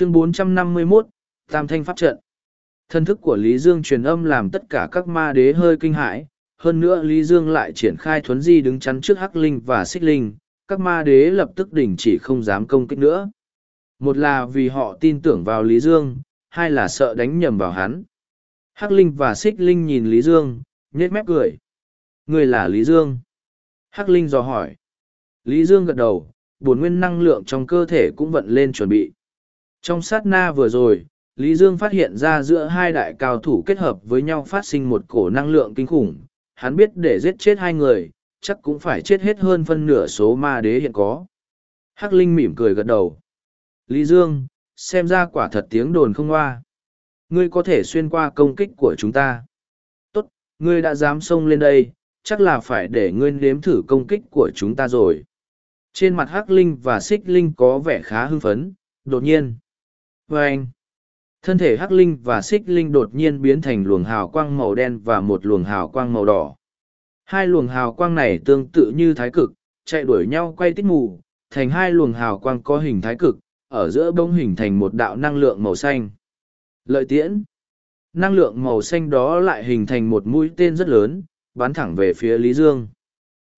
chương 451, Tam Thanh Pháp Trận Thân thức của Lý Dương truyền âm làm tất cả các ma đế hơi kinh hãi, hơn nữa Lý Dương lại triển khai thuấn di đứng chắn trước Hắc Linh và Xích Linh, các ma đế lập tức đình chỉ không dám công kích nữa. Một là vì họ tin tưởng vào Lý Dương, hai là sợ đánh nhầm vào hắn. Hắc Linh và Xích Linh nhìn Lý Dương, nhếch mép cười. Người là Lý Dương. Hắc Linh dò hỏi. Lý Dương gật đầu, bổn nguyên năng lượng trong cơ thể cũng vận lên chuẩn bị. Trong sát na vừa rồi, Lý Dương phát hiện ra giữa hai đại cao thủ kết hợp với nhau phát sinh một cổ năng lượng kinh khủng. Hắn biết để giết chết hai người, chắc cũng phải chết hết hơn phân nửa số ma đế hiện có. Hắc Linh mỉm cười gật đầu. Lý Dương, xem ra quả thật tiếng đồn không hoa. Ngươi có thể xuyên qua công kích của chúng ta. Tốt, ngươi đã dám xông lên đây, chắc là phải để ngươi nếm thử công kích của chúng ta rồi. Trên mặt Hắc Linh và Xích Linh có vẻ khá hưng phấn, đột nhiên. Và anh, thân thể Hắc Linh và Xích Linh đột nhiên biến thành luồng hào quang màu đen và một luồng hào quang màu đỏ. Hai luồng hào quang này tương tự như thái cực, chạy đuổi nhau quay tích mù, thành hai luồng hào quang có hình thái cực, ở giữa bông hình thành một đạo năng lượng màu xanh. Lợi tiễn. Năng lượng màu xanh đó lại hình thành một mũi tên rất lớn, bắn thẳng về phía Lý Dương.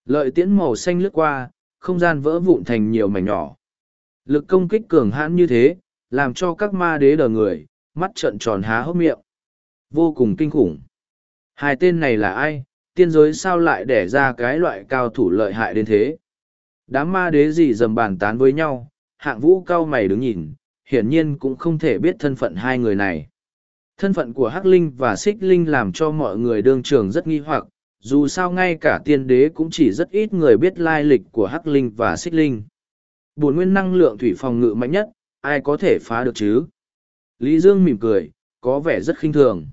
Lợi tiễn màu xanh lướt qua, không gian vỡ vụn thành nhiều mảnh nhỏ. Lực công kích cường hãn như thế, làm cho các ma đế đờ người, mắt trợn tròn há hốc miệng. Vô cùng kinh khủng. Hai tên này là ai, tiên giới sao lại đẻ ra cái loại cao thủ lợi hại đến thế? Đám ma đế gì dầm bàn tán với nhau, hạng vũ cao mày đứng nhìn, hiển nhiên cũng không thể biết thân phận hai người này. Thân phận của Hắc Linh và Xích Linh làm cho mọi người đương trường rất nghi hoặc, dù sao ngay cả tiên đế cũng chỉ rất ít người biết lai lịch của Hắc Linh và Xích Linh. Bốn nguyên năng lượng thủy phòng ngự mạnh nhất, ai có thể phá được chứ? Lý Dương mỉm cười, có vẻ rất khinh thường.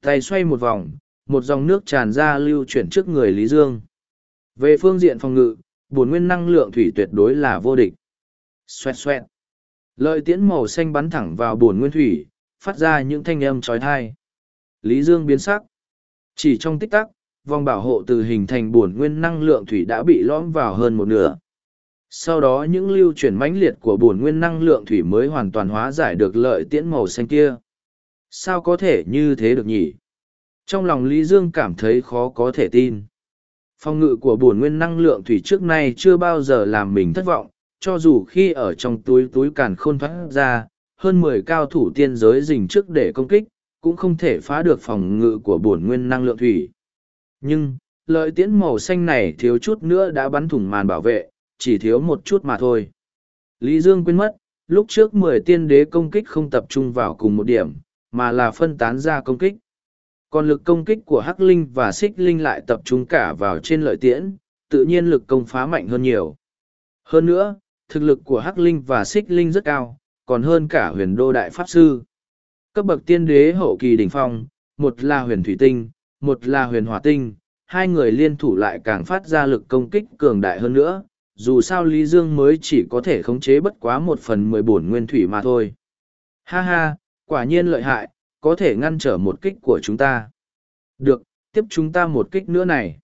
Tay xoay một vòng, một dòng nước tràn ra lưu chuyển trước người Lý Dương. Về phương diện phòng ngự, bổn nguyên năng lượng thủy tuyệt đối là vô địch. Xoẹt xoẹt. Lợi tiễn màu xanh bắn thẳng vào bổn nguyên thủy, phát ra những thanh âm trói thai. Lý Dương biến sắc. Chỉ trong tích tắc, vòng bảo hộ từ hình thành bổn nguyên năng lượng thủy đã bị lõm vào hơn một nửa. Sau đó những lưu chuyển mãnh liệt của bổn nguyên năng lượng thủy mới hoàn toàn hóa giải được lợi tiễn màu xanh kia. Sao có thể như thế được nhỉ? Trong lòng Lý Dương cảm thấy khó có thể tin. Phong ngự của bổn nguyên năng lượng thủy trước nay chưa bao giờ làm mình thất vọng, cho dù khi ở trong túi túi càn khôn thoát ra, hơn mười cao thủ tiên giới dình trước để công kích, cũng không thể phá được phòng ngự của bổn nguyên năng lượng thủy. Nhưng, lợi tiễn màu xanh này thiếu chút nữa đã bắn thủng màn bảo vệ, chỉ thiếu một chút mà thôi. Lý Dương quên mất, lúc trước mười tiên đế công kích không tập trung vào cùng một điểm, mà là phân tán ra công kích. Còn lực công kích của Hắc Linh và Xích Linh lại tập trung cả vào trên lợi tiễn, tự nhiên lực công phá mạnh hơn nhiều. Hơn nữa, thực lực của Hắc Linh và Xích Linh rất cao, còn hơn cả huyền đô đại pháp sư. Cấp bậc tiên đế hậu kỳ đỉnh phong, một là huyền thủy tinh, một là huyền hỏa tinh, hai người liên thủ lại càng phát ra lực công kích cường đại hơn nữa, dù sao Lý Dương mới chỉ có thể khống chế bất quá một phần mười bổn nguyên thủy mà thôi. Ha ha, quả nhiên lợi hại, có thể ngăn trở một kích của chúng ta. Được, tiếp chúng ta một kích nữa này.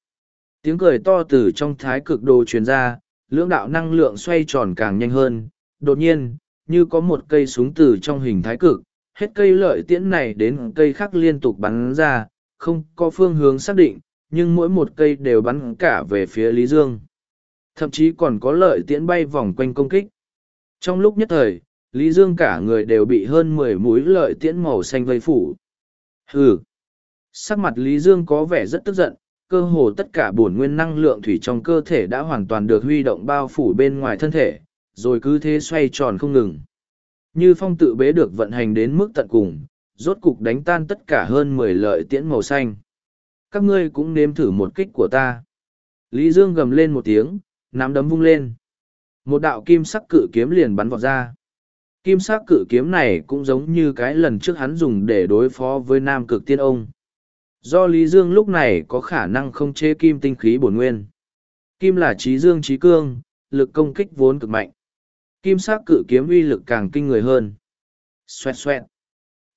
Tiếng cười to từ trong thái cực đồ truyền ra, lưỡng đạo năng lượng xoay tròn càng nhanh hơn. Đột nhiên, như có một cây súng từ trong hình thái cực, hết cây lợi tiễn này đến cây khác liên tục bắn ra, không có phương hướng xác định, nhưng mỗi một cây đều bắn cả về phía Lý Dương. Thậm chí còn có lợi tiễn bay vòng quanh công kích. Trong lúc nhất thời, Lý Dương cả người đều bị hơn mười mũi lợi tiễn màu xanh vây phủ. Hừ! Sắc mặt Lý Dương có vẻ rất tức giận, cơ hồ tất cả bổn nguyên năng lượng thủy trong cơ thể đã hoàn toàn được huy động bao phủ bên ngoài thân thể, rồi cứ thế xoay tròn không ngừng. Như phong tự bế được vận hành đến mức tận cùng, rốt cục đánh tan tất cả hơn mười lợi tiễn màu xanh. Các ngươi cũng nếm thử một kích của ta. Lý Dương gầm lên một tiếng, nắm đấm vung lên. Một đạo kim sắc cự kiếm liền bắn vọt ra. Kim sắc cự kiếm này cũng giống như cái lần trước hắn dùng để đối phó với nam cực tiên ông. Do Lý Dương lúc này có khả năng không chế kim tinh khí bổn nguyên. Kim là trí dương trí cương, lực công kích vốn cực mạnh. Kim sắc cự kiếm uy lực càng kinh người hơn. Xoẹt xoẹt.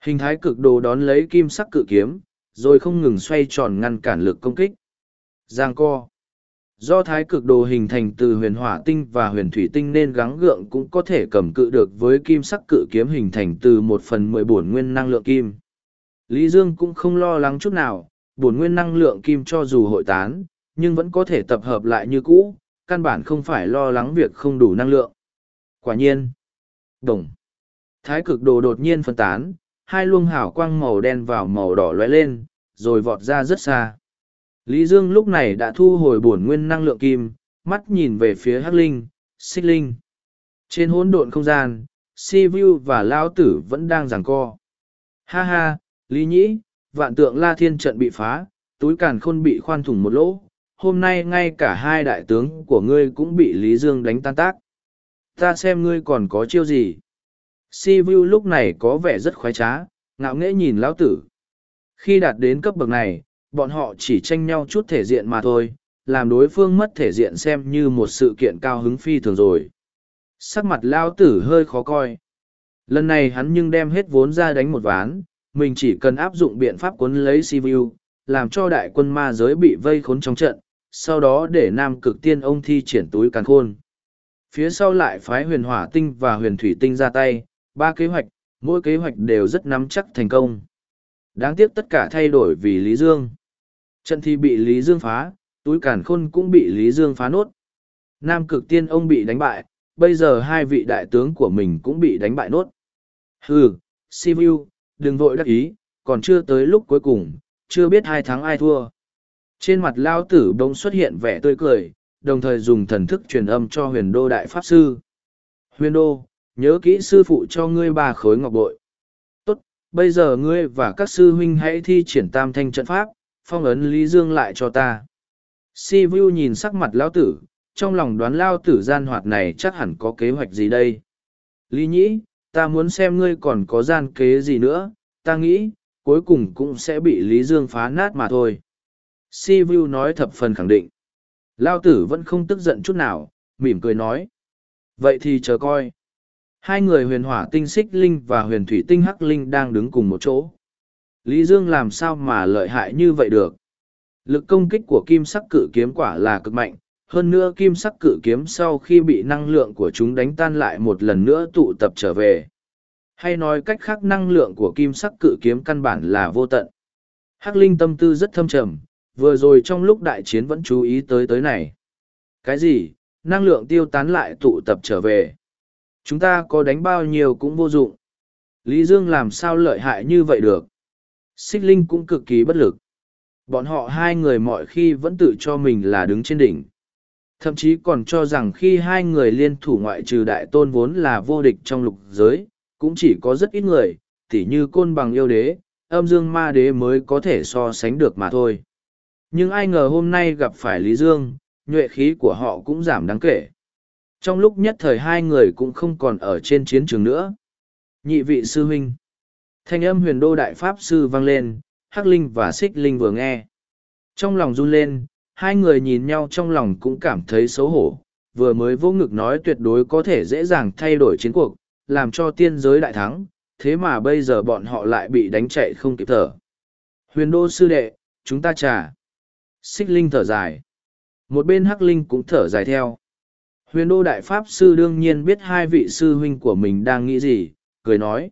Hình thái cực đồ đón lấy kim sắc cự kiếm, rồi không ngừng xoay tròn ngăn cản lực công kích. Giang co. Do thái cực đồ hình thành từ huyền hỏa tinh và huyền thủy tinh nên gắng gượng cũng có thể cầm cự được với kim sắc cự kiếm hình thành từ một phần mười bổn nguyên năng lượng kim. Lý Dương cũng không lo lắng chút nào, bổn nguyên năng lượng kim cho dù hội tán, nhưng vẫn có thể tập hợp lại như cũ, căn bản không phải lo lắng việc không đủ năng lượng. Quả nhiên, đồng, thái cực đồ đột nhiên phân tán, hai luông hảo quang màu đen vào màu đỏ lóe lên, rồi vọt ra rất xa. Lý Dương lúc này đã thu hồi bổn nguyên năng lượng kim, mắt nhìn về phía Hắc Linh, Xích Linh. Trên hỗn độn không gian, Si Vu và Lao Tử vẫn đang giằng co. Ha ha, Lý Nhĩ, vạn tượng La Thiên trận bị phá, túi càn khôn bị khoan thủng một lỗ. Hôm nay ngay cả hai đại tướng của ngươi cũng bị Lý Dương đánh tan tác. Ta xem ngươi còn có chiêu gì. Si Vu lúc này có vẻ rất khoái trá, ngạo nghễ nhìn Lão Tử. Khi đạt đến cấp bậc này, bọn họ chỉ tranh nhau chút thể diện mà thôi, làm đối phương mất thể diện xem như một sự kiện cao hứng phi thường rồi. Sắc mặt lao tử hơi khó coi. Lần này hắn nhưng đem hết vốn ra đánh một ván, mình chỉ cần áp dụng biện pháp cuốn lấy Sivu, làm cho đại quân ma giới bị vây khốn trong trận, sau đó để nam cực tiên ông thi triển túi càn khôn. Phía sau lại phái huyền hỏa tinh và huyền thủy tinh ra tay, ba kế hoạch, mỗi kế hoạch đều rất nắm chắc thành công. Đáng tiếc tất cả thay đổi vì Lý Dương. Trận thi bị Lý Dương phá, túi cản khôn cũng bị Lý Dương phá nốt. Nam cực tiên ông bị đánh bại, bây giờ hai vị đại tướng của mình cũng bị đánh bại nốt. Hừ, Sivu, đừng vội đắc ý, còn chưa tới lúc cuối cùng, chưa biết hai thắng ai thua. Trên mặt lao tử bỗng xuất hiện vẻ tươi cười, đồng thời dùng thần thức truyền âm cho huyền đô đại pháp sư. Huyền đô, nhớ kỹ sư phụ cho ngươi ba khối ngọc bội. Tốt, bây giờ ngươi và các sư huynh hãy thi triển tam thanh trận pháp, phong ấn Lý Dương lại cho ta. Si Vu nhìn sắc mặt lao tử, trong lòng đoán lao tử gian hoạt này chắc hẳn có kế hoạch gì đây. Lý nhĩ, ta muốn xem ngươi còn có gian kế gì nữa, ta nghĩ, cuối cùng cũng sẽ bị Lý Dương phá nát mà thôi. Si Vu nói thập phần khẳng định. Lao tử vẫn không tức giận chút nào, mỉm cười nói. Vậy thì chờ coi. Hai người huyền hỏa tinh xích linh và huyền thủy tinh hắc linh đang đứng cùng một chỗ. Lý Dương làm sao mà lợi hại như vậy được? Lực công kích của kim sắc cự kiếm quả là cực mạnh, hơn nữa kim sắc cự kiếm sau khi bị năng lượng của chúng đánh tan lại một lần nữa tụ tập trở về. Hay nói cách khác năng lượng của kim sắc cự kiếm căn bản là vô tận. Hắc Linh tâm tư rất thâm trầm, vừa rồi trong lúc đại chiến vẫn chú ý tới tới này. Cái gì? Năng lượng tiêu tán lại tụ tập trở về. Chúng ta có đánh bao nhiêu cũng vô dụng. Lý Dương làm sao lợi hại như vậy được? Xích Linh cũng cực kỳ bất lực. Bọn họ hai người mọi khi vẫn tự cho mình là đứng trên đỉnh. Thậm chí còn cho rằng khi hai người liên thủ ngoại trừ đại tôn vốn là vô địch trong lục giới, cũng chỉ có rất ít người, tỉ như côn bằng yêu đế, âm dương ma đế mới có thể so sánh được mà thôi. Nhưng ai ngờ hôm nay gặp phải Lý Dương, nhuệ khí của họ cũng giảm đáng kể. Trong lúc nhất thời hai người cũng không còn ở trên chiến trường nữa. Nhị vị sư huynh. Thanh âm huyền đô đại pháp sư vang lên, Hắc Linh và Xích Linh vừa nghe. Trong lòng run lên, hai người nhìn nhau trong lòng cũng cảm thấy xấu hổ, vừa mới vô ngực nói tuyệt đối có thể dễ dàng thay đổi chiến cuộc, làm cho tiên giới đại thắng, thế mà bây giờ bọn họ lại bị đánh chạy không kịp thở. Huyền đô sư đệ, chúng ta trả. Xích Linh thở dài. Một bên Hắc Linh cũng thở dài theo. Huyền đô đại pháp sư đương nhiên biết hai vị sư huynh của mình đang nghĩ gì, cười nói.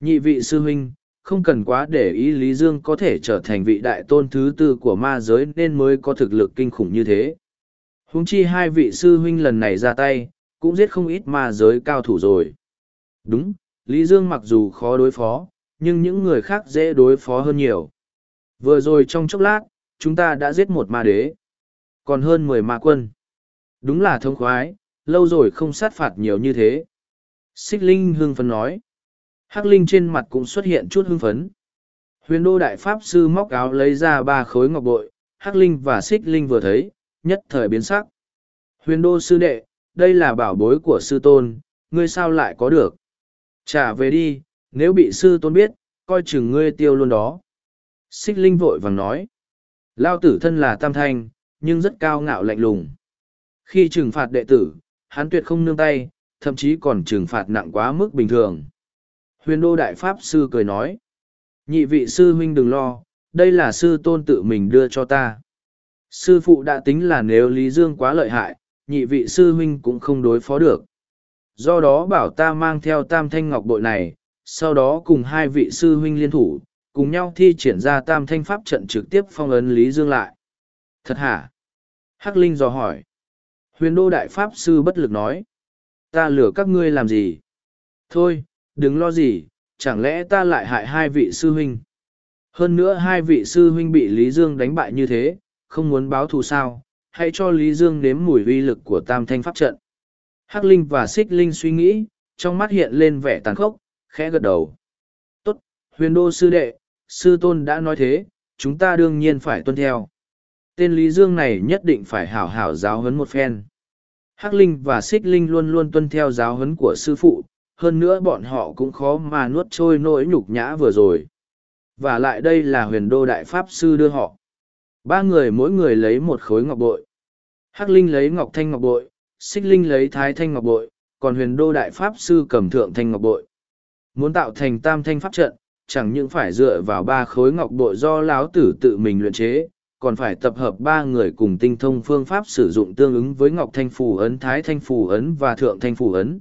Nhị vị sư huynh, không cần quá để ý Lý Dương có thể trở thành vị đại tôn thứ tư của ma giới nên mới có thực lực kinh khủng như thế. Húng chi hai vị sư huynh lần này ra tay, cũng giết không ít ma giới cao thủ rồi. Đúng, Lý Dương mặc dù khó đối phó, nhưng những người khác dễ đối phó hơn nhiều. Vừa rồi trong chốc lát, chúng ta đã giết một ma đế. Còn hơn mười ma quân. Đúng là thông khoái, lâu rồi không sát phạt nhiều như thế. Xích Linh hưng phấn nói. Hắc Linh trên mặt cũng xuất hiện chút hưng phấn. Huyền đô đại pháp sư móc áo lấy ra ba khối ngọc bội, Hắc Linh và Xích Linh vừa thấy, nhất thời biến sắc. Huyền đô sư đệ, đây là bảo bối của sư tôn, ngươi sao lại có được? Trả về đi, nếu bị sư tôn biết, coi chừng ngươi tiêu luôn đó. Xích Linh vội vàng nói. Lao tử thân là tam thanh, nhưng rất cao ngạo lạnh lùng. Khi trừng phạt đệ tử, hắn tuyệt không nương tay, thậm chí còn trừng phạt nặng quá mức bình thường. Huyền đô đại pháp sư cười nói. Nhị vị sư huynh đừng lo, đây là sư tôn tự mình đưa cho ta. Sư phụ đã tính là nếu Lý Dương quá lợi hại, nhị vị sư huynh cũng không đối phó được. Do đó bảo ta mang theo tam thanh ngọc bội này, sau đó cùng hai vị sư huynh liên thủ, cùng nhau thi triển ra tam thanh pháp trận trực tiếp phong ấn Lý Dương lại. Thật hả? Hắc Linh dò hỏi. Huyền đô đại pháp sư bất lực nói. Ta lừa các ngươi làm gì? Thôi, đừng lo gì, chẳng lẽ ta lại hại hai vị sư huynh? Hơn nữa hai vị sư huynh bị Lý Dương đánh bại như thế, không muốn báo thù sao, hãy cho Lý Dương nếm mùi uy lực của tam thanh pháp trận. Hắc Linh và Xích Linh suy nghĩ, trong mắt hiện lên vẻ tàn khốc, khẽ gật đầu. Tốt, huyền đô sư đệ, sư tôn đã nói thế, chúng ta đương nhiên phải tuân theo. Tên Lý Dương này nhất định phải hảo hảo giáo huấn một phen. Hắc Linh và Xích Linh luôn luôn tuân theo giáo huấn của sư phụ, hơn nữa bọn họ cũng khó mà nuốt trôi nỗi nhục nhã vừa rồi. Và lại đây là huyền đô đại pháp sư đưa họ. Ba người mỗi người lấy một khối ngọc bội. Hắc Linh lấy ngọc thanh ngọc bội, Xích Linh lấy thái thanh ngọc bội, còn huyền đô đại pháp sư cầm thượng thanh ngọc bội. Muốn tạo thành tam thanh pháp trận, chẳng những phải dựa vào ba khối ngọc bội do lão tử tự mình luyện chế, còn phải tập hợp ba người cùng tinh thông phương pháp sử dụng tương ứng với ngọc thanh phù ấn thái thanh phù ấn và thượng thanh phù ấn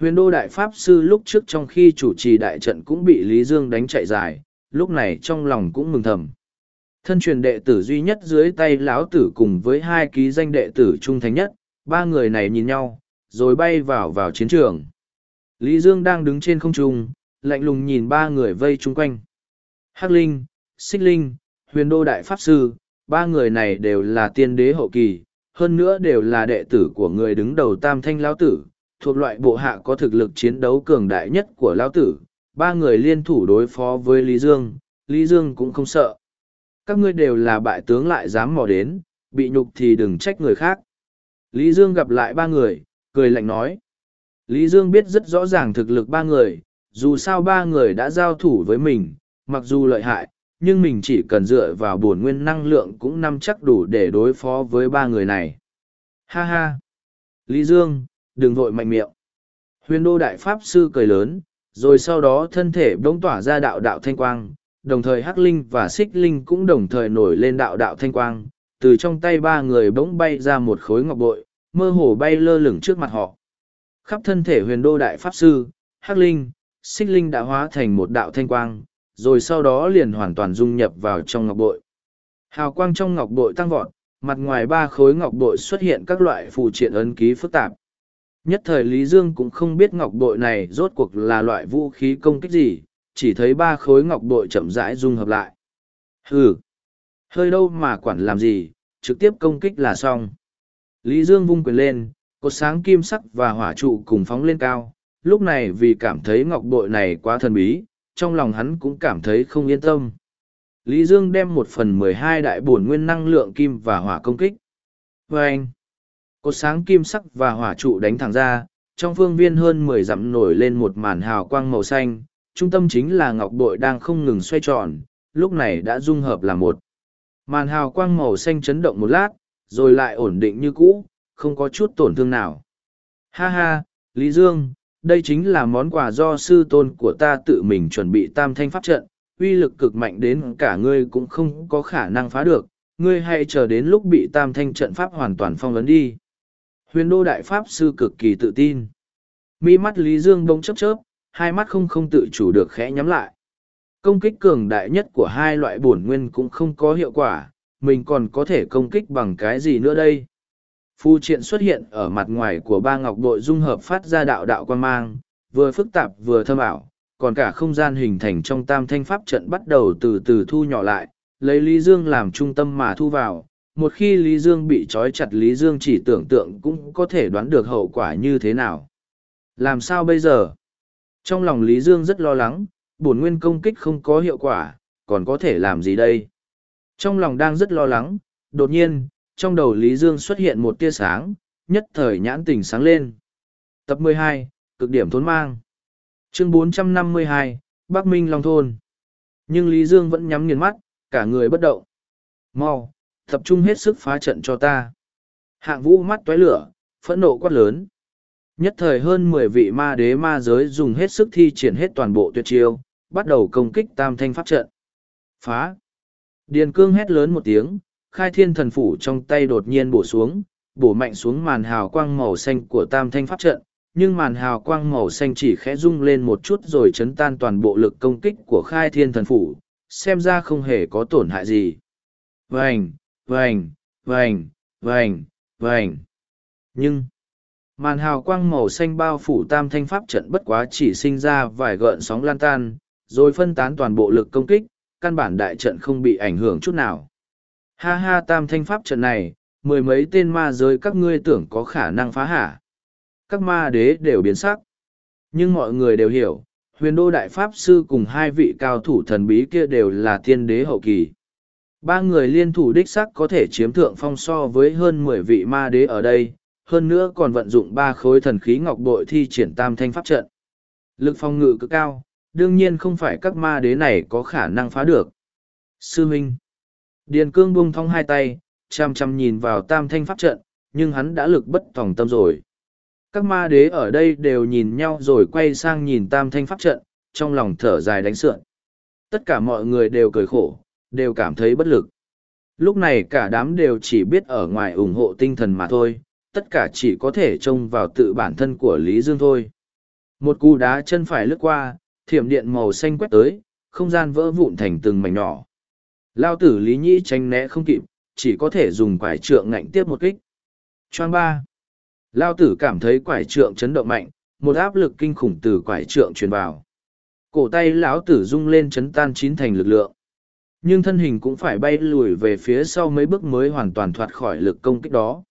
huyền đô đại pháp sư lúc trước trong khi chủ trì đại trận cũng bị lý dương đánh chạy dài lúc này trong lòng cũng mừng thầm. Thân truyền đệ tử duy nhất dưới tay lão tử cùng với hai ký danh đệ tử trung thành nhất ba người này nhìn nhau rồi bay vào vào chiến trường. Lý dương đang đứng trên không trung lạnh lùng nhìn ba người vây chung quanh. Hắc linh xích linh huyền đô đại pháp sư, ba người này đều là tiên đế hậu kỳ, hơn nữa đều là đệ tử của người đứng đầu tam thanh lão tử, thuộc loại bộ hạ có thực lực chiến đấu cường đại nhất của lão tử. Ba người liên thủ đối phó với Lý Dương, Lý Dương cũng không sợ. Các ngươi đều là bại tướng lại dám mò đến, bị nhục thì đừng trách người khác. Lý Dương gặp lại ba người, cười lạnh nói. Lý Dương biết rất rõ ràng thực lực ba người, dù sao ba người đã giao thủ với mình, mặc dù lợi hại, nhưng mình chỉ cần dựa vào bổn nguyên năng lượng cũng nắm chắc đủ để đối phó với ba người này. Ha ha! Lý Dương, đừng vội mạnh miệng. Huyền đô đại pháp sư cười lớn, rồi sau đó thân thể bỗng tỏa ra đạo đạo thanh quang, đồng thời Hắc Linh và Xích Linh cũng đồng thời nổi lên đạo đạo thanh quang, từ trong tay ba người bỗng bay ra một khối ngọc bội, mơ hồ bay lơ lửng trước mặt họ. Khắp thân thể huyền đô đại pháp sư, Hắc Linh, Xích Linh đã hóa thành một đạo thanh quang, rồi sau đó liền hoàn toàn dung nhập vào trong ngọc bội. Hào quang trong ngọc bội tăng vọt, mặt ngoài ba khối ngọc bội xuất hiện các loại phù triện ấn ký phức tạp. Nhất thời Lý Dương cũng không biết ngọc bội này rốt cuộc là loại vũ khí công kích gì, chỉ thấy ba khối ngọc bội chậm rãi dung hợp lại. Hừ, hơi đâu mà quản làm gì, trực tiếp công kích là xong. Lý Dương vung quyền lên, cột sáng kim sắc và hỏa trụ cùng phóng lên cao. Lúc này vì cảm thấy ngọc bội này quá thần bí, trong lòng hắn cũng cảm thấy không yên tâm. Lý Dương đem một phần mười hai đại bổn nguyên năng lượng kim và hỏa công kích. Và anh, cột sáng kim sắc và hỏa trụ đánh thẳng ra, trong phương viên hơn mười dặm nổi lên một màn hào quang màu xanh, trung tâm chính là ngọc bội đang không ngừng xoay tròn, lúc này đã dung hợp là một. Màn hào quang màu xanh chấn động một lát, rồi lại ổn định như cũ, không có chút tổn thương nào. Ha ha, Lý Dương, đây chính là món quà do sư tôn của ta tự mình chuẩn bị tam thanh pháp trận, uy lực cực mạnh đến cả ngươi cũng không có khả năng phá được, ngươi hãy chờ đến lúc bị tam thanh trận pháp hoàn toàn phong ấn đi. Huyền đô đại pháp sư cực kỳ tự tin. Mi mắt Lý Dương bông chớp chớp, hai mắt không không tự chủ được khẽ nhắm lại. Công kích cường đại nhất của hai loại bổn nguyên cũng không có hiệu quả, mình còn có thể công kích bằng cái gì nữa đây? Phu triện xuất hiện ở mặt ngoài của ba ngọc bội dung hợp phát ra đạo đạo quan mang, vừa phức tạp vừa thâm ảo, còn cả không gian hình thành trong tam thanh pháp trận bắt đầu từ từ thu nhỏ lại, lấy Lý Dương làm trung tâm mà thu vào. Một khi Lý Dương bị trói chặt Lý Dương chỉ tưởng tượng cũng có thể đoán được hậu quả như thế nào. Làm sao bây giờ? Trong lòng Lý Dương rất lo lắng, bổn nguyên công kích không có hiệu quả, còn có thể làm gì đây? Trong lòng đang rất lo lắng, đột nhiên, trong đầu Lý Dương xuất hiện một tia sáng, nhất thời nhãn tình sáng lên. Tập 12, cực điểm thốn mang. Chương 452, Bắc Minh Long Thôn. Nhưng Lý Dương vẫn nhắm nghiền mắt, cả người bất động. Mau, tập trung hết sức phá trận cho ta. Hạng vũ mắt toé lửa, phẫn nộ quát lớn. Nhất thời hơn mười vị ma đế ma giới dùng hết sức thi triển hết toàn bộ tuyệt chiêu, bắt đầu công kích tam thanh pháp trận. Phá! Điền cương hét lớn một tiếng, khai thiên thần phủ trong tay đột nhiên bổ xuống, bổ mạnh xuống màn hào quang màu xanh của tam thanh pháp trận, nhưng màn hào quang màu xanh chỉ khẽ rung lên một chút rồi chấn tan toàn bộ lực công kích của khai thiên thần phủ, xem ra không hề có tổn hại gì. Vành, vành, vành, vành, vành. Nhưng, màn hào quang màu xanh bao phủ tam thanh pháp trận bất quá chỉ sinh ra vài gợn sóng lan tan, rồi phân tán toàn bộ lực công kích, căn bản đại trận không bị ảnh hưởng chút nào. Ha ha tam thanh pháp trận này, mười mấy tên ma giới các ngươi tưởng có khả năng phá hả. Các ma đế đều biến sắc. Nhưng mọi người đều hiểu, huyền đô đại pháp sư cùng hai vị cao thủ thần bí kia đều là thiên đế hậu kỳ. Ba người liên thủ đích sắc có thể chiếm thượng phong so với hơn mười vị ma đế ở đây, hơn nữa còn vận dụng ba khối thần khí ngọc bội thi triển tam thanh pháp trận. Lực phong ngự cực cao, đương nhiên không phải các ma đế này có khả năng phá được. Sư Minh Điền cương buông thong hai tay, chăm chăm nhìn vào tam thanh pháp trận, nhưng hắn đã lực bất tòng tâm rồi. Các ma đế ở đây đều nhìn nhau rồi quay sang nhìn tam thanh pháp trận, trong lòng thở dài đánh sượn. Tất cả mọi người đều cười khổ, đều cảm thấy bất lực. Lúc này cả đám đều chỉ biết ở ngoài ủng hộ tinh thần mà thôi, tất cả chỉ có thể trông vào tự bản thân của Lý Dương thôi. Một cú đá chân phải lướt qua, thiểm điện màu xanh quét tới, không gian vỡ vụn thành từng mảnh nhỏ. Lao tử Lý Nhĩ tránh né không kịp, chỉ có thể dùng quải trượng ngạnh tiếp một kích. Choang ba. Lao tử cảm thấy quải trượng chấn động mạnh, một áp lực kinh khủng từ quải trượng truyền vào. Cổ tay lão tử rung lên chấn tan chín thành lực lượng. Nhưng thân hình cũng phải bay lùi về phía sau mấy bước mới hoàn toàn thoát khỏi lực công kích đó.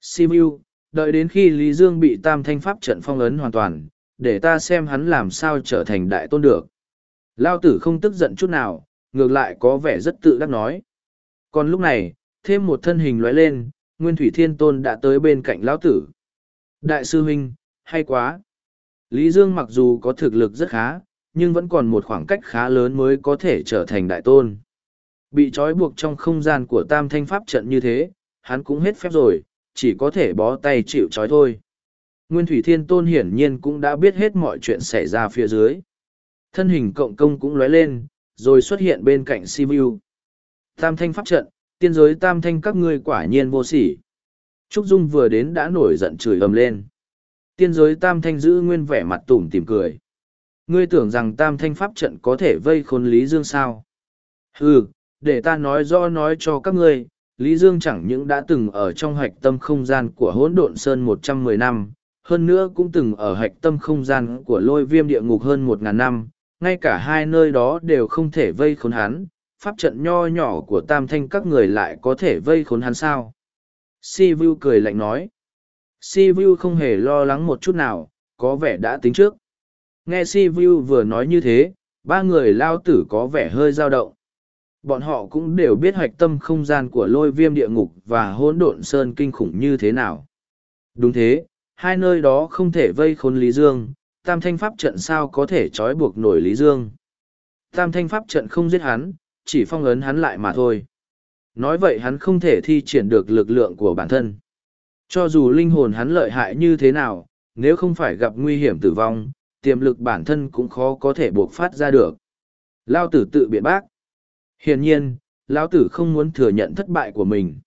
Simu, đợi đến khi Lý Dương bị tam thanh pháp trận phong ấn hoàn toàn, để ta xem hắn làm sao trở thành đại tôn được. Lao tử không tức giận chút nào, ngược lại có vẻ rất tự đắc nói. Còn lúc này, thêm một thân hình lóe lên, Nguyên Thủy Thiên Tôn đã tới bên cạnh Lão Tử. Đại sư huynh, hay quá! Lý Dương mặc dù có thực lực rất khá, nhưng vẫn còn một khoảng cách khá lớn mới có thể trở thành đại tôn. Bị trói buộc trong không gian của tam thanh pháp trận như thế, hắn cũng hết phép rồi, chỉ có thể bó tay chịu trói thôi. Nguyên Thủy Thiên Tôn hiển nhiên cũng đã biết hết mọi chuyện xảy ra phía dưới. Thân hình cộng công cũng lóe lên, rồi xuất hiện bên cạnh Simu. Tam thanh pháp trận, tiên giới tam thanh các ngươi quả nhiên vô sỉ. Trúc Dung vừa đến đã nổi giận chửi ầm lên. Tiên giới tam thanh giữ nguyên vẻ mặt tủm tìm cười. Ngươi tưởng rằng tam thanh pháp trận có thể vây khốn Lý Dương sao? Ừ, để ta nói rõ nói cho các ngươi, Lý Dương chẳng những đã từng ở trong hạch tâm không gian của hỗn độn sơn một trăm mười năm, hơn nữa cũng từng ở hạch tâm không gian của lôi viêm địa ngục hơn một ngàn năm, ngay cả hai nơi đó đều không thể vây khốn hắn, pháp trận nho nhỏ của tam thanh các người lại có thể vây khốn hắn sao. Si Vu cười lạnh nói. Si Vu không hề lo lắng một chút nào, có vẻ đã tính trước. Nghe Si Vu vừa nói như thế, ba người lao tử có vẻ hơi dao động. Bọn họ cũng đều biết hoạch tâm không gian của lôi viêm địa ngục và hỗn độn sơn kinh khủng như thế nào. Đúng thế, hai nơi đó không thể vây khốn Lý Dương, tam thanh pháp trận sao có thể trói buộc nổi Lý Dương. Tam thanh pháp trận không giết hắn, chỉ phong ấn hắn lại mà thôi. Nói vậy hắn không thể thi triển được lực lượng của bản thân. Cho dù linh hồn hắn lợi hại như thế nào, nếu không phải gặp nguy hiểm tử vong, tiềm lực bản thân cũng khó có thể buộc phát ra được. Lao tử tự biện bác. Hiển nhiên, Lao tử không muốn thừa nhận thất bại của mình.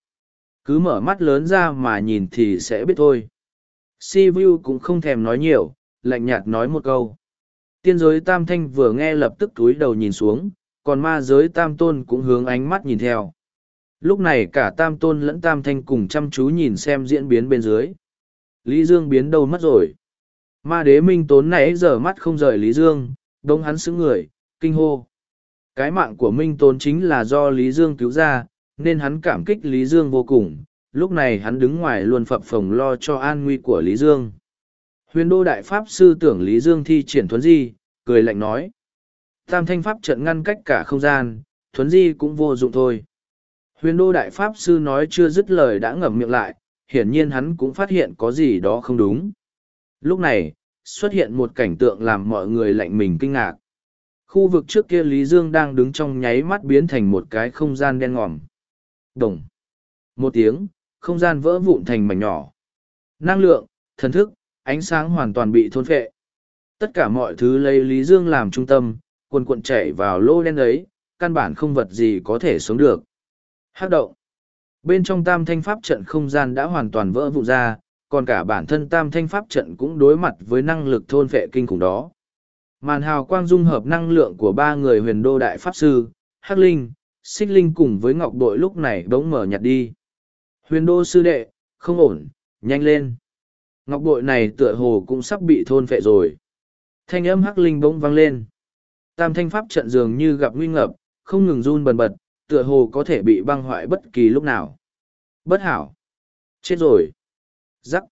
Cứ mở mắt lớn ra mà nhìn thì sẽ biết thôi. Si Vu cũng không thèm nói nhiều, lạnh nhạt nói một câu. Tiên giới tam thanh vừa nghe lập tức túi đầu nhìn xuống, còn ma giới tam tôn cũng hướng ánh mắt nhìn theo. Lúc này cả tam tôn lẫn tam thanh cùng chăm chú nhìn xem diễn biến bên dưới. Lý Dương biến đâu mất rồi. Ma đế minh tốn nãy giờ mắt không rời Lý Dương, đông hắn xứng người, kinh hô. Cái mạng của minh tốn chính là do Lý Dương cứu ra, nên hắn cảm kích Lý Dương vô cùng. Lúc này hắn đứng ngoài luôn phập phồng lo cho an nguy của Lý Dương. Huyền đô đại pháp sư tưởng Lý Dương thi triển thuấn di, cười lạnh nói. Tam thanh pháp trận ngăn cách cả không gian, thuấn di cũng vô dụng thôi. Huyền đô đại pháp sư nói chưa dứt lời đã ngậm miệng lại, hiển nhiên hắn cũng phát hiện có gì đó không đúng. Lúc này, xuất hiện một cảnh tượng làm mọi người lạnh mình kinh ngạc. Khu vực trước kia Lý Dương đang đứng trong nháy mắt biến thành một cái không gian đen ngòm. Đồng. Một tiếng, không gian vỡ vụn thành mảnh nhỏ. Năng lượng, thần thức, ánh sáng hoàn toàn bị thôn phệ. Tất cả mọi thứ lấy Lý Dương làm trung tâm, quần cuộn chảy vào lô đen ấy, căn bản không vật gì có thể sống được. Hát động. Bên trong tam thanh pháp trận không gian đã hoàn toàn vỡ vụn ra, còn cả bản thân tam thanh pháp trận cũng đối mặt với năng lực thôn vệ kinh khủng đó. Màn hào quang dung hợp năng lượng của ba người huyền đô đại pháp sư, Hắc Linh, Xích Linh cùng với Ngọc Bội lúc này bỗng mở nhặt đi. Huyền đô sư đệ, không ổn, nhanh lên. Ngọc Bội này tựa hồ cũng sắp bị thôn vệ rồi. Thanh âm Hắc Linh bỗng vang lên. Tam thanh pháp trận dường như gặp nguy ngập, không ngừng run bần bật, tựa hồ có thể bị băng hoại bất kỳ lúc nào. Bất hảo. Chết rồi. Rắc.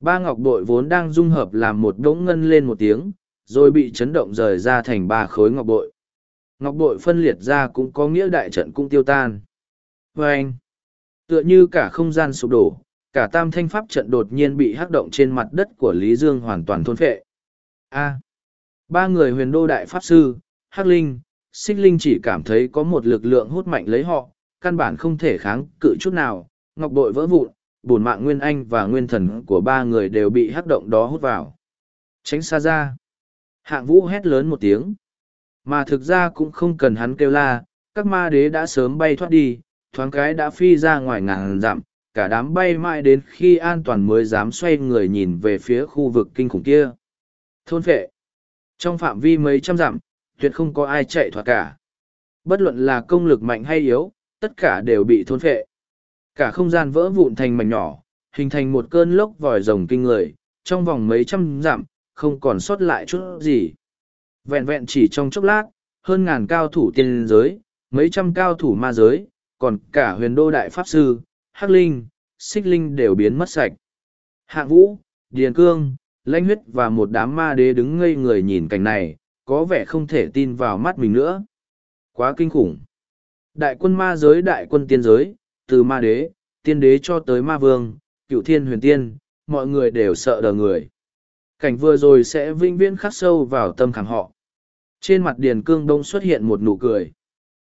Ba ngọc bội vốn đang dung hợp làm một đống ngân lên một tiếng, rồi bị chấn động rời ra thành ba khối ngọc bội. Ngọc bội phân liệt ra cũng có nghĩa đại trận cũng tiêu tan. Và anh, tựa như cả không gian sụp đổ, cả tam thanh pháp trận đột nhiên bị hắc động trên mặt đất của Lý Dương hoàn toàn thôn phệ. A. ba người huyền đô đại pháp sư, hắc linh, xích linh chỉ cảm thấy có một lực lượng hút mạnh lấy họ, căn bản không thể kháng cự chút nào, ngọc bội vỡ vụn, bổn mạng nguyên anh và nguyên thần của ba người đều bị hắc động đó hút vào. Tránh xa ra. Hạng vũ hét lớn một tiếng. Mà thực ra cũng không cần hắn kêu la, các ma đế đã sớm bay thoát đi, thoáng cái đã phi ra ngoài ngàn dặm, cả đám bay mãi đến khi an toàn mới dám xoay người nhìn về phía khu vực kinh khủng kia. Thôn phệ. Trong phạm vi mấy trăm dặm, tuyệt không có ai chạy thoát cả. Bất luận là công lực mạnh hay yếu, tất cả đều bị thôn phệ. Cả không gian vỡ vụn thành mảnh nhỏ, hình thành một cơn lốc vòi rồng kinh người, trong vòng mấy trăm dặm, không còn sót lại chút gì. Vẹn vẹn chỉ trong chốc lát, hơn ngàn cao thủ tiên giới, mấy trăm cao thủ ma giới, còn cả huyền đô đại pháp sư, hắc linh, xích linh đều biến mất sạch. Hạ vũ, điền cương, lãnh huyết và một đám ma đế đứng ngây người nhìn cảnh này, có vẻ không thể tin vào mắt mình nữa. Quá kinh khủng. Đại quân ma giới đại quân tiên giới, từ ma đế, tiên đế cho tới ma vương, cựu thiên huyền tiên, mọi người đều sợ đờ người. Cảnh vừa rồi sẽ vinh viễn khắc sâu vào tâm khảm họ. Trên mặt Điền Cương Đông xuất hiện một nụ cười.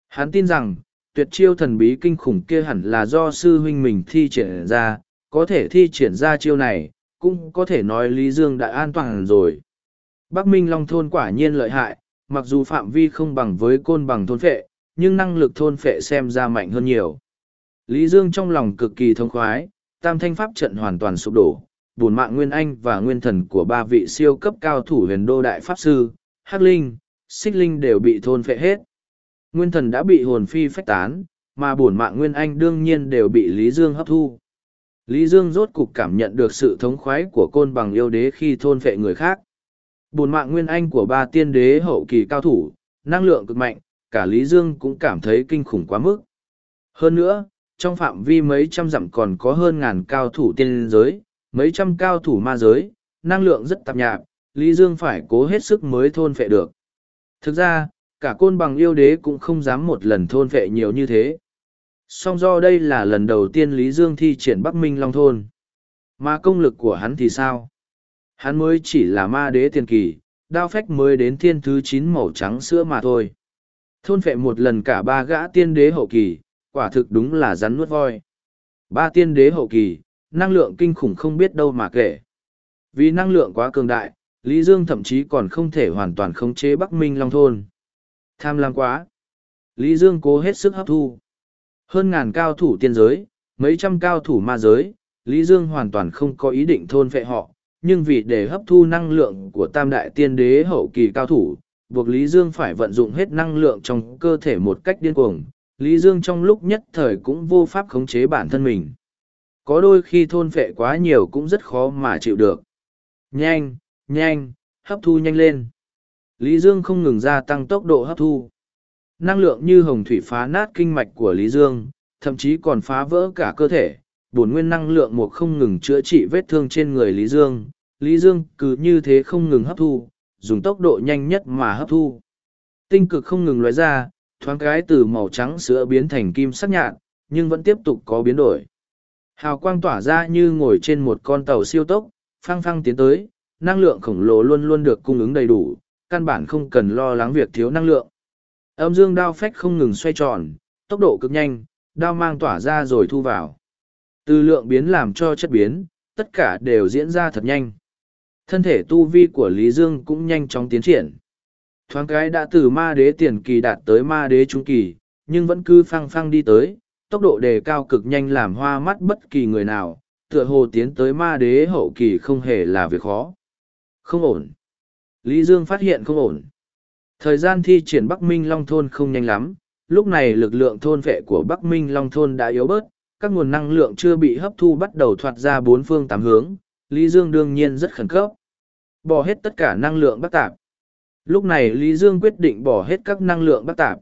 Hắn tin rằng, tuyệt chiêu thần bí kinh khủng kia hẳn là do sư huynh mình thi triển ra, có thể thi triển ra chiêu này, cũng có thể nói Lý Dương đã an toàn rồi. Bắc Minh Long Thôn quả nhiên lợi hại, mặc dù phạm vi không bằng với côn bằng thôn phệ, nhưng năng lực thôn phệ xem ra mạnh hơn nhiều. Lý Dương trong lòng cực kỳ thông khoái, tam thanh pháp trận hoàn toàn sụp đổ, bùn mạng nguyên anh và nguyên thần của ba vị siêu cấp cao thủ huyền đô đại pháp sư, Hắc Linh, Xích Linh đều bị thôn phệ hết. Nguyên thần đã bị hồn phi phách tán, mà bổn mạng nguyên anh đương nhiên đều bị Lý Dương hấp thu. Lý Dương rốt cục cảm nhận được sự thống khoái của côn bằng yêu đế khi thôn phệ người khác. Bổn mạng nguyên anh của ba tiên đế hậu kỳ cao thủ, năng lượng cực mạnh, cả Lý Dương cũng cảm thấy kinh khủng quá mức. Hơn nữa, trong phạm vi mấy trăm dặm còn có hơn ngàn cao thủ tiên giới, mấy trăm cao thủ ma giới, năng lượng rất tạp nhạp, Lý Dương phải cố hết sức mới thôn phệ được. Thực ra, cả côn bằng yêu đế cũng không dám một lần thôn phệ nhiều như thế. Song do đây là lần đầu tiên Lý Dương thi triển Bắc Minh Long Thôn. Mà công lực của hắn thì sao? Hắn mới chỉ là ma đế tiền kỳ, đao phách mới đến thiên thứ chín màu trắng sữa mà thôi. Thôn phệ một lần cả ba gã tiên đế hậu kỳ, quả thực đúng là rắn nuốt voi. Ba tiên đế hậu kỳ, năng lượng kinh khủng không biết đâu mà kể. Vì năng lượng quá cường đại, Lý Dương thậm chí còn không thể hoàn toàn khống chế Bắc Minh Long Thôn. Tham lam quá. Lý Dương cố hết sức hấp thu. Hơn ngàn cao thủ tiên giới, mấy trăm cao thủ ma giới, Lý Dương hoàn toàn không có ý định thôn phệ họ, nhưng vì để hấp thu năng lượng của tam đại tiên đế hậu kỳ cao thủ, buộc Lý Dương phải vận dụng hết năng lượng trong cơ thể một cách điên cuồng. Lý Dương trong lúc nhất thời cũng vô pháp khống chế bản thân mình. Có đôi khi thôn phệ quá nhiều cũng rất khó mà chịu được. Nhanh, nhanh, hấp thu nhanh lên. Lý Dương không ngừng gia tăng tốc độ hấp thu. Năng lượng như hồng thủy phá nát kinh mạch của Lý Dương, thậm chí còn phá vỡ cả cơ thể. Bổn nguyên năng lượng một không ngừng chữa trị vết thương trên người Lý Dương. Lý Dương cứ như thế không ngừng hấp thu, dùng tốc độ nhanh nhất mà hấp thu. Tinh cực không ngừng loại ra, thoáng cái từ màu trắng sữa biến thành kim sắc nhạt, nhưng vẫn tiếp tục có biến đổi. Hào quang tỏa ra như ngồi trên một con tàu siêu tốc, phăng phăng tiến tới, năng lượng khổng lồ luôn luôn được cung ứng đầy đủ, căn bản không cần lo lắng việc thiếu năng lượng. Âm dương đao phách không ngừng xoay tròn, tốc độ cực nhanh, đao mang tỏa ra rồi thu vào. Từ lượng biến làm cho chất biến, tất cả đều diễn ra thật nhanh. Thân thể tu vi của Lý Dương cũng nhanh chóng tiến triển. Thoáng cái đã từ ma đế tiền kỳ đạt tới ma đế trung kỳ, nhưng vẫn cứ phăng phăng đi tới, tốc độ đề cao cực nhanh làm hoa mắt bất kỳ người nào, tựa hồ tiến tới ma đế hậu kỳ không hề là việc khó. Không ổn. Lý Dương phát hiện không ổn. Thời gian thi triển Bắc Minh Long Thôn không nhanh lắm, lúc này lực lượng thôn vệ của Bắc Minh Long Thôn đã yếu bớt, các nguồn năng lượng chưa bị hấp thu bắt đầu thoát ra bốn phương tám hướng, Lý Dương đương nhiên rất khẩn cấp. Bỏ hết tất cả năng lượng bắc tạp. Lúc này Lý Dương quyết định bỏ hết các năng lượng bắt tạp.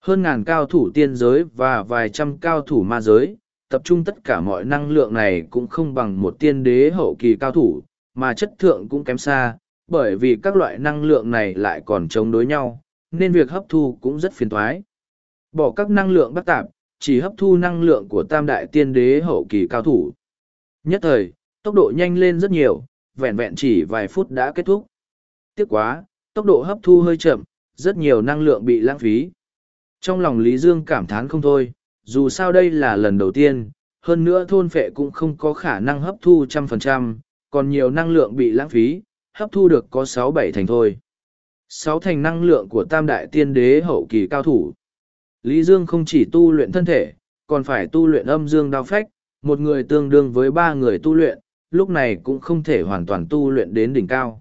Hơn ngàn cao thủ tiên giới và vài trăm cao thủ ma giới, tập trung tất cả mọi năng lượng này cũng không bằng một tiên đế hậu kỳ cao thủ, mà chất thượng cũng kém xa, bởi vì các loại năng lượng này lại còn chống đối nhau, nên việc hấp thu cũng rất phiền thoái. Bỏ các năng lượng bắt tạp, chỉ hấp thu năng lượng của tam đại tiên đế hậu kỳ cao thủ. Nhất thời, tốc độ nhanh lên rất nhiều, vẹn vẹn chỉ vài phút đã kết thúc. Tiếc quá, tốc độ hấp thu hơi chậm, rất nhiều năng lượng bị lãng phí. Trong lòng Lý Dương cảm thán không thôi, dù sao đây là lần đầu tiên, hơn nữa thôn phệ cũng không có khả năng hấp thu trăm phần trăm, còn nhiều năng lượng bị lãng phí, hấp thu được có sáu bảy thành thôi. Sáu thành năng lượng của tam đại tiên đế hậu kỳ cao thủ. Lý Dương không chỉ tu luyện thân thể, còn phải tu luyện âm dương đao phách, một người tương đương với ba người tu luyện, lúc này cũng không thể hoàn toàn tu luyện đến đỉnh cao.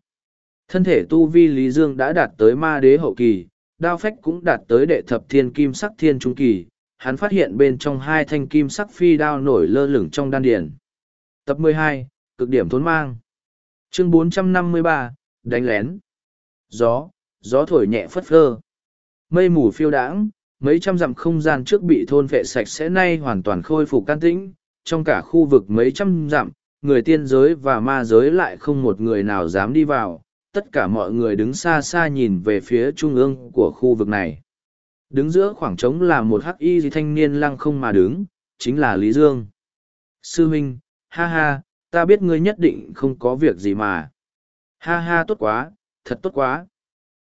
Thân thể tu vi Lý Dương đã đạt tới ma đế hậu kỳ, đao phách cũng đạt tới đệ thập thiên kim sắc thiên trung kỳ, hắn phát hiện bên trong hai thanh kim sắc phi đao nổi lơ lửng trong đan điển. Tập 12, cực điểm thốn mang. Chương 453, đánh lén. Gió, gió thổi nhẹ phất phơ. Mây mù phiêu đãng, mấy trăm dặm không gian trước bị thôn vệ sạch sẽ nay hoàn toàn khôi phục can tĩnh, trong cả khu vực mấy trăm dặm, người tiên giới và ma giới lại không một người nào dám đi vào, tất cả mọi người đứng xa xa nhìn về phía trung ương của khu vực này. Đứng giữa khoảng trống là một hắc y thanh niên lăng không mà đứng, chính là Lý Dương. Sư huynh, ha ha, ta biết ngươi nhất định không có việc gì mà. Ha ha tốt quá, thật tốt quá.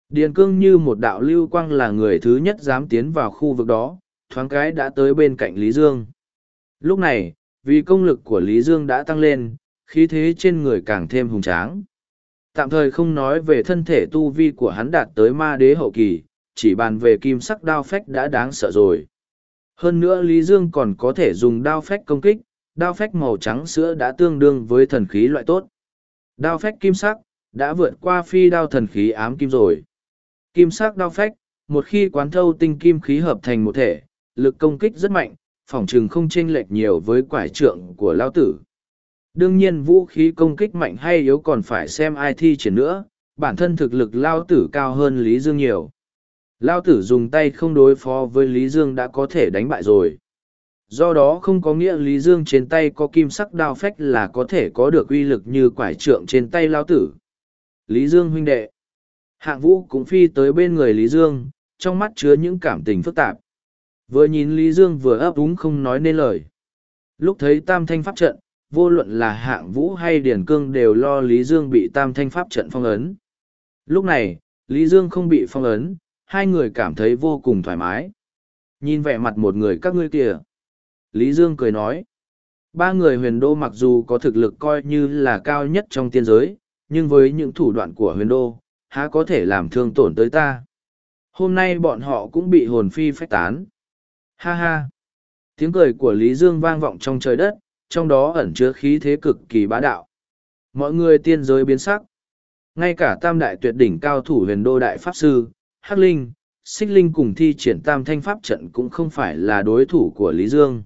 Điền cương như một đạo lưu quang là người thứ nhất dám tiến vào khu vực đó, thoáng cái đã tới bên cạnh Lý Dương. Lúc này, vì công lực của Lý Dương đã tăng lên, khí thế trên người càng thêm hùng tráng. Tạm thời không nói về thân thể tu vi của hắn đạt tới ma đế hậu kỳ, chỉ bàn về kim sắc đao phách đã đáng sợ rồi. Hơn nữa Lý Dương còn có thể dùng đao phách công kích, đao phách màu trắng sữa đã tương đương với thần khí loại tốt. Đao phách kim sắc, đã vượt qua phi đao thần khí ám kim rồi. Kim sắc đao phách, một khi quán thâu tinh kim khí hợp thành một thể, lực công kích rất mạnh, phỏng chừng không chênh lệch nhiều với quải trượng của lao tử. Đương nhiên vũ khí công kích mạnh hay yếu còn phải xem ai thi triển nữa, bản thân thực lực lao tử cao hơn Lý Dương nhiều. Lao tử dùng tay không đối phó với Lý Dương đã có thể đánh bại rồi. Do đó không có nghĩa Lý Dương trên tay có kim sắc đao phách là có thể có được uy lực như quải trượng trên tay Lao tử. Lý Dương huynh đệ. Hạng vũ cũng phi tới bên người Lý Dương, trong mắt chứa những cảm tình phức tạp. Vừa nhìn Lý Dương vừa ấp úng không nói nên lời. Lúc thấy tam thanh pháp trận, vô luận là hạng vũ hay điển cương đều lo Lý Dương bị tam thanh pháp trận phong ấn. Lúc này, Lý Dương không bị phong ấn, hai người cảm thấy vô cùng thoải mái. Nhìn vẻ mặt một người các ngươi kìa. Lý Dương cười nói. Ba người huyền đô mặc dù có thực lực coi như là cao nhất trong tiên giới, nhưng với những thủ đoạn của huyền đô, há có thể làm thương tổn tới ta. Hôm nay bọn họ cũng bị hồn phi phách tán. Ha ha! Tiếng cười của Lý Dương vang vọng trong trời đất, trong đó ẩn chứa khí thế cực kỳ bá đạo. Mọi người tiên giới biến sắc. Ngay cả tam đại tuyệt đỉnh cao thủ huyền đô đại pháp sư, Hắc Linh, Xích Linh cùng thi triển tam thanh pháp trận cũng không phải là đối thủ của Lý Dương.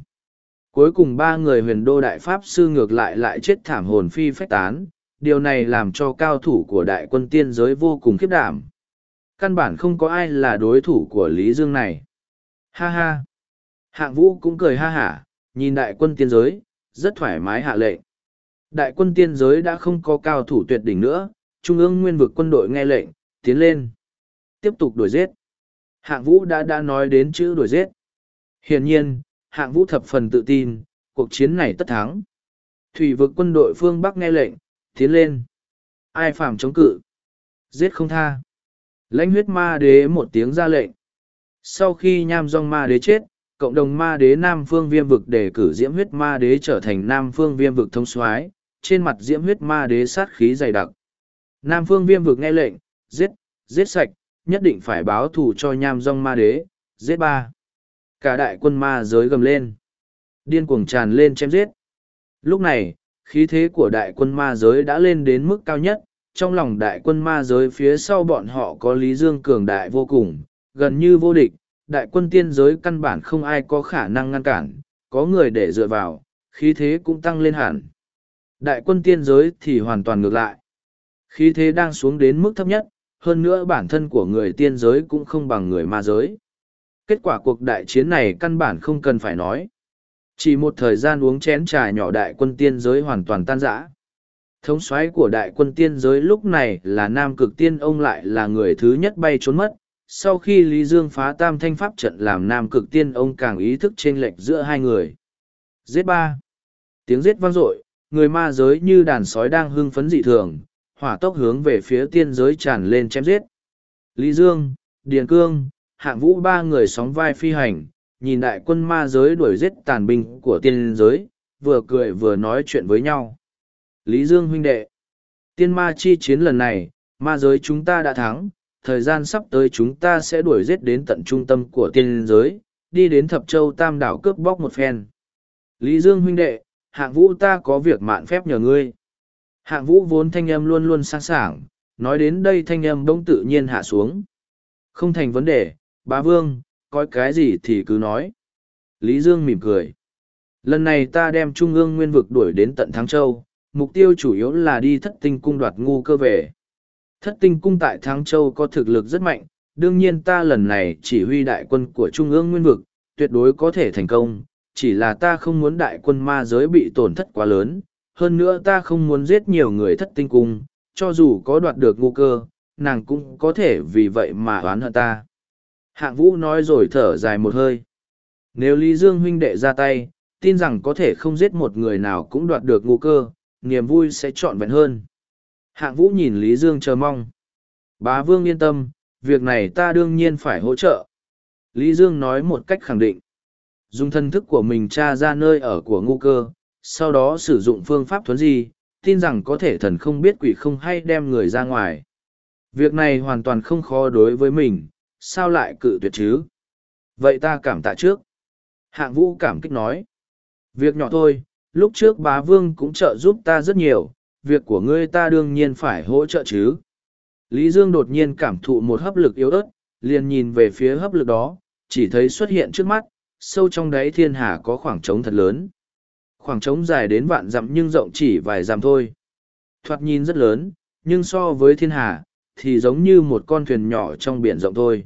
Cuối cùng ba người huyền đô đại pháp sư ngược lại lại chết thảm hồn phi phách tán, điều này làm cho cao thủ của đại quân tiên giới vô cùng khiếp đảm. Căn bản không có ai là đối thủ của Lý Dương này. Ha ha! Hạng vũ cũng cười ha hả, nhìn đại quân tiên giới, rất thoải mái hạ lệnh. Đại quân tiên giới đã không có cao thủ tuyệt đỉnh nữa, trung ương nguyên vực quân đội nghe lệnh, tiến lên. Tiếp tục đuổi giết. Hạng vũ đã đã nói đến chữ đuổi giết. Hiển nhiên, hạng vũ thập phần tự tin, cuộc chiến này tất thắng. Thủy vực quân đội phương Bắc nghe lệnh, tiến lên. Ai phạm chống cự? Giết không tha. Lãnh huyết ma đế một tiếng ra lệnh. Sau khi nham dòng ma đế chết, cộng đồng ma đế Nam Phương Viêm Vực đề cử Diễm huyết ma đế trở thành Nam Phương Viêm Vực thông soái trên mặt Diễm huyết ma đế sát khí dày đặc. Nam Phương Viêm Vực nghe lệnh, giết, giết sạch, nhất định phải báo thù cho nham dong ma đế, giết ba. Cả đại quân ma giới gầm lên. Điên cuồng tràn lên chém giết. Lúc này, khí thế của đại quân ma giới đã lên đến mức cao nhất. Trong lòng đại quân ma giới phía sau bọn họ có Lý Dương cường đại vô cùng, gần như vô địch. Đại quân tiên giới căn bản không ai có khả năng ngăn cản, có người để dựa vào, khí thế cũng tăng lên hẳn. Đại quân tiên giới thì hoàn toàn ngược lại. Khí thế đang xuống đến mức thấp nhất, hơn nữa bản thân của người tiên giới cũng không bằng người ma giới. Kết quả cuộc đại chiến này căn bản không cần phải nói. Chỉ một thời gian uống chén trà nhỏ đại quân tiên giới hoàn toàn tan rã. Thống soái của đại quân tiên giới lúc này là nam cực tiên ông lại là người thứ nhất bay trốn mất. Sau khi Lý Dương phá tam thanh pháp trận làm nam cực tiên ông càng ý thức chênh lệch giữa hai người. Giết ba. Tiếng giết vang dội, người ma giới như đàn sói đang hưng phấn dị thường, hỏa tốc hướng về phía tiên giới tràn lên chém giết. Lý Dương, Điền Cương, hạng vũ ba người sóng vai phi hành, nhìn đại quân ma giới đuổi giết tàn binh của tiên giới, vừa cười vừa nói chuyện với nhau. Lý Dương huynh đệ, tiên ma chi chiến lần này, ma giới chúng ta đã thắng, thời gian sắp tới chúng ta sẽ đuổi giết đến tận trung tâm của tiên giới, đi đến thập châu tam đảo cướp bóc một phen. Lý Dương huynh đệ, hạng vũ ta có việc mạn phép nhờ ngươi. Hạng vũ vốn thanh âm luôn luôn sẵn sàng, nói đến đây thanh âm bỗng tự nhiên hạ xuống. Không thành vấn đề, bá vương, coi cái gì thì cứ nói. Lý Dương mỉm cười. Lần này ta đem Trung ương nguyên vực đuổi đến tận Thắng Châu, mục tiêu chủ yếu là đi thất tinh cung đoạt ngu cơ về. Thất tinh cung tại Thắng Châu có thực lực rất mạnh, đương nhiên ta lần này chỉ huy đại quân của Trung ương nguyên vực, tuyệt đối có thể thành công, chỉ là ta không muốn đại quân ma giới bị tổn thất quá lớn, hơn nữa ta không muốn giết nhiều người thất tinh cung, cho dù có đoạt được ngu cơ, nàng cũng có thể vì vậy mà oán hận ta. Hạng vũ nói rồi thở dài một hơi. Nếu Lý Dương huynh đệ ra tay, tin rằng có thể không giết một người nào cũng đoạt được ngu cơ, niềm vui sẽ trọn vẹn hơn. Hạng vũ nhìn Lý Dương chờ mong. Bá Vương yên tâm, việc này ta đương nhiên phải hỗ trợ. Lý Dương nói một cách khẳng định. Dùng thân thức của mình tra ra nơi ở của ngu cơ, sau đó sử dụng phương pháp thuấn di, tin rằng có thể thần không biết quỷ không hay đem người ra ngoài. Việc này hoàn toàn không khó đối với mình, sao lại cự tuyệt chứ? Vậy ta cảm tạ trước. Hạng vũ cảm kích nói. Việc nhỏ thôi, lúc trước bá vương cũng trợ giúp ta rất nhiều, việc của ngươi ta đương nhiên phải hỗ trợ chứ. Lý Dương đột nhiên cảm thụ một hấp lực yếu ớt, liền nhìn về phía hấp lực đó, chỉ thấy xuất hiện trước mắt, sâu trong đáy thiên hà có khoảng trống thật lớn. Khoảng trống dài đến vạn dặm nhưng rộng chỉ vài dặm thôi. Thoạt nhìn rất lớn, nhưng so với thiên hà, thì giống như một con thuyền nhỏ trong biển rộng thôi.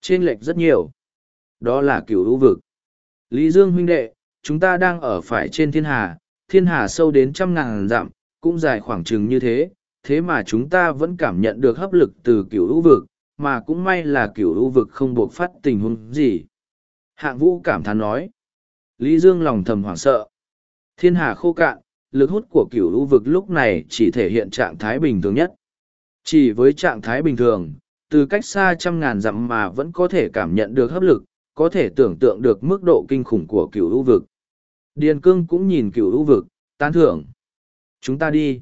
Trên lệch rất nhiều. Đó là cửu lũ vực. Lý Dương huynh đệ, chúng ta đang ở phải trên thiên hà, thiên hà sâu đến trăm ngàn dặm, cũng dài khoảng chừng như thế, thế mà chúng ta vẫn cảm nhận được hấp lực từ cửu lũ vực, mà cũng may là cửu lũ vực không buộc phát tình huống gì. Hạng vũ cảm thán nói. Lý Dương lòng thầm hoảng sợ. Thiên hà khô cạn, lực hút của cửu lũ vực lúc này chỉ thể hiện trạng thái bình thường nhất. Chỉ với trạng thái bình thường, từ cách xa trăm ngàn dặm mà vẫn có thể cảm nhận được hấp lực, có thể tưởng tượng được mức độ kinh khủng của cửu lũ vực. Điền cương cũng nhìn cửu lũ vực, tán thưởng. Chúng ta đi.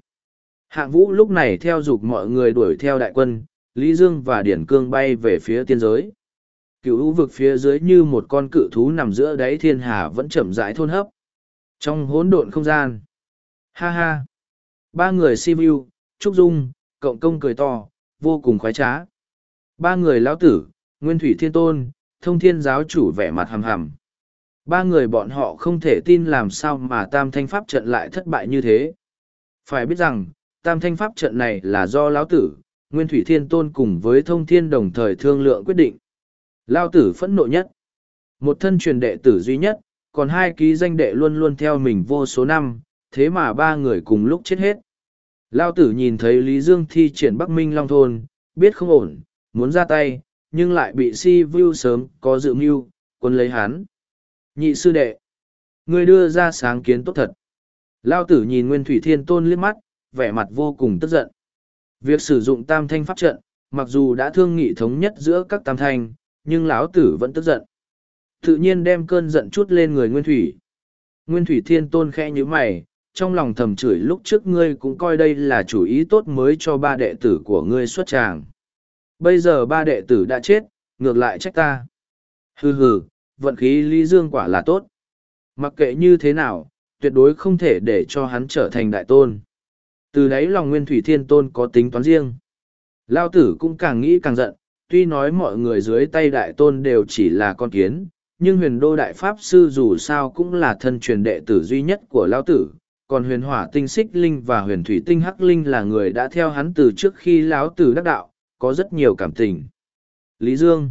Hạng vũ lúc này theo dục mọi người đuổi theo đại quân, Lý Dương và Điển Cương bay về phía tiên giới. cựu lũ vực phía dưới như một con cự thú nằm giữa đáy thiên hà vẫn chậm rãi thôn hấp. Trong hỗn độn không gian. Ha ha. Ba người si vu, Trúc Dung, cộng công cười to, vô cùng khoái trá. Ba người lão tử, Nguyên Thủy Thiên Tôn, Thông Thiên Giáo chủ vẻ mặt hầm hầm. Ba người bọn họ không thể tin làm sao mà Tam Thanh Pháp trận lại thất bại như thế. Phải biết rằng, Tam Thanh Pháp trận này là do lão tử, Nguyên Thủy Thiên Tôn cùng với Thông Thiên đồng thời thương lượng quyết định. Lão tử phẫn nộ nhất. Một thân truyền đệ tử duy nhất, còn hai ký danh đệ luôn luôn theo mình vô số năm, thế mà ba người cùng lúc chết hết. Lao tử nhìn thấy Lý Dương thi triển Bắc Minh Long Thôn, biết không ổn, muốn ra tay, nhưng lại bị si vu sớm có dự mưu, quân lấy hắn. Nhị sư đệ, người đưa ra sáng kiến tốt thật. Lao tử nhìn Nguyên Thủy Thiên Tôn liếc mắt, vẻ mặt vô cùng tức giận. Việc sử dụng tam thanh pháp trận, mặc dù đã thương nghị thống nhất giữa các tam thanh, nhưng lão tử vẫn tức giận. Tự nhiên đem cơn giận chút lên người Nguyên Thủy. Nguyên Thủy Thiên Tôn khẽ như mày, trong lòng thầm chửi lúc trước ngươi cũng coi đây là chủ ý tốt mới cho ba đệ tử của ngươi xuất tràng. Bây giờ ba đệ tử đã chết, ngược lại trách ta. Hừ hừ, vận khí Lý Dương quả là tốt. Mặc kệ như thế nào, tuyệt đối không thể để cho hắn trở thành đại tôn. Từ đấy lòng Nguyên Thủy Thiên Tôn có tính toán riêng. Lao tử cũng càng nghĩ càng giận, tuy nói mọi người dưới tay đại tôn đều chỉ là con kiến, nhưng huyền đô đại pháp sư dù sao cũng là thân truyền đệ tử duy nhất của Lao tử, còn huyền hỏa tinh xích linh và huyền thủy tinh hắc linh là người đã theo hắn từ trước khi Lão tử đắc đạo, có rất nhiều cảm tình. Lý Dương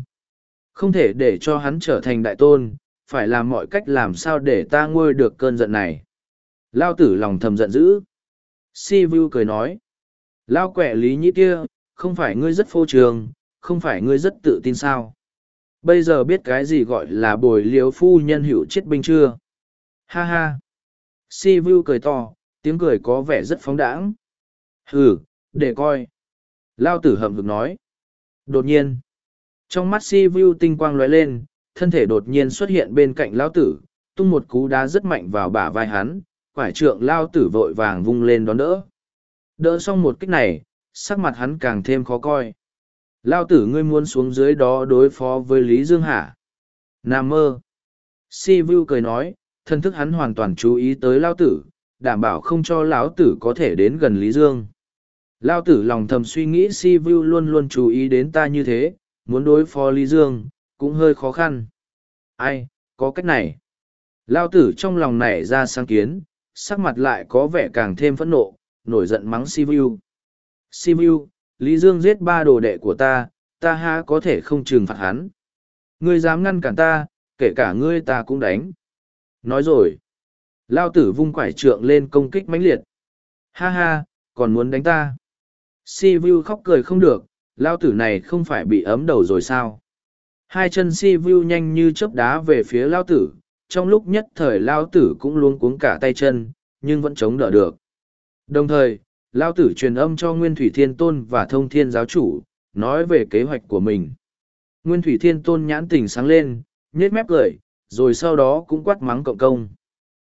Không thể để cho hắn trở thành đại tôn, phải làm mọi cách làm sao để ta nguôi được cơn giận này. Lao tử lòng thầm giận dữ. Si Vu cười nói. Lao quẻ lý nhĩ kia, không phải ngươi rất phô trường, không phải ngươi rất tự tin sao. Bây giờ biết cái gì gọi là bồi liếu phu nhân hữu chết binh chưa? Ha ha! Si Vu cười to, tiếng cười có vẻ rất phóng đãng. Hừ, để coi. Lao tử hậm hực nói. Đột nhiên, trong mắt Si Vu tinh quang lóe lên, thân thể đột nhiên xuất hiện bên cạnh Lao tử, tung một cú đá rất mạnh vào bả vai hắn, quải trượng Lao tử vội vàng vung lên đón đỡ. Đỡ xong một kích này, sắc mặt hắn càng thêm khó coi. Lao tử ngươi muốn xuống dưới đó đối phó với Lý Dương hả? Nam mơ. Si Vu cười nói, thân thức hắn hoàn toàn chú ý tới Lao tử, đảm bảo không cho lão tử có thể đến gần Lý Dương. Lao tử lòng thầm suy nghĩ Si Vu luôn luôn chú ý đến ta như thế, muốn đối phó Lý Dương, cũng hơi khó khăn. Ai, có cách này. Lao tử trong lòng nảy ra sáng kiến, sắc mặt lại có vẻ càng thêm phẫn nộ, nổi giận mắng Sivu. Sivu, Lý Dương giết ba đồ đệ của ta, ta ha có thể không trừng phạt hắn. Ngươi dám ngăn cản ta, kể cả ngươi ta cũng đánh. Nói rồi. Lao tử vung quải trượng lên công kích mãnh liệt. Ha ha, còn muốn đánh ta. Si Vu khóc cười không được, Lao tử này không phải bị ấm đầu rồi sao. Hai chân Si Vu nhanh như chớp đá về phía Lao tử, trong lúc nhất thời Lao tử cũng luống cuống cả tay chân, nhưng vẫn chống đỡ được. Đồng thời, Lao tử truyền âm cho Nguyên Thủy Thiên Tôn và Thông Thiên Giáo Chủ, nói về kế hoạch của mình. Nguyên Thủy Thiên Tôn nhãn tình sáng lên, nhếch mép cười, rồi sau đó cũng quát mắng cộng công.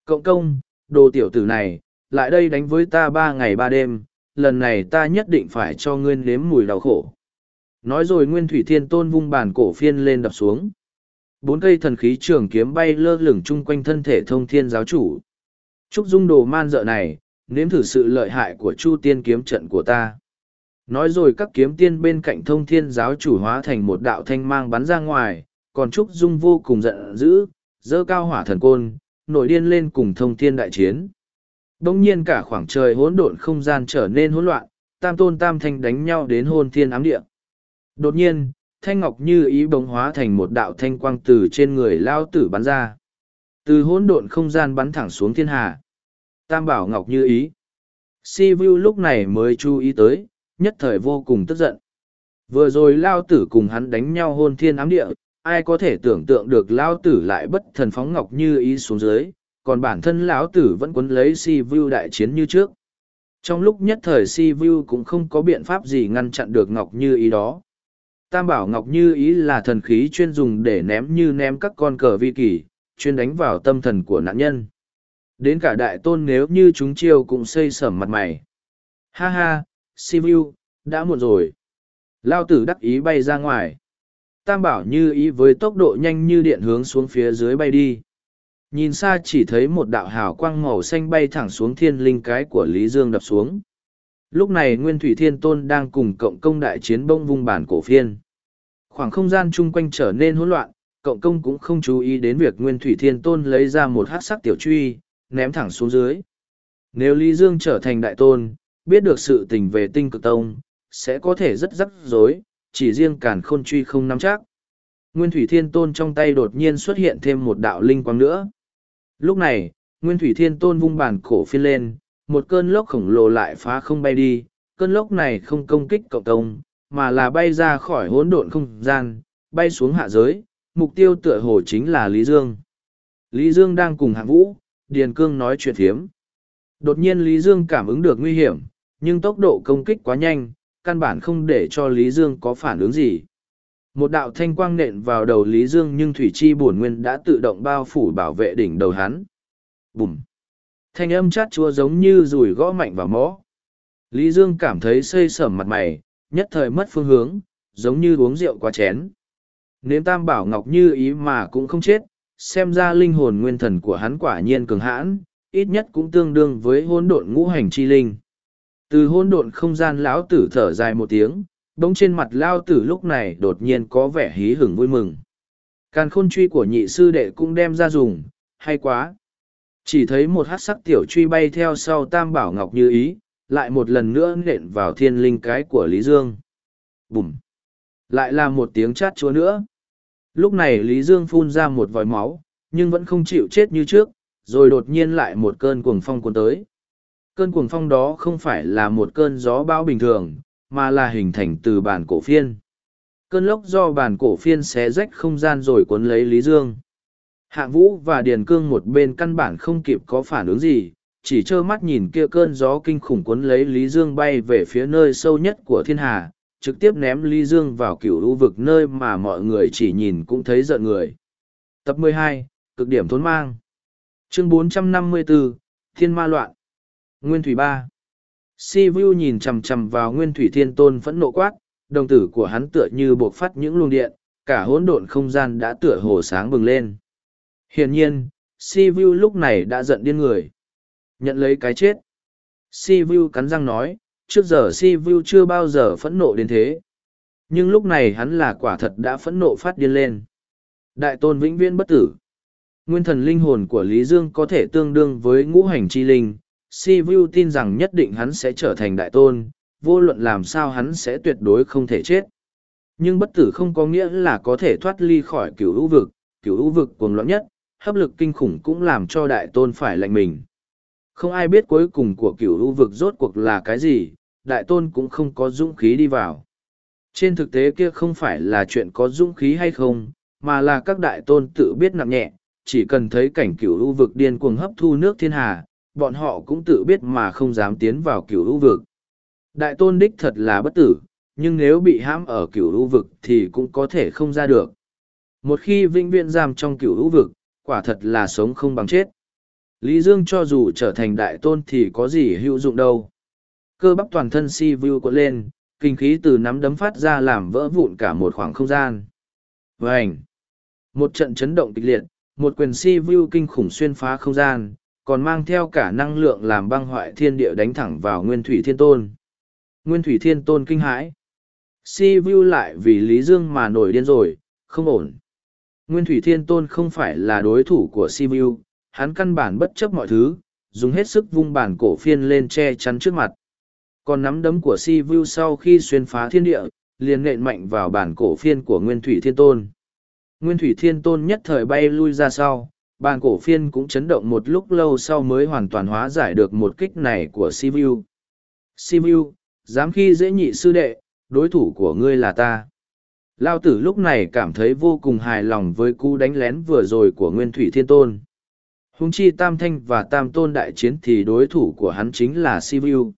Cộng công, đồ tiểu tử này, lại đây đánh với ta ba ngày ba đêm, lần này ta nhất định phải cho ngươi nếm mùi đau khổ. Nói rồi Nguyên Thủy Thiên Tôn vung bàn cổ phiên lên đập xuống. Bốn cây thần khí trường kiếm bay lơ lửng chung quanh thân thể thông thiên giáo chủ. Trúc dung đồ man dợ này, nếm thử sự lợi hại của chu tiên kiếm trận của ta nói rồi các kiếm tiên bên cạnh thông thiên giáo chủ hóa thành một đạo thanh mang bắn ra ngoài còn trúc dung vô cùng giận dữ dơ cao hỏa thần côn nổi điên lên cùng thông thiên đại chiến Đông nhiên cả khoảng trời hỗn độn không gian trở nên hỗn loạn tam tôn tam thanh đánh nhau đến hôn thiên ám địa đột nhiên thanh ngọc như ý bỗng hóa thành một đạo thanh quang từ trên người lao tử bắn ra từ hỗn độn không gian bắn thẳng xuống thiên hà Tam bảo ngọc như ý. Si Vu lúc này mới chú ý tới, nhất thời vô cùng tức giận. Vừa rồi Lao Tử cùng hắn đánh nhau hôn thiên ám địa, ai có thể tưởng tượng được Lao Tử lại bất thần phóng ngọc như ý xuống dưới, còn bản thân lão Tử vẫn quấn lấy Si Vu đại chiến như trước. Trong lúc nhất thời Si Vu cũng không có biện pháp gì ngăn chặn được ngọc như ý đó. Tam bảo ngọc như ý là thần khí chuyên dùng để ném như ném các con cờ vi kỳ, chuyên đánh vào tâm thần của nạn nhân. Đến cả đại tôn nếu như chúng chiêu cũng xây sẩm mặt mày. Ha ha, Sivu, đã muộn rồi. Lao tử đắc ý bay ra ngoài. Tam bảo như ý với tốc độ nhanh như điện hướng xuống phía dưới bay đi. Nhìn xa chỉ thấy một đạo hào quang màu xanh bay thẳng xuống thiên linh cái của Lý Dương đập xuống. Lúc này Nguyên Thủy Thiên Tôn đang cùng cộng công đại chiến bông vung bản cổ phiên. Khoảng không gian chung quanh trở nên hỗn loạn, cộng công cũng không chú ý đến việc Nguyên Thủy Thiên Tôn lấy ra một hát sắc tiểu truy, ném thẳng xuống dưới. Nếu Lý Dương trở thành đại tôn, biết được sự tình về tinh cực tông, sẽ có thể rất rắc rối, chỉ riêng càn khôn truy không nắm chắc. Nguyên Thủy Thiên Tôn trong tay đột nhiên xuất hiện thêm một đạo linh quang nữa. Lúc này, Nguyên Thủy Thiên Tôn vung bản cổ phiên lên, một cơn lốc khổng lồ lại phá không bay đi, cơn lốc này không công kích cộng tông, mà là bay ra khỏi hỗn độn không gian, bay xuống hạ giới, mục tiêu tựa hồ chính là Lý Dương. Lý Dương đang cùng hạng vũ, Điền Cương nói chuyện hiếm. Đột nhiên Lý Dương cảm ứng được nguy hiểm, nhưng tốc độ công kích quá nhanh, căn bản không để cho Lý Dương có phản ứng gì. Một đạo thanh quang nện vào đầu Lý Dương nhưng Thủy Chi bổn nguyên đã tự động bao phủ bảo vệ đỉnh đầu hắn. Bùm! Thanh âm chát chúa giống như rùi gõ mạnh vào mõ. Lý Dương cảm thấy xây sởm mặt mày, nhất thời mất phương hướng, giống như uống rượu quá chén. Nếu tam bảo ngọc như ý mà cũng không chết, xem ra linh hồn nguyên thần của hắn quả nhiên cường hãn, ít nhất cũng tương đương với hôn độn ngũ hành chi linh. Từ hôn độn không gian lão tử thở dài một tiếng, bỗng trên mặt lao tử lúc này đột nhiên có vẻ hí hửng vui mừng. Càn khôn truy của nhị sư đệ cũng đem ra dùng, hay quá. Chỉ thấy một hát sắc tiểu truy bay theo sau tam bảo ngọc như ý, lại một lần nữa nện vào thiên linh cái của Lý Dương. Bùm! Lại là một tiếng chát chúa nữa. Lúc này Lý Dương phun ra một vòi máu, nhưng vẫn không chịu chết như trước, rồi đột nhiên lại một cơn cuồng phong cuốn tới. Cơn cuồng phong đó không phải là một cơn gió bão bình thường, mà là hình thành từ bản cổ phiên. Cơn lốc do bản cổ phiên xé rách không gian rồi cuốn lấy Lý Dương. Hạng Vũ và Điền Cương một bên căn bản không kịp có phản ứng gì, chỉ trơ mắt nhìn kia cơn gió kinh khủng cuốn lấy Lý Dương bay về phía nơi sâu nhất của thiên hà, trực tiếp ném Lý Dương vào cửu lưu vực nơi mà mọi người chỉ nhìn cũng thấy giận người. Tập 12, Cực điểm thốn mang Chương 454, Thiên Ma Loạn Nguyên Thủy 3 Si Vu nhìn chằm chằm vào Nguyên Thủy Thiên Tôn phẫn nộ quát, đồng tử của hắn tựa như buộc phát những luồng điện, cả hỗn độn không gian đã tựa hồ sáng bừng lên. Hiển nhiên, Si Vu lúc này đã giận điên người. Nhận lấy cái chết. Si Vu cắn răng nói, trước giờ Si Vu chưa bao giờ phẫn nộ đến thế. Nhưng lúc này hắn là quả thật đã phẫn nộ phát điên lên. Đại tôn vĩnh viễn bất tử. Nguyên thần linh hồn của Lý Dương có thể tương đương với ngũ hành chi linh. Si Vu tin rằng nhất định hắn sẽ trở thành đại tôn, vô luận làm sao hắn sẽ tuyệt đối không thể chết. Nhưng bất tử không có nghĩa là có thể thoát ly khỏi cửu hữu vực, cửu hữu vực cuồng loạn nhất, hấp lực kinh khủng cũng làm cho đại tôn phải lạnh mình. Không ai biết cuối cùng của cửu u vực rốt cuộc là cái gì, đại tôn cũng không có dũng khí đi vào. Trên thực tế kia không phải là chuyện có dũng khí hay không, mà là các đại tôn tự biết nặng nhẹ, chỉ cần thấy cảnh cửu u vực điên cuồng hấp thu nước thiên hà, bọn họ cũng tự biết mà không dám tiến vào cửu u vực. Đại tôn đích thật là bất tử, nhưng nếu bị hãm ở cửu u vực thì cũng có thể không ra được. Một khi vĩnh viễn giam trong cửu u vực, quả thật là sống không bằng chết. Lý Dương cho dù trở thành đại tôn thì có gì hữu dụng đâu. Cơ bắp toàn thân si vu cuộn lên, kinh khí từ nắm đấm phát ra làm vỡ vụn cả một khoảng không gian. Vânh! Một trận chấn động kịch liệt, một quyền si vu kinh khủng xuyên phá không gian, còn mang theo cả năng lượng làm băng hoại thiên địa đánh thẳng vào nguyên thủy thiên tôn. Nguyên thủy thiên tôn kinh hãi. Si vu lại vì Lý Dương mà nổi điên rồi, không ổn. Nguyên Thủy Thiên Tôn không phải là đối thủ của Sivu, hắn căn bản bất chấp mọi thứ, dùng hết sức vung bản cổ phiên lên che chắn trước mặt. Còn nắm đấm của Sivu sau khi xuyên phá thiên địa, liền nện mạnh vào bản cổ phiên của Nguyên Thủy Thiên Tôn. Nguyên Thủy Thiên Tôn nhất thời bay lui ra sau, bản cổ phiên cũng chấn động một lúc lâu sau mới hoàn toàn hóa giải được một kích này của Sivu. Sivu, dám khi dễ nhị sư đệ, đối thủ của ngươi là ta. Lao tử lúc này cảm thấy vô cùng hài lòng với cú đánh lén vừa rồi của Nguyên Thủy Thiên Tôn. Hùng chi Tam Thanh và Tam Tôn đại chiến thì đối thủ của hắn chính là Sivu.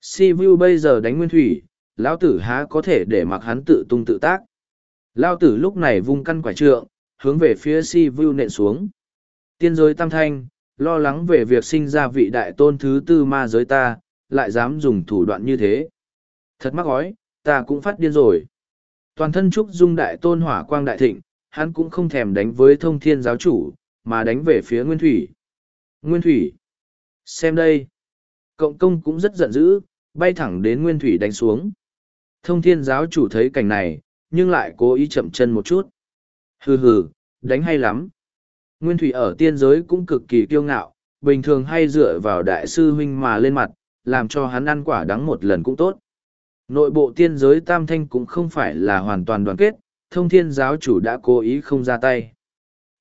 Sivu bây giờ đánh Nguyên Thủy, Lão tử há có thể để mặc hắn tự tung tự tác. Lao tử lúc này vung căn quả trượng, hướng về phía Sivu nện xuống. Tiên giới Tam Thanh, lo lắng về việc sinh ra vị đại tôn thứ tư ma giới ta, lại dám dùng thủ đoạn như thế. Thật mắc ói, ta cũng phát điên rồi. Toàn thân trúc dung đại tôn hỏa quang đại thịnh, hắn cũng không thèm đánh với thông thiên giáo chủ, mà đánh về phía Nguyên Thủy. Nguyên Thủy! Xem đây! Cộng công cũng rất giận dữ, bay thẳng đến Nguyên Thủy đánh xuống. Thông thiên giáo chủ thấy cảnh này, nhưng lại cố ý chậm chân một chút. Hừ hừ, đánh hay lắm. Nguyên Thủy ở tiên giới cũng cực kỳ kiêu ngạo, bình thường hay dựa vào đại sư huynh mà lên mặt, làm cho hắn ăn quả đắng một lần cũng tốt. Nội bộ tiên giới tam thanh cũng không phải là hoàn toàn đoàn kết, thông thiên giáo chủ đã cố ý không ra tay.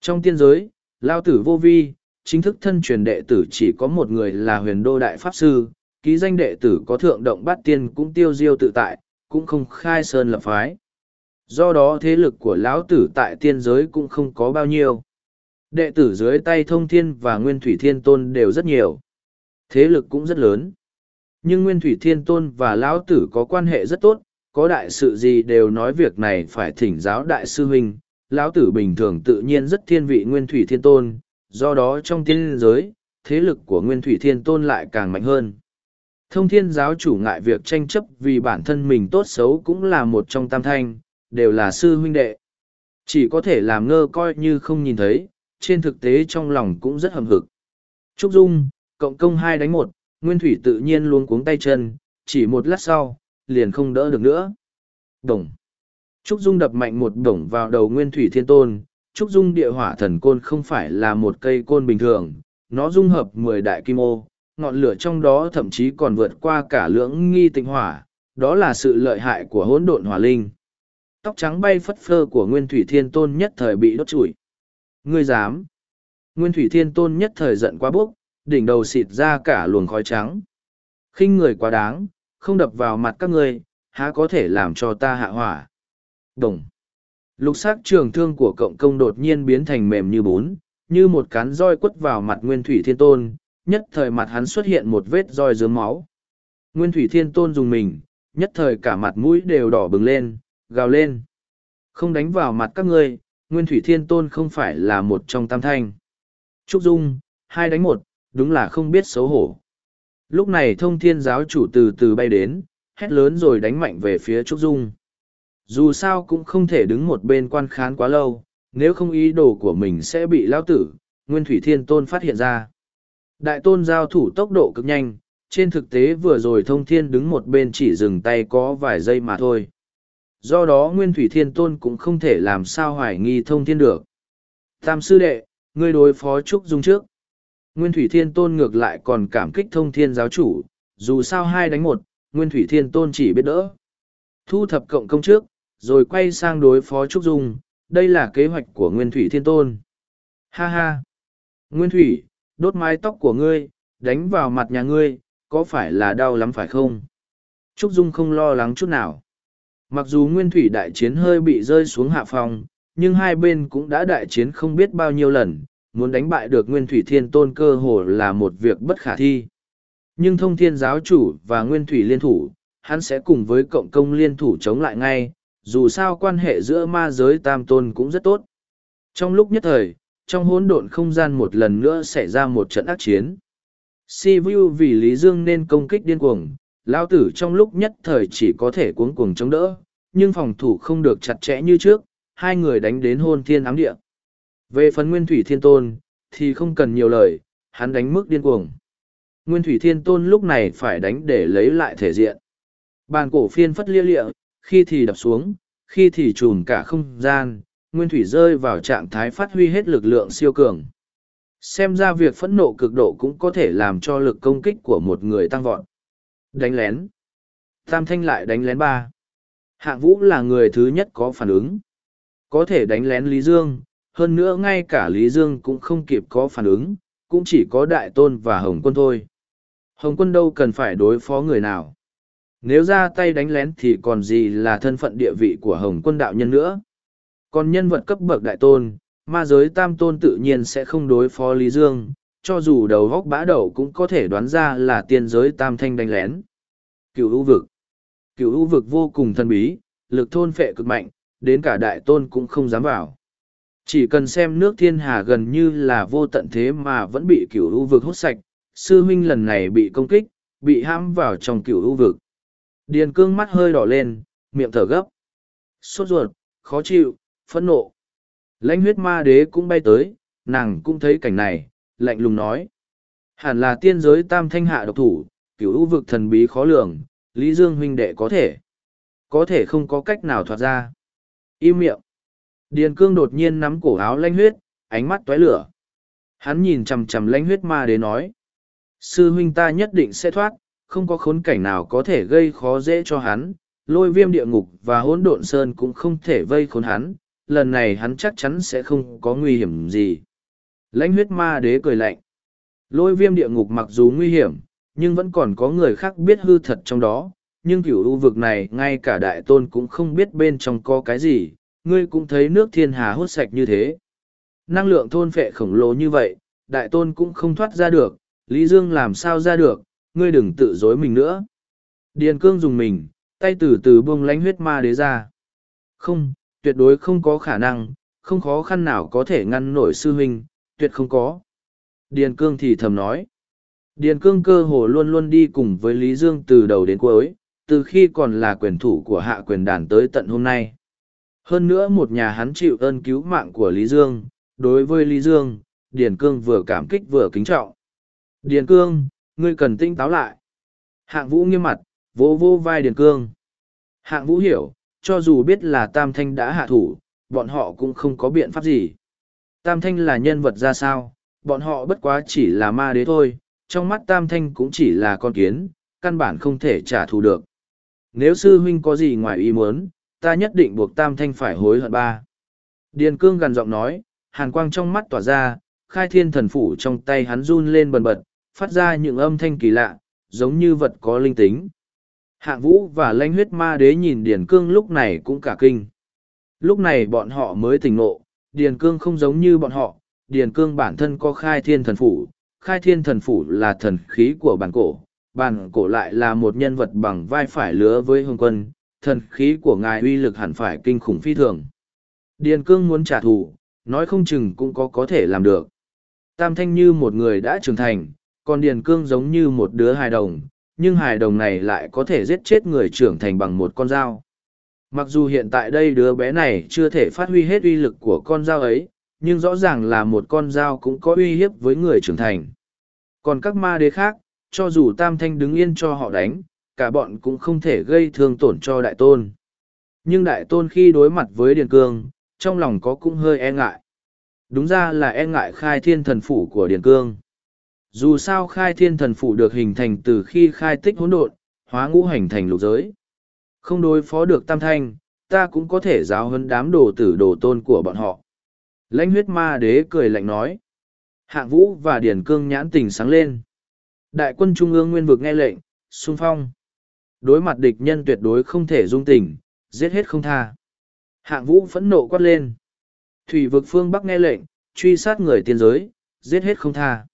Trong tiên giới, Lao tử vô vi, chính thức thân truyền đệ tử chỉ có một người là huyền đô đại pháp sư, ký danh đệ tử có thượng động bát tiên cũng tiêu diêu tự tại, cũng không khai sơn lập phái. Do đó thế lực của lão tử tại tiên giới cũng không có bao nhiêu. Đệ tử dưới tay thông thiên và nguyên thủy thiên tôn đều rất nhiều. Thế lực cũng rất lớn nhưng Nguyên Thủy Thiên Tôn và Lão Tử có quan hệ rất tốt, có đại sự gì đều nói việc này phải thỉnh giáo đại sư huynh. Lão Tử bình thường tự nhiên rất thiên vị Nguyên Thủy Thiên Tôn, do đó trong tiên giới, thế lực của Nguyên Thủy Thiên Tôn lại càng mạnh hơn. Thông thiên giáo chủ ngại việc tranh chấp vì bản thân mình tốt xấu cũng là một trong tam thanh, đều là sư huynh đệ. Chỉ có thể làm ngơ coi như không nhìn thấy, trên thực tế trong lòng cũng rất hầm hực. Trúc Dung, cộng công hai đánh một, Nguyên Thủy tự nhiên luôn cuống tay chân, chỉ một lát sau, liền không đỡ được nữa. Đồng. Trúc Dung đập mạnh một đồng vào đầu Nguyên Thủy Thiên Tôn. Trúc Dung địa hỏa thần côn không phải là một cây côn bình thường, nó dung hợp mười đại kim ô, ngọn lửa trong đó thậm chí còn vượt qua cả lưỡng nghi tịnh hỏa, đó là sự lợi hại của hỗn độn hỏa linh. Tóc trắng bay phất phơ của Nguyên Thủy Thiên Tôn nhất thời bị đốt chủi. Ngươi dám? Nguyên Thủy Thiên Tôn nhất thời giận quá bốc, đỉnh đầu xịt ra cả luồng khói trắng. khinh người quá đáng, không đập vào mặt các ngươi, há có thể làm cho ta hạ hỏa. Đồng. Lục sắc trường thương của cộng công đột nhiên biến thành mềm như bún, như một cán roi quất vào mặt Nguyên Thủy Thiên Tôn, nhất thời mặt hắn xuất hiện một vết roi dướng máu. Nguyên Thủy Thiên Tôn dùng mình, nhất thời cả mặt mũi đều đỏ bừng lên, gào lên. Không đánh vào mặt các ngươi, Nguyên Thủy Thiên Tôn không phải là một trong tam thanh. Trúc Dung, hai đánh một, đúng là không biết xấu hổ. Lúc này thông thiên giáo chủ từ từ bay đến, hét lớn rồi đánh mạnh về phía Trúc Dung. Dù sao cũng không thể đứng một bên quan khán quá lâu, nếu không ý đồ của mình sẽ bị lao tử, Nguyên Thủy Thiên Tôn phát hiện ra. Đại tôn giao thủ tốc độ cực nhanh, trên thực tế vừa rồi thông thiên đứng một bên chỉ dừng tay có vài giây mà thôi. Do đó Nguyên Thủy Thiên Tôn cũng không thể làm sao hoài nghi thông thiên được. Tam sư đệ, ngươi đối phó Trúc Dung trước. Nguyên Thủy Thiên Tôn ngược lại còn cảm kích thông thiên giáo chủ, dù sao hai đánh một, Nguyên Thủy Thiên Tôn chỉ biết đỡ. Thu thập cộng công trước, rồi quay sang đối phó Trúc Dung, đây là kế hoạch của Nguyên Thủy Thiên Tôn. Ha ha! Nguyên Thủy, đốt mái tóc của ngươi, đánh vào mặt nhà ngươi, có phải là đau lắm phải không? Trúc Dung không lo lắng chút nào. Mặc dù Nguyên Thủy đại chiến hơi bị rơi xuống hạ phòng, nhưng hai bên cũng đã đại chiến không biết bao nhiêu lần, muốn đánh bại được Nguyên Thủy Thiên Tôn cơ hồ là một việc bất khả thi. Nhưng thông thiên giáo chủ và Nguyên Thủy liên thủ, hắn sẽ cùng với cộng công liên thủ chống lại ngay, dù sao quan hệ giữa ma giới tam tôn cũng rất tốt. Trong lúc nhất thời, trong hỗn độn không gian một lần nữa xảy ra một trận ác chiến. Si Vu vì Lý Dương nên công kích điên cuồng, lao tử trong lúc nhất thời chỉ có thể cuống cuồng chống đỡ, nhưng phòng thủ không được chặt chẽ như trước, hai người đánh đến hôn thiên ám địa. Về phần Nguyên Thủy Thiên Tôn, thì không cần nhiều lời, hắn đánh mức điên cuồng. Nguyên Thủy Thiên Tôn lúc này phải đánh để lấy lại thể diện. Bàn cổ phiên phất lia lịa, khi thì đập xuống, khi thì trùn cả không gian, Nguyên Thủy rơi vào trạng thái phát huy hết lực lượng siêu cường. Xem ra việc phẫn nộ cực độ cũng có thể làm cho lực công kích của một người tăng vọt. Đánh lén. Tam Thanh lại đánh lén ba. Hạng Vũ là người thứ nhất có phản ứng. Có thể đánh lén Lý Dương, hơn nữa ngay cả Lý Dương cũng không kịp có phản ứng, cũng chỉ có Đại Tôn và Hồng Quân thôi. Hồng Quân đâu cần phải đối phó người nào. Nếu ra tay đánh lén thì còn gì là thân phận địa vị của Hồng Quân đạo nhân nữa. Còn nhân vật cấp bậc Đại Tôn, ma giới Tam Tôn tự nhiên sẽ không đối phó Lý Dương, cho dù đầu góc bã đầu cũng có thể đoán ra là tiên giới Tam Thanh đánh lén. Cựu ưu vực Cựu ưu vực vô cùng thân bí, lực thôn phệ cực mạnh, đến cả Đại Tôn cũng không dám vào chỉ cần xem nước thiên hà gần như là vô tận thế mà vẫn bị cửu u vực hút sạch, sư huynh lần này bị công kích, bị hãm vào trong cửu u vực. Điền cương mắt hơi đỏ lên, miệng thở gấp. Sốt ruột, khó chịu, phẫn nộ. Lãnh huyết ma đế cũng bay tới, nàng cũng thấy cảnh này, lạnh lùng nói. Hẳn là tiên giới tam thanh hạ độc thủ, cửu u vực thần bí khó lường, lý dương huynh đệ có thể. Có thể không có cách nào thoát ra. Im miệng. Điền cương đột nhiên nắm cổ áo lanh huyết, ánh mắt tóe lửa. Hắn nhìn chằm chằm lanh huyết ma đế nói. Sư huynh ta nhất định sẽ thoát, không có khốn cảnh nào có thể gây khó dễ cho hắn. Lôi viêm địa ngục và hỗn độn sơn cũng không thể vây khốn hắn. Lần này hắn chắc chắn sẽ không có nguy hiểm gì. Lãnh huyết ma đế cười lạnh. Lôi viêm địa ngục mặc dù nguy hiểm, nhưng vẫn còn có người khác biết hư thật trong đó. Nhưng cửu u vực này ngay cả đại tôn cũng không biết bên trong có cái gì, ngươi cũng thấy nước thiên hà hút sạch như thế. Năng lượng thôn phệ khổng lồ như vậy, đại tôn cũng không thoát ra được, Lý Dương làm sao ra được, ngươi đừng tự dối mình nữa. Điền cương dùng mình, tay từ từ buông lánh huyết ma đế ra. Không, tuyệt đối không có khả năng, không khó khăn nào có thể ngăn nổi sư huynh, tuyệt không có. Điền cương thì thầm nói. Điền cương cơ hồ luôn luôn đi cùng với Lý Dương từ đầu đến cuối, từ khi còn là quyền thủ của hạ quyền đàn tới tận hôm nay. Hơn nữa một nhà hắn chịu ơn cứu mạng của Lý Dương, đối với Lý Dương, Điền Cương vừa cảm kích vừa kính trọng. Điền Cương, ngươi cần tinh táo lại. Hạng Vũ nghiêm mặt, vỗ vô vai Điền Cương. Hạng Vũ hiểu, cho dù biết là Tam Thanh đã hạ thủ, bọn họ cũng không có biện pháp gì. Tam Thanh là nhân vật ra sao, bọn họ bất quá chỉ là ma đế thôi, trong mắt Tam Thanh cũng chỉ là con kiến, căn bản không thể trả thù được. Nếu sư huynh có gì ngoài ý muốn, ta nhất định buộc Tam Thanh phải hối hận ba. Điền Cương gần giọng nói, hàn quang trong mắt tỏa ra, khai thiên thần phủ trong tay hắn run lên bần bật, phát ra những âm thanh kỳ lạ, giống như vật có linh tính. Hạng vũ và lãnh huyết ma đế nhìn Điền Cương lúc này cũng cả kinh. Lúc này bọn họ mới tỉnh ngộ, Điền Cương không giống như bọn họ, Điền Cương bản thân có khai thiên thần phủ, khai thiên thần phủ là thần khí của bản cổ, bản cổ lại là một nhân vật bằng vai phải lứa với hương quân, thần khí của ngài uy lực hẳn phải kinh khủng phi thường. Điền Cương muốn trả thù, nói không chừng cũng có có thể làm được. Tam Thanh như một người đã trưởng thành, còn Điền Cương giống như một đứa hài đồng, nhưng hài đồng này lại có thể giết chết người trưởng thành bằng một con dao. Mặc dù hiện tại đây đứa bé này chưa thể phát huy hết uy lực của con dao ấy, nhưng rõ ràng là một con dao cũng có uy hiếp với người trưởng thành. Còn các ma đế khác, cho dù Tam Thanh đứng yên cho họ đánh, cả bọn cũng không thể gây thương tổn cho Đại Tôn. Nhưng Đại Tôn khi đối mặt với Điền Cương, trong lòng có cũng hơi e ngại. Đúng ra là e ngại khai thiên thần phủ của Điền Cương. Dù sao khai thiên thần phủ được hình thành từ khi khai tích hỗn độn, hóa ngũ hành thành lục giới. Không đối phó được tam thanh, ta cũng có thể giáo huấn đám đồ tử đồ tôn của bọn họ. Lãnh huyết ma đế cười lạnh nói. Hạng vũ và Điền Cương nhãn tình sáng lên. Đại quân Trung ương nguyên vực nghe lệnh, xung phong. Đối mặt địch nhân tuyệt đối không thể dung tình, giết hết không tha. Hạng vũ phẫn nộ quát lên. Thủy vực phương Bắc nghe lệnh, truy sát người tiên giới, giết hết không tha.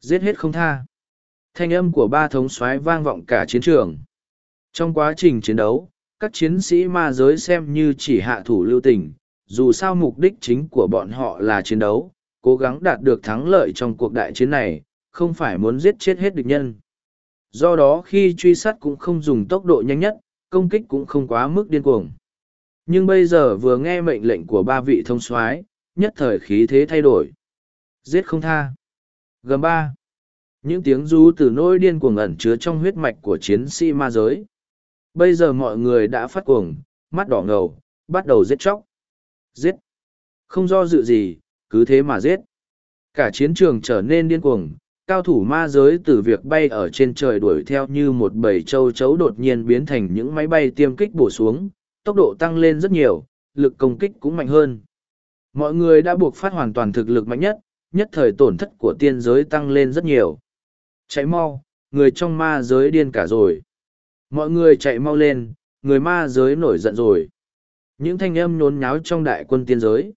Giết hết không tha. Thanh âm của ba thống soái vang vọng cả chiến trường. Trong quá trình chiến đấu, các chiến sĩ ma giới xem như chỉ hạ thủ lưu tình, dù sao mục đích chính của bọn họ là chiến đấu, cố gắng đạt được thắng lợi trong cuộc đại chiến này, không phải muốn giết chết hết địch nhân. Do đó khi truy sát cũng không dùng tốc độ nhanh nhất, công kích cũng không quá mức điên cuồng. Nhưng bây giờ vừa nghe mệnh lệnh của ba vị thông soái, nhất thời khí thế thay đổi. Giết không tha. Gầm ba. Những tiếng rú từ nỗi điên cuồng ẩn chứa trong huyết mạch của chiến sĩ ma giới. Bây giờ mọi người đã phát cuồng, mắt đỏ ngầu, bắt đầu giết chóc. Giết. Không do dự gì, cứ thế mà giết. Cả chiến trường trở nên điên cuồng, cao thủ ma giới từ việc bay ở trên trời đuổi theo như một bầy châu chấu đột nhiên biến thành những máy bay tiêm kích bổ xuống, tốc độ tăng lên rất nhiều, lực công kích cũng mạnh hơn. Mọi người đã buộc phát hoàn toàn thực lực mạnh nhất, nhất thời tổn thất của tiên giới tăng lên rất nhiều. Chạy mau, người trong ma giới điên cả rồi. Mọi người chạy mau lên, người ma giới nổi giận rồi. Những thanh âm nhốn nháo trong đại quân tiên giới.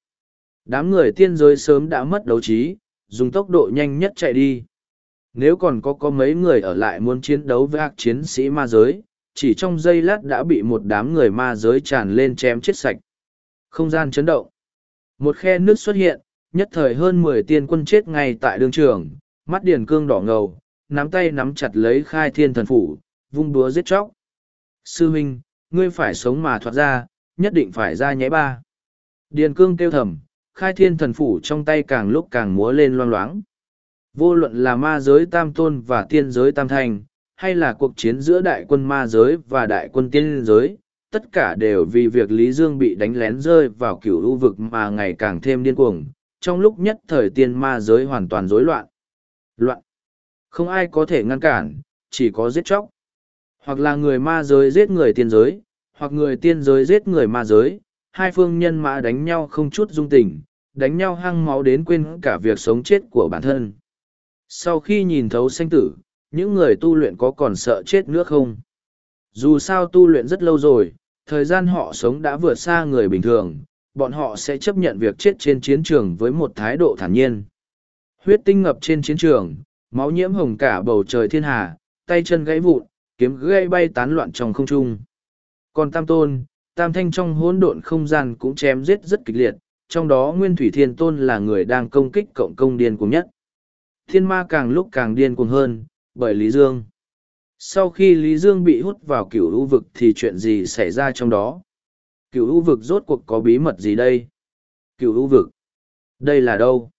Đám người tiên giới sớm đã mất đấu trí, dùng tốc độ nhanh nhất chạy đi. Nếu còn có có mấy người ở lại muốn chiến đấu với ác chiến sĩ ma giới, chỉ trong giây lát đã bị một đám người ma giới tràn lên chém chết sạch. Không gian chấn động. Một khe nước xuất hiện, nhất thời hơn mười tiên quân chết ngay tại đường trường, mắt điền cương đỏ ngầu, nắm tay nắm chặt lấy khai thiên thần phủ, vung đúa giết chóc. Sư huynh, ngươi phải sống mà thoát ra, nhất định phải ra nháy ba. Điền cương kêu thầm, khai thiên thần phủ trong tay càng lúc càng múa lên loang loáng. Vô luận là ma giới tam tôn và tiên giới tam thành, hay là cuộc chiến giữa đại quân ma giới và đại quân tiên giới, tất cả đều vì việc Lý Dương bị đánh lén rơi vào cửu lưu vực mà ngày càng thêm điên cuồng, trong lúc nhất thời tiên ma giới hoàn toàn rối loạn. Loạn. Không ai có thể ngăn cản, chỉ có giết chóc. Hoặc là người ma giới giết người tiên giới, hoặc người tiên giới giết người ma giới, hai phương nhân mã đánh nhau không chút dung tình, đánh nhau hăng máu đến quên cả việc sống chết của bản thân. Sau khi nhìn thấu sanh tử, những người tu luyện có còn sợ chết nữa không? Dù sao tu luyện rất lâu rồi, thời gian họ sống đã vượt xa người bình thường, bọn họ sẽ chấp nhận việc chết trên chiến trường với một thái độ thản nhiên. Huyết tinh ngập trên chiến trường, máu nhiễm hồng cả bầu trời thiên hà, tay chân gãy vụn, kiếm gây bay tán loạn trong không trung. Còn Tam Tôn, Tam Thanh trong hỗn độn không gian cũng chém giết rất kịch liệt, trong đó Nguyên Thủy Thiên Tôn là người đang công kích cộng công điên cùng nhất. Thiên ma càng lúc càng điên cuồng hơn, bởi Lý Dương. Sau khi Lý Dương bị hút vào cửu lũ vực thì chuyện gì xảy ra trong đó? Cựu u vực rốt cuộc có bí mật gì đây? Cựu u vực. Đây là đâu?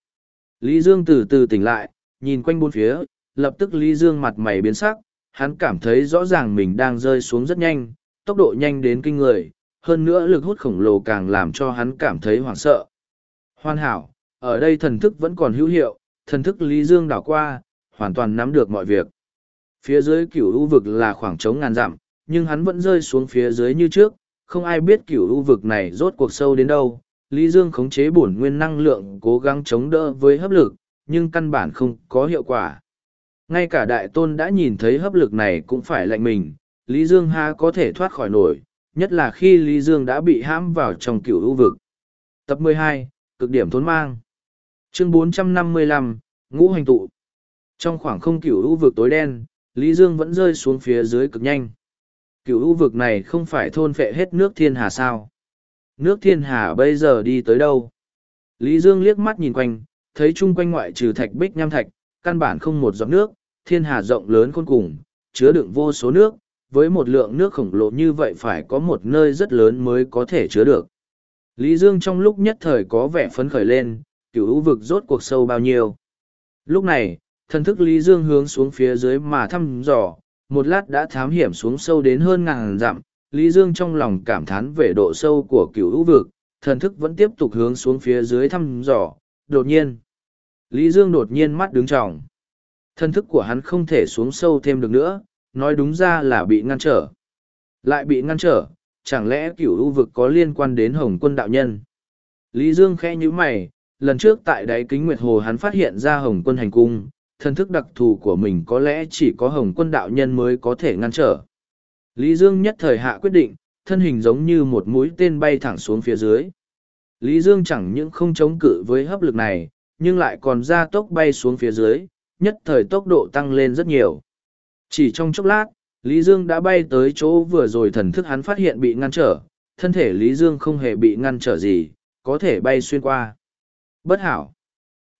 Lý Dương từ từ tỉnh lại, nhìn quanh bốn phía, lập tức Lý Dương mặt mày biến sắc, hắn cảm thấy rõ ràng mình đang rơi xuống rất nhanh, tốc độ nhanh đến kinh người, hơn nữa lực hút khổng lồ càng làm cho hắn cảm thấy hoảng sợ. Hoàn hảo, ở đây thần thức vẫn còn hữu hiệu, thần thức Lý Dương đảo qua, hoàn toàn nắm được mọi việc. Phía dưới cửu u vực là khoảng trống ngàn dặm, nhưng hắn vẫn rơi xuống phía dưới như trước, không ai biết cửu u vực này rốt cuộc sâu đến đâu. Lý Dương khống chế bổn nguyên năng lượng cố gắng chống đỡ với hấp lực, nhưng căn bản không có hiệu quả. Ngay cả đại tôn đã nhìn thấy hấp lực này cũng phải lạnh mình, Lý Dương ha có thể thoát khỏi nổi, nhất là khi Lý Dương đã bị hãm vào trong cửu u vực. Tập 12, cực điểm thốn mang. Chương 455, Ngũ hành tụ. Trong khoảng không kiểu u vực tối đen, Lý Dương vẫn rơi xuống phía dưới cực nhanh. Kiểu u vực này không phải thôn phệ hết nước thiên hà sao? Nước thiên hà bây giờ đi tới đâu? Lý Dương liếc mắt nhìn quanh, thấy chung quanh ngoại trừ thạch bích nham thạch, căn bản không một giọt nước, thiên hà rộng lớn khôn cùng, chứa đựng vô số nước, với một lượng nước khổng lồ như vậy phải có một nơi rất lớn mới có thể chứa được. Lý Dương trong lúc nhất thời có vẻ phấn khởi lên, cựu u vực rốt cuộc sâu bao nhiêu. Lúc này, thần thức Lý Dương hướng xuống phía dưới mà thăm dò, một lát đã thám hiểm xuống sâu đến hơn ngàn dặm. Lý Dương trong lòng cảm thán về độ sâu của cựu hữu vực, thần thức vẫn tiếp tục hướng xuống phía dưới thăm dò. Đột nhiên, Lý Dương đột nhiên mắt đứng trọng. Thần thức của hắn không thể xuống sâu thêm được nữa, nói đúng ra là bị ngăn trở. Lại bị ngăn trở, chẳng lẽ cửu u vực có liên quan đến Hồng quân đạo nhân? Lý Dương khẽ như mày, lần trước tại đáy kính nguyệt hồ hắn phát hiện ra Hồng quân hành cung, thần thức đặc thù của mình có lẽ chỉ có hồng quân đạo nhân mới có thể ngăn trở. Lý Dương nhất thời hạ quyết định, thân hình giống như một mũi tên bay thẳng xuống phía dưới. Lý Dương chẳng những không chống cự với hấp lực này, nhưng lại còn ra tốc bay xuống phía dưới, nhất thời tốc độ tăng lên rất nhiều. Chỉ trong chốc lát, Lý Dương đã bay tới chỗ vừa rồi thần thức hắn phát hiện bị ngăn trở, thân thể Lý Dương không hề bị ngăn trở gì, có thể bay xuyên qua. Bất hảo.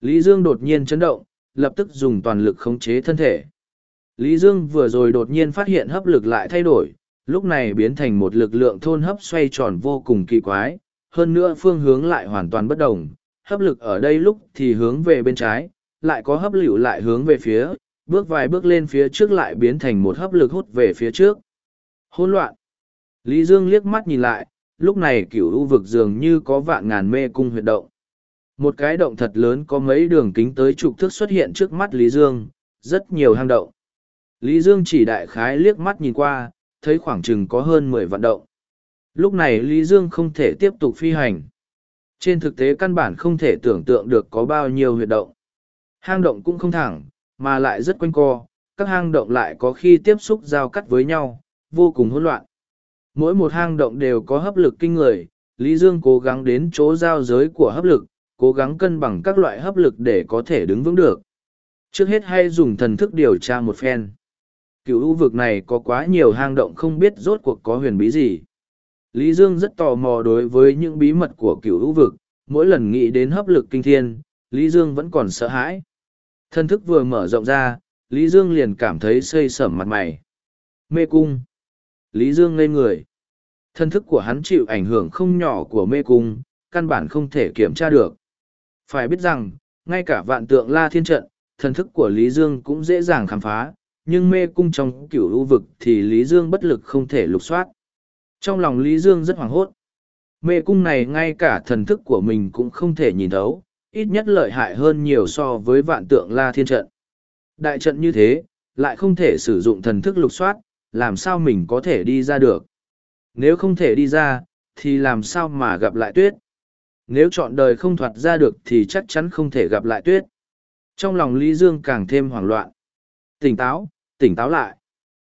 Lý Dương đột nhiên chấn động, lập tức dùng toàn lực khống chế thân thể. Lý Dương vừa rồi đột nhiên phát hiện hấp lực lại thay đổi, lúc này biến thành một lực lượng thôn hấp xoay tròn vô cùng kỳ quái, hơn nữa phương hướng lại hoàn toàn bất đồng, hấp lực ở đây lúc thì hướng về bên trái, lại có hấp liệu lại hướng về phía, bước vài bước lên phía trước lại biến thành một hấp lực hút về phía trước. Hỗn loạn. Lý Dương liếc mắt nhìn lại, lúc này cửu u vực dường như có vạn ngàn mê cung huyệt động. Một cái động thật lớn có mấy đường kính tới chục thước xuất hiện trước mắt Lý Dương, rất nhiều hang động. Lý Dương chỉ đại khái liếc mắt nhìn qua, thấy khoảng chừng có hơn mười vạn động. Lúc này Lý Dương không thể tiếp tục phi hành. Trên thực tế căn bản không thể tưởng tượng được có bao nhiêu huyệt động. Hang động cũng không thẳng, mà lại rất quanh co, các hang động lại có khi tiếp xúc giao cắt với nhau, vô cùng hỗn loạn. Mỗi một hang động đều có hấp lực kinh người, Lý Dương cố gắng đến chỗ giao giới của hấp lực, cố gắng cân bằng các loại hấp lực để có thể đứng vững được. Trước hết hay dùng thần thức điều tra một phen. Cựu u vực này có quá nhiều hang động không biết rốt cuộc có huyền bí gì. Lý Dương rất tò mò đối với những bí mật của cựu u vực, mỗi lần nghĩ đến hấp lực kinh thiên, Lý Dương vẫn còn sợ hãi. Thần thức vừa mở rộng ra, Lý Dương liền cảm thấy xây sẩm mặt mày. Mê cung. Lý Dương ngây người. Thân thức của hắn chịu ảnh hưởng không nhỏ của mê cung, căn bản không thể kiểm tra được. Phải biết rằng, ngay cả vạn tượng la thiên trận, thần thức của Lý Dương cũng dễ dàng khám phá, nhưng mê cung trong cửu u vực thì Lý Dương bất lực không thể lục soát. Trong lòng Lý Dương rất hoảng hốt. Mê cung này ngay cả thần thức của mình cũng không thể nhìn thấu, ít nhất lợi hại hơn nhiều so với vạn tượng la thiên trận. Đại trận như thế, lại không thể sử dụng thần thức lục soát, làm sao mình có thể đi ra được. Nếu không thể đi ra, thì làm sao mà gặp lại tuyết nếu chọn đời không thoát ra được thì chắc chắn không thể gặp lại tuyết. Trong lòng lý dương càng thêm hoảng loạn. Tỉnh táo tỉnh táo lại.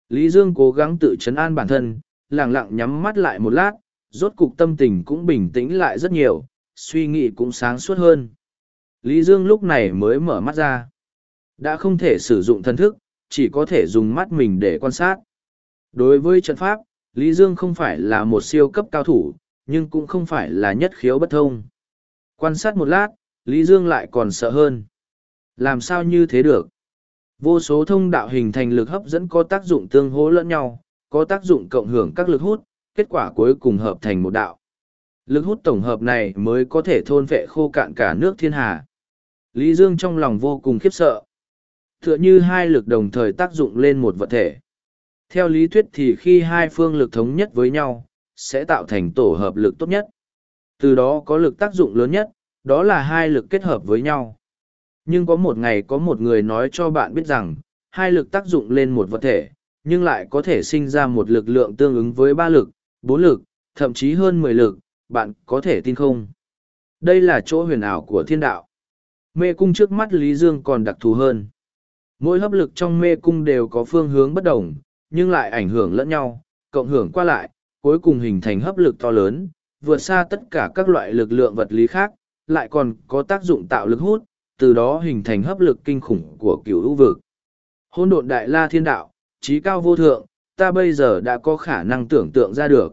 Lý dương cố gắng tự chấn an bản thân lẳng lặng nhắm mắt lại một lát, rốt cục tâm tình cũng bình tĩnh lại rất nhiều, suy nghĩ cũng sáng suốt hơn. Lý dương lúc này mới mở mắt ra. Đã không thể sử dụng thân thức, chỉ có thể dùng mắt mình để quan sát. Đối với trận pháp, lý dương không phải là một siêu cấp cao thủ nhưng cũng không phải là nhất khiếu bất thông. Quan sát một lát, Lý Dương lại còn sợ hơn. Làm sao như thế được? Vô số thông đạo hình thành lực hấp dẫn có tác dụng tương hỗ lẫn nhau, có tác dụng cộng hưởng các lực hút, kết quả cuối cùng hợp thành một đạo. Lực hút tổng hợp này mới có thể thôn vệ khô cạn cả nước thiên hà. Lý Dương trong lòng vô cùng khiếp sợ. Tựa như hai lực đồng thời tác dụng lên một vật thể. Theo lý thuyết thì khi hai phương lực thống nhất với nhau, sẽ tạo thành tổ hợp lực tốt nhất. Từ đó có lực tác dụng lớn nhất, đó là hai lực kết hợp với nhau. Nhưng có một ngày có một người nói cho bạn biết rằng, hai lực tác dụng lên một vật thể, nhưng lại có thể sinh ra một lực lượng tương ứng với ba lực, bốn lực, thậm chí hơn mười lực, bạn có thể tin không? Đây là chỗ huyền ảo của thiên đạo. Mê cung trước mắt Lý Dương còn đặc thù hơn. Mỗi hấp lực trong mê cung đều có phương hướng bất đồng, nhưng lại ảnh hưởng lẫn nhau, cộng hưởng qua lại, cuối cùng hình thành hấp lực to lớn, vượt xa tất cả các loại lực lượng vật lý khác, lại còn có tác dụng tạo lực hút, từ đó hình thành hấp lực kinh khủng của cửu hữu vực. Hôn độn đại la thiên đạo, trí cao vô thượng, ta bây giờ đã có khả năng tưởng tượng ra được.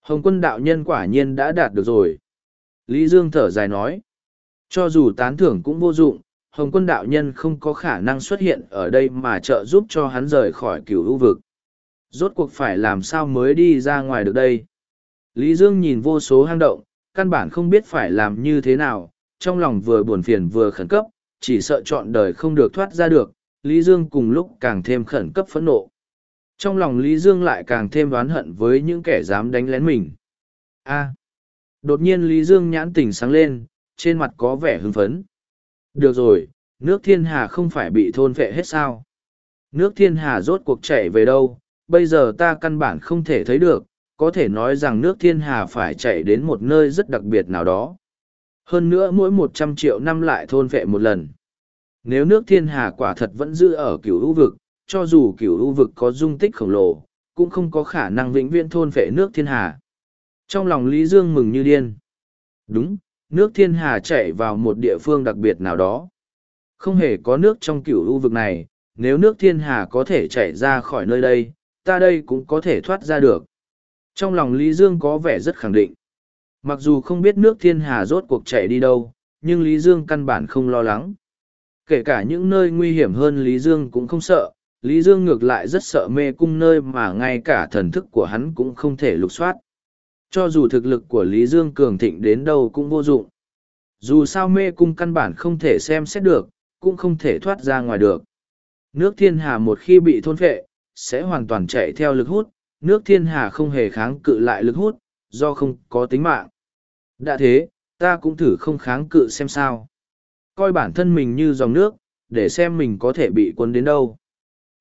Hồng quân đạo nhân quả nhiên đã đạt được rồi. Lý Dương thở dài nói. Cho dù tán thưởng cũng vô dụng, Hồng quân đạo nhân không có khả năng xuất hiện ở đây mà trợ giúp cho hắn rời khỏi cửu hữu vực. Rốt cuộc phải làm sao mới đi ra ngoài được đây? Lý Dương nhìn vô số hang động, căn bản không biết phải làm như thế nào, trong lòng vừa buồn phiền vừa khẩn cấp, chỉ sợ chọn đời không được thoát ra được, Lý Dương cùng lúc càng thêm khẩn cấp phẫn nộ. Trong lòng Lý Dương lại càng thêm oán hận với những kẻ dám đánh lén mình. A. đột nhiên Lý Dương nhãn tình sáng lên, trên mặt có vẻ hưng phấn. Được rồi, nước thiên hà không phải bị thôn vệ hết sao. Nước thiên hà rốt cuộc chạy về đâu, bây giờ ta căn bản không thể thấy được, có thể nói rằng nước thiên hà phải chạy đến một nơi rất đặc biệt nào đó. Hơn nữa mỗi một trăm triệu năm lại thôn vệ một lần. Nếu nước thiên hà quả thật vẫn giữ ở cửu ưu vực, cho dù cửu ưu vực có dung tích khổng lồ, cũng không có khả năng vĩnh viễn thôn vệ nước thiên hà. Trong lòng Lý Dương mừng như điên. Đúng, nước thiên hà chạy vào một địa phương đặc biệt nào đó. Không hề có nước trong cửu ưu vực này, nếu nước thiên hà có thể chạy ra khỏi nơi đây, ta đây cũng có thể thoát ra được. Trong lòng Lý Dương có vẻ rất khẳng định. Mặc dù không biết nước thiên hà rốt cuộc chạy đi đâu, nhưng Lý Dương căn bản không lo lắng. Kể cả những nơi nguy hiểm hơn Lý Dương cũng không sợ, Lý Dương ngược lại rất sợ mê cung nơi mà ngay cả thần thức của hắn cũng không thể lục soát. Cho dù thực lực của Lý Dương cường thịnh đến đâu cũng vô dụng. Dù sao mê cung căn bản không thể xem xét được, cũng không thể thoát ra ngoài được. Nước thiên hà một khi bị thôn phệ, sẽ hoàn toàn chạy theo lực hút, nước thiên hà không hề kháng cự lại lực hút, do không có tính mạng. Đã thế, ta cũng thử không kháng cự xem sao. Coi bản thân mình như dòng nước, để xem mình có thể bị cuốn đến đâu.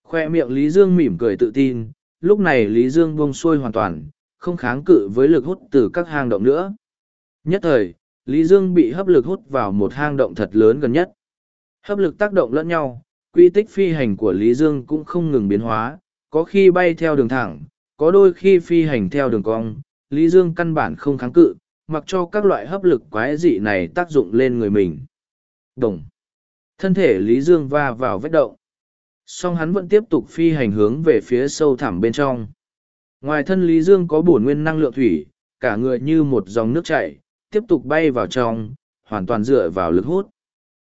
Khoe miệng Lý Dương mỉm cười tự tin, lúc này Lý Dương buông xuôi hoàn toàn, không kháng cự với lực hút từ các hang động nữa. Nhất thời, Lý Dương bị hấp lực hút vào một hang động thật lớn gần nhất. Hấp lực tác động lẫn nhau, quy tích phi hành của Lý Dương cũng không ngừng biến hóa, có khi bay theo đường thẳng, có đôi khi phi hành theo đường cong, Lý Dương căn bản không kháng cự, mặc cho các loại hấp lực quái dị này tác dụng lên người mình. Đồng. Thân thể Lý Dương va vào vết động. Song hắn vẫn tiếp tục phi hành hướng về phía sâu thẳm bên trong. Ngoài thân Lý Dương có bổn nguyên năng lượng thủy, cả người như một dòng nước chảy, tiếp tục bay vào trong, hoàn toàn dựa vào lực hút.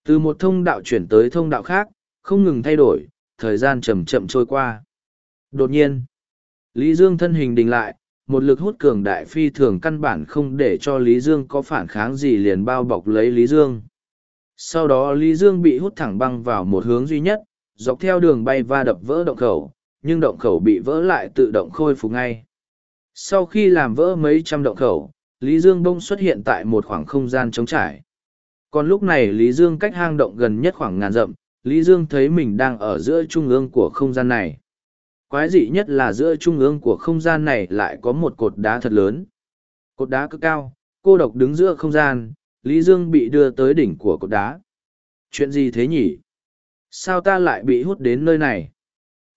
Từ một thông đạo chuyển tới thông đạo khác, không ngừng thay đổi, thời gian chậm chậm trôi qua. Đột nhiên, Lý Dương thân hình đình lại, một lực hút cường đại phi thường căn bản không để cho Lý Dương có phản kháng gì liền bao bọc lấy Lý Dương. Sau đó Lý Dương bị hút thẳng băng vào một hướng duy nhất, dọc theo đường bay va đập vỡ động khẩu, nhưng động khẩu bị vỡ lại tự động khôi phục ngay. Sau khi làm vỡ mấy trăm động khẩu, Lý Dương bông xuất hiện tại một khoảng không gian trống trải. Còn lúc này Lý Dương cách hang động gần nhất khoảng ngàn dặm, Lý Dương thấy mình đang ở giữa trung ương của không gian này. Quái dị nhất là giữa trung ương của không gian này lại có một cột đá thật lớn. Cột đá cực cao, cô độc đứng giữa không gian, Lý Dương bị đưa tới đỉnh của cột đá. Chuyện gì thế nhỉ? Sao ta lại bị hút đến nơi này?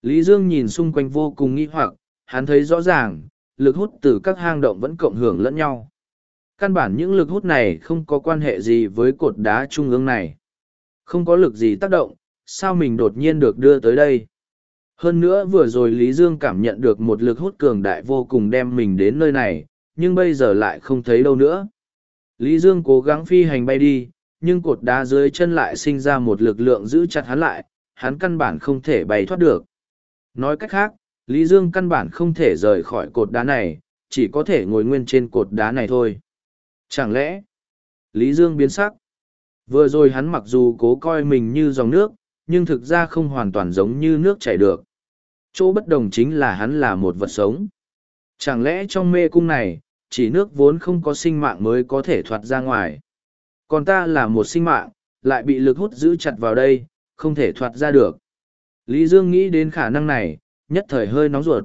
Lý Dương nhìn xung quanh vô cùng nghi hoặc, hắn thấy rõ ràng, lực hút từ các hang động vẫn cộng hưởng lẫn nhau. Căn bản những lực hút này không có quan hệ gì với cột đá trung ương này. Không có lực gì tác động, sao mình đột nhiên được đưa tới đây? Hơn nữa vừa rồi Lý Dương cảm nhận được một lực hút cường đại vô cùng đem mình đến nơi này, nhưng bây giờ lại không thấy đâu nữa. Lý Dương cố gắng phi hành bay đi, nhưng cột đá dưới chân lại sinh ra một lực lượng giữ chặt hắn lại, hắn căn bản không thể bay thoát được. Nói cách khác, Lý Dương căn bản không thể rời khỏi cột đá này, chỉ có thể ngồi nguyên trên cột đá này thôi. Chẳng lẽ, Lý Dương biến sắc. Vừa rồi hắn mặc dù cố coi mình như dòng nước, nhưng thực ra không hoàn toàn giống như nước chảy được. Chỗ bất đồng chính là hắn là một vật sống. Chẳng lẽ trong mê cung này, chỉ nước vốn không có sinh mạng mới có thể thoát ra ngoài. Còn ta là một sinh mạng, lại bị lực hút giữ chặt vào đây, không thể thoát ra được. Lý Dương nghĩ đến khả năng này, nhất thời hơi nóng ruột.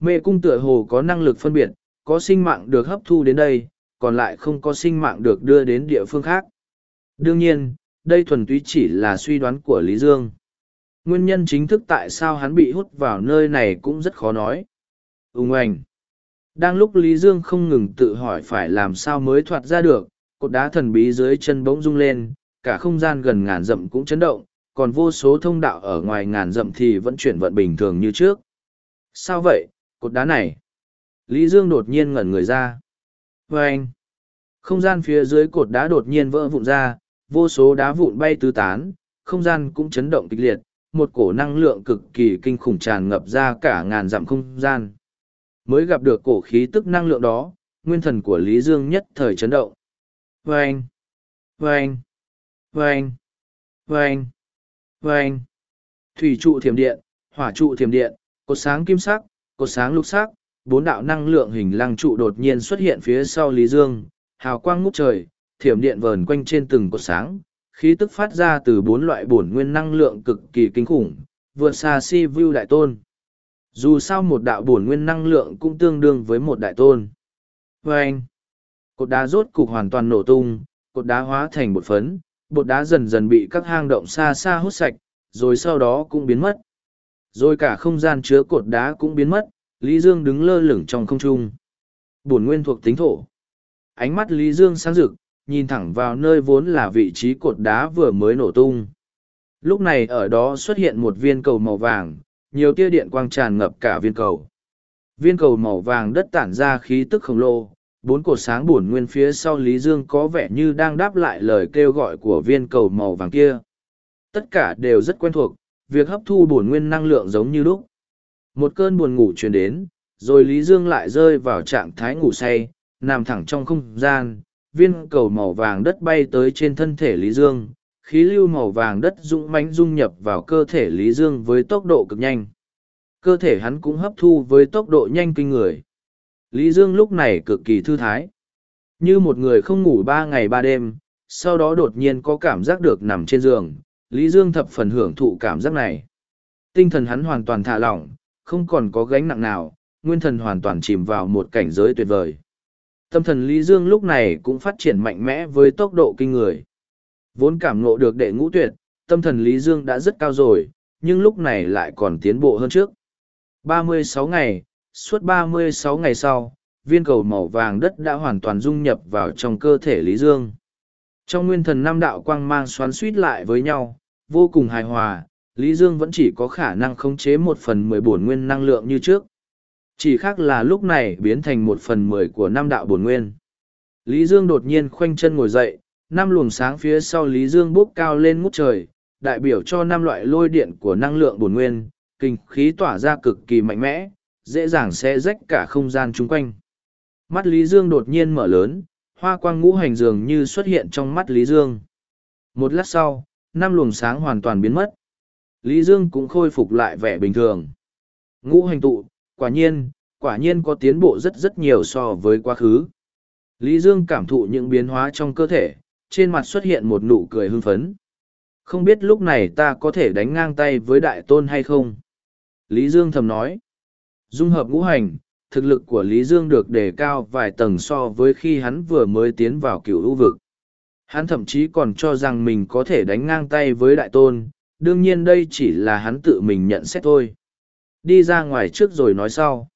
Mê cung tựa hồ có năng lực phân biệt, có sinh mạng được hấp thu đến đây, còn lại không có sinh mạng được đưa đến địa phương khác. Đương nhiên, đây thuần túy chỉ là suy đoán của Lý Dương. Nguyên nhân chính thức tại sao hắn bị hút vào nơi này cũng rất khó nói. Úng ảnh. Đang lúc Lý Dương không ngừng tự hỏi phải làm sao mới thoát ra được, cột đá thần bí dưới chân bỗng rung lên, cả không gian gần ngàn dặm cũng chấn động, còn vô số thông đạo ở ngoài ngàn dặm thì vẫn chuyển vận bình thường như trước. Sao vậy, cột đá này? Lý Dương đột nhiên ngẩn người ra. Và anh, không gian phía dưới cột đá đột nhiên vỡ vụn ra, vô số đá vụn bay tứ tán, không gian cũng chấn động kịch liệt, một cổ năng lượng cực kỳ kinh khủng tràn ngập ra cả ngàn dặm không gian. Mới gặp được cổ khí tức năng lượng đó, nguyên thần của Lý Dương nhất thời chấn động. Vâng! Vâng! Vâng! Vâng! Vâng! Thủy trụ thiểm điện, hỏa trụ thiểm điện, cột sáng kim sắc, cột sáng lục sắc, bốn đạo năng lượng hình lăng trụ đột nhiên xuất hiện phía sau Lý Dương, hào quang ngút trời, thiểm điện vờn quanh trên từng cột sáng, khí tức phát ra từ bốn loại bổn nguyên năng lượng cực kỳ kinh khủng, vượt xa si view đại tôn. Dù sao một đạo bổn nguyên năng lượng cũng tương đương với một đại tôn. Và anh, cột đá rốt cục hoàn toàn nổ tung, cột đá hóa thành bột phấn, bột đá dần dần bị các hang động xa xa hút sạch, rồi sau đó cũng biến mất. Rồi cả không gian chứa cột đá cũng biến mất, Lý Dương đứng lơ lửng trong không trung. Bổn nguyên thuộc tính thổ. Ánh mắt Lý Dương sáng rực, nhìn thẳng vào nơi vốn là vị trí cột đá vừa mới nổ tung. Lúc này ở đó xuất hiện một viên cầu màu vàng, nhiều tia điện quang tràn ngập cả viên cầu. Viên cầu màu vàng đất tản ra khí tức khổng lồ, bốn cột sáng bổn nguyên phía sau Lý Dương có vẻ như đang đáp lại lời kêu gọi của viên cầu màu vàng kia. Tất cả đều rất quen thuộc, việc hấp thu bổn nguyên năng lượng giống như lúc. Một cơn buồn ngủ truyền đến, rồi Lý Dương lại rơi vào trạng thái ngủ say, nằm thẳng trong không gian, viên cầu màu vàng đất bay tới trên thân thể Lý Dương, khí lưu màu vàng đất dũng mãnh dung nhập vào cơ thể Lý Dương với tốc độ cực nhanh. Cơ thể hắn cũng hấp thu với tốc độ nhanh kinh người. Lý Dương lúc này cực kỳ thư thái. Như một người không ngủ ba ngày ba đêm, sau đó đột nhiên có cảm giác được nằm trên giường, Lý Dương thập phần hưởng thụ cảm giác này. Tinh thần hắn hoàn toàn thả lỏng, không còn có gánh nặng nào, nguyên thần hoàn toàn chìm vào một cảnh giới tuyệt vời. Tâm thần Lý Dương lúc này cũng phát triển mạnh mẽ với tốc độ kinh người. Vốn cảm ngộ được đệ ngũ tuyệt, tâm thần Lý Dương đã rất cao rồi, nhưng lúc này lại còn tiến bộ hơn trước. 36 ngày, suốt 36 ngày sau, viên cầu màu vàng đất đã hoàn toàn dung nhập vào trong cơ thể Lý Dương. Trong nguyên thần năm đạo quang mang xoắn suýt lại với nhau, vô cùng hài hòa, Lý Dương vẫn chỉ có khả năng khống chế một phần mười bổn nguyên năng lượng như trước. Chỉ khác là lúc này biến thành một phần mười của năm đạo bổn nguyên. Lý Dương đột nhiên khoanh chân ngồi dậy, năm luồng sáng phía sau Lý Dương bốc cao lên ngút trời, đại biểu cho năm loại lôi điện của năng lượng bổn nguyên, kinh khí tỏa ra cực kỳ mạnh mẽ, dễ dàng sẽ rách cả không gian chung quanh. Mắt Lý Dương đột nhiên mở lớn, hoa quang ngũ hành dường như xuất hiện trong mắt Lý Dương. Một lát sau, năm luồng sáng hoàn toàn biến mất. Lý Dương cũng khôi phục lại vẻ bình thường. Ngũ hành tụ, quả nhiên, quả nhiên có tiến bộ rất rất nhiều so với quá khứ. Lý Dương cảm thụ những biến hóa trong cơ thể, trên mặt xuất hiện một nụ cười hưng phấn. Không biết lúc này ta có thể đánh ngang tay với đại tôn hay không? Lý Dương thầm nói. Dung hợp ngũ hành, thực lực của Lý Dương được đề cao vài tầng so với khi hắn vừa mới tiến vào cựu ưu vực. Hắn thậm chí còn cho rằng mình có thể đánh ngang tay với đại tôn, đương nhiên đây chỉ là hắn tự mình nhận xét thôi. Đi ra ngoài trước rồi nói sau.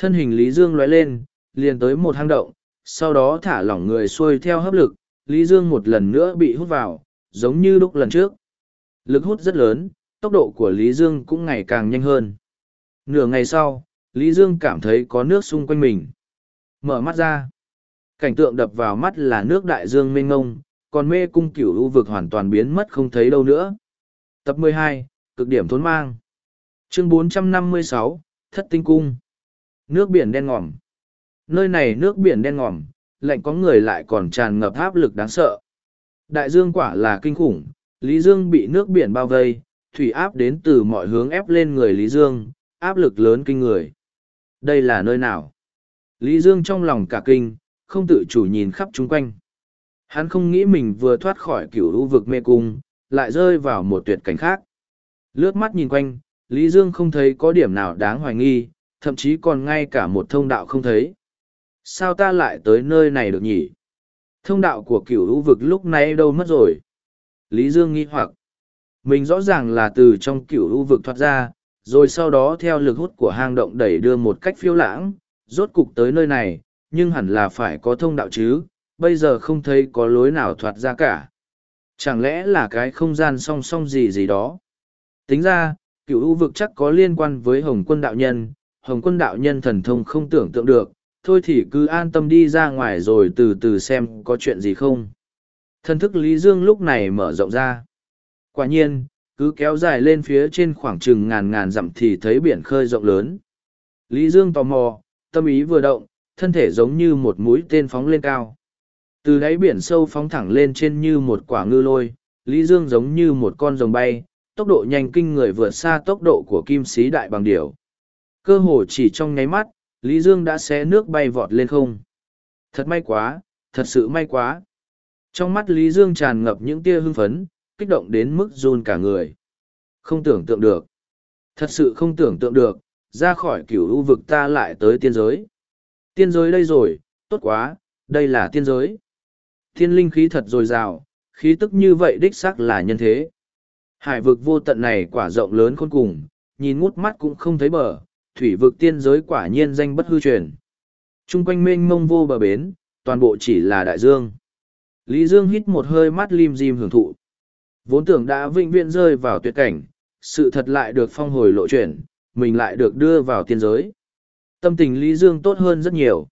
Thân hình Lý Dương lóe lên, liền tới một hang động, sau đó thả lỏng người xuôi theo hấp lực, Lý Dương một lần nữa bị hút vào, giống như lúc lần trước. Lực hút rất lớn, tốc độ của Lý Dương cũng ngày càng nhanh hơn. Nửa ngày sau, Lý Dương cảm thấy có nước xung quanh mình. Mở mắt ra. Cảnh tượng đập vào mắt là nước đại dương mênh ngông, còn mê cung cửu u vực hoàn toàn biến mất không thấy đâu nữa. Tập 12, cực điểm thốn mang. Chương 456, Thất tinh cung. Nước biển đen ngòm. Nơi này nước biển đen ngòm, lạnh có người lại còn tràn ngập áp lực đáng sợ. Đại dương quả là kinh khủng, Lý Dương bị nước biển bao vây, thủy áp đến từ mọi hướng ép lên người Lý Dương, áp lực lớn kinh người. Đây là nơi nào? Lý Dương trong lòng cả kinh, không tự chủ nhìn khắp chung quanh. Hắn không nghĩ mình vừa thoát khỏi kiểu lũ vực mê cung, lại rơi vào một tuyệt cảnh khác. Lướt mắt nhìn quanh, Lý Dương không thấy có điểm nào đáng hoài nghi, thậm chí còn ngay cả một thông đạo không thấy. Sao ta lại tới nơi này được nhỉ? Thông đạo của cửu hữu vực lúc này đâu mất rồi? Lý Dương nghi hoặc. Mình rõ ràng là từ trong cửu hữu vực thoát ra, rồi sau đó theo lực hút của hang động đẩy đưa một cách phiêu lãng, rốt cục tới nơi này, nhưng hẳn là phải có thông đạo chứ, bây giờ không thấy có lối nào thoát ra cả. Chẳng lẽ là cái không gian song song gì gì đó? Tính ra, cựu u vực chắc có liên quan với Hồng quân đạo nhân, Hồng quân đạo nhân thần thông không tưởng tượng được, thôi thì cứ an tâm đi ra ngoài rồi từ từ xem có chuyện gì không. Thần thức Lý Dương lúc này mở rộng ra. Quả nhiên, cứ kéo dài lên phía trên khoảng chừng ngàn ngàn dặm thì thấy biển khơi rộng lớn. Lý Dương tò mò, tâm ý vừa động, thân thể giống như một mũi tên phóng lên cao. Từ đáy biển sâu phóng thẳng lên trên như một quả ngư lôi, Lý Dương giống như một con rồng bay, tốc độ nhanh kinh người vượt xa tốc độ của kim sĩ đại bằng điểu. Cơ hồ chỉ trong nháy mắt, Lý Dương đã xé nước bay vọt lên không. Thật may quá, thật sự may quá. Trong mắt Lý Dương tràn ngập những tia hưng phấn, kích động đến mức run cả người. Không tưởng tượng được. Thật sự không tưởng tượng được, ra khỏi cửu u vực ta lại tới tiên giới. Tiên giới đây rồi, tốt quá, đây là tiên giới. Thiên linh khí thật dồi dào, khí tức như vậy đích xác là nhân thế. Hải vực vô tận này quả rộng lớn khôn cùng, nhìn ngút mắt cũng không thấy bờ, thủy vực tiên giới quả nhiên danh bất hư truyền. Trung quanh mênh mông vô bờ bến, toàn bộ chỉ là đại dương. Lý Dương hít một hơi mắt lim dim hưởng thụ. Vốn tưởng đã vĩnh viễn rơi vào tuyệt cảnh, sự thật lại được phong hồi lộ chuyển, mình lại được đưa vào tiên giới. Tâm tình Lý Dương tốt hơn rất nhiều.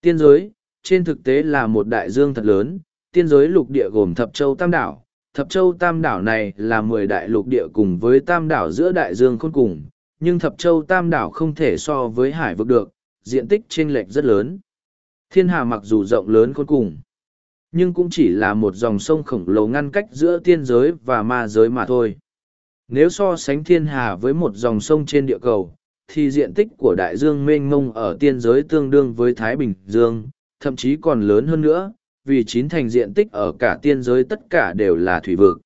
Tiên giới, trên thực tế là một đại dương thật lớn, tiên giới lục địa gồm thập châu tam đảo. Thập châu tam đảo này là mười đại lục địa cùng với tam đảo giữa đại dương khôn cùng, nhưng thập châu tam đảo không thể so với hải vực được, diện tích chênh lệch rất lớn. Thiên hà mặc dù rộng lớn khôn cùng, nhưng cũng chỉ là một dòng sông khổng lồ ngăn cách giữa tiên giới và ma giới mà thôi. Nếu so sánh thiên hà với một dòng sông trên địa cầu, thì diện tích của đại dương mênh mông ở tiên giới tương đương với Thái Bình Dương, thậm chí còn lớn hơn nữa, vì chín thành diện tích ở cả tiên giới tất cả đều là thủy vực.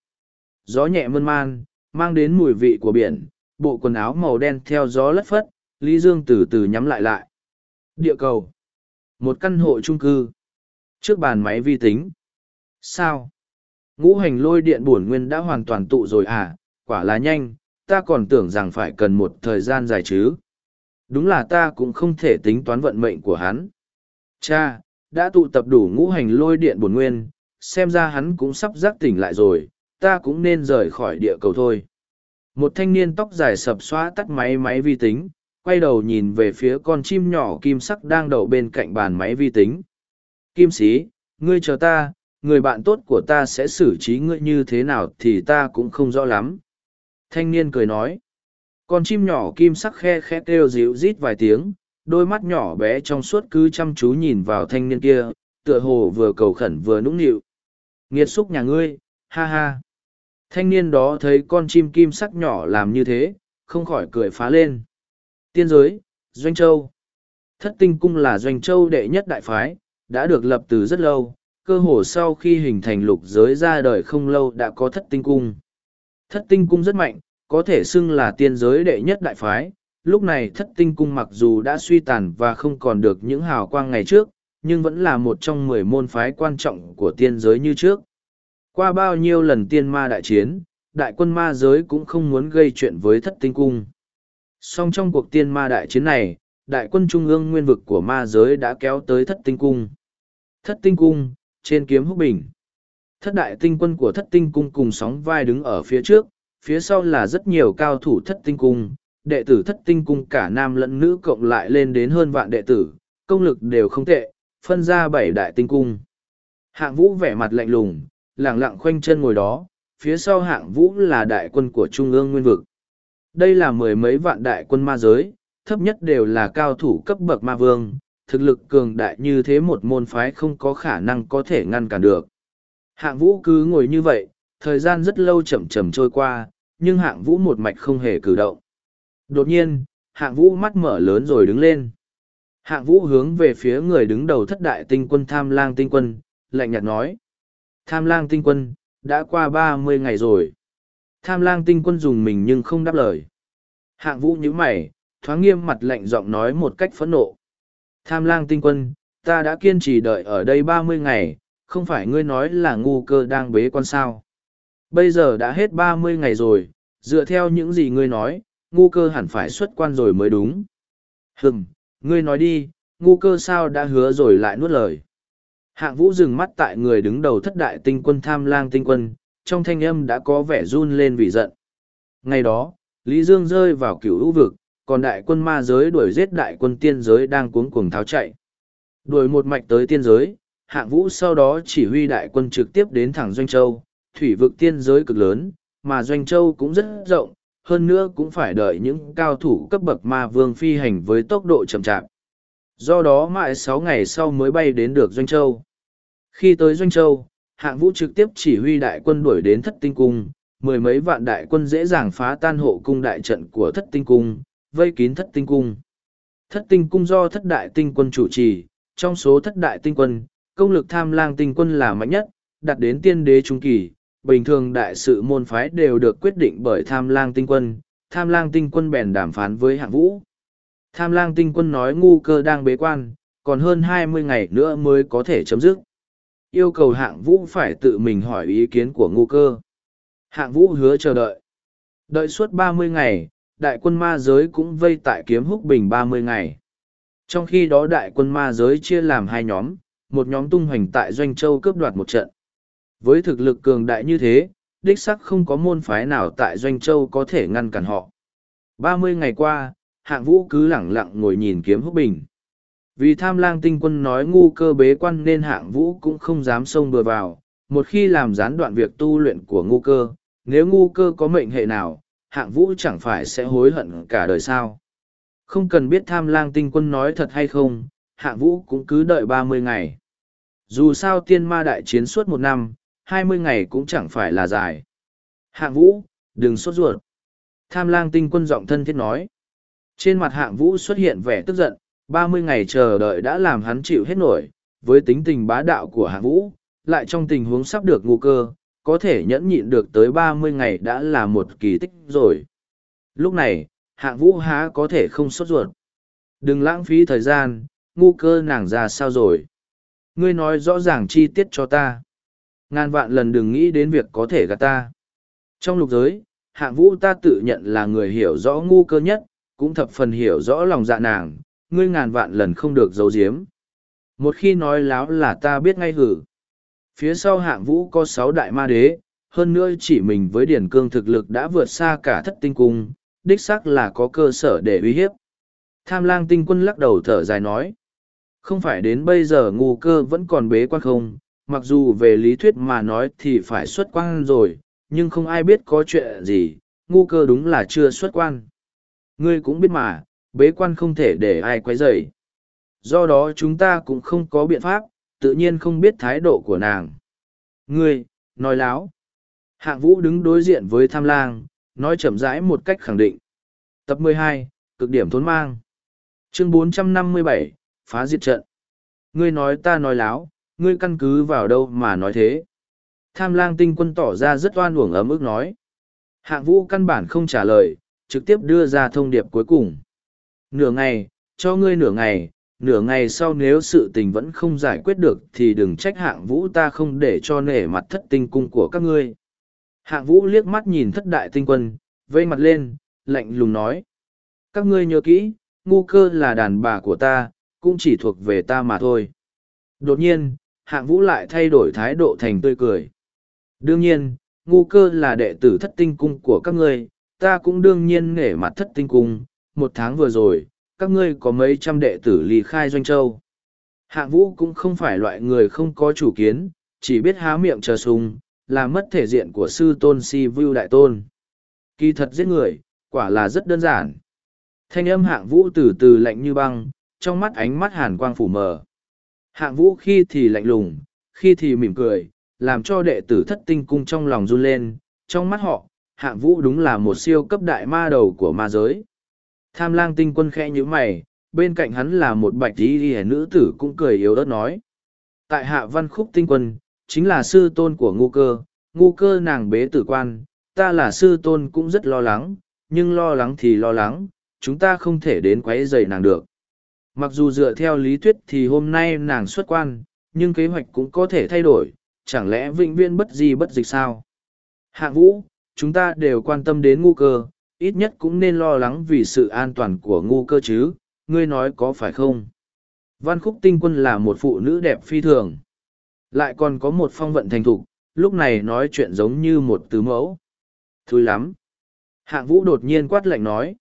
Gió nhẹ mơn man, mang đến mùi vị của biển, bộ quần áo màu đen theo gió lất phất, Lý Dương từ từ nhắm lại lại. Địa cầu. Một căn hộ trung cư. Trước bàn máy vi tính. Sao? Ngũ hành lôi điện bổn nguyên đã hoàn toàn tụ rồi à, quả là nhanh, ta còn tưởng rằng phải cần một thời gian dài chứ. Đúng là ta cũng không thể tính toán vận mệnh của hắn. Cha, đã tụ tập đủ ngũ hành lôi điện bổn nguyên, xem ra hắn cũng sắp giác tỉnh lại rồi, ta cũng nên rời khỏi địa cầu thôi. Một thanh niên tóc dài sập xóa tắt máy máy vi tính, quay đầu nhìn về phía con chim nhỏ kim sắc đang đậu bên cạnh bàn máy vi tính. Kim sĩ, ngươi chờ ta, người bạn tốt của ta sẽ xử trí ngươi như thế nào thì ta cũng không rõ lắm. Thanh niên cười nói. Con chim nhỏ kim sắc khe khe kêu dịu rít vài tiếng, đôi mắt nhỏ bé trong suốt cứ chăm chú nhìn vào thanh niên kia, tựa hồ vừa cầu khẩn vừa nũng nịu. Nghiệt xúc nhà ngươi, ha ha. Thanh niên đó thấy con chim kim sắc nhỏ làm như thế, không khỏi cười phá lên. Tiên giới, Doanh Châu. Thất tinh cung là Doanh Châu đệ nhất đại phái, đã được lập từ rất lâu, cơ hồ sau khi hình thành lục giới ra đời không lâu đã có thất tinh cung. Thất tinh cung rất mạnh, có thể xưng là tiên giới đệ nhất đại phái. Lúc này thất tinh cung mặc dù đã suy tàn và không còn được những hào quang ngày trước, nhưng vẫn là một trong mười môn phái quan trọng của tiên giới như trước. Qua bao nhiêu lần tiên ma đại chiến, đại quân ma giới cũng không muốn gây chuyện với thất tinh cung. Song trong cuộc tiên ma đại chiến này, đại quân trung ương nguyên vực của ma giới đã kéo tới thất tinh cung. Thất tinh cung, trên kiếm húc bình. Thất đại tinh quân của thất tinh cung cùng sóng vai đứng ở phía trước, phía sau là rất nhiều cao thủ thất tinh cung, đệ tử thất tinh cung cả nam lẫn nữ cộng lại lên đến hơn vạn đệ tử, công lực đều không tệ, phân ra bảy đại tinh cung. Hạng vũ vẻ mặt lạnh lùng, lẳng lặng khoanh chân ngồi đó, phía sau hạng vũ là đại quân của trung ương nguyên vực. Đây là mười mấy vạn đại quân ma giới, thấp nhất đều là cao thủ cấp bậc ma vương, thực lực cường đại như thế một môn phái không có khả năng có thể ngăn cản được. Hạng vũ cứ ngồi như vậy, thời gian rất lâu chậm chậm trôi qua, nhưng hạng vũ một mạch không hề cử động. Đột nhiên, hạng vũ mắt mở lớn rồi đứng lên. Hạng vũ hướng về phía người đứng đầu thất đại tinh quân tham lang tinh quân, lạnh nhạt nói. Tham lang tinh quân, đã qua ba mươi ngày rồi. Tham lang tinh quân dùng mình nhưng không đáp lời. Hạng vũ nhíu mày, thoáng nghiêm mặt lạnh giọng nói một cách phẫn nộ. Tham lang tinh quân, ta đã kiên trì đợi ở đây ba mươi ngày, không phải ngươi nói là ngu cơ đang bế quan sao. Bây giờ đã hết ba mươi ngày rồi, dựa theo những gì ngươi nói, ngu cơ hẳn phải xuất quan rồi mới đúng. Hừm, ngươi nói đi, ngu cơ sao đã hứa rồi lại nuốt lời. Hạng vũ dừng mắt tại người đứng đầu thất đại tinh quân tham lang tinh quân, trong thanh âm đã có vẻ run lên vì giận. Ngày đó, Lý Dương rơi vào cửu hữu vực, còn đại quân ma giới đuổi giết đại quân tiên giới đang cuống cuồng tháo chạy. Đuổi một mạch tới tiên giới, hạng vũ sau đó chỉ huy đại quân trực tiếp đến thẳng Doanh Châu, thủy vực tiên giới cực lớn, mà Doanh Châu cũng rất rộng, hơn nữa cũng phải đợi những cao thủ cấp bậc ma vương phi hành với tốc độ chậm chạp. Do đó mãi sáu ngày sau mới bay đến được Doanh Châu. Khi tới Doanh Châu, hạng vũ trực tiếp chỉ huy đại quân đuổi đến thất tinh cung, mười mấy vạn đại quân dễ dàng phá tan hộ cung đại trận của thất tinh cung, vây kín thất tinh cung. Thất tinh cung do thất đại tinh quân chủ trì, trong số thất đại tinh quân, công lực tham lang tinh quân là mạnh nhất, đạt đến tiên đế trung kỳ. Bình thường đại sự môn phái đều được quyết định bởi tham lang tinh quân, tham lang tinh quân bèn đàm phán với hạng vũ. Tham lang tinh quân nói ngu cơ đang bế quan, còn hơn hai mươi ngày nữa mới có thể chấm dứt. Yêu cầu hạng vũ phải tự mình hỏi ý kiến của ngô cơ. Hạng vũ hứa chờ đợi. Đợi suốt ba mươi ngày, đại quân ma giới cũng vây tại kiếm húc bình ba mươi ngày. Trong khi đó đại quân ma giới chia làm hai nhóm, một nhóm tung hoành tại Doanh Châu cướp đoạt một trận. Với thực lực cường đại như thế, đích sắc không có môn phái nào tại Doanh Châu có thể ngăn cản họ. Ba mươi ngày qua, hạng vũ cứ lẳng lặng ngồi nhìn kiếm húc bình. Vì tham lang tinh quân nói ngu cơ bế quan nên hạng vũ cũng không dám xông bừa vào, một khi làm gián đoạn việc tu luyện của ngu cơ, nếu ngu cơ có mệnh hệ nào, hạng vũ chẳng phải sẽ hối hận cả đời sao. Không cần biết tham lang tinh quân nói thật hay không, hạng vũ cũng cứ đợi ba mươi ngày. Dù sao tiên ma đại chiến suốt một năm, hai mươi ngày cũng chẳng phải là dài. Hạng vũ, đừng sốt ruột. Tham lang tinh quân giọng thân thiết nói. Trên mặt hạng vũ xuất hiện vẻ tức giận, ba mươi ngày chờ đợi đã làm hắn chịu hết nổi, với tính tình bá đạo của hạng vũ, lại trong tình huống sắp được ngu cơ, có thể nhẫn nhịn được tới ba mươi ngày đã là một kỳ tích rồi. Lúc này, hạng vũ há có thể không sốt ruột. Đừng lãng phí thời gian, ngu cơ nàng ra sao rồi. Ngươi nói rõ ràng chi tiết cho ta. Ngàn vạn lần đừng nghĩ đến việc có thể gạt ta. Trong lục giới, hạng vũ ta tự nhận là người hiểu rõ ngu cơ nhất, cũng thập phần hiểu rõ lòng dạ nàng, ngươi ngàn vạn lần không được giấu giếm. Một khi nói láo là ta biết ngay hử. Phía sau hạng vũ có sáu đại ma đế, hơn nữa chỉ mình với điển cương thực lực đã vượt xa cả thất tinh cung, đích xác là có cơ sở để uy hiếp. Tham lang tinh quân lắc đầu thở dài nói. Không phải đến bây giờ ngu cơ vẫn còn bế quan không, mặc dù về lý thuyết mà nói thì phải xuất quan rồi, nhưng không ai biết có chuyện gì, ngu cơ đúng là chưa xuất quan. Ngươi cũng biết mà, bế quan không thể để ai quấy rầy. Do đó chúng ta cũng không có biện pháp, tự nhiên không biết thái độ của nàng. Ngươi, nói láo. Hạng vũ đứng đối diện với tham lang, nói chậm rãi một cách khẳng định. Tập 12, cực điểm thốn mang. Chương 457, phá diệt trận. Ngươi nói ta nói láo, ngươi căn cứ vào đâu mà nói thế. Tham lang tinh quân tỏ ra rất oan uổng ấm ức nói. Hạng vũ căn bản không trả lời, trực tiếp đưa ra thông điệp cuối cùng. Nửa ngày, cho ngươi nửa ngày, nửa ngày sau nếu sự tình vẫn không giải quyết được thì đừng trách hạng vũ ta không để cho nể mặt thất tinh cung của các ngươi. Hạng vũ liếc mắt nhìn thất đại tinh quân, vây mặt lên, lạnh lùng nói. Các ngươi nhớ kỹ, ngu cơ là đàn bà của ta, cũng chỉ thuộc về ta mà thôi. Đột nhiên, hạng vũ lại thay đổi thái độ thành tươi cười. Đương nhiên, ngu cơ là đệ tử thất tinh cung của các ngươi, ta cũng đương nhiên nể mặt thất tinh cung. Một tháng vừa rồi, các ngươi có mấy trăm đệ tử ly khai doanh châu. Hạng vũ cũng không phải loại người không có chủ kiến, chỉ biết há miệng chờ sung, làm mất thể diện của sư tôn si vưu đại tôn. Kỳ thật giết người, quả là rất đơn giản. Thanh âm hạng vũ từ từ lạnh như băng, trong mắt ánh mắt hàn quang phủ mờ. Hạng vũ khi thì lạnh lùng, khi thì mỉm cười, làm cho đệ tử thất tinh cung trong lòng run lên, trong mắt họ, hạng vũ đúng là một siêu cấp đại ma đầu của ma giới. Tham lang tinh quân khẽ như mày, bên cạnh hắn là một bạch tí ghi nữ tử cũng cười yếu ớt nói. Tại hạ văn khúc tinh quân, chính là sư tôn của ngu cơ, ngu cơ nàng bế tử quan, ta là sư tôn cũng rất lo lắng, nhưng lo lắng thì lo lắng, chúng ta không thể đến quấy rầy nàng được. Mặc dù dựa theo lý thuyết thì hôm nay nàng xuất quan, nhưng kế hoạch cũng có thể thay đổi, chẳng lẽ vĩnh Viên bất gì bất dịch sao? Hạ vũ, chúng ta đều quan tâm đến ngu cơ, ít nhất cũng nên lo lắng vì sự an toàn của ngu cơ chứ, ngươi nói có phải không? Văn khúc tinh quân là một phụ nữ đẹp phi thường. Lại còn có một phong vận thành thục, lúc này nói chuyện giống như một tứ mẫu. Thúi lắm. Hạng vũ đột nhiên quát lạnh nói.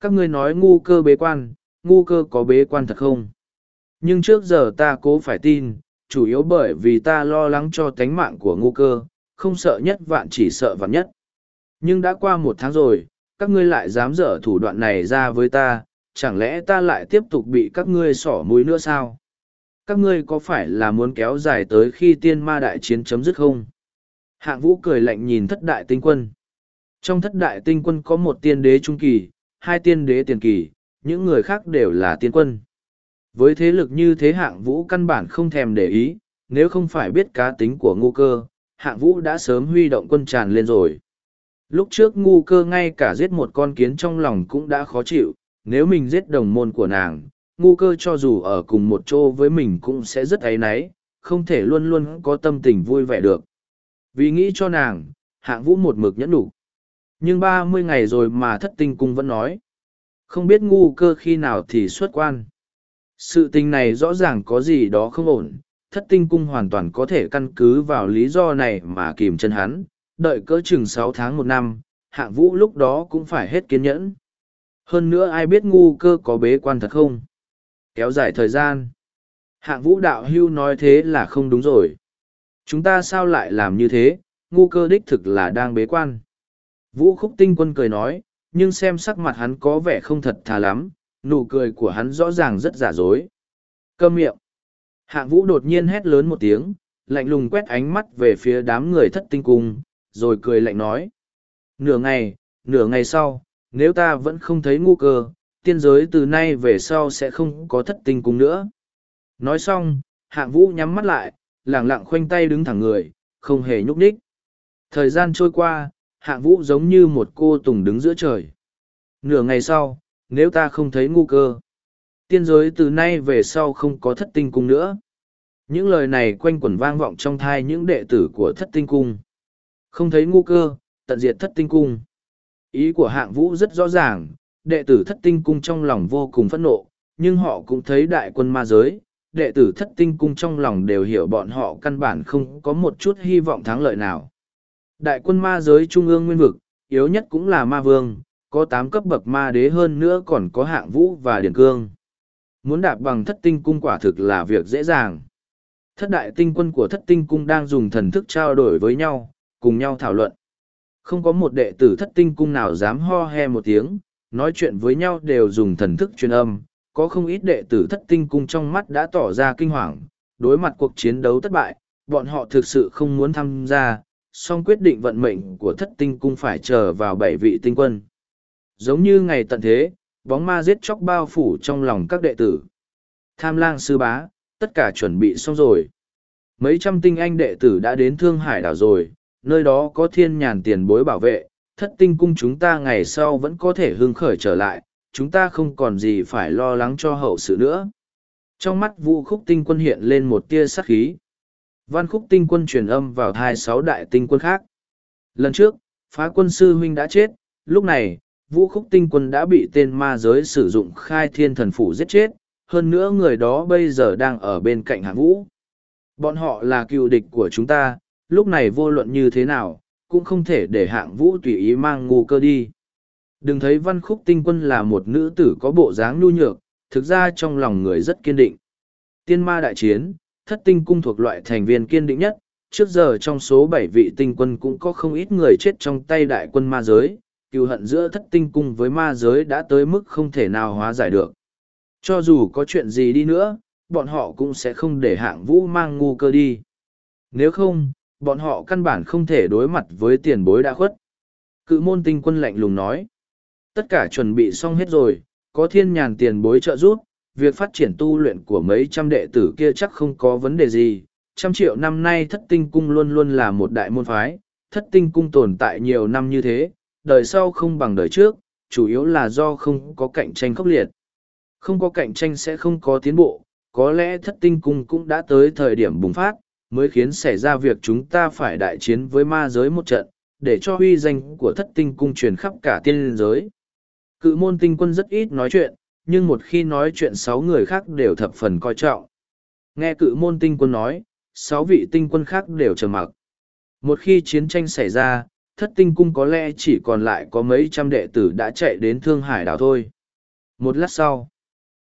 Các ngươi nói ngu cơ bế quan, ngu cơ có bế quan thật không? Nhưng trước giờ ta cố phải tin, chủ yếu bởi vì ta lo lắng cho tánh mạng của ngu cơ, không sợ nhất vạn chỉ sợ vạn nhất. Nhưng đã qua một tháng rồi, các ngươi lại dám dở thủ đoạn này ra với ta, chẳng lẽ ta lại tiếp tục bị các ngươi sỏ mũi nữa sao? Các ngươi có phải là muốn kéo dài tới khi tiên ma đại chiến chấm dứt không? Hạng vũ cười lạnh nhìn thất đại tinh quân. Trong thất đại tinh quân có một tiên đế trung kỳ, hai tiên đế tiền kỳ, những người khác đều là tiên quân. Với thế lực như thế hạng vũ căn bản không thèm để ý, nếu không phải biết cá tính của ngô cơ, hạng vũ đã sớm huy động quân tràn lên rồi. Lúc trước ngu cơ ngay cả giết một con kiến trong lòng cũng đã khó chịu, nếu mình giết đồng môn của nàng, ngu cơ cho dù ở cùng một chỗ với mình cũng sẽ rất áy náy, không thể luôn luôn có tâm tình vui vẻ được. Vì nghĩ cho nàng, hạng vũ một mực nhẫn đủ. Nhưng ba mươi ngày rồi mà thất tinh cung vẫn nói. Không biết ngu cơ khi nào thì xuất quan. Sự tình này rõ ràng có gì đó không ổn, thất tinh cung hoàn toàn có thể căn cứ vào lý do này mà kìm chân hắn, đợi cỡ chừng sáu tháng một năm, hạng vũ lúc đó cũng phải hết kiên nhẫn. Hơn nữa ai biết ngu cơ có bế quan thật không? Kéo dài thời gian. Hạng vũ đạo hưu nói thế là không đúng rồi. Chúng ta sao lại làm như thế, ngu cơ đích thực là đang bế quan. Vũ khúc tinh quân cười nói, nhưng xem sắc mặt hắn có vẻ không thật thà lắm, nụ cười của hắn rõ ràng rất giả dối. Câm miệng. Hạng vũ đột nhiên hét lớn một tiếng, lạnh lùng quét ánh mắt về phía đám người thất tinh cung, rồi cười lạnh nói. Nửa ngày, nửa ngày sau, nếu ta vẫn không thấy ngu cơ, tiên giới từ nay về sau sẽ không có thất tinh cung nữa. Nói xong, hạng vũ nhắm mắt lại, lẳng lặng khoanh tay đứng thẳng người, không hề nhúc nhích. Thời gian trôi qua, hạng vũ giống như một cô tùng đứng giữa trời. Nửa ngày sau, nếu ta không thấy ngu cơ, tiên giới từ nay về sau không có thất tinh cung nữa. Những lời này quanh quẩn vang vọng trong thai những đệ tử của thất tinh cung. Không thấy ngu cơ, tận diệt thất tinh cung. Ý của hạng vũ rất rõ ràng, đệ tử thất tinh cung trong lòng vô cùng phẫn nộ, nhưng họ cũng thấy đại quân ma giới, đệ tử thất tinh cung trong lòng đều hiểu bọn họ căn bản không có một chút hy vọng thắng lợi nào. Đại quân ma giới trung ương nguyên vực, yếu nhất cũng là ma vương, có tám cấp bậc ma đế hơn nữa còn có hạng vũ và điển cương. Muốn đạp bằng thất tinh cung quả thực là việc dễ dàng. Thất đại tinh quân của thất tinh cung đang dùng thần thức trao đổi với nhau, cùng nhau thảo luận. Không có một đệ tử thất tinh cung nào dám ho he một tiếng, nói chuyện với nhau đều dùng thần thức truyền âm, có không ít đệ tử thất tinh cung trong mắt đã tỏ ra kinh hoàng, đối mặt cuộc chiến đấu thất bại, bọn họ thực sự không muốn tham gia, song quyết định vận mệnh của thất tinh cung phải chờ vào bảy vị tinh quân. Giống như ngày tận thế, bóng ma giết chóc bao phủ trong lòng các đệ tử. Tham lang sư bá, tất cả chuẩn bị xong rồi. Mấy trăm tinh anh đệ tử đã đến Thương Hải đảo rồi, nơi đó có thiên nhàn tiền bối bảo vệ, thất tinh cung chúng ta ngày sau vẫn có thể hưng khởi trở lại, chúng ta không còn gì phải lo lắng cho hậu sự nữa. Trong mắt vũ khúc tinh quân hiện lên một tia sắc khí. Văn khúc tinh quân truyền âm vào hai sáu đại tinh quân khác. Lần trước, phá quân sư huynh đã chết, lúc này, vũ khúc tinh quân đã bị tên ma giới sử dụng khai thiên thần phủ giết chết, hơn nữa người đó bây giờ đang ở bên cạnh hạng vũ. Bọn họ là cựu địch của chúng ta, lúc này vô luận như thế nào, cũng không thể để hạng vũ tùy ý mang ngu cơ đi. Đừng thấy văn khúc tinh quân là một nữ tử có bộ dáng nhu nhược, thực ra trong lòng người rất kiên định. Tiên ma đại chiến, thất tinh cung thuộc loại thành viên kiên định nhất, trước giờ trong số bảy vị tinh quân cũng có không ít người chết trong tay đại quân ma giới, cựu hận giữa thất tinh cung với ma giới đã tới mức không thể nào hóa giải được. Cho dù có chuyện gì đi nữa, bọn họ cũng sẽ không để hạng vũ mang ngu cơ đi. Nếu không, bọn họ căn bản không thể đối mặt với tiền bối đã khuất. Cự môn tinh quân lạnh lùng nói. Tất cả chuẩn bị xong hết rồi, có thiên nhàn tiền bối trợ giúp, việc phát triển tu luyện của mấy trăm đệ tử kia chắc không có vấn đề gì. Trăm triệu năm nay thất tinh cung luôn luôn là một đại môn phái, thất tinh cung tồn tại nhiều năm như thế, đời sau không bằng đời trước, chủ yếu là do không có cạnh tranh khốc liệt. Không có cạnh tranh sẽ không có tiến bộ, có lẽ thất tinh cung cũng đã tới thời điểm bùng phát, mới khiến xảy ra việc chúng ta phải đại chiến với ma giới một trận, để cho huy danh của thất tinh cung truyền khắp cả tiên giới. Cự môn tinh quân rất ít nói chuyện, nhưng một khi nói chuyện sáu người khác đều thập phần coi trọng. Nghe cự môn tinh quân nói, sáu vị tinh quân khác đều trầm mặc. Một khi chiến tranh xảy ra, thất tinh cung có lẽ chỉ còn lại có mấy trăm đệ tử đã chạy đến Thương Hải đảo thôi. Một lát sau.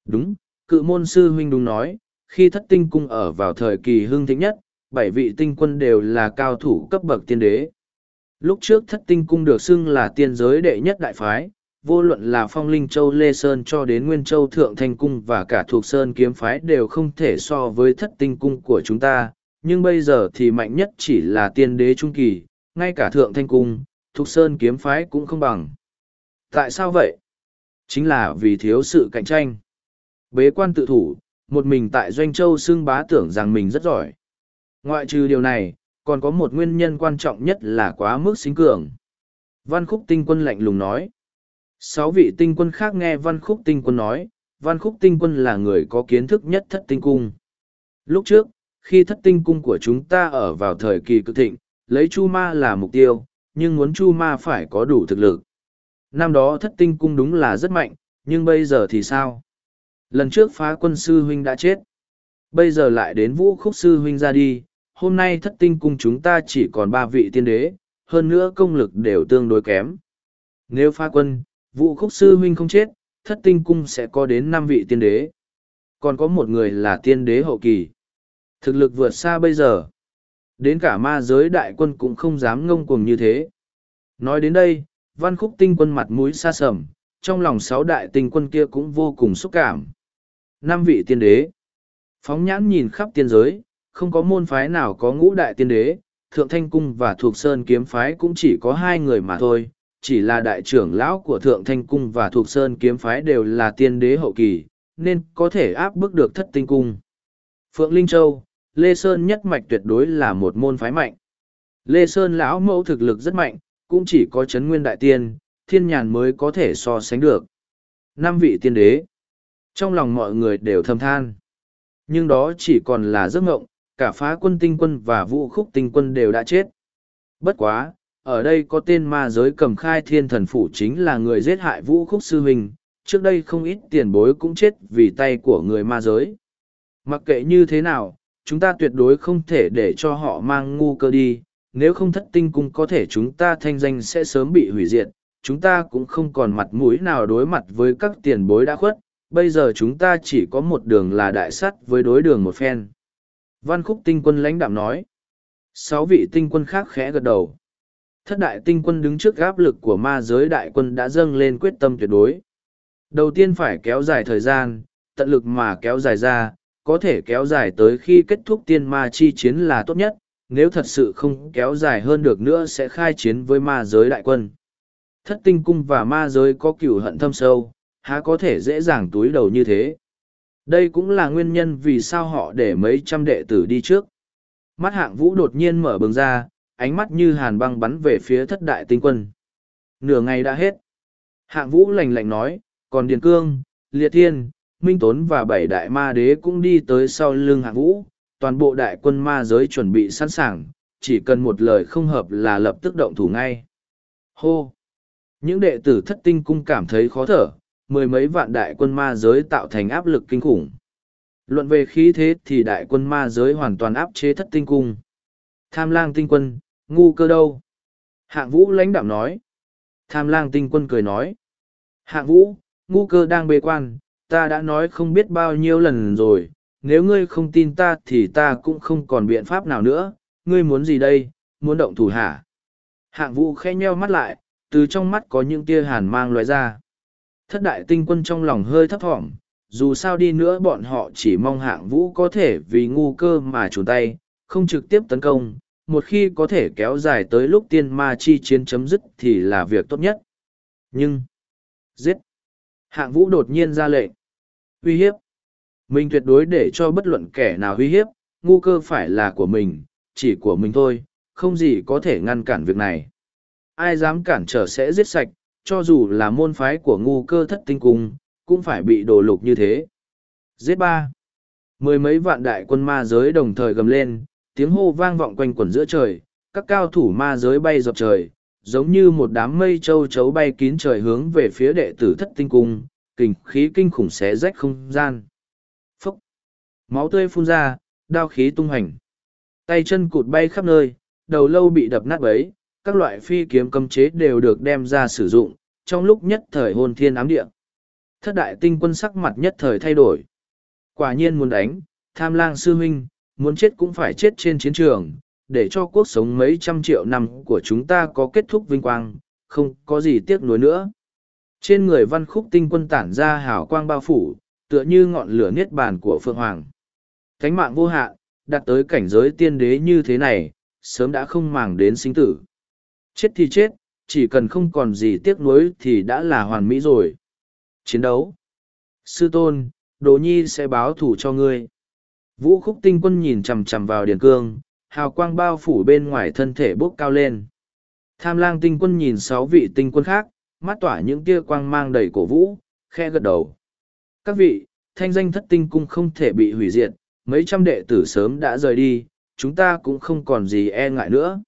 Đúng, cự môn sư huynh đúng nói, khi thất tinh cung ở vào thời kỳ hưng thịnh nhất, bảy vị tinh quân đều là cao thủ cấp bậc tiên đế. Lúc trước thất tinh cung được xưng là tiên giới đệ nhất đại phái, vô luận là phong linh châu Lê Sơn cho đến Nguyên Châu Thượng Thanh Cung và cả thuộc Sơn kiếm phái đều không thể so với thất tinh cung của chúng ta, nhưng bây giờ thì mạnh nhất chỉ là tiên đế trung kỳ, ngay cả Thượng Thanh Cung, thuộc Sơn kiếm phái cũng không bằng. Tại sao vậy? Chính là vì thiếu sự cạnh tranh. Bế quan tự thủ, một mình tại Doanh Châu xưng bá tưởng rằng mình rất giỏi. Ngoại trừ điều này, còn có một nguyên nhân quan trọng nhất là quá mức xính cường. Văn Khúc Tinh Quân lạnh lùng nói. Sáu vị tinh quân khác nghe Văn Khúc Tinh Quân nói, Văn Khúc Tinh Quân là người có kiến thức nhất thất tinh cung. Lúc trước, khi thất tinh cung của chúng ta ở vào thời kỳ cực thịnh, lấy Chu Ma là mục tiêu, nhưng muốn Chu Ma phải có đủ thực lực. Năm đó thất tinh cung đúng là rất mạnh, nhưng bây giờ thì sao? Lần trước phá quân sư huynh đã chết. Bây giờ lại đến vũ khúc sư huynh ra đi, hôm nay thất tinh cung chúng ta chỉ còn ba vị tiên đế, hơn nữa công lực đều tương đối kém. Nếu pha quân, vũ khúc sư huynh không chết, thất tinh cung sẽ có đến năm vị tiên đế. Còn có một người là tiên đế hậu kỳ. Thực lực vượt xa bây giờ. Đến cả ma giới đại quân cũng không dám ngông cuồng như thế. Nói đến đây, văn khúc tinh quân mặt mũi xa sầm, trong lòng sáu đại tinh quân kia cũng vô cùng xúc cảm. Năm vị tiên đế. Phóng nhãn nhìn khắp tiên giới, không có môn phái nào có ngũ đại tiên đế, Thượng Thanh Cung và Thuộc Sơn Kiếm Phái cũng chỉ có hai người mà thôi, chỉ là đại trưởng lão của Thượng Thanh Cung và Thuộc Sơn Kiếm Phái đều là tiên đế hậu kỳ, nên có thể áp bức được thất tinh cung. Phượng Linh Châu, Lê Sơn nhất mạch tuyệt đối là một môn phái mạnh. Lê Sơn lão mẫu thực lực rất mạnh, cũng chỉ có chấn nguyên đại tiên, thiên nhàn mới có thể so sánh được. Năm vị tiên đế. Trong lòng mọi người đều thầm than. Nhưng đó chỉ còn là giấc mộng, cả phá quân tinh quân và vũ khúc tinh quân đều đã chết. Bất quá, ở đây có tên ma giới cầm khai thiên thần phủ chính là người giết hại vũ khúc sư huynh, trước đây không ít tiền bối cũng chết vì tay của người ma giới. Mặc kệ như thế nào, chúng ta tuyệt đối không thể để cho họ mang ngu cơ đi, nếu không thất tinh cung có thể chúng ta thanh danh sẽ sớm bị hủy diệt, chúng ta cũng không còn mặt mũi nào đối mặt với các tiền bối đã khuất, bây giờ chúng ta chỉ có một đường là đại sắt với đối đường một phen. Văn khúc tinh quân lãnh đạm nói. Sáu vị tinh quân khác khẽ gật đầu. Thất đại tinh quân đứng trước áp lực của ma giới đại quân đã dâng lên quyết tâm tuyệt đối. Đầu tiên phải kéo dài thời gian, tận lực mà kéo dài ra, có thể kéo dài tới khi kết thúc tiên ma chi chiến là tốt nhất, nếu thật sự không kéo dài hơn được nữa sẽ khai chiến với ma giới đại quân. Thất tinh cung và ma giới có cửu hận thâm sâu, há có thể dễ dàng túi đầu như thế. Đây cũng là nguyên nhân vì sao họ để mấy trăm đệ tử đi trước. Mắt hạng vũ đột nhiên mở bừng ra, ánh mắt như hàn băng bắn về phía thất đại tinh quân. Nửa ngày đã hết. Hạng vũ lạnh lạnh nói, còn Điền Cương, Liệt Thiên, Minh Tốn và bảy đại ma đế cũng đi tới sau lưng hạng vũ. Toàn bộ đại quân ma giới chuẩn bị sẵn sàng, chỉ cần một lời không hợp là lập tức động thủ ngay. Hô! Những đệ tử thất tinh cung cảm thấy khó thở, mười mấy vạn đại quân ma giới tạo thành áp lực kinh khủng. Luận về khí thế thì đại quân ma giới hoàn toàn áp chế thất tinh cung. Tham lang tinh quân, ngu cơ đâu? Hạng vũ lãnh đạm nói. Tham lang tinh quân cười nói. Hạng vũ, ngu cơ đang bế quan, ta đã nói không biết bao nhiêu lần rồi, nếu ngươi không tin ta thì ta cũng không còn biện pháp nào nữa, ngươi muốn gì đây, muốn động thủ hả? Hạng vũ khẽ nheo mắt lại, từ trong mắt có những tia hàn mang loại ra. Thất đại tinh quân trong lòng hơi thấp thỏm, dù sao đi nữa bọn họ chỉ mong hạng vũ có thể vì ngu cơ mà trùn tay không trực tiếp tấn công một khi có thể kéo dài tới lúc tiên ma chi chiến chấm dứt thì là việc tốt nhất. Nhưng giết! Hạng vũ đột nhiên ra lệnh. Uy hiếp! Mình tuyệt đối để cho bất luận kẻ nào uy hiếp ngu cơ phải là của mình chỉ của mình thôi không gì có thể ngăn cản việc này. Ai dám cản trở sẽ giết sạch cho dù là môn phái của ngu cơ thất tinh cung, cũng phải bị đổ lục như thế. Giết ba. Mười mấy vạn đại quân ma giới đồng thời gầm lên, tiếng hô vang vọng quanh quẩn giữa trời, các cao thủ ma giới bay dọc trời, giống như một đám mây châu chấu bay kín trời hướng về phía đệ tử thất tinh cung kình khí kinh khủng xé rách không gian. Phốc máu tươi phun ra, đao khí tung hành tay chân cụt bay khắp nơi, đầu lâu bị đập nát bấy các loại phi kiếm cấm chế đều được đem ra sử dụng, trong lúc nhất thời hôn thiên ám địa. Thất đại tinh quân sắc mặt nhất thời thay đổi. Quả nhiên muốn đánh, tham lang sư huynh, muốn chết cũng phải chết trên chiến trường, để cho cuộc sống mấy trăm triệu năm của chúng ta có kết thúc vinh quang, không có gì tiếc nuối nữa. Trên người văn khúc tinh quân tản ra hào quang bao phủ, tựa như ngọn lửa niết bàn của phượng hoàng. Cánh mạng vô hạn đạt tới cảnh giới tiên đế như thế này, sớm đã không màng đến sinh tử chết thì chết, chỉ cần không còn gì tiếc nuối thì đã là hoàn mỹ rồi. Chiến đấu. Sư tôn đồ nhi sẽ báo thủ cho ngươi. Vũ khúc tinh quân nhìn chằm chằm vào điền cương, hào quang bao phủ bên ngoài thân thể bốc cao lên. Tham lang tinh quân nhìn sáu vị tinh quân khác, mắt tỏa những tia quang mang đầy cổ vũ, khe gật đầu. Các vị, thanh danh thất tinh cung không thể bị hủy diệt, mấy trăm đệ tử sớm đã rời đi, chúng ta cũng không còn gì e ngại nữa.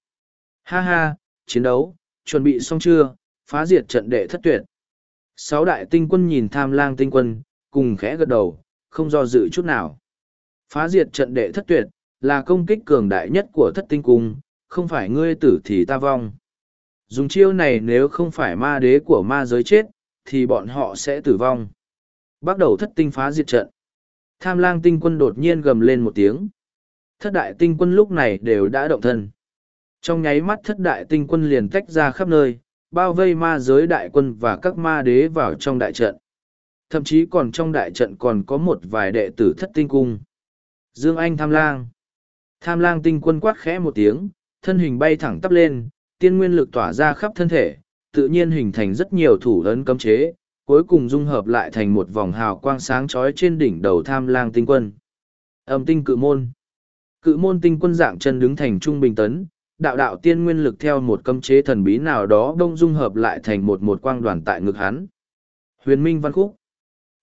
Ha ha chiến đấu, chuẩn bị xong chưa, phá diệt trận đệ thất tuyệt. Sáu đại tinh quân nhìn tham lang tinh quân, cùng khẽ gật đầu, không do dự chút nào. Phá diệt trận đệ thất tuyệt là công kích cường đại nhất của thất tinh cung, không phải ngươi tử thì ta vong. Dùng chiêu này nếu không phải ma đế của ma giới chết, thì bọn họ sẽ tử vong. Bắt đầu thất tinh phá diệt trận. Tham lang tinh quân đột nhiên gầm lên một tiếng. Thất đại tinh quân lúc này đều đã động thân trong nháy mắt thất đại tinh quân liền tách ra khắp nơi, bao vây ma giới đại quân và các ma đế vào trong đại trận. Thậm chí còn trong đại trận còn có một vài đệ tử thất tinh cung. Dương anh tham lang. Tham lang tinh quân quát khẽ một tiếng, thân hình bay thẳng tắp lên, tiên nguyên lực tỏa ra khắp thân thể, tự nhiên hình thành rất nhiều thủ ấn cấm chế, cuối cùng dung hợp lại thành một vòng hào quang sáng trói trên đỉnh đầu tham lang tinh quân. Âm tinh cự môn. Cự môn tinh quân dạng chân đứng thành trung bình tấn đạo đạo tiên nguyên lực theo một cấm chế thần bí nào đó đông dung hợp lại thành một một quang đoàn tại ngực hắn. Huyền Minh Văn Khúc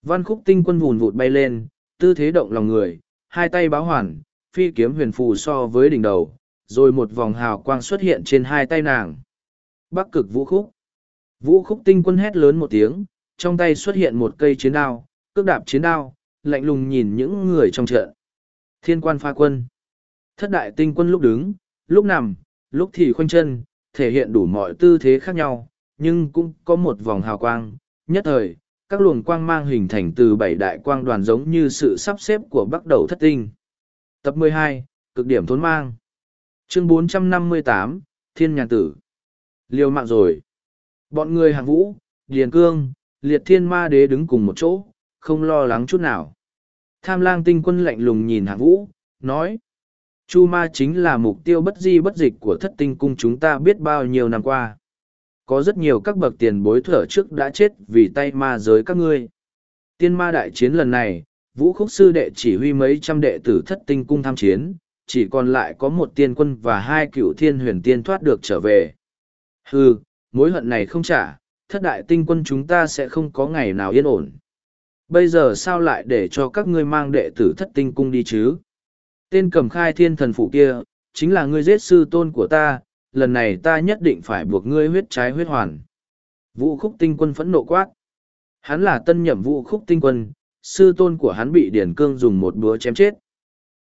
Văn Khúc tinh quân vùn vụt bay lên, tư thế động lòng người, hai tay báo hoàn, phi kiếm huyền phù so với đỉnh đầu, rồi một vòng hào quang xuất hiện trên hai tay nàng. Bắc cực vũ khúc Vũ khúc tinh quân hét lớn một tiếng, trong tay xuất hiện một cây chiến đao, cước đạp chiến đao, lạnh lùng nhìn những người trong trận. Thiên quan pha quân Thất đại tinh quân lúc đứng, lúc nằm, lúc thì khoanh chân, thể hiện đủ mọi tư thế khác nhau, nhưng cũng có một vòng hào quang. Nhất thời, các luồng quang mang hình thành từ bảy đại quang đoàn giống như sự sắp xếp của bắt đầu thất tinh. Tập 12, cực điểm thốn mang. Chương 458, Thiên Nhàn Tử. Liều mạng rồi. Bọn người hàng vũ, Điền Cương, Liệt Thiên Ma Đế đứng cùng một chỗ, không lo lắng chút nào. Tham lang tinh quân lạnh lùng nhìn hàng vũ, nói. Chu ma chính là mục tiêu bất di bất dịch của thất tinh cung chúng ta biết bao nhiêu năm qua. Có rất nhiều các bậc tiền bối thở trước đã chết vì tay ma giới các ngươi. Tiên ma đại chiến lần này, vũ khúc sư đệ chỉ huy mấy trăm đệ tử thất tinh cung tham chiến, chỉ còn lại có một tiên quân và hai cựu thiên huyền tiên thoát được trở về. Hừ, mối hận này không trả, thất đại tinh quân chúng ta sẽ không có ngày nào yên ổn. Bây giờ sao lại để cho các ngươi mang đệ tử thất tinh cung đi chứ? Tên cầm khai thiên thần phụ kia, chính là ngươi giết sư tôn của ta, lần này ta nhất định phải buộc ngươi huyết trái huyết hoàn. Vũ khúc tinh quân phẫn nộ quát. Hắn là tân nhậm vũ khúc tinh quân, sư tôn của hắn bị Điền Cương dùng một búa chém chết.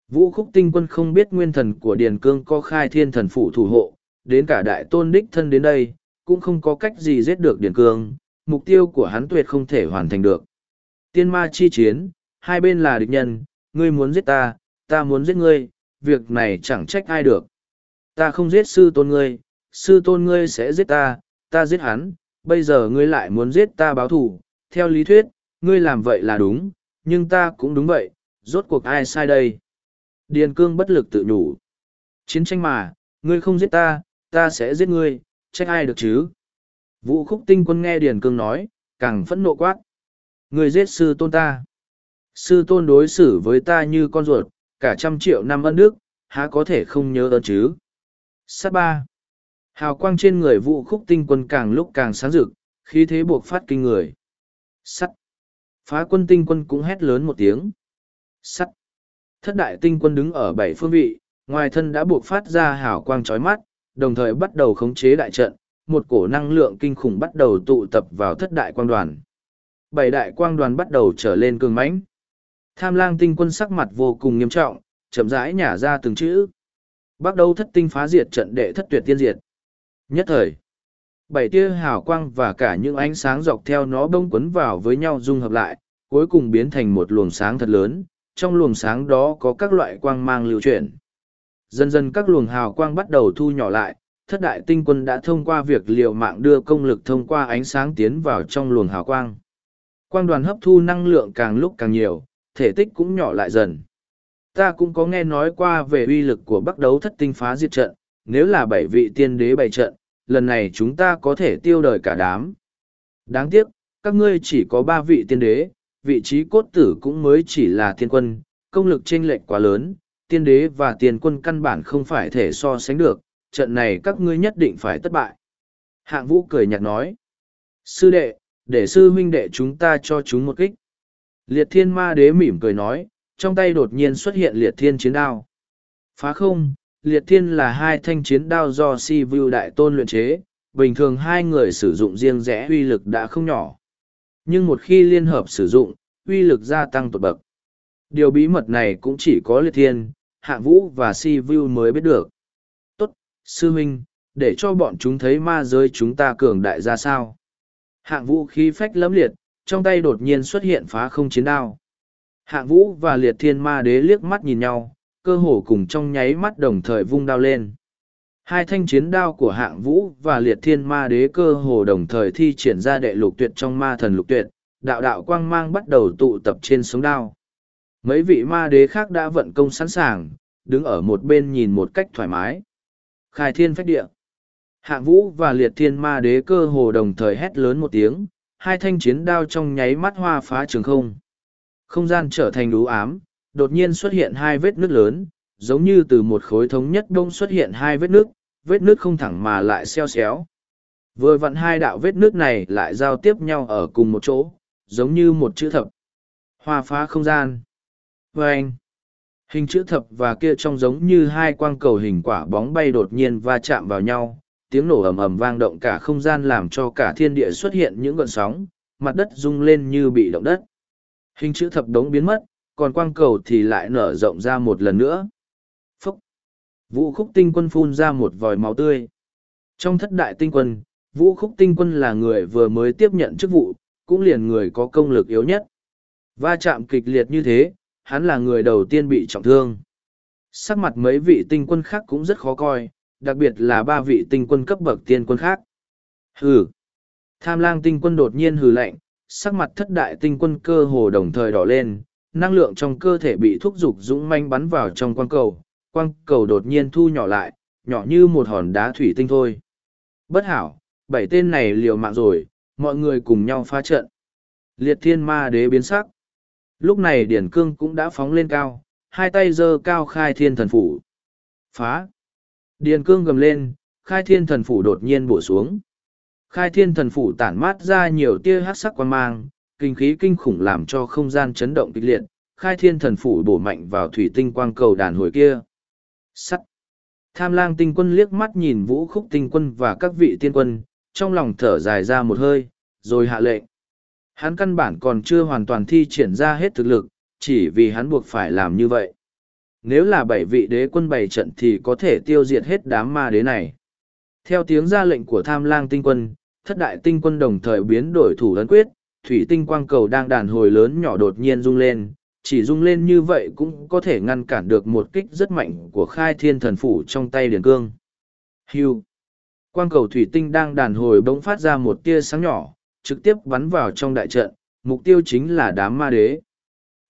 Vũ khúc tinh quân không biết nguyên thần của Điền Cương có khai thiên thần phụ thủ hộ, đến cả đại tôn đích thân đến đây, cũng không có cách gì giết được Điền Cương, mục tiêu của hắn tuyệt không thể hoàn thành được. Tiên ma chi chiến, hai bên là địch nhân, ngươi muốn giết ta, ta muốn giết ngươi, việc này chẳng trách ai được. Ta không giết sư tôn ngươi, sư tôn ngươi sẽ giết ta, ta giết hắn, bây giờ ngươi lại muốn giết ta báo thù, theo lý thuyết, ngươi làm vậy là đúng, nhưng ta cũng đúng vậy, rốt cuộc ai sai đây? Điền cương bất lực tự nhủ. Chiến tranh mà, ngươi không giết ta, ta sẽ giết ngươi, trách ai được chứ? Vũ khúc tinh quân nghe Điền cương nói, càng phẫn nộ quát. Ngươi giết sư tôn ta. Sư tôn đối xử với ta như con ruột, cả trăm triệu năm ân đức, há có thể không nhớ ơn chứ? Sát ba. Hào quang trên người vũ khúc tinh quân càng lúc càng sáng rực, khí thế buộc phát kinh người. Sắt. Phá quân tinh quân cũng hét lớn một tiếng. Sắt. Thất đại tinh quân đứng ở bảy phương vị, ngoài thân đã buộc phát ra hào quang chói mắt, đồng thời bắt đầu khống chế đại trận, một cổ năng lượng kinh khủng bắt đầu tụ tập vào thất đại quang đoàn. Bảy đại quang đoàn bắt đầu trở lên cường mãnh. Tham lang tinh quân sắc mặt vô cùng nghiêm trọng, chậm rãi nhả ra từng chữ. Bắt đầu thất tinh phá diệt trận đệ thất tuyệt tiên diệt. Nhất thời, bảy tia hào quang và cả những ánh sáng dọc theo nó bông quấn vào với nhau dung hợp lại, cuối cùng biến thành một luồng sáng thật lớn, trong luồng sáng đó có các loại quang mang lưu chuyển. Dần dần các luồng hào quang bắt đầu thu nhỏ lại, thất đại tinh quân đã thông qua việc liều mạng đưa công lực thông qua ánh sáng tiến vào trong luồng hào quang. Quang đoàn hấp thu năng lượng càng lúc càng nhiều, thể tích cũng nhỏ lại dần. Ta cũng có nghe nói qua về uy lực của bắc đấu thất tinh phá diệt trận, nếu là bảy vị tiên đế bày trận, lần này chúng ta có thể tiêu đời cả đám. Đáng tiếc, các ngươi chỉ có ba vị tiên đế, vị trí cốt tử cũng mới chỉ là tiên quân, công lực chênh lệch quá lớn, tiên đế và tiên quân căn bản không phải thể so sánh được, trận này các ngươi nhất định phải thất bại. Hạng vũ cười nhạt nói, sư đệ, để sư huynh đệ chúng ta cho chúng một kích. Liệt thiên ma đế mỉm cười nói, trong tay đột nhiên xuất hiện liệt thiên chiến đao. Phá không, liệt thiên là hai thanh chiến đao do si vu đại tôn luyện chế, bình thường hai người sử dụng riêng rẽ uy lực đã không nhỏ. Nhưng một khi liên hợp sử dụng, uy lực gia tăng tột bậc. Điều bí mật này cũng chỉ có liệt thiên, Hạ vũ và si vu mới biết được. Tốt, sư huynh, để cho bọn chúng thấy ma giới chúng ta cường đại ra sao. Hạng vũ khí phách lẫm liệt, trong tay đột nhiên xuất hiện phá không chiến đao. Hạng vũ và liệt thiên ma đế liếc mắt nhìn nhau, cơ hồ cùng trong nháy mắt đồng thời vung đao lên. Hai thanh chiến đao của hạng vũ và liệt thiên ma đế cơ hồ đồng thời thi triển ra đệ lục tuyệt trong ma thần lục tuyệt, đạo đạo quang mang bắt đầu tụ tập trên sống đao. Mấy vị ma đế khác đã vận công sẵn sàng, đứng ở một bên nhìn một cách thoải mái. Khai thiên phách địa. Hạng vũ và liệt thiên ma đế cơ hồ đồng thời hét lớn một tiếng, hai thanh chiến đao trong nháy mắt hoa phá trường không. Không gian trở thành đú ám, đột nhiên xuất hiện hai vết nước lớn, giống như từ một khối thống nhất đông xuất hiện hai vết nước, vết nước không thẳng mà lại xeo xéo. Vừa vặn hai đạo vết nước này lại giao tiếp nhau ở cùng một chỗ, giống như một chữ thập. Hoa phá không gian. Vâng! hình chữ thập và kia trông giống như hai quang cầu hình quả bóng bay đột nhiên va chạm vào nhau, tiếng nổ ầm ầm vang động cả không gian làm cho cả thiên địa xuất hiện những gợn sóng, mặt đất rung lên như bị động đất. Hình chữ thập đống biến mất, còn quang cầu thì lại nở rộng ra một lần nữa. Phúc! Vũ khúc tinh quân phun ra một vòi máu tươi. Trong thất đại tinh quân, Vũ khúc tinh quân là người vừa mới tiếp nhận chức vụ, cũng liền người có công lực yếu nhất. Va chạm kịch liệt như thế, hắn là người đầu tiên bị trọng thương. Sắc mặt mấy vị tinh quân khác cũng rất khó coi, đặc biệt là ba vị tinh quân cấp bậc tiên quân khác. Hừ! Tham lang tinh quân đột nhiên hừ lạnh, sắc mặt thất đại tinh quân cơ hồ đồng thời đỏ lên, năng lượng trong cơ thể bị thúc dục dũng manh bắn vào trong quang cầu, quang cầu đột nhiên thu nhỏ lại, nhỏ như một hòn đá thủy tinh thôi. Bất hảo, bảy tên này liều mạng rồi, mọi người cùng nhau phá trận. Liệt thiên ma đế biến sắc. Lúc này điển cương cũng đã phóng lên cao, hai tay giơ cao khai thiên thần phủ. Phá! Điền cương gầm lên, khai thiên thần phủ đột nhiên bổ xuống. Khai thiên thần phủ tản mát ra nhiều tia hát sắc quan mang, kinh khí kinh khủng làm cho không gian chấn động kịch liệt, khai thiên thần phủ bổ mạnh vào thủy tinh quang cầu đàn hồi kia. Sắt! Tham lang tinh quân liếc mắt nhìn vũ khúc tinh quân và các vị tiên quân, trong lòng thở dài ra một hơi, rồi hạ lệnh. Hắn căn bản còn chưa hoàn toàn thi triển ra hết thực lực, chỉ vì hắn buộc phải làm như vậy nếu là bảy vị đế quân bảy trận thì có thể tiêu diệt hết đám ma đế này. Theo tiếng ra lệnh của tham lang tinh quân, thất đại tinh quân đồng thời biến đổi thủ ấn quyết, thủy tinh quang cầu đang đàn hồi lớn nhỏ đột nhiên rung lên, chỉ rung lên như vậy cũng có thể ngăn cản được một kích rất mạnh của khai thiên thần phủ trong tay điền cương. Hưu! Quang cầu thủy tinh đang đàn hồi bỗng phát ra một tia sáng nhỏ, trực tiếp bắn vào trong đại trận, mục tiêu chính là đám ma đế.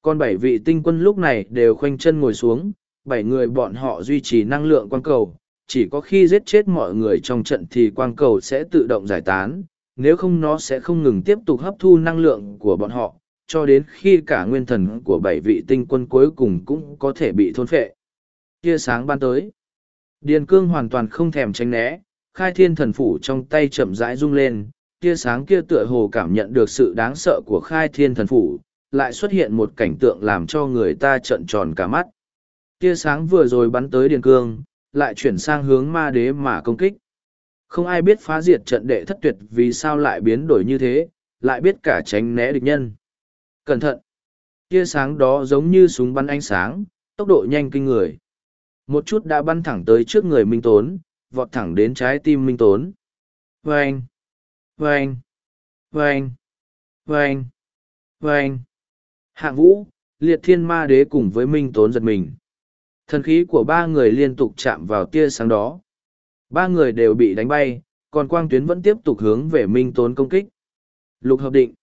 Còn bảy vị tinh quân lúc này đều khoanh chân ngồi xuống, bảy người bọn họ duy trì năng lượng quang cầu, chỉ có khi giết chết mọi người trong trận thì quang cầu sẽ tự động giải tán, nếu không nó sẽ không ngừng tiếp tục hấp thu năng lượng của bọn họ, cho đến khi cả nguyên thần của bảy vị tinh quân cuối cùng cũng có thể bị thôn phệ. Tia sáng ban tới. Điền cương hoàn toàn không thèm tránh né, khai thiên thần phủ trong tay chậm rãi rung lên, tia sáng kia tựa hồ cảm nhận được sự đáng sợ của khai thiên thần phủ, lại xuất hiện một cảnh tượng làm cho người ta trợn tròn cả mắt. Tia sáng vừa rồi bắn tới Điền Cương, lại chuyển sang hướng ma đế mà công kích. Không ai biết phá diệt trận đệ thất tuyệt vì sao lại biến đổi như thế, lại biết cả tránh né địch nhân. Cẩn thận! Tia sáng đó giống như súng bắn ánh sáng, tốc độ nhanh kinh người. Một chút đã bắn thẳng tới trước người Minh Tốn, vọt thẳng đến trái tim Minh Tốn. Vâng! Vâng! Vâng! Vâng! Vâng! Hạng vũ, liệt thiên ma đế cùng với Minh Tốn giật mình. Thần khí của ba người liên tục chạm vào tia sáng đó. Ba người đều bị đánh bay, còn quang tuyến vẫn tiếp tục hướng về Minh Tốn công kích. Lục hợp định.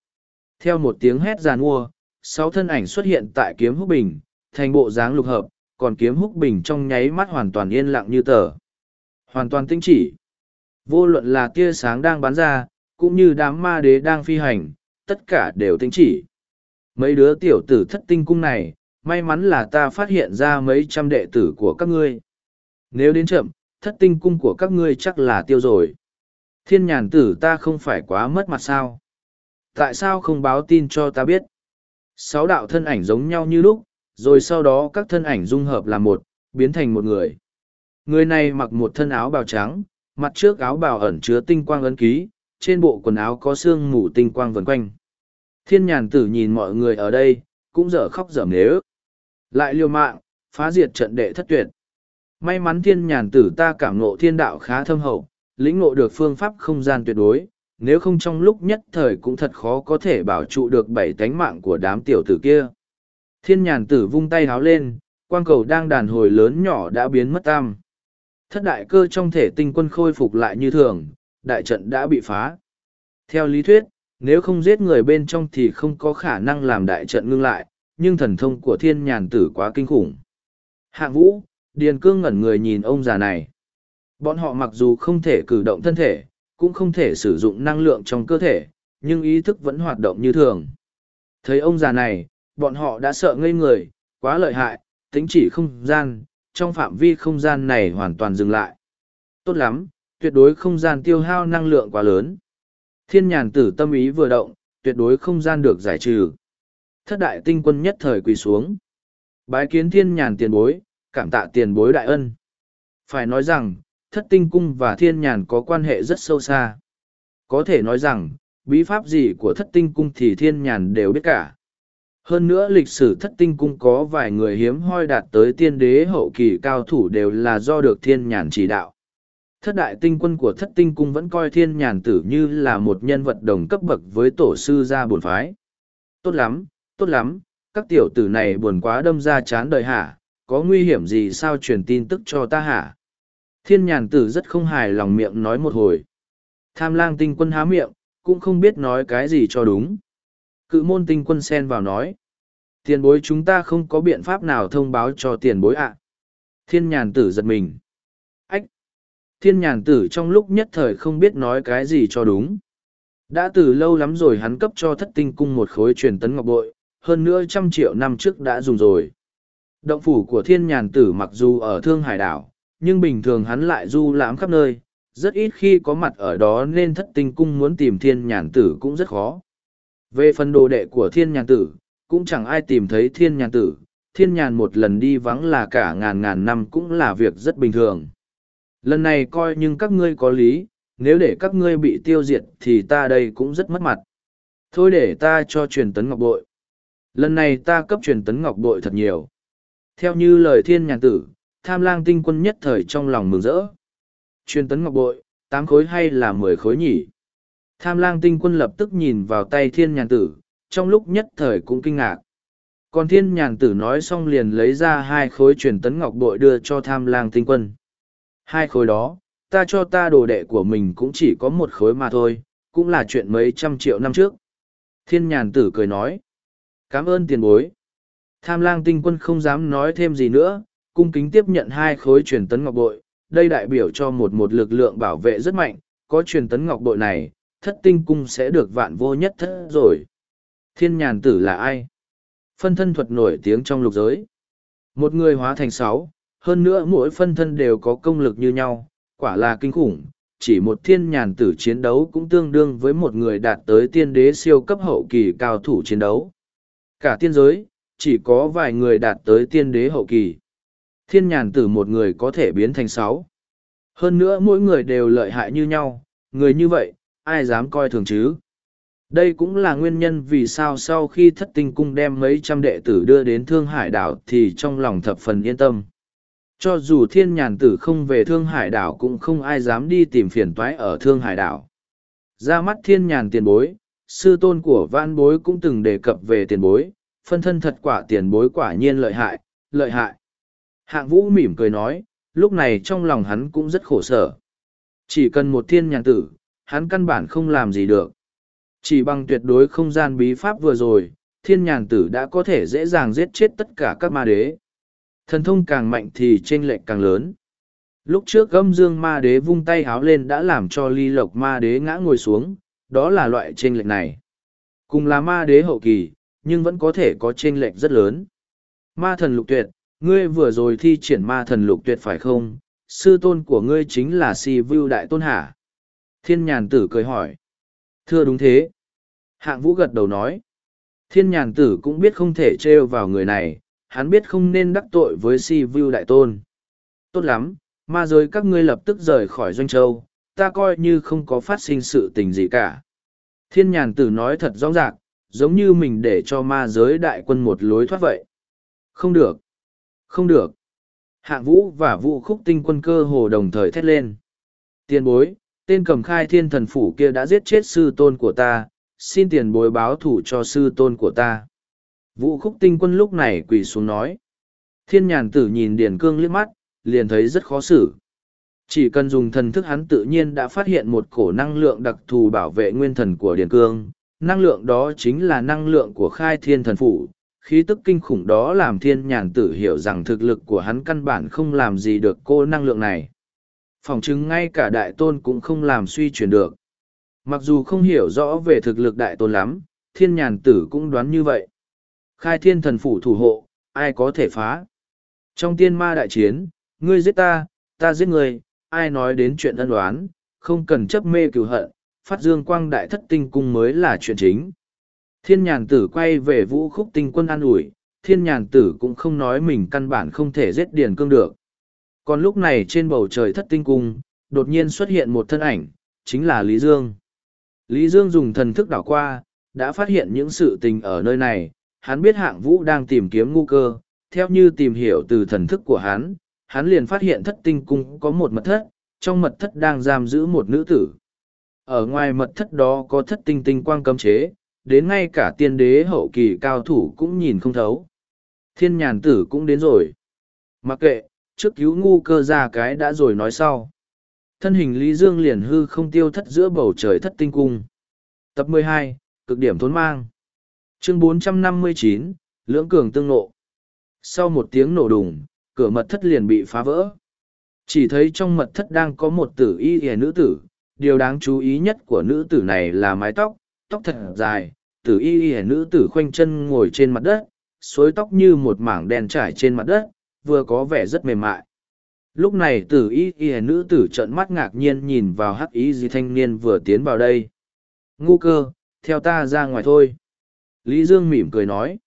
Theo một tiếng hét giàn mua, sáu thân ảnh xuất hiện tại kiếm húc bình, thành bộ dáng lục hợp, còn kiếm húc bình trong nháy mắt hoàn toàn yên lặng như tờ. Hoàn toàn tinh chỉ. Vô luận là tia sáng đang bắn ra, cũng như đám ma đế đang phi hành, tất cả đều tinh chỉ. Mấy đứa tiểu tử thất tinh cung này, may mắn là ta phát hiện ra mấy trăm đệ tử của các ngươi. Nếu đến chậm, thất tinh cung của các ngươi chắc là tiêu rồi. Thiên nhàn tử ta không phải quá mất mặt sao? Tại sao không báo tin cho ta biết? Sáu đạo thân ảnh giống nhau như lúc, rồi sau đó các thân ảnh dung hợp làm một, biến thành một người. Người này mặc một thân áo bào trắng, mặt trước áo bào ẩn chứa tinh quang ấn ký, trên bộ quần áo có xương mù tinh quang vần quanh. Thiên nhàn tử nhìn mọi người ở đây, cũng dở khóc dở nếu. Lại liều mạng, phá diệt trận đệ thất tuyệt. May mắn thiên nhàn tử ta cảm ngộ thiên đạo khá thâm hậu, lĩnh ngộ được phương pháp không gian tuyệt đối, nếu không trong lúc nhất thời cũng thật khó có thể bảo trụ được bảy tánh mạng của đám tiểu tử kia. Thiên nhàn tử vung tay háo lên, quang cầu đang đàn hồi lớn nhỏ đã biến mất tam. Thất đại cơ trong thể tinh quân khôi phục lại như thường, đại trận đã bị phá. Theo lý thuyết, nếu không giết người bên trong thì không có khả năng làm đại trận ngưng lại, nhưng thần thông của thiên nhàn tử quá kinh khủng. Hạng vũ, Điền Cương ngẩn người nhìn ông già này. Bọn họ mặc dù không thể cử động thân thể, cũng không thể sử dụng năng lượng trong cơ thể, nhưng ý thức vẫn hoạt động như thường. Thấy ông già này, bọn họ đã sợ ngây người, quá lợi hại, tính chỉ không gian, trong phạm vi không gian này hoàn toàn dừng lại. Tốt lắm, tuyệt đối không gian tiêu hao năng lượng quá lớn. Thiên nhàn tử tâm ý vừa động, tuyệt đối không gian được giải trừ. Thất đại tinh quân nhất thời quỳ xuống. Bái kiến thiên nhàn tiền bối, cảm tạ tiền bối đại ân. Phải nói rằng, thất tinh cung và thiên nhàn có quan hệ rất sâu xa. Có thể nói rằng, bí pháp gì của thất tinh cung thì thiên nhàn đều biết cả. Hơn nữa lịch sử thất tinh cung có vài người hiếm hoi đạt tới tiên đế hậu kỳ cao thủ đều là do được thiên nhàn chỉ đạo. Thất đại tinh quân của thất tinh cung vẫn coi thiên nhàn tử như là một nhân vật đồng cấp bậc với tổ sư gia buồn phái. Tốt lắm, tốt lắm, các tiểu tử này buồn quá đâm ra chán đời hả, có nguy hiểm gì sao truyền tin tức cho ta hả? Thiên nhàn tử rất không hài lòng miệng nói một hồi. Tham lang tinh quân há miệng, cũng không biết nói cái gì cho đúng. Cự môn tinh quân xen vào nói. Tiền bối chúng ta không có biện pháp nào thông báo cho tiền bối ạ. Thiên nhàn tử giật mình. Thiên nhàn tử trong lúc nhất thời không biết nói cái gì cho đúng. Đã từ lâu lắm rồi hắn cấp cho thất tinh cung một khối truyền tấn ngọc bội, hơn nữa trăm triệu năm trước đã dùng rồi. Động phủ của thiên nhàn tử mặc dù ở Thương Hải Đảo, nhưng bình thường hắn lại du lãm khắp nơi, rất ít khi có mặt ở đó nên thất tinh cung muốn tìm thiên nhàn tử cũng rất khó. Về phần đồ đệ của thiên nhàn tử, cũng chẳng ai tìm thấy thiên nhàn tử, thiên nhàn một lần đi vắng là cả ngàn ngàn năm cũng là việc rất bình thường. Lần này coi nhưng các ngươi có lý, nếu để các ngươi bị tiêu diệt thì ta đây cũng rất mất mặt. Thôi để ta cho truyền tấn ngọc bội. Lần này ta cấp truyền tấn ngọc bội thật nhiều. Theo như lời thiên nhàn tử, tham lang tinh quân nhất thời trong lòng mừng rỡ. Truyền tấn ngọc bội, tám khối hay là mười khối nhỉ? Tham lang tinh quân lập tức nhìn vào tay thiên nhàn tử, trong lúc nhất thời cũng kinh ngạc. Còn thiên nhàn tử nói xong liền lấy ra hai khối truyền tấn ngọc bội đưa cho tham lang tinh quân. Hai khối đó, ta cho ta đồ đệ của mình cũng chỉ có một khối mà thôi, cũng là chuyện mấy trăm triệu năm trước. Thiên nhàn tử cười nói. Cảm ơn tiền bối. Tham lang tinh quân không dám nói thêm gì nữa, cung kính tiếp nhận hai khối truyền tấn ngọc bội, đây đại biểu cho một một lực lượng bảo vệ rất mạnh, có truyền tấn ngọc bội này, thất tinh cung sẽ được vạn vô nhất thất rồi. Thiên nhàn tử là ai? Phân thân thuật nổi tiếng trong lục giới. Một người hóa thành sáu, hơn nữa mỗi phân thân đều có công lực như nhau, quả là kinh khủng. Chỉ một thiên nhàn tử chiến đấu cũng tương đương với một người đạt tới tiên đế siêu cấp hậu kỳ cao thủ chiến đấu. Cả tiên giới, chỉ có vài người đạt tới tiên đế hậu kỳ. Thiên nhàn tử một người có thể biến thành sáu. Hơn nữa mỗi người đều lợi hại như nhau, người như vậy, ai dám coi thường chứ? Đây cũng là nguyên nhân vì sao sau khi thất tinh cung đem mấy trăm đệ tử đưa đến Thương Hải đảo thì trong lòng thập phần yên tâm. Cho dù thiên nhàn tử không về Thương Hải đảo cũng không ai dám đi tìm phiền toái ở Thương Hải đảo. Ra mắt thiên nhàn tiền bối, sư tôn của Van bối cũng từng đề cập về tiền bối, phân thân thật quả tiền bối quả nhiên lợi hại, lợi hại. Hạng vũ mỉm cười nói, lúc này trong lòng hắn cũng rất khổ sở. Chỉ cần một thiên nhàn tử, hắn căn bản không làm gì được. Chỉ bằng tuyệt đối không gian bí pháp vừa rồi, thiên nhàn tử đã có thể dễ dàng giết chết tất cả các ma đế. Thần thông càng mạnh thì tranh lệch càng lớn. Lúc trước gâm dương ma đế vung tay háo lên đã làm cho ly lộc ma đế ngã ngồi xuống, đó là loại tranh lệch này. Cùng là ma đế hậu kỳ, nhưng vẫn có thể có tranh lệch rất lớn. Ma thần lục tuyệt, ngươi vừa rồi thi triển ma thần lục tuyệt phải không? Sư tôn của ngươi chính là si vưu đại tôn hả? Thiên nhàn tử cười hỏi. Thưa đúng thế. Hạng vũ gật đầu nói. Thiên nhàn tử cũng biết không thể trêu vào người này, hắn biết không nên đắc tội với si vu đại tôn. Tốt lắm, ma giới các ngươi lập tức rời khỏi doanh châu, ta coi như không có phát sinh sự tình gì cả. Thiên nhàn tử nói thật rõ ràng, giống như mình để cho ma giới đại quân một lối thoát vậy. Không được. Không được. Hạng vũ và vũ khúc tinh quân cơ hồ đồng thời thét lên. Tiền bối, tên cầm khai thiên thần phủ kia đã giết chết sư tôn của ta, xin tiền bối báo thủ cho sư tôn của ta. Vũ khúc tinh quân lúc này quỳ xuống nói. Thiên nhàn tử nhìn Điền Cương liếc mắt, liền thấy rất khó xử. Chỉ cần dùng thần thức hắn tự nhiên đã phát hiện một cổ năng lượng đặc thù bảo vệ nguyên thần của Điền Cương. Năng lượng đó chính là năng lượng của khai thiên thần phủ. Khí tức kinh khủng đó làm thiên nhàn tử hiểu rằng thực lực của hắn căn bản không làm gì được cô năng lượng này. Phỏng chứng ngay cả đại tôn cũng không làm suy chuyển được. Mặc dù không hiểu rõ về thực lực đại tôn lắm, thiên nhàn tử cũng đoán như vậy. Khai thiên thần phủ thủ hộ, ai có thể phá. Trong tiên ma đại chiến, ngươi giết ta, ta giết ngươi, ai nói đến chuyện ân đoán, không cần chấp mê cửu hận, phát dương quang đại thất tinh cung mới là chuyện chính. Thiên nhàn tử quay về vũ khúc tinh quân an ủi, thiên nhàn tử cũng không nói mình căn bản không thể giết điền cương được. Còn lúc này trên bầu trời thất tinh cung, đột nhiên xuất hiện một thân ảnh, chính là Lý Dương. Lý Dương dùng thần thức đảo qua, đã phát hiện những sự tình ở nơi này, hắn biết hạng vũ đang tìm kiếm ngu cơ, theo như tìm hiểu từ thần thức của hắn, hắn liền phát hiện thất tinh cung có một mật thất, trong mật thất đang giam giữ một nữ tử. Ở ngoài mật thất đó có thất tinh tinh quang cấm chế, đến ngay cả tiên đế hậu kỳ cao thủ cũng nhìn không thấu. Thiên nhàn tử cũng đến rồi. Mặc kệ, trước cứu ngu cơ ra cái đã rồi nói sau. Thân hình Lý Dương liền hư không tiêu thất giữa bầu trời thất tinh cung. Tập 12, cực điểm thốn mang. Chương 459, lưỡng cường tương nộ. Sau một tiếng nổ đùng, cửa mật thất liền bị phá vỡ. Chỉ thấy trong mật thất đang có một tử y hề nữ tử. Điều đáng chú ý nhất của nữ tử này là mái tóc, tóc thật dài. Tử y hề nữ tử khoanh chân ngồi trên mặt đất, suối tóc như một mảng đen trải trên mặt đất, vừa có vẻ rất mềm mại. Lúc này tử y hề nữ tử trợn mắt ngạc nhiên nhìn vào hắc y di thanh niên vừa tiến vào đây. Ngu cơ, theo ta ra ngoài thôi. Lý Dương mỉm cười nói.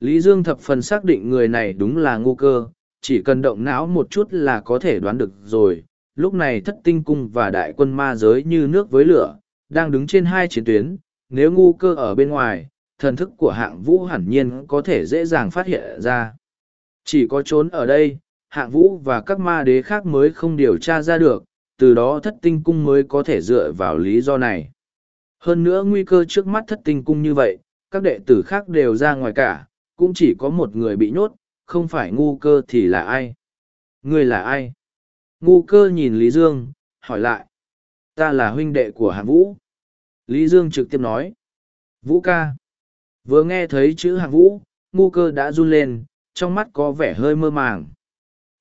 Lý Dương thập phần xác định người này đúng là ngu cơ, chỉ cần động não một chút là có thể đoán được rồi. Lúc này thất tinh cung và đại quân ma giới như nước với lửa, đang đứng trên hai chiến tuyến. Nếu ngu cơ ở bên ngoài, thần thức của hạng vũ hẳn nhiên có thể dễ dàng phát hiện ra. Chỉ có trốn ở đây, hạng vũ và các ma đế khác mới không điều tra ra được, từ đó thất tinh cung mới có thể dựa vào lý do này. Hơn nữa nguy cơ trước mắt thất tinh cung như vậy, các đệ tử khác đều ra ngoài cả, cũng chỉ có một người bị nhốt, không phải ngu cơ thì là ai? Người là ai? Ngu cơ nhìn Lý Dương, hỏi lại. Ta là huynh đệ của hạng vũ. Lý Dương trực tiếp nói. Vũ ca. Vừa nghe thấy chữ hạng vũ, ngu cơ đã run lên, trong mắt có vẻ hơi mơ màng.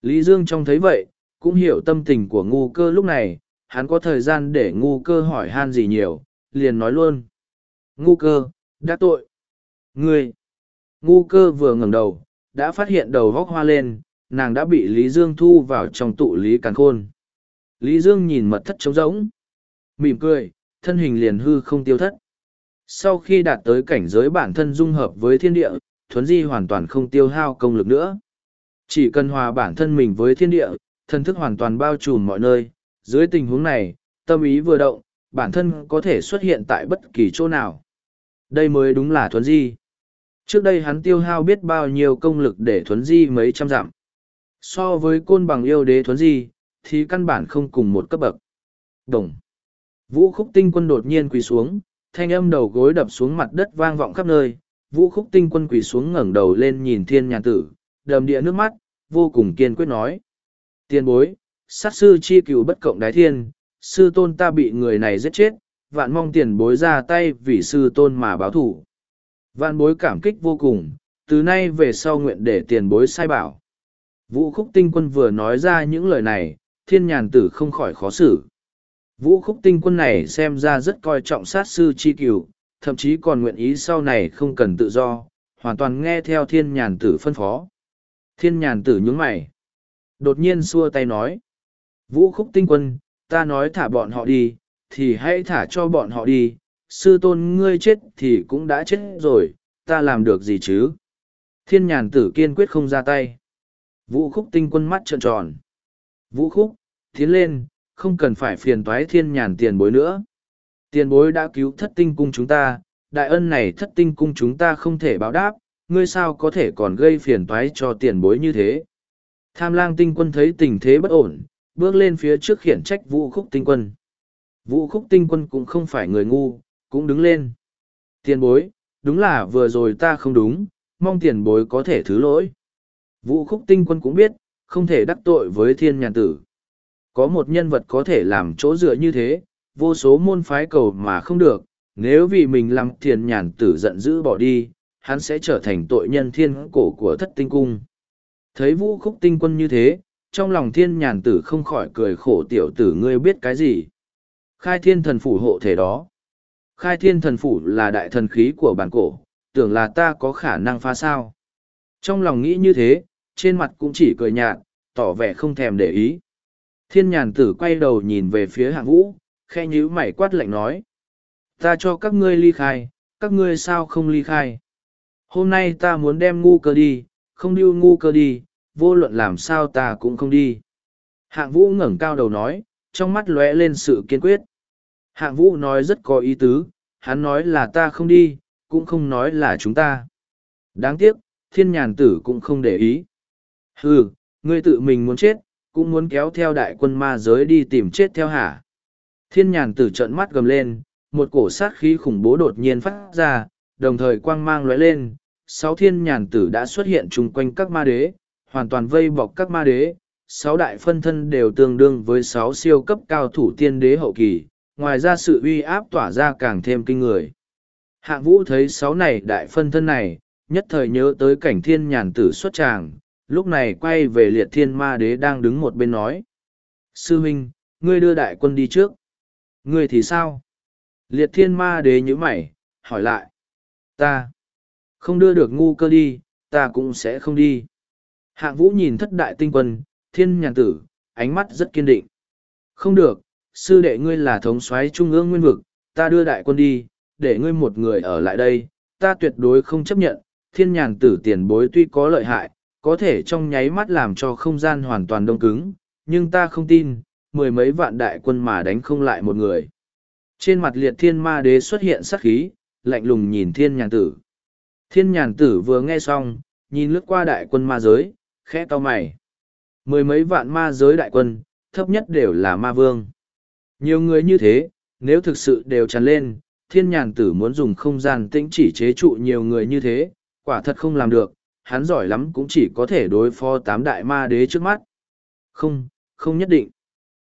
Lý Dương trông thấy vậy, cũng hiểu tâm tình của ngu cơ lúc này, hắn có thời gian để ngu cơ hỏi han gì nhiều, liền nói luôn. Ngu cơ, đã tội. Ngươi. Ngu cơ vừa ngẩng đầu, đã phát hiện đầu góc hoa lên, nàng đã bị Lý Dương thu vào trong tụ Lý Càn Khôn. Lý Dương nhìn mật thất trống rỗng. Mỉm cười, thân hình liền hư không tiêu thất. Sau khi đạt tới cảnh giới bản thân dung hợp với thiên địa, thuấn di hoàn toàn không tiêu hao công lực nữa. Chỉ cần hòa bản thân mình với thiên địa, thân thức hoàn toàn bao trùm mọi nơi. Dưới tình huống này, tâm ý vừa động, bản thân có thể xuất hiện tại bất kỳ chỗ nào. Đây mới đúng là thuấn di. Trước đây hắn tiêu hao biết bao nhiêu công lực để thuấn di mấy trăm dặm. So với côn bằng yêu đế thuấn di, thì căn bản không cùng một cấp bậc. Đồng. Vũ khúc tinh quân đột nhiên quỳ xuống, thanh âm đầu gối đập xuống mặt đất vang vọng khắp nơi. Vũ khúc tinh quân quỳ xuống ngẩng đầu lên nhìn thiên nhàn tử, đầm địa nước mắt, vô cùng kiên quyết nói. Tiên bối, sát sư chi cựu bất cộng đái thiên, sư tôn ta bị người này giết chết, vạn mong tiền bối ra tay vì sư tôn mà báo thủ. Vạn bối cảm kích vô cùng, từ nay về sau nguyện để tiền bối sai bảo. Vũ khúc tinh quân vừa nói ra những lời này, thiên nhàn tử không khỏi khó xử. Vũ khúc tinh quân này xem ra rất coi trọng sát sư chi cửu, thậm chí còn nguyện ý sau này không cần tự do, hoàn toàn nghe theo thiên nhàn tử phân phó. Thiên nhàn tử nhướng mày. Đột nhiên xua tay nói. Vũ khúc tinh quân, ta nói thả bọn họ đi, thì hãy thả cho bọn họ đi. Sư tôn ngươi chết thì cũng đã chết rồi, ta làm được gì chứ? Thiên nhàn tử kiên quyết không ra tay. Vũ khúc tinh quân mắt trợn tròn. Vũ khúc, tiến lên, không cần phải phiền toái thiên nhàn tiền bối nữa. Tiền bối đã cứu thất tinh cung chúng ta, đại ân này thất tinh cung chúng ta không thể báo đáp, ngươi sao có thể còn gây phiền toái cho tiền bối như thế. Tham lang tinh quân thấy tình thế bất ổn, bước lên phía trước khiển trách vũ khúc tinh quân. Vũ khúc tinh quân cũng không phải người ngu, cũng đứng lên. Tiền bối, đúng là vừa rồi ta không đúng, mong tiền bối có thể thứ lỗi. Vũ khúc tinh quân cũng biết, không thể đắc tội với thiên nhàn tử. Có một nhân vật có thể làm chỗ dựa như thế, vô số môn phái cầu mà không được, nếu vì mình làm thiên nhàn tử giận dữ bỏ đi, hắn sẽ trở thành tội nhân thiên cổ của thất tinh cung. Thấy vũ khúc tinh quân như thế, trong lòng thiên nhàn tử không khỏi cười khổ tiểu tử ngươi biết cái gì. Khai thiên thần phủ hộ thể đó. Khai thiên thần phủ là đại thần khí của bản cổ, tưởng là ta có khả năng phá sao. Trong lòng nghĩ như thế, trên mặt cũng chỉ cười nhạt, tỏ vẻ không thèm để ý. Thiên nhàn tử quay đầu nhìn về phía hạng vũ, khe nhíu mày quát lạnh nói. Ta cho các ngươi ly khai, các ngươi sao không ly khai. Hôm nay ta muốn đem ngu cơ đi, không điêu ngu cơ đi, vô luận làm sao ta cũng không đi. Hạng vũ ngẩng cao đầu nói, trong mắt lóe lên sự kiên quyết. Hạng vũ nói rất có ý tứ, hắn nói là ta không đi, cũng không nói là chúng ta. Đáng tiếc, thiên nhàn tử cũng không để ý. Hừ, ngươi tự mình muốn chết, cũng muốn kéo theo đại quân ma giới đi tìm chết theo hả. Thiên nhàn tử trợn mắt gầm lên, một cổ sát khí khủng bố đột nhiên phát ra, đồng thời quang mang lóe lên, sáu thiên nhàn tử đã xuất hiện chung quanh các ma đế, hoàn toàn vây bọc các ma đế. Sáu đại phân thân đều tương đương với sáu siêu cấp cao thủ tiên đế hậu kỳ, ngoài ra sự uy áp tỏa ra càng thêm kinh người. Hạng vũ thấy sáu này đại phân thân này, nhất thời nhớ tới cảnh thiên nhàn tử xuất tràng, lúc này quay về liệt thiên ma đế đang đứng một bên nói. Sư huynh, ngươi đưa đại quân đi trước. Ngươi thì sao? Liệt thiên ma đế như mày, hỏi lại. Ta. Không đưa được ngu cơ đi, ta cũng sẽ không đi. Hạng vũ nhìn thất đại tinh quân, thiên nhàn tử, ánh mắt rất kiên định. Không được, sư đệ ngươi là thống soái trung ương nguyên vực, ta đưa đại quân đi, để ngươi một người ở lại đây, ta tuyệt đối không chấp nhận, thiên nhàn tử tiền bối tuy có lợi hại, có thể trong nháy mắt làm cho không gian hoàn toàn đông cứng, nhưng ta không tin, mười mấy vạn đại quân mà đánh không lại một người. Trên mặt liệt thiên ma đế xuất hiện sắc khí, lạnh lùng nhìn thiên nhàn tử. Thiên nhàn tử vừa nghe xong, nhìn lướt qua đại quân ma giới, khẽ to mày. Mười mấy vạn ma giới đại quân, thấp nhất đều là ma vương. Nhiều người như thế, nếu thực sự đều tràn lên, thiên nhàn tử muốn dùng không gian tĩnh chỉ chế trụ nhiều người như thế, quả thật không làm được, hắn giỏi lắm cũng chỉ có thể đối phó tám đại ma đế trước mắt. Không, không nhất định.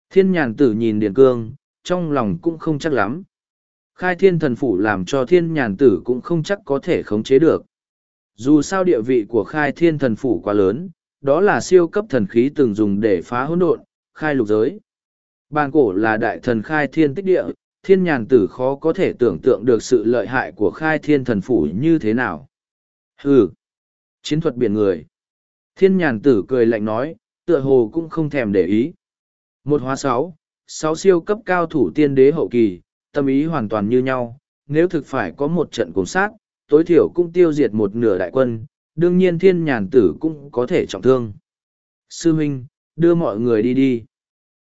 Thiên nhàn tử nhìn Điền Cương, trong lòng cũng không chắc lắm. Khai thiên thần phủ làm cho thiên nhàn tử cũng không chắc có thể khống chế được. Dù sao địa vị của khai thiên thần phủ quá lớn, đó là siêu cấp thần khí từng dùng để phá hỗn độn, khai lục giới. Bàn cổ là đại thần khai thiên tích địa, thiên nhàn tử khó có thể tưởng tượng được sự lợi hại của khai thiên thần phủ như thế nào. Hừ! Chiến thuật biển người. Thiên nhàn tử cười lạnh nói, tựa hồ cũng không thèm để ý. Một hóa sáu, sáu siêu cấp cao thủ tiên đế hậu kỳ, tâm ý hoàn toàn như nhau, nếu thực phải có một trận cùng sát, tối thiểu cũng tiêu diệt một nửa đại quân, đương nhiên thiên nhàn tử cũng có thể trọng thương. Sư huynh, đưa mọi người đi đi.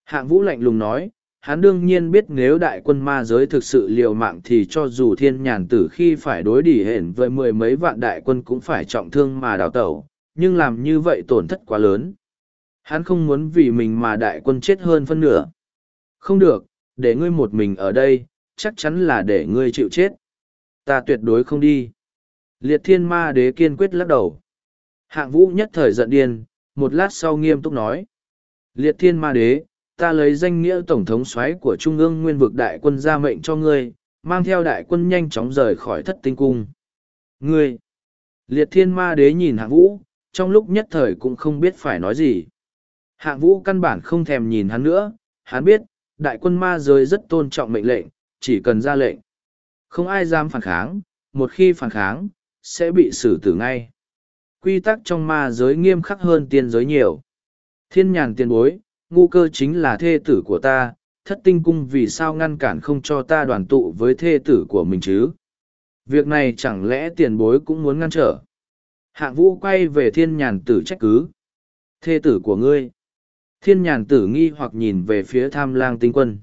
Hạng vũ lạnh lùng nói, hắn đương nhiên biết nếu đại quân ma giới thực sự liều mạng thì cho dù thiên nhàn tử khi phải đối đỉ hển với mười mấy vạn đại quân cũng phải trọng thương mà đào tẩu, nhưng làm như vậy tổn thất quá lớn. Hắn không muốn vì mình mà đại quân chết hơn phân nửa. Không được, để ngươi một mình ở đây, chắc chắn là để ngươi chịu chết. Ta tuyệt đối không đi. Liệt thiên ma đế kiên quyết lắc đầu. Hạng vũ nhất thời giận điên, một lát sau nghiêm túc nói. Liệt thiên ma đế, ta lấy danh nghĩa tổng thống xoáy của trung ương nguyên vực đại quân ra mệnh cho ngươi, mang theo đại quân nhanh chóng rời khỏi thất tinh cung. Ngươi! Liệt thiên ma đế nhìn hạng vũ, trong lúc nhất thời cũng không biết phải nói gì. Hạng vũ căn bản không thèm nhìn hắn nữa, hắn biết, đại quân ma giới rất tôn trọng mệnh lệnh, chỉ cần ra lệnh. Không ai dám phản kháng, một khi phản kháng, sẽ bị xử tử ngay. Quy tắc trong ma giới nghiêm khắc hơn tiên giới nhiều. Thiên nhàn tiền bối, ngu cơ chính là thê tử của ta, thất tinh cung vì sao ngăn cản không cho ta đoàn tụ với thê tử của mình chứ? Việc này chẳng lẽ tiền bối cũng muốn ngăn trở? Hạng vũ quay về thiên nhàn tử trách cứ. Thê tử của ngươi. Thiên nhàn tử nghi hoặc nhìn về phía tham lang tinh quân.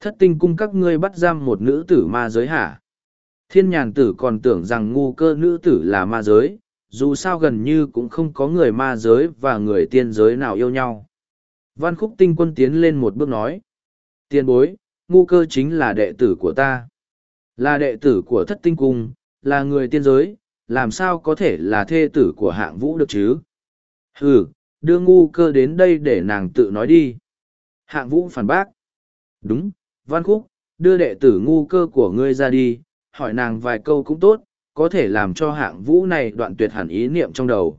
Thất tinh cung các ngươi bắt giam một nữ tử ma giới hả? Thiên nhàn tử còn tưởng rằng ngu cơ nữ tử là ma giới, dù sao gần như cũng không có người ma giới và người tiên giới nào yêu nhau. Văn khúc tinh quân tiến lên một bước nói. Tiên bối, ngu cơ chính là đệ tử của ta. Là đệ tử của thất tinh cung, là người tiên giới, làm sao có thể là thê tử của hạng vũ được chứ? Ừ, đưa ngu cơ đến đây để nàng tự nói đi. Hạng vũ phản bác. Đúng, văn khúc, đưa đệ tử ngu cơ của ngươi ra đi, hỏi nàng vài câu cũng tốt, có thể làm cho hạng vũ này đoạn tuyệt hẳn ý niệm trong đầu.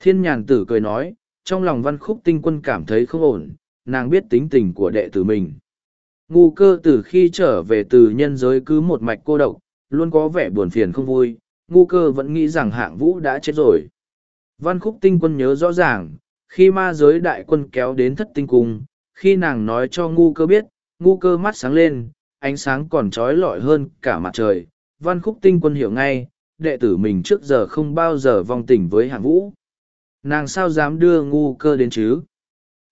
Thiên nhàn tử cười nói, trong lòng văn khúc tinh quân cảm thấy không ổn, nàng biết tính tình của đệ tử mình. Ngu cơ từ khi trở về từ nhân giới cứ một mạch cô độc, luôn có vẻ buồn phiền không vui, ngu cơ vẫn nghĩ rằng hạng vũ đã chết rồi. Văn khúc tinh quân nhớ rõ ràng, khi ma giới đại quân kéo đến thất tinh cung, khi nàng nói cho ngu cơ biết, ngu cơ mắt sáng lên, ánh sáng còn trói lọi hơn cả mặt trời. Văn khúc tinh quân hiểu ngay, đệ tử mình trước giờ không bao giờ vong tình với hạng vũ. Nàng sao dám đưa ngu cơ đến chứ?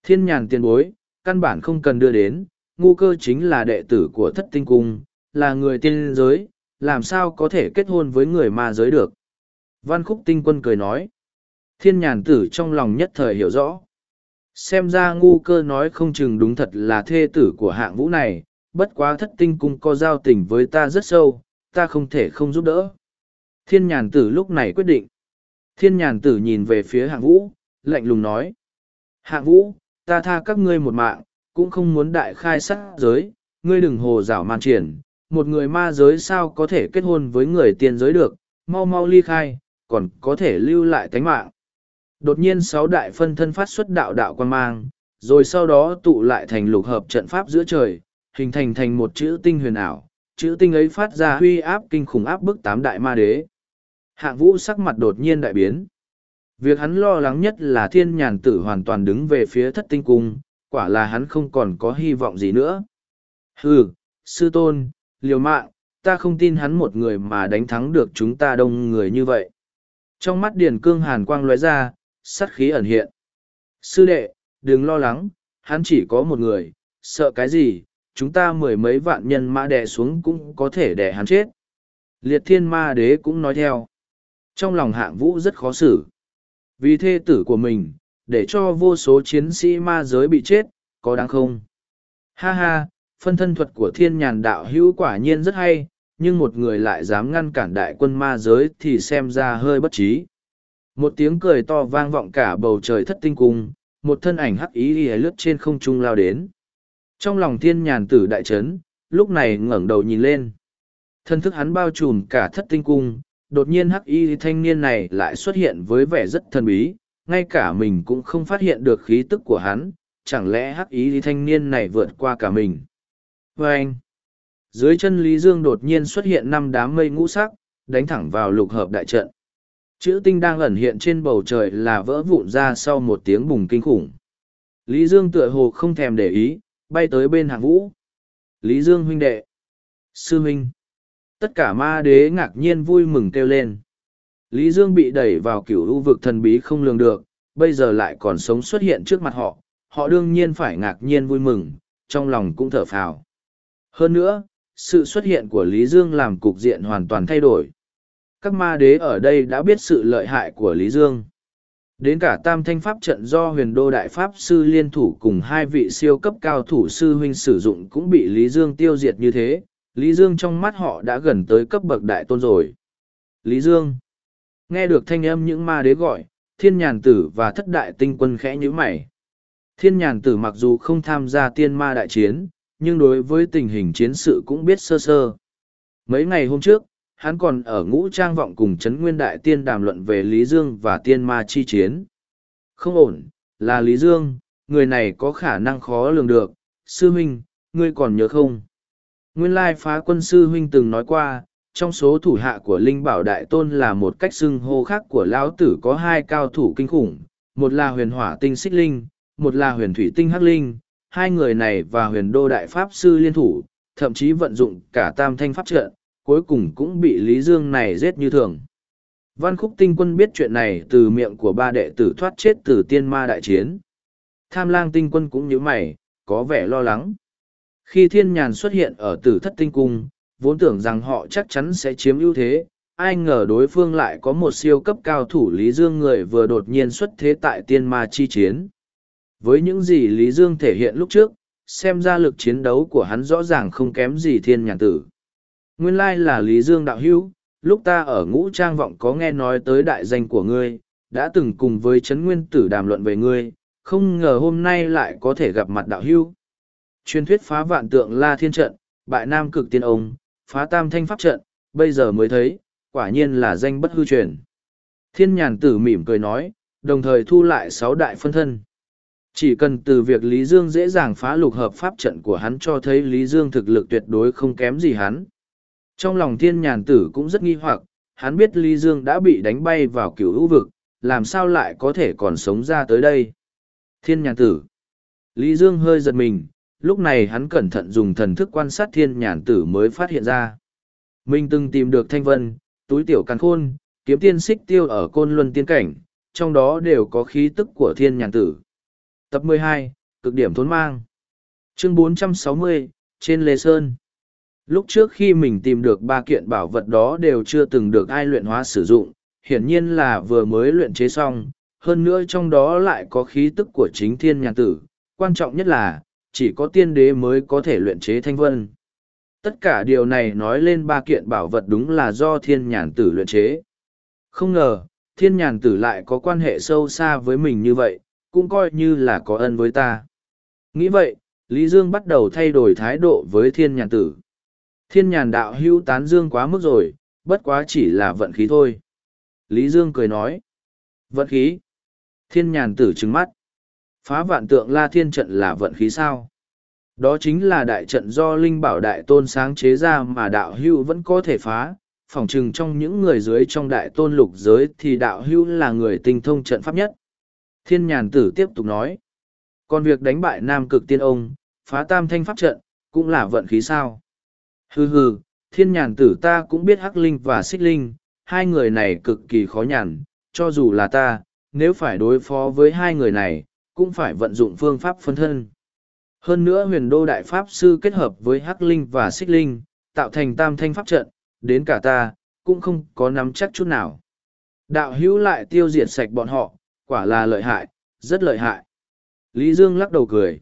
Thiên nhàn tiền bối, căn bản không cần đưa đến, ngu cơ chính là đệ tử của thất tinh cung, là người tiên giới, làm sao có thể kết hôn với người ma giới được. Văn khúc tinh quân cười nói. Thiên nhàn tử trong lòng nhất thời hiểu rõ. Xem ra ngu cơ nói không chừng đúng thật là thê tử của hạng vũ này, bất quá thất tinh cung có giao tình với ta rất sâu, ta không thể không giúp đỡ. Thiên nhàn tử lúc này quyết định. Thiên nhàn tử nhìn về phía hạng vũ, lạnh lùng nói. Hạng vũ, ta tha các ngươi một mạng, cũng không muốn đại khai sát giới, ngươi đừng hồ rảo man triển, một người ma giới sao có thể kết hôn với người tiên giới được, mau mau ly khai, còn có thể lưu lại tánh mạng. Đột nhiên sáu đại phân thân phát xuất đạo đạo quan mang, rồi sau đó tụ lại thành lục hợp trận pháp giữa trời, hình thành thành một chữ tinh huyền ảo, chữ tinh ấy phát ra huy áp kinh khủng áp bức tám đại ma đế. Hạng vũ sắc mặt đột nhiên đại biến. Việc hắn lo lắng nhất là thiên nhàn tử hoàn toàn đứng về phía thất tinh cung, quả là hắn không còn có hy vọng gì nữa. Hừ, sư tôn, liều mạng, ta không tin hắn một người mà đánh thắng được chúng ta đông người như vậy. Trong mắt điền cương hàn quang lóe ra, sắt khí ẩn hiện. Sư đệ, đừng lo lắng, hắn chỉ có một người, sợ cái gì, chúng ta mười mấy vạn nhân mã đè xuống cũng có thể đè hắn chết. Liệt thiên ma đế cũng nói theo. Trong lòng hạng vũ rất khó xử. Vì thê tử của mình, để cho vô số chiến sĩ ma giới bị chết, có đáng không? Ha ha, phân thân thuật của thiên nhàn đạo hữu quả nhiên rất hay, nhưng một người lại dám ngăn cản đại quân ma giới thì xem ra hơi bất trí. Một tiếng cười to vang vọng cả bầu trời thất tinh cung, một thân ảnh hắc ý đi lướt trên không trung lao đến. Trong lòng thiên nhàn tử đại trấn, lúc này ngẩng đầu nhìn lên. Thân thức hắn bao trùm cả thất tinh cung, đột nhiên hắc y thanh niên này lại xuất hiện với vẻ rất thần bí, ngay cả mình cũng không phát hiện được khí tức của hắn, chẳng lẽ hắc y thanh niên này vượt qua cả mình. Và anh, dưới chân Lý Dương đột nhiên xuất hiện năm đám mây ngũ sắc, đánh thẳng vào lục hợp đại trận. Chữ tinh đang ẩn hiện trên bầu trời là vỡ vụn ra sau một tiếng bùng kinh khủng. Lý Dương tựa hồ không thèm để ý, bay tới bên hạng vũ. Lý Dương huynh đệ. Sư huynh. Tất cả ma đế ngạc nhiên vui mừng kêu lên. Lý Dương bị đẩy vào cựu u vực thần bí không lường được, bây giờ lại còn sống xuất hiện trước mặt họ. Họ đương nhiên phải ngạc nhiên vui mừng, trong lòng cũng thở phào. Hơn nữa, sự xuất hiện của Lý Dương làm cục diện hoàn toàn thay đổi. Các ma đế ở đây đã biết sự lợi hại của Lý Dương. Đến cả tam thanh pháp trận do huyền đô đại pháp sư liên thủ cùng hai vị siêu cấp cao thủ sư huynh sử dụng cũng bị Lý Dương tiêu diệt như thế, Lý Dương trong mắt họ đã gần tới cấp bậc đại tôn rồi. Lý Dương Nghe được thanh âm những ma đế gọi, thiên nhàn tử và thất đại tinh quân khẽ như mày. Thiên nhàn tử mặc dù không tham gia tiên ma đại chiến, nhưng đối với tình hình chiến sự cũng biết sơ sơ. Mấy ngày hôm trước, hắn còn ở ngũ trang vọng cùng Trấn Nguyên Đại Tiên đàm luận về Lý Dương và tiên ma chi chiến. Không ổn, là Lý Dương, người này có khả năng khó lường được. Sư Minh ngươi còn nhớ không? Nguyên lai phá quân sư huynh từng nói qua, trong số thủ hạ của Linh Bảo Đại Tôn là một cách xưng hô khác của Lão Tử có hai cao thủ kinh khủng, một là huyền hỏa tinh xích linh, một là huyền thủy tinh hắc linh, hai người này và huyền đô đại pháp sư liên thủ, thậm chí vận dụng cả tam thanh pháp trận, cuối cùng cũng bị Lý Dương này giết như thường. Văn Khúc Tinh Quân biết chuyện này từ miệng của ba đệ tử thoát chết từ tiên ma đại chiến. Tham lang tinh quân cũng như mày, có vẻ lo lắng. Khi thiên nhàn xuất hiện ở tử thất tinh cung, vốn tưởng rằng họ chắc chắn sẽ chiếm ưu thế, ai ngờ đối phương lại có một siêu cấp cao thủ Lý Dương người vừa đột nhiên xuất thế tại tiên ma chi chiến. Với những gì Lý Dương thể hiện lúc trước, xem ra lực chiến đấu của hắn rõ ràng không kém gì thiên nhàn tử. Nguyên lai là Lý Dương đạo hữu, lúc ta ở ngũ trang vọng có nghe nói tới đại danh của ngươi, đã từng cùng với Trấn Nguyên Tử đàm luận về ngươi, không ngờ hôm nay lại có thể gặp mặt đạo hữu. Truyền thuyết phá vạn tượng La Thiên Trận, bại Nam cực tiên ông, phá tam thanh pháp trận, bây giờ mới thấy, quả nhiên là danh bất hư truyền. Thiên nhàn tử mỉm cười nói, đồng thời thu lại sáu đại phân thân. Chỉ cần từ việc Lý Dương dễ dàng phá lục hợp pháp trận của hắn cho thấy Lý Dương thực lực tuyệt đối không kém gì hắn. Trong lòng thiên nhàn tử cũng rất nghi hoặc, hắn biết Lý Dương đã bị đánh bay vào cửu hữu vực, làm sao lại có thể còn sống ra tới đây. Thiên nhàn tử. Lý Dương hơi giật mình, lúc này hắn cẩn thận dùng thần thức quan sát thiên nhàn tử mới phát hiện ra. Mình từng tìm được thanh vân, túi tiểu càn khôn, kiếm tiên xích tiêu ở côn luân tiên cảnh, trong đó đều có khí tức của thiên nhàn tử. Tập 12, cực điểm thốn mang. Chương 460, trên Lê Sơn. Lúc trước khi mình tìm được ba kiện bảo vật đó đều chưa từng được ai luyện hóa sử dụng, hiển nhiên là vừa mới luyện chế xong, hơn nữa trong đó lại có khí tức của chính thiên nhàn tử. Quan trọng nhất là, chỉ có tiên đế mới có thể luyện chế thanh vân. Tất cả điều này nói lên ba kiện bảo vật đúng là do thiên nhàn tử luyện chế. Không ngờ, thiên nhàn tử lại có quan hệ sâu xa với mình như vậy, cũng coi như là có ân với ta. Nghĩ vậy, Lý Dương bắt đầu thay đổi thái độ với thiên nhàn tử. Thiên nhàn đạo hưu tán dương quá mức rồi, bất quá chỉ là vận khí thôi. Lý Dương cười nói. Vận khí. Thiên nhàn tử trứng mắt. Phá vạn tượng la thiên trận là vận khí sao? Đó chính là đại trận do Linh Bảo Đại Tôn sáng chế ra mà đạo hưu vẫn có thể phá. Phỏng chừng trong những người dưới trong đại tôn lục giới thì đạo hưu là người tinh thông trận pháp nhất. Thiên nhàn tử tiếp tục nói. Còn việc đánh bại nam cực tiên ông, phá tam thanh pháp trận, cũng là vận khí sao. Hừ hừ, thiên nhàn tử ta cũng biết hắc linh và xích linh, hai người này cực kỳ khó nhằn, cho dù là ta, nếu phải đối phó với hai người này, cũng phải vận dụng phương pháp phân thân. Hơn nữa huyền đô đại pháp sư kết hợp với hắc linh và xích linh, tạo thành tam thanh pháp trận, đến cả ta, cũng không có nắm chắc chút nào. Đạo hữu lại tiêu diệt sạch bọn họ, quả là lợi hại, rất lợi hại. Lý Dương lắc đầu cười.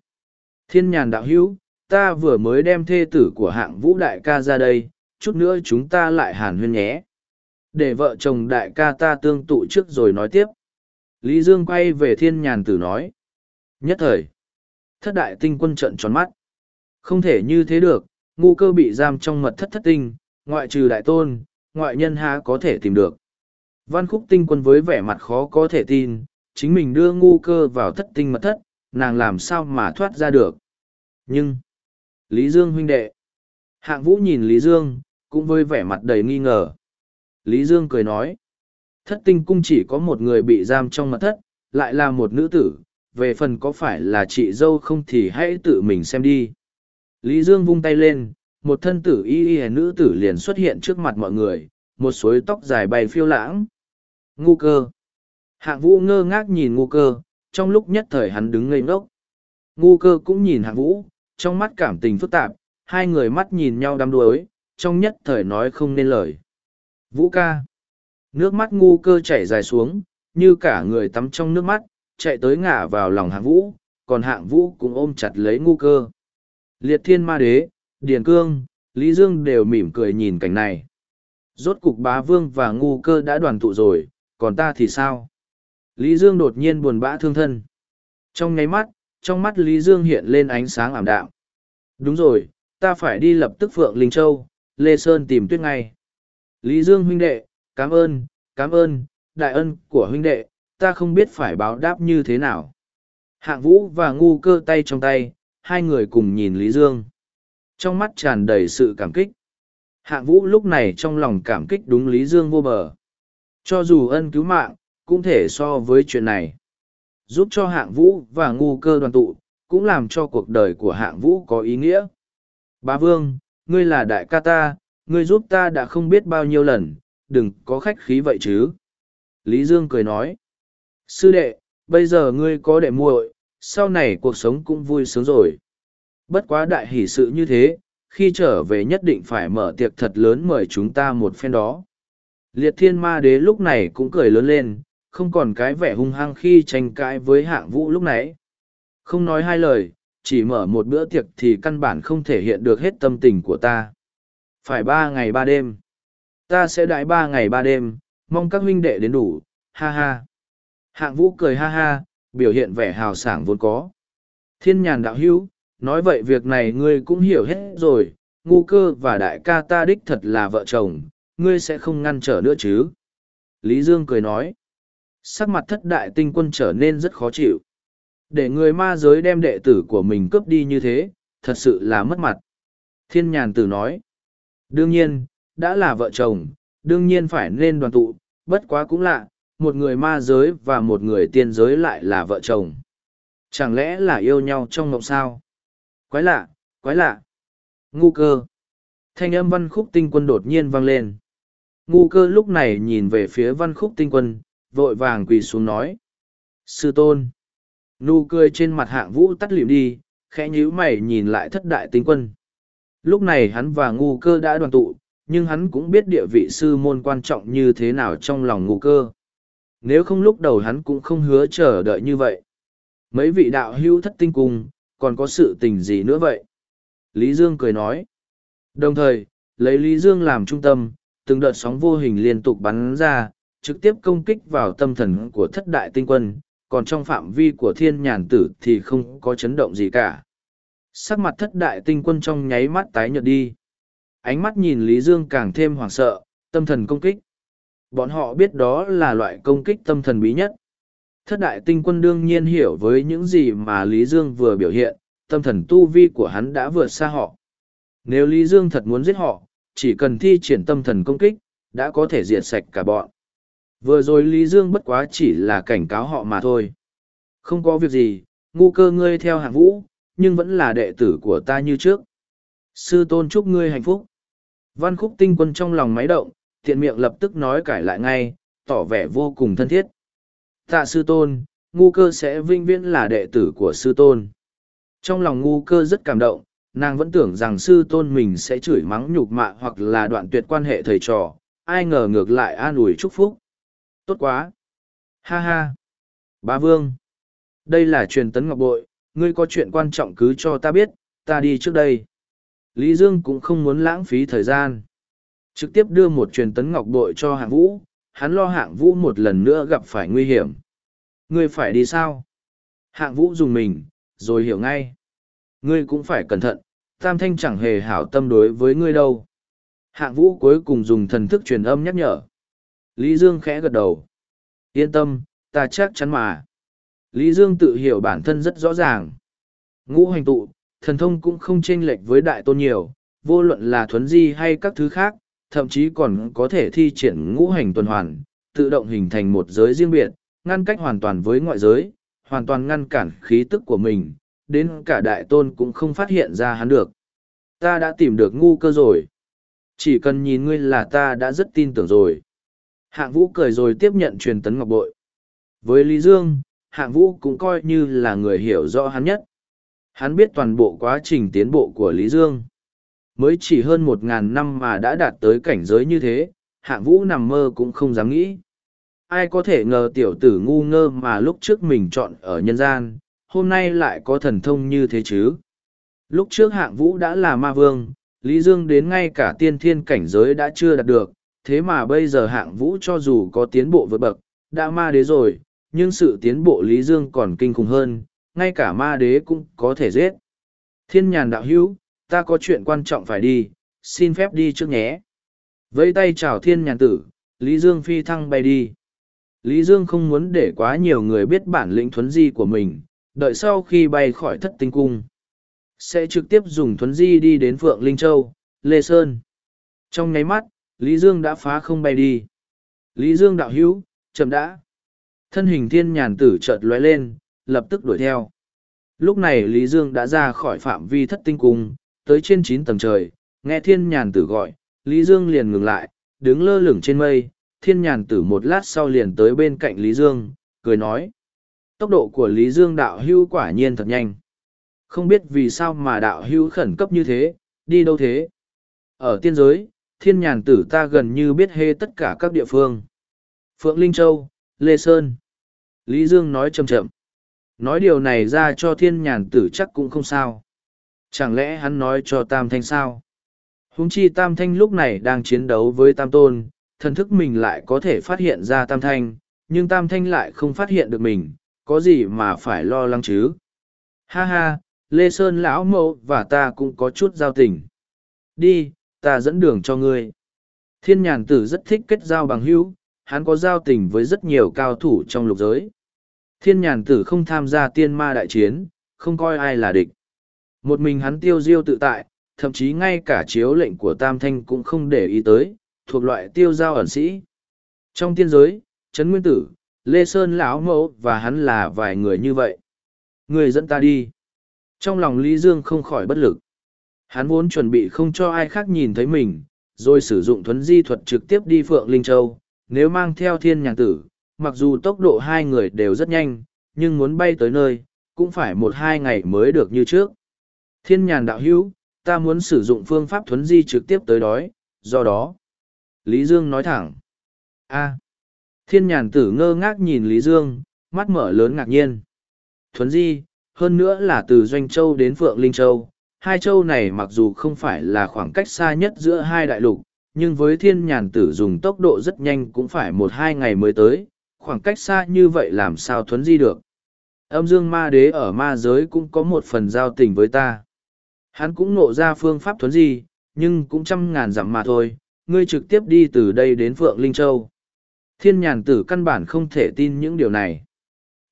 Thiên nhàn đạo hữu, ta vừa mới đem thê tử của hạng vũ đại ca ra đây, chút nữa chúng ta lại hàn huyên nhé. Để vợ chồng đại ca ta tương tụ trước rồi nói tiếp. Lý Dương quay về thiên nhàn tử nói. Nhất thời, thất đại tinh quân trận tròn mắt. Không thể như thế được, ngu cơ bị giam trong mật thất thất tinh, ngoại trừ đại tôn, ngoại nhân há có thể tìm được. Văn khúc tinh quân với vẻ mặt khó có thể tin, chính mình đưa ngu cơ vào thất tinh mật thất, nàng làm sao mà thoát ra được. Nhưng, Lý Dương huynh đệ, hạng vũ nhìn Lý Dương, cũng với vẻ mặt đầy nghi ngờ. Lý Dương cười nói, thất tinh cung chỉ có một người bị giam trong mật thất, lại là một nữ tử, về phần có phải là chị dâu không thì hãy tự mình xem đi. Lý Dương vung tay lên, một thân tử y y nữ tử liền xuất hiện trước mặt mọi người, một suối tóc dài bay phiêu lãng. Ngu cơ. Hạng vũ ngơ ngác nhìn ngu cơ, trong lúc nhất thời hắn đứng ngây ngốc. Ngu cơ cũng nhìn hạng vũ, trong mắt cảm tình phức tạp, hai người mắt nhìn nhau đăm đuối, trong nhất thời nói không nên lời. Vũ ca. Nước mắt ngu cơ chảy dài xuống, như cả người tắm trong nước mắt, chạy tới ngả vào lòng hạng vũ, còn hạng vũ cũng ôm chặt lấy ngu cơ. Liệt thiên ma đế, Điền Cương, Lý Dương đều mỉm cười nhìn cảnh này. Rốt cục bá vương và ngu cơ đã đoàn tụ rồi, còn ta thì sao? Lý Dương đột nhiên buồn bã thương thân. Trong nháy mắt, trong mắt Lý Dương hiện lên ánh sáng ảm đạm. Đúng rồi, ta phải đi lập tức Phượng Linh Châu, Lê Sơn tìm tuyết ngay. Lý Dương huynh đệ, cảm ơn, cảm ơn, đại ân của huynh đệ, ta không biết phải báo đáp như thế nào. Hạng vũ và ngu cơ tay trong tay, hai người cùng nhìn Lý Dương. Trong mắt tràn đầy sự cảm kích. Hạng vũ lúc này trong lòng cảm kích đúng Lý Dương vô bờ. Cho dù ân cứu mạng, cũng thể so với chuyện này. Giúp cho hạng vũ và ngu cơ đoàn tụ, cũng làm cho cuộc đời của hạng vũ có ý nghĩa. Bá Vương, ngươi là đại ca ta, ngươi giúp ta đã không biết bao nhiêu lần, đừng có khách khí vậy chứ. Lý Dương cười nói. Sư đệ, bây giờ ngươi có đệ muội, sau này cuộc sống cũng vui sướng rồi. Bất quá đại hỷ sự như thế, khi trở về nhất định phải mở tiệc thật lớn mời chúng ta một phen đó. Liệt thiên ma đế lúc này cũng cười lớn lên, không còn cái vẻ hung hăng khi tranh cãi với hạng vũ lúc nãy. Không nói hai lời, chỉ mở một bữa tiệc thì căn bản không thể hiện được hết tâm tình của ta. Phải ba ngày ba đêm. Ta sẽ đãi ba ngày ba đêm, mong các huynh đệ đến đủ, ha ha. Hạng vũ cười ha ha, biểu hiện vẻ hào sảng vốn có. Thiên nhàn đạo hữu, nói vậy việc này ngươi cũng hiểu hết rồi, ngu cơ và đại ca ta đích thật là vợ chồng, ngươi sẽ không ngăn trở nữa chứ. Lý Dương cười nói, sắc mặt thất đại tinh quân trở nên rất khó chịu. Để người ma giới đem đệ tử của mình cướp đi như thế, thật sự là mất mặt. Thiên nhàn tử nói, đương nhiên, đã là vợ chồng, đương nhiên phải nên đoàn tụ, bất quá cũng lạ, một người ma giới và một người tiên giới lại là vợ chồng. Chẳng lẽ là yêu nhau trong mộng sao? Quái lạ, quái lạ. Ngu cơ. Thanh âm văn khúc tinh quân đột nhiên vang lên. Ngu cơ lúc này nhìn về phía văn khúc tinh quân, vội vàng quỳ xuống nói. Sư tôn. Nụ cười trên mặt hạng vũ tắt lịm đi, khẽ nhíu mày nhìn lại thất đại tinh quân. Lúc này hắn và ngu cơ đã đoàn tụ, nhưng hắn cũng biết địa vị sư môn quan trọng như thế nào trong lòng ngu cơ. Nếu không lúc đầu hắn cũng không hứa chờ đợi như vậy. Mấy vị đạo hữu thất tinh cung, còn có sự tình gì nữa vậy? Lý Dương cười nói. Đồng thời, lấy Lý Dương làm trung tâm, từng đợt sóng vô hình liên tục bắn ra, trực tiếp công kích vào tâm thần của thất đại tinh quân, còn trong phạm vi của thiên nhàn tử thì không có chấn động gì cả. Sắc mặt thất đại tinh quân trong nháy mắt tái nhợt đi. Ánh mắt nhìn Lý Dương càng thêm hoảng sợ, tâm thần công kích. Bọn họ biết đó là loại công kích tâm thần bí nhất. Thất đại tinh quân đương nhiên hiểu với những gì mà Lý Dương vừa biểu hiện, tâm thần tu vi của hắn đã vượt xa họ. Nếu Lý Dương thật muốn giết họ, chỉ cần thi triển tâm thần công kích, đã có thể diệt sạch cả bọn. Vừa rồi Lý Dương bất quá chỉ là cảnh cáo họ mà thôi. Không có việc gì, ngu cơ ngươi theo hạng vũ, nhưng vẫn là đệ tử của ta như trước. Sư tôn chúc ngươi hạnh phúc. Văn khúc tinh quân trong lòng máy động, tiện miệng lập tức nói cải lại ngay, tỏ vẻ vô cùng thân thiết. Tạ sư tôn, ngu cơ sẽ vinh viễn là đệ tử của sư tôn. Trong lòng ngu cơ rất cảm động, nàng vẫn tưởng rằng sư tôn mình sẽ chửi mắng nhục mạ hoặc là đoạn tuyệt quan hệ thầy trò, ai ngờ ngược lại an ủi chúc phúc. Tốt quá! Ha ha! Bá Vương! Đây là truyền tấn ngọc bội, ngươi có chuyện quan trọng cứ cho ta biết, ta đi trước đây. Lý Dương cũng không muốn lãng phí thời gian. Trực tiếp đưa một truyền tấn ngọc bội cho hạng vũ, hắn lo hạng vũ một lần nữa gặp phải nguy hiểm. Ngươi phải đi sao? Hạng vũ dùng mình, rồi hiểu ngay. Ngươi cũng phải cẩn thận, tam thanh chẳng hề hảo tâm đối với ngươi đâu. Hạng vũ cuối cùng dùng thần thức truyền âm nhắc nhở. Lý Dương khẽ gật đầu. Yên tâm, ta chắc chắn mà. Lý Dương tự hiểu bản thân rất rõ ràng. Ngũ hành tụ, thần thông cũng không chênh lệch với đại tôn nhiều, vô luận là thuấn di hay các thứ khác, thậm chí còn có thể thi triển ngũ hành tuần hoàn, tự động hình thành một giới riêng biệt, ngăn cách hoàn toàn với ngoại giới, hoàn toàn ngăn cản khí tức của mình, đến cả đại tôn cũng không phát hiện ra hắn được. Ta đã tìm được ngu cơ rồi. Chỉ cần nhìn ngươi là ta đã rất tin tưởng rồi. Hạng vũ cười rồi tiếp nhận truyền tấn ngọc bội. Với Lý Dương, hạng vũ cũng coi như là người hiểu rõ hắn nhất. Hắn biết toàn bộ quá trình tiến bộ của Lý Dương. Mới chỉ hơn một ngàn năm mà đã đạt tới cảnh giới như thế, hạng vũ nằm mơ cũng không dám nghĩ. Ai có thể ngờ tiểu tử ngu ngơ mà lúc trước mình chọn ở nhân gian, hôm nay lại có thần thông như thế chứ. Lúc trước hạng vũ đã là ma vương, Lý Dương đến ngay cả tiên thiên cảnh giới đã chưa đạt được, thế mà bây giờ hạng vũ cho dù có tiến bộ vượt bậc, đã ma đế rồi, nhưng sự tiến bộ Lý Dương còn kinh khủng hơn, ngay cả ma đế cũng có thể giết. Thiên nhàn đạo hữu, ta có chuyện quan trọng phải đi, xin phép đi trước nhé. Vẫy tay chào thiên nhàn tử, Lý Dương phi thăng bay đi. Lý Dương không muốn để quá nhiều người biết bản lĩnh thuấn di của mình, đợi sau khi bay khỏi thất tinh cung. Sẽ trực tiếp dùng thuấn di đi đến Phượng Linh Châu, Lê Sơn. Trong nháy mắt, Lý Dương đã phá không bay đi. Lý Dương đạo hữu, chậm đã. Thân hình thiên nhàn tử chợt lóe lên, lập tức đuổi theo. Lúc này Lý Dương đã ra khỏi phạm vi thất tinh cung, tới trên chín tầng trời, nghe thiên nhàn tử gọi, Lý Dương liền ngừng lại, đứng lơ lửng trên mây, thiên nhàn tử một lát sau liền tới bên cạnh Lý Dương, cười nói. Tốc độ của Lý Dương đạo hưu quả nhiên thật nhanh. Không biết vì sao mà đạo hưu khẩn cấp như thế, đi đâu thế? Ở tiên giới, thiên nhàn tử ta gần như biết hê tất cả các địa phương. Phượng Linh Châu, Lê Sơn. Lý Dương nói chậm chậm. Nói điều này ra cho thiên nhàn tử chắc cũng không sao. Chẳng lẽ hắn nói cho Tam Thanh sao? Húng chi Tam Thanh lúc này đang chiến đấu với Tam Tôn, thần thức mình lại có thể phát hiện ra Tam Thanh, nhưng Tam Thanh lại không phát hiện được mình, có gì mà phải lo lắng chứ? Ha ha, Lê Sơn lão mẫu và ta cũng có chút giao tình. Đi, ta dẫn đường cho ngươi. Thiên nhàn tử rất thích kết giao bằng hữu, hắn có giao tình với rất nhiều cao thủ trong lục giới. Thiên nhàn tử không tham gia tiên ma đại chiến, không coi ai là địch. Một mình hắn tiêu diêu tự tại, thậm chí ngay cả chiếu lệnh của Tam Thanh cũng không để ý tới, thuộc loại tiêu giao ẩn sĩ. Trong tiên giới, Trấn Nguyên Tử, Lê Sơn lão mẫu và hắn là vài người như vậy. Người dẫn ta đi. Trong lòng Lý Dương không khỏi bất lực. Hắn vốn chuẩn bị không cho ai khác nhìn thấy mình, rồi sử dụng thuấn di thuật trực tiếp đi Phượng Linh Châu. Nếu mang theo thiên nhàng tử, mặc dù tốc độ hai người đều rất nhanh, nhưng muốn bay tới nơi, cũng phải một hai ngày mới được như trước. Thiên nhàn đạo hữu, ta muốn sử dụng phương pháp thuấn di trực tiếp tới đói, do đó. Lý Dương nói thẳng. a Thiên nhàn tử ngơ ngác nhìn Lý Dương, mắt mở lớn ngạc nhiên. Thuấn di, hơn nữa là từ Doanh Châu đến Phượng Linh Châu. Hai châu này mặc dù không phải là khoảng cách xa nhất giữa hai đại lục, nhưng với thiên nhàn tử dùng tốc độ rất nhanh cũng phải một hai ngày mới tới, khoảng cách xa như vậy làm sao thuấn di được. Âm dương ma đế ở ma giới cũng có một phần giao tình với ta. Hắn cũng nộ ra phương pháp thuấn di, nhưng cũng trăm ngàn dặm mà thôi, ngươi trực tiếp đi từ đây đến Phượng Linh Châu. Thiên nhàn tử căn bản không thể tin những điều này.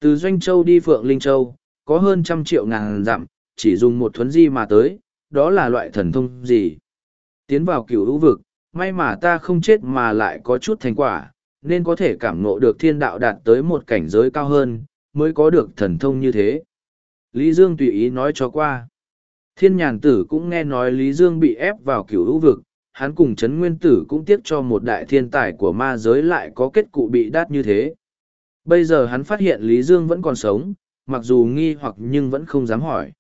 Từ Doanh Châu đi Phượng Linh Châu, có hơn trăm triệu ngàn dặm, chỉ dùng một thuấn di mà tới, đó là loại thần thông gì? Tiến vào cửu hữu vực, may mà ta không chết mà lại có chút thành quả, nên có thể cảm ngộ được thiên đạo đạt tới một cảnh giới cao hơn, mới có được thần thông như thế. Lý Dương tùy ý nói cho qua. Thiên nhàn tử cũng nghe nói Lý Dương bị ép vào cửu hữu vực, hắn cùng Trấn Nguyên Tử cũng tiếc cho một đại thiên tài của ma giới lại có kết cụ bị đát như thế. Bây giờ hắn phát hiện Lý Dương vẫn còn sống, mặc dù nghi hoặc nhưng vẫn không dám hỏi.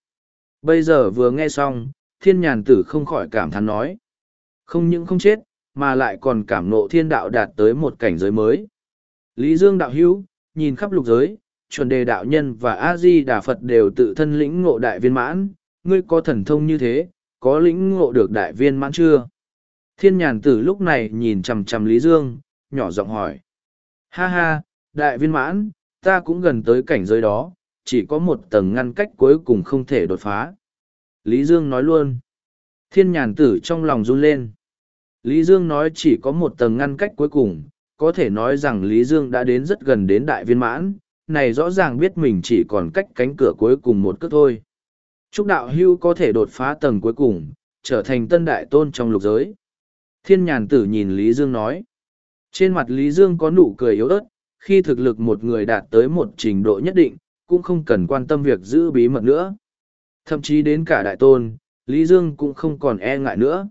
Bây giờ vừa nghe xong, thiên nhàn tử không khỏi cảm thán nói. Không những không chết, mà lại còn cảm nộ thiên đạo đạt tới một cảnh giới mới. Lý Dương đạo hữu, nhìn khắp lục giới, chuẩn đề đạo nhân và A-di Đà Phật đều tự thân lĩnh ngộ đại viên mãn, ngươi có thần thông như thế, có lĩnh ngộ được đại viên mãn chưa? Thiên nhàn tử lúc này nhìn chằm chằm Lý Dương, nhỏ giọng hỏi. Ha ha, đại viên mãn, ta cũng gần tới cảnh giới đó, chỉ có một tầng ngăn cách cuối cùng không thể đột phá. Lý Dương nói luôn. Thiên nhàn tử trong lòng run lên. Lý Dương nói chỉ có một tầng ngăn cách cuối cùng, có thể nói rằng Lý Dương đã đến rất gần đến đại viên mãn, này rõ ràng biết mình chỉ còn cách cánh cửa cuối cùng một cước thôi. Chúc đạo hưu có thể đột phá tầng cuối cùng, trở thành tân đại tôn trong lục giới. Thiên nhàn tử nhìn Lý Dương nói. Trên mặt Lý Dương có nụ cười yếu ớt, khi thực lực một người đạt tới một trình độ nhất định, cũng không cần quan tâm việc giữ bí mật nữa. Thậm chí đến cả đại tôn, Lý Dương cũng không còn e ngại nữa.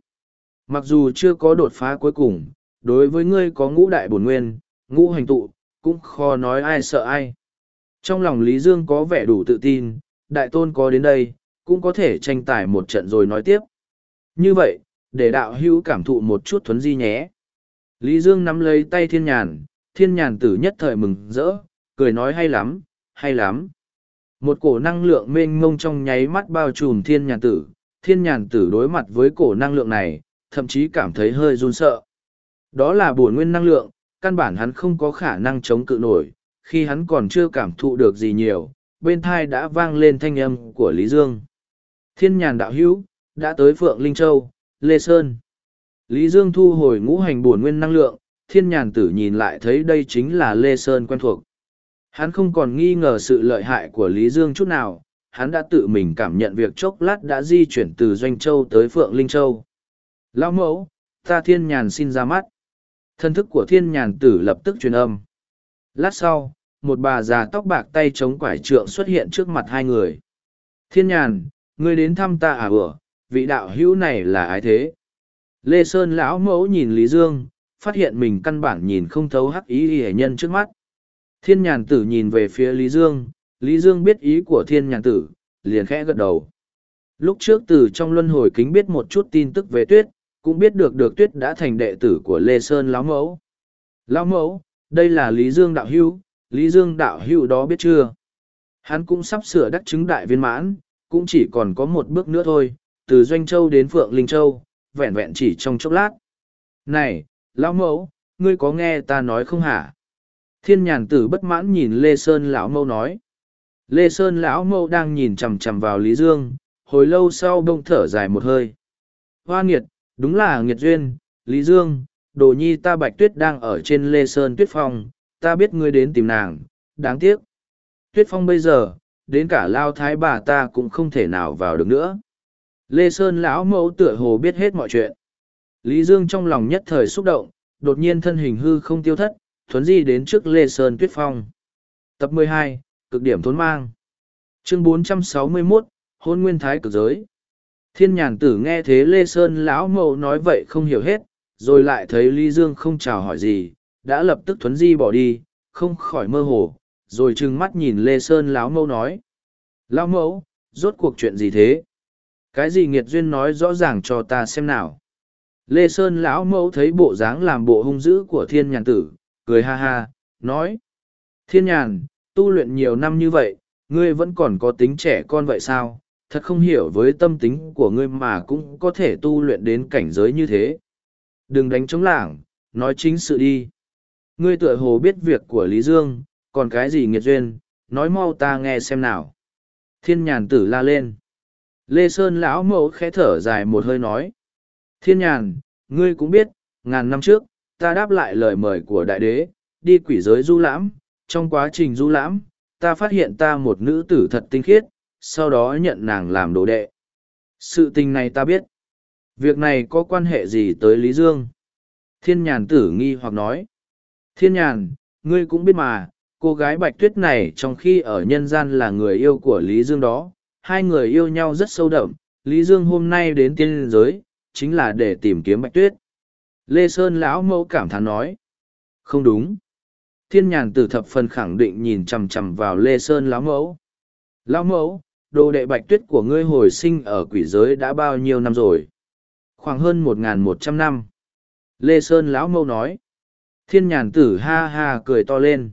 Mặc dù chưa có đột phá cuối cùng, đối với ngươi có ngũ đại bổn nguyên, ngũ hành tụ, cũng khó nói ai sợ ai. Trong lòng Lý Dương có vẻ đủ tự tin, đại tôn có đến đây, cũng có thể tranh tài một trận rồi nói tiếp. Như vậy, để đạo hữu cảm thụ một chút thuấn di nhé. Lý Dương nắm lấy tay thiên nhàn, thiên nhàn tử nhất thời mừng rỡ, cười nói hay lắm, hay lắm. Một cổ năng lượng mênh mông trong nháy mắt bao trùm thiên nhàn tử, thiên nhàn tử đối mặt với cổ năng lượng này, thậm chí cảm thấy hơi run sợ. Đó là bổn nguyên năng lượng, căn bản hắn không có khả năng chống cự nổi, khi hắn còn chưa cảm thụ được gì nhiều, bên thai đã vang lên thanh âm của Lý Dương. Thiên nhàn đạo hữu, đã tới Phượng Linh Châu, Lê Sơn. Lý Dương thu hồi ngũ hành bổn nguyên năng lượng, thiên nhàn tử nhìn lại thấy đây chính là Lê Sơn quen thuộc. Hắn không còn nghi ngờ sự lợi hại của Lý Dương chút nào, hắn đã tự mình cảm nhận việc chốc lát đã di chuyển từ Doanh Châu tới Phượng Linh Châu. Lão mẫu, ta thiên nhàn xin ra mắt. Thân thức của thiên nhàn tử lập tức truyền âm. Lát sau, một bà già tóc bạc tay chống quải trượng xuất hiện trước mặt hai người. Thiên nhàn, ngươi đến thăm ta à vừa, vị đạo hữu này là ai thế? Lê Sơn lão mẫu nhìn Lý Dương, phát hiện mình căn bản nhìn không thấu hắc ý hề nhân trước mắt. Thiên nhàn tử nhìn về phía Lý Dương, Lý Dương biết ý của thiên nhàn tử, liền khẽ gật đầu. Lúc trước từ trong luân hồi kính biết một chút tin tức về tuyết, cũng biết được được tuyết đã thành đệ tử của Lê Sơn lão mẫu. Lão mẫu, đây là Lý Dương đạo hữu, Lý Dương đạo hữu đó biết chưa? Hắn cũng sắp sửa đắc chứng đại viên mãn, cũng chỉ còn có một bước nữa thôi, từ Doanh Châu đến Phượng Linh Châu, vẹn vẹn chỉ trong chốc lát. Này, lão mẫu, ngươi có nghe ta nói không hả? Thiên nhàn tử bất mãn nhìn Lê Sơn lão mẫu nói. Lê Sơn lão mẫu đang nhìn chằm chằm vào Lý Dương, hồi lâu sau bông thở dài một hơi. Hoa nghiệt, đúng là nghiệt duyên, Lý Dương, đồ nhi ta bạch tuyết đang ở trên Lê Sơn tuyết phong, ta biết ngươi đến tìm nàng, đáng tiếc. Tuyết phong bây giờ, đến cả lao thái bà ta cũng không thể nào vào được nữa. Lê Sơn lão mẫu tựa hồ biết hết mọi chuyện. Lý Dương trong lòng nhất thời xúc động, đột nhiên thân hình hư không tiêu thất, thuấn di đến trước Lê Sơn tuyết phong. Tập 12, cực điểm thốn mang. Chương 461, hôn nguyên thái cực giới. Thiên nhàn tử nghe thế Lê Sơn lão mẫu nói vậy không hiểu hết, rồi lại thấy Lý Dương không chào hỏi gì, đã lập tức thuấn di bỏ đi, không khỏi mơ hồ, rồi trừng mắt nhìn Lê Sơn lão mẫu nói. Lão mẫu, rốt cuộc chuyện gì thế? Cái gì nghiệt duyên nói rõ ràng cho ta xem nào? Lê Sơn lão mẫu thấy bộ dáng làm bộ hung dữ của thiên nhàn tử, cười ha ha, nói. Thiên nhàn, tu luyện nhiều năm như vậy, ngươi vẫn còn có tính trẻ con vậy sao? Thật không hiểu với tâm tính của ngươi mà cũng có thể tu luyện đến cảnh giới như thế. Đừng đánh chống lảng, nói chính sự đi. Ngươi tựa hồ biết việc của Lý Dương, còn cái gì nghiệt duyên, nói mau ta nghe xem nào. Thiên nhàn tử la lên. Lê Sơn lão mẫu khẽ thở dài một hơi nói. Thiên nhàn, ngươi cũng biết, ngàn năm trước, ta đáp lại lời mời của đại đế, đi quỷ giới du lãm, trong quá trình du lãm, ta phát hiện ta một nữ tử thật tinh khiết, sau đó nhận nàng làm đồ đệ. Sự tình này ta biết. Việc này có quan hệ gì tới Lý Dương? Thiên nhàn tử nghi hoặc nói. Thiên nhàn, ngươi cũng biết mà, cô gái bạch tuyết này trong khi ở nhân gian là người yêu của Lý Dương đó, hai người yêu nhau rất sâu đậm, Lý Dương hôm nay đến tiên giới, chính là để tìm kiếm bạch tuyết. Lê Sơn lão mẫu cảm thán nói. Không đúng. Thiên nhàn tử thập phần khẳng định nhìn chằm chằm vào Lê Sơn lão mẫu. Lão mẫu, đồ đệ bạch tuyết của ngươi hồi sinh ở quỷ giới đã bao nhiêu năm rồi? Khoảng hơn một một trăm năm. Lê Sơn lão mẫu nói. Thiên nhàn tử ha ha cười to lên.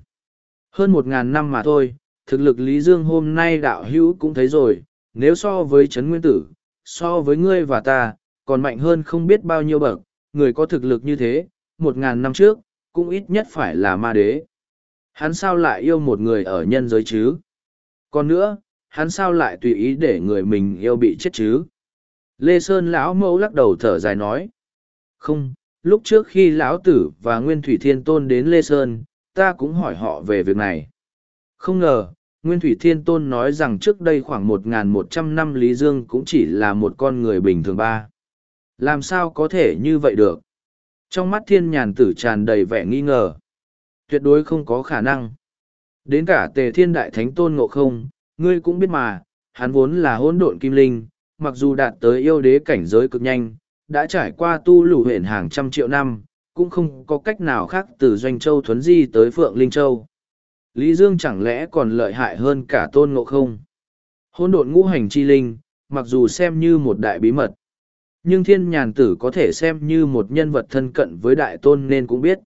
Hơn một ngàn năm mà thôi, thực lực Lý Dương hôm nay đạo hữu cũng thấy rồi, nếu so với Trấn Nguyên Tử, so với ngươi và ta, còn mạnh hơn không biết bao nhiêu bậc, người có thực lực như thế, một ngàn năm trước, cũng ít nhất phải là ma đế. Hắn sao lại yêu một người ở nhân giới chứ? Còn nữa, hắn sao lại tùy ý để người mình yêu bị chết chứ? Lê Sơn lão mẫu lắc đầu thở dài nói. Không, lúc trước khi lão tử và nguyên thủy thiên tôn đến lê sơn ta cũng hỏi họ về việc này. Không ngờ, nguyên thủy thiên tôn nói rằng trước đây khoảng một nghìn một trăm năm lý dương cũng chỉ là một con người bình thường ba. Làm sao có thể như vậy được? Trong mắt thiên nhàn tử tràn đầy vẻ nghi ngờ. Tuyệt đối không có khả năng. Đến cả tề thiên đại thánh tôn ngộ không, ngươi cũng biết mà, hắn vốn là hỗn độn kim linh, mặc dù đạt tới yêu đế cảnh giới cực nhanh, đã trải qua tu lù huyện hàng trăm triệu năm cũng không có cách nào khác từ doanh châu thuấn di tới phượng linh châu. Lý dương chẳng lẽ còn lợi hại hơn cả tôn ngộ không? Hỗn độn ngũ hành chi linh, mặc dù xem như một đại bí mật, nhưng thiên nhàn tử có thể xem như một nhân vật thân cận với đại tôn nên cũng biết.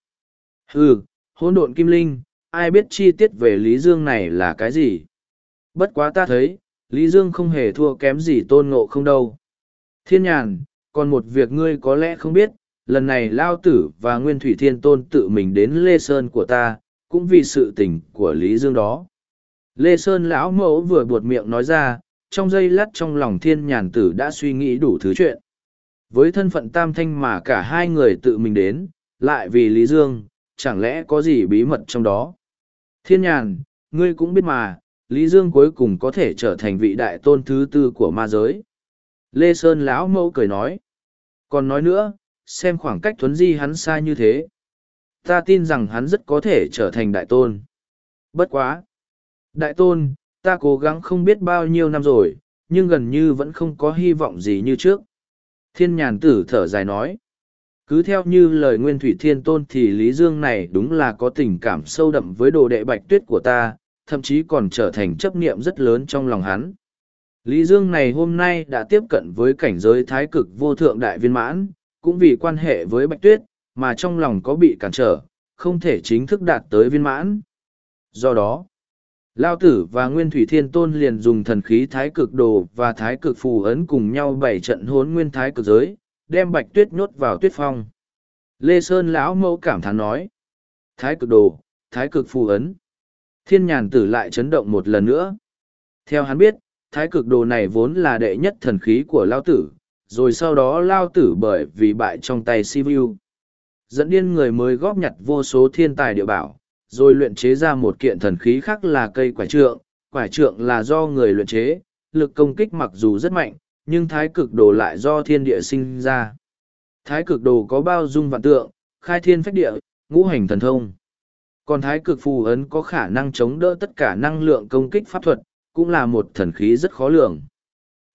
Ừ hỗn độn kim linh, ai biết chi tiết về lý dương này là cái gì? Bất quá ta thấy, lý dương không hề thua kém gì tôn ngộ không đâu. Thiên nhàn, còn một việc ngươi có lẽ không biết lần này lao tử và nguyên thủy thiên tôn tự mình đến lê sơn của ta, cũng vì sự tình của lý dương đó. Lê sơn lão mẫu vừa buột miệng nói ra, trong giây lát trong lòng thiên nhàn tử đã suy nghĩ đủ thứ chuyện. Với thân phận tam thanh mà cả hai người tự mình đến, lại vì lý dương, chẳng lẽ có gì bí mật trong đó? Thiên nhàn, ngươi cũng biết mà, lý dương cuối cùng có thể trở thành vị đại tôn thứ tư của ma giới. Lê sơn lão mẫu cười nói. Còn nói nữa xem khoảng cách thuấn di hắn xa như thế. Ta tin rằng hắn rất có thể trở thành đại tôn. Bất quá. Đại tôn, ta cố gắng không biết bao nhiêu năm rồi, nhưng gần như vẫn không có hy vọng gì như trước. Thiên nhàn tử thở dài nói. Cứ theo như lời nguyên thủy thiên tôn thì lý dương này đúng là có tình cảm sâu đậm với đồ đệ bạch tuyết của ta, thậm chí còn trở thành chấp niệm rất lớn trong lòng hắn. Lý dương này hôm nay đã tiếp cận với cảnh giới thái cực vô thượng đại viên mãn cũng vì quan hệ với bạch tuyết mà trong lòng có bị cản trở không thể chính thức đạt tới viên mãn do đó Lao tử và Nguyên Thủy Thiên Tôn liền dùng thần khí thái cực đồ và thái cực phù ấn cùng nhau bảy trận hốn nguyên thái cực giới, đem bạch tuyết nhốt vào tuyết phong. Lê Sơn lão mẫu cảm thán nói. Thái cực đồ, thái cực phù ấn. Thiên nhàn tử lại chấn động một lần nữa. Theo hắn biết, thái cực đồ này vốn là đệ nhất thần khí của Lao tử, rồi sau đó Lao tử bởi vì bại trong tay Sivu. Dẫn điên người mới góp nhặt vô số thiên tài địa bảo, rồi luyện chế ra một kiện thần khí khác là cây quả trượng. Quả trượng là do người luyện chế, lực công kích mặc dù rất mạnh, nhưng thái cực đồ lại do thiên địa sinh ra. Thái cực đồ có bao dung vạn tượng, khai thiên phách địa, ngũ hành thần thông. Còn thái cực phù ấn có khả năng chống đỡ tất cả năng lượng công kích pháp thuật, cũng là một thần khí rất khó lường.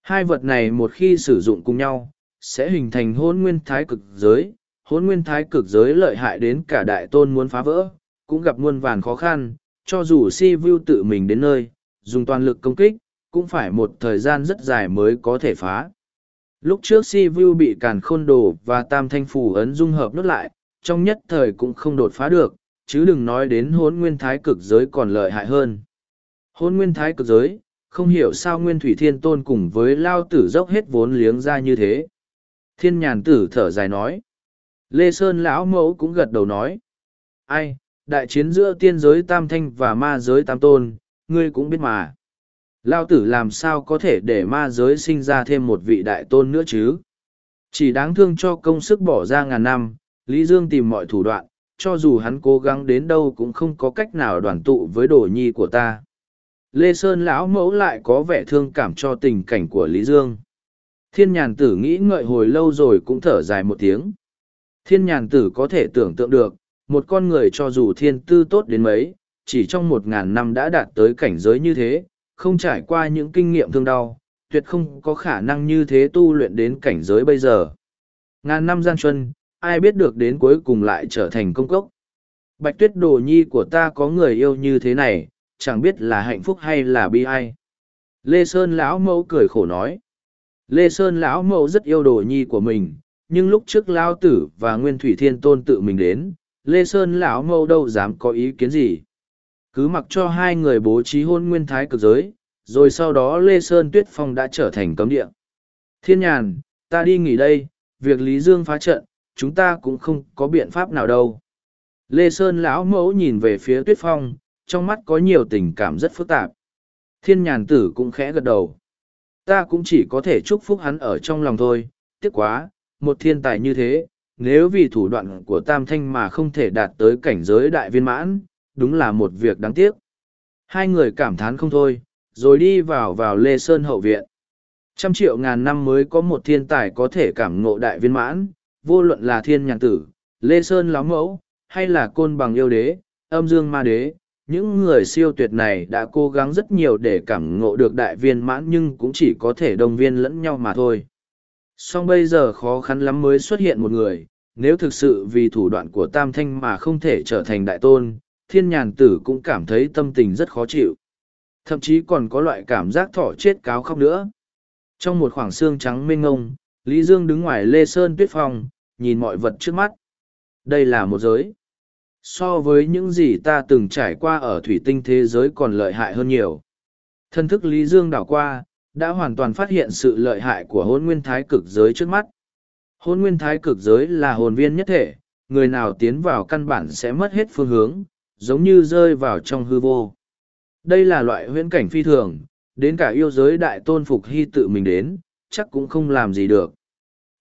Hai vật này một khi sử dụng cùng nhau, sẽ hình thành hôn nguyên thái cực giới. Hôn nguyên thái cực giới lợi hại đến cả đại tôn muốn phá vỡ, cũng gặp muôn vàn khó khăn, cho dù si vu tự mình đến nơi, dùng toàn lực công kích, cũng phải một thời gian rất dài mới có thể phá. Lúc trước si vu bị càn khôn đồ và tam thanh phủ ấn dung hợp nốt lại, trong nhất thời cũng không đột phá được, chứ đừng nói đến hôn nguyên thái cực giới còn lợi hại hơn. Hôn nguyên thái cực giới, không hiểu sao nguyên thủy thiên tôn cùng với lao tử dốc hết vốn liếng ra như thế. Thiên nhàn tử thở dài nói. Lê Sơn lão mẫu cũng gật đầu nói. Ai, đại chiến giữa tiên giới tam thanh và ma giới tam tôn, ngươi cũng biết mà. Lao tử làm sao có thể để ma giới sinh ra thêm một vị đại tôn nữa chứ? Chỉ đáng thương cho công sức bỏ ra ngàn năm, Lý Dương tìm mọi thủ đoạn, cho dù hắn cố gắng đến đâu cũng không có cách nào đoàn tụ với đồ nhi của ta. Lê Sơn lão mẫu lại có vẻ thương cảm cho tình cảnh của Lý Dương. Thiên nhàn tử nghĩ ngợi hồi lâu rồi cũng thở dài một tiếng. Thiên nhàn tử có thể tưởng tượng được, một con người cho dù thiên tư tốt đến mấy, chỉ trong một ngàn năm đã đạt tới cảnh giới như thế, không trải qua những kinh nghiệm thương đau, tuyệt không có khả năng như thế tu luyện đến cảnh giới bây giờ. Ngàn năm gian chuân, ai biết được đến cuối cùng lại trở thành công cốc. Bạch tuyết đồ nhi của ta có người yêu như thế này, chẳng biết là hạnh phúc hay là bi ai. Lê Sơn lão mẫu cười khổ nói. Lê Sơn lão mẫu rất yêu đồ nhi của mình, nhưng lúc trước lao tử và nguyên thủy thiên tôn tự mình đến, lê sơn lão mẫu đâu dám có ý kiến gì cứ mặc cho hai người bố trí hôn nguyên thái cực giới rồi sau đó lê sơn tuyết phong đã trở thành cấm địa thiên nhàn ta đi nghỉ đây việc lý dương phá trận chúng ta cũng không có biện pháp nào đâu lê sơn lão mẫu nhìn về phía tuyết phong trong mắt có nhiều tình cảm rất phức tạp thiên nhàn tử cũng khẽ gật đầu ta cũng chỉ có thể chúc phúc hắn ở trong lòng thôi tiếc quá một thiên tài như thế nếu vì thủ đoạn của tam thanh mà không thể đạt tới cảnh giới đại viên mãn, đúng là một việc đáng tiếc. Hai người cảm thán không thôi, rồi đi vào vào Lê Sơn hậu viện. Trăm triệu ngàn năm mới có một thiên tài có thể cảm ngộ đại viên mãn, vô luận là thiên nhàn tử, Lê Sơn láo mẫu, hay là côn bằng yêu đế, âm dương ma đế. Những người siêu tuyệt này đã cố gắng rất nhiều để cảm ngộ được đại viên mãn nhưng cũng chỉ có thể đồng viên lẫn nhau mà thôi. Song bây giờ khó khăn lắm mới xuất hiện một người, nếu thực sự vì thủ đoạn của Tam Thanh mà không thể trở thành đại tôn, thiên nhàn tử cũng cảm thấy tâm tình rất khó chịu. Thậm chí còn có loại cảm giác thỏ chết cáo khóc nữa. Trong một khoảng xương trắng mênh ngông, Lý Dương đứng ngoài Lê Sơn Tuyết Phong, nhìn mọi vật trước mắt. Đây là một giới. So với những gì ta từng trải qua ở thủy tinh thế giới còn lợi hại hơn nhiều. Thân thức Lý Dương đảo qua, đã hoàn toàn phát hiện sự lợi hại của hôn nguyên thái cực giới trước mắt. Hôn nguyên thái cực giới là hồn viên nhất thể, người nào tiến vào căn bản sẽ mất hết phương hướng, giống như rơi vào trong hư vô. Đây là loại huyễn cảnh phi thường, đến cả yêu giới đại tôn phục hy tự mình đến, chắc cũng không làm gì được.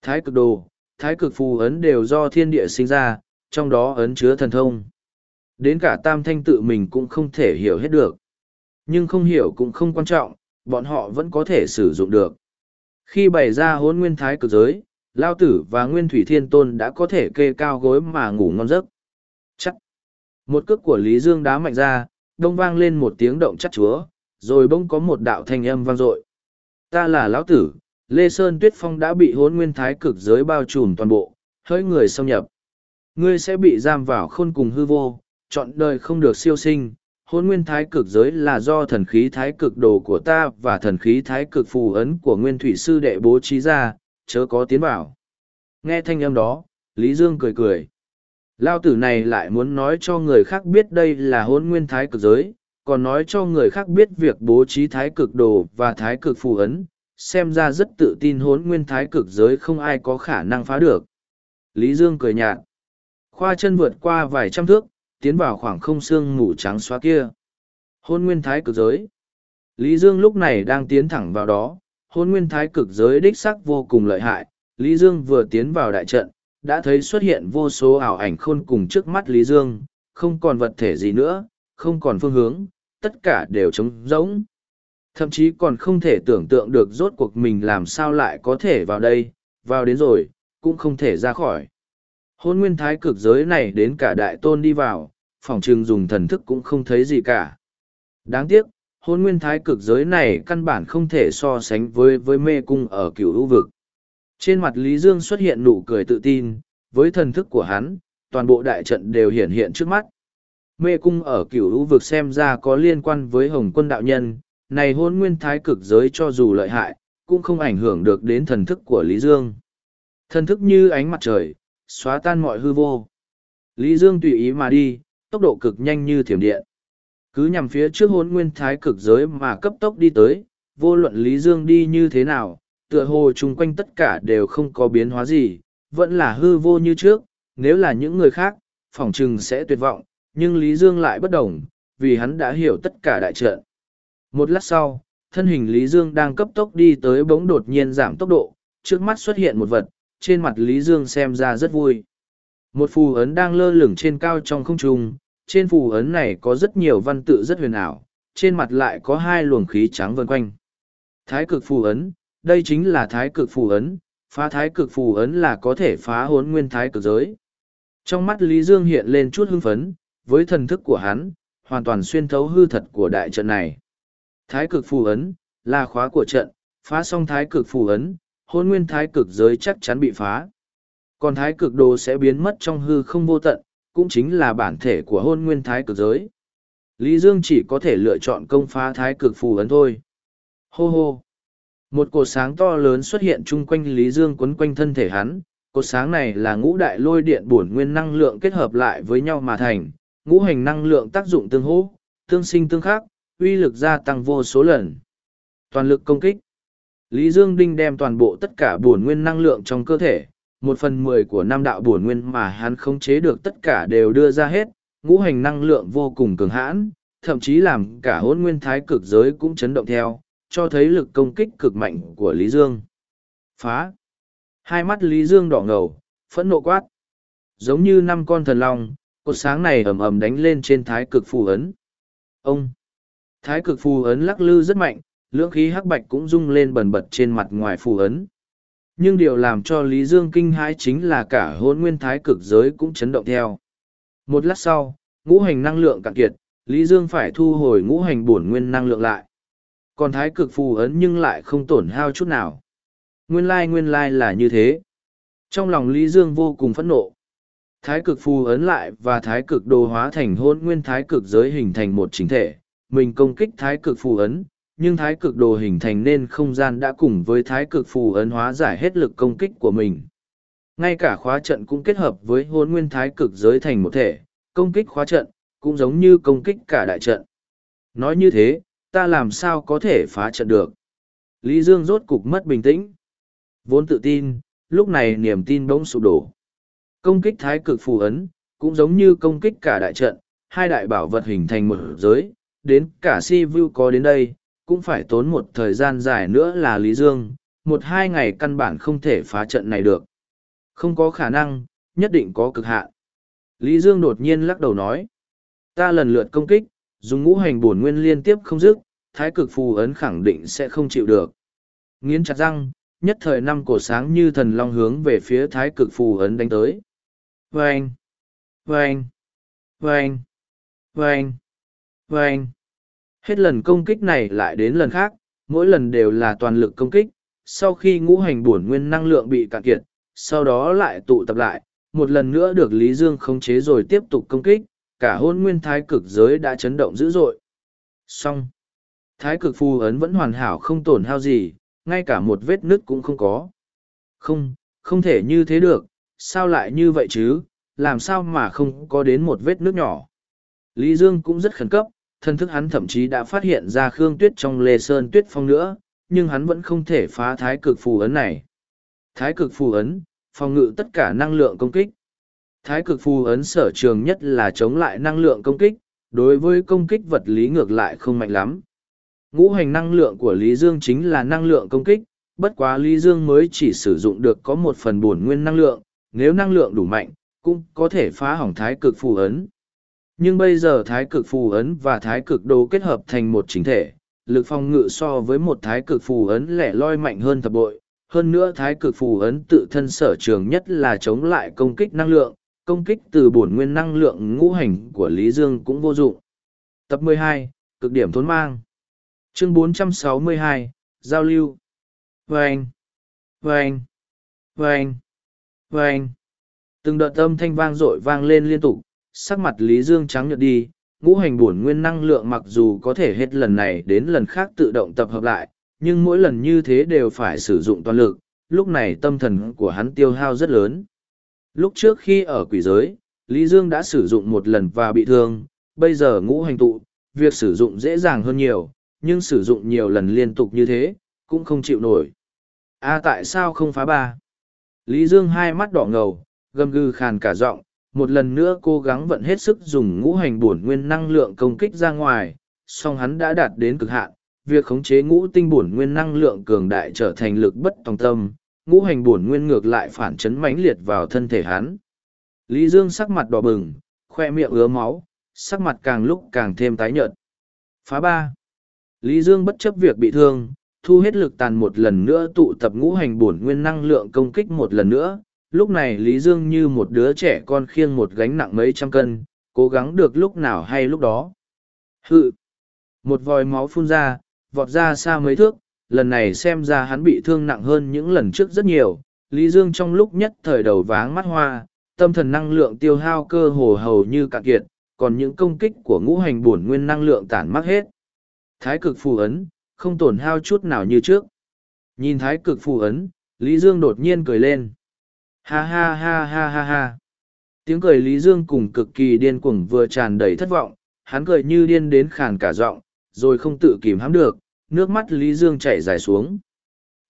Thái cực đồ, thái cực phù ấn đều do thiên địa sinh ra, trong đó ấn chứa thần thông. Đến cả tam thanh tự mình cũng không thể hiểu hết được. Nhưng không hiểu cũng không quan trọng, bọn họ vẫn có thể sử dụng được. Khi bày ra hôn nguyên thái cực giới, Lao Tử và Nguyên Thủy Thiên Tôn đã có thể kê cao gối mà ngủ ngon giấc. Chắc. Một cước của Lý Dương đá mạnh ra, đông vang lên một tiếng động chắc chúa, rồi bỗng có một đạo thanh âm vang dội. Ta là Lão Tử, Lê Sơn Tuyết Phong đã bị hốn nguyên thái cực giới bao trùm toàn bộ, hơi người xâm nhập. Ngươi sẽ bị giam vào khôn cùng hư vô, chọn đời không được siêu sinh. Hôn nguyên thái cực giới là do thần khí thái cực đồ của ta và thần khí thái cực phù ấn của nguyên thủy sư đệ bố trí ra, chớ có tiến vào. Nghe thanh âm đó, Lý Dương cười cười. Lao tử này lại muốn nói cho người khác biết đây là hôn nguyên thái cực giới, còn nói cho người khác biết việc bố trí thái cực đồ và thái cực phù ấn, xem ra rất tự tin hốn nguyên thái cực giới không ai có khả năng phá được. Lý Dương cười nhạt. Khoa chân vượt qua vài trăm thước, tiến vào khoảng không xương mù trắng xóa kia. Hôn nguyên thái cực giới. Lý Dương lúc này đang tiến thẳng vào đó, hôn nguyên thái cực giới đích sắc vô cùng lợi hại. Lý Dương vừa tiến vào đại trận, đã thấy xuất hiện vô số ảo ảnh khôn cùng trước mắt Lý Dương, không còn vật thể gì nữa, không còn phương hướng, tất cả đều trống rỗng. Thậm chí còn không thể tưởng tượng được rốt cuộc mình làm sao lại có thể vào đây, vào đến rồi, cũng không thể ra khỏi. Hôn nguyên thái cực giới này đến cả đại tôn đi vào, phòng trừng dùng thần thức cũng không thấy gì cả. Đáng tiếc, hôn nguyên thái cực giới này căn bản không thể so sánh với với mê cung ở cửu hữu vực. Trên mặt Lý Dương xuất hiện nụ cười tự tin, với thần thức của hắn, toàn bộ đại trận đều hiện hiện trước mắt. Mê cung ở cửu hữu vực xem ra có liên quan với hồng quân đạo nhân, này hôn nguyên thái cực giới cho dù lợi hại, cũng không ảnh hưởng được đến thần thức của Lý Dương. Thần thức như ánh mặt trời, xóa tan mọi hư vô. Lý Dương tùy ý mà đi, tốc độ cực nhanh như thiểm điện. Cứ nhằm phía trước hốn nguyên thái cực giới mà cấp tốc đi tới, vô luận Lý Dương đi như thế nào, tựa hồ chung quanh tất cả đều không có biến hóa gì, vẫn là hư vô như trước, nếu là những người khác, phỏng chừng sẽ tuyệt vọng, nhưng Lý Dương lại bất đồng, vì hắn đã hiểu tất cả đại trận. Một lát sau, thân hình Lý Dương đang cấp tốc đi tới bỗng đột nhiên giảm tốc độ, trước mắt xuất hiện một vật, trên mặt Lý Dương xem ra rất vui. Một phù ấn đang lơ lửng trên cao trong không trung, trên phù ấn này có rất nhiều văn tự rất huyền ảo, trên mặt lại có hai luồng khí trắng vân quanh. Thái cực phù ấn, đây chính là thái cực phù ấn, phá thái cực phù ấn là có thể phá hốn nguyên thái cực giới. Trong mắt Lý Dương hiện lên chút hưng phấn, với thần thức của hắn, hoàn toàn xuyên thấu hư thật của đại trận này. Thái cực phù ấn, là khóa của trận, phá xong thái cực phù ấn, hôn nguyên thái cực giới chắc chắn bị phá. Còn thái cực đồ sẽ biến mất trong hư không vô tận, cũng chính là bản thể của hôn nguyên thái cực giới. Lý Dương chỉ có thể lựa chọn công phá thái cực phù ấn thôi. Hô hô! Một cột sáng to lớn xuất hiện chung quanh Lý Dương quấn quanh thân thể hắn. Cột sáng này là ngũ đại lôi điện bổn nguyên năng lượng kết hợp lại với nhau mà thành, ngũ hành năng lượng tác dụng tương hỗ, tương sinh tương khắc, uy lực gia tăng vô số lần. Toàn lực công kích. Lý Dương Đinh đem toàn bộ tất cả bổn nguyên năng lượng trong cơ thể, một phần mười của năm đạo bổn nguyên mà hắn khống chế được tất cả đều đưa ra hết, ngũ hành năng lượng vô cùng cường hãn, thậm chí làm cả hôn nguyên thái cực giới cũng chấn động theo, cho thấy lực công kích cực mạnh của Lý Dương. Phá! Hai mắt Lý Dương đỏ ngầu, phẫn nộ quát. Giống như năm con thần long, cột sáng này ầm ầm đánh lên trên thái cực phù ấn. Ông! Thái cực phù ấn lắc lư rất mạnh, lưỡng khí hắc bạch cũng rung lên bần bật trên mặt ngoài phù ấn. Nhưng điều làm cho Lý Dương kinh hãi chính là cả hôn nguyên thái cực giới cũng chấn động theo. Một lát sau, ngũ hành năng lượng cạn kiệt, Lý Dương phải thu hồi ngũ hành bổn nguyên năng lượng lại. Còn thái cực phù ấn nhưng lại không tổn hao chút nào. Nguyên lai nguyên lai là như thế. Trong lòng Lý Dương vô cùng phẫn nộ. Thái cực phù ấn lại và thái cực đồ hóa thành hôn nguyên thái cực giới hình thành một chính thể. Mình công kích thái cực phù ấn, nhưng thái cực đồ hình thành nên không gian đã cùng với thái cực phù ấn hóa giải hết lực công kích của mình. Ngay cả khóa trận cũng kết hợp với hôn nguyên thái cực giới thành một thể, công kích khóa trận, cũng giống như công kích cả đại trận. Nói như thế, ta làm sao có thể phá trận được? Lý Dương rốt cục mất bình tĩnh. Vốn tự tin, lúc này niềm tin bỗng sụp đổ. Công kích thái cực phù ấn, cũng giống như công kích cả đại trận, hai đại bảo vật hình thành một giới, đến cả si vu có đến đây, cũng phải tốn một thời gian dài nữa là Lý Dương, một hai ngày căn bản không thể phá trận này được. Không có khả năng, nhất định có cực hạn. Lý Dương đột nhiên lắc đầu nói. Ta lần lượt công kích, dùng ngũ hành bổn nguyên liên tiếp không dứt, thái cực phù ấn khẳng định sẽ không chịu được. Nghiến chặt răng, nhất thời năm cổ sáng như thần long hướng về phía thái cực phù ấn đánh tới. Vâng! Vâng! Vâng! Vâng! Vâng! Hết lần công kích này lại đến lần khác, mỗi lần đều là toàn lực công kích, sau khi ngũ hành bổn nguyên năng lượng bị cạn kiệt, sau đó lại tụ tập lại, một lần nữa được Lý Dương khống chế rồi tiếp tục công kích, cả hôn nguyên thái cực giới đã chấn động dữ dội. Xong, thái cực phù ấn vẫn hoàn hảo không tổn hao gì, ngay cả một vết nứt cũng không có. Không, không thể như thế được, sao lại như vậy chứ, làm sao mà không có đến một vết nước nhỏ. Lý Dương cũng rất khẩn cấp, thân thức hắn thậm chí đã phát hiện ra Khương Tuyết trong lê sơn tuyết phong nữa, nhưng hắn vẫn không thể phá thái cực phù ấn này. Thái cực phù ấn, phòng ngự tất cả năng lượng công kích. Thái cực phù ấn sở trường nhất là chống lại năng lượng công kích, đối với công kích vật lý ngược lại không mạnh lắm. Ngũ hành năng lượng của Lý Dương chính là năng lượng công kích, bất quá Lý Dương mới chỉ sử dụng được có một phần bổn nguyên năng lượng, nếu năng lượng đủ mạnh, cũng có thể phá hỏng thái cực phù ấn. Nhưng bây giờ thái cực phù ấn và thái cực đồ kết hợp thành một chính thể, lực phòng ngự so với một thái cực phù ấn lẻ loi mạnh hơn thập bội. Hơn nữa thái cực phù ấn tự thân sở trường nhất là chống lại công kích năng lượng, công kích từ bổn nguyên năng lượng ngũ hành của Lý Dương cũng vô dụng. Tập 12, cực điểm thốn mang. Chương 462, Giao lưu. Vâng! Vâng! Vâng! Vâng! Từng đợt âm thanh vang dội vang lên liên tục, sắc mặt Lý Dương trắng nhợt đi, ngũ hành bổn nguyên năng lượng mặc dù có thể hết lần này đến lần khác tự động tập hợp lại, nhưng mỗi lần như thế đều phải sử dụng toàn lực, lúc này tâm thần của hắn tiêu hao rất lớn. Lúc trước khi ở quỷ giới, Lý Dương đã sử dụng một lần và bị thương, bây giờ ngũ hành tụ, việc sử dụng dễ dàng hơn nhiều, nhưng sử dụng nhiều lần liên tục như thế, cũng không chịu nổi. a tại sao không phá ba? Lý Dương hai mắt đỏ ngầu, gầm gừ khàn cả giọng, một lần nữa cố gắng vận hết sức dùng ngũ hành bổn nguyên năng lượng công kích ra ngoài, song hắn đã đạt đến cực hạn, việc khống chế ngũ tinh bổn nguyên năng lượng cường đại trở thành lực bất tòng tâm, ngũ hành bổn nguyên ngược lại phản chấn mãnh liệt vào thân thể hắn. Lý Dương sắc mặt đỏ bừng, khoe miệng ứa máu, sắc mặt càng lúc càng thêm tái nhợt. Phá ba. Lý Dương bất chấp việc bị thương, thu hết lực tàn một lần nữa tụ tập ngũ hành bổn nguyên năng lượng công kích một lần nữa. Lúc này Lý Dương như một đứa trẻ con khiêng một gánh nặng mấy trăm cân, cố gắng được lúc nào hay lúc đó. Hự! Một vòi máu phun ra, vọt ra xa mấy thước, lần này xem ra hắn bị thương nặng hơn những lần trước rất nhiều. Lý Dương trong lúc nhất thời đầu váng mắt hoa, tâm thần năng lượng tiêu hao cơ hồ hầu như cạn kiệt, còn những công kích của ngũ hành bổn nguyên năng lượng tản mắc hết. Thái cực phù ấn, không tổn hao chút nào như trước. Nhìn thái cực phù ấn, Lý Dương đột nhiên cười lên. Ha ha ha ha ha ha. Tiếng cười Lý Dương cùng cực kỳ điên cuồng vừa tràn đầy thất vọng, hắn cười như điên đến khàn cả giọng, rồi không tự kìm hãm được, nước mắt Lý Dương chảy dài xuống.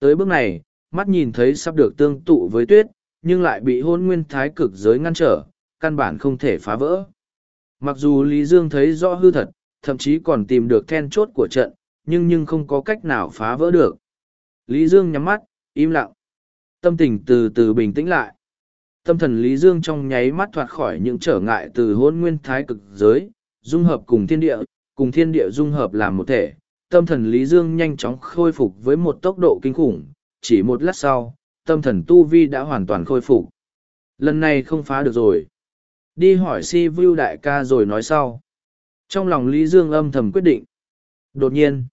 Tới bước này, mắt nhìn thấy sắp được tương tụ với tuyết, nhưng lại bị hôn nguyên thái cực giới ngăn trở, căn bản không thể phá vỡ. Mặc dù Lý Dương thấy rõ hư thật, thậm chí còn tìm được then chốt của trận, nhưng nhưng không có cách nào phá vỡ được. Lý Dương nhắm mắt, im lặng. Tâm tình từ từ bình tĩnh lại. Tâm thần Lý Dương trong nháy mắt thoát khỏi những trở ngại từ hôn nguyên thái cực giới, dung hợp cùng thiên địa, cùng thiên địa dung hợp làm một thể. Tâm thần Lý Dương nhanh chóng khôi phục với một tốc độ kinh khủng, chỉ một lát sau, tâm thần Tu Vi đã hoàn toàn khôi phục. Lần này không phá được rồi. Đi hỏi si view đại ca rồi nói sau. Trong lòng Lý Dương âm thầm quyết định. Đột nhiên.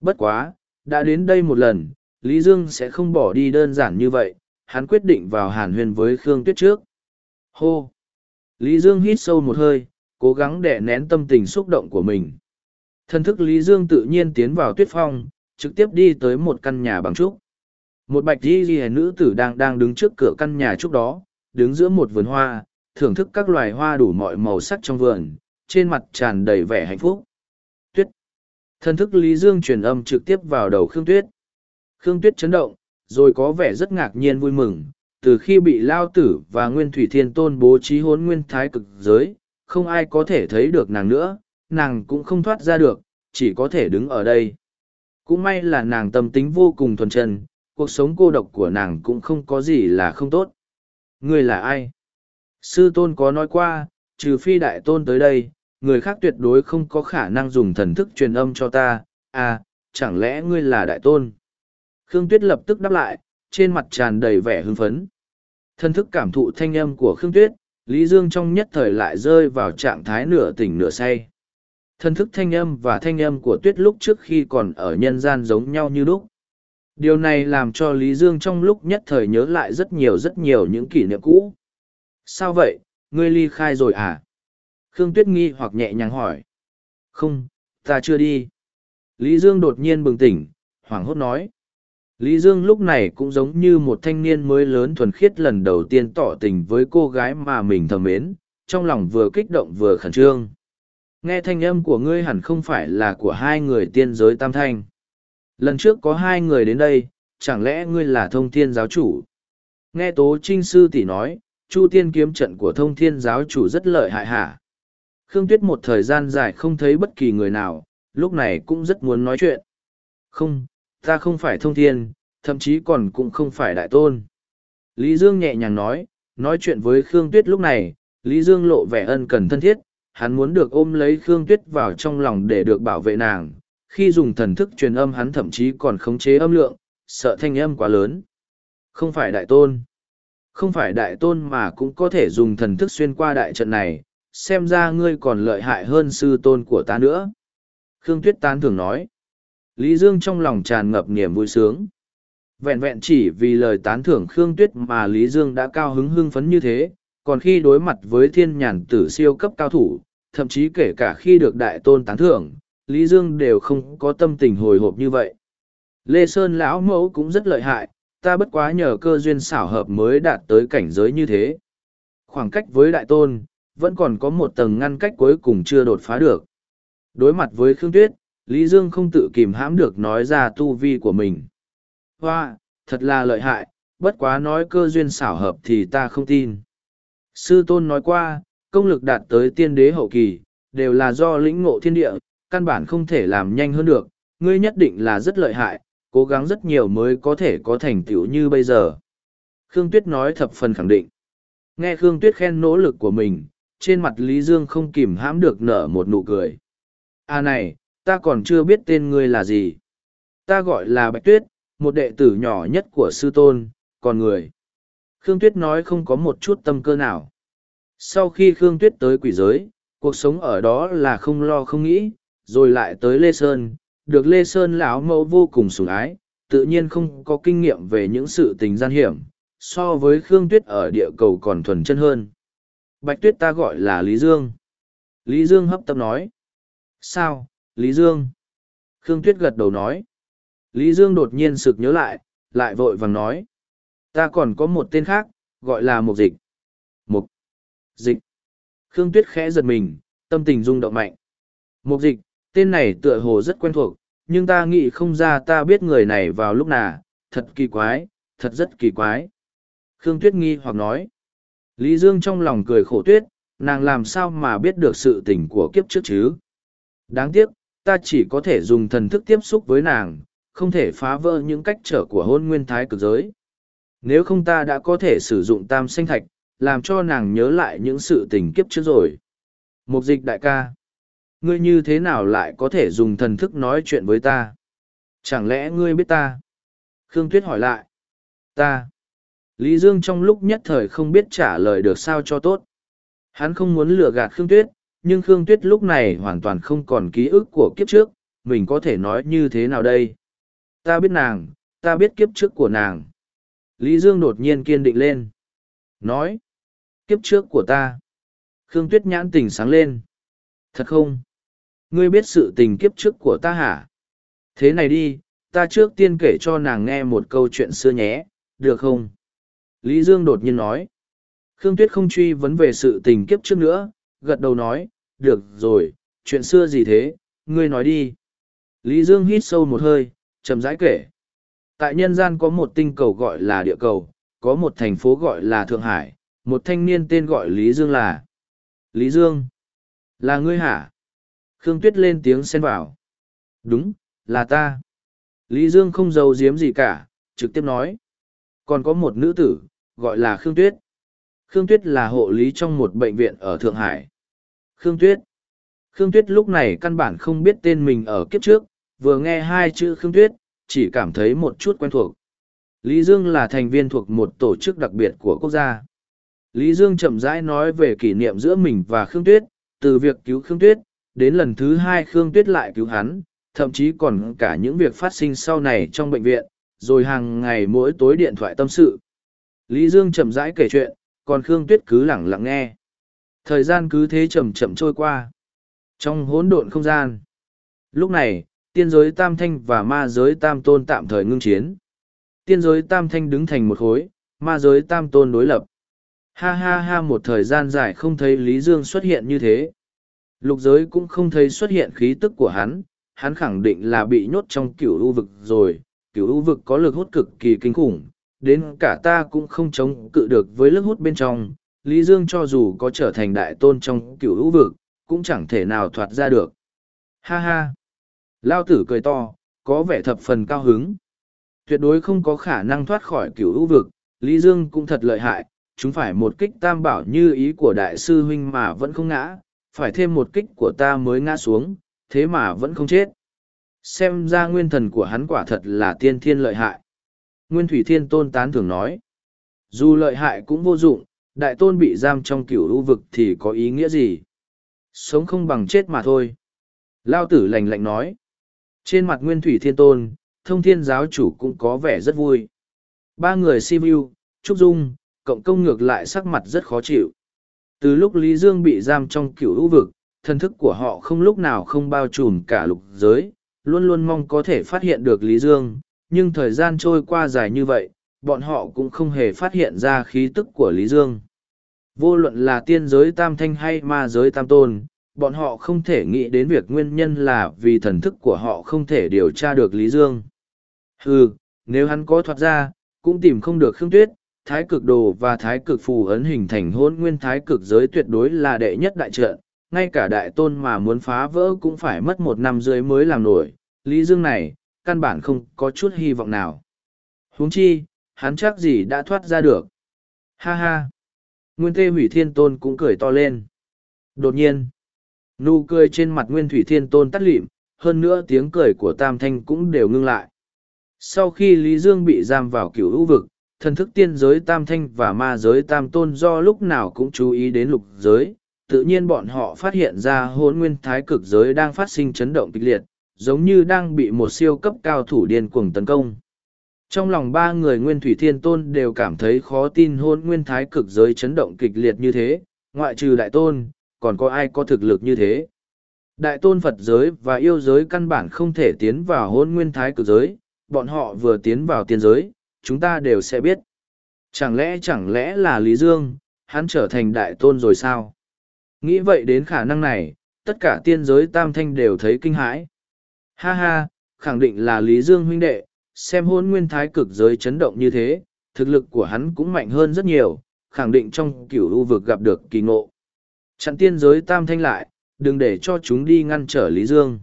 Bất quá, đã đến đây một lần, Lý Dương sẽ không bỏ đi đơn giản như vậy. Hắn quyết định vào hàn huyền với Khương Tuyết trước. Hô! Lý Dương hít sâu một hơi, cố gắng đè nén tâm tình xúc động của mình. Thân thức Lý Dương tự nhiên tiến vào tuyết phong, trực tiếp đi tới một căn nhà bằng trúc. Một bạch di ghi nữ tử đang đang đứng trước cửa căn nhà trúc đó, đứng giữa một vườn hoa, thưởng thức các loài hoa đủ mọi màu sắc trong vườn, trên mặt tràn đầy vẻ hạnh phúc. Tuyết. Thân thức Lý Dương truyền âm trực tiếp vào đầu Khương Tuyết. Khương Tuyết chấn động, rồi có vẻ rất ngạc nhiên vui mừng. Từ khi bị Lao Tử và Nguyên Thủy Thiên Tôn bố trí hốn nguyên thái cực giới, không ai có thể thấy được nàng nữa, nàng cũng không thoát ra được, chỉ có thể đứng ở đây. Cũng may là nàng tâm tính vô cùng thuần trần, cuộc sống cô độc của nàng cũng không có gì là không tốt. Người là ai? Sư tôn có nói qua, trừ phi đại tôn tới đây, người khác tuyệt đối không có khả năng dùng thần thức truyền âm cho ta, à, chẳng lẽ ngươi là đại tôn? Khương Tuyết lập tức đáp lại, trên mặt tràn đầy vẻ hưng phấn. Thân thức cảm thụ thanh âm của Khương Tuyết, Lý Dương trong nhất thời lại rơi vào trạng thái nửa tỉnh nửa say. Thân thức thanh âm và thanh âm của Tuyết lúc trước khi còn ở nhân gian giống nhau như lúc. Điều này làm cho Lý Dương trong lúc nhất thời nhớ lại rất nhiều rất nhiều những kỷ niệm cũ. Sao vậy, ngươi ly khai rồi à? Khương Tuyết nghi hoặc nhẹ nhàng hỏi. Không, ta chưa đi. Lý Dương đột nhiên bừng tỉnh, hoảng hốt nói. Lý Dương lúc này cũng giống như một thanh niên mới lớn thuần khiết lần đầu tiên tỏ tình với cô gái mà mình thầm mến, trong lòng vừa kích động vừa khẩn trương. Nghe thanh âm của ngươi hẳn không phải là của hai người tiên giới tam thanh. Lần trước có hai người đến đây, chẳng lẽ ngươi là thông thiên giáo chủ? Nghe Tố Trinh Sư tỷ nói, Chu Tiên kiếm trận của thông thiên giáo chủ rất lợi hại hả? Khương Tuyết một thời gian dài không thấy bất kỳ người nào, lúc này cũng rất muốn nói chuyện. Không, ta không phải thông thiên, thậm chí còn cũng không phải đại tôn. Lý Dương nhẹ nhàng nói, nói chuyện với Khương Tuyết lúc này, Lý Dương lộ vẻ ân cần thân thiết, hắn muốn được ôm lấy Khương Tuyết vào trong lòng để được bảo vệ nàng. Khi dùng thần thức truyền âm hắn thậm chí còn khống chế âm lượng, sợ thanh âm quá lớn. Không phải đại tôn. Không phải đại tôn mà cũng có thể dùng thần thức xuyên qua đại trận này, xem ra ngươi còn lợi hại hơn sư tôn của ta nữa. Khương Tuyết tán thường nói. Lý Dương trong lòng tràn ngập niềm vui sướng. Vẹn vẹn chỉ vì lời tán thưởng Khương Tuyết mà Lý Dương đã cao hứng hưng phấn như thế, còn khi đối mặt với thiên nhàn tử siêu cấp cao thủ, thậm chí kể cả khi được đại tôn tán thưởng, Lý Dương đều không có tâm tình hồi hộp như vậy. Lê Sơn lão mẫu cũng rất lợi hại, ta bất quá nhờ cơ duyên xảo hợp mới đạt tới cảnh giới như thế. Khoảng cách với đại tôn, vẫn còn có một tầng ngăn cách cuối cùng chưa đột phá được. Đối mặt với Khương Tuyết, Lý Dương không tự kìm hãm được nói ra tu vi của mình. Hoa, thật là lợi hại, bất quá nói cơ duyên xảo hợp thì ta không tin. Sư Tôn nói qua, công lực đạt tới tiên đế hậu kỳ, đều là do lĩnh ngộ thiên địa, căn bản không thể làm nhanh hơn được, ngươi nhất định là rất lợi hại, cố gắng rất nhiều mới có thể có thành tựu như bây giờ. Khương Tuyết nói thập phần khẳng định. Nghe Khương Tuyết khen nỗ lực của mình, trên mặt Lý Dương không kìm hãm được nở một nụ cười. À này, ta còn chưa biết tên ngươi là gì. Ta gọi là Bạch Tuyết, một đệ tử nhỏ nhất của sư tôn, còn người. Khương Tuyết nói không có một chút tâm cơ nào. Sau khi Khương Tuyết tới quỷ giới, cuộc sống ở đó là không lo không nghĩ, rồi lại tới Lê Sơn, được Lê Sơn lão mẫu vô cùng sủng ái, tự nhiên không có kinh nghiệm về những sự tình gian hiểm, so với Khương Tuyết ở địa cầu còn thuần chân hơn. Bạch Tuyết ta gọi là Lý Dương. Lý Dương hấp tấp nói. Sao, Lý Dương? Khương Tuyết gật đầu nói. Lý Dương đột nhiên sực nhớ lại, lại vội vàng nói. Ta còn có một tên khác, gọi là Mục Dịch. Mục Dịch. Khương Tuyết khẽ giật mình, tâm tình rung động mạnh. Mục Dịch, tên này tựa hồ rất quen thuộc, nhưng ta nghĩ không ra ta biết người này vào lúc nào, thật kỳ quái, thật rất kỳ quái. Khương Tuyết nghi hoặc nói. Lý Dương trong lòng cười khổ tuyết, nàng làm sao mà biết được sự tình của kiếp trước chứ? Đáng tiếc, ta chỉ có thể dùng thần thức tiếp xúc với nàng, không thể phá vỡ những cách trở của hôn nguyên thái cực giới. Nếu không ta đã có thể sử dụng tam sinh thạch, làm cho nàng nhớ lại những sự tình kiếp trước rồi. Mục dịch đại ca, ngươi như thế nào lại có thể dùng thần thức nói chuyện với ta? Chẳng lẽ ngươi biết ta? Khương Tuyết hỏi lại. Ta. Lý Dương trong lúc nhất thời không biết trả lời được sao cho tốt. Hắn không muốn lừa gạt Khương Tuyết, nhưng Khương Tuyết lúc này hoàn toàn không còn ký ức của kiếp trước, mình có thể nói như thế nào đây? Ta biết nàng, ta biết kiếp trước của nàng. Lý Dương đột nhiên kiên định lên. Nói, kiếp trước của ta. Khương Tuyết nhãn tình sáng lên. Thật không? Ngươi biết sự tình kiếp trước của ta hả? Thế này đi, ta trước tiên kể cho nàng nghe một câu chuyện xưa nhé, được không? Lý Dương đột nhiên nói. Khương Tuyết không truy vấn về sự tình kiếp trước nữa, gật đầu nói, được rồi, chuyện xưa gì thế, ngươi nói đi. Lý Dương hít sâu một hơi, chậm rãi kể. Tại nhân gian có một tinh cầu gọi là địa cầu, có một thành phố gọi là Thượng Hải, một thanh niên tên gọi Lý Dương là. Lý Dương. Là ngươi hả? Khương Tuyết lên tiếng xen vào. Đúng, là ta. Lý Dương không giấu giếm gì cả, trực tiếp nói. Còn có một nữ tử, gọi là Khương Tuyết. Khương Tuyết là hộ lý trong một bệnh viện ở Thượng Hải. Khương Tuyết. Khương Tuyết lúc này căn bản không biết tên mình ở kiếp trước, vừa nghe hai chữ Khương Tuyết, chỉ cảm thấy một chút quen thuộc. Lý Dương là thành viên thuộc một tổ chức đặc biệt của quốc gia. Lý Dương chậm rãi nói về kỷ niệm giữa mình và Khương Tuyết, từ việc cứu Khương Tuyết, đến lần thứ hai Khương Tuyết lại cứu hắn, thậm chí còn cả những việc phát sinh sau này trong bệnh viện, rồi hàng ngày mỗi tối điện thoại tâm sự. Lý Dương chậm rãi kể chuyện, còn Khương Tuyết cứ lặng lặng nghe. Thời gian cứ thế chậm chậm trôi qua. Trong hỗn độn không gian. Lúc này, tiên giới tam thanh và ma giới tam tôn tạm thời ngưng chiến. Tiên giới tam thanh đứng thành một khối, ma giới tam tôn đối lập. Ha ha ha một thời gian dài không thấy Lý Dương xuất hiện như thế. Lục giới cũng không thấy xuất hiện khí tức của hắn, hắn khẳng định là bị nhốt trong cửu u vực rồi, cửu u vực có lực hút cực kỳ kinh khủng, đến cả ta cũng không chống cự được với lực hút bên trong. Lý Dương cho dù có trở thành đại tôn trong cửu u vực, cũng chẳng thể nào thoát ra được. Ha ha! Lao tử cười to, có vẻ thập phần cao hứng. Tuyệt đối không có khả năng thoát khỏi cửu u vực, Lý Dương cũng thật lợi hại, chúng phải một kích tam bảo như ý của đại sư huynh mà vẫn không ngã, phải thêm một kích của ta mới ngã xuống, thế mà vẫn không chết. Xem ra nguyên thần của hắn quả thật là tiên thiên lợi hại. Nguyên Thủy Thiên Tôn tán thường nói, dù lợi hại cũng vô dụng, đại tôn bị giam trong cửu u vực thì có ý nghĩa gì? Sống không bằng chết mà thôi. Lao tử lành lạnh nói. Trên mặt Nguyên Thủy Thiên Tôn, thông thiên giáo chủ cũng có vẻ rất vui. Ba người si vu, Trúc Dung, cộng công ngược lại sắc mặt rất khó chịu. Từ lúc Lý Dương bị giam trong cửu hữu vực, thân thức của họ không lúc nào không bao trùm cả lục giới, luôn luôn mong có thể phát hiện được Lý Dương, nhưng thời gian trôi qua dài như vậy, bọn họ cũng không hề phát hiện ra khí tức của Lý Dương. Vô luận là tiên giới tam thanh hay ma giới tam tôn, bọn họ không thể nghĩ đến việc nguyên nhân là vì thần thức của họ không thể điều tra được Lý Dương. Ừ, nếu hắn có thoát ra, cũng tìm không được Khương Tuyết, thái cực đồ và thái cực phù ấn hình thành hôn nguyên thái cực giới tuyệt đối là đệ nhất đại trận, ngay cả đại tôn mà muốn phá vỡ cũng phải mất một năm dưới mới làm nổi, Lý Dương này, căn bản không có chút hy vọng nào. huống chi, hắn chắc gì đã thoát ra được. Ha ha! Nguyên Tê Hủy Thiên Tôn cũng cười to lên. Đột nhiên, nụ cười trên mặt Nguyên Thủy Thiên Tôn tắt lịm, hơn nữa tiếng cười của Tam Thanh cũng đều ngưng lại. Sau khi Lý Dương bị giam vào cửu hữu vực, thần thức tiên giới Tam Thanh và ma giới Tam Tôn do lúc nào cũng chú ý đến lục giới, tự nhiên bọn họ phát hiện ra hôn nguyên thái cực giới đang phát sinh chấn động kịch liệt, giống như đang bị một siêu cấp cao thủ điên cuồng tấn công. Trong lòng ba người Nguyên Thủy Thiên Tôn đều cảm thấy khó tin hôn nguyên thái cực giới chấn động kịch liệt như thế, ngoại trừ đại tôn, còn có ai có thực lực như thế. Đại tôn Phật giới và yêu giới căn bản không thể tiến vào hôn nguyên thái cực giới, bọn họ vừa tiến vào tiên giới, chúng ta đều sẽ biết. Chẳng lẽ chẳng lẽ là Lý Dương, hắn trở thành đại tôn rồi sao? Nghĩ vậy đến khả năng này, tất cả tiên giới tam thanh đều thấy kinh hãi. Ha ha, khẳng định là Lý Dương huynh đệ, xem hôn nguyên thái cực giới chấn động như thế, thực lực của hắn cũng mạnh hơn rất nhiều, khẳng định trong cửu u vực gặp được kỳ ngộ. Chặn tiên giới tam thanh lại, đừng để cho chúng đi ngăn trở Lý Dương.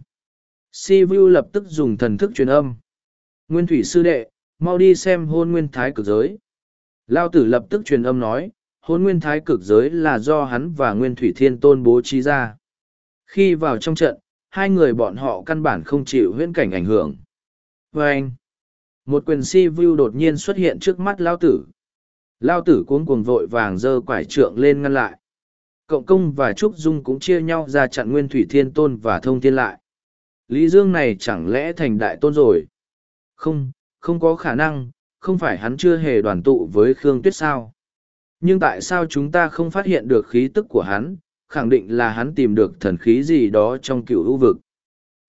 Si Vu lập tức dùng thần thức truyền âm. Nguyên thủy sư đệ, mau đi xem hôn nguyên thái cực giới. Lao tử lập tức truyền âm nói, hôn nguyên thái cực giới là do hắn và Nguyên Thủy Thiên Tôn bố trí ra. Khi vào trong trận, hai người bọn họ căn bản không chịu huyễn cảnh ảnh hưởng. Và anh, một quyền si vu đột nhiên xuất hiện trước mắt lao tử. Lao tử cuống cuồng vội vàng giơ quải trượng lên ngăn lại. Cộng công và Trúc Dung cũng chia nhau ra chặn Nguyên Thủy Thiên Tôn và thông thiên lại. Lý Dương này chẳng lẽ thành đại tôn rồi? Không, không có khả năng, không phải hắn chưa hề đoàn tụ với Khương Tuyết sao? Nhưng tại sao chúng ta không phát hiện được khí tức của hắn, khẳng định là hắn tìm được thần khí gì đó trong cựu hữu vực.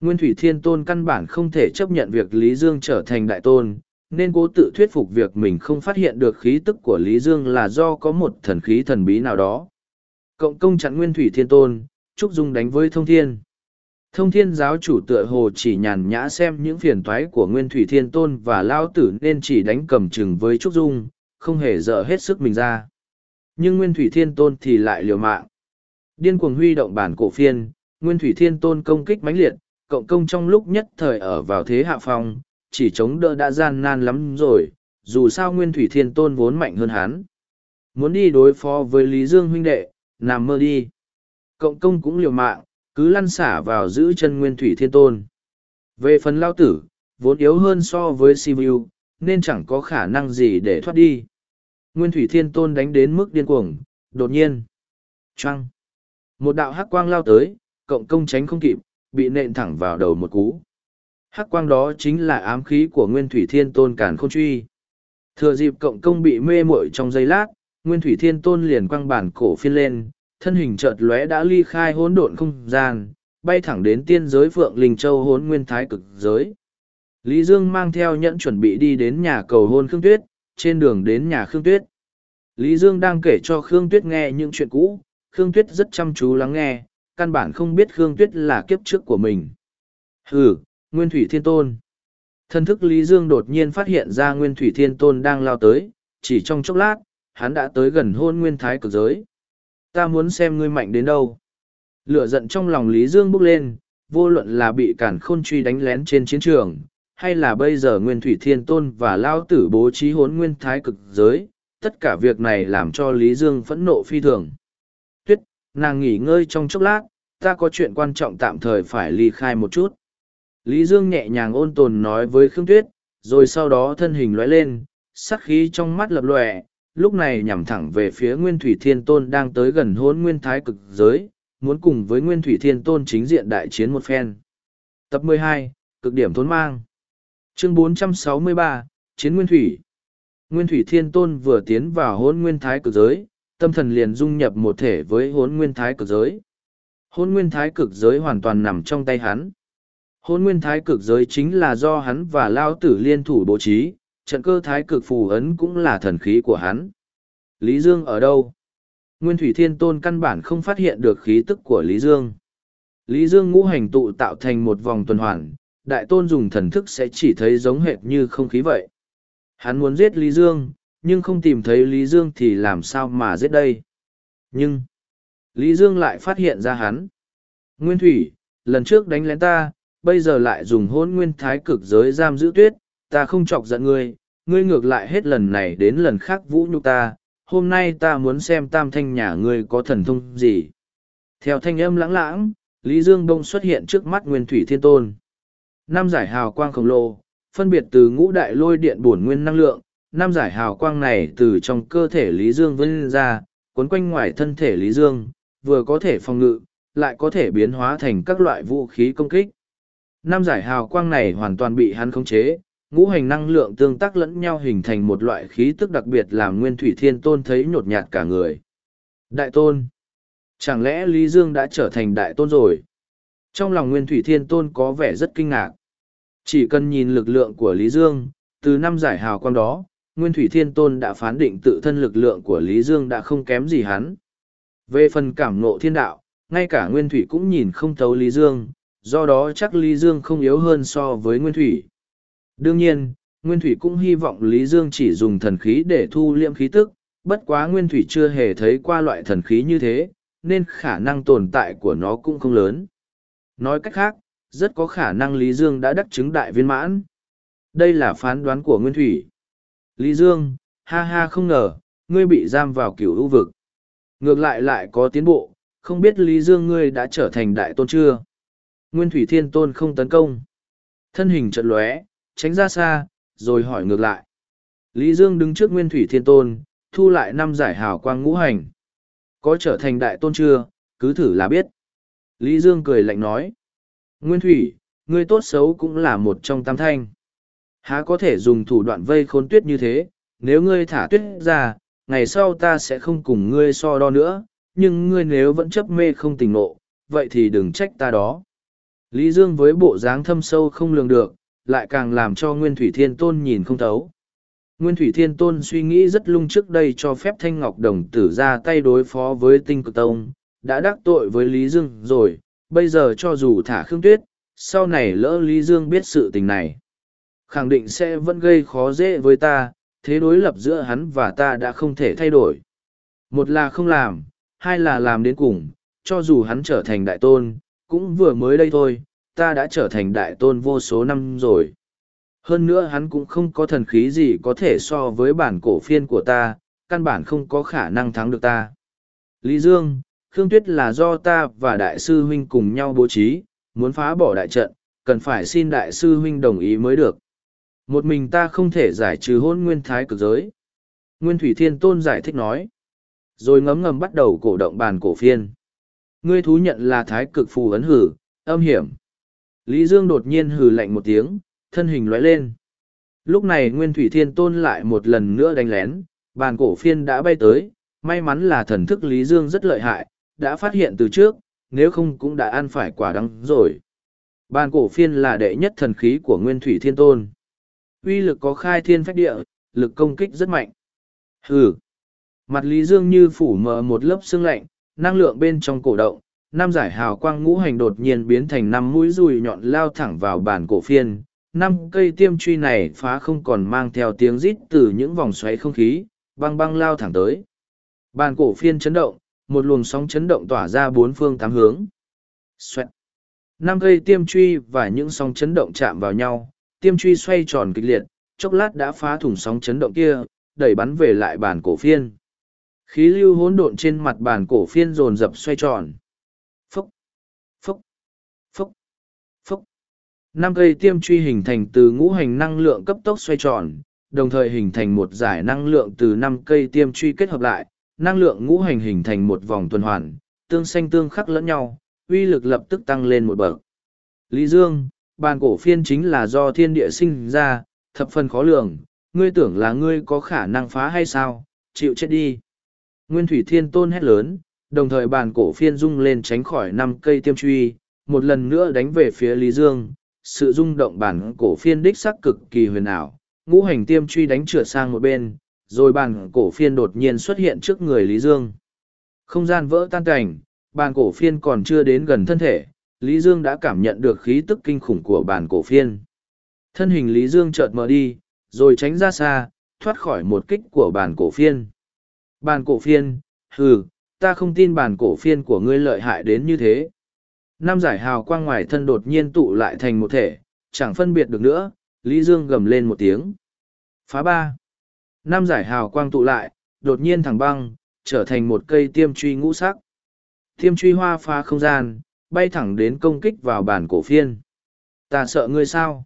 Nguyên Thủy Thiên Tôn căn bản không thể chấp nhận việc Lý Dương trở thành đại tôn, nên cố tự thuyết phục việc mình không phát hiện được khí tức của Lý Dương là do có một thần khí thần bí nào đó. Cộng công chặn Nguyên Thủy Thiên Tôn, Trúc Dung đánh với Thông Thiên. Thông Thiên giáo chủ tựa hồ chỉ nhàn nhã xem những phiền toái của Nguyên Thủy Thiên Tôn và Lao Tử nên chỉ đánh cầm chừng với Trúc Dung, không hề dở hết sức mình ra. Nhưng Nguyên Thủy Thiên Tôn thì lại liều mạng. Điên cuồng huy động bản cổ phiên, Nguyên Thủy Thiên Tôn công kích mãnh liệt, cộng công trong lúc nhất thời ở vào thế hạ phong, chỉ chống đỡ đã gian nan lắm rồi, dù sao Nguyên Thủy Thiên Tôn vốn mạnh hơn hắn. Muốn đi đối phó với Lý Dương huynh đệ, nằm mơ đi. Cộng công cũng liều mạng, cứ lăn xả vào giữ chân Nguyên Thủy Thiên Tôn. Về phần lao tử, vốn yếu hơn so với Sivu, nên chẳng có khả năng gì để thoát đi. Nguyên Thủy Thiên Tôn đánh đến mức điên cuồng, đột nhiên. Trăng. Một đạo hắc quang lao tới, cộng công tránh không kịp, bị nện thẳng vào đầu một cú. Hắc quang đó chính là ám khí của Nguyên Thủy Thiên Tôn Càn Khôn Truy. Thừa dịp cộng công bị mê muội trong giây lát, Nguyên Thủy Thiên Tôn liền quăng bản cổ phiên lên, thân hình chợt lóe đã ly khai hỗn độn không gian, bay thẳng đến tiên giới Phượng Linh Châu hỗn nguyên thái cực giới. Lý Dương mang theo nhẫn chuẩn bị đi đến nhà cầu hôn Khương Tuyết, trên đường đến nhà Khương Tuyết. Lý Dương đang kể cho Khương Tuyết nghe những chuyện cũ, Khương Tuyết rất chăm chú lắng nghe, căn bản không biết Khương Tuyết là kiếp trước của mình. Hừ, Nguyên Thủy Thiên Tôn. Thân thức Lý Dương đột nhiên phát hiện ra Nguyên Thủy Thiên Tôn đang lao tới, chỉ trong chốc lát, hắn đã tới gần hôn Nguyên Thái cực giới. Ta muốn xem ngươi mạnh đến đâu. Lửa giận trong lòng Lý Dương bốc lên, vô luận là bị cản khôn truy đánh lén trên chiến trường, hay là bây giờ Nguyên Thủy Thiên Tôn và Lao Tử bố trí hốn Nguyên Thái cực giới, tất cả việc này làm cho Lý Dương phẫn nộ phi thường nàng nghỉ ngơi trong chốc lát ta có chuyện quan trọng tạm thời phải ly khai một chút. Lý dương nhẹ nhàng ôn tồn nói với khương tuyết rồi sau đó thân hình lóe lên sắc khí trong mắt lập lòe lúc này nhằm thẳng về phía nguyên thủy thiên tôn đang tới gần hôn nguyên thái cực giới muốn cùng với nguyên thủy thiên tôn chính diện đại chiến một phen. Tập 12, cực điểm thốn mang. Chương 463, chiến nguyên thủy. Nguyên thủy thiên tôn vừa tiến vào hôn nguyên thái cực giới tâm thần liền dung nhập một thể với hốn nguyên thái cực giới. Hôn nguyên thái cực giới hoàn toàn nằm trong tay hắn. Hôn nguyên thái cực giới chính là do hắn và Lao Tử liên thủ bố trí, trận cơ thái cực phù ấn cũng là thần khí của hắn. Lý Dương ở đâu? Nguyên Thủy Thiên Tôn căn bản không phát hiện được khí tức của Lý Dương. Lý Dương ngũ hành tụ tạo thành một vòng tuần hoàn, Đại Tôn dùng thần thức sẽ chỉ thấy giống hệt như không khí vậy. Hắn muốn giết Lý Dương, nhưng không tìm thấy Lý Dương thì làm sao mà giết đây. Nhưng, Lý Dương lại phát hiện ra hắn. Nguyên Thủy, lần trước đánh lén ta, bây giờ lại dùng hôn nguyên thái cực giới giam giữ tuyết, ta không chọc giận ngươi, ngươi ngược lại hết lần này đến lần khác vũ nhục ta, hôm nay ta muốn xem tam thanh nhà ngươi có thần thông gì. Theo thanh âm lãng lãng, Lý Dương Đông xuất hiện trước mắt Nguyên Thủy Thiên Tôn. Năm giải hào quang khổng lồ, phân biệt từ ngũ đại lôi điện bổn nguyên năng lượng, Nam giải hào quang này từ trong cơ thể Lý Dương vươn ra, cuốn quanh ngoài thân thể Lý Dương, vừa có thể phòng ngự, lại có thể biến hóa thành các loại vũ khí công kích. Nam giải hào quang này hoàn toàn bị hắn khống chế, ngũ hành năng lượng tương tác lẫn nhau hình thành một loại khí tức đặc biệt làm Nguyên Thủy Thiên Tôn thấy nhột nhạt cả người. Đại Tôn! Chẳng lẽ Lý Dương đã trở thành Đại Tôn rồi? Trong lòng Nguyên Thủy Thiên Tôn có vẻ rất kinh ngạc. Chỉ cần nhìn lực lượng của Lý Dương, từ năm giải hào quang đó, Nguyên Thủy Thiên Tôn đã phán định tự thân lực lượng của Lý Dương đã không kém gì hắn. Về phần cảm ngộ thiên đạo, ngay cả Nguyên Thủy cũng nhìn không thấu Lý Dương, do đó chắc Lý Dương không yếu hơn so với Nguyên Thủy. Đương nhiên, Nguyên Thủy cũng hy vọng Lý Dương chỉ dùng thần khí để thu liệm khí tức, bất quá Nguyên Thủy chưa hề thấy qua loại thần khí như thế, nên khả năng tồn tại của nó cũng không lớn. Nói cách khác, rất có khả năng Lý Dương đã đắc chứng đại viên mãn. Đây là phán đoán của Nguyên Thủy. Lý Dương, ha ha không ngờ, ngươi bị giam vào cửu ưu vực. Ngược lại lại có tiến bộ, không biết Lý Dương ngươi đã trở thành đại tôn chưa? Nguyên Thủy Thiên Tôn không tấn công. Thân hình trận lóe, tránh ra xa, rồi hỏi ngược lại. Lý Dương đứng trước Nguyên Thủy Thiên Tôn, thu lại năm giải hào quang ngũ hành. Có trở thành đại tôn chưa, cứ thử là biết. Lý Dương cười lạnh nói. Nguyên Thủy, ngươi tốt xấu cũng là một trong tam thanh. Há có thể dùng thủ đoạn vây khốn tuyết như thế, nếu ngươi thả tuyết ra, ngày sau ta sẽ không cùng ngươi so đo nữa, nhưng ngươi nếu vẫn chấp mê không tỉnh nộ, vậy thì đừng trách ta đó. Lý Dương với bộ dáng thâm sâu không lường được, lại càng làm cho Nguyên Thủy Thiên Tôn nhìn không thấu. Nguyên Thủy Thiên Tôn suy nghĩ rất lung trước đây cho phép Thanh Ngọc Đồng tử ra tay đối phó với tinh cực tông, đã đắc tội với Lý Dương rồi, bây giờ cho dù thả Khương Tuyết, sau này lỡ Lý Dương biết sự tình này. Khẳng định sẽ vẫn gây khó dễ với ta, thế đối lập giữa hắn và ta đã không thể thay đổi. Một là không làm, hai là làm đến cùng, cho dù hắn trở thành đại tôn, cũng vừa mới đây thôi, ta đã trở thành đại tôn vô số năm rồi. Hơn nữa hắn cũng không có thần khí gì có thể so với bản cổ phiên của ta, căn bản không có khả năng thắng được ta. Lý Dương, Khương Tuyết là do ta và đại sư huynh cùng nhau bố trí, muốn phá bỏ đại trận, cần phải xin đại sư huynh đồng ý mới được. Một mình ta không thể giải trừ hôn nguyên thái cực giới. Nguyên Thủy Thiên Tôn giải thích nói. Rồi ngấm ngầm bắt đầu cổ động bàn cổ phiên. Ngươi thú nhận là thái cực phù ấn hử, âm hiểm. Lý Dương đột nhiên hừ lạnh một tiếng, thân hình lóe lên. Lúc này Nguyên Thủy Thiên Tôn lại một lần nữa đánh lén, bàn cổ phiên đã bay tới, may mắn là thần thức Lý Dương rất lợi hại, đã phát hiện từ trước, nếu không cũng đã ăn phải quả đắng rồi. Bàn cổ phiên là đệ nhất thần khí của Nguyên Thủy Thiên Tôn. Uy lực có khai thiên phách địa, lực công kích rất mạnh. Hừ. Mặt Lý Dương như phủ mờ một lớp xương lạnh, năng lượng bên trong cổ động, năm giải hào quang ngũ hành đột nhiên biến thành năm mũi dùi nhọn lao thẳng vào bàn cổ phiên. Năm cây tiêm truy này phá không còn mang theo tiếng rít từ những vòng xoáy không khí, băng băng lao thẳng tới. Bàn cổ phiên chấn động, một luồng sóng chấn động tỏa ra bốn phương tám hướng. Xoẹt. Năm cây tiêm truy và những sóng chấn động chạm vào nhau, tiêm truy xoay tròn kịch liệt, chốc lát đã phá thủng sóng chấn động kia, đẩy bắn về lại bàn cổ phiên. Khí lưu hỗn độn trên mặt bàn cổ phiên rồn rập xoay tròn. Phúc, phúc, phúc, phúc. Năm cây tiêm truy hình thành từ ngũ hành năng lượng cấp tốc xoay tròn, đồng thời hình thành một giải năng lượng từ năm cây tiêm truy kết hợp lại, năng lượng ngũ hành hình thành một vòng tuần hoàn, tương xanh tương khắc lẫn nhau, uy lực lập tức tăng lên một bậc. Lý Dương, bàn cổ phiên chính là do thiên địa sinh ra, thập phần khó lường, ngươi tưởng là ngươi có khả năng phá hay sao, chịu chết đi. Nguyên Thủy Thiên Tôn hét lớn, đồng thời bàn cổ phiên rung lên tránh khỏi năm cây tiêm truy, một lần nữa đánh về phía Lý Dương. Sự rung động bản cổ phiên đích sắc cực kỳ huyền ảo, ngũ hành tiêm truy đánh trượt sang một bên, rồi bàn cổ phiên đột nhiên xuất hiện trước người Lý Dương. Không gian vỡ tan cảnh, bàn cổ phiên còn chưa đến gần thân thể, Lý Dương đã cảm nhận được khí tức kinh khủng của bàn cổ phiên. Thân hình Lý Dương chợt mở đi, rồi tránh ra xa, thoát khỏi một kích của bàn cổ phiên. Bàn cổ phiên, hừ, ta không tin bàn cổ phiên của ngươi lợi hại đến như thế. Năm giải hào quang ngoài thân đột nhiên tụ lại thành một thể, chẳng phân biệt được nữa, Lý Dương gầm lên một tiếng. Phá ba. Năm giải hào quang tụ lại, đột nhiên thẳng băng, trở thành một cây tiêm truy ngũ sắc. Tiêm truy hoa phá không gian, bay thẳng đến công kích vào bản cổ phiên. Ta sợ ngươi sao?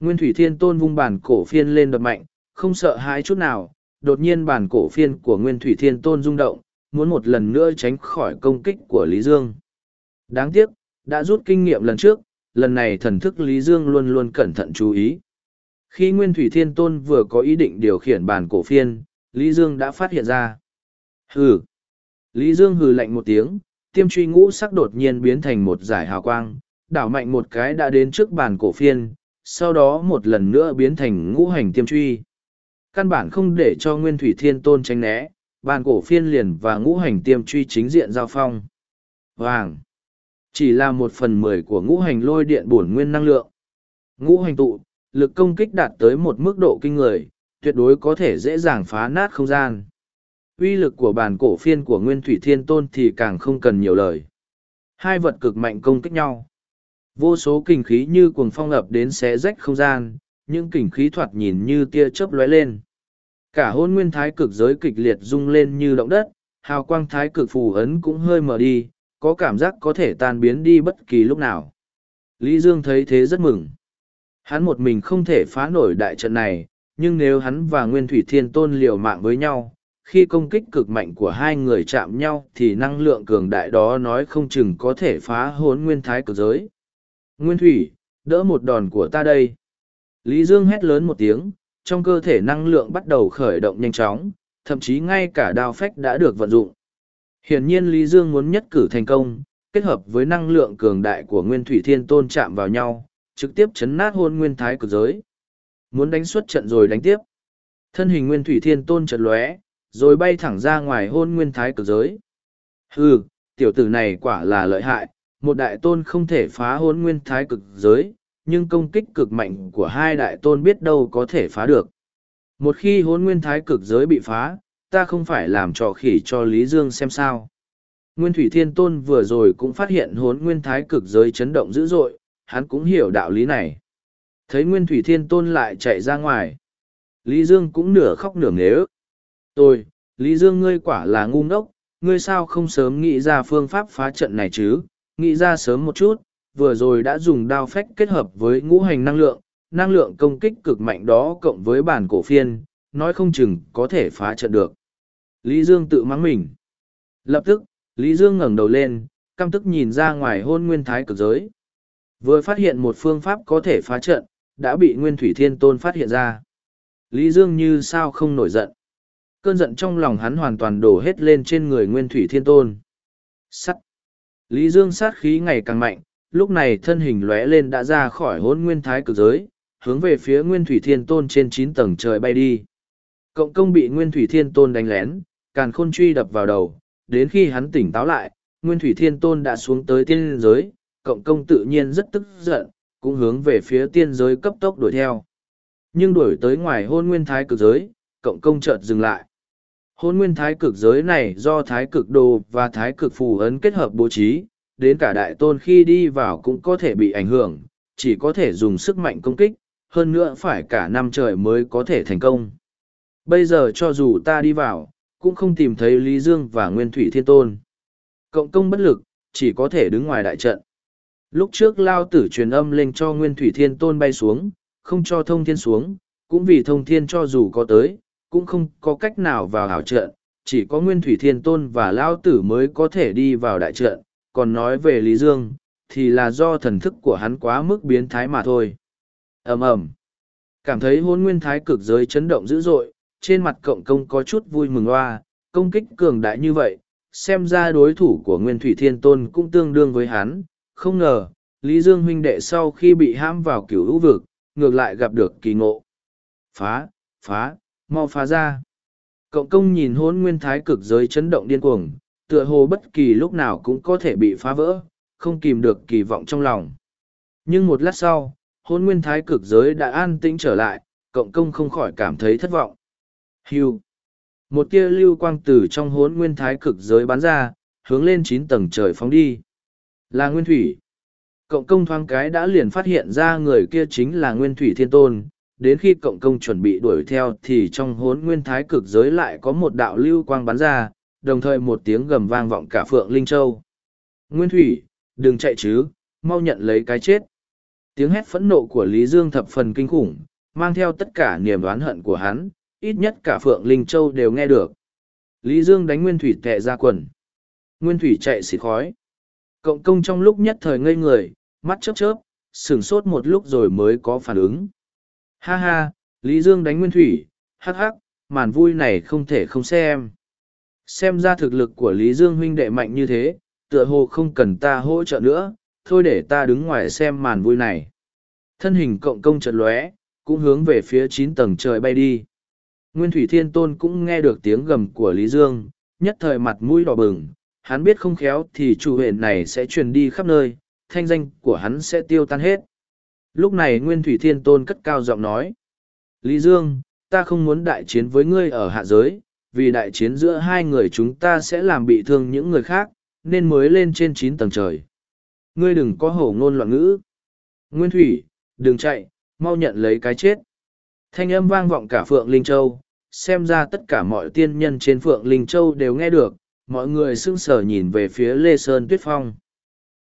Nguyên Thủy Thiên Tôn vung bản cổ phiên lên đập mạnh, không sợ hãi chút nào. Đột nhiên bản cổ phiên của Nguyên Thủy Thiên Tôn rung động, muốn một lần nữa tránh khỏi công kích của Lý Dương. Đáng tiếc, đã rút kinh nghiệm lần trước, lần này thần thức Lý Dương luôn luôn cẩn thận chú ý. Khi Nguyên Thủy Thiên Tôn vừa có ý định điều khiển bản cổ phiên, Lý Dương đã phát hiện ra. Hừ! Lý Dương hừ lạnh một tiếng, tiêm truy ngũ sắc đột nhiên biến thành một giải hào quang, đảo mạnh một cái đã đến trước bàn cổ phiên, sau đó một lần nữa biến thành ngũ hành tiêm truy. Căn bản không để cho Nguyên Thủy Thiên Tôn tránh né, bàn cổ phiên liền và ngũ hành tiêm truy chính diện giao phong. Vàng! Chỉ là một phần mười của ngũ hành lôi điện bổn nguyên năng lượng. Ngũ hành tụ, lực công kích đạt tới một mức độ kinh người, tuyệt đối có thể dễ dàng phá nát không gian uy lực của bản cổ phiên của Nguyên Thủy Thiên Tôn thì càng không cần nhiều lời. Hai vật cực mạnh công kích nhau. Vô số kình khí như cuồng phong ập đến xé rách không gian, những kình khí thoạt nhìn như tia chớp lóe lên. Cả hôn nguyên thái cực giới kịch liệt rung lên như động đất, hào quang thái cực phù ấn cũng hơi mở đi, có cảm giác có thể tan biến đi bất kỳ lúc nào. Lý Dương thấy thế rất mừng. Hắn một mình không thể phá nổi đại trận này, nhưng nếu hắn và Nguyên Thủy Thiên Tôn liều mạng với nhau, khi công kích cực mạnh của hai người chạm nhau thì năng lượng cường đại đó nói không chừng có thể phá hốn nguyên thái cực giới. Nguyên Thủy, đỡ một đòn của ta đây. Lý Dương hét lớn một tiếng, trong cơ thể năng lượng bắt đầu khởi động nhanh chóng, thậm chí ngay cả đao phách đã được vận dụng. Hiển nhiên Lý Dương muốn nhất cử thành công, kết hợp với năng lượng cường đại của Nguyên Thủy Thiên Tôn chạm vào nhau, trực tiếp chấn nát hôn nguyên thái cực giới. Muốn đánh xuất trận rồi đánh tiếp. Thân hình Nguyên Thủy Thiên Tôn chợt lóe, rồi bay thẳng ra ngoài hôn nguyên thái cực giới. Hừ, tiểu tử này quả là lợi hại, một đại tôn không thể phá hôn nguyên thái cực giới, nhưng công kích cực mạnh của hai đại tôn biết đâu có thể phá được. Một khi hôn nguyên thái cực giới bị phá, ta không phải làm trò khỉ cho Lý Dương xem sao. Nguyên Thủy Thiên Tôn vừa rồi cũng phát hiện hốn nguyên thái cực giới chấn động dữ dội, hắn cũng hiểu đạo lý này. Thấy Nguyên Thủy Thiên Tôn lại chạy ra ngoài. Lý Dương cũng nửa khóc nửa nghếu. Tôi, Lý Dương ngươi quả là ngu ngốc, ngươi sao không sớm nghĩ ra phương pháp phá trận này chứ, nghĩ ra sớm một chút, vừa rồi đã dùng đao phách kết hợp với ngũ hành năng lượng, năng lượng công kích cực mạnh đó cộng với bản cổ phiên, nói không chừng có thể phá trận được. Lý Dương tự mắng mình. Lập tức, Lý Dương ngẩng đầu lên, căm tức nhìn ra ngoài hôn nguyên thái cực giới. Vừa phát hiện một phương pháp có thể phá trận, đã bị Nguyên Thủy Thiên Tôn phát hiện ra. Lý Dương như sao không nổi giận. Cơn giận trong lòng hắn hoàn toàn đổ hết lên trên người Nguyên Thủy Thiên Tôn. Sắt. Lý Dương sát khí ngày càng mạnh, lúc này thân hình lóe lên đã ra khỏi hôn nguyên thái cực giới, hướng về phía Nguyên Thủy Thiên Tôn trên chín tầng trời bay đi. Cộng công bị Nguyên Thủy Thiên Tôn đánh lén, càn khôn truy đập vào đầu, đến khi hắn tỉnh táo lại, Nguyên Thủy Thiên Tôn đã xuống tới tiên giới, cộng công tự nhiên rất tức giận, cũng hướng về phía tiên giới cấp tốc đuổi theo. Nhưng đuổi tới ngoài hôn nguyên thái cực giới, cộng công chợt dừng lại. Hôn nguyên thái cực giới này do thái cực đồ và thái cực phù ấn kết hợp bố trí, đến cả đại tôn khi đi vào cũng có thể bị ảnh hưởng, chỉ có thể dùng sức mạnh công kích, hơn nữa phải cả năm trời mới có thể thành công. Bây giờ cho dù ta đi vào, cũng không tìm thấy Lý Dương và Nguyên Thủy Thiên Tôn. Cộng công bất lực, chỉ có thể đứng ngoài đại trận. Lúc trước Lao tử truyền âm lên cho Nguyên Thủy Thiên Tôn bay xuống, không cho thông thiên xuống, cũng vì thông thiên cho dù có tới, cũng không có cách nào vào hảo trận, chỉ có Nguyên Thủy Thiên Tôn và Lao tử mới có thể đi vào đại trận, còn nói về Lý Dương, thì là do thần thức của hắn quá mức biến thái mà thôi. ầm ầm Cảm thấy hôn nguyên thái cực giới chấn động dữ dội, trên mặt cộng công có chút vui mừng hoa, công kích cường đại như vậy, xem ra đối thủ của Nguyên Thủy Thiên Tôn cũng tương đương với hắn, không ngờ, Lý Dương huynh đệ sau khi bị hãm vào cửu hữu vực, ngược lại gặp được kỳ ngộ. Phá, phá, mau phá ra. Cộng công nhìn hôn nguyên thái cực giới chấn động điên cuồng, tựa hồ bất kỳ lúc nào cũng có thể bị phá vỡ, không kìm được kỳ vọng trong lòng. Nhưng một lát sau, hôn nguyên thái cực giới đã an tĩnh trở lại, cộng công không khỏi cảm thấy thất vọng. Hưu. Một tia lưu quang tử trong hốn nguyên thái cực giới bắn ra, hướng lên chín tầng trời phóng đi. Là nguyên thủy. Cộng công thoáng cái đã liền phát hiện ra người kia chính là nguyên thủy thiên tôn. Đến khi cộng công chuẩn bị đuổi theo thì trong hốn nguyên thái cực giới lại có một đạo lưu quang bắn ra, đồng thời một tiếng gầm vang vọng cả phượng linh châu. Nguyên thủy, đừng chạy chứ, mau nhận lấy cái chết. Tiếng hét phẫn nộ của Lý Dương thập phần kinh khủng, mang theo tất cả niềm oán hận của hắn, ít nhất cả Phượng Linh Châu đều nghe được. Lý Dương đánh Nguyên Thủy tệ ra quần. Nguyên Thủy chạy xịt khói. Cộng công trong lúc nhất thời ngây người, mắt chớp chớp, sửng sốt một lúc rồi mới có phản ứng. Ha ha, Lý Dương đánh Nguyên Thủy, hắc hắc, màn vui này không thể không xem. Xem ra thực lực của Lý Dương huynh đệ mạnh như thế, tựa hồ không cần ta hỗ trợ nữa, thôi để ta đứng ngoài xem màn vui này. Thân hình cộng công chợt lóe, cũng hướng về phía chín tầng trời bay đi. Nguyên Thủy Thiên Tôn cũng nghe được tiếng gầm của Lý Dương, nhất thời mặt mũi đỏ bừng, hắn biết không khéo thì chủ huyện này sẽ truyền đi khắp nơi, thanh danh của hắn sẽ tiêu tan hết. Lúc này Nguyên Thủy Thiên Tôn cất cao giọng nói, Lý Dương, ta không muốn đại chiến với ngươi ở hạ giới, vì đại chiến giữa hai người chúng ta sẽ làm bị thương những người khác, nên mới lên trên chín tầng trời. Ngươi đừng có hổ ngôn loạn ngữ. Nguyên Thủy, đừng chạy, mau nhận lấy cái chết. Thanh âm vang vọng cả Phượng Linh Châu, xem ra tất cả mọi tiên nhân trên Phượng Linh Châu đều nghe được, mọi người sững sờ nhìn về phía Lê Sơn Tuyết Phong.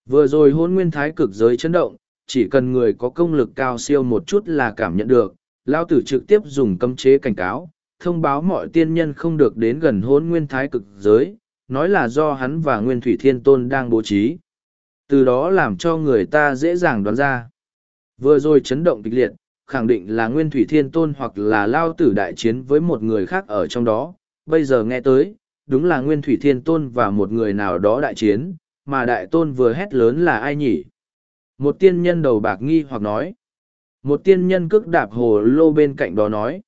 Vừa rồi hôn nguyên thái cực giới chấn động, chỉ cần người có công lực cao siêu một chút là cảm nhận được, Lao tử trực tiếp dùng cấm chế cảnh cáo, thông báo mọi tiên nhân không được đến gần hôn nguyên thái cực giới, nói là do hắn và Nguyên Thủy Thiên Tôn đang bố trí. Từ đó làm cho người ta dễ dàng đoán ra. Vừa rồi chấn động kịch liệt, khẳng định là Nguyên Thủy Thiên Tôn hoặc là Lao tử đại chiến với một người khác ở trong đó. Bây giờ nghe tới, đúng là Nguyên Thủy Thiên Tôn và một người nào đó đại chiến, mà đại tôn vừa hét lớn là ai nhỉ? Một tiên nhân đầu bạc nghi hoặc nói. Một tiên nhân cước đạp hồ lô bên cạnh đó nói.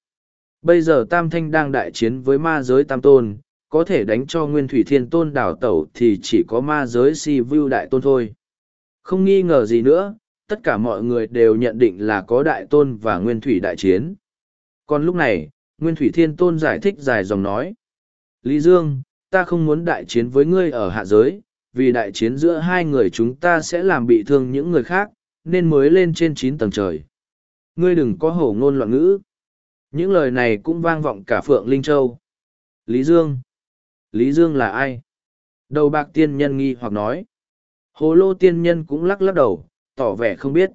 Bây giờ Tam Thanh đang đại chiến với ma giới Tam Tôn, có thể đánh cho Nguyên Thủy Thiên Tôn đảo tẩu thì chỉ có ma giới si vu đại tôn thôi. Không nghi ngờ gì nữa, tất cả mọi người đều nhận định là có đại tôn và Nguyên Thủy đại chiến. Còn lúc này, Nguyên Thủy Thiên Tôn giải thích dài dòng nói. Lý Dương, ta không muốn đại chiến với ngươi ở hạ giới, vì đại chiến giữa hai người chúng ta sẽ làm bị thương những người khác, nên mới lên trên chín tầng trời. Ngươi đừng có hổ ngôn loạn ngữ. Những lời này cũng vang vọng cả Phượng Linh Châu. Lý Dương. Lý Dương là ai? Đầu bạc tiên nhân nghi hoặc nói. Hồ lô tiên nhân cũng lắc lắc đầu, tỏ vẻ không biết.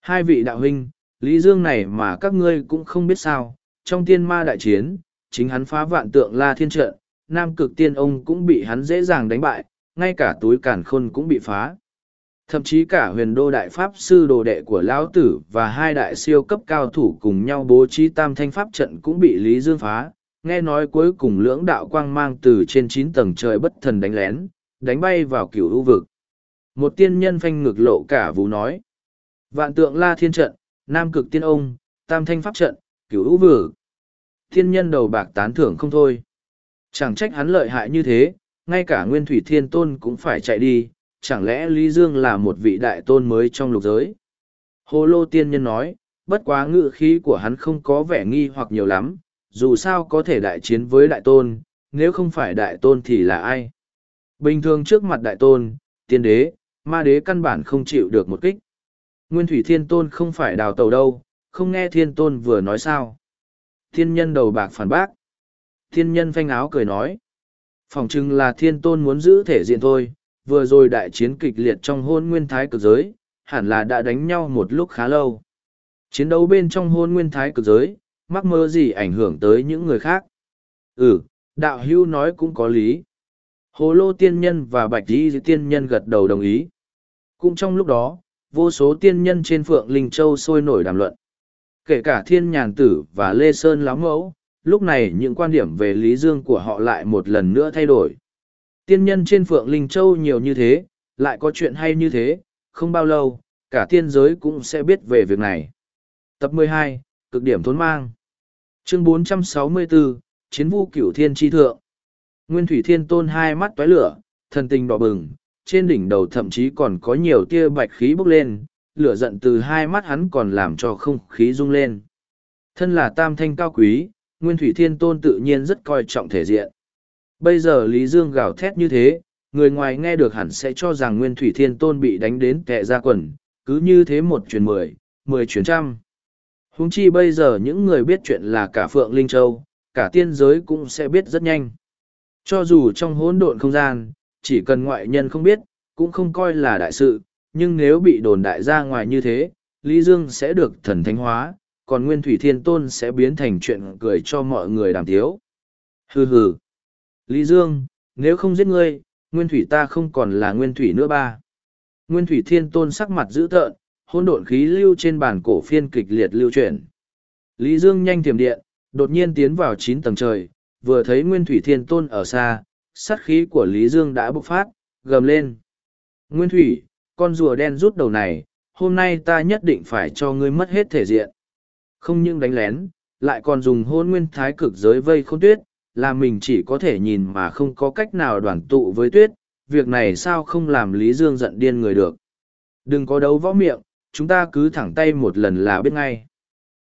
Hai vị đạo huynh, Lý Dương này mà các ngươi cũng không biết sao. Trong tiên ma đại chiến, chính hắn phá vạn tượng la thiên trận, nam cực tiên ông cũng bị hắn dễ dàng đánh bại, ngay cả túi cản khôn cũng bị phá. Thậm chí cả huyền đô đại pháp sư đồ đệ của Lão Tử và hai đại siêu cấp cao thủ cùng nhau bố trí tam thanh pháp trận cũng bị Lý Dương phá, nghe nói cuối cùng lưỡng đạo quang mang từ trên chín tầng trời bất thần đánh lén, đánh bay vào cửu ưu vực. Một tiên nhân phanh ngực lộ cả vũ nói. Vạn tượng la thiên trận, nam cực tiên ông, tam thanh pháp trận, cửu ưu vực. Thiên nhân đầu bạc tán thưởng không thôi. Chẳng trách hắn lợi hại như thế, ngay cả nguyên thủy thiên tôn cũng phải chạy đi, chẳng lẽ Lý Dương là một vị đại tôn mới trong lục giới? Hồ lô tiên nhân nói, bất quá ngự khí của hắn không có vẻ nghi hoặc nhiều lắm, dù sao có thể đại chiến với đại tôn, nếu không phải đại tôn thì là ai? Bình thường trước mặt đại tôn, tiên đế, ma đế căn bản không chịu được một kích. Nguyên thủy thiên tôn không phải đào tàu đâu, không nghe thiên tôn vừa nói sao. Thiên nhân đầu bạc phản bác. Thiên nhân phanh áo cười nói. Phòng chừng là thiên tôn muốn giữ thể diện thôi, vừa rồi đại chiến kịch liệt trong hôn nguyên thái cực giới, hẳn là đã đánh nhau một lúc khá lâu. Chiến đấu bên trong hôn nguyên thái cực giới, mắc mơ gì ảnh hưởng tới những người khác. Ừ, đạo hưu nói cũng có lý. Hồ lô tiên nhân và bạch di tiên nhân gật đầu đồng ý. Cũng trong lúc đó, vô số tiên nhân trên phượng linh châu sôi nổi đàm luận. Kể cả thiên nhàn tử và lê sơn láo mẫu, lúc này những quan điểm về lý dương của họ lại một lần nữa thay đổi. Tiên nhân trên Phượng Linh Châu nhiều như thế, lại có chuyện hay như thế, không bao lâu, cả tiên giới cũng sẽ biết về việc này. Tập 12, Cực điểm thốn mang Chương 464, Chiến vu cửu thiên tri thượng Nguyên Thủy Thiên Tôn hai mắt tói lửa, thần tình đỏ bừng, trên đỉnh đầu thậm chí còn có nhiều tia bạch khí bốc lên, lửa giận từ hai mắt hắn còn làm cho không khí rung lên. Thân là tam thanh cao quý, Nguyên Thủy Thiên Tôn tự nhiên rất coi trọng thể diện. Bây giờ Lý Dương gào thét như thế, người ngoài nghe được hẳn sẽ cho rằng Nguyên Thủy Thiên Tôn bị đánh đến kẹ ra quần, cứ như thế một truyền mười, mười truyền trăm. Húng chi bây giờ những người biết chuyện là cả Phượng Linh Châu, cả tiên giới cũng sẽ biết rất nhanh. Cho dù trong hỗn độn không gian, chỉ cần ngoại nhân không biết, cũng không coi là đại sự, nhưng nếu bị đồn đại ra ngoài như thế, Lý Dương sẽ được thần thánh hóa, còn Nguyên Thủy Thiên Tôn sẽ biến thành chuyện cười cho mọi người đàm tiếu. Hừ hừ. Lý Dương, nếu không giết ngươi, nguyên thủy ta không còn là nguyên thủy nữa ba. Nguyên thủy thiên tôn sắc mặt dữ tợn, hôn độn khí lưu trên bàn cổ phiên kịch liệt lưu chuyển. Lý Dương nhanh tiềm điện, đột nhiên tiến vào chín tầng trời, vừa thấy nguyên thủy thiên tôn ở xa, sát khí của Lý Dương đã bộc phát, gầm lên. Nguyên thủy, con rùa đen rút đầu này, hôm nay ta nhất định phải cho ngươi mất hết thể diện. Không những đánh lén, lại còn dùng hôn nguyên thái cực giới vây khôn tuyết, là mình chỉ có thể nhìn mà không có cách nào đoàn tụ với tuyết, việc này sao không làm Lý Dương giận điên người được. Đừng có đấu võ miệng, chúng ta cứ thẳng tay một lần là biết ngay.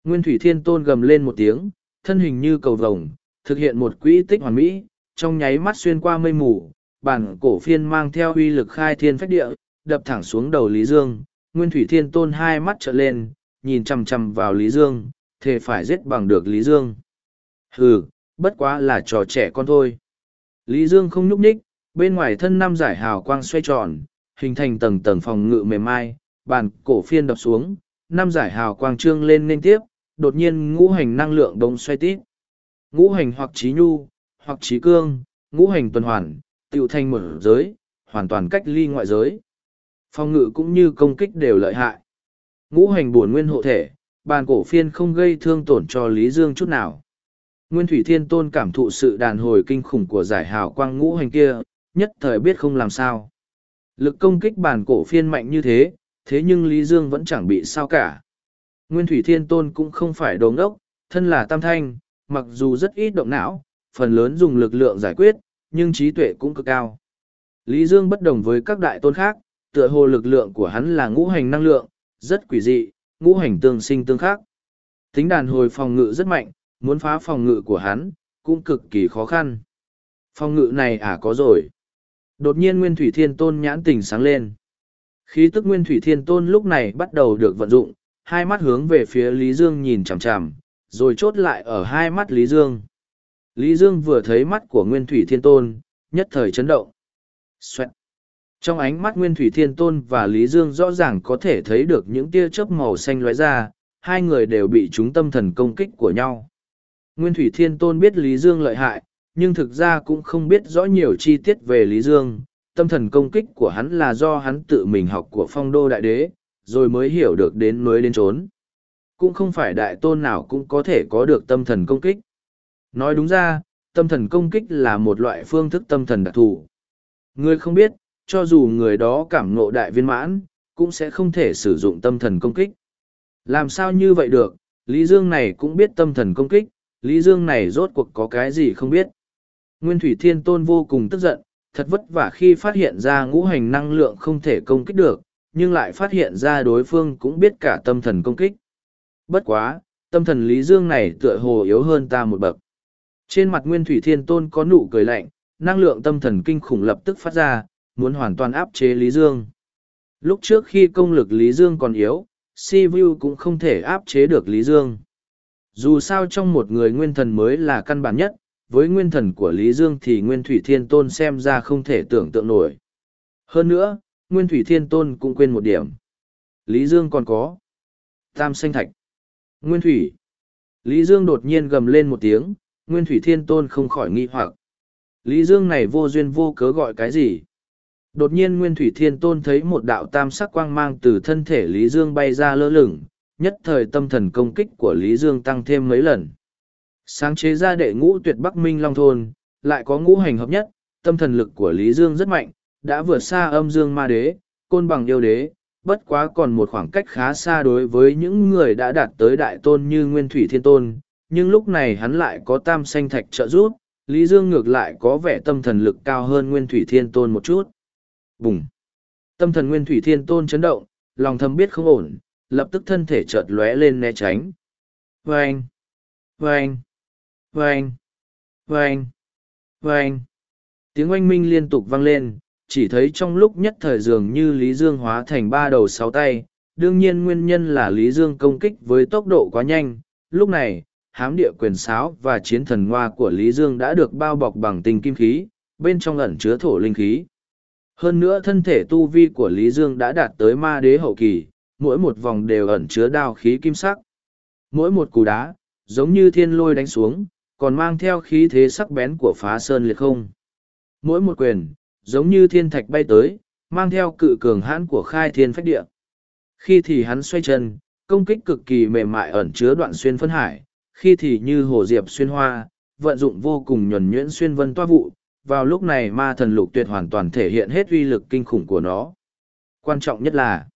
Nguyên Thủy Thiên Tôn gầm lên một tiếng, thân hình như cầu vồng, thực hiện một quỹ tích hoàn mỹ, trong nháy mắt xuyên qua mây mù, bản cổ phiên mang theo uy lực khai thiên phách địa, đập thẳng xuống đầu Lý Dương. Nguyên Thủy Thiên Tôn hai mắt trợn lên, nhìn chằm chằm vào Lý Dương, thề phải giết bằng được Lý Dương. Hừ, bất quá là trò trẻ con thôi. Lý Dương không nhúc nhích, bên ngoài thân Nam giải hào quang xoay tròn, hình thành tầng tầng phòng ngự mềm mai, bàn cổ phiên đập xuống, Nam giải hào quang trương lên nên tiếp, đột nhiên ngũ hành năng lượng đống xoay tít. Ngũ hành hoặc trí nhu, hoặc trí cương, ngũ hành tuần hoàn, tiểu thành mở giới, hoàn toàn cách ly ngoại giới. Phòng ngự cũng như công kích đều lợi hại. Ngũ hành bổn nguyên hộ thể, bàn cổ phiên không gây thương tổn cho Lý Dương chút nào. Nguyên Thủy Thiên Tôn cảm thụ sự đàn hồi kinh khủng của giải hào quang ngũ hành kia, nhất thời biết không làm sao. Lực công kích bàn cổ phiên mạnh như thế, thế nhưng Lý Dương vẫn chẳng bị sao cả. Nguyên Thủy Thiên Tôn cũng không phải đồ ngốc, thân là tam thanh, mặc dù rất ít động não, phần lớn dùng lực lượng giải quyết, nhưng trí tuệ cũng cực cao. Lý Dương bất đồng với các đại tôn khác, tựa hồ lực lượng của hắn là ngũ hành năng lượng, rất quỷ dị, ngũ hành tương sinh tương khắc. Tính đàn hồi phòng ngự rất mạnh, muốn phá phòng ngự của hắn, cũng cực kỳ khó khăn. Phòng ngự này à có rồi. Đột nhiên Nguyên Thủy Thiên Tôn nhãn tình sáng lên. Khí tức Nguyên Thủy Thiên Tôn lúc này bắt đầu được vận dụng, hai mắt hướng về phía Lý Dương nhìn chằm chằm, rồi chốt lại ở hai mắt Lý Dương. Lý Dương vừa thấy mắt của Nguyên Thủy Thiên Tôn, nhất thời chấn động. Xoẹt. Trong ánh mắt Nguyên Thủy Thiên Tôn và Lý Dương rõ ràng có thể thấy được những tia chớp màu xanh lóe ra, hai người đều bị chúng tâm thần công kích của nhau. Nguyên Thủy Thiên Tôn biết Lý Dương lợi hại, nhưng thực ra cũng không biết rõ nhiều chi tiết về Lý Dương. Tâm thần công kích của hắn là do hắn tự mình học của phong đô đại đế, rồi mới hiểu được đến núi đến trốn. Cũng không phải đại tôn nào cũng có thể có được tâm thần công kích. Nói đúng ra, tâm thần công kích là một loại phương thức tâm thần đặc thù. Người không biết, cho dù người đó cảm ngộ đại viên mãn, cũng sẽ không thể sử dụng tâm thần công kích. Làm sao như vậy được, Lý Dương này cũng biết tâm thần công kích, Lý Dương này rốt cuộc có cái gì không biết. Nguyên Thủy Thiên Tôn vô cùng tức giận, thật vất vả khi phát hiện ra ngũ hành năng lượng không thể công kích được, nhưng lại phát hiện ra đối phương cũng biết cả tâm thần công kích. Bất quá, tâm thần Lý Dương này tựa hồ yếu hơn ta một bậc. Trên mặt Nguyên Thủy Thiên Tôn có nụ cười lạnh, năng lượng tâm thần kinh khủng lập tức phát ra, muốn hoàn toàn áp chế Lý Dương. Lúc trước khi công lực Lý Dương còn yếu, Si Vu cũng không thể áp chế được Lý Dương. Dù sao trong một người nguyên thần mới là căn bản nhất, với nguyên thần của Lý Dương thì Nguyên Thủy Thiên Tôn xem ra không thể tưởng tượng nổi. Hơn nữa, Nguyên Thủy Thiên Tôn cũng quên một điểm. Lý Dương còn có Tam Xanh Thạch. Nguyên Thủy. Lý Dương đột nhiên gầm lên một tiếng, Nguyên Thủy Thiên Tôn không khỏi nghi hoặc. Lý Dương này vô duyên vô cớ gọi cái gì? Đột nhiên Nguyên Thủy Thiên Tôn thấy một đạo tam sắc quang mang từ thân thể Lý Dương bay ra lơ lửng, nhất thời tâm thần công kích của Lý Dương tăng thêm mấy lần. Sáng chế ra đệ ngũ tuyệt Bắc Minh Long Thôn, lại có ngũ hành hợp nhất, tâm thần lực của Lý Dương rất mạnh, đã vượt xa âm dương ma đế, côn bằng yêu đế, bất quá còn một khoảng cách khá xa đối với những người đã đạt tới đại tôn như Nguyên Thủy Thiên Tôn, nhưng lúc này hắn lại có tam sanh thạch trợ giúp, Lý Dương ngược lại có vẻ tâm thần lực cao hơn Nguyên Thủy Thiên Tôn một chút. Bùng! Tâm thần Nguyên Thủy Thiên Tôn chấn động, lòng thầm biết không ổn, lập tức thân thể chợt lóe lên né tránh. Vâng! Vâng! Vâng! Vâng! Vâng! Tiếng oanh minh liên tục vang lên, chỉ thấy trong lúc nhất thời dường như Lý Dương hóa thành ba đầu sáu tay, đương nhiên nguyên nhân là Lý Dương công kích với tốc độ quá nhanh. Lúc này, hám địa quyền sáo và chiến thần hoa của Lý Dương đã được bao bọc bằng tình kim khí, bên trong ẩn chứa thổ linh khí. Hơn nữa thân thể tu vi của Lý Dương đã đạt tới ma đế hậu kỳ, mỗi một vòng đều ẩn chứa đao khí kim sắc. Mỗi một cú đá, giống như thiên lôi đánh xuống, còn mang theo khí thế sắc bén của phá sơn liệt không. Mỗi một quyền, giống như thiên thạch bay tới, mang theo cự cường hãn của khai thiên phách địa. Khi thì hắn xoay chân, công kích cực kỳ mềm mại ẩn chứa đoạn xuyên phân hải, khi thì như hồ diệp xuyên hoa, vận dụng vô cùng nhuần nhuyễn xuyên vân toa vụ, vào lúc này ma thần lục tuyệt hoàn toàn thể hiện hết uy lực kinh khủng của nó. Quan trọng nhất là,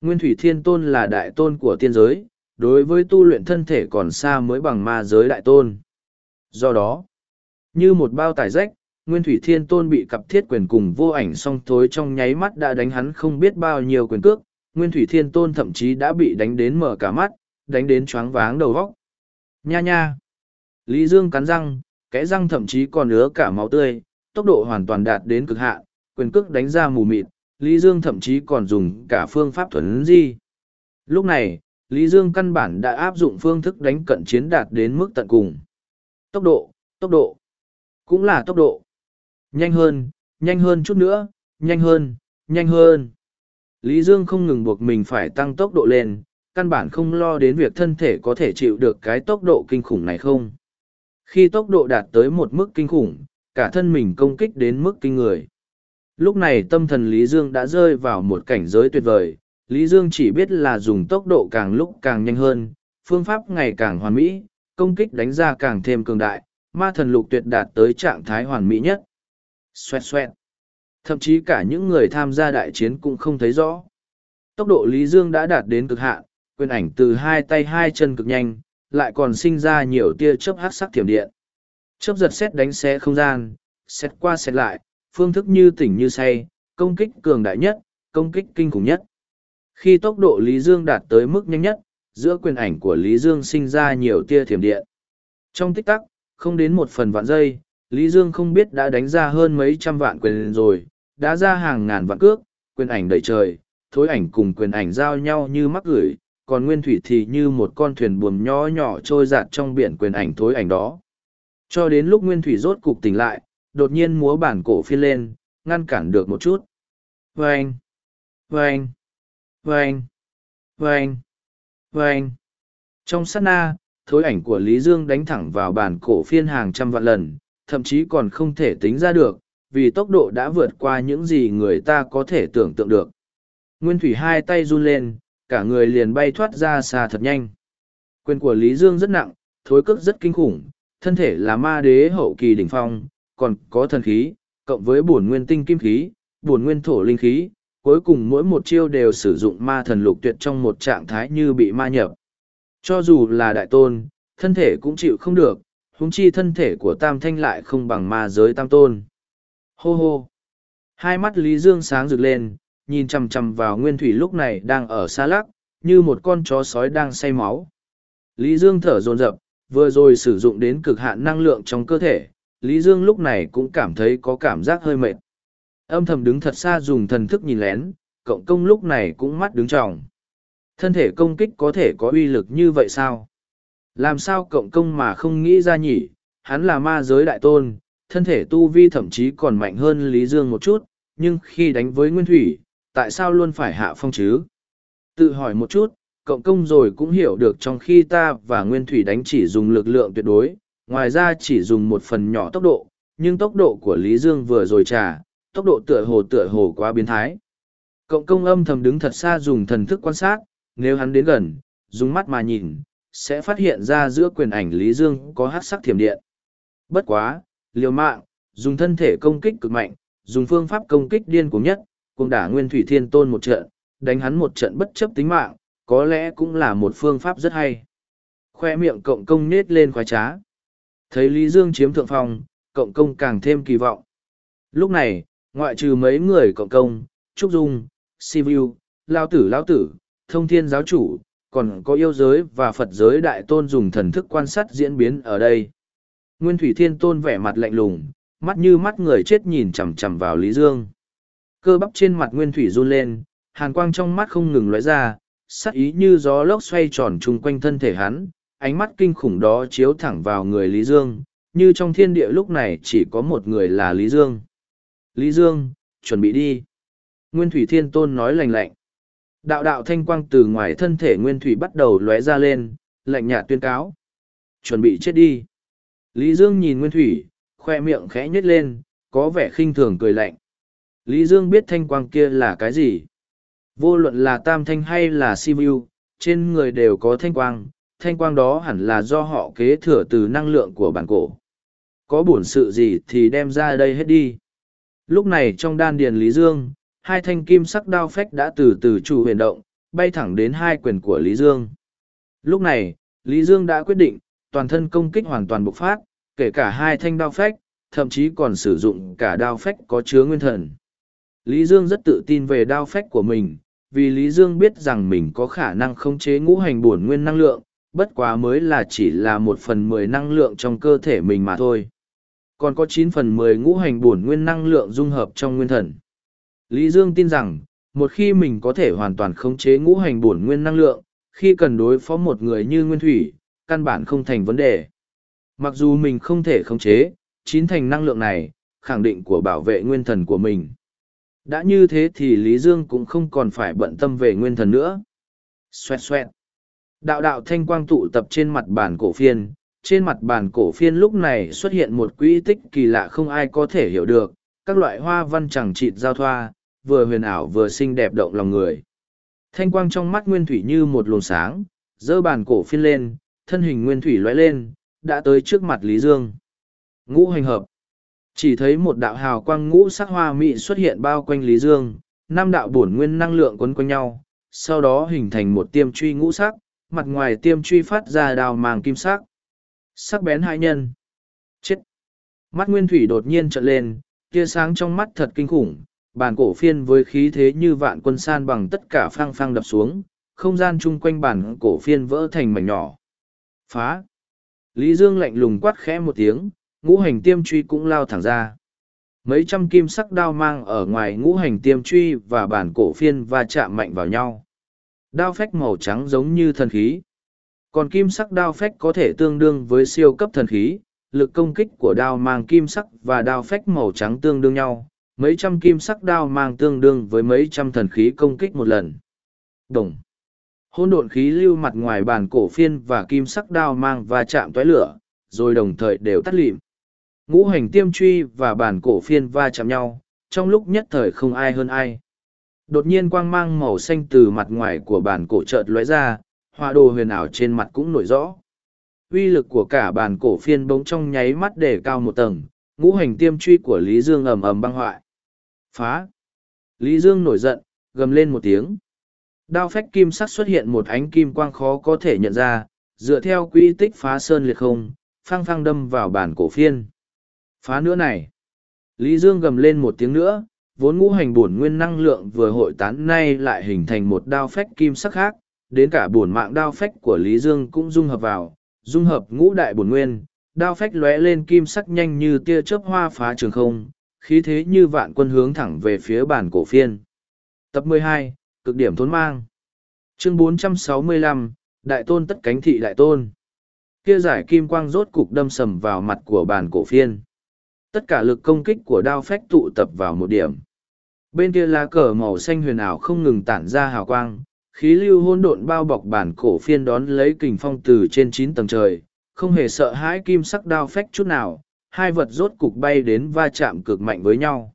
Nguyên Thủy Thiên Tôn là đại tôn của tiên giới, đối với tu luyện thân thể còn xa mới bằng ma giới đại tôn. Do đó, như một bao tải rách, Nguyên Thủy Thiên Tôn bị cặp thiết quyền cùng vô ảnh song thối trong nháy mắt đã đánh hắn không biết bao nhiêu quyền cước, Nguyên Thủy Thiên Tôn thậm chí đã bị đánh đến mở cả mắt, đánh đến choáng váng đầu vóc. Nha nha! Lý Dương cắn răng, kẽ răng thậm chí còn ứa cả máu tươi, tốc độ hoàn toàn đạt đến cực hạn, quyền cước đánh ra mù mịt, Lý Dương thậm chí còn dùng cả phương pháp thuần di. Lúc này, Lý Dương căn bản đã áp dụng phương thức đánh cận chiến đạt đến mức tận cùng. Tốc độ, tốc độ. Cũng là tốc độ. Nhanh hơn, nhanh hơn chút nữa, nhanh hơn, nhanh hơn. Lý Dương không ngừng buộc mình phải tăng tốc độ lên, căn bản không lo đến việc thân thể có thể chịu được cái tốc độ kinh khủng này không. Khi tốc độ đạt tới một mức kinh khủng, cả thân mình công kích đến mức kinh người. Lúc này tâm thần Lý Dương đã rơi vào một cảnh giới tuyệt vời, Lý Dương chỉ biết là dùng tốc độ càng lúc càng nhanh hơn, phương pháp ngày càng hoàn mỹ, công kích đánh ra càng thêm cường đại, ma thần lục tuyệt đạt tới trạng thái hoàn mỹ nhất. Xoẹt xoẹt. Thậm chí cả những người tham gia đại chiến cũng không thấy rõ. Tốc độ Lý Dương đã đạt đến cực hạn, quyền ảnh từ hai tay hai chân cực nhanh, lại còn sinh ra nhiều tia chớp hát sắc thiểm điện. Chớp giật xét đánh xé không gian, xét qua xét lại, phương thức như tỉnh như say, công kích cường đại nhất, công kích kinh khủng nhất. Khi tốc độ Lý Dương đạt tới mức nhanh nhất, giữa quyền ảnh của Lý Dương sinh ra nhiều tia thiểm điện. Trong tích tắc, không đến một phần vạn giây, Lý Dương không biết đã đánh ra hơn mấy trăm vạn quyền rồi, đã ra hàng ngàn vạn cước, quyền ảnh đầy trời, thối ảnh cùng quyền ảnh giao nhau như mắc gửi, còn nguyên thủy thì như một con thuyền buồm nhỏ nhỏ trôi giạt trong biển quyền ảnh thối ảnh đó. Cho đến lúc nguyên thủy rốt cục tỉnh lại, đột nhiên múa bản cổ phiên lên, ngăn cản được một chút. Vâng! Vâng! Vâng! Vâng! Vâng! Trong sát na, thối ảnh của Lý Dương đánh thẳng vào bản cổ phiên hàng trăm vạn lần, thậm chí còn không thể tính ra được, vì tốc độ đã vượt qua những gì người ta có thể tưởng tượng được. Nguyên Thủy hai tay run lên, cả người liền bay thoát ra xa thật nhanh. Quyền của Lý Dương rất nặng, thối cước rất kinh khủng, thân thể là ma đế hậu kỳ đỉnh phong, còn có thần khí, cộng với bổn nguyên tinh kim khí, bổn nguyên thổ linh khí, cuối cùng mỗi một chiêu đều sử dụng ma thần lục tuyệt trong một trạng thái như bị ma nhập. Cho dù là đại tôn, thân thể cũng chịu không được, huống chi thân thể của tam thanh lại không bằng ma giới tam tôn. Hô hô! Hai mắt Lý Dương sáng rực lên, nhìn chằm chằm vào nguyên thủy lúc này đang ở xa lắc, như một con chó sói đang say máu. Lý Dương thở dồn dập, vừa rồi sử dụng đến cực hạn năng lượng trong cơ thể, Lý Dương lúc này cũng cảm thấy có cảm giác hơi mệt. Âm thầm đứng thật xa dùng thần thức nhìn lén, cộng công lúc này cũng mắt đứng tròng. Thân thể công kích có thể có uy lực như vậy sao? Làm sao cộng công mà không nghĩ ra nhỉ? Hắn là ma giới đại tôn, thân thể tu vi thậm chí còn mạnh hơn Lý Dương một chút, nhưng khi đánh với Nguyên Thủy, tại sao luôn phải hạ phong chứ? Tự hỏi một chút, cộng công rồi cũng hiểu được trong khi ta và Nguyên Thủy đánh chỉ dùng lực lượng tuyệt đối, ngoài ra chỉ dùng một phần nhỏ tốc độ, nhưng tốc độ của Lý Dương vừa rồi trả, tốc độ tựa hồ tựa hồ quá biến thái. Cộng công âm thầm đứng thật xa dùng thần thức quan sát, nếu hắn đến gần, dùng mắt mà nhìn, sẽ phát hiện ra giữa quyền ảnh Lý Dương có hát sắc thiểm điện. Bất quá, liều mạng, dùng thân thể công kích cực mạnh, dùng phương pháp công kích điên cuồng nhất, cùng đả Nguyên Thủy Thiên Tôn một trận, đánh hắn một trận bất chấp tính mạng, có lẽ cũng là một phương pháp rất hay. Khoe miệng cộng công nết lên khoái trá. Thấy Lý Dương chiếm thượng phong, cộng công càng thêm kỳ vọng. Lúc này, ngoại trừ mấy người cộng công, Trúc Dung, Sivu, Lao Tử Lao Tử, Thông Thiên Giáo Chủ, còn có yêu giới và Phật giới đại tôn dùng thần thức quan sát diễn biến ở đây. Nguyên Thủy Thiên Tôn vẻ mặt lạnh lùng, mắt như mắt người chết nhìn chằm chằm vào Lý Dương. Cơ bắp trên mặt Nguyên Thủy run lên, hàn quang trong mắt không ngừng lóe ra, sắc ý như gió lốc xoay tròn chung quanh thân thể hắn, ánh mắt kinh khủng đó chiếu thẳng vào người Lý Dương, như trong thiên địa lúc này chỉ có một người là Lý Dương. Lý Dương, chuẩn bị đi. Nguyên Thủy Thiên Tôn nói lành lạnh. Đạo đạo thanh quang từ ngoài thân thể Nguyên Thủy bắt đầu lóe ra lên, lạnh nhạt tuyên cáo. Chuẩn bị chết đi. Lý Dương nhìn Nguyên Thủy, khoe miệng khẽ nhếch lên, có vẻ khinh thường cười lạnh. Lý Dương biết thanh quang kia là cái gì. Vô luận là tam thanh hay là simu, trên người đều có thanh quang, thanh quang đó hẳn là do họ kế thừa từ năng lượng của bản cổ. Có bổn sự gì thì đem ra đây hết đi. Lúc này trong đan điền Lý Dương, hai thanh kim sắc đao phách đã từ từ chủ huyền động, bay thẳng đến hai quyền của Lý Dương. Lúc này, Lý Dương đã quyết định, toàn thân công kích hoàn toàn bộc phát, kể cả hai thanh đao phách, thậm chí còn sử dụng cả đao phách có chứa nguyên thần. Lý Dương rất tự tin về đao phách của mình, vì Lý Dương biết rằng mình có khả năng khống chế ngũ hành bổn nguyên năng lượng, bất quá mới là chỉ là một phần mười năng lượng trong cơ thể mình mà thôi. Còn có chín phần mười ngũ hành bổn nguyên năng lượng dung hợp trong nguyên thần. Lý Dương tin rằng, một khi mình có thể hoàn toàn khống chế ngũ hành bổn nguyên năng lượng, khi cần đối phó một người như Nguyên Thủy, căn bản không thành vấn đề. Mặc dù mình không thể khống chế, chín thành năng lượng này, khẳng định của bảo vệ nguyên thần của mình. Đã như thế thì Lý Dương cũng không còn phải bận tâm về nguyên thần nữa. Xoẹt xoẹt. Đạo đạo thanh quang tụ tập trên mặt bàn cổ phiên. Trên mặt bàn cổ phiên lúc này xuất hiện một quỹ tích kỳ lạ không ai có thể hiểu được. Các loại hoa văn chẳng chịt giao thoa, vừa huyền ảo vừa xinh đẹp động lòng người. Thanh quang trong mắt nguyên thủy như một luồng sáng, dơ bàn cổ phiên lên, thân hình nguyên thủy lóe lên, đã tới trước mặt Lý Dương. Ngũ hành hợp. Chỉ thấy một đạo hào quang ngũ sắc hoa mị xuất hiện bao quanh Lý Dương, năm đạo bổn nguyên năng lượng quấn quanh nhau, sau đó hình thành một tiêm truy ngũ sắc, mặt ngoài tiêm truy phát ra đào màng kim sắc. Sắc bén hai nhân. Chết. Mắt nguyên thủy đột nhiên trợn lên, tia sáng trong mắt thật kinh khủng, bàn cổ phiên với khí thế như vạn quân san bằng tất cả phang phang đập xuống, không gian chung quanh bàn cổ phiên vỡ thành mảnh nhỏ. Phá. Lý Dương lạnh lùng quát khẽ một tiếng, ngũ hành tiêm truy cũng lao thẳng ra. Mấy trăm kim sắc đao mang ở ngoài ngũ hành tiêm truy và bản cổ phiên va chạm mạnh vào nhau. Đao phách màu trắng giống như thần khí. Còn kim sắc đao phách có thể tương đương với siêu cấp thần khí, lực công kích của đao mang kim sắc và đao phách màu trắng tương đương nhau. Mấy trăm kim sắc đao mang tương đương với mấy trăm thần khí công kích một lần. Đồng. Hôn độn khí lưu mặt ngoài bàn cổ phiên và kim sắc đao mang và chạm toái lửa, rồi đồng thời đều tắt lịm. Ngũ hành tiêm truy và bản cổ phiên va chạm nhau, trong lúc nhất thời không ai hơn ai. Đột nhiên quang mang màu xanh từ mặt ngoài của bản cổ chợt lóe ra, hoa đồ huyền ảo trên mặt cũng nổi rõ. Uy lực của cả bản cổ phiên bỗng trong nháy mắt để cao một tầng, ngũ hành tiêm truy của Lý Dương ầm ầm băng hoại. Phá! Lý Dương nổi giận, gầm lên một tiếng. Đao phách kim sắc xuất hiện một ánh kim quang khó có thể nhận ra, dựa theo quy tích phá sơn liệt không, phăng phăng đâm vào bản cổ phiên. Phá nữa này. Lý Dương gầm lên một tiếng nữa, vốn ngũ hành bổn nguyên năng lượng vừa hội tán nay lại hình thành một đao phách kim sắc khác, đến cả bổn mạng đao phách của Lý Dương cũng dung hợp vào, dung hợp ngũ đại bổn nguyên, đao phách lóe lên kim sắc nhanh như tia chớp hoa phá trường không, khí thế như vạn quân hướng thẳng về phía bản cổ phiên. Tập 12, cực điểm thốn mang. Chương 465, Đại tôn tất cánh thị đại tôn. Kia giải kim quang rốt cục đâm sầm vào mặt của bản cổ phiên tất cả lực công kích của đao phách tụ tập vào một điểm. Bên kia lá cờ màu xanh huyền ảo không ngừng tản ra hào quang, khí lưu hôn độn bao bọc bản cổ phiên đón lấy kình phong từ trên chín tầng trời, không hề sợ hãi kim sắc đao phách chút nào, hai vật rốt cục bay đến va chạm cực mạnh với nhau.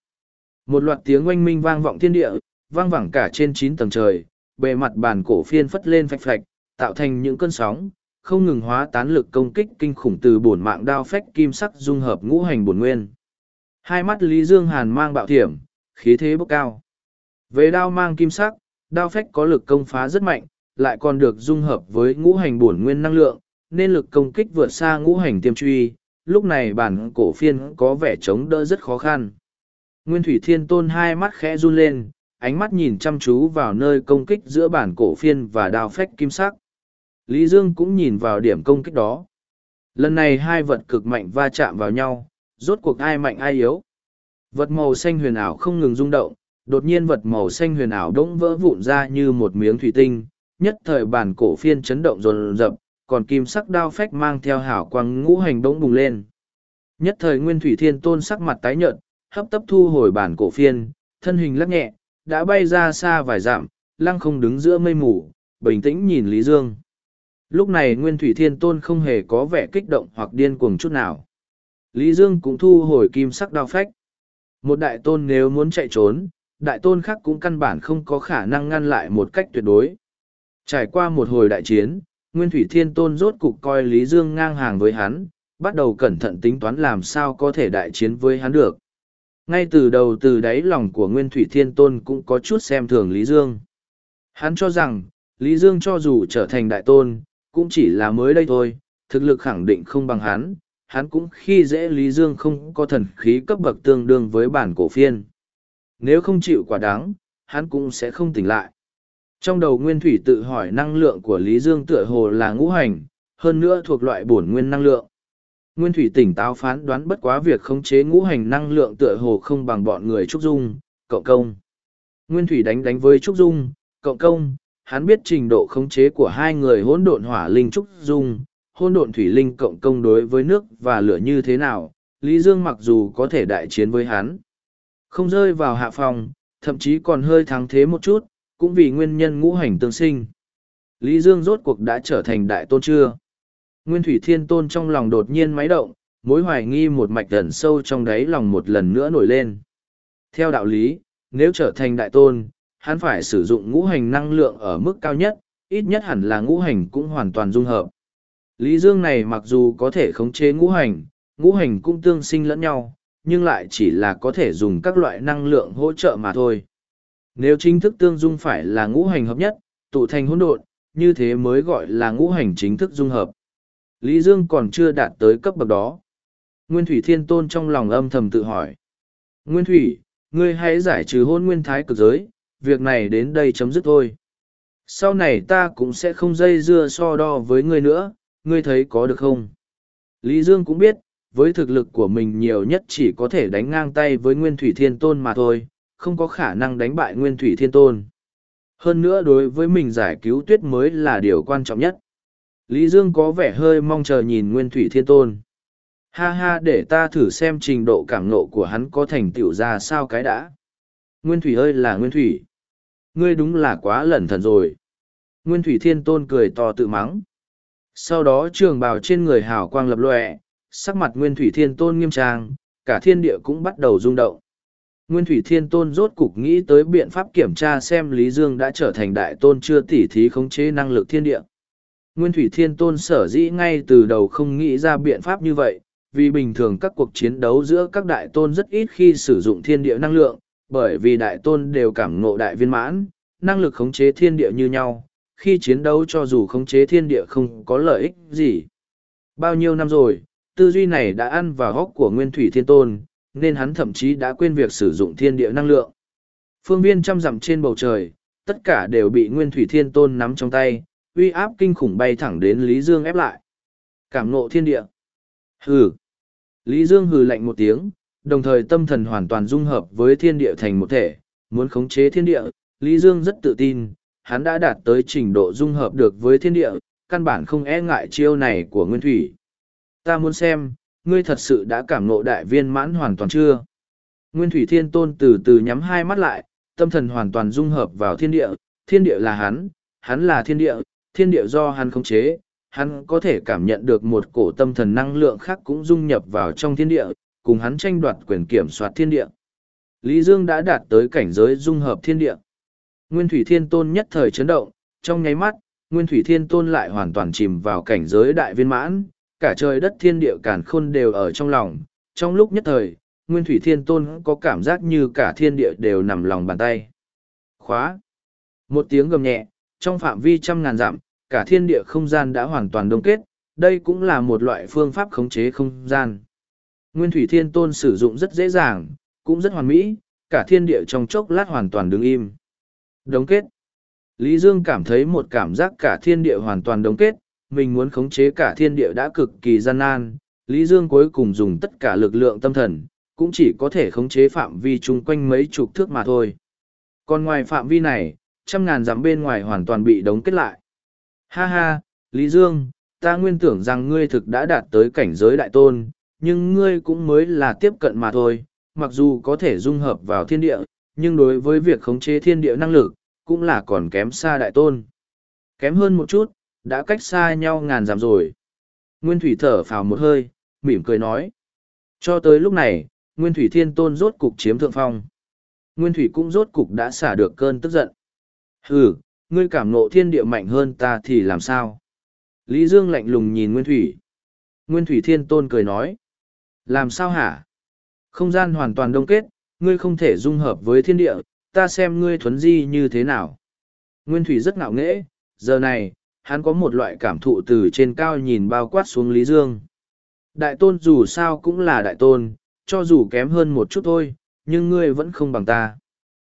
Một loạt tiếng oanh minh vang vọng thiên địa, vang vẳng cả trên chín tầng trời, bề mặt bản cổ phiên phất lên phạch phạch, tạo thành những cơn sóng không ngừng hóa tán lực công kích kinh khủng từ bổn mạng đao phách kim sắc dung hợp ngũ hành bổn nguyên. Hai mắt Lý Dương Hàn mang bạo thiểm, khí thế bốc cao. Về đao mang kim sắc, đao phách có lực công phá rất mạnh, lại còn được dung hợp với ngũ hành bổn nguyên năng lượng, nên lực công kích vượt xa ngũ hành tiêm truy. Lúc này bản cổ phiên có vẻ chống đỡ rất khó khăn. Nguyên Thủy Thiên Tôn hai mắt khẽ run lên, ánh mắt nhìn chăm chú vào nơi công kích giữa bản cổ phiên và đao phách kim sắc. Lý Dương cũng nhìn vào điểm công kích đó. Lần này hai vật cực mạnh va chạm vào nhau, rốt cuộc ai mạnh ai yếu. Vật màu xanh huyền ảo không ngừng rung động, đột nhiên vật màu xanh huyền ảo đỗng vỡ vụn ra như một miếng thủy tinh, nhất thời bản cổ phiên chấn động rồn rập, còn kim sắc đao phách mang theo hảo quang ngũ hành đống bùng lên. Nhất thời Nguyên Thủy Thiên Tôn sắc mặt tái nhợt, hấp tấp thu hồi bản cổ phiên, thân hình lắc nhẹ, đã bay ra xa vài dặm, lăng không đứng giữa mây mù, bình tĩnh nhìn Lý Dương. Lúc này Nguyên Thủy Thiên Tôn không hề có vẻ kích động hoặc điên cuồng chút nào. Lý Dương cũng thu hồi kim sắc đao phách. Một đại tôn nếu muốn chạy trốn, đại tôn khác cũng căn bản không có khả năng ngăn lại một cách tuyệt đối. Trải qua một hồi đại chiến, Nguyên Thủy Thiên Tôn rốt cục coi Lý Dương ngang hàng với hắn, bắt đầu cẩn thận tính toán làm sao có thể đại chiến với hắn được. Ngay từ đầu từ đáy lòng của Nguyên Thủy Thiên Tôn cũng có chút xem thường Lý Dương. Hắn cho rằng, Lý Dương cho dù trở thành đại tôn, cũng chỉ là mới đây thôi, thực lực khẳng định không bằng hắn, hắn cũng khi dễ Lý Dương không có thần khí cấp bậc tương đương với bản cổ phiên. Nếu không chịu quả đáng, hắn cũng sẽ không tỉnh lại. Trong đầu Nguyên Thủy tự hỏi năng lượng của Lý Dương tựa hồ là ngũ hành, hơn nữa thuộc loại bổn nguyên năng lượng. Nguyên Thủy tỉnh táo phán đoán bất quá việc khống chế ngũ hành năng lượng tựa hồ không bằng bọn người Trúc Dung, cộng công. Nguyên Thủy đánh đánh với Trúc Dung, cộng công, hắn biết trình độ khống chế của hai người hỗn độn hỏa linh trúc dung, hỗn độn thủy linh cộng công đối với nước và lửa như thế nào, Lý Dương mặc dù có thể đại chiến với hắn. Không rơi vào hạ phòng, thậm chí còn hơi thắng thế một chút, cũng vì nguyên nhân ngũ hành tương sinh. Lý Dương rốt cuộc đã trở thành đại tôn chưa? Nguyên Thủy Thiên Tôn trong lòng đột nhiên máy động, mối hoài nghi một mạch ẩn sâu trong đáy lòng một lần nữa nổi lên. Theo đạo lý, nếu trở thành đại tôn, hắn phải sử dụng ngũ hành năng lượng ở mức cao nhất, ít nhất hẳn là ngũ hành cũng hoàn toàn dung hợp. Lý Dương này mặc dù có thể khống chế ngũ hành, ngũ hành cũng tương sinh lẫn nhau, nhưng lại chỉ là có thể dùng các loại năng lượng hỗ trợ mà thôi. Nếu chính thức tương dung phải là ngũ hành hợp nhất, tụ thành hỗn độn, như thế mới gọi là ngũ hành chính thức dung hợp. Lý Dương còn chưa đạt tới cấp bậc đó. Nguyên Thủy Thiên Tôn trong lòng âm thầm tự hỏi. Nguyên Thủy, ngươi hãy giải trừ hôn nguyên thái cực giới, việc này đến đây chấm dứt thôi. Sau này ta cũng sẽ không dây dưa so đo với ngươi nữa, ngươi thấy có được không? Lý Dương cũng biết, với thực lực của mình nhiều nhất chỉ có thể đánh ngang tay với Nguyên Thủy Thiên Tôn mà thôi, không có khả năng đánh bại Nguyên Thủy Thiên Tôn. Hơn nữa đối với mình giải cứu tuyết mới là điều quan trọng nhất. Lý Dương có vẻ hơi mong chờ nhìn Nguyên Thủy Thiên Tôn. Ha ha để ta thử xem trình độ cảm nộ của hắn có thành tựu ra sao cái đã. Nguyên Thủy ơi là Nguyên Thủy. Ngươi đúng là quá lẩn thần rồi. Nguyên Thủy Thiên Tôn cười to tự mắng. Sau đó trường bào trên người hào quang lập lòe, sắc mặt Nguyên Thủy Thiên Tôn nghiêm trang, cả thiên địa cũng bắt đầu rung động. Nguyên Thủy Thiên Tôn rốt cục nghĩ tới biện pháp kiểm tra xem Lý Dương đã trở thành đại tôn chưa tỉ thí khống chế năng lực thiên địa. Nguyên Thủy Thiên Tôn sở dĩ ngay từ đầu không nghĩ ra biện pháp như vậy, vì bình thường các cuộc chiến đấu giữa các đại tôn rất ít khi sử dụng thiên địa năng lượng, bởi vì đại tôn đều cảm ngộ đại viên mãn, năng lực khống chế thiên địa như nhau, khi chiến đấu cho dù khống chế thiên địa không có lợi ích gì. Bao nhiêu năm rồi, tư duy này đã ăn vào góc của Nguyên Thủy Thiên Tôn, nên hắn thậm chí đã quên việc sử dụng thiên địa năng lượng. Phương viên trăm dặm trên bầu trời, tất cả đều bị Nguyên Thủy Thiên Tôn nắm trong tay, uy áp kinh khủng bay thẳng đến Lý Dương ép lại. Cảm ngộ thiên địa. Hừ. Lý Dương hừ lạnh một tiếng, đồng thời tâm thần hoàn toàn dung hợp với thiên địa thành một thể, muốn khống chế thiên địa, Lý Dương rất tự tin, hắn đã đạt tới trình độ dung hợp được với thiên địa, căn bản không e ngại chiêu này của Nguyên Thủy. Ta muốn xem, ngươi thật sự đã cảm ngộ đại viên mãn hoàn toàn chưa? Nguyên Thủy Thiên Tôn từ từ nhắm hai mắt lại, tâm thần hoàn toàn dung hợp vào thiên địa, thiên địa là hắn, hắn là thiên địa, thiên địa do hắn khống chế, hắn có thể cảm nhận được một cổ tâm thần năng lượng khác cũng dung nhập vào trong thiên địa, cùng hắn tranh đoạt quyền kiểm soát thiên địa. Lý Dương đã đạt tới cảnh giới dung hợp thiên địa. Nguyên Thủy Thiên Tôn nhất thời chấn động, trong nháy mắt, Nguyên Thủy Thiên Tôn lại hoàn toàn chìm vào cảnh giới đại viên mãn, cả trời đất thiên địa càn khôn đều ở trong lòng. Trong lúc nhất thời, Nguyên Thủy Thiên Tôn có cảm giác như cả thiên địa đều nằm lòng bàn tay. Khóa. Một tiếng gầm nhẹ, trong phạm vi trăm ngàn dặm, cả thiên địa không gian đã hoàn toàn đông kết, đây cũng là một loại phương pháp khống chế không gian. Nguyên Thủy Thiên Tôn sử dụng rất dễ dàng, cũng rất hoàn mỹ, cả thiên địa trong chốc lát hoàn toàn đứng im. Đống kết. Lý Dương cảm thấy một cảm giác cả thiên địa hoàn toàn đống kết, mình muốn khống chế cả thiên địa đã cực kỳ gian nan. Lý Dương cuối cùng dùng tất cả lực lượng tâm thần, cũng chỉ có thể khống chế phạm vi chung quanh mấy chục thước mà thôi. Còn ngoài phạm vi này, trăm ngàn dặm bên ngoài hoàn toàn bị đóng kết lại. Ha ha, Lý Dương, ta nguyên tưởng rằng ngươi thực đã đạt tới cảnh giới đại tôn, nhưng ngươi cũng mới là tiếp cận mà thôi, mặc dù có thể dung hợp vào thiên địa, nhưng đối với việc khống chế thiên địa năng lực, cũng là còn kém xa đại tôn. Kém hơn một chút, đã cách xa nhau ngàn dặm rồi. Nguyên Thủy thở phào một hơi, mỉm cười nói. Cho tới lúc này, Nguyên Thủy Thiên Tôn rốt cục chiếm thượng phong. Nguyên Thủy cũng rốt cục đã xả được cơn tức giận. Hừ, ngươi cảm nộ thiên địa mạnh hơn ta thì làm sao? Lý Dương lạnh lùng nhìn Nguyên Thủy. Nguyên Thủy Thiên Tôn cười nói. Làm sao hả? Không gian hoàn toàn đông kết, ngươi không thể dung hợp với thiên địa, ta xem ngươi thuấn di như thế nào. Nguyên Thủy rất ngạo nghễ, giờ này, hắn có một loại cảm thụ từ trên cao nhìn bao quát xuống Lý Dương. Đại tôn dù sao cũng là đại tôn, cho dù kém hơn một chút thôi, nhưng ngươi vẫn không bằng ta.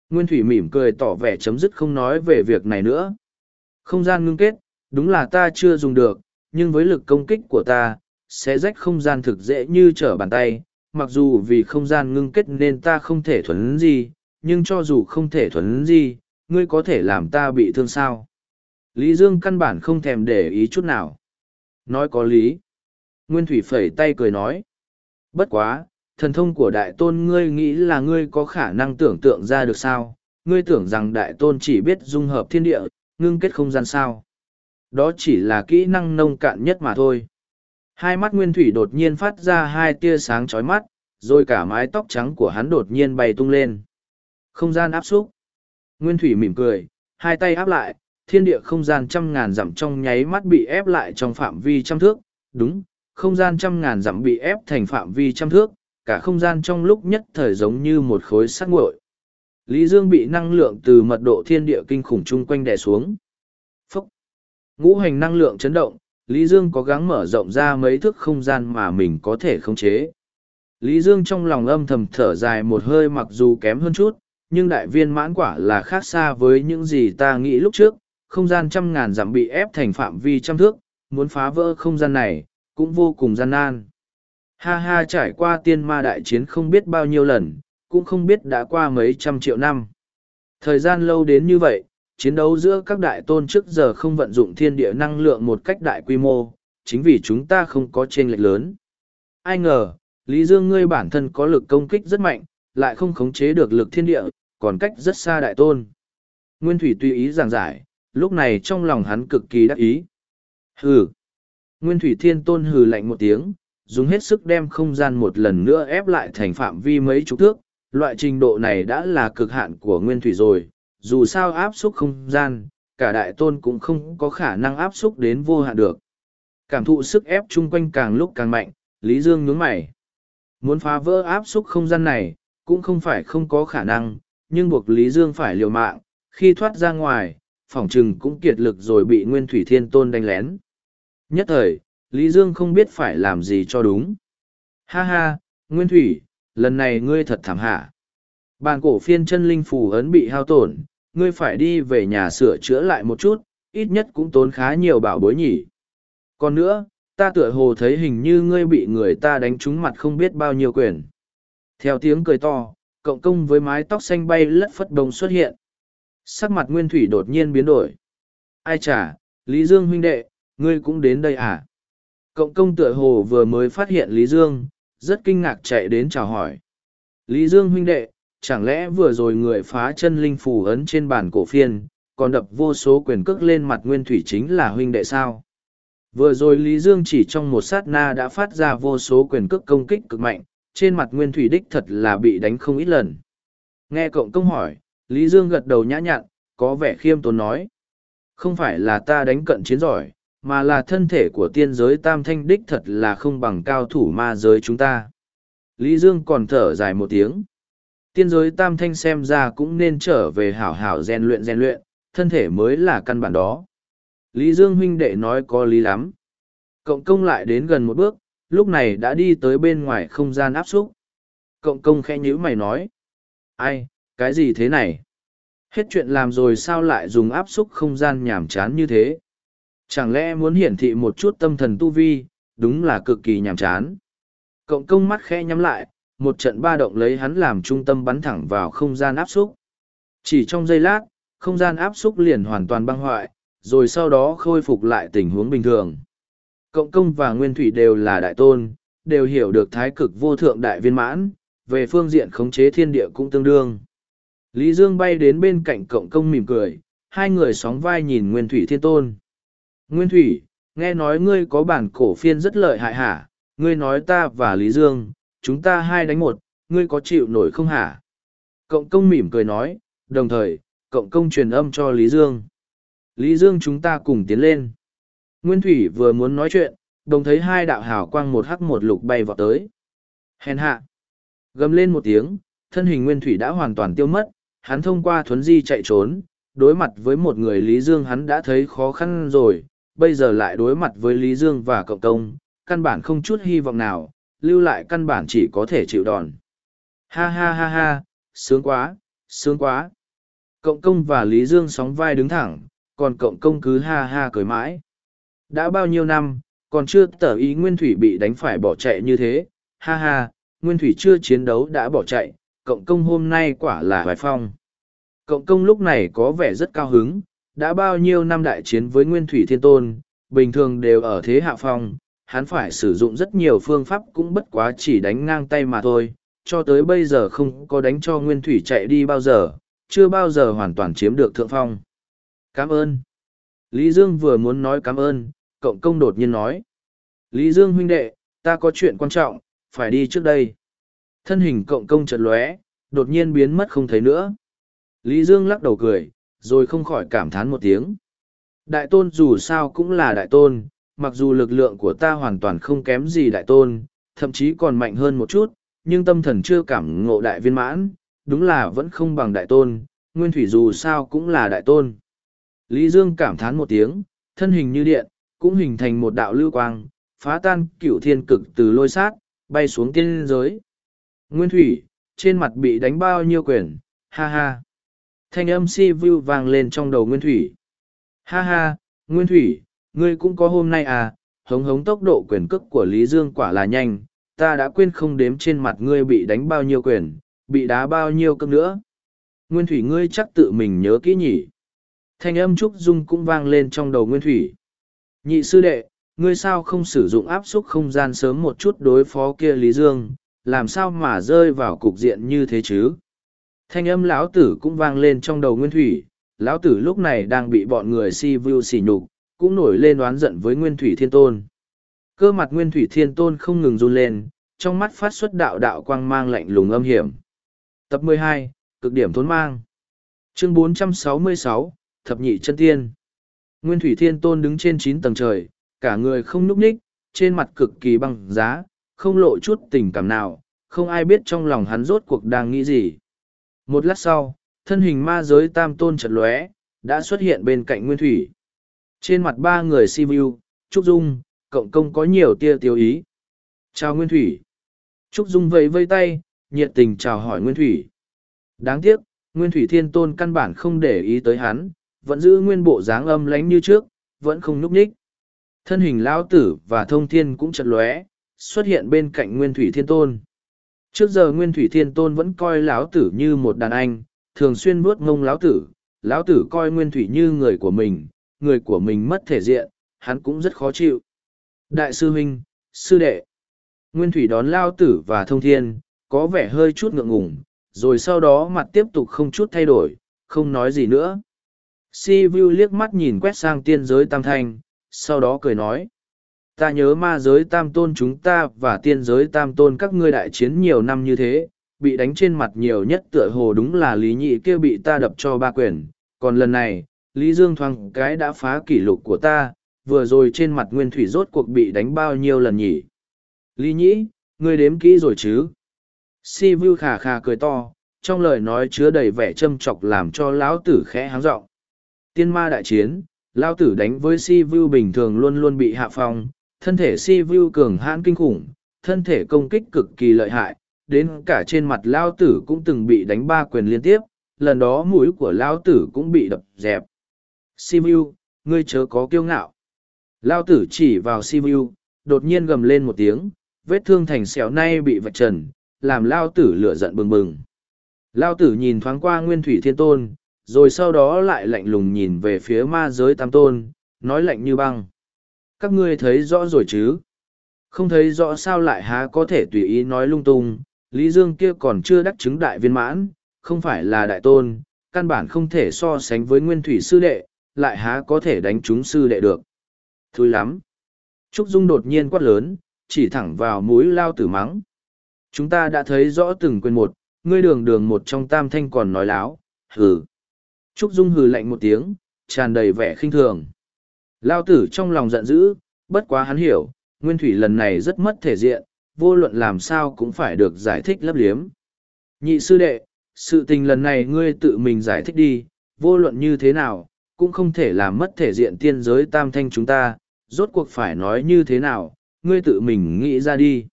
Nguyên Thủy mỉm cười tỏ vẻ chấm dứt không nói về việc này nữa. Không gian ngưng kết, đúng là ta chưa dùng được, nhưng với lực công kích của ta, sẽ rách không gian thực dễ như trở bàn tay. Mặc dù vì không gian ngưng kết nên ta không thể thuấn gì, nhưng cho dù không thể thuấn gì, ngươi có thể làm ta bị thương sao. Lý Dương căn bản không thèm để ý chút nào. Nói có lý. Nguyên Thủy phẩy tay cười nói. Bất quá, thần thông của đại tôn ngươi nghĩ là ngươi có khả năng tưởng tượng ra được sao? Ngươi tưởng rằng đại tôn chỉ biết dung hợp thiên địa, ngưng kết không gian sao? Đó chỉ là kỹ năng nông cạn nhất mà thôi. Hai mắt Nguyên Thủy đột nhiên phát ra hai tia sáng chói mắt, rồi cả mái tóc trắng của hắn đột nhiên bay tung lên. Không gian áp xúc. Nguyên Thủy mỉm cười, hai tay áp lại, thiên địa không gian trăm ngàn dặm trong nháy mắt bị ép lại trong phạm vi trăm thước. Đúng, không gian trăm ngàn dặm bị ép thành phạm vi trăm thước, cả không gian trong lúc nhất thời giống như một khối sắt nguội. Lý Dương bị năng lượng từ mật độ thiên địa kinh khủng chung quanh đè xuống. Phốc. Ngũ hành năng lượng chấn động, Lý Dương có gắng mở rộng ra mấy thước không gian mà mình có thể khống chế. Lý Dương trong lòng âm thầm thở dài một hơi mặc dù kém hơn chút, nhưng đại viên mãn quả là khác xa với những gì ta nghĩ lúc trước, không gian trăm ngàn dặm bị ép thành phạm vi trăm thước, muốn phá vỡ không gian này, cũng vô cùng gian nan. Ha ha trải qua tiên ma đại chiến không biết bao nhiêu lần, cũng không biết đã qua mấy trăm triệu năm. Thời gian lâu đến như vậy, chiến đấu giữa các đại tôn trước giờ không vận dụng thiên địa năng lượng một cách đại quy mô, chính vì chúng ta không có chênh lệch lớn. Ai ngờ, Lý Dương ngươi bản thân có lực công kích rất mạnh, lại không khống chế được lực thiên địa, còn cách rất xa đại tôn. Nguyên Thủy tùy ý giảng giải, lúc này trong lòng hắn cực kỳ đắc ý. Hừ! Nguyên Thủy Thiên Tôn hừ lạnh một tiếng, dùng hết sức đem không gian một lần nữa ép lại thành phạm vi mấy chục thước. Loại trình độ này đã là cực hạn của Nguyên Thủy rồi, dù sao áp xúc không gian, cả đại tôn cũng không có khả năng áp xúc đến vô hạn được. Cảm thụ sức ép chung quanh càng lúc càng mạnh, Lý Dương nhướng mày. Muốn phá vỡ áp xúc không gian này, cũng không phải không có khả năng, nhưng buộc Lý Dương phải liều mạng, khi thoát ra ngoài, phỏng trừng cũng kiệt lực rồi bị Nguyên Thủy Thiên Tôn đánh lén. Nhất thời, Lý Dương không biết phải làm gì cho đúng. Ha ha, Nguyên Thủy, lần này ngươi thật thảm hạ. Bàn cổ phiên chân linh phù ấn bị hao tổn, ngươi phải đi về nhà sửa chữa lại một chút, ít nhất cũng tốn khá nhiều bảo bối nhỉ. Còn nữa, ta tựa hồ thấy hình như ngươi bị người ta đánh trúng mặt không biết bao nhiêu quyền. Theo tiếng cười to, cộng công với mái tóc xanh bay lất phất đồng xuất hiện. Sắc mặt Nguyên Thủy đột nhiên biến đổi. Ai chả, Lý Dương huynh đệ, ngươi cũng đến đây à? Cộng công tựa hồ vừa mới phát hiện Lý Dương, rất kinh ngạc chạy đến chào hỏi. Lý Dương huynh đệ, chẳng lẽ vừa rồi người phá chân linh phù ấn trên bàn cổ phiên, còn đập vô số quyền cước lên mặt nguyên thủy chính là huynh đệ sao? Vừa rồi Lý Dương chỉ trong một sát na đã phát ra vô số quyền cước công kích cực mạnh, trên mặt nguyên thủy đích thật là bị đánh không ít lần. Nghe cộng công hỏi, Lý Dương gật đầu nhã nhặn, có vẻ khiêm tốn nói. Không phải là ta đánh cận chiến giỏi, mà là thân thể của tiên giới tam thanh đích thật là không bằng cao thủ ma giới chúng ta. Lý Dương còn thở dài một tiếng. Tiên giới tam thanh xem ra cũng nên trở về hảo hảo rèn luyện rèn luyện, thân thể mới là căn bản đó. Lý Dương huynh đệ nói có lý lắm. Cộng công lại đến gần một bước, lúc này đã đi tới bên ngoài không gian áp xúc. Cộng công khẽ nhíu mày nói. Ai, cái gì thế này? Hết chuyện làm rồi sao lại dùng áp xúc không gian nhảm chán như thế? Chẳng lẽ muốn hiển thị một chút tâm thần tu vi, đúng là cực kỳ nhàm chán. Cộng công mắt khẽ nhắm lại, một trận ba động lấy hắn làm trung tâm bắn thẳng vào không gian áp xúc. Chỉ trong giây lát, không gian áp xúc liền hoàn toàn băng hoại, rồi sau đó khôi phục lại tình huống bình thường. Cộng công và nguyên thủy đều là đại tôn, đều hiểu được thái cực vô thượng đại viên mãn, về phương diện khống chế thiên địa cũng tương đương. Lý Dương bay đến bên cạnh cộng công mỉm cười, hai người sóng vai nhìn nguyên thủy thiên tôn. Nguyên Thủy, nghe nói ngươi có bản cổ phiên rất lợi hại hả? Ngươi nói ta và Lý Dương, chúng ta hai đánh một, ngươi có chịu nổi không hả? Cộng công mỉm cười nói, đồng thời, cộng công truyền âm cho Lý Dương. Lý Dương chúng ta cùng tiến lên. Nguyên Thủy vừa muốn nói chuyện, đồng thấy hai đạo hào quang một hắc một lục bay vào tới. Hèn hạ. Gầm lên một tiếng, thân hình Nguyên Thủy đã hoàn toàn tiêu mất, hắn thông qua thuấn di chạy trốn, đối mặt với một người Lý Dương hắn đã thấy khó khăn rồi, bây giờ lại đối mặt với Lý Dương và Cộng Công, căn bản không chút hy vọng nào, lưu lại căn bản chỉ có thể chịu đòn. Ha ha ha ha, sướng quá, sướng quá. Cộng Công và Lý Dương sóng vai đứng thẳng, còn Cộng Công cứ ha ha cười mãi. Đã bao nhiêu năm, còn chưa tở ý Nguyên Thủy bị đánh phải bỏ chạy như thế, ha ha, Nguyên Thủy chưa chiến đấu đã bỏ chạy, Cộng Công hôm nay quả là hoài phong. Cộng Công lúc này có vẻ rất cao hứng, đã bao nhiêu năm đại chiến với Nguyên Thủy Thiên Tôn, bình thường đều ở thế hạ phong, hắn phải sử dụng rất nhiều phương pháp cũng bất quá chỉ đánh ngang tay mà thôi, cho tới bây giờ không có đánh cho nguyên thủy chạy đi bao giờ, chưa bao giờ hoàn toàn chiếm được thượng phong. Cảm ơn. Lý Dương vừa muốn nói cảm ơn, cộng công đột nhiên nói. Lý Dương huynh đệ, ta có chuyện quan trọng, phải đi trước đây. Thân hình cộng công chợt lóe, đột nhiên biến mất không thấy nữa. Lý Dương lắc đầu cười, rồi không khỏi cảm thán một tiếng. Đại tôn dù sao cũng là đại tôn, mặc dù lực lượng của ta hoàn toàn không kém gì đại tôn, thậm chí còn mạnh hơn một chút, nhưng tâm thần chưa cảm ngộ đại viên mãn, đúng là vẫn không bằng đại tôn, nguyên thủy dù sao cũng là đại tôn. Lý Dương cảm thán một tiếng, thân hình như điện, cũng hình thành một đạo lưu quang, phá tan cửu thiên cực từ lôi sát, bay xuống tiên giới. Nguyên thủy, trên mặt bị đánh bao nhiêu quyền, ha ha. Thanh âm si vu vang lên trong đầu Nguyên thủy. Ha ha, Nguyên thủy, ngươi cũng có hôm nay à, hống hống tốc độ quyền cước của Lý Dương quả là nhanh, ta đã quên không đếm trên mặt ngươi bị đánh bao nhiêu quyền, bị đá bao nhiêu cước nữa. Nguyên thủy ngươi chắc tự mình nhớ kỹ nhỉ. Thanh âm Trúc Dung cũng vang lên trong đầu Nguyên thủy. Nhị sư đệ, ngươi sao không sử dụng áp suất không gian sớm một chút đối phó kia Lý Dương, làm sao mà rơi vào cục diện như thế chứ? Thanh âm lão tử cũng vang lên trong đầu Nguyên Thủy, lão tử lúc này đang bị bọn người si vu xỉ nhục, cũng nổi lên oán giận với Nguyên Thủy Thiên Tôn. Cơ mặt Nguyên Thủy Thiên Tôn không ngừng run lên, trong mắt phát xuất đạo đạo quang mang lạnh lùng âm hiểm. Tập 12, cực điểm thốn mang. Chương 466, Thập nhị chân tiên. Nguyên Thủy Thiên Tôn đứng trên chín tầng trời, cả người không núp ních, trên mặt cực kỳ băng giá, không lộ chút tình cảm nào, không ai biết trong lòng hắn rốt cuộc đang nghĩ gì. Một lát sau, thân hình ma giới tam tôn chật lóe, đã xuất hiện bên cạnh Nguyên Thủy. Trên mặt ba người si vu, Trúc Dung, cộng công có nhiều tia tiêu ý. Chào Nguyên Thủy. Trúc Dung vẫy vây tay, nhiệt tình chào hỏi Nguyên Thủy. Đáng tiếc, Nguyên Thủy Thiên Tôn căn bản không để ý tới hắn, vẫn giữ nguyên bộ dáng âm lánh như trước, vẫn không núp ních. Thân hình lão tử và thông thiên cũng chật lóe, xuất hiện bên cạnh Nguyên Thủy Thiên Tôn. Trước giờ Nguyên Thủy Thiên Tôn vẫn coi lão tử như một đàn anh, thường xuyên vuốt ngông lão tử, lão tử coi Nguyên Thủy như người của mình, người của mình mất thể diện, hắn cũng rất khó chịu. Đại sư huynh, sư đệ. Nguyên Thủy đón lao tử và thông thiên, có vẻ hơi chút ngượng ngùng, rồi sau đó mặt tiếp tục không chút thay đổi, không nói gì nữa. Si Vu liếc mắt nhìn quét sang tiên giới tam thanh, sau đó cười nói ta nhớ ma giới tam tôn chúng ta và tiên giới tam tôn các ngươi đại chiến nhiều năm như thế bị đánh trên mặt nhiều nhất tựa hồ đúng là lý nhị kia bị ta đập cho ba quyền còn lần này lý dương thoáng cái đã phá kỷ lục của ta, vừa rồi trên mặt nguyên thủy rốt cuộc bị đánh bao nhiêu lần nhỉ? Lý nhĩ, ngươi đếm kỹ rồi chứ? Si vu khà khà cười to, trong lời nói chứa đầy vẻ châm chọc làm cho lão tử khẽ háng rộng. tiên ma đại chiến, lão tử đánh với si vu bình thường luôn luôn bị hạ phong, thân thể si vu cường hãn kinh khủng, thân thể công kích cực kỳ lợi hại, đến cả trên mặt Lão tử cũng từng bị đánh ba quyền liên tiếp, lần đó mũi của Lão tử cũng bị đập dẹp si ngươi chớ có kiêu ngạo. Lao tử chỉ vào si đột nhiên gầm lên một tiếng, vết thương thành xẻo nay bị vạch trần, làm lao tử lửa giận bừng bừng. Lao tử nhìn thoáng qua nguyên thủy thiên tôn, rồi sau đó lại lạnh lùng nhìn về phía ma giới tam tôn, nói lạnh như băng. Các ngươi thấy rõ rồi chứ? Không thấy rõ sao lại há có thể tùy ý nói lung tung, lý dương kia còn chưa đắc chứng đại viên mãn, không phải là đại tôn, căn bản không thể so sánh với nguyên thủy sư đệ lại há có thể đánh chúng sư đệ được. Thôi lắm. Trúc dung đột nhiên quát lớn chỉ thẳng vào mũi lao tử mắng. Chúng ta đã thấy rõ từng quên một ngươi đường đường một trong tam thanh còn nói láo hừ. Trúc dung hừ lạnh một tiếng tràn đầy vẻ khinh thường. Lao tử trong lòng giận dữ, bất quá hắn hiểu, Nguyên Thủy lần này rất mất thể diện, vô luận làm sao cũng phải được giải thích lấp liếm. Nhị sư đệ, sự tình lần này ngươi tự mình giải thích đi, vô luận như thế nào, cũng không thể làm mất thể diện tiên giới tam thanh chúng ta, rốt cuộc phải nói như thế nào, ngươi tự mình nghĩ ra đi.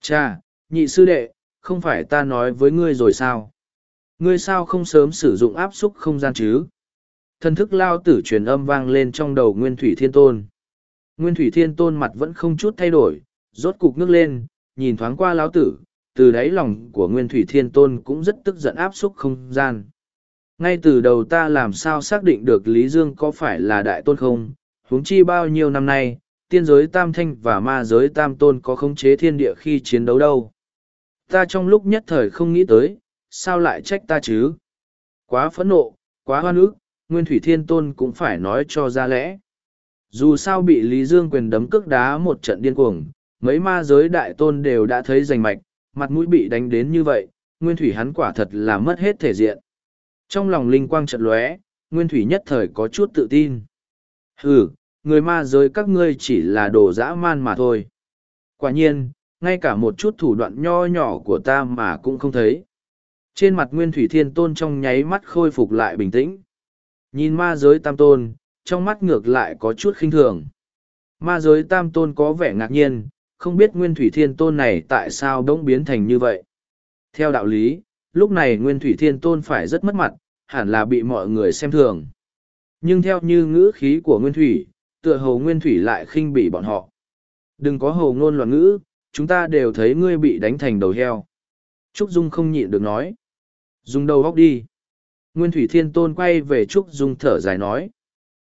Cha, nhị sư đệ, không phải ta nói với ngươi rồi sao? Ngươi sao không sớm sử dụng áp xúc không gian chứ? Thần thức lao tử truyền âm vang lên trong đầu Nguyên Thủy Thiên Tôn. Nguyên Thủy Thiên Tôn mặt vẫn không chút thay đổi, rốt cục nước lên, nhìn thoáng qua lao tử, từ đáy lòng của Nguyên Thủy Thiên Tôn cũng rất tức giận áp xúc không gian. Ngay từ đầu ta làm sao xác định được Lý Dương có phải là đại tôn không, huống chi bao nhiêu năm nay, tiên giới tam thanh và ma giới tam tôn có khống chế thiên địa khi chiến đấu đâu. Ta trong lúc nhất thời không nghĩ tới, sao lại trách ta chứ? Quá phẫn nộ, quá hoan ức, Nguyên Thủy Thiên Tôn cũng phải nói cho ra lẽ. Dù sao bị Lý Dương quyền đấm cước đá một trận điên cuồng, mấy ma giới đại tôn đều đã thấy rành mạch, mặt mũi bị đánh đến như vậy, Nguyên Thủy hắn quả thật là mất hết thể diện. Trong lòng linh quang trận lóe, Nguyên Thủy nhất thời có chút tự tin. Hừ, người ma giới các ngươi chỉ là đồ dã man mà thôi. Quả nhiên, ngay cả một chút thủ đoạn nho nhỏ của ta mà cũng không thấy. Trên mặt Nguyên Thủy Thiên Tôn trong nháy mắt khôi phục lại bình tĩnh. Nhìn ma giới tam tôn, trong mắt ngược lại có chút khinh thường. Ma giới tam tôn có vẻ ngạc nhiên, không biết Nguyên Thủy Thiên Tôn này tại sao đống biến thành như vậy. Theo đạo lý, lúc này Nguyên Thủy Thiên Tôn phải rất mất mặt, hẳn là bị mọi người xem thường. Nhưng theo như ngữ khí của Nguyên Thủy, tựa hồ Nguyên Thủy lại khinh bỉ bọn họ. Đừng có hồ ngôn loạn ngữ, chúng ta đều thấy ngươi bị đánh thành đầu heo. Trúc Dung không nhịn được nói. Dùng đầu góc đi. Nguyên Thủy Thiên Tôn quay về Trúc Dung thở dài nói.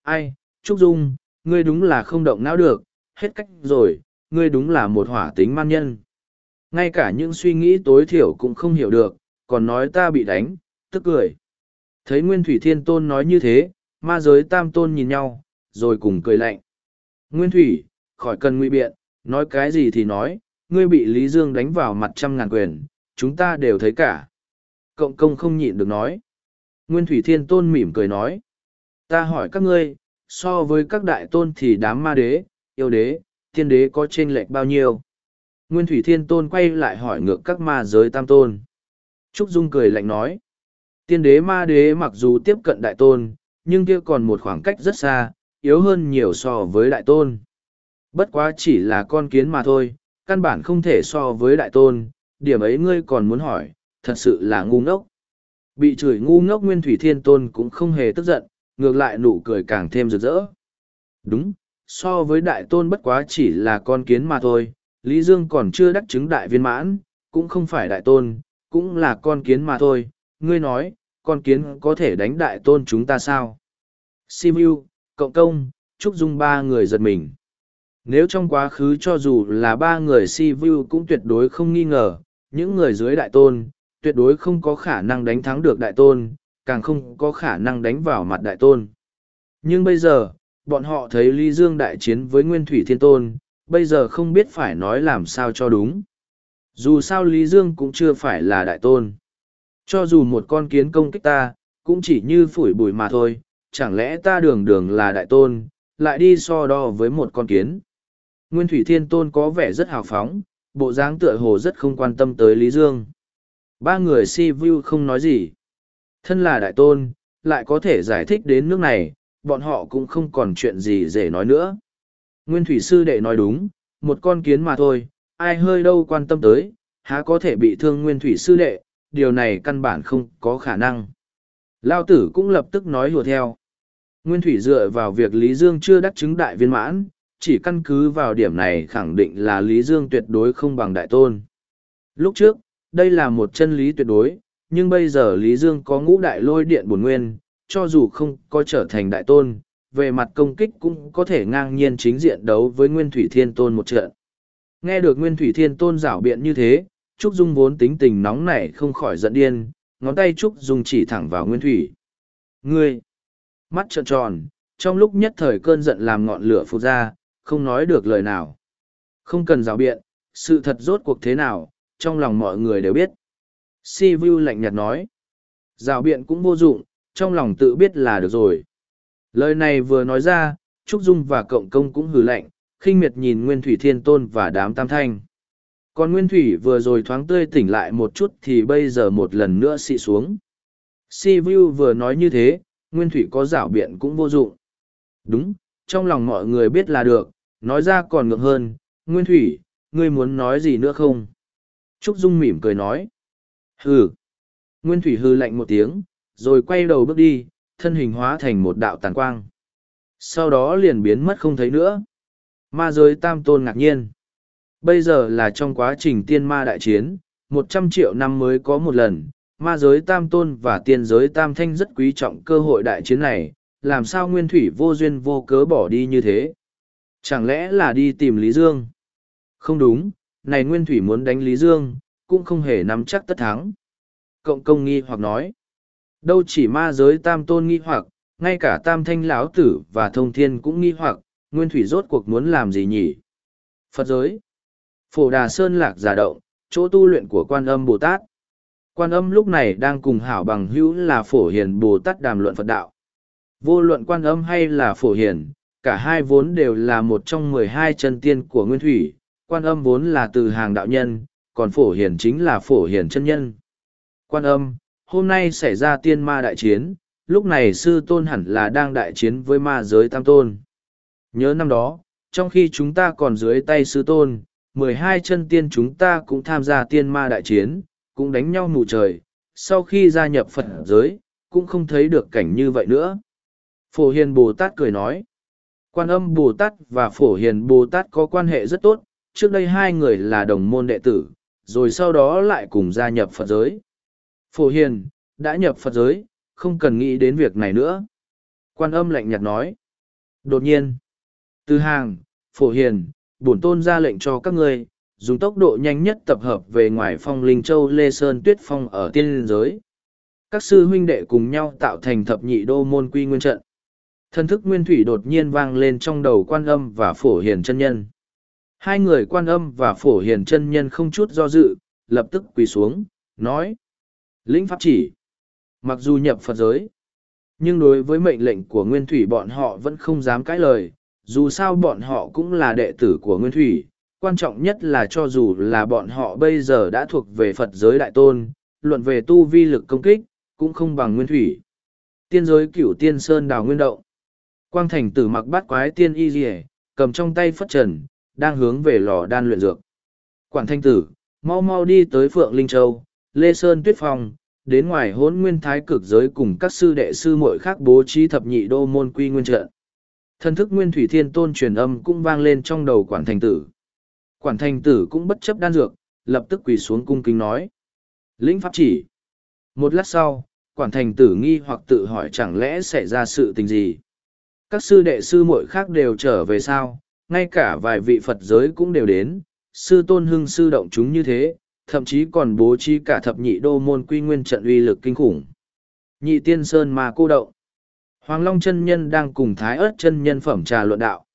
Ai, Trúc Dung, ngươi đúng là không động não được, hết cách rồi, ngươi đúng là một hỏa tính man nhân. Ngay cả những suy nghĩ tối thiểu cũng không hiểu được, còn nói ta bị đánh, tức cười. Thấy Nguyên Thủy Thiên Tôn nói như thế, ma giới tam tôn nhìn nhau, rồi cùng cười lạnh. Nguyên Thủy, khỏi cần nguy biện, nói cái gì thì nói, ngươi bị Lý Dương đánh vào mặt trăm ngàn quyền, chúng ta đều thấy cả. Cộng công không nhịn được nói. Nguyên Thủy Thiên Tôn mỉm cười nói. Ta hỏi các ngươi, so với các đại tôn thì đám ma đế, yêu đế, thiên đế có chênh lệch bao nhiêu? Nguyên Thủy Thiên Tôn quay lại hỏi ngược các ma giới tam tôn. Trúc Dung cười lạnh nói. Tiên đế ma đế mặc dù tiếp cận đại tôn, nhưng kia còn một khoảng cách rất xa, yếu hơn nhiều so với đại tôn. Bất quá chỉ là con kiến mà thôi, căn bản không thể so với đại tôn, điểm ấy ngươi còn muốn hỏi, thật sự là ngu ngốc. Bị chửi ngu ngốc Nguyên Thủy Thiên Tôn cũng không hề tức giận, ngược lại nụ cười càng thêm rực rỡ. Đúng, so với đại tôn bất quá chỉ là con kiến mà thôi, Lý Dương còn chưa đắc chứng đại viên mãn, cũng không phải đại tôn, cũng là con kiến mà thôi. Ngươi nói, con kiến có thể đánh đại tôn chúng ta sao? Simu, Cộng Công, Trúc Dung ba người giật mình. Nếu trong quá khứ cho dù là ba người Simu cũng tuyệt đối không nghi ngờ, những người dưới đại tôn, tuyệt đối không có khả năng đánh thắng được đại tôn, càng không có khả năng đánh vào mặt đại tôn. Nhưng bây giờ, bọn họ thấy Lý Dương đại chiến với Nguyên Thủy Thiên Tôn, bây giờ không biết phải nói làm sao cho đúng. Dù sao Lý Dương cũng chưa phải là đại tôn. Cho dù một con kiến công kích ta, cũng chỉ như phủi bụi mà thôi, chẳng lẽ ta đường đường là đại tôn, lại đi so đo với một con kiến. Nguyên Thủy Thiên Tôn có vẻ rất hào phóng, bộ dáng tựa hồ rất không quan tâm tới Lý Dương. Ba người si vu không nói gì. Thân là đại tôn, lại có thể giải thích đến nước này, bọn họ cũng không còn chuyện gì để nói nữa. Nguyên Thủy Sư Đệ nói đúng, một con kiến mà thôi, ai hơi đâu quan tâm tới, há có thể bị thương Nguyên Thủy Sư Đệ, điều này căn bản không có khả năng. Lao tử cũng lập tức nói hùa theo. Nguyên Thủy dựa vào việc Lý Dương chưa đắc chứng đại viên mãn, chỉ căn cứ vào điểm này khẳng định là Lý Dương tuyệt đối không bằng đại tôn. Lúc trước, đây là một chân lý tuyệt đối, nhưng bây giờ Lý Dương có ngũ đại lôi điện bổn nguyên, cho dù không có trở thành đại tôn, về mặt công kích cũng có thể ngang nhiên chính diện đấu với Nguyên Thủy Thiên Tôn một trận. Nghe được Nguyên Thủy Thiên Tôn rảo biện như thế, Trúc Dung vốn tính tình nóng nảy không khỏi giận điên, ngón tay Trúc Dung chỉ thẳng vào Nguyên Thủy. Ngươi! Mắt trợn tròn, trong lúc nhất thời cơn giận làm ngọn lửa phụt ra, không nói được lời nào. Không cần rào biện, sự thật rốt cuộc thế nào, trong lòng mọi người đều biết. Si Vu lạnh nhạt nói. Rào biện cũng vô dụng, trong lòng tự biết là được rồi. Lời này vừa nói ra, Trúc Dung và Cộng Công cũng hừ lạnh, khinh miệt nhìn Nguyên Thủy Thiên Tôn và đám tam thanh. Còn Nguyên Thủy vừa rồi thoáng tươi tỉnh lại một chút thì bây giờ một lần nữa xị xuống. Si Vu vừa nói như thế, Nguyên Thủy có rảo biện cũng vô dụng. Đúng, trong lòng mọi người biết là được, nói ra còn ngược hơn, Nguyên Thủy, ngươi muốn nói gì nữa không? Trúc Dung mỉm cười nói. Hừ. Nguyên Thủy hư lạnh một tiếng, rồi quay đầu bước đi, thân hình hóa thành một đạo tàn quang. Sau đó liền biến mất không thấy nữa. Ma giới tam tôn ngạc nhiên. Bây giờ là trong quá trình tiên ma đại chiến, một trăm triệu năm mới có một lần, ma giới tam tôn và tiên giới tam thanh rất quý trọng cơ hội đại chiến này, làm sao nguyên thủy vô duyên vô cớ bỏ đi như thế? Chẳng lẽ là đi tìm Lý Dương? Không đúng, này nguyên thủy muốn đánh Lý Dương, cũng không hề nắm chắc tất thắng. Cộng công nghi hoặc nói, đâu chỉ ma giới tam tôn nghi hoặc, ngay cả tam thanh lão tử và thông thiên cũng nghi hoặc, nguyên thủy rốt cuộc muốn làm gì nhỉ? Phật giới, phổ đà sơn lạc giả động, chỗ tu luyện của quan âm Bồ Tát. Quan âm lúc này đang cùng hảo bằng hữu là phổ hiền Bồ Tát đàm luận Phật đạo. Vô luận quan âm hay là phổ hiền, cả hai vốn đều là một trong mười hai chân tiên của Nguyên Thủy, quan âm vốn là từ hàng đạo nhân, còn phổ hiền chính là phổ hiền chân nhân. Quan âm, hôm nay xảy ra tiên ma đại chiến, lúc này sư tôn hẳn là đang đại chiến với ma giới tam tôn. Nhớ năm đó, trong khi chúng ta còn dưới tay sư tôn, mười hai chân tiên chúng ta cũng tham gia tiên ma đại chiến, cũng đánh nhau mù trời, sau khi gia nhập Phật giới, cũng không thấy được cảnh như vậy nữa. Phổ Hiền Bồ Tát cười nói, quan âm Bồ Tát và Phổ Hiền Bồ Tát có quan hệ rất tốt, trước đây hai người là đồng môn đệ tử, rồi sau đó lại cùng gia nhập Phật giới. Phổ Hiền, đã nhập Phật giới, không cần nghĩ đến việc này nữa. Quan âm lạnh nhạt nói. Đột nhiên, từ hàng, Phổ Hiền, bổn tôn ra lệnh cho các ngươi, dùng tốc độ nhanh nhất tập hợp về ngoài phong linh châu Lê Sơn Tuyết Phong ở tiên liên giới. Các sư huynh đệ cùng nhau tạo thành thập nhị đô môn quy nguyên trận. Thân thức nguyên thủy đột nhiên vang lên trong đầu quan âm và phổ hiền chân nhân. Hai người quan âm và phổ hiền chân nhân không chút do dự, lập tức quỳ xuống, nói. Lĩnh pháp chỉ. Mặc dù nhập Phật giới, nhưng đối với mệnh lệnh của Nguyên Thủy bọn họ vẫn không dám cãi lời, dù sao bọn họ cũng là đệ tử của Nguyên Thủy, quan trọng nhất là cho dù là bọn họ bây giờ đã thuộc về Phật giới đại tôn, luận về tu vi lực công kích, cũng không bằng Nguyên Thủy. Tiên giới cửu tiên sơn đào nguyên động. Quang thành tử mặc bát quái tiên y dì cầm trong tay phất trần, đang hướng về lò đan luyện dược. Quản thanh tử, mau mau đi tới Phượng Linh Châu, Lê Sơn Tuyết Phong, đến ngoài hốn nguyên thái cực giới cùng các sư đệ sư muội khác bố trí thập nhị đô môn quy nguyên trận. Thân thức nguyên thủy thiên tôn truyền âm cũng vang lên trong đầu quản thành tử. Quản thành tử cũng bất chấp đan dược, lập tức quỳ xuống cung kính nói. Lĩnh pháp chỉ. Một lát sau, quản thành tử nghi hoặc tự hỏi chẳng lẽ xảy ra sự tình gì. Các sư đệ sư muội khác đều trở về sao, ngay cả vài vị Phật giới cũng đều đến, sư tôn hưng sư động chúng như thế, thậm chí còn bố trí cả thập nhị đô môn quy nguyên trận uy lực kinh khủng. Nhị tiên sơn mà cô động. Hoàng Long chân nhân đang cùng Thái Ức chân nhân phẩm trà luận đạo.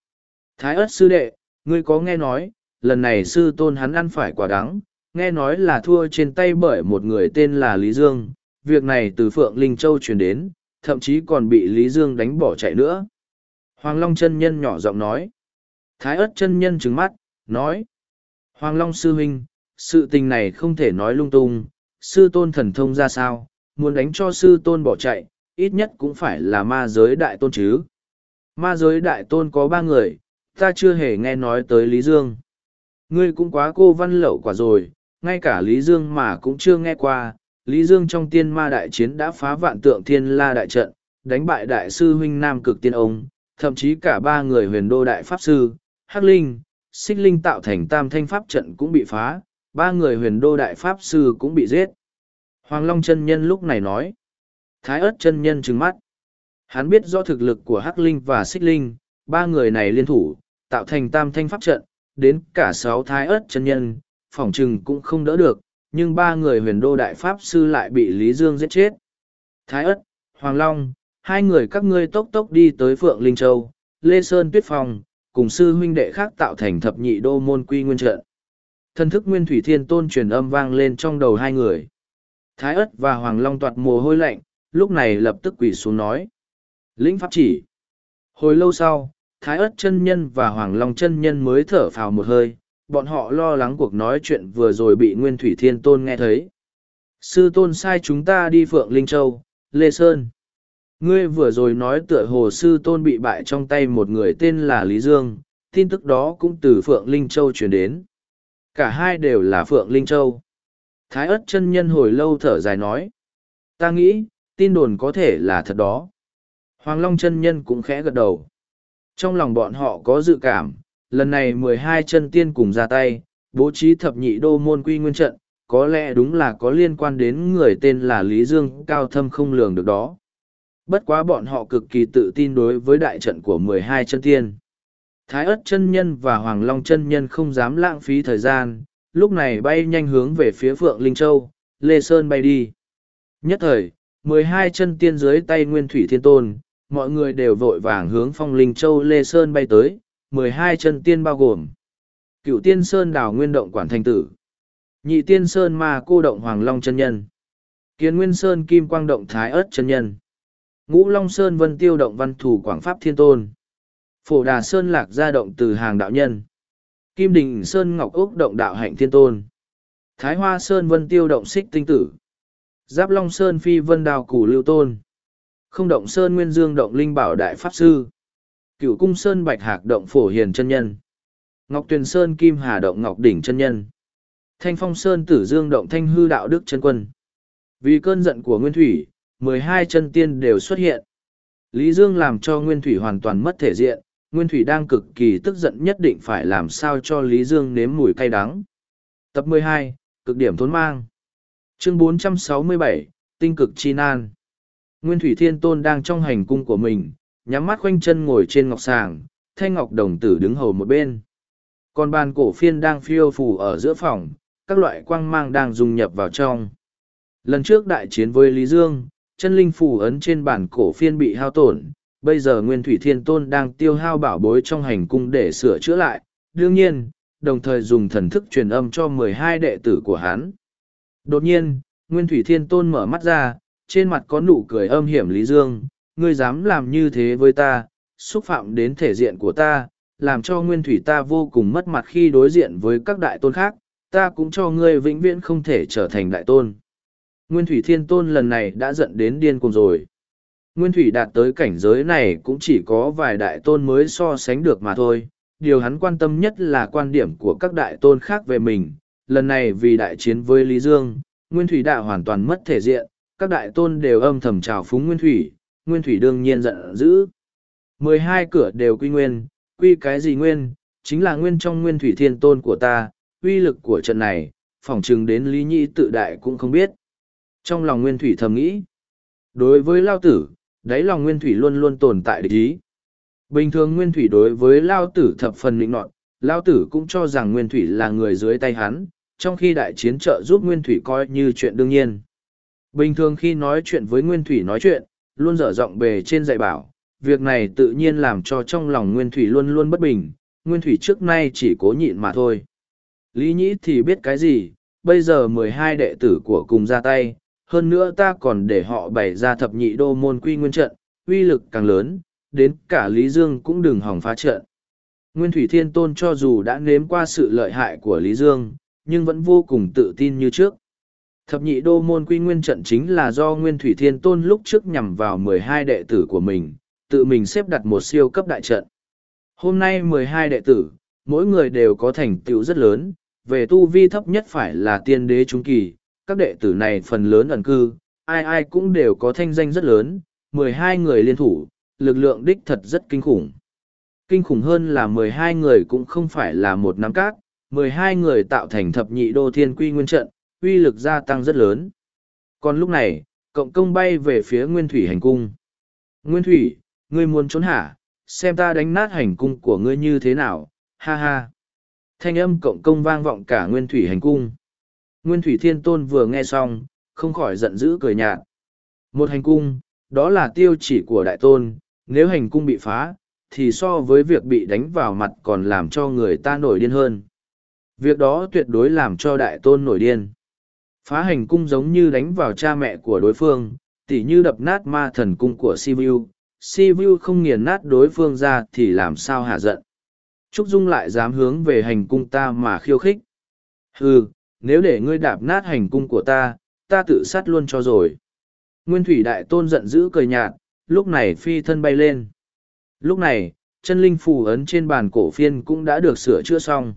Thái Ức sư đệ, ngươi có nghe nói, lần này sư tôn hắn ăn phải quả đắng, nghe nói là thua trên tay bởi một người tên là Lý Dương. Việc này từ Phượng Linh Châu truyền đến, thậm chí còn bị Lý Dương đánh bỏ chạy nữa. Hoàng Long chân nhân nhỏ giọng nói. Thái Ức chân nhân trừng mắt, nói. Hoàng Long sư huynh, sự tình này không thể nói lung tung, sư tôn thần thông ra sao, muốn đánh cho sư tôn bỏ chạy, ít nhất cũng phải là ma giới đại tôn chứ. Ma giới đại tôn có ba người, ta chưa hề nghe nói tới Lý Dương. Ngươi cũng quá cô văn lậu quả rồi, ngay cả Lý Dương mà cũng chưa nghe qua. Lý Dương trong tiên ma đại chiến đã phá vạn tượng thiên la đại trận, đánh bại đại sư huynh Nam cực tiên ông, thậm chí cả ba người huyền đô đại pháp sư, Hắc Linh, Xích Linh tạo thành tam thanh pháp trận cũng bị phá, ba người huyền đô đại pháp sư cũng bị giết. Hoàng Long chân nhân lúc này nói, Thái ớt chân nhân trừng mắt. Hắn biết do thực lực của Hắc Linh và Xích Linh, ba người này liên thủ, tạo thành tam thanh pháp trận, đến cả sáu thái ớt chân nhân, phỏng trừng cũng không đỡ được, nhưng ba người huyền đô đại pháp sư lại bị Lý Dương giết chết. Thái ớt, Hoàng Long, hai người các ngươi tốc tốc đi tới Phượng Linh Châu, Lê Sơn Tuyết Phong, cùng sư huynh đệ khác tạo thành thập nhị đô môn quy nguyên trận. Thân thức nguyên thủy thiên tôn truyền âm vang lên trong đầu hai người. Thái ất và Hoàng Long toạt mồ hôi lạnh, lúc này lập tức quỳ xuống nói. Lĩnh pháp chỉ. Hồi lâu sau, Thái ất chân nhân và Hoàng Long chân nhân mới thở phào một hơi, bọn họ lo lắng cuộc nói chuyện vừa rồi bị Nguyên Thủy Thiên Tôn nghe thấy. Sư Tôn sai chúng ta đi Phượng Linh Châu, Lê Sơn. Ngươi vừa rồi nói tựa hồ Sư Tôn bị bại trong tay một người tên là Lý Dương, tin tức đó cũng từ Phượng Linh Châu truyền đến. Cả hai đều là Phượng Linh Châu. Thái ất chân nhân hồi lâu thở dài nói. Ta nghĩ, tin đồn có thể là thật đó. Hoàng Long chân nhân cũng khẽ gật đầu. Trong lòng bọn họ có dự cảm, lần này mười hai chân tiên cùng ra tay, bố trí thập nhị đô môn quy nguyên trận, có lẽ đúng là có liên quan đến người tên là Lý Dương cao thâm không lường được đó. Bất quá bọn họ cực kỳ tự tin đối với đại trận của mười hai chân tiên. Thái ất chân nhân và Hoàng Long chân nhân không dám lãng phí thời gian, lúc này bay nhanh hướng về phía Phượng Linh Châu, Lê Sơn bay đi. Nhất thời, mười hai chân tiên dưới tay Nguyên Thủy Thiên Tôn, mọi người đều vội vàng hướng phong Linh Châu Lê Sơn bay tới, mười hai chân tiên bao gồm cựu tiên Sơn đảo nguyên động quản thành tử, nhị tiên Sơn ma cô động Hoàng Long chân nhân, kiến nguyên Sơn kim quang động Thái ất chân nhân, ngũ Long Sơn vân tiêu động văn thủ Quảng Pháp Thiên Tôn, phổ đà Sơn lạc gia động từ hàng đạo nhân, kim đình Sơn ngọc úc động đạo hạnh thiên tôn, thái hoa Sơn vân tiêu động xích tinh tử, giáp Long Sơn phi vân đào củ lưu tôn, không động Sơn nguyên dương động linh bảo đại pháp sư, cựu cung Sơn bạch hạc động phổ hiền chân nhân, ngọc tuyền Sơn kim hà động ngọc đỉnh chân nhân, thanh phong Sơn tử dương động thanh hư đạo đức chân quân. Vì cơn giận của Nguyên Thủy, mười hai chân tiên đều xuất hiện. Lý Dương làm cho Nguyên Thủy hoàn toàn mất thể diện, Nguyên Thủy đang cực kỳ tức giận nhất định phải làm sao cho Lý Dương nếm mùi cay đắng. Tập 12, Cực điểm thốn mang. Chương 467, Tinh cực chi nan. Nguyên Thủy Thiên Tôn đang trong hành cung của mình, nhắm mắt khoanh chân ngồi trên ngọc sàng, thanh ngọc đồng tử đứng hầu một bên. Còn bàn cổ phiên đang phiêu phù ở giữa phòng, các loại quang mang đang dung nhập vào trong. Lần trước đại chiến với Lý Dương, chân linh phù ấn trên bản cổ phiên bị hao tổn, bây giờ Nguyên Thủy Thiên Tôn đang tiêu hao bảo bối trong hành cung để sửa chữa lại, đương nhiên, đồng thời dùng thần thức truyền âm cho mười hai đệ tử của hắn. Đột nhiên, Nguyên Thủy Thiên Tôn mở mắt ra, trên mặt có nụ cười âm hiểm Lý Dương, ngươi dám làm như thế với ta, xúc phạm đến thể diện của ta, làm cho Nguyên Thủy ta vô cùng mất mặt khi đối diện với các đại tôn khác, ta cũng cho ngươi vĩnh viễn không thể trở thành đại tôn. Nguyên Thủy Thiên Tôn lần này đã giận đến điên cuồng rồi. Nguyên Thủy đạt tới cảnh giới này cũng chỉ có vài đại tôn mới so sánh được mà thôi. Điều hắn quan tâm nhất là quan điểm của các đại tôn khác về mình. Lần này vì đại chiến với Lý Dương, Nguyên Thủy đã hoàn toàn mất thể diện, các đại tôn đều âm thầm trào phúng Nguyên Thủy, Nguyên Thủy đương nhiên giận dữ. mười hai cửa đều quy nguyên, quy cái gì nguyên, chính là nguyên trong Nguyên Thủy Thiên Tôn của ta, uy lực của trận này, phỏng chừng đến Lý Nhĩ tự đại cũng không biết. Trong lòng Nguyên Thủy thầm nghĩ, đối với Lao Tử, đáy lòng Nguyên Thủy luôn luôn tồn tại địch ý. Bình thường Nguyên Thủy đối với Lao Tử thập phần định nọt, Lao Tử cũng cho rằng Nguyên Thủy là người dưới tay hắn, trong khi đại chiến trợ giúp Nguyên Thủy coi như chuyện đương nhiên. Bình thường khi nói chuyện với Nguyên Thủy nói chuyện, luôn dở giọng bề trên dạy bảo, việc này tự nhiên làm cho trong lòng Nguyên Thủy luôn luôn bất bình, Nguyên Thủy trước nay chỉ cố nhịn mà thôi. Lý Nhĩ thì biết cái gì, bây giờ mười hai đệ tử của cùng ra tay, hơn nữa ta còn để họ bày ra thập nhị đô môn quy nguyên trận, uy lực càng lớn, đến cả Lý Dương cũng đừng hỏng phá trận. Nguyên Thủy Thiên Tôn cho dù đã nếm qua sự lợi hại của Lý Dương, nhưng vẫn vô cùng tự tin như trước. Thập nhị đô môn quy nguyên trận chính là do Nguyên Thủy Thiên Tôn lúc trước nhằm vào mười hai đệ tử của mình, tự mình xếp đặt một siêu cấp đại trận. Hôm nay mười hai đệ tử, mỗi người đều có thành tựu rất lớn, về tu vi thấp nhất phải là tiên đế trung kỳ, các đệ tử này phần lớn ẩn cư, ai ai cũng đều có thanh danh rất lớn, mười hai người liên thủ, lực lượng đích thật rất kinh khủng. Kinh khủng hơn là mười hai người cũng không phải là một nắm cát, mười hai người tạo thành thập nhị đô thiên quy nguyên trận, uy lực gia tăng rất lớn. Còn lúc này, cộng công bay về phía Nguyên Thủy hành cung. Nguyên Thủy, ngươi muốn trốn hả? Xem ta đánh nát hành cung của ngươi như thế nào, ha ha. Thanh âm cộng công vang vọng cả Nguyên Thủy hành cung. Nguyên Thủy Thiên Tôn vừa nghe xong, không khỏi giận dữ cười nhạt. Một hành cung, đó là tiêu chỉ của đại tôn, nếu hành cung bị phá, thì so với việc bị đánh vào mặt còn làm cho người ta nổi điên hơn. Việc đó tuyệt đối làm cho đại tôn nổi điên. Phá hành cung giống như đánh vào cha mẹ của đối phương, tỉ như đập nát ma thần cung của Sivu. Sivu không nghiền nát đối phương ra thì làm sao hạ giận. Trúc Dung lại dám hướng về hành cung ta mà khiêu khích. Hừ, nếu để ngươi đạp nát hành cung của ta, ta tự sát luôn cho rồi. Nguyên thủy đại tôn giận dữ cười nhạt, lúc này phi thân bay lên. Lúc này, chân linh phù ấn trên bàn cổ phiên cũng đã được sửa chữa xong.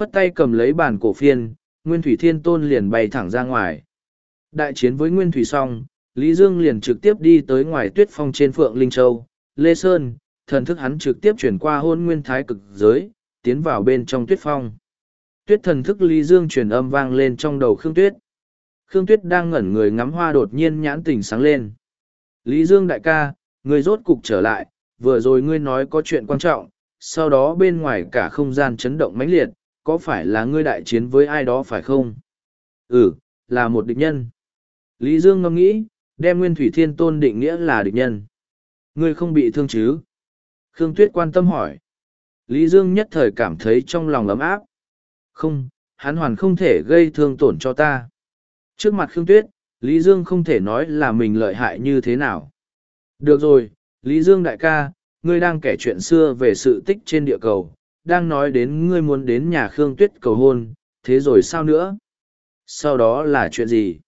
Phất tay cầm lấy bàn cổ phiên, Nguyên thủy thiên tôn liền bay thẳng ra ngoài. Đại chiến với Nguyên thủy xong, Lý Dương liền trực tiếp đi tới ngoài tuyết phong trên Phượng Linh Châu, Lê Sơn, thần thức hắn trực tiếp chuyển qua hôn nguyên thái cực giới, tiến vào bên trong tuyết phong tuyết thần thức Lý Dương truyền âm vang lên trong đầu Khương Tuyết. Khương Tuyết đang ngẩn người ngắm hoa đột nhiên nhãn tình sáng lên. Lý Dương đại ca, ngươi rốt cục trở lại, vừa rồi ngươi nói có chuyện quan trọng, sau đó bên ngoài cả không gian chấn động mãnh liệt, có phải là ngươi đại chiến với ai đó phải không? Ừ, là một địch nhân. Lý Dương ngẫm nghĩ, đem Nguyên Thủy Thiên Tôn định nghĩa là địch nhân. Ngươi không bị thương chứ? Khương Tuyết quan tâm hỏi. Lý Dương nhất thời cảm thấy trong lòng ấm áp. Không, hắn hoàn không thể gây thương tổn cho ta. Trước mặt Khương Tuyết, Lý Dương không thể nói là mình lợi hại như thế nào. Được rồi, Lý Dương đại ca, ngươi đang kể chuyện xưa về sự tích trên địa cầu, đang nói đến ngươi muốn đến nhà Khương Tuyết cầu hôn, thế rồi sao nữa? Sau đó là chuyện gì?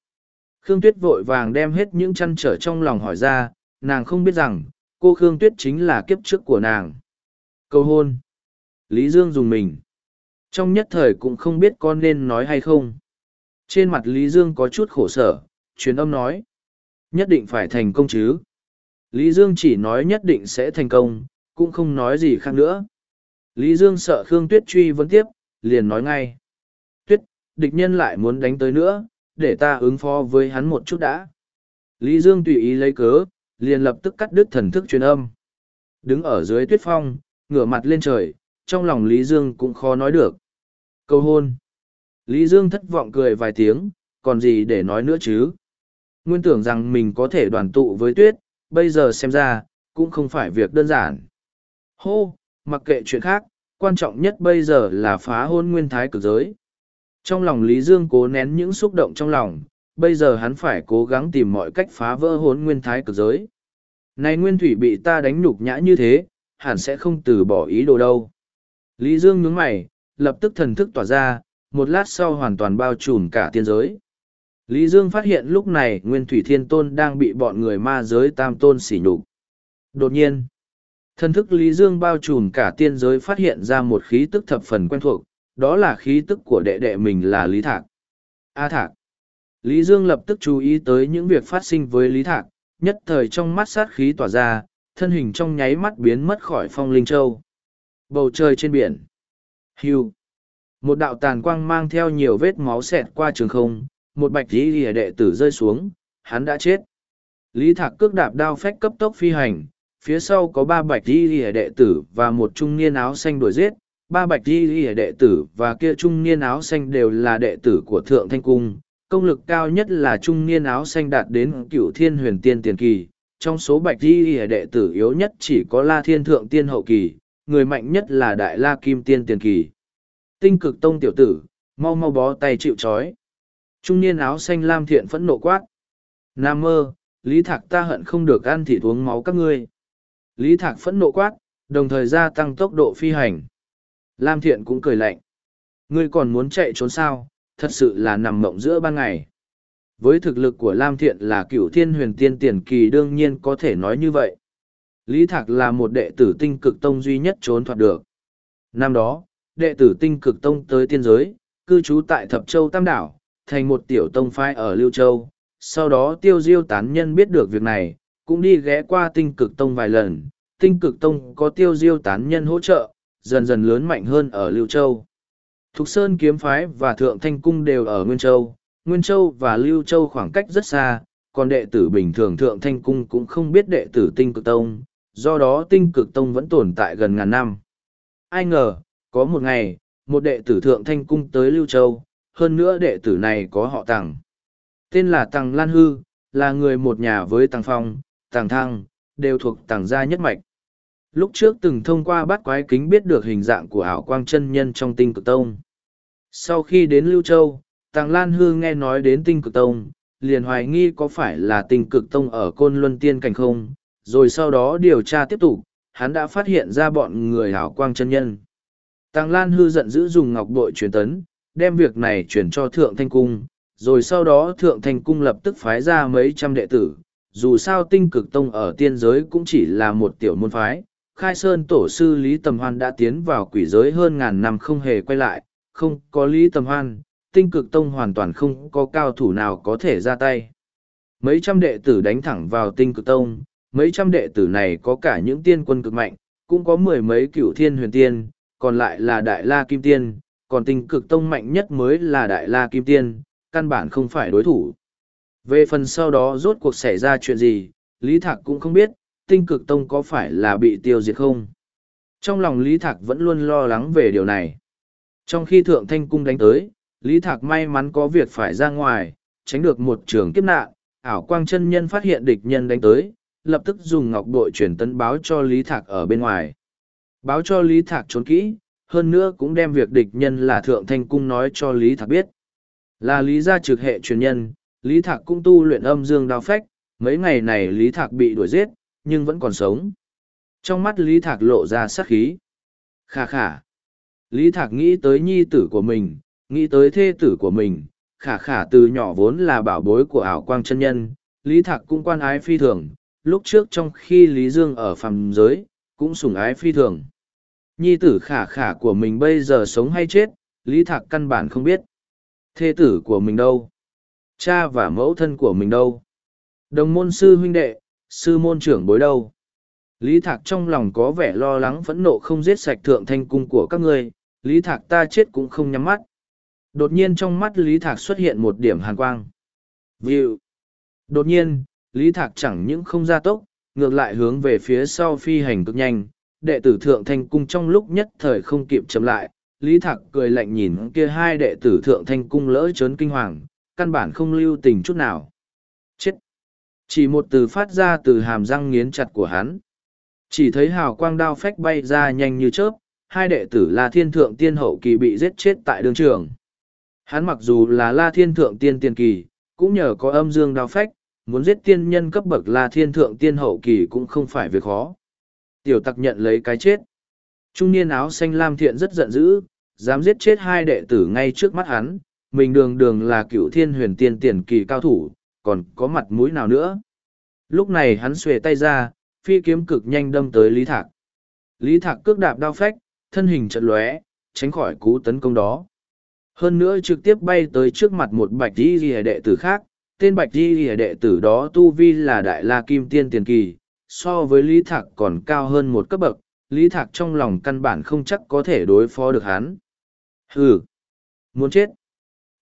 Khương Tuyết vội vàng đem hết những chăn trở trong lòng hỏi ra, nàng không biết rằng, cô Khương Tuyết chính là kiếp trước của nàng. Cầu hôn. Lý Dương dùng mình. Trong nhất thời cũng không biết con nên nói hay không. Trên mặt Lý Dương có chút khổ sở, truyền âm nói. Nhất định phải thành công chứ. Lý Dương chỉ nói nhất định sẽ thành công, cũng không nói gì khác nữa. Lý Dương sợ Khương Tuyết truy vấn tiếp, liền nói ngay. Tuyết, địch nhân lại muốn đánh tới nữa, để ta ứng phó với hắn một chút đã. Lý Dương tùy ý lấy cớ, liền lập tức cắt đứt thần thức truyền âm. Đứng ở dưới tuyết phong, ngửa mặt lên trời, trong lòng Lý Dương cũng khó nói được. Cầu hôn. Lý Dương thất vọng cười vài tiếng, còn gì để nói nữa chứ? Nguyên tưởng rằng mình có thể đoàn tụ với tuyết, bây giờ xem ra, cũng không phải việc đơn giản. Hô, mặc kệ chuyện khác, quan trọng nhất bây giờ là phá hôn nguyên thái cực giới. Trong lòng Lý Dương cố nén những xúc động trong lòng, bây giờ hắn phải cố gắng tìm mọi cách phá vỡ hôn nguyên thái cực giới. Này nguyên thủy bị ta đánh nhục nhã như thế, hẳn sẽ không từ bỏ ý đồ đâu. Lý Dương nhướng mày, lập tức thần thức tỏa ra, một lát sau hoàn toàn bao trùm cả tiên giới. Lý Dương phát hiện lúc này Nguyên Thủy Thiên Tôn đang bị bọn người ma giới tam tôn sỉ nhục. Đột nhiên, thần thức Lý Dương bao trùm cả tiên giới phát hiện ra một khí tức thập phần quen thuộc, đó là khí tức của đệ đệ mình là Lý Thạc. A Thạc. Lý Dương lập tức chú ý tới những việc phát sinh với Lý Thạc, nhất thời trong mắt sát khí tỏa ra, thân hình trong nháy mắt biến mất khỏi phong linh châu. Bầu trời trên biển. Hưu. Một đạo tàn quang mang theo nhiều vết máu xẹt qua trường không, một bạch tí lìa đệ tử rơi xuống, hắn đã chết. Lý Thạc cước đạp đao phách cấp tốc phi hành, phía sau có ba bạch di lìa đệ tử và một trung niên áo xanh đuổi giết. Ba bạch di lìa đệ tử và kia trung niên áo xanh đều là đệ tử của Thượng Thanh Cung. Công lực cao nhất là trung niên áo xanh đạt đến cựu thiên huyền tiên tiền kỳ. Trong số bạch di lìa đệ tử yếu nhất chỉ có La Thiên Thượng Tiên hậu kỳ, người mạnh nhất là Đại La Kim Tiên tiền kỳ. Tinh cực tông tiểu tử, mau mau bó tay chịu trói Trung niên áo xanh lam thiện phẫn nộ quát. Nam mơ, Lý Thạc ta hận không được ăn thịt uống máu các ngươi. Lý Thạc phẫn nộ quát, đồng thời gia tăng tốc độ phi hành. Lam thiện cũng cười lạnh. Ngươi còn muốn chạy trốn sao, thật sự là nằm mộng giữa ban ngày. Với thực lực của Lam thiện là cựu thiên huyền tiên tiền kỳ đương nhiên có thể nói như vậy. Lý Thạc là một đệ tử tinh cực tông duy nhất trốn thoát được. Năm đó, đệ tử tinh cực tông tới tiên giới, cư trú tại Thập Châu Tam Đảo, thành một tiểu tông phái ở Lưu Châu. Sau đó tiêu diêu tán nhân biết được việc này, cũng đi ghé qua tinh cực tông vài lần. Tinh cực tông có tiêu diêu tán nhân hỗ trợ, dần dần lớn mạnh hơn ở Lưu Châu. Thục Sơn kiếm phái và Thượng Thanh Cung đều ở Nguyên Châu. Nguyên Châu và Lưu Châu khoảng cách rất xa, còn đệ tử bình thường Thượng Thanh Cung cũng không biết đệ tử Tinh Cực Tông, do đó Tinh Cực Tông vẫn tồn tại gần ngàn năm. Ai ngờ, có một ngày, một đệ tử Thượng Thanh Cung tới Lưu Châu, hơn nữa đệ tử này có họ Tằng. Tên là Tằng Lan Hư, là người một nhà với Tằng Phong, Tàng Thăng, đều thuộc Tàng gia nhất mạch. Lúc trước từng thông qua bát quái kính biết được hình dạng của ảo quang chân nhân trong tinh cực tông. Sau khi đến Lưu Châu, Tàng Lan Hư nghe nói đến tinh cực tông, liền hoài nghi có phải là tinh cực tông ở Côn Luân Tiên Cảnh không, rồi sau đó điều tra tiếp tục, hắn đã phát hiện ra bọn người ảo quang chân nhân. Tàng Lan hư giận dữ dùng ngọc bội truyền tấn, đem việc này chuyển cho Thượng Thanh Cung, rồi sau đó Thượng Thanh Cung lập tức phái ra mấy trăm đệ tử. Dù sao tinh cực tông ở tiên giới cũng chỉ là một tiểu môn phái, khai sơn tổ sư Lý Tầm Hoan đã tiến vào quỷ giới hơn ngàn năm không hề quay lại, không có Lý Tầm Hoan, tinh cực tông hoàn toàn không có cao thủ nào có thể ra tay. Mấy trăm đệ tử đánh thẳng vào tinh cực tông, mấy trăm đệ tử này có cả những tiên quân cực mạnh, cũng có mười mấy cựu thiên huyền tiên, còn lại là đại la kim tiên, còn tinh cực tông mạnh nhất mới là đại la kim tiên, căn bản không phải đối thủ. Về phần sau đó rốt cuộc xảy ra chuyện gì, Lý Thạc cũng không biết, tinh cực tông có phải là bị tiêu diệt không. Trong lòng Lý Thạc vẫn luôn lo lắng về điều này. Trong khi Thượng Thanh Cung đánh tới, Lý Thạc may mắn có việc phải ra ngoài, tránh được một trường kiếp nạn, ảo quang chân nhân phát hiện địch nhân đánh tới, lập tức dùng ngọc bội truyền tấn báo cho Lý Thạc ở bên ngoài. Báo cho Lý Thạc trốn kỹ, hơn nữa cũng đem việc địch nhân là Thượng Thanh Cung nói cho Lý Thạc biết. Là Lý gia trực hệ truyền nhân, Lý Thạc cũng tu luyện âm dương đao phách, mấy ngày này Lý Thạc bị đuổi giết, nhưng vẫn còn sống. Trong mắt Lý Thạc lộ ra sát khí. Khà khà. Lý Thạc nghĩ tới nhi tử của mình, nghĩ tới thê tử của mình, khả khả từ nhỏ vốn là bảo bối của ảo quang chân nhân, Lý Thạc cũng quan ái phi thường, lúc trước trong khi Lý Dương ở phàm giới, cũng sủng ái phi thường. Nhi tử khả khả của mình bây giờ sống hay chết, Lý Thạc căn bản không biết. Thê tử của mình đâu? Cha và mẫu thân của mình đâu? Đồng môn sư huynh đệ, sư môn trưởng bối đâu? Lý Thạc trong lòng có vẻ lo lắng phẫn nộ không giết sạch thượng thanh cung của các ngươi, Lý Thạc ta chết cũng không nhắm mắt. Đột nhiên trong mắt Lý Thạc xuất hiện một điểm hàn quang. View. Đột nhiên, Lý Thạc chẳng những không ra tốc, ngược lại hướng về phía sau phi hành cực nhanh. Đệ tử Thượng Thanh Cung trong lúc nhất thời không kịp chậm lại, Lý Thạc cười lạnh nhìn kia hai đệ tử Thượng Thanh Cung lỡ trớn kinh hoàng, căn bản không lưu tình chút nào. Chết! Chỉ một từ phát ra từ hàm răng nghiến chặt của hắn. Chỉ thấy hào quang đao phách bay ra nhanh như chớp, hai đệ tử là thiên thượng tiên hậu kỳ bị giết chết tại đường trường. Hắn mặc dù là la thiên thượng tiên tiên kỳ, cũng nhờ có âm dương đao phách, muốn giết tiên nhân cấp bậc la thiên thượng tiên hậu kỳ cũng không phải việc khó. Tiểu tặc nhận lấy cái chết. Trung niên áo xanh lam thiện rất giận dữ, dám giết chết hai đệ tử ngay trước mắt hắn, mình đường đường là cựu thiên huyền tiên tiền kỳ cao thủ, còn có mặt mũi nào nữa. Lúc này hắn xuề tay ra, phi kiếm cực nhanh đâm tới Lý Thạc. Lý Thạc cước đạp đao phách, thân hình chật lóe, tránh khỏi cú tấn công đó. Hơn nữa trực tiếp bay tới trước mặt một bạch đi ghi đệ tử khác, tên bạch đi ghi đệ tử đó tu vi là đại la kim tiên tiền kỳ, so với Lý Thạc còn cao hơn một cấp bậc, Lý Thạc trong lòng căn bản không chắc có thể đối phó được hắn. Hừ! Muốn chết!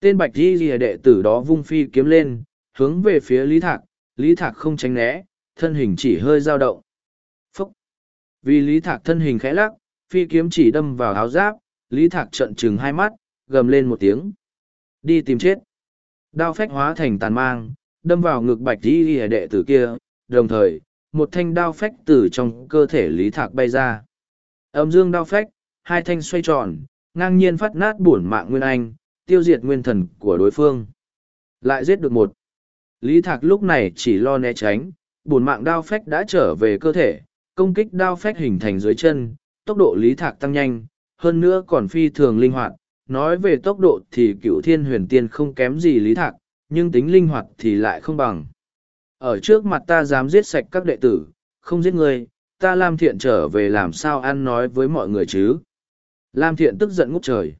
Tên bạch di rìa đệ tử đó vung phi kiếm lên, hướng về phía Lý Thạc, Lý Thạc không tránh né, thân hình chỉ hơi dao động. Phúc! Vì Lý Thạc thân hình khẽ lắc, phi kiếm chỉ đâm vào áo giáp, Lý Thạc trận trừng hai mắt, gầm lên một tiếng. Đi tìm chết. Đao phách hóa thành tàn mang, đâm vào ngực bạch di rìa đệ tử kia, đồng thời, một thanh đao phách từ trong cơ thể Lý Thạc bay ra. Âm dương đao phách, hai thanh xoay tròn, ngang nhiên phát nát bổn mạng Nguyên Anh, tiêu diệt nguyên thần của đối phương. Lại giết được một. Lý Thạc lúc này chỉ lo né tránh, bổn mạng đao phách đã trở về cơ thể, công kích đao phách hình thành dưới chân, tốc độ Lý Thạc tăng nhanh, hơn nữa còn phi thường linh hoạt, nói về tốc độ thì cựu thiên huyền tiên không kém gì lý thạc nhưng tính linh hoạt thì lại không bằng ở trước mặt ta dám giết sạch các đệ tử không giết ngươi ta lam thiện trở về làm sao ăn nói với mọi người chứ lam thiện tức giận ngút trời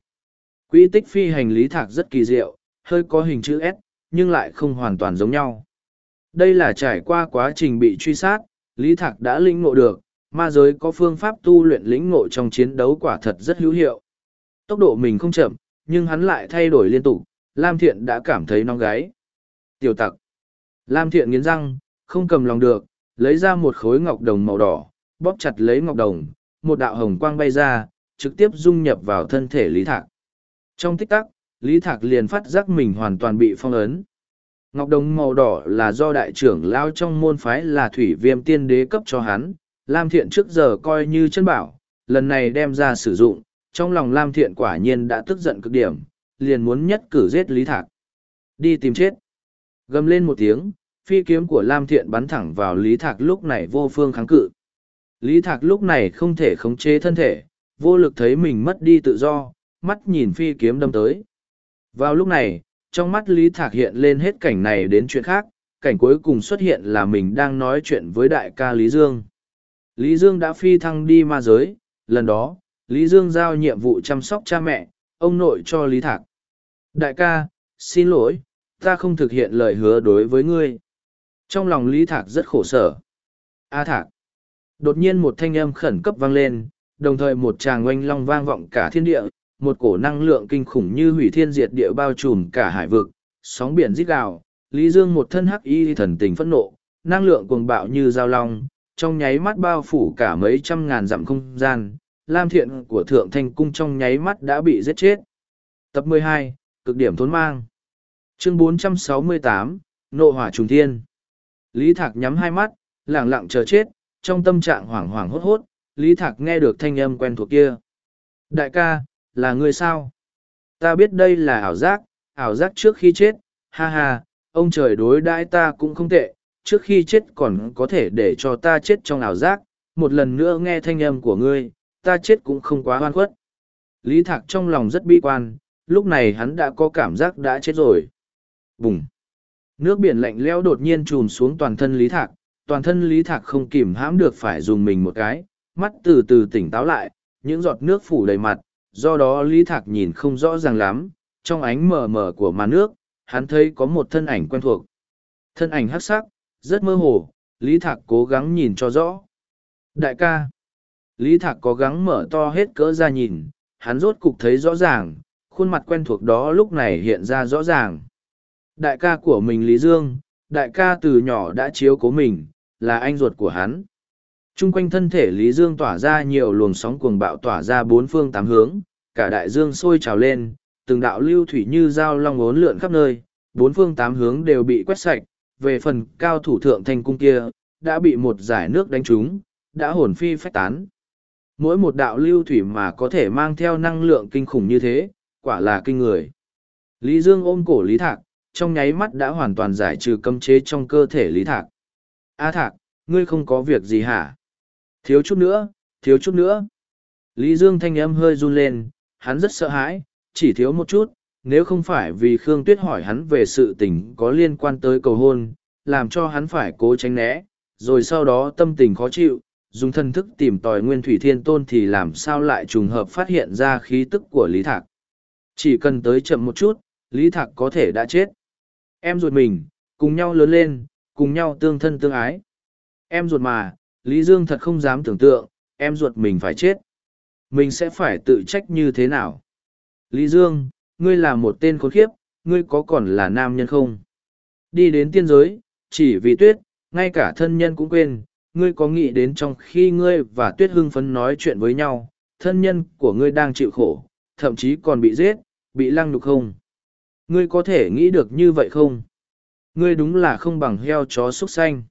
quỹ tích phi hành lý thạc rất kỳ diệu hơi có hình chữ s nhưng lại không hoàn toàn giống nhau đây là trải qua quá trình bị truy sát lý thạc đã lĩnh ngộ được ma giới có phương pháp tu luyện lĩnh ngộ trong chiến đấu quả thật rất hữu hiệu Tốc độ mình không chậm, nhưng hắn lại thay đổi liên tục, Lam Thiện đã cảm thấy nóng gáy. Tiểu tặc. Lam Thiện nghiến răng, không cầm lòng được, lấy ra một khối ngọc đồng màu đỏ, bóp chặt lấy ngọc đồng, một đạo hồng quang bay ra, trực tiếp dung nhập vào thân thể Lý Thạc. Trong tích tắc, Lý Thạc liền phát giác mình hoàn toàn bị phong ấn. Ngọc đồng màu đỏ là do đại trưởng lao trong môn phái là thủy viêm tiên đế cấp cho hắn, Lam Thiện trước giờ coi như chân bảo, lần này đem ra sử dụng, trong lòng Lam Thiện quả nhiên đã tức giận cực điểm, liền muốn nhất cử giết Lý Thạc. Đi tìm chết. Gầm lên một tiếng, phi kiếm của Lam Thiện bắn thẳng vào Lý Thạc lúc này vô phương kháng cự. Lý Thạc lúc này không thể khống chế thân thể, vô lực thấy mình mất đi tự do, mắt nhìn phi kiếm đâm tới. Vào lúc này, trong mắt Lý Thạc hiện lên hết cảnh này đến chuyện khác, cảnh cuối cùng xuất hiện là mình đang nói chuyện với đại ca Lý Dương. Lý Dương đã phi thăng đi ma giới, lần đó, Lý Dương giao nhiệm vụ chăm sóc cha mẹ, ông nội cho Lý Thạc. Đại ca, xin lỗi, ta không thực hiện lời hứa đối với ngươi. Trong lòng Lý Thạc rất khổ sở. A Thạc. Đột nhiên một thanh âm khẩn cấp vang lên, đồng thời một tràng oanh long vang vọng cả thiên địa, một cổ năng lượng kinh khủng như hủy thiên diệt địa bao trùm cả hải vực, sóng biển rít gào. Lý Dương một thân hắc y thần tình phẫn nộ, năng lượng cuồng bạo như dao long, trong nháy mắt bao phủ cả mấy trăm ngàn dặm không gian, Lam Thiện của Thượng Thanh Cung trong nháy mắt đã bị giết chết. Tập 12, Cực điểm thốn mang. Chương 468, Nộ hỏa trùng thiên. Lý Thạc nhắm hai mắt, lặng lặng chờ chết, trong tâm trạng hoảng hoảng hốt hốt, Lý Thạc nghe được thanh âm quen thuộc kia. Đại ca, là người sao? Ta biết đây là ảo giác, ảo giác trước khi chết, ha ha, ông trời đối đãi ta cũng không tệ, trước khi chết còn có thể để cho ta chết trong ảo giác, một lần nữa nghe thanh âm của ngươi, ta chết cũng không quá hoan khuất. Lý Thạc trong lòng rất bi quan, lúc này hắn đã có cảm giác đã chết rồi. Bùng! Nước biển lạnh lẽo đột nhiên trùm xuống toàn thân Lý Thạc, toàn thân Lý Thạc không kìm hãm được phải dùng mình một cái, mắt từ từ tỉnh táo lại, những giọt nước phủ đầy mặt, do đó Lý Thạc nhìn không rõ ràng lắm, trong ánh mờ mờ của màn nước, hắn thấy có một thân ảnh quen thuộc. Thân ảnh hắc sắc, rất mơ hồ, Lý Thạc cố gắng nhìn cho rõ. Đại ca! Lý Thạc cố gắng mở to hết cỡ ra nhìn, hắn rốt cục thấy rõ ràng, khuôn mặt quen thuộc đó lúc này hiện ra rõ ràng. Đại ca của mình Lý Dương, đại ca từ nhỏ đã chiếu cố mình, là anh ruột của hắn. Trung quanh thân thể Lý Dương tỏa ra nhiều luồng sóng cuồng bạo tỏa ra bốn phương tám hướng, cả đại dương sôi trào lên, từng đạo lưu thủy như dao long ốn lượn khắp nơi, bốn phương tám hướng đều bị quét sạch, về phần cao thủ thượng thanh cung kia, đã bị một giải nước đánh trúng, đã hồn phi phách tán. Mỗi một đạo lưu thủy mà có thể mang theo năng lượng kinh khủng như thế, quả là kinh người. Lý Dương ôm cổ Lý Thạc, trong nháy mắt đã hoàn toàn giải trừ cấm chế trong cơ thể Lý Thạc. A Thạc, ngươi không có việc gì hả? Thiếu chút nữa, thiếu chút nữa. Lý Dương thanh âm hơi run lên, hắn rất sợ hãi, chỉ thiếu một chút, nếu không phải vì Khương Tuyết hỏi hắn về sự tình có liên quan tới cầu hôn, làm cho hắn phải cố tránh né, rồi sau đó tâm tình khó chịu, dùng thân thức tìm tòi nguyên thủy thiên tôn thì làm sao lại trùng hợp phát hiện ra khí tức của Lý Thạc. Chỉ cần tới chậm một chút, Lý Thạc có thể đã chết. Em ruột mình, cùng nhau lớn lên, cùng nhau tương thân tương ái. Em ruột mà, Lý Dương thật không dám tưởng tượng, em ruột mình phải chết. Mình sẽ phải tự trách như thế nào? Lý Dương, ngươi là một tên khốn khiếp, ngươi có còn là nam nhân không? Đi đến tiên giới, chỉ vì tuyết, ngay cả thân nhân cũng quên, ngươi có nghĩ đến trong khi ngươi và tuyết hưng phấn nói chuyện với nhau, thân nhân của ngươi đang chịu khổ, thậm chí còn bị giết, bị lăng nhục không? Ngươi có thể nghĩ được như vậy không? Ngươi đúng là không bằng heo chó súc xanh.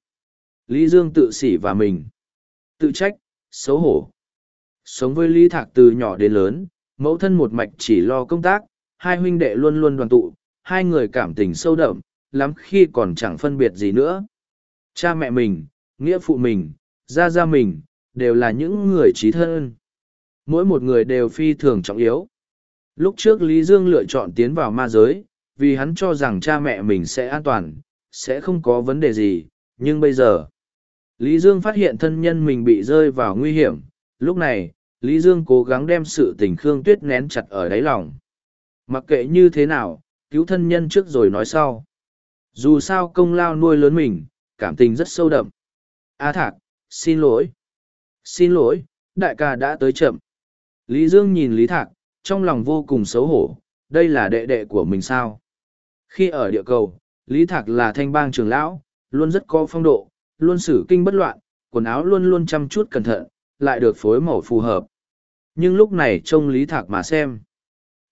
Lý Dương tự sỉ và mình. Tự trách, xấu hổ. Sống với Lý Thạc từ nhỏ đến lớn, mẫu thân một mạch chỉ lo công tác, hai huynh đệ luôn luôn đoàn tụ, hai người cảm tình sâu đậm, lắm khi còn chẳng phân biệt gì nữa. Cha mẹ mình, nghĩa phụ mình, gia gia mình, đều là những người trí thân. Mỗi một người đều phi thường trọng yếu. Lúc trước Lý Dương lựa chọn tiến vào ma giới, vì hắn cho rằng cha mẹ mình sẽ an toàn, sẽ không có vấn đề gì, nhưng bây giờ, Lý Dương phát hiện thân nhân mình bị rơi vào nguy hiểm, lúc này, Lý Dương cố gắng đem sự tình Khương Tuyết nén chặt ở đáy lòng. Mặc kệ như thế nào, cứu thân nhân trước rồi nói sau. Dù sao công lao nuôi lớn mình, cảm tình rất sâu đậm. A Thạc, xin lỗi. Xin lỗi, đại ca đã tới chậm. Lý Dương nhìn Lý Thạc, trong lòng vô cùng xấu hổ, đây là đệ đệ của mình sao. Khi ở địa cầu, Lý Thạc là thanh bang trưởng lão, luôn rất có phong độ, luôn xử kinh bất loạn, quần áo luôn luôn chăm chút cẩn thận, lại được phối màu phù hợp. Nhưng lúc này trông Lý Thạc mà xem.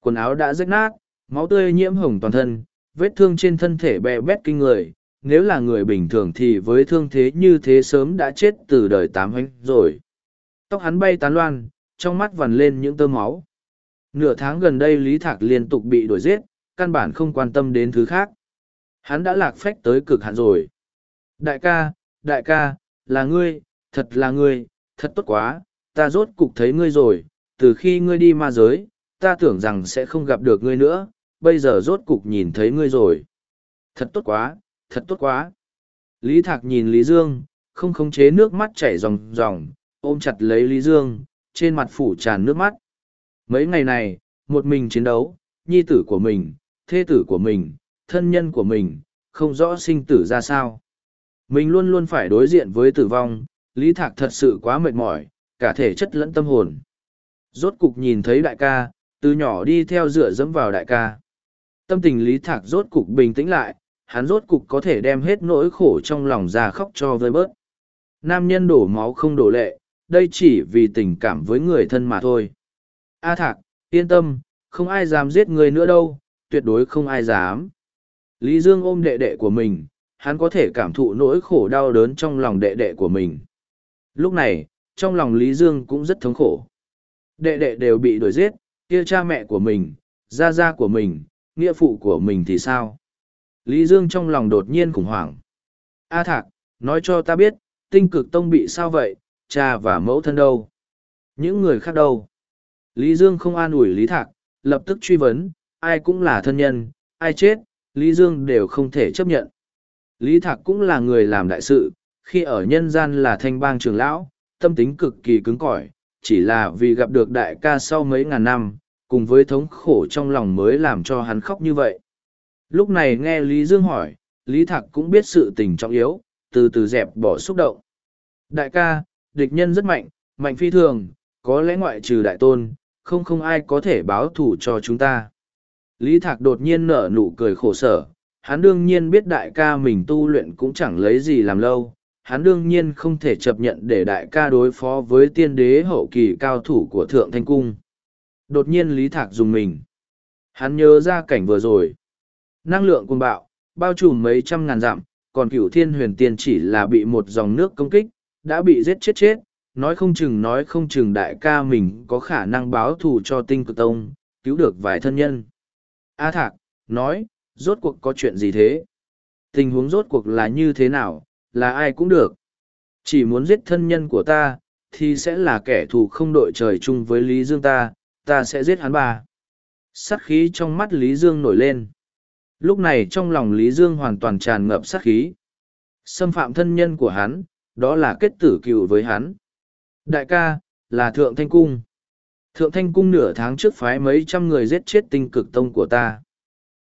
Quần áo đã rách nát, máu tươi nhiễm hồng toàn thân, vết thương trên thân thể bè bét kinh người. Nếu là người bình thường thì với thương thế như thế sớm đã chết từ đời tám hoánh rồi. Tóc hắn bay tán loan, trong mắt vằn lên những tơ máu. Nửa tháng gần đây Lý Thạc liên tục bị đuổi giết, căn bản không quan tâm đến thứ khác. Hắn đã lạc phách tới cực hạn rồi. Đại ca, đại ca, là ngươi, thật là ngươi, thật tốt quá, ta rốt cục thấy ngươi rồi, từ khi ngươi đi ma giới, ta tưởng rằng sẽ không gặp được ngươi nữa, bây giờ rốt cục nhìn thấy ngươi rồi. Thật tốt quá, thật tốt quá. Lý Thạc nhìn Lý Dương, không khống chế nước mắt chảy ròng ròng, ôm chặt lấy Lý Dương, trên mặt phủ tràn nước mắt. Mấy ngày này, một mình chiến đấu, nhi tử của mình, thê tử của mình, thân nhân của mình, không rõ sinh tử ra sao. Mình luôn luôn phải đối diện với tử vong, Lý Thạc thật sự quá mệt mỏi, cả thể chất lẫn tâm hồn. Rốt cục nhìn thấy đại ca, từ nhỏ đi theo dựa dẫm vào đại ca. Tâm tình Lý Thạc rốt cục bình tĩnh lại, hắn rốt cục có thể đem hết nỗi khổ trong lòng ra khóc cho vơi bớt. Nam nhân đổ máu không đổ lệ, đây chỉ vì tình cảm với người thân mà thôi. A Thạc, yên tâm, không ai dám giết người nữa đâu, tuyệt đối không ai dám. Lý Dương ôm đệ đệ của mình, hắn có thể cảm thụ nỗi khổ đau đớn trong lòng đệ đệ của mình. Lúc này, trong lòng Lý Dương cũng rất thống khổ. Đệ đệ đều bị đuổi giết, kia cha mẹ của mình, gia gia của mình, nghĩa phụ của mình thì sao? Lý Dương trong lòng đột nhiên khủng hoảng. A Thạc, nói cho ta biết, tinh cực tông bị sao vậy, cha và mẫu thân đâu? Những người khác đâu? Lý Dương không an ủi Lý Thạc, lập tức truy vấn, ai cũng là thân nhân, ai chết, Lý Dương đều không thể chấp nhận. Lý Thạc cũng là người làm đại sự, khi ở nhân gian là thanh bang trưởng lão, tâm tính cực kỳ cứng cỏi, chỉ là vì gặp được đại ca sau mấy ngàn năm, cùng với thống khổ trong lòng mới làm cho hắn khóc như vậy. Lúc này nghe Lý Dương hỏi, Lý Thạc cũng biết sự tình trọng yếu, từ từ dẹp bỏ xúc động. Đại ca, địch nhân rất mạnh, mạnh phi thường, có lẽ ngoại trừ đại tôn, không không ai có thể báo thủ cho chúng ta. Lý Thạc đột nhiên nở nụ cười khổ sở, hắn đương nhiên biết đại ca mình tu luyện cũng chẳng lấy gì làm lâu, hắn đương nhiên không thể chấp nhận để đại ca đối phó với tiên đế hậu kỳ cao thủ của Thượng Thanh Cung. Đột nhiên Lý Thạc dùng mình. Hắn nhớ ra cảnh vừa rồi. Năng lượng côn bạo, bao trùm mấy trăm ngàn dặm, còn cửu thiên huyền tiên chỉ là bị một dòng nước công kích, đã bị giết chết chết, nói không chừng nói không chừng đại ca mình có khả năng báo thù cho tinh cực tông, cứu được vài thân nhân. A Thạc, nói, rốt cuộc có chuyện gì thế? Tình huống rốt cuộc là như thế nào, là ai cũng được. Chỉ muốn giết thân nhân của ta, thì sẽ là kẻ thù không đội trời chung với Lý Dương ta, ta sẽ giết hắn bà. Sát khí trong mắt Lý Dương nổi lên. Lúc này trong lòng Lý Dương hoàn toàn tràn ngập sát khí. Xâm phạm thân nhân của hắn, đó là kết tử cựu với hắn. Đại ca, là Thượng Thanh Cung. Thượng Thanh Cung nửa tháng trước phái mấy trăm người giết chết tinh cực tông của ta.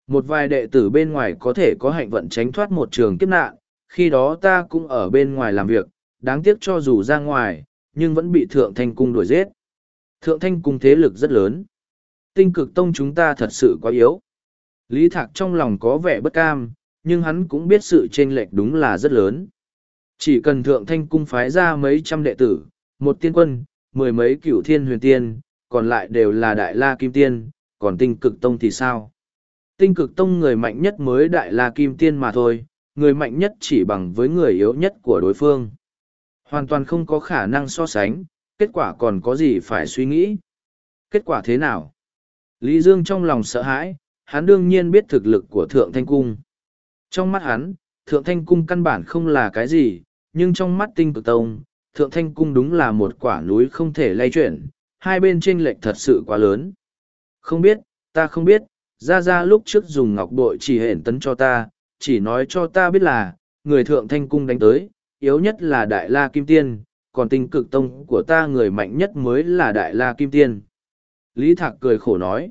Một vài đệ tử bên ngoài có thể có hạnh vận tránh thoát một trường kiếp nạn, khi đó ta cũng ở bên ngoài làm việc, đáng tiếc cho dù ra ngoài, nhưng vẫn bị Thượng Thanh Cung đuổi giết. Thượng Thanh Cung thế lực rất lớn. Tinh cực tông chúng ta thật sự quá yếu. Lý Thạc trong lòng có vẻ bất cam, nhưng hắn cũng biết sự chênh lệch đúng là rất lớn. Chỉ cần Thượng Thanh Cung phái ra mấy trăm đệ tử, một tiên quân, mười mấy cửu thiên huyền tiên, còn lại đều là đại la kim tiên, còn tinh cực tông thì sao? Tinh cực tông người mạnh nhất mới đại la kim tiên mà thôi, người mạnh nhất chỉ bằng với người yếu nhất của đối phương. Hoàn toàn không có khả năng so sánh, kết quả còn có gì phải suy nghĩ. Kết quả thế nào? Lý Dương trong lòng sợ hãi, hắn đương nhiên biết thực lực của Thượng Thanh Cung. Trong mắt hắn, Thượng Thanh Cung căn bản không là cái gì, nhưng trong mắt tinh cực tông, Thượng Thanh Cung đúng là một quả núi không thể lay chuyển, hai bên chênh lệch thật sự quá lớn. Không biết, ta không biết, ra ra lúc trước dùng ngọc bội chỉ hển tấn cho ta, chỉ nói cho ta biết là, người Thượng Thanh Cung đánh tới, yếu nhất là Đại La Kim Tiên, còn tinh cực tông của ta người mạnh nhất mới là Đại La Kim Tiên. Lý Thạc cười khổ nói,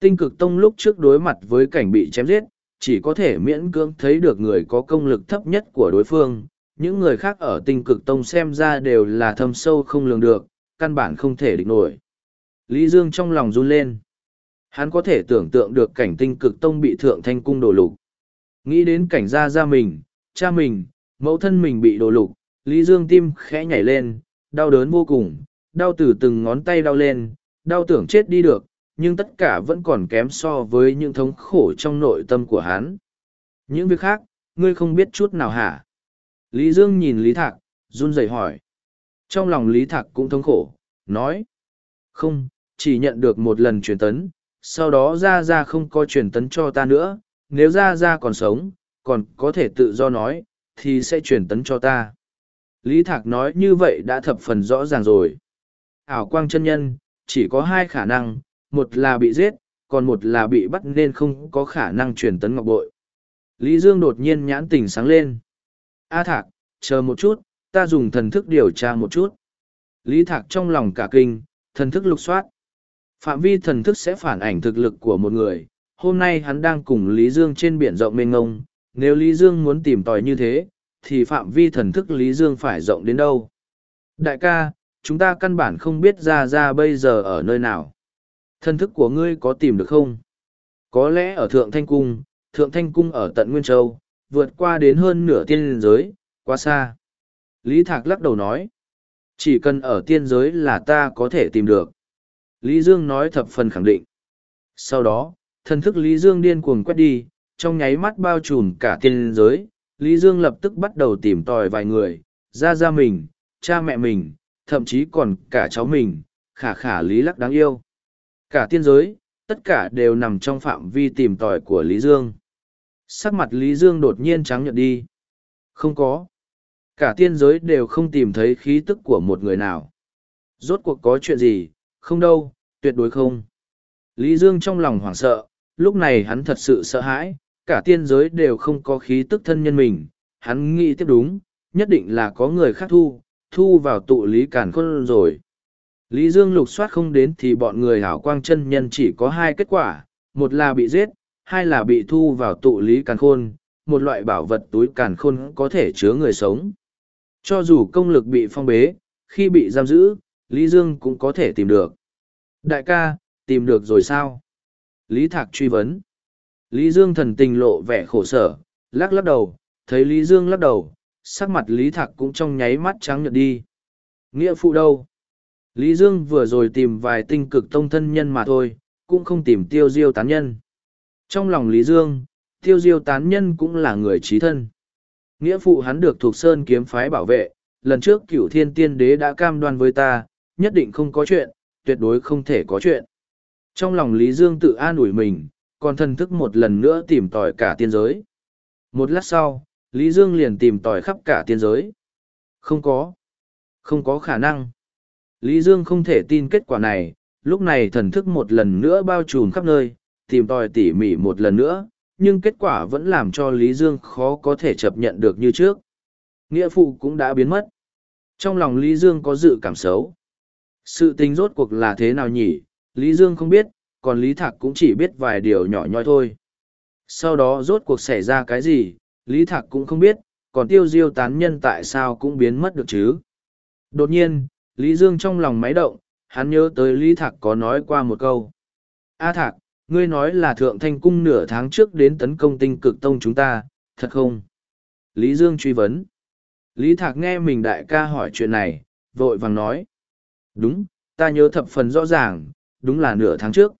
tinh cực tông lúc trước đối mặt với cảnh bị chém giết, chỉ có thể miễn cưỡng thấy được người có công lực thấp nhất của đối phương, những người khác ở tinh cực tông xem ra đều là thâm sâu không lường được, căn bản không thể địch nổi. Lý Dương trong lòng run lên. Hắn có thể tưởng tượng được cảnh tinh cực tông bị thượng thanh cung đổ lục. Nghĩ đến cảnh gia gia mình, cha mình, mẫu thân mình bị đổ lục, Lý Dương tim khẽ nhảy lên, đau đớn vô cùng, đau từ từng ngón tay đau lên, đau tưởng chết đi được, nhưng tất cả vẫn còn kém so với những thống khổ trong nội tâm của hắn. Những việc khác, ngươi không biết chút nào hả? Lý Dương nhìn Lý Thạc, run rẩy hỏi. Trong lòng Lý Thạc cũng thống khổ, nói. Không, chỉ nhận được một lần truyền tấn, sau đó ra ra không có truyền tấn cho ta nữa, nếu ra ra còn sống, còn có thể tự do nói, thì sẽ truyền tấn cho ta. Lý Thạc nói như vậy đã thập phần rõ ràng rồi. Ảo quang chân nhân, chỉ có hai khả năng, một là bị giết, còn một là bị bắt nên không có khả năng truyền tấn ngọc bội. Lý Dương đột nhiên nhãn tình sáng lên. A Thạc, chờ một chút, ta dùng thần thức điều tra một chút. Lý Thạc trong lòng cả kinh, thần thức lục soát. Phạm vi thần thức sẽ phản ảnh thực lực của một người. Hôm nay hắn đang cùng Lý Dương trên biển rộng mênh ngông. Nếu Lý Dương muốn tìm tòi như thế, thì phạm vi thần thức Lý Dương phải rộng đến đâu? Đại ca, chúng ta căn bản không biết ra ra bây giờ ở nơi nào. Thần thức của ngươi có tìm được không? Có lẽ ở Thượng Thanh Cung, Thượng Thanh Cung ở tận Nguyên Châu, vượt qua đến hơn nửa tiên giới, quá xa. Lý Thạc lắc đầu nói, chỉ cần ở tiên giới là ta có thể tìm được. Lý Dương nói thập phần khẳng định. Sau đó, thần thức Lý Dương điên cuồng quét đi, trong nháy mắt bao trùm cả tiên giới, Lý Dương lập tức bắt đầu tìm tòi vài người, ra ra mình, cha mẹ mình, thậm chí còn cả cháu mình, khả khả Lý Lắc đáng yêu. Cả tiên giới, tất cả đều nằm trong phạm vi tìm tòi của Lý Dương. Sắc mặt Lý Dương đột nhiên trắng nhợt đi. Không có. Cả tiên giới đều không tìm thấy khí tức của một người nào. Rốt cuộc có chuyện gì, không đâu, tuyệt đối không. Lý Dương trong lòng hoảng sợ, lúc này hắn thật sự sợ hãi, cả tiên giới đều không có khí tức thân nhân mình. Hắn nghĩ tiếp đúng, nhất định là có người khác thu, thu vào tụ lý cản khôn rồi. Lý Dương lục soát không đến thì bọn người hảo quang chân nhân chỉ có hai kết quả, một là bị giết, hai là bị thu vào tụ lý càn khôn, một loại bảo vật túi càn khôn có thể chứa người sống. Cho dù công lực bị phong bế, khi bị giam giữ, Lý Dương cũng có thể tìm được. Đại ca, tìm được rồi sao? Lý Thạc truy vấn. Lý Dương thần tình lộ vẻ khổ sở, lắc lắc đầu, thấy Lý Dương lắc đầu, sắc mặt Lý Thạc cũng trong nháy mắt trắng nhợt đi. Nghĩa phụ đâu? Lý Dương vừa rồi tìm vài tinh cực tông thân nhân mà thôi, cũng không tìm tiêu diêu tán nhân. Trong lòng Lý Dương, tiêu diêu tán nhân cũng là người trí thân. Nghĩa phụ hắn được thuộc sơn kiếm phái bảo vệ, lần trước cửu thiên tiên đế đã cam đoan với ta, nhất định không có chuyện, tuyệt đối không thể có chuyện. Trong lòng Lý Dương tự an ủi mình, còn thần thức một lần nữa tìm tòi cả tiên giới. Một lát sau, Lý Dương liền tìm tòi khắp cả tiên giới. Không có. Không có khả năng. Lý Dương không thể tin kết quả này, lúc này thần thức một lần nữa bao trùm khắp nơi, tìm tòi tỉ mỉ một lần nữa, nhưng kết quả vẫn làm cho Lý Dương khó có thể chấp nhận được như trước. Nghĩa phụ cũng đã biến mất. Trong lòng Lý Dương có dự cảm xấu. Sự tình rốt cuộc là thế nào nhỉ? Lý Dương không biết, còn Lý Thạc cũng chỉ biết vài điều nhỏ nhoi thôi. Sau đó rốt cuộc xảy ra cái gì, Lý Thạc cũng không biết, còn tiêu diêu tán nhân tại sao cũng biến mất được chứ. Đột nhiên, Lý Dương trong lòng máy động, hắn nhớ tới Lý Thạc có nói qua một câu. A Thạc, ngươi nói là Thượng Thanh Cung nửa tháng trước đến tấn công tinh cực tông chúng ta, thật không? Lý Dương truy vấn. Lý Thạc nghe mình đại ca hỏi chuyện này, vội vàng nói. Đúng, ta nhớ thập phần rõ ràng, đúng là nửa tháng trước.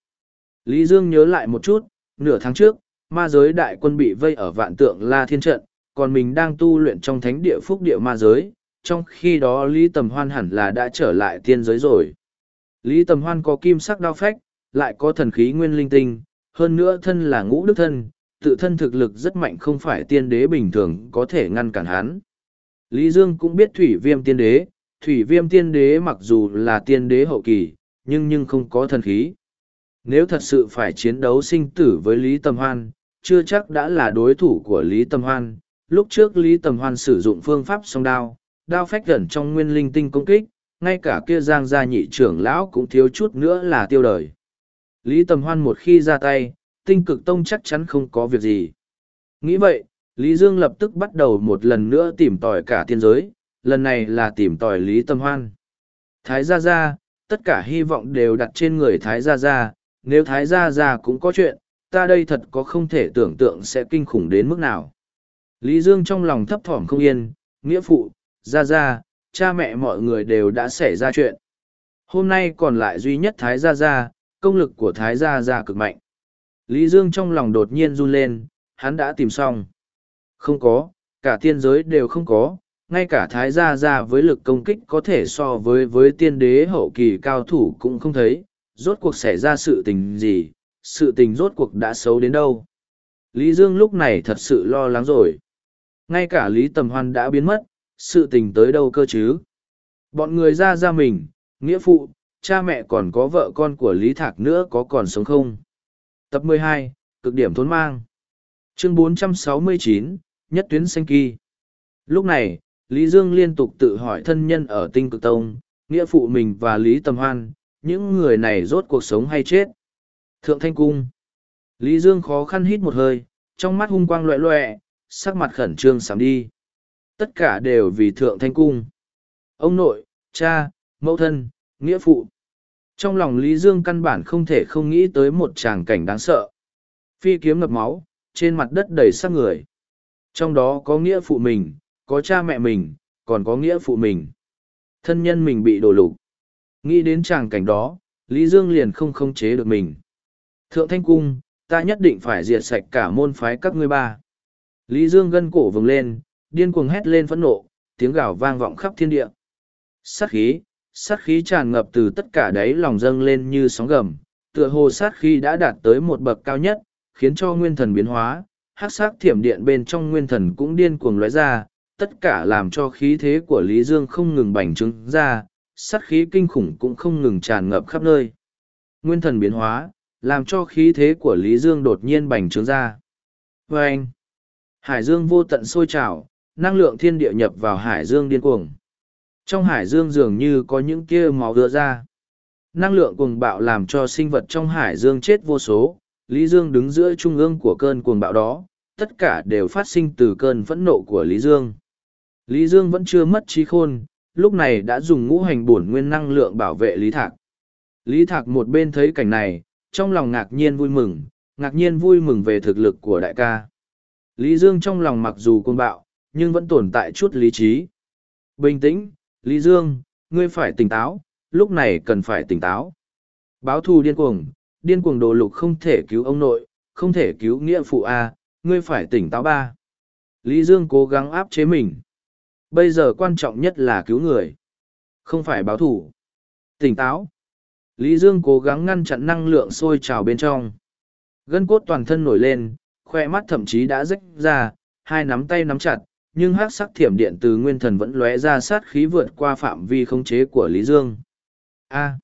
Lý Dương nhớ lại một chút, nửa tháng trước, ma giới đại quân bị vây ở vạn tượng La Thiên Trận, còn mình đang tu luyện trong thánh địa phúc địa ma giới, trong khi đó Lý Tầm Hoan hẳn là đã trở lại tiên giới rồi. Lý Tầm Hoan có kim sắc đao phách, lại có thần khí nguyên linh tinh, hơn nữa thân là ngũ đức thân, tự thân thực lực rất mạnh không phải tiên đế bình thường có thể ngăn cản hắn. Lý Dương cũng biết thủy viêm tiên đế, thủy viêm tiên đế mặc dù là tiên đế hậu kỳ, nhưng nhưng không có thần khí. Nếu thật sự phải chiến đấu sinh tử với Lý Tầm Hoan, chưa chắc đã là đối thủ của Lý Tầm Hoan. Lúc trước Lý Tầm Hoan sử dụng phương pháp song đao, đao phách gần trong nguyên linh tinh công kích, ngay cả kia giang gia nhị trưởng lão cũng thiếu chút nữa là tiêu đời. Lý Tầm Hoan một khi ra tay, tinh cực tông chắc chắn không có việc gì. Nghĩ vậy, Lý Dương lập tức bắt đầu một lần nữa tìm tòi cả tiên giới, lần này là tìm tòi Lý Tâm Hoan. Thái Gia Gia, tất cả hy vọng đều đặt trên người Thái Gia Gia, nếu Thái Gia Gia cũng có chuyện, ta đây thật có không thể tưởng tượng sẽ kinh khủng đến mức nào. Lý Dương trong lòng thấp thỏm không yên, nghĩa phụ, Gia Gia, cha mẹ mọi người đều đã xảy ra chuyện. Hôm nay còn lại duy nhất Thái Gia Gia, công lực của Thái Gia Gia cực mạnh. Lý Dương trong lòng đột nhiên run lên, hắn đã tìm xong. Không có, cả tiên giới đều không có, ngay cả Thái Gia Gia với lực công kích có thể so với với tiên đế hậu kỳ cao thủ cũng không thấy, rốt cuộc xảy ra sự tình gì, sự tình rốt cuộc đã xấu đến đâu. Lý Dương lúc này thật sự lo lắng rồi. Ngay cả Lý Tầm Hoan đã biến mất, sự tình tới đâu cơ chứ? Bọn người ra ra mình, nghĩa phụ, cha mẹ còn có vợ con của Lý Thạc nữa có còn sống không? Tập 12, cực điểm thốn mang. Chương 469, Nhất tuyến xanh kỳ. Lúc này, Lý Dương liên tục tự hỏi thân nhân ở tinh cực tông, nghĩa phụ mình và Lý Tầm Hoan, những người này rốt cuộc sống hay chết. Thượng Thanh Cung. Lý Dương khó khăn hít một hơi, trong mắt hung quang loẹ loẹ, sắc mặt khẩn trương sắm đi. Tất cả đều vì Thượng Thanh Cung. Ông nội, cha, mẫu thân, nghĩa phụ. Trong lòng Lý Dương căn bản không thể không nghĩ tới một tràng cảnh đáng sợ. Phi kiếm ngập máu, trên mặt đất đầy xác người. Trong đó có nghĩa phụ mình, có cha mẹ mình, còn có nghĩa phụ mình. Thân nhân mình bị đổ lục. Nghĩ đến tràng cảnh đó, Lý Dương liền không khống chế được mình. Thượng Thanh Cung, ta nhất định phải diệt sạch cả môn phái các ngươi ba. Lý Dương gân cổ vừng lên, điên cuồng hét lên phẫn nộ, tiếng gào vang vọng khắp thiên địa. Sát khí, sát khí tràn ngập từ tất cả đáy lòng dâng lên như sóng gầm, tựa hồ sát khí đã đạt tới một bậc cao nhất, khiến cho nguyên thần biến hóa, hắc sắc thiểm điện bên trong nguyên thần cũng điên cuồng lóe ra, tất cả làm cho khí thế của Lý Dương không ngừng bành trướng ra, sát khí kinh khủng cũng không ngừng tràn ngập khắp nơi. Nguyên thần biến hóa, làm cho khí thế của Lý Dương đột nhiên bành trướng ra. Và anh, Hải Dương vô tận sôi trào, năng lượng thiên địa nhập vào Hải Dương điên cuồng. Trong Hải Dương dường như có những kia máu đưa ra. Năng lượng cuồng bạo làm cho sinh vật trong Hải Dương chết vô số. Lý Dương đứng giữa trung ương của cơn cuồng bạo đó, tất cả đều phát sinh từ cơn phẫn nộ của Lý Dương. Lý Dương vẫn chưa mất trí khôn, lúc này đã dùng ngũ hành bổn nguyên năng lượng bảo vệ Lý Thạc. Lý Thạc một bên thấy cảnh này, trong lòng ngạc nhiên vui mừng, ngạc nhiên vui mừng về thực lực của đại ca. Lý Dương trong lòng mặc dù côn bạo, nhưng vẫn tồn tại chút lý trí. Bình tĩnh, Lý Dương, ngươi phải tỉnh táo, lúc này cần phải tỉnh táo. Báo thù điên cuồng, điên cuồng đồ lục không thể cứu ông nội, không thể cứu nghĩa phụ A, ngươi phải tỉnh táo ba. Lý Dương cố gắng áp chế mình. Bây giờ quan trọng nhất là cứu người, không phải báo thù. Tỉnh táo. Lý Dương cố gắng ngăn chặn năng lượng sôi trào bên trong. Gân cốt toàn thân nổi lên, khoe mắt thậm chí đã rách ra, hai nắm tay nắm chặt, nhưng hát sắc thiểm điện từ nguyên thần vẫn lóe ra sát khí vượt qua phạm vi khống chế của Lý Dương. A.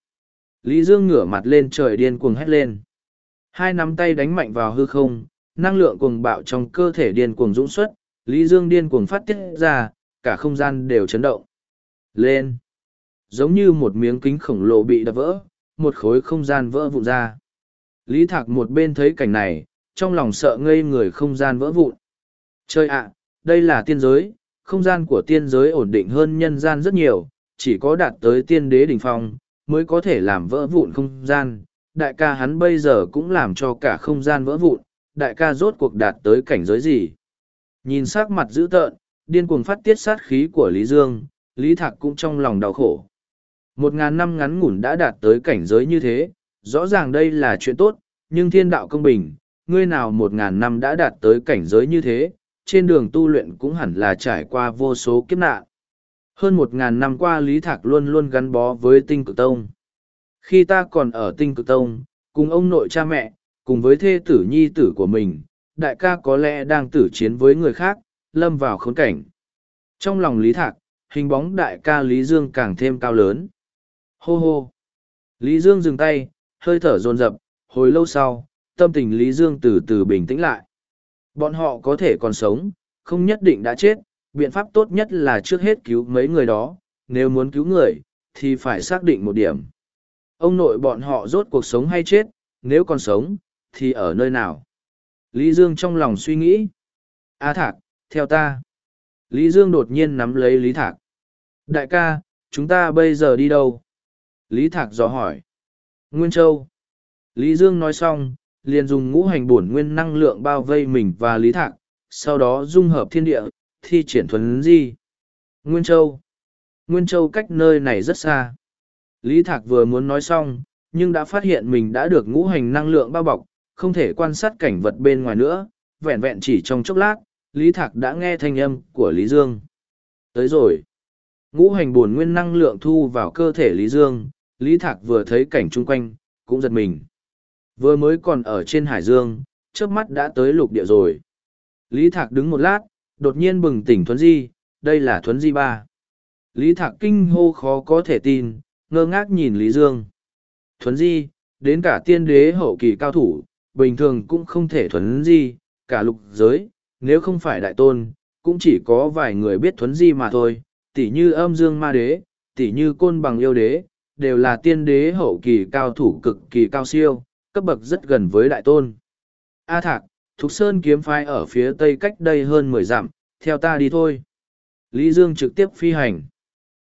Lý Dương ngửa mặt lên trời điên cuồng hét lên. Hai nắm tay đánh mạnh vào hư không, năng lượng cuồng bạo trong cơ thể điên cuồng dũng xuất, Lý Dương điên cuồng phát tiết ra, cả không gian đều chấn động. Lên! Giống như một miếng kính khổng lồ bị đập vỡ, một khối không gian vỡ vụn ra. Lý Thạc một bên thấy cảnh này, trong lòng sợ ngây người không gian vỡ vụn. Chơi ạ, đây là tiên giới, không gian của tiên giới ổn định hơn nhân gian rất nhiều, chỉ có đạt tới tiên đế đỉnh phong, mới có thể làm vỡ vụn không gian. Đại ca hắn bây giờ cũng làm cho cả không gian vỡ vụn, đại ca rốt cuộc đạt tới cảnh giới gì. Nhìn sắc mặt dữ tợn, điên cuồng phát tiết sát khí của Lý Dương, Lý Thạc cũng trong lòng đau khổ. Một ngàn năm ngắn ngủn đã đạt tới cảnh giới như thế, rõ ràng đây là chuyện tốt, nhưng thiên đạo công bình, ngươi nào một ngàn năm đã đạt tới cảnh giới như thế, trên đường tu luyện cũng hẳn là trải qua vô số kiếp nạn. Hơn một ngàn năm qua Lý Thạc luôn luôn gắn bó với tinh cực tông. Khi ta còn ở tinh cực tông, cùng ông nội cha mẹ, cùng với thê tử nhi tử của mình, đại ca có lẽ đang tử chiến với người khác, lâm vào khốn cảnh. Trong lòng Lý Thạc, hình bóng đại ca Lý Dương càng thêm cao lớn. Hô hô! Lý Dương dừng tay, hơi thở dồn dập, hồi lâu sau, tâm tình Lý Dương từ từ bình tĩnh lại. Bọn họ có thể còn sống, không nhất định đã chết, biện pháp tốt nhất là trước hết cứu mấy người đó, nếu muốn cứu người, thì phải xác định một điểm. Ông nội bọn họ rốt cuộc sống hay chết, nếu còn sống, thì ở nơi nào? Lý Dương trong lòng suy nghĩ. A Thạc, theo ta. Lý Dương đột nhiên nắm lấy Lý Thạc. Đại ca, chúng ta bây giờ đi đâu? Lý Thạc dò hỏi. Nguyên Châu. Lý Dương nói xong, liền dùng ngũ hành bổn nguyên năng lượng bao vây mình và Lý Thạc, sau đó dung hợp thiên địa, thi triển thuần di. Nguyên Châu. Nguyên Châu cách nơi này rất xa. Lý Thạc vừa muốn nói xong, nhưng đã phát hiện mình đã được ngũ hành năng lượng bao bọc, không thể quan sát cảnh vật bên ngoài nữa, vẹn vẹn chỉ trong chốc lát, Lý Thạc đã nghe thanh âm của Lý Dương. Tới rồi. Ngũ hành buồn nguyên năng lượng thu vào cơ thể Lý Dương, Lý Thạc vừa thấy cảnh chung quanh, cũng giật mình. Vừa mới còn ở trên hải dương, trước mắt đã tới lục địa rồi. Lý Thạc đứng một lát, đột nhiên bừng tỉnh Thuấn Di, đây là Thuấn Di ba. Lý Thạc kinh hô khó có thể tin, ngơ ngác nhìn Lý Dương. Thuấn Di, đến cả tiên đế hậu kỳ cao thủ, bình thường cũng không thể Thuấn Di, cả lục giới, nếu không phải đại tôn, cũng chỉ có vài người biết Thuấn Di mà thôi, tỉ như âm dương ma đế, tỉ như côn bằng yêu đế, đều là tiên đế hậu kỳ cao thủ cực kỳ cao siêu, cấp bậc rất gần với đại tôn. A Thạc, Thục Sơn kiếm phái ở phía tây cách đây hơn mười dặm, theo ta đi thôi. Lý Dương trực tiếp phi hành.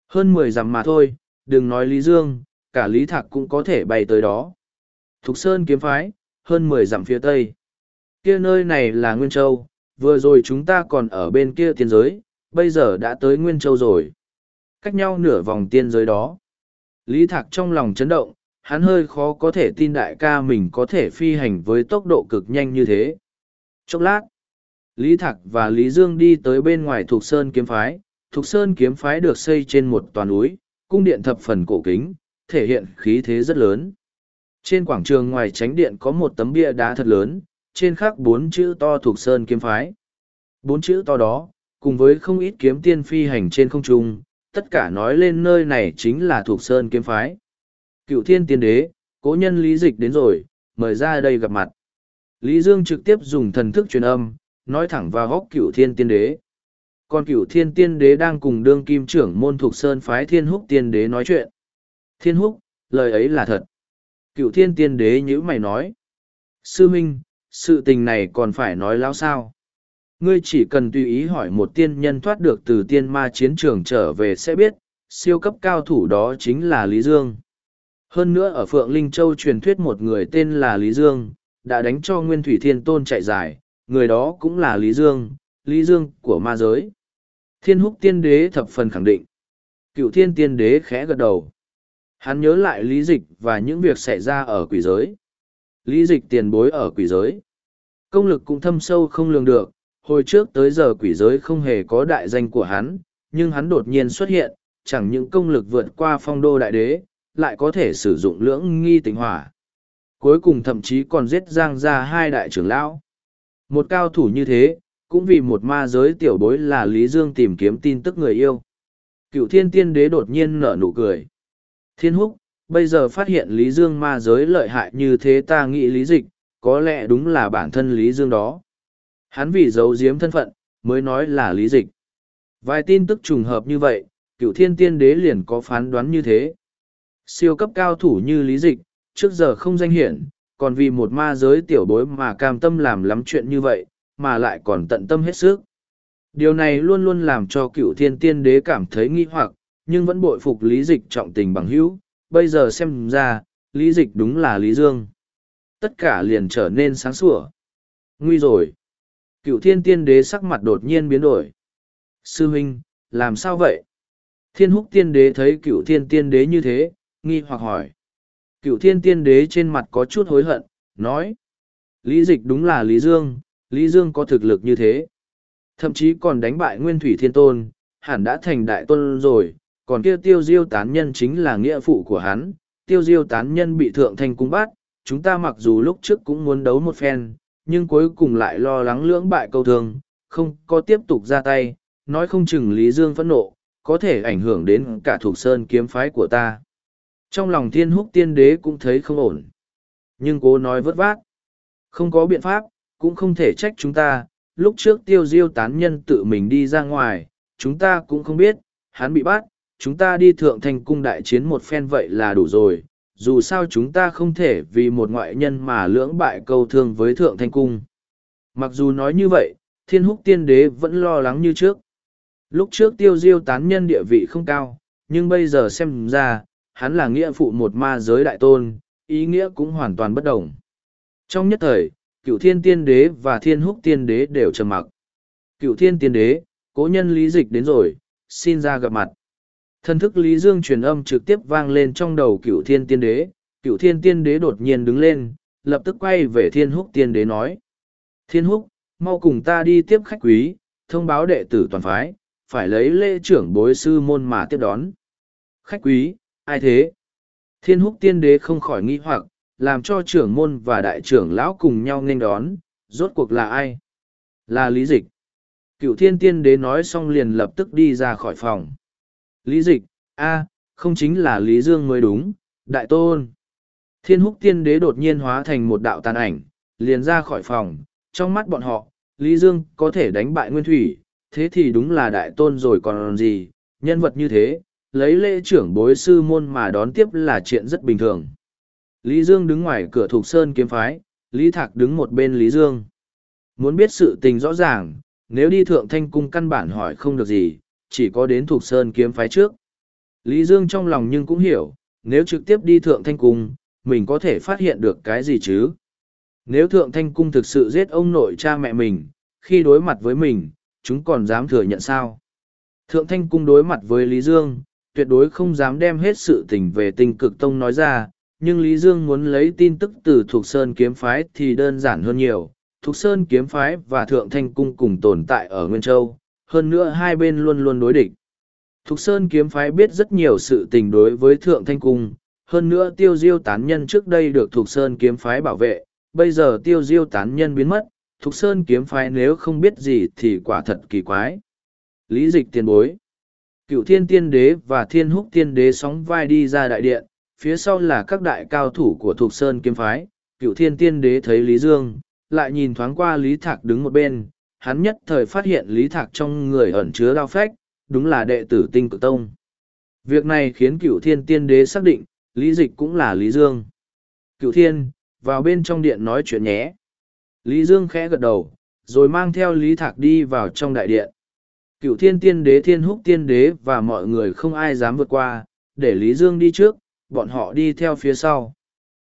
Hơn mười dặm mà thôi, đừng nói Lý Dương, cả Lý Thạc cũng có thể bay tới đó. Thục Sơn kiếm phái, hơn mười dặm phía tây. Kia nơi này là Nguyên Châu, vừa rồi chúng ta còn ở bên kia tiên giới, bây giờ đã tới Nguyên Châu rồi. Cách nhau nửa vòng tiên giới đó. Lý Thạc trong lòng chấn động, hắn hơi khó có thể tin đại ca mình có thể phi hành với tốc độ cực nhanh như thế. Chốc lát, Lý Thạc và Lý Dương đi tới bên ngoài Thục Sơn Kiếm Phái. Thục Sơn Kiếm Phái được xây trên một toàn núi, cung điện thập phần cổ kính, thể hiện khí thế rất lớn. Trên quảng trường ngoài tránh điện có một tấm bia đá thật lớn, trên khắc bốn chữ to thuộc Sơn Kiếm Phái. Bốn chữ to đó, cùng với không ít kiếm tiên phi hành trên không trung, tất cả nói lên nơi này chính là thuộc Sơn Kiếm Phái. Cựu thiên tiên đế, cố nhân lý dịch đến rồi, mời ra đây gặp mặt. Lý Dương trực tiếp dùng thần thức truyền âm, nói thẳng vào góc cựu thiên tiên đế. Còn cựu thiên tiên đế đang cùng đương kim trưởng môn thuộc Sơn phái thiên húc tiên đế nói chuyện. Thiên húc, lời ấy là thật. Cựu thiên tiên đế nhữ mày nói. Sư Minh, sự tình này còn phải nói lão sao? Ngươi chỉ cần tùy ý hỏi một tiên nhân thoát được từ tiên ma chiến trường trở về sẽ biết, siêu cấp cao thủ đó chính là Lý Dương. Hơn nữa ở Phượng Linh Châu truyền thuyết một người tên là Lý Dương, đã đánh cho Nguyên Thủy Thiên Tôn chạy dài, người đó cũng là Lý Dương, Lý Dương của ma giới. Thiên húc tiên đế thập phần khẳng định. Cựu thiên tiên đế khẽ gật đầu. Hắn nhớ lại lý dịch và những việc xảy ra ở quỷ giới. Lý dịch tiền bối ở quỷ giới. Công lực cũng thâm sâu không lường được, hồi trước tới giờ quỷ giới không hề có đại danh của hắn, nhưng hắn đột nhiên xuất hiện, chẳng những công lực vượt qua phong đô đại đế, lại có thể sử dụng lưỡng nghi tình hỏa. Cuối cùng thậm chí còn giết giang ra hai đại trưởng lão. Một cao thủ như thế, cũng vì một ma giới tiểu bối là Lý Dương tìm kiếm tin tức người yêu. Cựu thiên tiên đế đột nhiên nở nụ cười. Thiên húc, bây giờ phát hiện Lý Dương ma giới lợi hại như thế ta nghĩ lý dịch, có lẽ đúng là bản thân Lý Dương đó. Hắn vì giấu giếm thân phận, mới nói là lý dịch. Vài tin tức trùng hợp như vậy, cựu thiên tiên đế liền có phán đoán như thế. Siêu cấp cao thủ như lý dịch, trước giờ không danh hiển, còn vì một ma giới tiểu bối mà cam tâm làm lắm chuyện như vậy, mà lại còn tận tâm hết sức. Điều này luôn luôn làm cho cựu thiên tiên đế cảm thấy nghi hoặc, nhưng vẫn bội phục lý dịch trọng tình bằng hữu, bây giờ xem ra, lý dịch đúng là lý dương. Tất cả liền trở nên sáng sủa. Nguy rồi. Cựu thiên tiên đế sắc mặt đột nhiên biến đổi. Sư huynh, làm sao vậy? Thiên húc tiên đế thấy cựu thiên tiên đế như thế, nghi hoặc hỏi. Cựu thiên tiên đế trên mặt có chút hối hận, nói. Lý dịch đúng là Lý Dương, Lý Dương có thực lực như thế. Thậm chí còn đánh bại Nguyên Thủy Thiên Tôn, hẳn đã thành đại tôn rồi, còn kia tiêu diêu tán nhân chính là nghĩa phụ của hắn. Tiêu diêu tán nhân bị thượng thành cung bắt, chúng ta mặc dù lúc trước cũng muốn đấu một phen, nhưng cuối cùng lại lo lắng lưỡng bại câu thương, không có tiếp tục ra tay, nói không chừng Lý Dương phẫn nộ, có thể ảnh hưởng đến cả thuộc sơn kiếm phái của ta. Trong lòng thiên húc tiên đế cũng thấy không ổn. Nhưng cố nói vất vát. Không có biện pháp, cũng không thể trách chúng ta. Lúc trước tiêu diêu tán nhân tự mình đi ra ngoài, chúng ta cũng không biết, hắn bị bắt, chúng ta đi thượng thành cung đại chiến một phen vậy là đủ rồi. Dù sao chúng ta không thể vì một ngoại nhân mà lưỡng bại câu thương với thượng thanh cung. Mặc dù nói như vậy, thiên húc tiên đế vẫn lo lắng như trước. Lúc trước tiêu diêu tán nhân địa vị không cao, nhưng bây giờ xem ra, hắn là nghĩa phụ một ma giới đại tôn, ý nghĩa cũng hoàn toàn bất đồng. Trong nhất thời, cựu thiên tiên đế và thiên húc tiên đế đều trầm mặc. Cựu thiên tiên đế, cố nhân lý dịch đến rồi, xin ra gặp mặt. Thân thức Lý Dương truyền âm trực tiếp vang lên trong đầu cựu thiên tiên đế, cựu thiên tiên đế đột nhiên đứng lên, lập tức quay về thiên húc tiên đế nói. Thiên húc, mau cùng ta đi tiếp khách quý, thông báo đệ tử toàn phái, phải lấy lễ trưởng bối sư môn mà tiếp đón. Khách quý, ai thế? Thiên húc tiên đế không khỏi nghi hoặc, làm cho trưởng môn và đại trưởng lão cùng nhau nghênh đón, rốt cuộc là ai? Là lý dịch. Cựu thiên tiên đế nói xong liền lập tức đi ra khỏi phòng. Lý dịch, a không chính là Lý Dương mới đúng, đại tôn. Thiên húc tiên đế đột nhiên hóa thành một đạo tàn ảnh, liền ra khỏi phòng, trong mắt bọn họ, Lý Dương có thể đánh bại Nguyên Thủy, thế thì đúng là đại tôn rồi còn gì, nhân vật như thế, lấy lễ trưởng bối sư môn mà đón tiếp là chuyện rất bình thường. Lý Dương đứng ngoài cửa thuộc sơn kiếm phái, Lý Thạc đứng một bên Lý Dương. Muốn biết sự tình rõ ràng, nếu đi thượng thanh cung căn bản hỏi không được gì, chỉ có đến thuộc sơn kiếm phái trước. Lý Dương trong lòng nhưng cũng hiểu, nếu trực tiếp đi thượng thanh cung, mình có thể phát hiện được cái gì chứ? Nếu thượng thanh cung thực sự giết ông nội cha mẹ mình, khi đối mặt với mình, chúng còn dám thừa nhận sao? Thượng thanh cung đối mặt với Lý Dương, tuyệt đối không dám đem hết sự tình về tình cực tông nói ra, nhưng Lý Dương muốn lấy tin tức từ Thục Sơn kiếm phái thì đơn giản hơn nhiều. Thục Sơn kiếm phái và Thượng Thanh Cung cùng tồn tại ở Nguyên Châu, hơn nữa hai bên luôn luôn đối địch. Thục Sơn kiếm phái biết rất nhiều sự tình đối với Thượng Thanh Cung, hơn nữa tiêu diêu tán nhân trước đây được Thục Sơn kiếm phái bảo vệ, bây giờ tiêu diêu tán nhân biến mất, Thục Sơn kiếm phái nếu không biết gì thì quả thật kỳ quái. Lý dịch tiền bối. Cựu thiên tiên đế và thiên húc tiên đế sóng vai đi ra đại điện, phía sau là các đại cao thủ của Thục Sơn kiếm phái, cựu thiên tiên đế thấy Lý Dương, lại nhìn thoáng qua Lý Thạc đứng một bên, hắn nhất thời phát hiện Lý Thạc trong người ẩn chứa đao phách, đúng là đệ tử tinh cực tông. Việc này khiến cựu thiên tiên đế xác định, Lý Dịch cũng là Lý Dương. Cựu thiên, vào bên trong điện nói chuyện nhé. Lý Dương khẽ gật đầu, rồi mang theo Lý Thạc đi vào trong đại điện. Cựu thiên tiên đế thiên húc tiên đế và mọi người không ai dám vượt qua, để Lý Dương đi trước, bọn họ đi theo phía sau.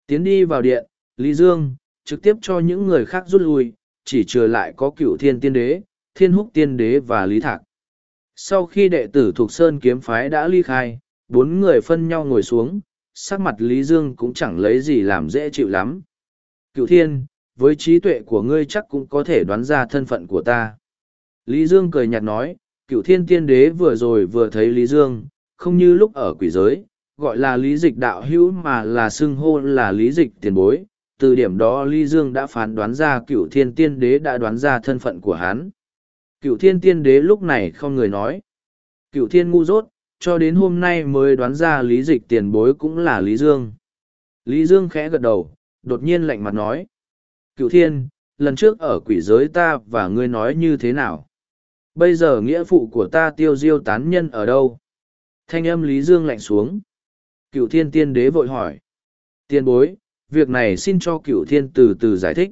Tiến đi vào điện, Lý Dương, trực tiếp cho những người khác rút lui, chỉ trừ lại có cựu thiên tiên đế, thiên húc tiên đế và Lý Thạc. Sau khi đệ tử thuộc Sơn kiếm phái đã ly khai, bốn người phân nhau ngồi xuống, sắc mặt Lý Dương cũng chẳng lấy gì làm dễ chịu lắm. Cựu thiên, với trí tuệ của ngươi chắc cũng có thể đoán ra thân phận của ta. Lý Dương cười nhạt nói, cựu thiên tiên đế vừa rồi vừa thấy Lý Dương, không như lúc ở quỷ giới, gọi là lý dịch đạo hữu mà là xưng hô là lý dịch tiền bối. Từ điểm đó Lý Dương đã phán đoán ra cựu thiên tiên đế đã đoán ra thân phận của hắn. Cựu thiên tiên đế lúc này không người nói. Cựu thiên ngu dốt, cho đến hôm nay mới đoán ra lý dịch tiền bối cũng là Lý Dương. Lý Dương khẽ gật đầu, đột nhiên lạnh mặt nói. Cựu thiên, lần trước ở quỷ giới ta và ngươi nói như thế nào? Bây giờ nghĩa phụ của ta tiêu diêu tán nhân ở đâu? Thanh âm Lý Dương lạnh xuống. Cựu thiên tiên đế vội hỏi. Tiên bối, việc này xin cho cựu thiên từ từ giải thích.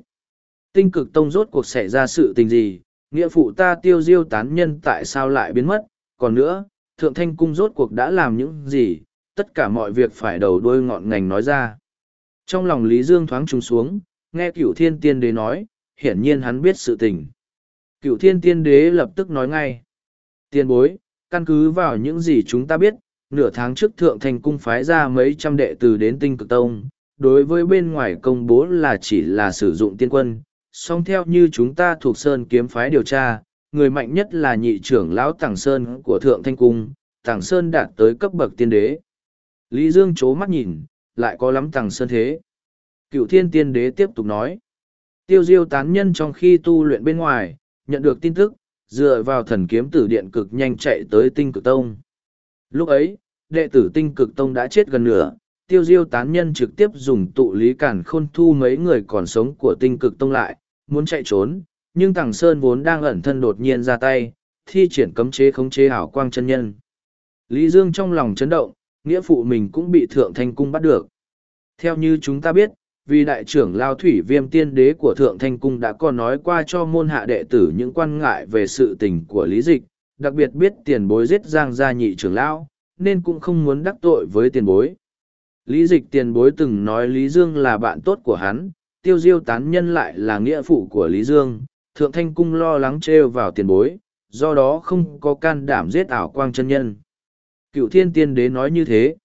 Tinh cực tông rốt cuộc xảy ra sự tình gì, nghĩa phụ ta tiêu diêu tán nhân tại sao lại biến mất, còn nữa, thượng thanh cung rốt cuộc đã làm những gì, tất cả mọi việc phải đầu đuôi ngọn ngành nói ra. Trong lòng Lý Dương thoáng trùng xuống, nghe cựu thiên tiên đế nói, hiển nhiên hắn biết sự tình. Cựu thiên tiên đế lập tức nói ngay. Tiên bối, căn cứ vào những gì chúng ta biết, nửa tháng trước thượng thành cung phái ra mấy trăm đệ tử đến tinh cực tông. Đối với bên ngoài công bố là chỉ là sử dụng tiên quân, song theo như chúng ta thuộc Sơn kiếm phái điều tra, người mạnh nhất là nhị trưởng lão Tàng Sơn của Thượng Thanh Cung, Tàng Sơn đạt tới cấp bậc tiên đế. Lý Dương chố mắt nhìn, lại có lắm Tàng Sơn thế. Cựu thiên tiên đế tiếp tục nói. Tiêu diêu tán nhân trong khi tu luyện bên ngoài, nhận được tin tức, dựa vào thần kiếm tử điện cực nhanh chạy tới tinh cực tông. Lúc ấy, đệ tử tinh cực tông đã chết gần nửa, tiêu diêu tán nhân trực tiếp dùng tụ lý cản khôn thu mấy người còn sống của tinh cực tông lại, muốn chạy trốn, nhưng Tằng Sơn vốn đang ẩn thân đột nhiên ra tay, thi triển cấm chế khống chế hảo quang chân nhân. Lý Dương trong lòng chấn động, nghĩa phụ mình cũng bị Thượng Thanh Cung bắt được. Theo như chúng ta biết, vì đại trưởng Lao Thủy Viêm Tiên Đế của Thượng Thanh Cung đã có nói qua cho môn hạ đệ tử những quan ngại về sự tình của Lý Dịch, đặc biệt biết tiền bối giết Giang gia nhị trưởng Lao, nên cũng không muốn đắc tội với tiền bối. Lý Dịch tiền bối từng nói Lý Dương là bạn tốt của hắn, tiêu diêu tán nhân lại là nghĩa phụ của Lý Dương, thượng thanh cung lo lắng trêu vào tiền bối, do đó không có can đảm giết ảo quang chân nhân. Cựu thiên tiên đế nói như thế.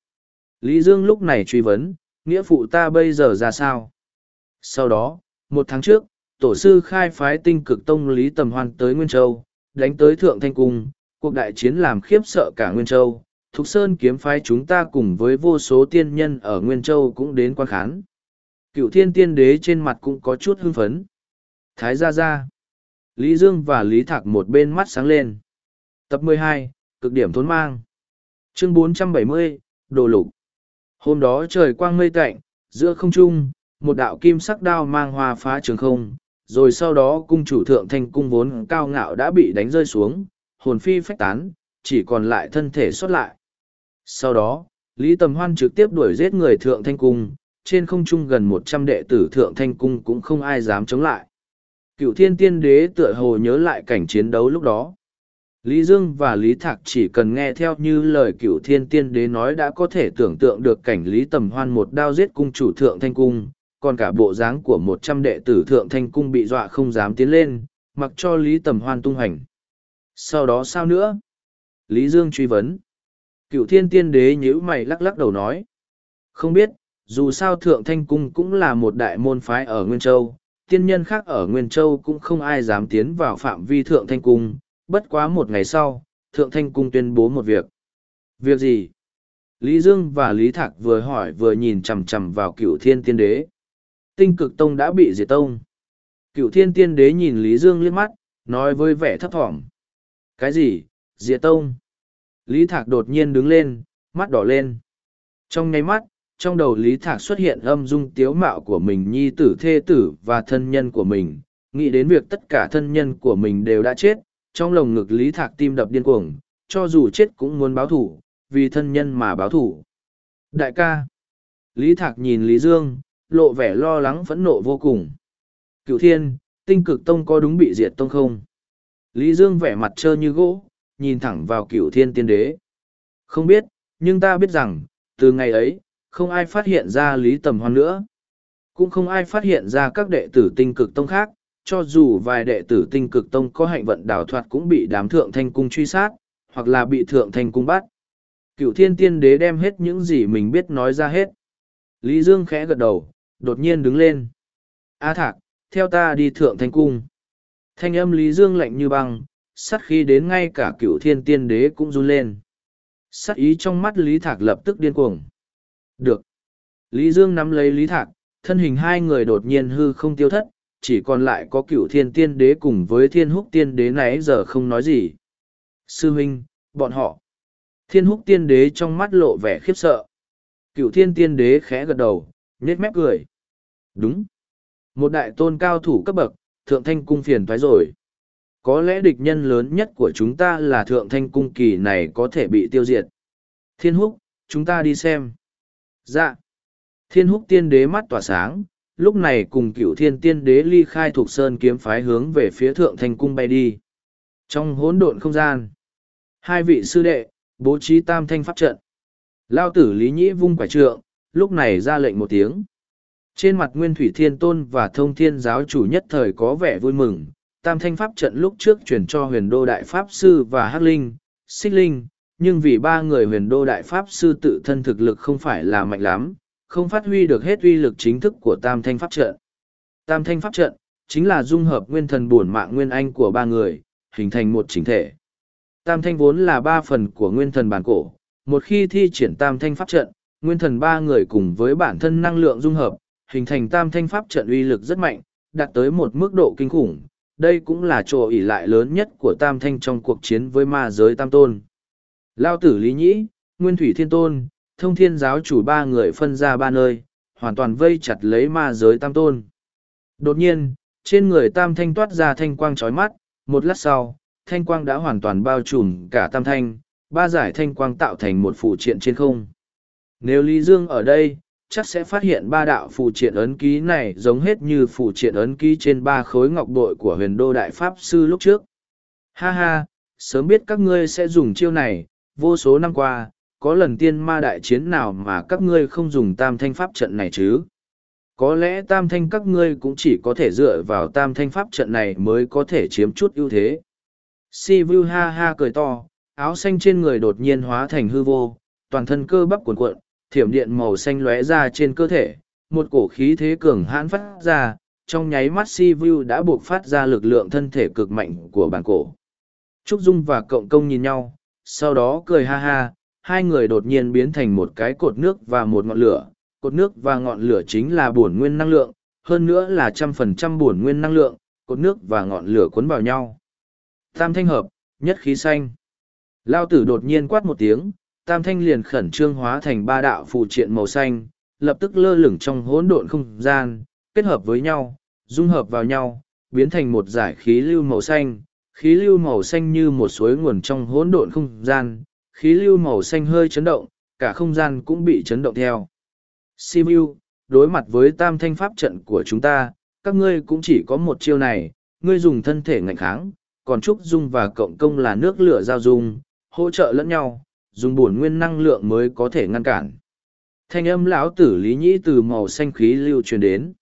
Lý Dương lúc này truy vấn, nghĩa phụ ta bây giờ ra sao? Sau đó, một tháng trước, tổ sư khai phái tinh cực tông Lý Tầm Hoan tới Nguyên Châu, đánh tới Thượng Thanh Cung, cuộc đại chiến làm khiếp sợ cả Nguyên Châu. Thục Sơn kiếm phái chúng ta cùng với vô số tiên nhân ở Nguyên Châu cũng đến quan khán. Cựu thiên tiên đế trên mặt cũng có chút hưng phấn. Thái gia gia. Lý Dương và Lý Thạc một bên mắt sáng lên. Tập 12, cực điểm thốn mang. Chương 470, Đồ Lục. Hôm đó trời quang mây tạnh, giữa không trung, một đạo kim sắc đao mang hoa phá trường không, rồi sau đó cung chủ thượng thanh cung vốn cao ngạo đã bị đánh rơi xuống, hồn phi phách tán, chỉ còn lại thân thể xuất lại. Sau đó, Lý Tầm Hoan trực tiếp đuổi giết người thượng thanh cung, trên không trung gần một trăm đệ tử thượng thanh cung cũng không ai dám chống lại cựu thiên tiên đế tựa hồ nhớ lại cảnh chiến đấu lúc đó lý dương và lý thạc chỉ cần nghe theo như lời cựu thiên tiên đế nói đã có thể tưởng tượng được cảnh lý tầm hoan một đao giết cung chủ thượng thanh cung còn cả bộ dáng của một trăm đệ tử thượng thanh cung bị dọa không dám tiến lên, mặc cho Lý Tầm Hoan tung hành. Sau đó sao nữa? Lý Dương truy vấn. Cựu thiên tiên đế nhữ mày lắc lắc đầu nói. Không biết, dù sao thượng thanh cung cũng là một đại môn phái ở Nguyên Châu, tiên nhân khác ở Nguyên Châu cũng không ai dám tiến vào phạm vi thượng thanh cung, bất quá một ngày sau, thượng thanh cung tuyên bố một việc. Việc gì? Lý Dương và Lý Thạc vừa hỏi vừa nhìn chằm chằm vào cựu thiên tiên đế. Tinh cực tông đã bị diệt tông. Cựu thiên tiên đế nhìn Lý Dương liếc mắt, nói với vẻ thấp thỏm. Cái gì? Diệt tông? Lý Thạc đột nhiên đứng lên, mắt đỏ lên. Trong nháy mắt, trong đầu Lý Thạc xuất hiện âm dung tiếu mạo của mình nhi tử thê tử và thân nhân của mình, nghĩ đến việc tất cả thân nhân của mình đều đã chết, trong lồng ngực Lý Thạc tim đập điên cuồng, cho dù chết cũng muốn báo thủ, vì thân nhân mà báo thủ. Đại ca. Lý Thạc nhìn Lý Dương, lộ vẻ lo lắng phẫn nộ vô cùng. Cựu thiên, tinh cực tông có đúng bị diệt tông không? Lý Dương vẻ mặt trơ như gỗ, nhìn thẳng vào cửu thiên tiên đế. Không biết, nhưng ta biết rằng, từ ngày ấy, không ai phát hiện ra Lý Tầm Hoan nữa. Cũng không ai phát hiện ra các đệ tử tinh cực tông khác, cho dù vài đệ tử tinh cực tông có hạnh vận đảo thoạt cũng bị đám thượng thanh cung truy sát, hoặc là bị thượng thanh cung bắt. Cựu thiên tiên đế đem hết những gì mình biết nói ra hết. Lý Dương khẽ gật đầu, đột nhiên đứng lên. A thạc, theo ta đi thượng thanh cung. Thanh âm Lý Dương lạnh như băng, sắt khi đến ngay cả cựu thiên tiên đế cũng run lên. Sắt ý trong mắt Lý Thạc lập tức điên cuồng. Được. Lý Dương nắm lấy Lý Thạc, thân hình hai người đột nhiên hư không tiêu thất, chỉ còn lại có cựu thiên tiên đế cùng với thiên húc tiên đế nãy giờ không nói gì. Sư huynh, bọn họ. Thiên húc tiên đế trong mắt lộ vẻ khiếp sợ. Cựu thiên tiên đế khẽ gật đầu, nhếch mép cười. Đúng. Một đại tôn cao thủ cấp bậc, thượng thanh cung phiền thoái rồi. Có lẽ địch nhân lớn nhất của chúng ta là thượng thanh cung kỳ này có thể bị tiêu diệt. Thiên húc, chúng ta đi xem. Dạ. Thiên húc tiên đế mắt tỏa sáng, lúc này cùng cựu thiên tiên đế ly khai thuộc sơn kiếm phái hướng về phía thượng thanh cung bay đi. Trong hỗn độn không gian, hai vị sư đệ, bố trí tam thanh pháp trận. Lao tử Lý Nhĩ vung quả trượng, lúc này ra lệnh một tiếng. Trên mặt Nguyên Thủy Thiên Tôn và Thông Thiên Giáo chủ nhất thời có vẻ vui mừng, tam thanh pháp trận lúc trước chuyển cho huyền đô đại pháp sư và hắc linh, xích linh, nhưng vì ba người huyền đô đại pháp sư tự thân thực lực không phải là mạnh lắm, không phát huy được hết uy lực chính thức của tam thanh pháp trận. Tam thanh pháp trận, chính là dung hợp nguyên thần bổn mạng nguyên anh của ba người, hình thành một chính thể. Tam thanh vốn là ba phần của nguyên thần bản cổ, một khi thi triển tam thanh pháp trận, nguyên thần ba người cùng với bản thân năng lượng dung hợp, hình thành tam thanh pháp trận uy lực rất mạnh, đạt tới một mức độ kinh khủng. Đây cũng là chỗ ỷ lại lớn nhất của tam thanh trong cuộc chiến với ma giới tam tôn. Lao tử Lý Nhĩ, Nguyên Thủy Thiên Tôn, thông thiên giáo chủ ba người phân ra ba nơi, hoàn toàn vây chặt lấy ma giới tam tôn. Đột nhiên, trên người tam thanh toát ra thanh quang trói mắt, một lát sau, thanh quang đã hoàn toàn bao trùm cả tam thanh, ba giải thanh quang tạo thành một phụ triện trên không. Nếu Lý Dương ở đây, chắc sẽ phát hiện ba đạo phụ triện ấn ký này giống hết như phụ triện ấn ký trên ba khối ngọc bội của huyền đô đại pháp sư lúc trước. Ha ha, sớm biết các ngươi sẽ dùng chiêu này, vô số năm qua, có lần tiên ma đại chiến nào mà các ngươi không dùng tam thanh pháp trận này chứ? Có lẽ tam thanh các ngươi cũng chỉ có thể dựa vào tam thanh pháp trận này mới có thể chiếm chút ưu thế. Si Vu ha ha cười to, áo xanh trên người đột nhiên hóa thành hư vô, toàn thân cơ bắp cuộn cuộn, thiểm điện màu xanh lóe ra trên cơ thể, một cổ khí thế cường hãn phát ra, trong nháy mắt Si Vu đã buộc phát ra lực lượng thân thể cực mạnh của bản cổ. Trúc Dung và Cộng Công nhìn nhau, sau đó cười ha ha, hai người đột nhiên biến thành một cái cột nước và một ngọn lửa. Cột nước và ngọn lửa chính là bổn nguyên năng lượng, hơn nữa là trăm phần trăm bổn nguyên năng lượng, cột nước và ngọn lửa cuốn vào nhau. Tam thanh hợp, nhất khí xanh. Lao tử đột nhiên quát một tiếng, tam thanh liền khẩn trương hóa thành ba đạo phù triện màu xanh, lập tức lơ lửng trong hỗn độn không gian, kết hợp với nhau, dung hợp vào nhau, biến thành một giải khí lưu màu xanh, khí lưu màu xanh như một suối nguồn trong hỗn độn không gian, khí lưu màu xanh hơi chấn động, cả không gian cũng bị chấn động theo. Simu, đối mặt với tam thanh pháp trận của chúng ta, các ngươi cũng chỉ có một chiêu này, ngươi dùng thân thể ngạnh kháng, còn Trúc Dung và Cộng Công là nước lửa giao dung, hỗ trợ lẫn nhau, dùng bổn nguyên năng lượng mới có thể ngăn cản. thanh âm lão tử lý nhĩ từ màu xanh khí lưu truyền đến.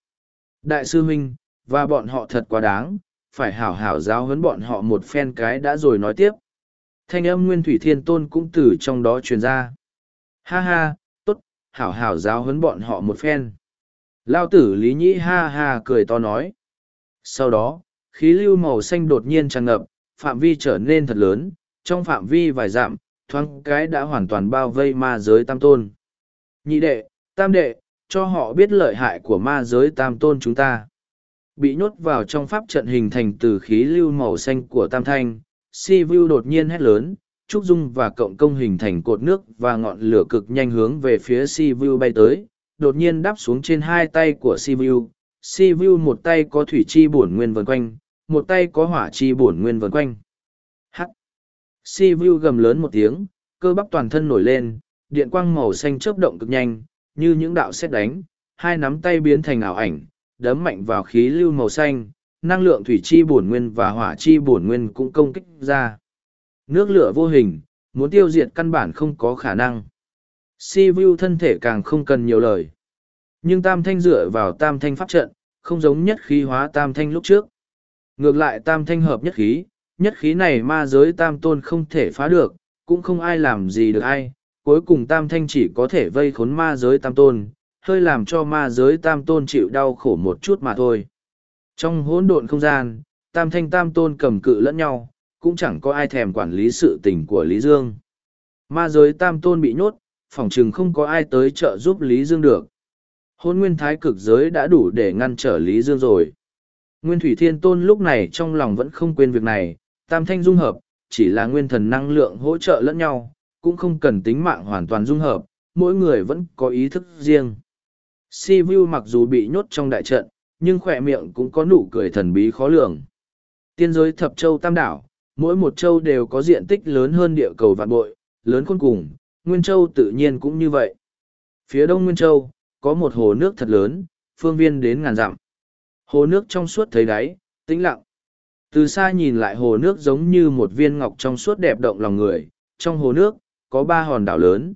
Đại sư huynh, và bọn họ thật quá đáng, phải hảo hảo giáo huấn bọn họ một phen cái đã rồi nói tiếp. Thanh âm nguyên thủy thiên tôn cũng từ trong đó truyền ra. Ha ha, tốt, hảo hảo giáo huấn bọn họ một phen. Lao tử lý nhĩ ha ha cười to nói. Sau đó, khí lưu màu xanh đột nhiên tràn ngập, phạm vi trở nên thật lớn, trong phạm vi vài dặm thoáng cái đã hoàn toàn bao vây ma giới tam tôn. Nhị đệ, tam đệ, cho họ biết lợi hại của ma giới tam tôn chúng ta. Bị nhốt vào trong pháp trận hình thành từ khí lưu màu xanh của tam thanh, si vu đột nhiên hét lớn, trúc dung và cộng công hình thành cột nước và ngọn lửa cực nhanh hướng về phía si vu bay tới, đột nhiên đáp xuống trên hai tay của si vu. Si vu một tay có thủy chi bổn nguyên vần quanh, một tay có hỏa chi bổn nguyên vần quanh. Si Vu gầm lớn một tiếng, cơ bắp toàn thân nổi lên, điện quang màu xanh chớp động cực nhanh, như những đạo xét đánh, hai nắm tay biến thành ảo ảnh, đấm mạnh vào khí lưu màu xanh, năng lượng thủy chi bổn nguyên và hỏa chi bổn nguyên cũng công kích ra. Nước lửa vô hình, muốn tiêu diệt căn bản không có khả năng. Si Vu thân thể càng không cần nhiều lời. Nhưng tam thanh dựa vào tam thanh pháp trận, không giống nhất khí hóa tam thanh lúc trước. Ngược lại tam thanh hợp nhất khí, nhất khí này ma giới tam tôn không thể phá được, cũng không ai làm gì được ai, cuối cùng tam thanh chỉ có thể vây khốn ma giới tam tôn, hơi làm cho ma giới tam tôn chịu đau khổ một chút mà thôi. Trong hỗn độn không gian, tam thanh tam tôn cầm cự lẫn nhau, cũng chẳng có ai thèm quản lý sự tình của Lý Dương. Ma giới tam tôn bị nhốt, phòng chừng không có ai tới trợ giúp Lý Dương được. Hôn nguyên thái cực giới đã đủ để ngăn trở Lý Dương rồi. Nguyên thủy thiên tôn lúc này trong lòng vẫn không quên việc này, tam thanh dung hợp, chỉ là nguyên thần năng lượng hỗ trợ lẫn nhau, cũng không cần tính mạng hoàn toàn dung hợp, mỗi người vẫn có ý thức riêng. Si Vu mặc dù bị nhốt trong đại trận, nhưng khỏe miệng cũng có nụ cười thần bí khó lường. Tiên giới thập châu tam đảo, mỗi một châu đều có diện tích lớn hơn địa cầu vạn bội, lớn khôn cùng, Nguyên Châu tự nhiên cũng như vậy. Phía đông Nguyên Châu, có một hồ nước thật lớn, phương viên đến ngàn dặm. Hồ nước trong suốt thấy đáy, tĩnh lặng. Từ xa nhìn lại hồ nước giống như một viên ngọc trong suốt đẹp động lòng người, trong hồ nước, có ba hòn đảo lớn.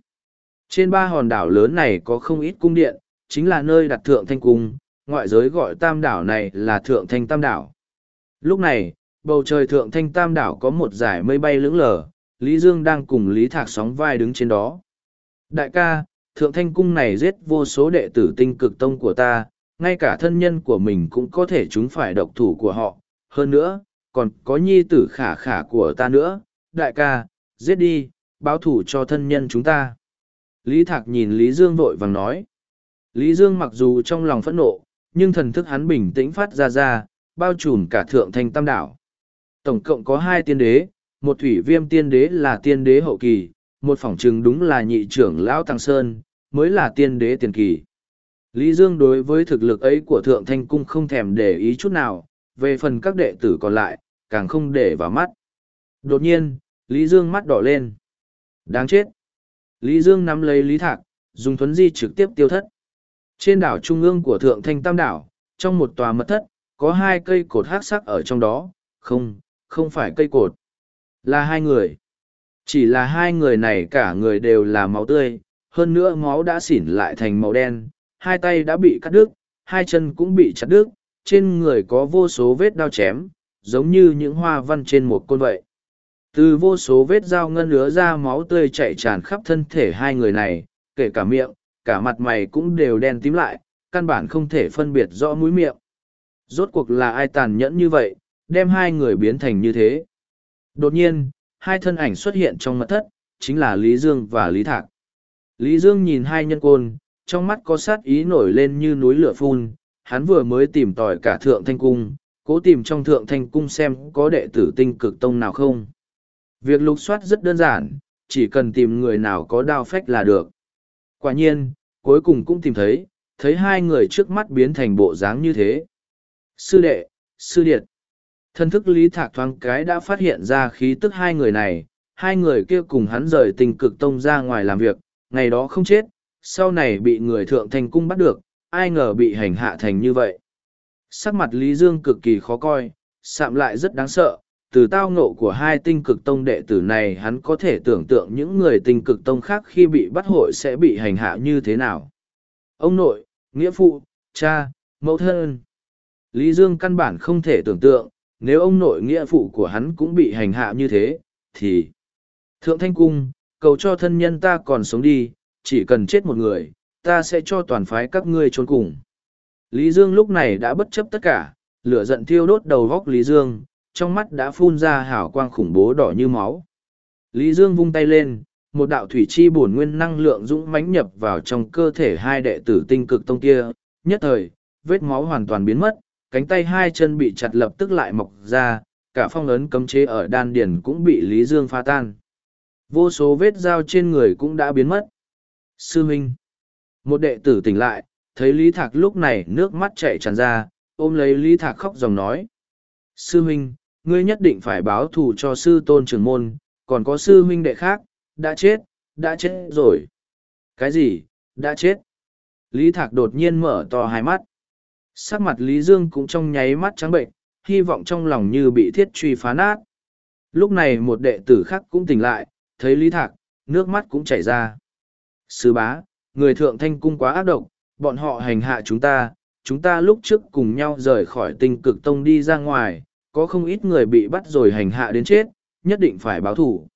Trên ba hòn đảo lớn này có không ít cung điện, chính là nơi đặt thượng thanh cung, ngoại giới gọi tam đảo này là thượng thanh tam đảo. Lúc này, bầu trời thượng thanh tam đảo có một dải mây bay lững lờ, Lý Dương đang cùng Lý Thạc sóng vai đứng trên đó. Đại ca, thượng thanh cung này giết vô số đệ tử tinh cực tông của ta, ngay cả thân nhân của mình cũng có thể chúng phải độc thủ của họ, hơn nữa, còn có nhi tử khả khả của ta nữa, đại ca, giết đi, báo thủ cho thân nhân chúng ta. Lý Thạc nhìn Lý Dương vội vàng nói. Lý Dương mặc dù trong lòng phẫn nộ, nhưng thần thức hắn bình tĩnh phát ra ra, bao trùm cả thượng thanh tam đảo. Tổng cộng có hai tiên đế, một thủy viêm tiên đế là tiên đế hậu kỳ, một phỏng trừng đúng là nhị trưởng lão Tăng Sơn, mới là tiên đế tiền kỳ. Lý Dương đối với thực lực ấy của thượng thanh cung không thèm để ý chút nào, về phần các đệ tử còn lại, càng không để vào mắt. Đột nhiên, Lý Dương mắt đỏ lên. Đáng chết! Lý Dương nắm lấy Lý Thạc, dùng thuấn di trực tiếp tiêu thất. Trên đảo trung ương của Thượng Thanh Tam Đảo, trong một tòa mật thất, có hai cây cột hát sắc ở trong đó. Không, không phải cây cột. Là hai người. Chỉ là hai người này cả người đều là máu tươi, hơn nữa máu đã xỉn lại thành màu đen, hai tay đã bị cắt đứt, hai chân cũng bị chặt đứt, trên người có vô số vết đao chém, giống như những hoa văn trên một côn vậy. Từ vô số vết dao ngân lứa ra máu tươi chạy tràn khắp thân thể hai người này, kể cả miệng, cả mặt mày cũng đều đen tím lại, căn bản không thể phân biệt rõ mũi miệng. Rốt cuộc là ai tàn nhẫn như vậy, đem hai người biến thành như thế. Đột nhiên, hai thân ảnh xuất hiện trong mật thất, chính là Lý Dương và Lý Thạc. Lý Dương nhìn hai nhân côn, trong mắt có sát ý nổi lên như núi lửa phun, hắn vừa mới tìm tòi cả thượng thanh cung, cố tìm trong thượng thanh cung xem có đệ tử tinh cực tông nào không. Việc lục soát rất đơn giản, chỉ cần tìm người nào có đao phách là được. Quả nhiên, cuối cùng cũng tìm thấy, thấy hai người trước mắt biến thành bộ dáng như thế. Sư đệ, sư điệt. Thân thức lý thạc thoáng cái đã phát hiện ra khí tức hai người này, hai người kia cùng hắn rời tình cực tông ra ngoài làm việc, ngày đó không chết, sau này bị người thượng thành cung bắt được, ai ngờ bị hành hạ thành như vậy. Sắc mặt Lý Dương cực kỳ khó coi, sạm lại rất đáng sợ, từ tao ngộ của hai tinh cực tông đệ tử này hắn có thể tưởng tượng những người tinh cực tông khác khi bị bắt hội sẽ bị hành hạ như thế nào. Ông nội, nghĩa phụ, cha, mẫu thân. Lý Dương căn bản không thể tưởng tượng, nếu ông nội nghĩa phụ của hắn cũng bị hành hạ như thế, thì... Thượng Thanh Cung, cầu cho thân nhân ta còn sống đi, chỉ cần chết một người, ta sẽ cho toàn phái các ngươi trốn cùng. Lý Dương lúc này đã bất chấp tất cả, lửa giận thiêu đốt đầu góc Lý Dương, trong mắt đã phun ra hào quang khủng bố đỏ như máu. Lý Dương vung tay lên, một đạo thủy chi bổn nguyên năng lượng dũng mãnh nhập vào trong cơ thể hai đệ tử tinh cực tông kia, nhất thời, vết máu hoàn toàn biến mất, cánh tay hai chân bị chặt lập tức lại mọc ra, cả phong ấn cấm chế ở đan điển cũng bị Lý Dương phá tan. Vô số vết dao trên người cũng đã biến mất. Sư Minh một đệ tử tỉnh lại, thấy Lý Thạc lúc này nước mắt chảy tràn ra, ôm lấy Lý Thạc khóc dòng nói. Sư Minh, ngươi nhất định phải báo thù cho sư tôn trưởng môn, còn có sư huynh đệ khác, đã chết, đã chết rồi. Cái gì, đã chết? Lý Thạc đột nhiên mở to hai mắt. Sắc mặt Lý Dương cũng trong nháy mắt trắng bệnh, hy vọng trong lòng như bị thiết truy phá nát. Lúc này một đệ tử khác cũng tỉnh lại, thấy Lý Thạc, nước mắt cũng chảy ra. Sư bá, người thượng thanh cung quá ác độc, bọn họ hành hạ chúng ta, chúng ta lúc trước cùng nhau rời khỏi tinh cực tông đi ra ngoài, có không ít người bị bắt rồi hành hạ đến chết, nhất định phải báo thủ.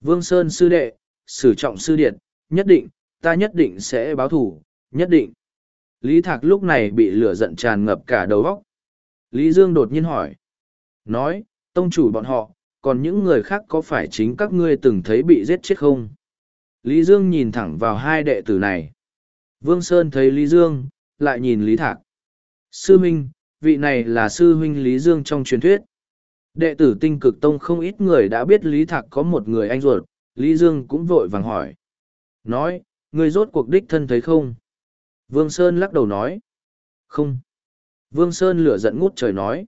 Vương Sơn sư đệ, sử trọng sư điện, nhất định, ta nhất định sẽ báo thủ, nhất định. Lý Thạc lúc này bị lửa giận tràn ngập cả đầu óc. Lý Dương đột nhiên hỏi. Nói, tông chủ bọn họ, còn những người khác có phải chính các ngươi từng thấy bị giết chết không? Lý Dương nhìn thẳng vào hai đệ tử này. Vương Sơn thấy Lý Dương, lại nhìn Lý Thạc. Sư Minh, vị này là sư huynh Lý Dương trong truyền thuyết. Đệ tử tinh cực tông không ít người đã biết Lý Thạc có một người anh ruột, Lý Dương cũng vội vàng hỏi. Nói, người rốt cuộc đích thân thấy không? Vương Sơn lắc đầu nói. Không. Vương Sơn lửa giận ngút trời nói.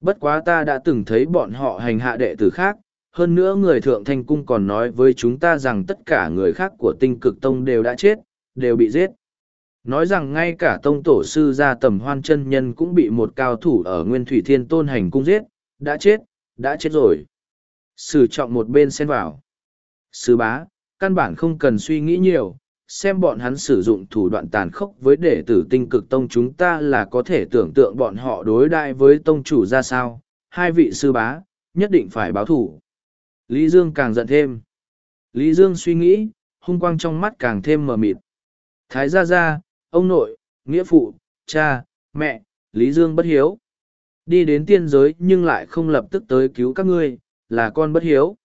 Bất quá ta đã từng thấy bọn họ hành hạ đệ tử khác, hơn nữa người thượng thanh cung còn nói với chúng ta rằng tất cả người khác của tinh cực tông đều đã chết, đều bị giết. Nói rằng ngay cả tông tổ sư gia tầm hoan chân nhân cũng bị một cao thủ ở Nguyên Thủy Thiên Tôn hành cung giết, đã chết, đã chết rồi. Sử trọng một bên xen vào. Sư bá, căn bản không cần suy nghĩ nhiều, xem bọn hắn sử dụng thủ đoạn tàn khốc với đệ tử tinh cực tông chúng ta là có thể tưởng tượng bọn họ đối đại với tông chủ ra sao. Hai vị sư bá, nhất định phải báo thủ. Lý Dương càng giận thêm. Lý Dương suy nghĩ, hung quang trong mắt càng thêm mờ mịt. Thái gia gia, ông nội, nghĩa phụ, cha, mẹ, Lý Dương bất hiếu. Đi đến tiên giới nhưng lại không lập tức tới cứu các ngươi, là con bất hiếu.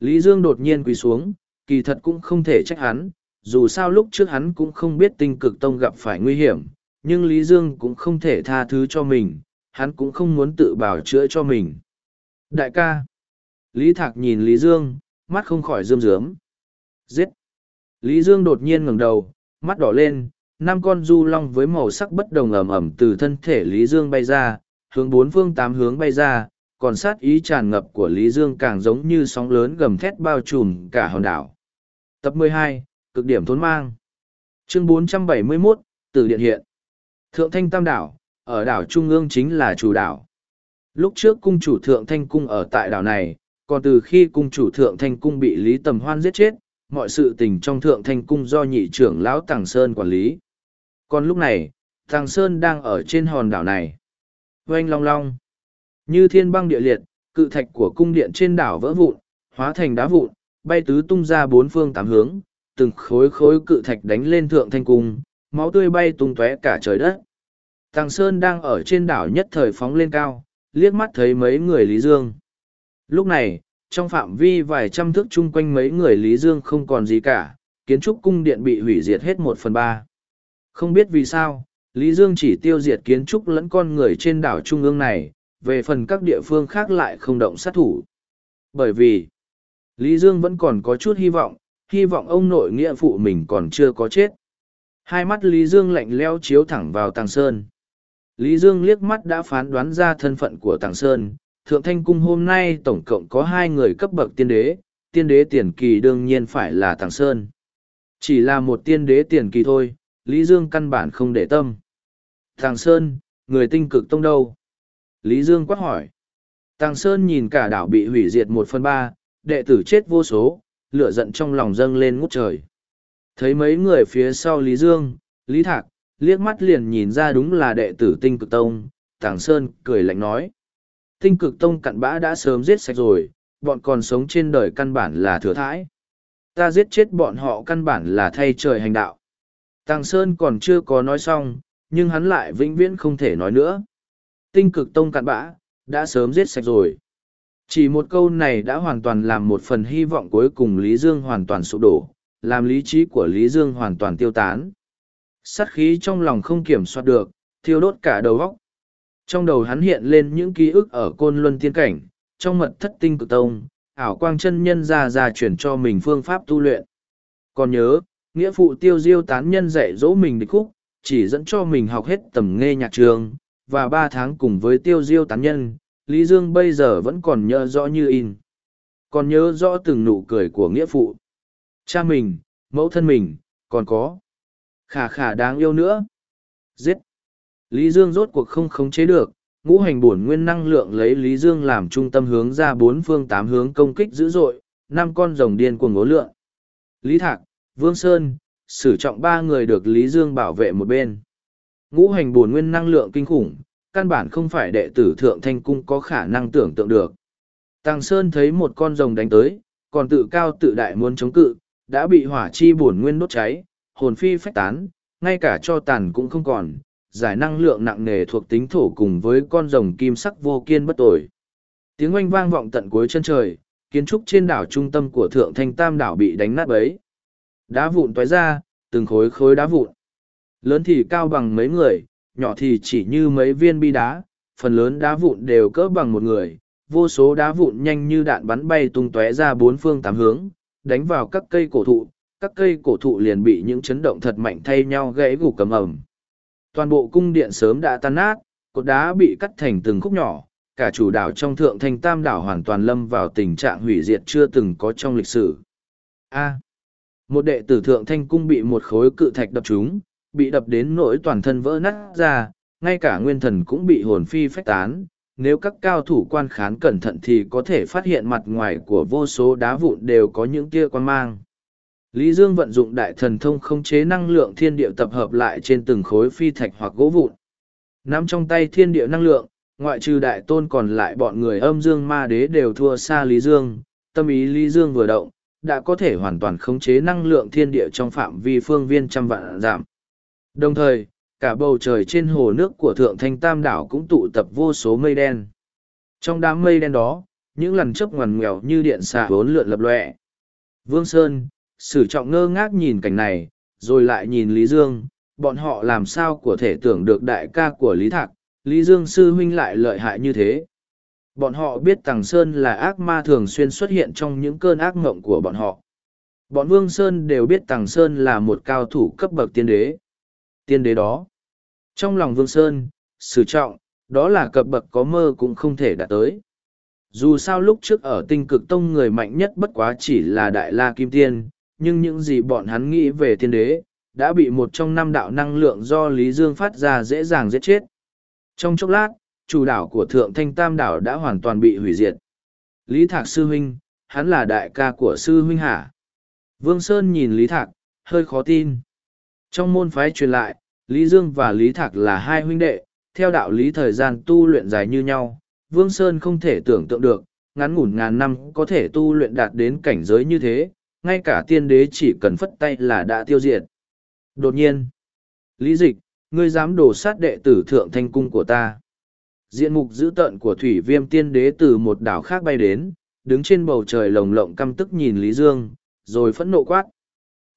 Lý Dương đột nhiên quỳ xuống, kỳ thật cũng không thể trách hắn, dù sao lúc trước hắn cũng không biết tinh cực tông gặp phải nguy hiểm, nhưng Lý Dương cũng không thể tha thứ cho mình, hắn cũng không muốn tự bảo chữa cho mình. Đại ca. Lý Thạc nhìn Lý Dương, mắt không khỏi rơm rớm. Giết. Lý Dương đột nhiên ngẩng đầu, mắt đỏ lên, năm con du long với màu sắc bất đồng ẩm ẩm từ thân thể Lý Dương bay ra, hướng bốn phương tám hướng bay ra, còn sát ý tràn ngập của Lý Dương càng giống như sóng lớn gầm thét bao trùm cả hòn đảo. Tập 12, Cực điểm thốn mang Chương 471, Từ Điện Hiện Thượng Thanh Tam Đảo, ở đảo Trung ương chính là chủ đảo. Lúc trước cung chủ Thượng Thanh Cung ở tại đảo này, còn từ khi cung chủ Thượng Thanh Cung bị Lý Tầm Hoan giết chết, mọi sự tình trong Thượng Thanh Cung do nhị trưởng lão Tàng Sơn quản lý. Còn lúc này, Tàng Sơn đang ở trên hòn đảo này. Oanh long long. Như thiên băng địa liệt, cự thạch của cung điện trên đảo vỡ vụn, hóa thành đá vụn, bay tứ tung ra bốn phương tám hướng, từng khối khối cự thạch đánh lên thượng thanh cung, máu tươi bay tung tóe cả trời đất. Tàng Sơn đang ở trên đảo nhất thời phóng lên cao, liếc mắt thấy mấy người Lý Dương. Lúc này, trong phạm vi vài trăm thước chung quanh mấy người Lý Dương không còn gì cả, kiến trúc cung điện bị hủy diệt hết một phần ba. Không biết vì sao, Lý Dương chỉ tiêu diệt kiến trúc lẫn con người trên đảo Trung ương này, về phần các địa phương khác lại không động sát thủ. Bởi vì, Lý Dương vẫn còn có chút hy vọng, hy vọng ông nội nghĩa phụ mình còn chưa có chết. Hai mắt Lý Dương lạnh leo chiếu thẳng vào Tàng Sơn. Lý Dương liếc mắt đã phán đoán ra thân phận của Tàng Sơn. Thượng Thanh Cung hôm nay tổng cộng có hai người cấp bậc tiên đế, tiên đế tiền kỳ đương nhiên phải là Tàng Sơn. Chỉ là một tiên đế tiền kỳ thôi, Lý Dương căn bản không để tâm. Tàng Sơn, người tinh cực tông đâu? Lý Dương quát hỏi. Tàng Sơn nhìn cả đảo bị hủy diệt một phần ba, đệ tử chết vô số, lửa giận trong lòng dâng lên ngút trời. Thấy mấy người phía sau Lý Dương, Lý Thạc, liếc mắt liền nhìn ra đúng là đệ tử tinh cực tông, Tàng Sơn cười lạnh nói. Tinh cực tông cặn bã đã sớm giết sạch rồi, bọn còn sống trên đời căn bản là thừa thãi. Ta giết chết bọn họ căn bản là thay trời hành đạo. Tàng Sơn còn chưa có nói xong, nhưng hắn lại vĩnh viễn không thể nói nữa. Tinh cực tông cặn bã, đã sớm giết sạch rồi. Chỉ một câu này đã hoàn toàn làm một phần hy vọng cuối cùng Lý Dương hoàn toàn sụp đổ, làm lý trí của Lý Dương hoàn toàn tiêu tán. Sát khí trong lòng không kiểm soát được, thiêu đốt cả đầu óc. Trong đầu hắn hiện lên những ký ức ở Côn Luân Tiên Cảnh, trong mật thất tinh cực tông, ảo quang chân nhân ra ra chuyển cho mình phương pháp tu luyện. Còn nhớ, nghĩa phụ tiêu diêu tán nhân dạy dỗ mình địch khúc, chỉ dẫn cho mình học hết tầm nghe nhạc trường, và ba tháng cùng với tiêu diêu tán nhân, Lý Dương bây giờ vẫn còn nhớ rõ như in. Còn nhớ rõ từng nụ cười của nghĩa phụ. Cha mình, mẫu thân mình, còn có. Khả khả đáng yêu nữa. Giết. Lý Dương rốt cuộc không khống chế được, ngũ hành bổn nguyên năng lượng lấy Lý Dương làm trung tâm hướng ra bốn phương tám hướng công kích dữ dội, năm con rồng điên cuồng ngố lượng. Lý Thạc, Vương Sơn, sử trọng ba người được Lý Dương bảo vệ một bên. Ngũ hành bổn nguyên năng lượng kinh khủng, căn bản không phải đệ tử thượng thanh cung có khả năng tưởng tượng được. Tàng Sơn thấy một con rồng đánh tới, còn tự cao tự đại muốn chống cự, đã bị hỏa chi bổn nguyên đốt cháy, hồn phi phách tán, ngay cả cho tàn cũng không còn, giải năng lượng nặng nề thuộc tính thổ cùng với con rồng kim sắc vô kiên bất tồi. Tiếng oanh vang vọng tận cuối chân trời, kiến trúc trên đảo trung tâm của thượng thanh tam đảo bị đánh nát bấy. Đá vụn toái ra, từng khối khối đá vụn. Lớn thì cao bằng mấy người, nhỏ thì chỉ như mấy viên bi đá, phần lớn đá vụn đều cỡ bằng một người, vô số đá vụn nhanh như đạn bắn bay tung tóe ra bốn phương tám hướng, đánh vào các cây cổ thụ, các cây cổ thụ liền bị những chấn động thật mạnh thay nhau gãy gục cầm ẩm. Toàn bộ cung điện sớm đã tan nát, cột đá bị cắt thành từng khúc nhỏ, cả chủ đảo trong thượng thành tam đảo hoàn toàn lâm vào tình trạng hủy diệt chưa từng có trong lịch sử. A. một đệ tử thượng thanh cung bị một khối cự thạch đập trúng, bị đập đến nỗi toàn thân vỡ nát ra, ngay cả nguyên thần cũng bị hồn phi phách tán. Nếu các cao thủ quan khán cẩn thận thì có thể phát hiện mặt ngoài của vô số đá vụn đều có những tia quan mang. Lý Dương vận dụng đại thần thông khống chế năng lượng thiên địa tập hợp lại trên từng khối phi thạch hoặc gỗ vụn. Nắm trong tay thiên địa năng lượng, ngoại trừ đại tôn còn lại bọn người âm dương ma đế đều thua xa Lý Dương, tâm ý Lý Dương vừa động, đã có thể hoàn toàn khống chế năng lượng thiên địa trong phạm vi phương viên trăm vạn giảm. Đồng thời, cả bầu trời trên hồ nước của Thượng Thanh Tam Đảo cũng tụ tập vô số mây đen. Trong đám mây đen đó, những lần chớp ngoằn ngoèo như điện xạ bốn lượn lập lọe. Vương Sơn, sử trọng ngơ ngác nhìn cảnh này, rồi lại nhìn Lý Dương, bọn họ làm sao của thể tưởng được đại ca của Lý Thạc, Lý Dương sư huynh lại lợi hại như thế. Bọn họ biết Tàng Sơn là ác ma thường xuyên xuất hiện trong những cơn ác mộng của bọn họ. Bọn Vương Sơn đều biết Tàng Sơn là một cao thủ cấp bậc tiên đế. Tiên đế đó. Trong lòng Vương Sơn, sử trọng, đó là cấp bậc có mơ cũng không thể đạt tới. Dù sao lúc trước ở tinh cực tông người mạnh nhất bất quá chỉ là Đại La Kim Tiên, nhưng những gì bọn hắn nghĩ về tiên đế, đã bị một trong năm đạo năng lượng do Lý Dương phát ra dễ dàng giết chết. Trong chốc lát, chủ đảo của Thượng Thanh Tam đảo đã hoàn toàn bị hủy diệt. Lý Thạc Sư Huynh, hắn là đại ca của Sư Huynh hả? Vương Sơn nhìn Lý Thạc, hơi khó tin. Trong môn phái truyền lại, Lý Dương và Lý Thạc là hai huynh đệ, theo đạo lý thời gian tu luyện dài như nhau, Vương Sơn không thể tưởng tượng được, ngắn ngủn ngàn năm có thể tu luyện đạt đến cảnh giới như thế, ngay cả tiên đế chỉ cần phất tay là đã tiêu diệt. Đột nhiên, Lý Dịch, ngươi dám đổ sát đệ tử thượng thanh cung của ta. Diện mục dữ tợn của thủy viêm tiên đế từ một đảo khác bay đến, đứng trên bầu trời lồng lộng căm tức nhìn Lý Dương, rồi phẫn nộ quát.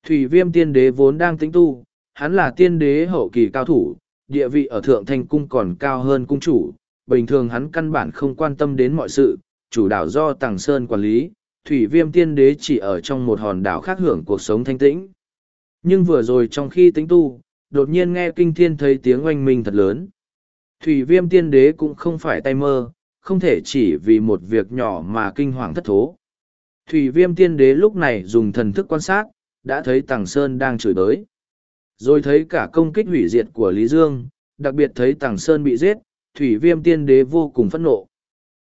Thủy viêm tiên đế vốn đang tính tu, hắn là tiên đế hậu kỳ cao thủ, địa vị ở thượng thanh cung còn cao hơn cung chủ, bình thường hắn căn bản không quan tâm đến mọi sự, chủ đảo do Tàng Sơn quản lý, thủy viêm tiên đế chỉ ở trong một hòn đảo khác hưởng cuộc sống thanh tĩnh. Nhưng vừa rồi trong khi tính tu, đột nhiên nghe kinh thiên thấy tiếng oanh minh thật lớn. Thủy viêm tiên đế cũng không phải tay mơ, không thể chỉ vì một việc nhỏ mà kinh hoàng thất thố. Thủy viêm tiên đế lúc này dùng thần thức quan sát, đã thấy Tàng Sơn đang chửi bới. Rồi thấy cả công kích hủy diệt của Lý Dương, đặc biệt thấy Tàng Sơn bị giết, Thủy viêm tiên đế vô cùng phẫn nộ.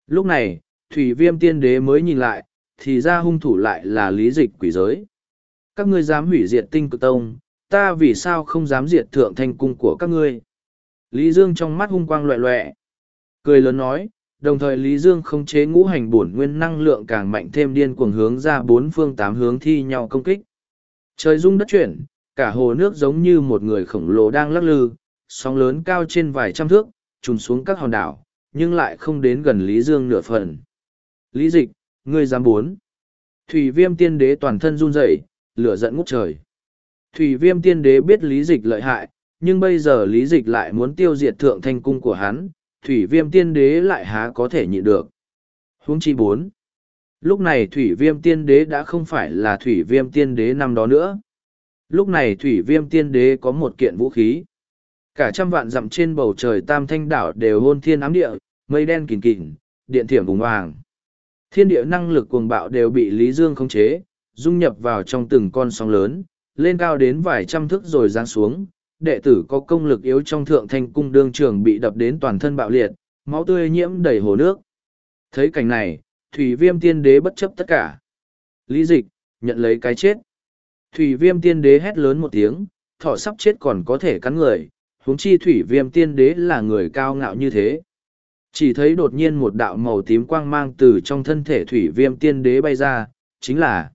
Lúc này, thủy viêm tiên đế mới nhìn lại, thì ra hung thủ lại là lý dịch quỷ giới. Các ngươi dám hủy diệt tinh cực tông, ta vì sao không dám diệt thượng thanh cung của các ngươi? Lý Dương trong mắt hung quang loẹ loẹ. Cười lớn nói, đồng thời Lý Dương không chế ngũ hành bổn nguyên năng lượng càng mạnh thêm điên cuồng hướng ra bốn phương tám hướng thi nhau công kích. Trời rung đất chuyển, cả hồ nước giống như một người khổng lồ đang lắc lư, sóng lớn cao trên vài trăm thước, trùm xuống các hòn đảo, nhưng lại không đến gần Lý Dương nửa phần. Lý dịch, ngươi dám bốn. Thủy viêm tiên đế toàn thân run rẩy, lửa giận ngút trời. Thủy viêm tiên đế biết lý dịch lợi hại, nhưng bây giờ lý dịch lại muốn tiêu diệt thượng thanh cung của hắn, thủy viêm tiên đế lại há có thể nhịn được. Huống chi bốn. Lúc này thủy viêm tiên đế đã không phải là thủy viêm tiên đế năm đó nữa. Lúc này thủy viêm tiên đế có một kiện vũ khí. Cả trăm vạn dặm trên bầu trời tam thanh đảo đều hôn thiên ám địa, mây đen kìn kìn, điện thiểm vùng hoàng. Thiên địa năng lực cuồng bạo đều bị Lý Dương khống chế, dung nhập vào trong từng con sóng lớn, lên cao đến vài trăm thước rồi giáng xuống. Đệ tử có công lực yếu trong thượng thanh cung đương trường bị đập đến toàn thân bạo liệt, máu tươi nhiễm đầy hồ nước. Thấy cảnh này, Thủy Viêm Tiên Đế bất chấp tất cả. Lý dịch, nhận lấy cái chết. Thủy Viêm Tiên Đế hét lớn một tiếng, thọ sắp chết còn có thể cắn người, huống chi Thủy Viêm Tiên Đế là người cao ngạo như thế. Chỉ thấy đột nhiên một đạo màu tím quang mang từ trong thân thể Thủy Viêm Tiên Đế bay ra, chính là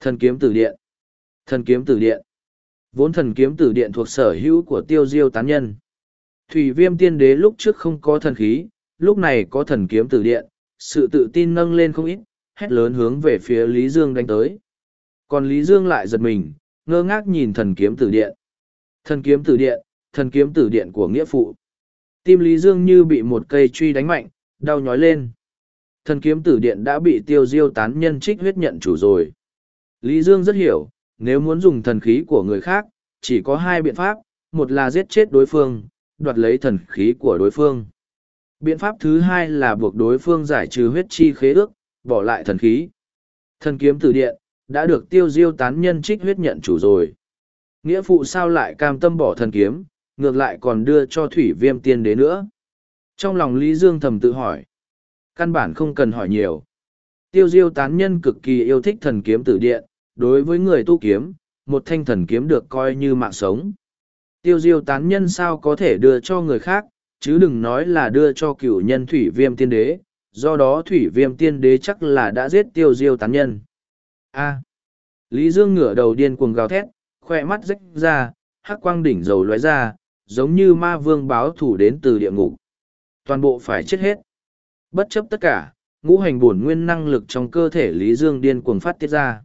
Thần kiếm tử điện. Thần kiếm tử điện. Vốn thần kiếm tử điện thuộc sở hữu của tiêu diêu tán nhân. Thủy viêm tiên đế lúc trước không có thần khí, lúc này có thần kiếm tử điện, sự tự tin nâng lên không ít, hét lớn hướng về phía Lý Dương đánh tới. Còn Lý Dương lại giật mình, ngơ ngác nhìn thần kiếm tử điện. Thần kiếm tử điện, thần kiếm tử điện của nghĩa phụ. Tim Lý Dương như bị một cây truy đánh mạnh, đau nhói lên. Thần kiếm tử điện đã bị tiêu diêu tán nhân trích huyết nhận chủ rồi. Lý Dương rất hiểu, nếu muốn dùng thần khí của người khác, chỉ có hai biện pháp, một là giết chết đối phương, đoạt lấy thần khí của đối phương. Biện pháp thứ hai là buộc đối phương giải trừ huyết chi khế ước, bỏ lại thần khí. Thần kiếm Tử điện, đã được tiêu diêu tán nhân trích huyết nhận chủ rồi. Nghĩa phụ sao lại cam tâm bỏ thần kiếm, ngược lại còn đưa cho thủy viêm tiên đế nữa. Trong lòng Lý Dương thầm tự hỏi. Căn bản không cần hỏi nhiều. Tiêu diêu tán nhân cực kỳ yêu thích thần kiếm tử điện, đối với người tu kiếm, một thanh thần kiếm được coi như mạng sống. Tiêu diêu tán nhân sao có thể đưa cho người khác, chứ đừng nói là đưa cho cựu nhân thủy viêm tiên đế, do đó thủy viêm tiên đế chắc là đã giết tiêu diêu tán nhân. A. Lý Dương ngửa đầu điên cuồng gào thét, khoe mắt rách ra, hắc quang đỉnh dầu lóe ra, giống như ma vương báo thủ đến từ địa ngục. Toàn bộ phải chết hết. Bất chấp tất cả, ngũ hành bổn nguyên năng lực trong cơ thể Lý Dương điên cuồng phát tiết ra.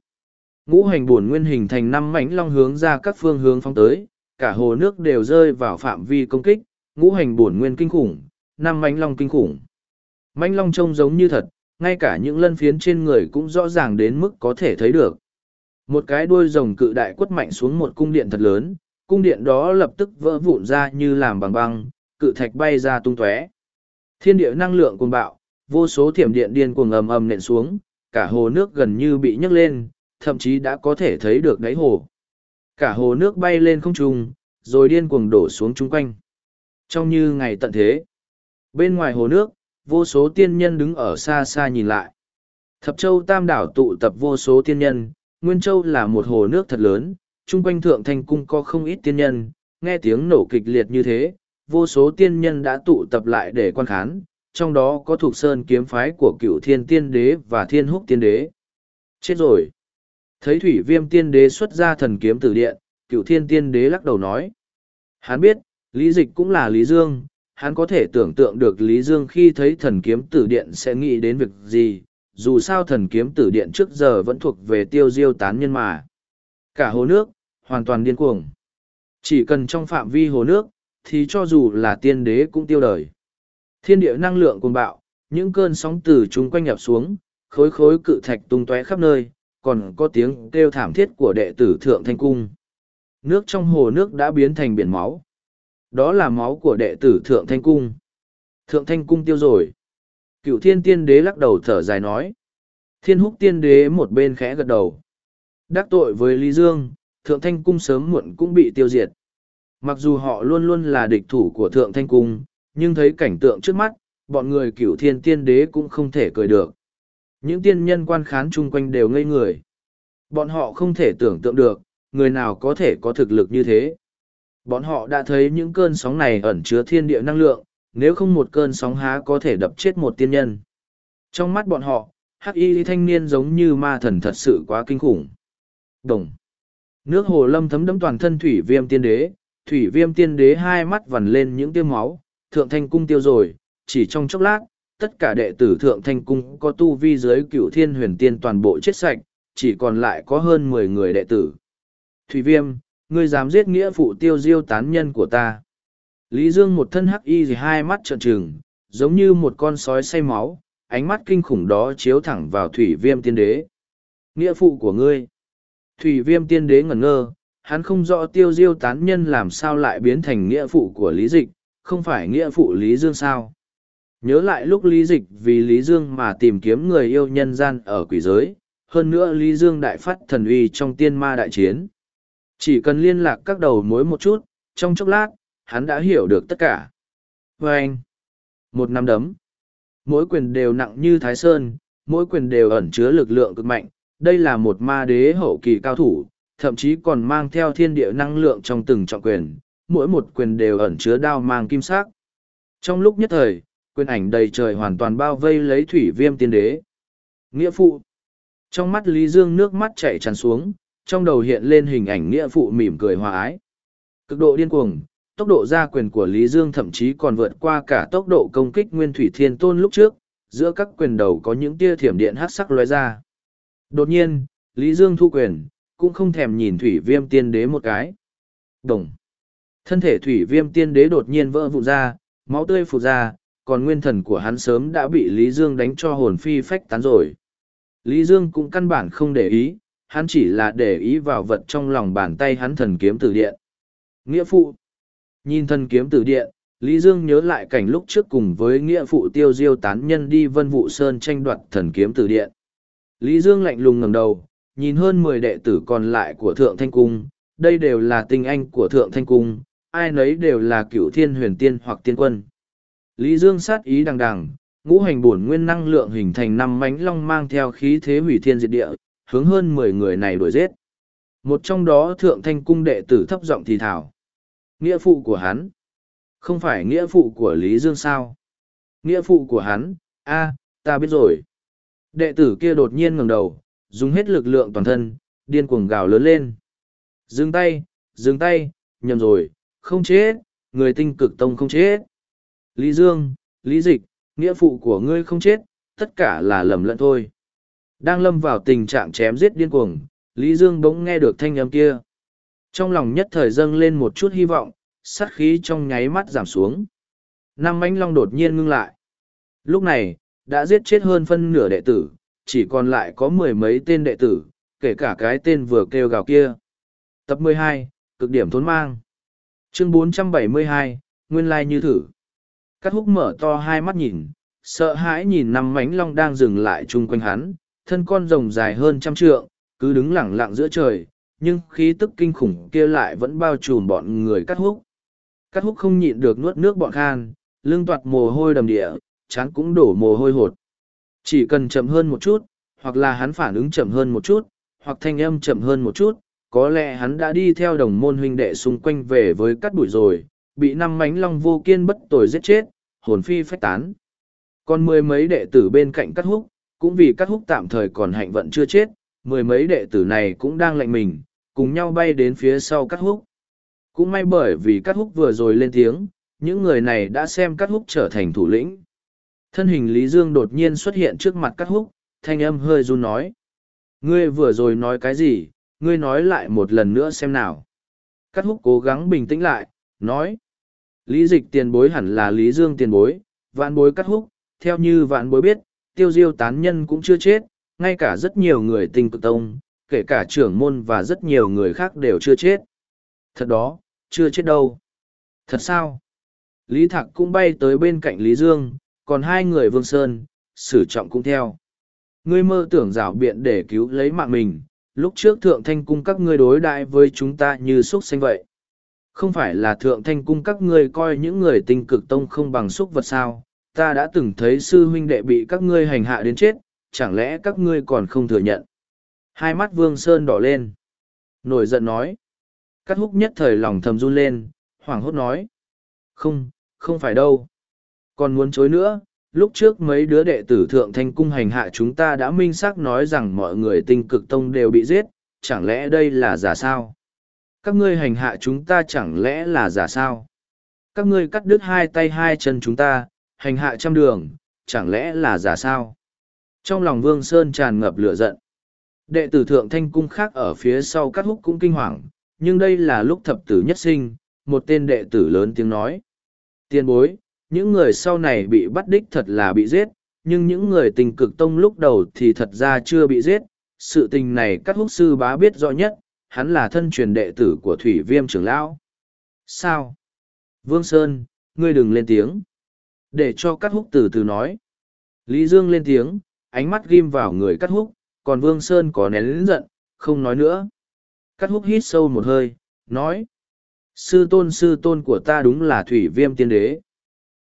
Ngũ hành bổn nguyên hình thành năm mảnh long hướng ra các phương hướng phóng tới, cả hồ nước đều rơi vào phạm vi công kích, ngũ hành bổn nguyên kinh khủng, năm mảnh long kinh khủng. Mảnh long trông giống như thật, ngay cả những lân phiến trên người cũng rõ ràng đến mức có thể thấy được. Một cái đuôi rồng cự đại quất mạnh xuống một cung điện thật lớn, cung điện đó lập tức vỡ vụn ra như làm bằng băng, cự thạch bay ra tung tóe. Thiên địa năng lượng cuồng bạo, vô số thiểm điện điên cuồng ầm ầm nện xuống, cả hồ nước gần như bị nhấc lên, thậm chí đã có thể thấy được đáy hồ. Cả hồ nước bay lên không trung, rồi điên cuồng đổ xuống chung quanh. Trong như ngày tận thế. Bên ngoài hồ nước, vô số tiên nhân đứng ở xa xa nhìn lại. Thập châu tam đảo tụ tập vô số tiên nhân, Nguyên Châu là một hồ nước thật lớn, chung quanh thượng thanh cung có không ít tiên nhân, nghe tiếng nổ kịch liệt như thế, vô số tiên nhân đã tụ tập lại để quan khán, trong đó có thuộc sơn kiếm phái của cựu thiên tiên đế và thiên húc tiên đế. Chết rồi! Thấy thủy viêm tiên đế xuất ra thần kiếm tử điện, cựu thiên tiên đế lắc đầu nói. Hắn biết, Lý Dịch cũng là Lý Dương, hắn có thể tưởng tượng được Lý Dương khi thấy thần kiếm tử điện sẽ nghĩ đến việc gì, dù sao thần kiếm tử điện trước giờ vẫn thuộc về tiêu diêu tán nhân mà. Cả hồ nước, hoàn toàn điên cuồng. Chỉ cần trong phạm vi hồ nước, thì cho dù là tiên đế cũng tiêu đời. Thiên địa năng lượng cuồng bạo, những cơn sóng từ chúng quanh nhập xuống, khối khối cự thạch tung tóe khắp nơi, còn có tiếng kêu thảm thiết của đệ tử Thượng Thanh Cung. Nước trong hồ nước đã biến thành biển máu. Đó là máu của đệ tử Thượng Thanh Cung. Thượng Thanh Cung tiêu rồi. Cựu thiên tiên đế lắc đầu thở dài nói. Thiên húc tiên đế một bên khẽ gật đầu. Đắc tội với Lý Dương, Thượng Thanh Cung sớm muộn cũng bị tiêu diệt. Mặc dù họ luôn luôn là địch thủ của Thượng Thanh Cung, nhưng thấy cảnh tượng trước mắt, bọn người cửu thiên tiên đế cũng không thể cười được. Những tiên nhân quan khán chung quanh đều ngây người. Bọn họ không thể tưởng tượng được, người nào có thể có thực lực như thế. Bọn họ đã thấy những cơn sóng này ẩn chứa thiên địa năng lượng, nếu không một cơn sóng há có thể đập chết một tiên nhân. Trong mắt bọn họ, hắc y thanh niên giống như ma thần thật sự quá kinh khủng. Đồng. Nước hồ lâm thấm đẫm toàn thân thủy viêm tiên đế, thủy viêm tiên đế hai mắt vằn lên những tiêu máu, thượng thanh cung tiêu rồi, chỉ trong chốc lát, tất cả đệ tử thượng thanh cung có tu vi dưới cựu thiên huyền tiên toàn bộ chết sạch, chỉ còn lại có hơn mười người đệ tử. Thủy viêm, ngươi dám giết nghĩa phụ tiêu diêu tán nhân của ta. Lý Dương một thân hắc y thì hai mắt trợn trừng, giống như một con sói say máu, ánh mắt kinh khủng đó chiếu thẳng vào thủy viêm tiên đế. Nghĩa phụ của ngươi. Thủy viêm tiên đế ngẩn ngơ, hắn không rõ tiêu diêu tán nhân làm sao lại biến thành nghĩa phụ của Lý Dịch, không phải nghĩa phụ Lý Dương sao. Nhớ lại lúc Lý Dịch vì Lý Dương mà tìm kiếm người yêu nhân gian ở quỷ giới, hơn nữa Lý Dương đại phát thần uy trong tiên ma đại chiến. Chỉ cần liên lạc các đầu mối một chút, trong chốc lát, hắn đã hiểu được tất cả. Và anh, một năm đấm, mỗi quyền đều nặng như Thái Sơn, mỗi quyền đều ẩn chứa lực lượng cực mạnh. Đây là một ma đế hậu kỳ cao thủ, thậm chí còn mang theo thiên địa năng lượng trong từng trọng quyền, mỗi một quyền đều ẩn chứa đao mang kim sắc. Trong lúc nhất thời, quyền ảnh đầy trời hoàn toàn bao vây lấy thủy viêm tiên đế. Nghĩa phụ. Trong mắt Lý Dương nước mắt chảy tràn xuống, trong đầu hiện lên hình ảnh nghĩa phụ mỉm cười hòa ái. Cực độ điên cuồng, tốc độ ra quyền của Lý Dương thậm chí còn vượt qua cả tốc độ công kích Nguyên Thủy Thiên Tôn lúc trước, giữa các quyền đầu có những tia thiểm điện hát sắc lóe ra. Đột nhiên, Lý Dương thu quyền, cũng không thèm nhìn Thủy Viêm Tiên Đế một cái. Đồng. Thân thể Thủy Viêm Tiên Đế đột nhiên vỡ vụn ra, máu tươi phụt ra, còn nguyên thần của hắn sớm đã bị Lý Dương đánh cho hồn phi phách tán rồi. Lý Dương cũng căn bản không để ý, hắn chỉ là để ý vào vật trong lòng bàn tay hắn thần kiếm tử điện. Nghĩa phụ. Nhìn thần kiếm tử điện, Lý Dương nhớ lại cảnh lúc trước cùng với nghĩa phụ tiêu diêu tán nhân đi vân vụ sơn tranh đoạt thần kiếm tử điện. Lý Dương lạnh lùng ngẩng đầu, nhìn hơn mười đệ tử còn lại của Thượng Thanh Cung, đây đều là tinh anh của Thượng Thanh Cung, ai nấy đều là cựu thiên huyền tiên hoặc tiên quân. Lý Dương sát ý đằng đằng, ngũ hành bổn nguyên năng lượng hình thành năm mánh long mang theo khí thế hủy thiên diệt địa, hướng hơn mười người này đuổi giết. Một trong đó Thượng Thanh Cung đệ tử thấp giọng thì thảo. Nghĩa phụ của hắn. Không phải nghĩa phụ của Lý Dương sao? Nghĩa phụ của hắn, a ta biết rồi. Đệ tử kia đột nhiên ngẩng đầu, dùng hết lực lượng toàn thân, điên cuồng gào lớn lên. Dừng tay, dừng tay, nhầm rồi, không chết, người tinh cực tông không chết. Lý Dương, Lý Dịch, nghĩa phụ của ngươi không chết, tất cả là lầm lẫn thôi. Đang lâm vào tình trạng chém giết điên cuồng, Lý Dương bỗng nghe được thanh âm kia. Trong lòng nhất thời dâng lên một chút hy vọng, sát khí trong nháy mắt giảm xuống. Năm ánh long đột nhiên ngưng lại. Lúc này, đã giết chết hơn phân nửa đệ tử, chỉ còn lại có mười mấy tên đệ tử, kể cả cái tên vừa kêu gào kia. Tập 12, cực điểm thốn mang. Chương 472, nguyên lai như thử. Cát húc mở to hai mắt nhìn, sợ hãi nhìn năm mánh long đang dừng lại chung quanh hắn, thân con rồng dài hơn trăm trượng, cứ đứng lẳng lặng giữa trời, nhưng khí tức kinh khủng kia lại vẫn bao trùm bọn người cắt húc. Cắt húc không nhịn được nuốt nước bọn khan, lưng toạt mồ hôi đầm địa, chán cũng đổ mồ hôi hột. Chỉ cần chậm hơn một chút, hoặc là hắn phản ứng chậm hơn một chút, hoặc thanh âm chậm hơn một chút, có lẽ hắn đã đi theo đồng môn huynh đệ xung quanh về với cắt bụi rồi, bị năm mánh long vô kiên bất tội giết chết, hồn phi phách tán. Còn mười mấy đệ tử bên cạnh cắt húc, cũng vì cắt húc tạm thời còn hạnh vận chưa chết, mười mấy đệ tử này cũng đang lạnh mình, cùng nhau bay đến phía sau cắt húc. Cũng may bởi vì cắt húc vừa rồi lên tiếng, những người này đã xem cắt húc trở thành thủ lĩnh. Thân hình Lý Dương đột nhiên xuất hiện trước mặt cắt húc, thanh âm hơi run nói. Ngươi vừa rồi nói cái gì, ngươi nói lại một lần nữa xem nào. Cắt húc cố gắng bình tĩnh lại, nói. Lý dịch tiền bối hẳn là Lý Dương tiền bối, vạn bối cắt húc, theo như vạn bối biết, tiêu diêu tán nhân cũng chưa chết, ngay cả rất nhiều người tinh cực tông, kể cả trưởng môn và rất nhiều người khác đều chưa chết. Thật đó, chưa chết đâu. Thật sao? Lý Thạc cũng bay tới bên cạnh Lý Dương, còn hai người Vương Sơn, Sử Trọng cũng theo. Ngươi mơ tưởng rảo biện để cứu lấy mạng mình, lúc trước Thượng Thanh Cung các ngươi đối đại với chúng ta như xúc sinh vậy. Không phải là Thượng Thanh Cung các ngươi coi những người tinh cực tông không bằng xúc vật sao, ta đã từng thấy sư huynh đệ bị các ngươi hành hạ đến chết, chẳng lẽ các ngươi còn không thừa nhận. Hai mắt Vương Sơn đỏ lên. Nổi giận nói. Cắt húc nhất thời lòng thầm run lên, hoảng hốt nói. Không, không phải đâu. Còn muốn chối nữa, lúc trước mấy đứa đệ tử thượng thanh cung hành hạ chúng ta đã minh xác nói rằng mọi người tinh cực tông đều bị giết, chẳng lẽ đây là giả sao? Các ngươi hành hạ chúng ta chẳng lẽ là giả sao? Các ngươi cắt đứt hai tay hai chân chúng ta, hành hạ trăm đường, chẳng lẽ là giả sao? Trong lòng Vương Sơn tràn ngập lửa giận. Đệ tử thượng thanh cung khác ở phía sau cắt húc cũng kinh hoàng, nhưng đây là lúc thập tử nhất sinh, một tên đệ tử lớn tiếng nói. Tiên bối, những người sau này bị bắt đích thật là bị giết, nhưng những người tình cực tông lúc đầu thì thật ra chưa bị giết. Sự tình này các húc sư bá biết rõ nhất, hắn là thân truyền đệ tử của Thủy Viêm trưởng lão. Sao? Vương Sơn, ngươi đừng lên tiếng. Để cho cắt húc từ từ nói. Lý Dương lên tiếng, ánh mắt ghim vào người cắt húc, còn Vương Sơn có nén lĩnh giận, không nói nữa. Cắt húc hít sâu một hơi, nói. Sư tôn sư tôn của ta đúng là Thủy Viêm tiên đế.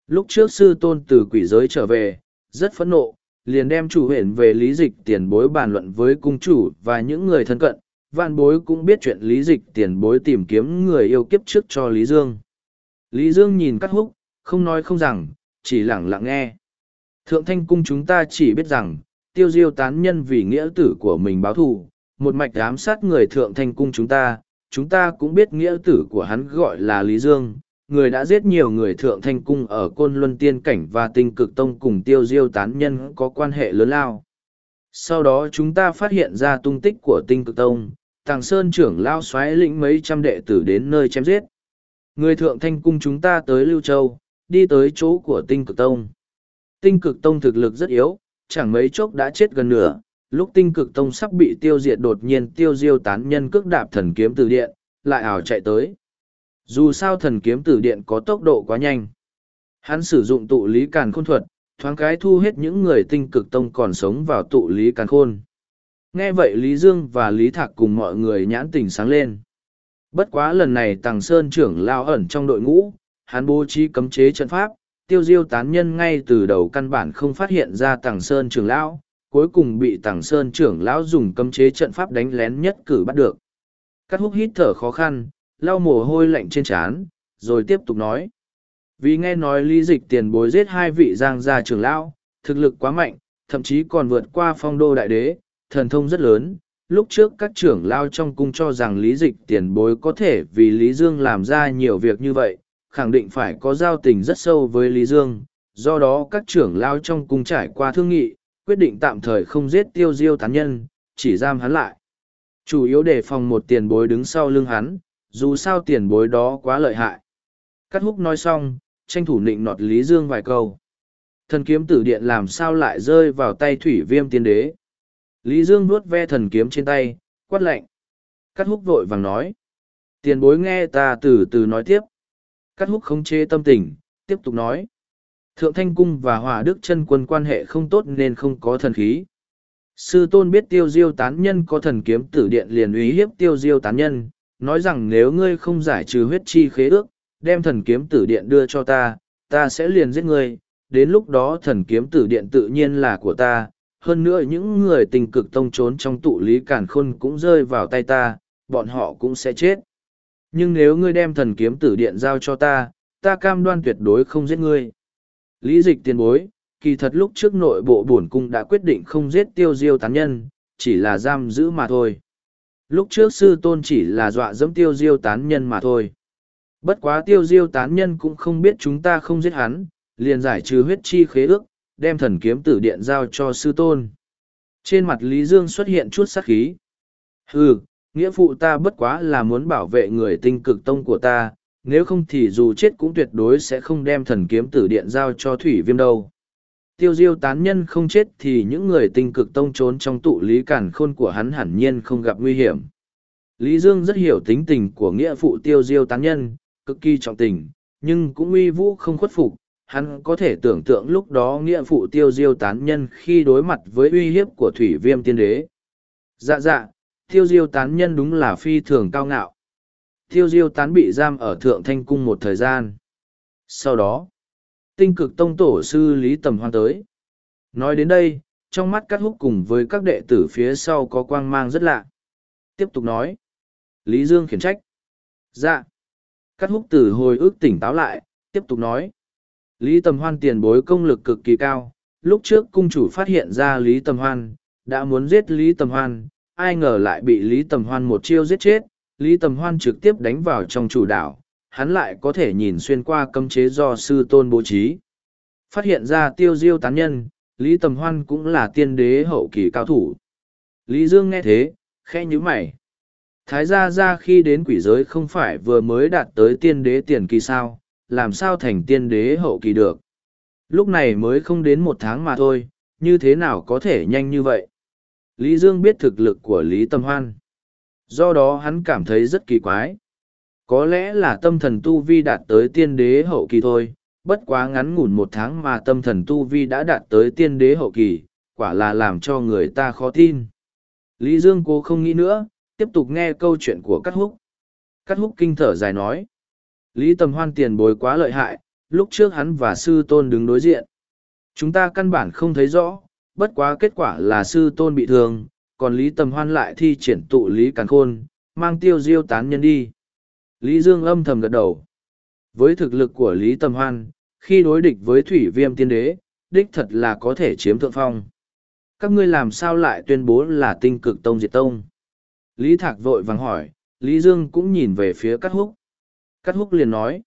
Lúc trước sư tôn từ quỷ giới trở về, rất phẫn nộ, liền đem chủ huyện về lý dịch tiền bối bàn luận với cung chủ và những người thân cận. Vạn bối cũng biết chuyện lý dịch tiền bối tìm kiếm người yêu kiếp trước cho Lý Dương. Lý Dương nhìn cắt húc, không nói không rằng, chỉ lặng lặng nghe. Thượng thanh cung chúng ta chỉ biết rằng, tiêu diêu tán nhân vì nghĩa tử của mình báo thù, một mạch ám sát người thượng thanh cung chúng ta, chúng ta cũng biết nghĩa tử của hắn gọi là Lý Dương, người đã giết nhiều người thượng thanh cung ở côn luân tiên cảnh và tinh cực tông cùng tiêu diêu tán nhân có quan hệ lớn lao. Sau đó chúng ta phát hiện ra tung tích của tinh cực tông, Tàng Sơn trưởng lao xoáy lĩnh mấy trăm đệ tử đến nơi chém giết. Người thượng thanh cung chúng ta tới Lưu Châu, đi tới chỗ của tinh cực tông. Tinh cực tông thực lực rất yếu, chẳng mấy chốc đã chết gần nửa, lúc tinh cực tông sắp bị tiêu diệt đột nhiên tiêu diêu tán nhân cước đạp thần kiếm từ điện, lại ảo chạy tới. Dù sao thần kiếm tử điện có tốc độ quá nhanh. Hắn sử dụng tụ lý càn khôn thuật, thoáng cái thu hết những người tinh cực tông còn sống vào tụ lý càn khôn. Nghe vậy Lý Dương và Lý Thạc cùng mọi người nhãn tình sáng lên. Bất quá lần này Tàng Sơn trưởng lao ẩn trong đội ngũ, hắn bố trí cấm chế trận pháp, tiêu diêu tán nhân ngay từ đầu căn bản không phát hiện ra Tàng Sơn trưởng lão, cuối cùng bị Tàng Sơn trưởng lão dùng cấm chế trận pháp đánh lén nhất cử bắt được. Cắt húc hít thở khó khăn, lau mồ hôi lạnh trên trán, rồi tiếp tục nói. Vì nghe nói lý dịch tiền bối giết hai vị giang gia trưởng lão, thực lực quá mạnh, thậm chí còn vượt qua phong đô đại đế, thần thông rất lớn. Lúc trước các trưởng lao trong cung cho rằng lý dịch tiền bối có thể vì Lý Dương làm ra nhiều việc như vậy, khẳng định phải có giao tình rất sâu với Lý Dương. Do đó các trưởng lao trong cung trải qua thương nghị, quyết định tạm thời không giết tiêu diêu tán nhân, chỉ giam hắn lại. Chủ yếu để phòng một tiền bối đứng sau lưng hắn, dù sao tiền bối đó quá lợi hại. Cắt húc nói xong, tranh thủ nịnh nọt Lý Dương vài câu. Thần kiếm tử điện làm sao lại rơi vào tay thủy viêm tiên đế. Lý Dương vuốt ve thần kiếm trên tay, quát lạnh. Cắt húc vội vàng nói. Tiền bối nghe ta từ từ nói tiếp. Cắt húc không chê tâm tình, tiếp tục nói. Thượng Thanh Cung và Hòa Đức chân quân quan hệ không tốt nên không có thần khí. Sư tôn biết tiêu diêu tán nhân có thần kiếm tử điện liền uy hiếp tiêu diêu tán nhân, nói rằng nếu ngươi không giải trừ huyết chi khế ước, đem thần kiếm tử điện đưa cho ta, ta sẽ liền giết ngươi, đến lúc đó thần kiếm tử điện tự nhiên là của ta, hơn nữa những người tình cực tông trốn trong tụ lý cản khôn cũng rơi vào tay ta, bọn họ cũng sẽ chết. Nhưng nếu ngươi đem thần kiếm tử điện giao cho ta, ta cam đoan tuyệt đối không giết ngươi. Lý dịch tiền bối, kỳ thật lúc trước nội bộ bổn cung đã quyết định không giết tiêu diêu tán nhân, chỉ là giam giữ mà thôi lúc trước sư tôn chỉ là dọa dẫm tiêu diêu tán nhân mà thôi. Bất quá tiêu diêu tán nhân cũng không biết chúng ta không giết hắn, liền giải trừ huyết chi khế ước, đem thần kiếm tử điện giao cho sư tôn. Trên mặt lý dương xuất hiện chút sắc khí. Ừ nghĩa phụ ta bất quá là muốn bảo vệ người tinh cực tông của ta, nếu không thì dù chết cũng tuyệt đối sẽ không đem thần kiếm tử điện giao cho thủy viêm đâu tiêu diêu tán nhân không chết thì những người tinh cực tông trốn trong tụ lý cản khôn của hắn hẳn nhiên không gặp nguy hiểm. Lý Dương rất hiểu tính tình của nghĩa phụ tiêu diêu tán nhân, cực kỳ trọng tình, nhưng cũng uy vũ không khuất phục. Hắn có thể tưởng tượng lúc đó nghĩa phụ tiêu diêu tán nhân khi đối mặt với uy hiếp của thủy viêm tiên đế. Dạ dạ, tiêu diêu tán nhân đúng là phi thường cao ngạo. Tiêu diêu tán bị giam ở thượng thanh cung một thời gian. Sau đó, Tinh cực tông tổ sư Lý Tầm Hoan tới. Nói đến đây, trong mắt cắt húc cùng với các đệ tử phía sau có quang mang rất lạ. Tiếp tục nói. Lý Dương khiển trách. Dạ. Cắt húc từ hồi ức tỉnh táo lại, tiếp tục nói. Lý Tầm Hoan tiền bối công lực cực kỳ cao. Lúc trước cung chủ phát hiện ra Lý Tầm Hoan, đã muốn giết Lý Tầm Hoan, ai ngờ lại bị Lý Tầm Hoan một chiêu giết chết. Lý Tầm Hoan trực tiếp đánh vào trong chủ đảo, hắn lại có thể nhìn xuyên qua cấm chế do sư tôn bố trí. Phát hiện ra tiêu diêu tán nhân, Lý Tầm Hoan cũng là tiên đế hậu kỳ cao thủ. Lý Dương nghe thế, khe như mày. Thái gia ra khi đến quỷ giới không phải vừa mới đạt tới tiên đế tiền kỳ sao, làm sao thành tiên đế hậu kỳ được. Lúc này mới không đến một tháng mà thôi, như thế nào có thể nhanh như vậy. Lý Dương biết thực lực của Lý Tâm Hoan. Do đó hắn cảm thấy rất kỳ quái. Có lẽ là tâm thần tu vi đạt tới tiên đế hậu kỳ thôi, bất quá ngắn ngủn một tháng mà tâm thần tu vi đã đạt tới tiên đế hậu kỳ, quả là làm cho người ta khó tin. Lý Dương cố không nghĩ nữa, tiếp tục nghe câu chuyện của Cát Húc. Cát Húc kinh thở dài nói. Lý Tầm Hoan tiền bối quá lợi hại, lúc trước hắn và sư tôn đứng đối diện. Chúng ta căn bản không thấy rõ, bất quá kết quả là sư tôn bị thương, còn Lý Tầm Hoan lại thi triển tụ Lý Càn Khôn, mang tiêu diêu tán nhân đi. Lý Dương âm thầm gật đầu. Với thực lực của Lý Tầm Hoan, khi đối địch với Thủy Viêm Tiên Đế, đích thật là có thể chiếm thượng phong. Các ngươi làm sao lại tuyên bố là tinh cực tông diệt tông? Lý Thạc vội vàng hỏi, Lý Dương cũng nhìn về phía Cát Húc. Cát Húc liền nói,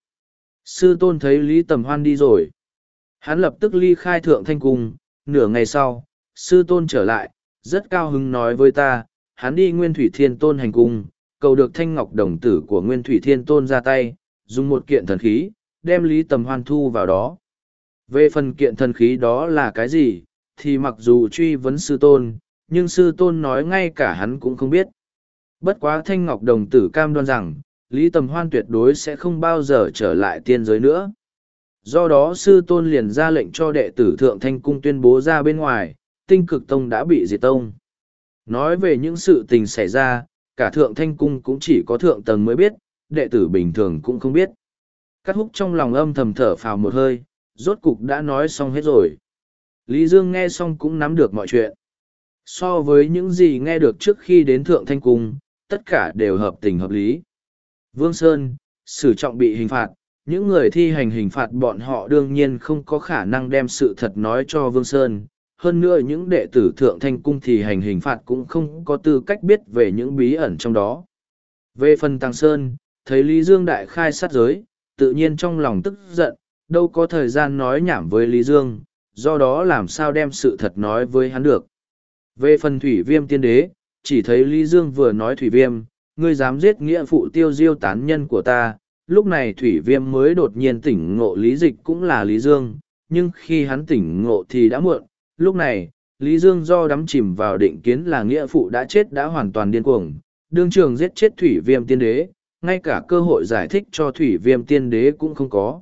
sư tôn thấy Lý Tầm Hoan đi rồi. Hắn lập tức ly khai thượng thanh cung, nửa ngày sau, sư tôn trở lại, rất cao hứng nói với ta, hắn đi nguyên thủy thiên tôn hành cung, cầu được thanh ngọc đồng tử của nguyên thủy thiên tôn ra tay, dùng một kiện thần khí, đem Lý Tầm Hoan thu vào đó. Về phần kiện thần khí đó là cái gì, thì mặc dù truy vấn sư tôn, nhưng sư tôn nói ngay cả hắn cũng không biết. Bất quá Thanh Ngọc Đồng tử cam đoan rằng, Lý Tầm Hoan tuyệt đối sẽ không bao giờ trở lại tiên giới nữa. Do đó sư tôn liền ra lệnh cho đệ tử Thượng Thanh Cung tuyên bố ra bên ngoài, tinh cực tông đã bị diệt tông. Nói về những sự tình xảy ra, cả Thượng Thanh Cung cũng chỉ có Thượng Tầng mới biết, đệ tử bình thường cũng không biết. Cắt húc trong lòng âm thầm thở phào một hơi, rốt cục đã nói xong hết rồi. Lý Dương nghe xong cũng nắm được mọi chuyện. So với những gì nghe được trước khi đến Thượng Thanh Cung, tất cả đều hợp tình hợp lý. Vương Sơn, xử trọng bị hình phạt, những người thi hành hình phạt bọn họ đương nhiên không có khả năng đem sự thật nói cho Vương Sơn. Hơn nữa những đệ tử Thượng Thanh Cung thì hành hình phạt cũng không có tư cách biết về những bí ẩn trong đó. Về phần Tăng Sơn, thấy Lý Dương đại khai sát giới, tự nhiên trong lòng tức giận, đâu có thời gian nói nhảm với Lý Dương, do đó làm sao đem sự thật nói với hắn được. Về phần thủy viêm tiên đế, chỉ thấy Lý Dương vừa nói thủy viêm, ngươi dám giết nghĩa phụ tiêu diêu tán nhân của ta, lúc này thủy viêm mới đột nhiên tỉnh ngộ Lý Dịch cũng là Lý Dương, nhưng khi hắn tỉnh ngộ thì đã muộn, lúc này, Lý Dương do đắm chìm vào định kiến là nghĩa phụ đã chết đã hoàn toàn điên cuồng, đương trường giết chết thủy viêm tiên đế, ngay cả cơ hội giải thích cho thủy viêm tiên đế cũng không có.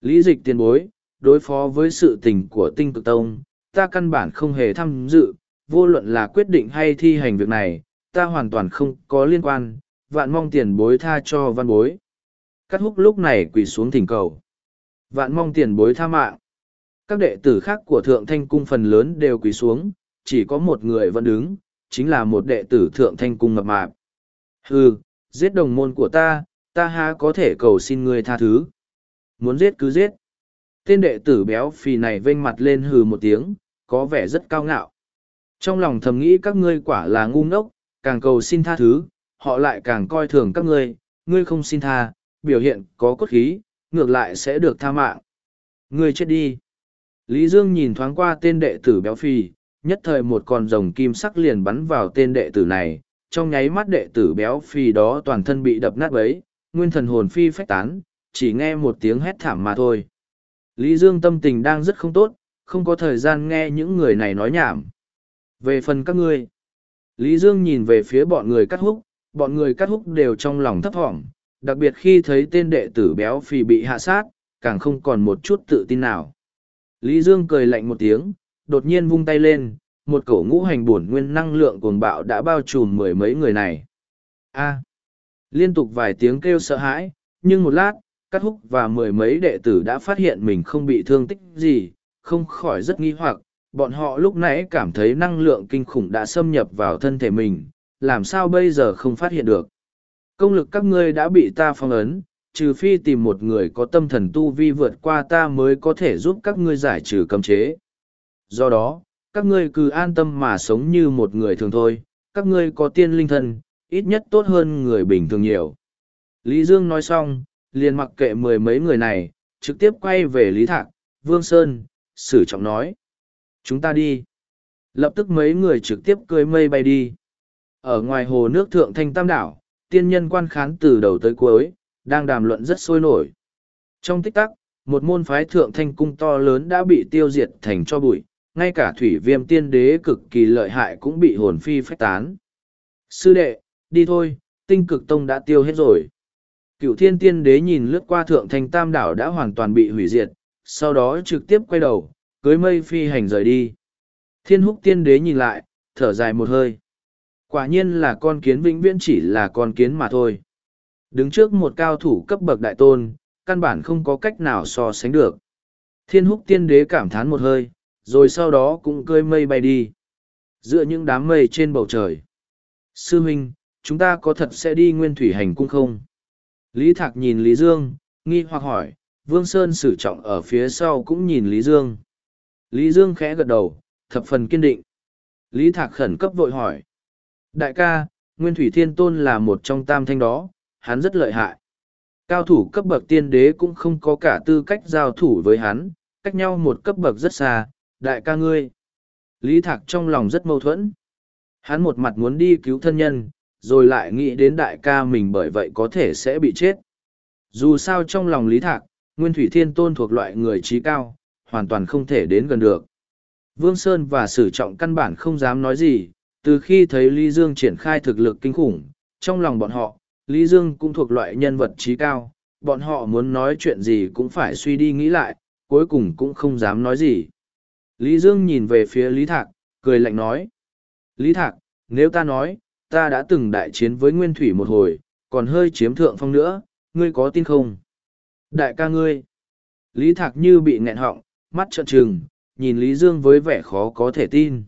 Lý dịch tiền bối, đối phó với sự tình của tinh cực tông, ta căn bản không hề tham dự, vô luận là quyết định hay thi hành việc này, ta hoàn toàn không có liên quan, vạn mong tiền bối tha cho văn bối. Cắt húc lúc này quỳ xuống thỉnh cầu. Vạn mong tiền bối tha mạng. Các đệ tử khác của Thượng Thanh Cung phần lớn đều quỳ xuống, chỉ có một người vẫn đứng, chính là một đệ tử Thượng Thanh Cung mập mạp. Hừ, giết đồng môn của ta, ta há có thể cầu xin ngươi tha thứ. Muốn giết cứ giết. Tên đệ tử béo phì này vênh mặt lên hừ một tiếng, có vẻ rất cao ngạo. Trong lòng thầm nghĩ các ngươi quả là ngu ngốc, càng cầu xin tha thứ, họ lại càng coi thường các ngươi, ngươi không xin tha, biểu hiện có cốt khí, ngược lại sẽ được tha mạng. Ngươi chết đi. Lý Dương nhìn thoáng qua tên đệ tử béo phì, nhất thời một con rồng kim sắc liền bắn vào tên đệ tử này, trong nháy mắt đệ tử béo phì đó toàn thân bị đập nát bấy, nguyên thần hồn phi phách tán, chỉ nghe một tiếng hét thảm mà thôi. Lý Dương tâm tình đang rất không tốt, không có thời gian nghe những người này nói nhảm. Về phần các ngươi, Lý Dương nhìn về phía bọn người cắt húc, bọn người cắt húc đều trong lòng thấp thỏm, đặc biệt khi thấy tên đệ tử béo phì bị hạ sát, càng không còn một chút tự tin nào. Lý Dương cười lạnh một tiếng, đột nhiên vung tay lên, một cổ ngũ hành bổn nguyên năng lượng cuồng bạo đã bao trùm mười mấy người này. A. À. liên tục vài tiếng kêu sợ hãi, nhưng một lát, cắt húc và mười mấy đệ tử đã phát hiện mình không bị thương tích gì, không khỏi rất nghi hoặc, bọn họ lúc nãy cảm thấy năng lượng kinh khủng đã xâm nhập vào thân thể mình, làm sao bây giờ không phát hiện được. Công lực các ngươi đã bị ta phong ấn, trừ phi tìm một người có tâm thần tu vi vượt qua ta mới có thể giúp các ngươi giải trừ cấm chế. Do đó, các ngươi cứ an tâm mà sống như một người thường thôi, các ngươi có tiên linh thân, ít nhất tốt hơn người bình thường nhiều. Lý Dương nói xong, liền mặc kệ mười mấy người này, trực tiếp quay về Lý Thạc, Vương Sơn, sử trọng nói. Chúng ta đi. Lập tức mấy người trực tiếp cưới mây bay đi. Ở ngoài hồ nước thượng thanh tam đảo, tiên nhân quan khán từ đầu tới cuối, đang đàm luận rất sôi nổi. Trong tích tắc, một môn phái thượng thanh cung to lớn đã bị tiêu diệt thành cho bụi, ngay cả thủy viêm tiên đế cực kỳ lợi hại cũng bị hồn phi phách tán. Sư đệ, đi thôi, tinh cực tông đã tiêu hết rồi. Cựu thiên tiên đế nhìn lướt qua thượng thanh tam đảo đã hoàn toàn bị hủy diệt, sau đó trực tiếp quay đầu, cưới mây phi hành rời đi. Thiên húc tiên đế nhìn lại, thở dài một hơi. Quả nhiên là con kiến vĩnh viễn chỉ là con kiến mà thôi. Đứng trước một cao thủ cấp bậc đại tôn, căn bản không có cách nào so sánh được. Thiên húc tiên đế cảm thán một hơi, rồi sau đó cũng cơi mây bay đi. Giữa những đám mây trên bầu trời. Sư huynh, chúng ta có thật sẽ đi nguyên thủy hành cung không? Lý Thạc nhìn Lý Dương, nghi hoặc hỏi, Vương Sơn sử trọng ở phía sau cũng nhìn Lý Dương. Lý Dương khẽ gật đầu, thập phần kiên định. Lý Thạc khẩn cấp vội hỏi. Đại ca, Nguyên Thủy Thiên Tôn là một trong tam thanh đó, hắn rất lợi hại. Cao thủ cấp bậc tiên đế cũng không có cả tư cách giao thủ với hắn, cách nhau một cấp bậc rất xa, đại ca ngươi. Lý Thạc trong lòng rất mâu thuẫn. Hắn một mặt muốn đi cứu thân nhân, rồi lại nghĩ đến đại ca mình bởi vậy có thể sẽ bị chết. Dù sao trong lòng Lý Thạc, Nguyên Thủy Thiên Tôn thuộc loại người trí cao, hoàn toàn không thể đến gần được. Vương Sơn và Sử Trọng căn bản không dám nói gì, từ khi thấy Lý Dương triển khai thực lực kinh khủng, trong lòng bọn họ, Lý Dương cũng thuộc loại nhân vật trí cao, bọn họ muốn nói chuyện gì cũng phải suy đi nghĩ lại, cuối cùng cũng không dám nói gì. Lý Dương nhìn về phía Lý Thạc, cười lạnh nói. Lý Thạc, nếu ta nói, ta đã từng đại chiến với Nguyên Thủy một hồi, còn hơi chiếm thượng phong nữa, ngươi có tin không? Đại ca ngươi. Lý Thạc như bị nghẹn họng, mắt trợn trừng, nhìn Lý Dương với vẻ khó có thể tin.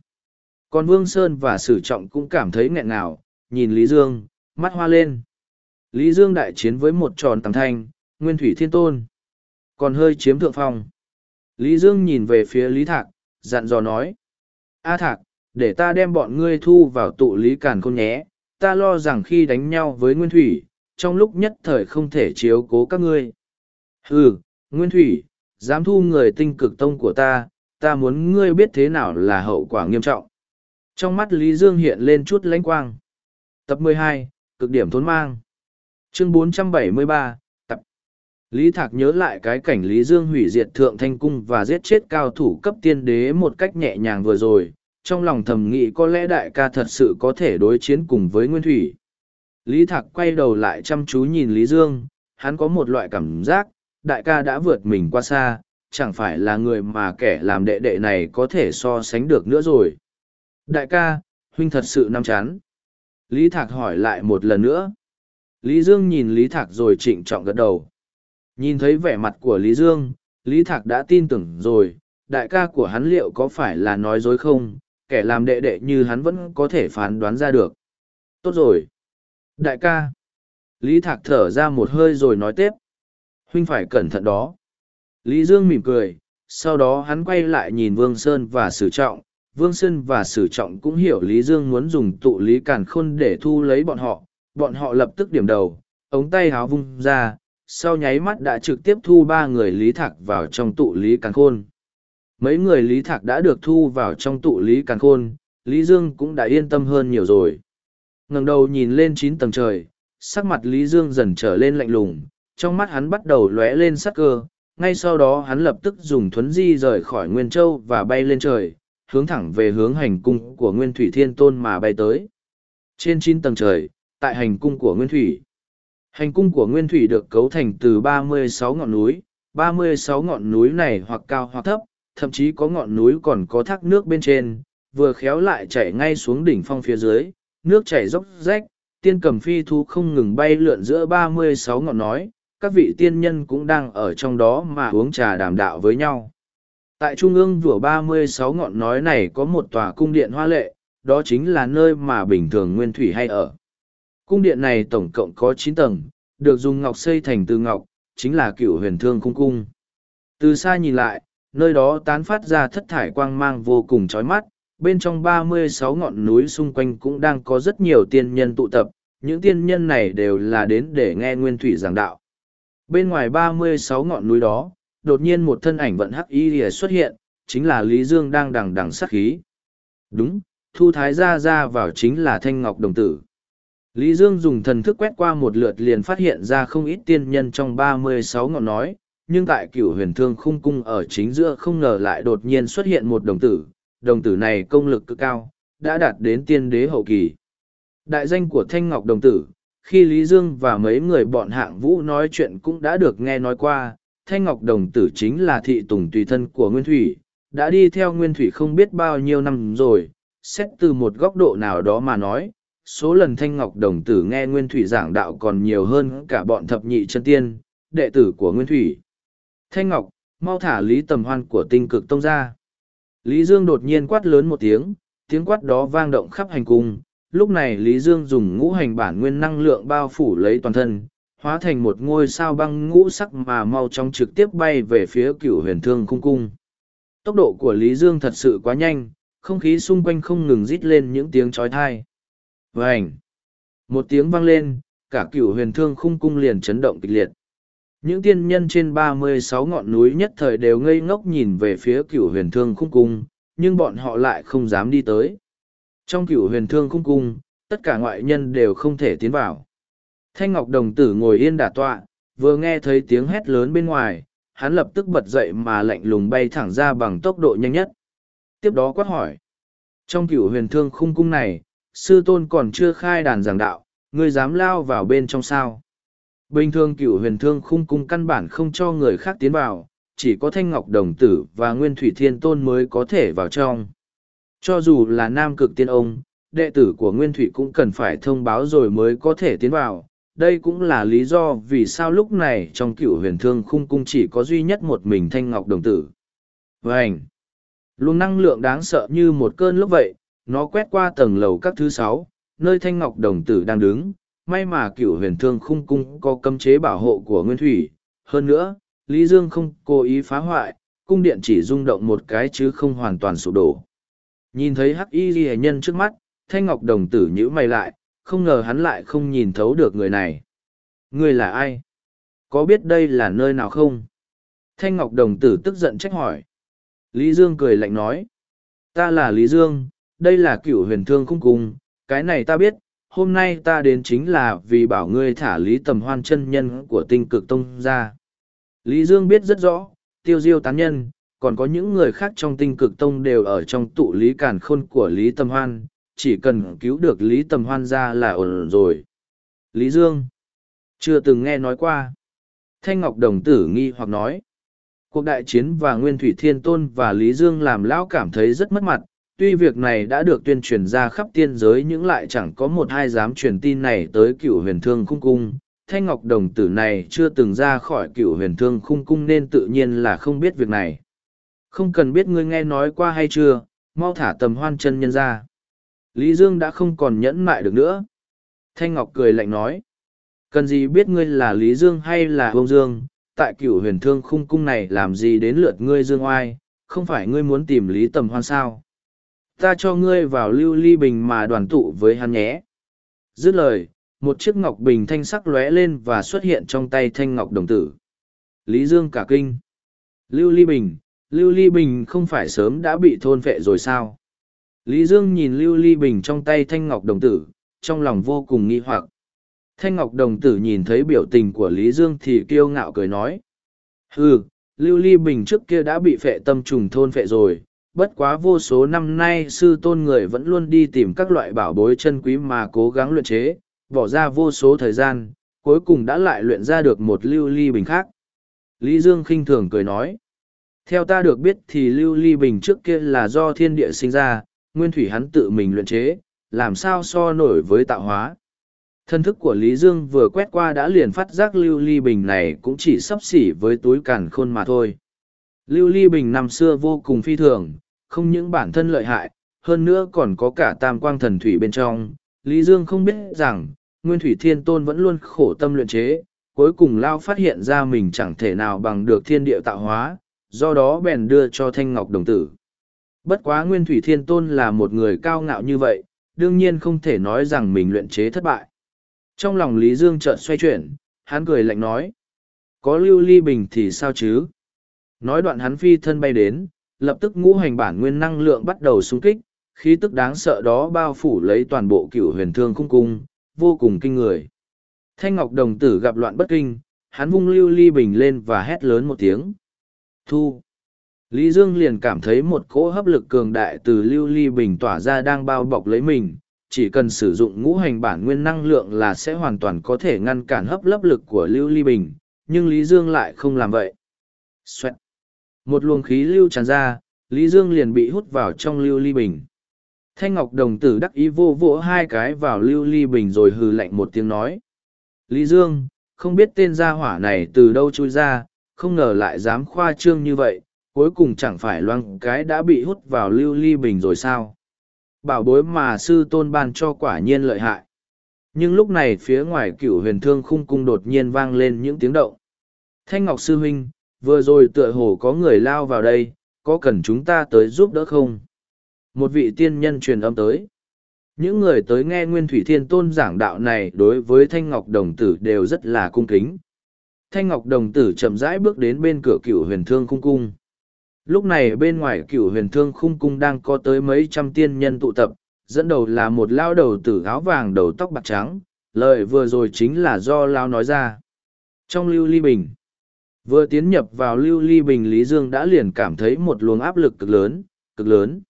Còn Vương Sơn và Sử Trọng cũng cảm thấy nghẹn ngào, nhìn Lý Dương, mắt hoa lên. Lý Dương đại chiến với một tròn tàng thanh, Nguyên Thủy Thiên Tôn. Còn hơi chiếm thượng phong. Lý Dương nhìn về phía Lý Thạc, dặn dò nói. A Thạc, để ta đem bọn ngươi thu vào tụ Lý Càn Khôn nhé. Ta lo rằng khi đánh nhau với Nguyên Thủy, trong lúc nhất thời không thể chiếu cố các ngươi. Ừ, Nguyên Thủy, dám thu người tinh cực tông của ta, ta muốn ngươi biết thế nào là hậu quả nghiêm trọng. Trong mắt Lý Dương hiện lên chút lãnh quang. Tập 12, cực điểm thốn mang. Chương 473, tập. Lý Thạc nhớ lại cái cảnh Lý Dương hủy diệt thượng thanh cung và giết chết cao thủ cấp tiên đế một cách nhẹ nhàng vừa rồi, trong lòng thầm nghĩ có lẽ đại ca thật sự có thể đối chiến cùng với Nguyên Thủy. Lý Thạc quay đầu lại chăm chú nhìn Lý Dương, hắn có một loại cảm giác, đại ca đã vượt mình qua xa, chẳng phải là người mà kẻ làm đệ đệ này có thể so sánh được nữa rồi. Đại ca, huynh thật sự nắm chán. Lý Thạc hỏi lại một lần nữa. Lý Dương nhìn Lý Thạc rồi trịnh trọng gật đầu. Nhìn thấy vẻ mặt của Lý Dương, Lý Thạc đã tin tưởng rồi, đại ca của hắn liệu có phải là nói dối không, kẻ làm đệ đệ như hắn vẫn có thể phán đoán ra được. Tốt rồi. Đại ca. Lý Thạc thở ra một hơi rồi nói tiếp. Huynh phải cẩn thận đó. Lý Dương mỉm cười, sau đó hắn quay lại nhìn Vương Sơn và Sử Trọng. Vương Sơn và Sử Trọng cũng hiểu Lý Dương muốn dùng tụ Lý Càn Khôn để thu lấy bọn họ. Bọn họ lập tức điểm đầu, ống tay háo vung ra, sau nháy mắt đã trực tiếp thu ba người Lý Thạc vào trong tụ Lý Càn Khôn. Mấy người Lý Thạc đã được thu vào trong tụ Lý Càn Khôn, Lý Dương cũng đã yên tâm hơn nhiều rồi. ngẩng đầu nhìn lên chín tầng trời, sắc mặt Lý Dương dần trở lên lạnh lùng, trong mắt hắn bắt đầu lóe lên sắc cơ, ngay sau đó hắn lập tức dùng thuấn di rời khỏi Nguyên Châu và bay lên trời, hướng thẳng về hướng hành cung của Nguyên Thủy Thiên Tôn mà bay tới. Trên chín tầng trời, tại hành cung của Nguyên Thủy. Hành cung của Nguyên Thủy được cấu thành từ 36 ngọn núi, 36 ngọn núi này hoặc cao hoặc thấp, thậm chí có ngọn núi còn có thác nước bên trên, vừa khéo lại chảy ngay xuống đỉnh phong phía dưới, nước chảy dốc rách, tiên cầm phi thú không ngừng bay lượn giữa 36 ngọn nói, các vị tiên nhân cũng đang ở trong đó mà uống trà đàm đạo với nhau. Tại trung ương vủa ba mươi sáu ngọn nói này có một tòa cung điện hoa lệ, đó chính là nơi mà bình thường nguyên thủy hay ở. Cung điện này tổng cộng có chín tầng, được dùng ngọc xây thành từ ngọc, chính là cựu huyền thương cung cung. Từ xa nhìn lại, nơi đó tán phát ra thất thải quang mang vô cùng chói mắt, bên trong ba mươi sáu ngọn núi xung quanh cũng đang có rất nhiều tiên nhân tụ tập, những tiên nhân này đều là đến để nghe nguyên thủy giảng đạo. Bên ngoài ba mươi sáu ngọn núi đó, đột nhiên một thân ảnh vận hắc y lìa xuất hiện, chính là Lý Dương đang đằng đằng sát khí. Đúng, thu thái ra ra vào chính là thanh ngọc đồng tử. Lý Dương dùng thần thức quét qua một lượt liền phát hiện ra không ít tiên nhân trong ba mươi sáu ngọn nói, nhưng tại cửu huyền thương khung cung ở chính giữa không ngờ lại đột nhiên xuất hiện một đồng tử, đồng tử này công lực cực cao, đã đạt đến tiên đế hậu kỳ. Đại danh của Thanh Ngọc đồng tử, khi Lý Dương và mấy người bọn hạng vũ nói chuyện cũng đã được nghe nói qua, Thanh Ngọc đồng tử chính là thị tùng tùy thân của Nguyên Thủy, đã đi theo Nguyên Thủy không biết bao nhiêu năm rồi, xét từ một góc độ nào đó mà nói, số lần Thanh Ngọc đồng tử nghe Nguyên Thủy giảng đạo còn nhiều hơn cả bọn thập nhị chân tiên, đệ tử của Nguyên Thủy. Thanh Ngọc, mau thả Lý Tầm Hoan của tinh cực tông ra. Lý Dương đột nhiên quát lớn một tiếng, tiếng quát đó vang động khắp hành cung. Lúc này Lý Dương dùng ngũ hành bản nguyên năng lượng bao phủ lấy toàn thân, hóa thành một ngôi sao băng ngũ sắc mà mau chóng trực tiếp bay về phía cựu huyền thương cung cung. Tốc độ của Lý Dương thật sự quá nhanh, không khí xung quanh không ngừng rít lên những tiếng trói thai. Vânh! Một tiếng vang lên, cả cựu huyền thương khung cung liền chấn động kịch liệt. Những tiên nhân trên ba mươi sáu ngọn núi nhất thời đều ngây ngốc nhìn về phía cựu huyền thương khung cung, nhưng bọn họ lại không dám đi tới. Trong cựu huyền thương khung cung, tất cả ngoại nhân đều không thể tiến vào. Thanh Ngọc Đồng Tử ngồi yên đả tọa, vừa nghe thấy tiếng hét lớn bên ngoài, hắn lập tức bật dậy mà lạnh lùng bay thẳng ra bằng tốc độ nhanh nhất. Tiếp đó quát hỏi. Trong cựu huyền thương khung cung này, sư tôn còn chưa khai đàn giảng đạo, ngươi dám lao vào bên trong sao? Bình thường cựu huyền thương khung cung căn bản không cho người khác tiến vào, chỉ có thanh ngọc đồng tử và nguyên thủy thiên tôn mới có thể vào trong. Cho dù là nam cực tiên ông, đệ tử của nguyên thủy cũng cần phải thông báo rồi mới có thể tiến vào. Đây cũng là lý do vì sao lúc này trong cựu huyền thương khung cung chỉ có duy nhất một mình thanh ngọc đồng tử. Vânh! Luôn năng lượng đáng sợ như một cơn lúc vậy, nó quét qua tầng lầu các thứ sáu, nơi thanh ngọc đồng tử đang đứng, may mà cựu huyền thương khung cung có cấm chế bảo hộ của nguyên thủy. Hơn nữa lý dương không cố ý phá hoại cung điện chỉ rung động một cái chứ không hoàn toàn sụp đổ. Nhìn thấy hắc y ghi nhân trước mắt thanh ngọc đồng tử nhữ mày lại không ngờ hắn lại không nhìn thấu được người này. Người là ai? Có biết đây là nơi nào không? Thanh ngọc đồng tử tức giận trách hỏi. Lý dương cười lạnh nói. Ta là lý dương đây là cựu huyền thương khung cung cái này ta biết hôm nay ta đến chính là vì bảo ngươi thả lý tầm hoan chân nhân của tinh cực tông ra. Lý Dương biết rất rõ, tiêu diêu tán nhân, còn có những người khác trong tinh cực tông đều ở trong tụ lý càn khôn của lý tầm hoan, chỉ cần cứu được lý tầm hoan ra là ổn rồi. Lý Dương chưa từng nghe nói qua. Thanh Ngọc Đồng Tử nghi hoặc nói. Cuộc đại chiến và Nguyên Thủy Thiên Tôn và Lý Dương làm lão cảm thấy rất mất mặt, tuy việc này đã được tuyên truyền ra khắp tiên giới nhưng lại chẳng có một ai dám truyền tin này tới cựu huyền thương khung cung. Thanh ngọc đồng tử này chưa từng ra khỏi cựu huyền thương khung cung nên tự nhiên là không biết việc này. Không cần biết ngươi nghe nói qua hay chưa, mau thả tầm hoan chân nhân ra. Lý dương đã không còn nhẫn mại được nữa. Thanh ngọc cười lạnh nói, cần gì biết ngươi là lý dương hay là ông dương? Tại cựu huyền thương khung cung này làm gì đến lượt ngươi dương oai? Không phải ngươi muốn tìm lý tầm hoan sao? Ta cho ngươi vào lưu ly bình mà đoàn tụ với hắn nhé. Dứt lời, một chiếc ngọc bình thanh sắc lóe lên và xuất hiện trong tay thanh ngọc đồng tử. Lý dương cả kinh. Lưu ly bình, lưu ly bình không phải sớm đã bị thôn vệ rồi sao? Lý dương nhìn lưu ly bình trong tay thanh ngọc đồng tử, trong lòng vô cùng nghi hoặc. Thanh ngọc đồng tử nhìn thấy biểu tình của lý dương thì kiêu ngạo cười nói. Ừ lưu ly bình trước kia đã bị phệ tâm trùng thôn phệ rồi bất quá vô số năm nay sư tôn người vẫn luôn đi tìm các loại bảo bối chân quý mà cố gắng luyện chế, bỏ ra vô số thời gian, cuối cùng đã lại luyện ra được một lưu ly bình khác. Lý Dương khinh thường cười nói, theo ta được biết thì lưu ly bình trước kia là do thiên địa sinh ra, nguyên thủy hắn tự mình luyện chế, làm sao so nổi với tạo hóa. Thân thức của Lý Dương vừa quét qua đã liền phát giác lưu ly bình này cũng chỉ sắp xỉ với túi càn khôn mà thôi. Lưu ly bình năm xưa vô cùng phi thường, không những bản thân lợi hại, hơn nữa còn có cả tam quang thần thủy bên trong. Lý Dương không biết rằng, Nguyên Thủy Thiên Tôn vẫn luôn khổ tâm luyện chế, cuối cùng Lao phát hiện ra mình chẳng thể nào bằng được thiên địa tạo hóa, do đó bèn đưa cho Thanh Ngọc Đồng Tử. Bất quá Nguyên Thủy Thiên Tôn là một người cao ngạo như vậy, đương nhiên không thể nói rằng mình luyện chế thất bại. Trong lòng Lý Dương chợt xoay chuyển, hắn cười lạnh nói. Có lưu ly bình thì sao chứ? Nói đoạn hắn phi thân bay đến, lập tức ngũ hành bản nguyên năng lượng bắt đầu xung kích, khí tức đáng sợ đó bao phủ lấy toàn bộ cửu huyền thương cung cung, vô cùng kinh người. Thanh Ngọc Đồng Tử gặp loạn bất kinh, hắn vung lưu ly bình lên và hét lớn một tiếng. Thu! Lý Dương liền cảm thấy một cỗ hấp lực cường đại từ lưu ly bình tỏa ra đang bao bọc lấy mình, chỉ cần sử dụng ngũ hành bản nguyên năng lượng là sẽ hoàn toàn có thể ngăn cản hấp lấp lực của lưu ly bình, nhưng Lý Dương lại không làm vậy. Xoẹt. Một luồng khí lưu tràn ra, Lý Dương liền bị hút vào trong lưu ly bình. Thanh Ngọc Đồng tử đắc ý vô vỗ hai cái vào lưu ly bình rồi hừ lạnh một tiếng nói. Lý Dương, không biết tên gia hỏa này từ đâu chui ra, không ngờ lại dám khoa trương như vậy, cuối cùng chẳng phải loang cái đã bị hút vào lưu ly bình rồi sao. Bảo bối mà sư tôn ban cho quả nhiên lợi hại. Nhưng lúc này phía ngoài cửu huyền thương khung cung đột nhiên vang lên những tiếng động. Thanh Ngọc Sư Huynh, vừa rồi tựa hồ có người lao vào đây, có cần chúng ta tới giúp đỡ không? Một vị tiên nhân truyền âm tới. Những người tới nghe Nguyên Thủy Thiên Tôn giảng đạo này đối với Thanh Ngọc Đồng Tử đều rất là cung kính. Thanh Ngọc Đồng Tử chậm rãi bước đến bên cửa cựu huyền thương khung cung. Lúc này bên ngoài cựu huyền thương khung cung đang có tới mấy trăm tiên nhân tụ tập, dẫn đầu là một lao đầu tử áo vàng đầu tóc bạc trắng, lời vừa rồi chính là do lao nói ra. Trong lưu ly bình, vừa tiến nhập vào lưu ly bình Lý Dương đã liền cảm thấy một luồng áp lực cực lớn, cực lớn.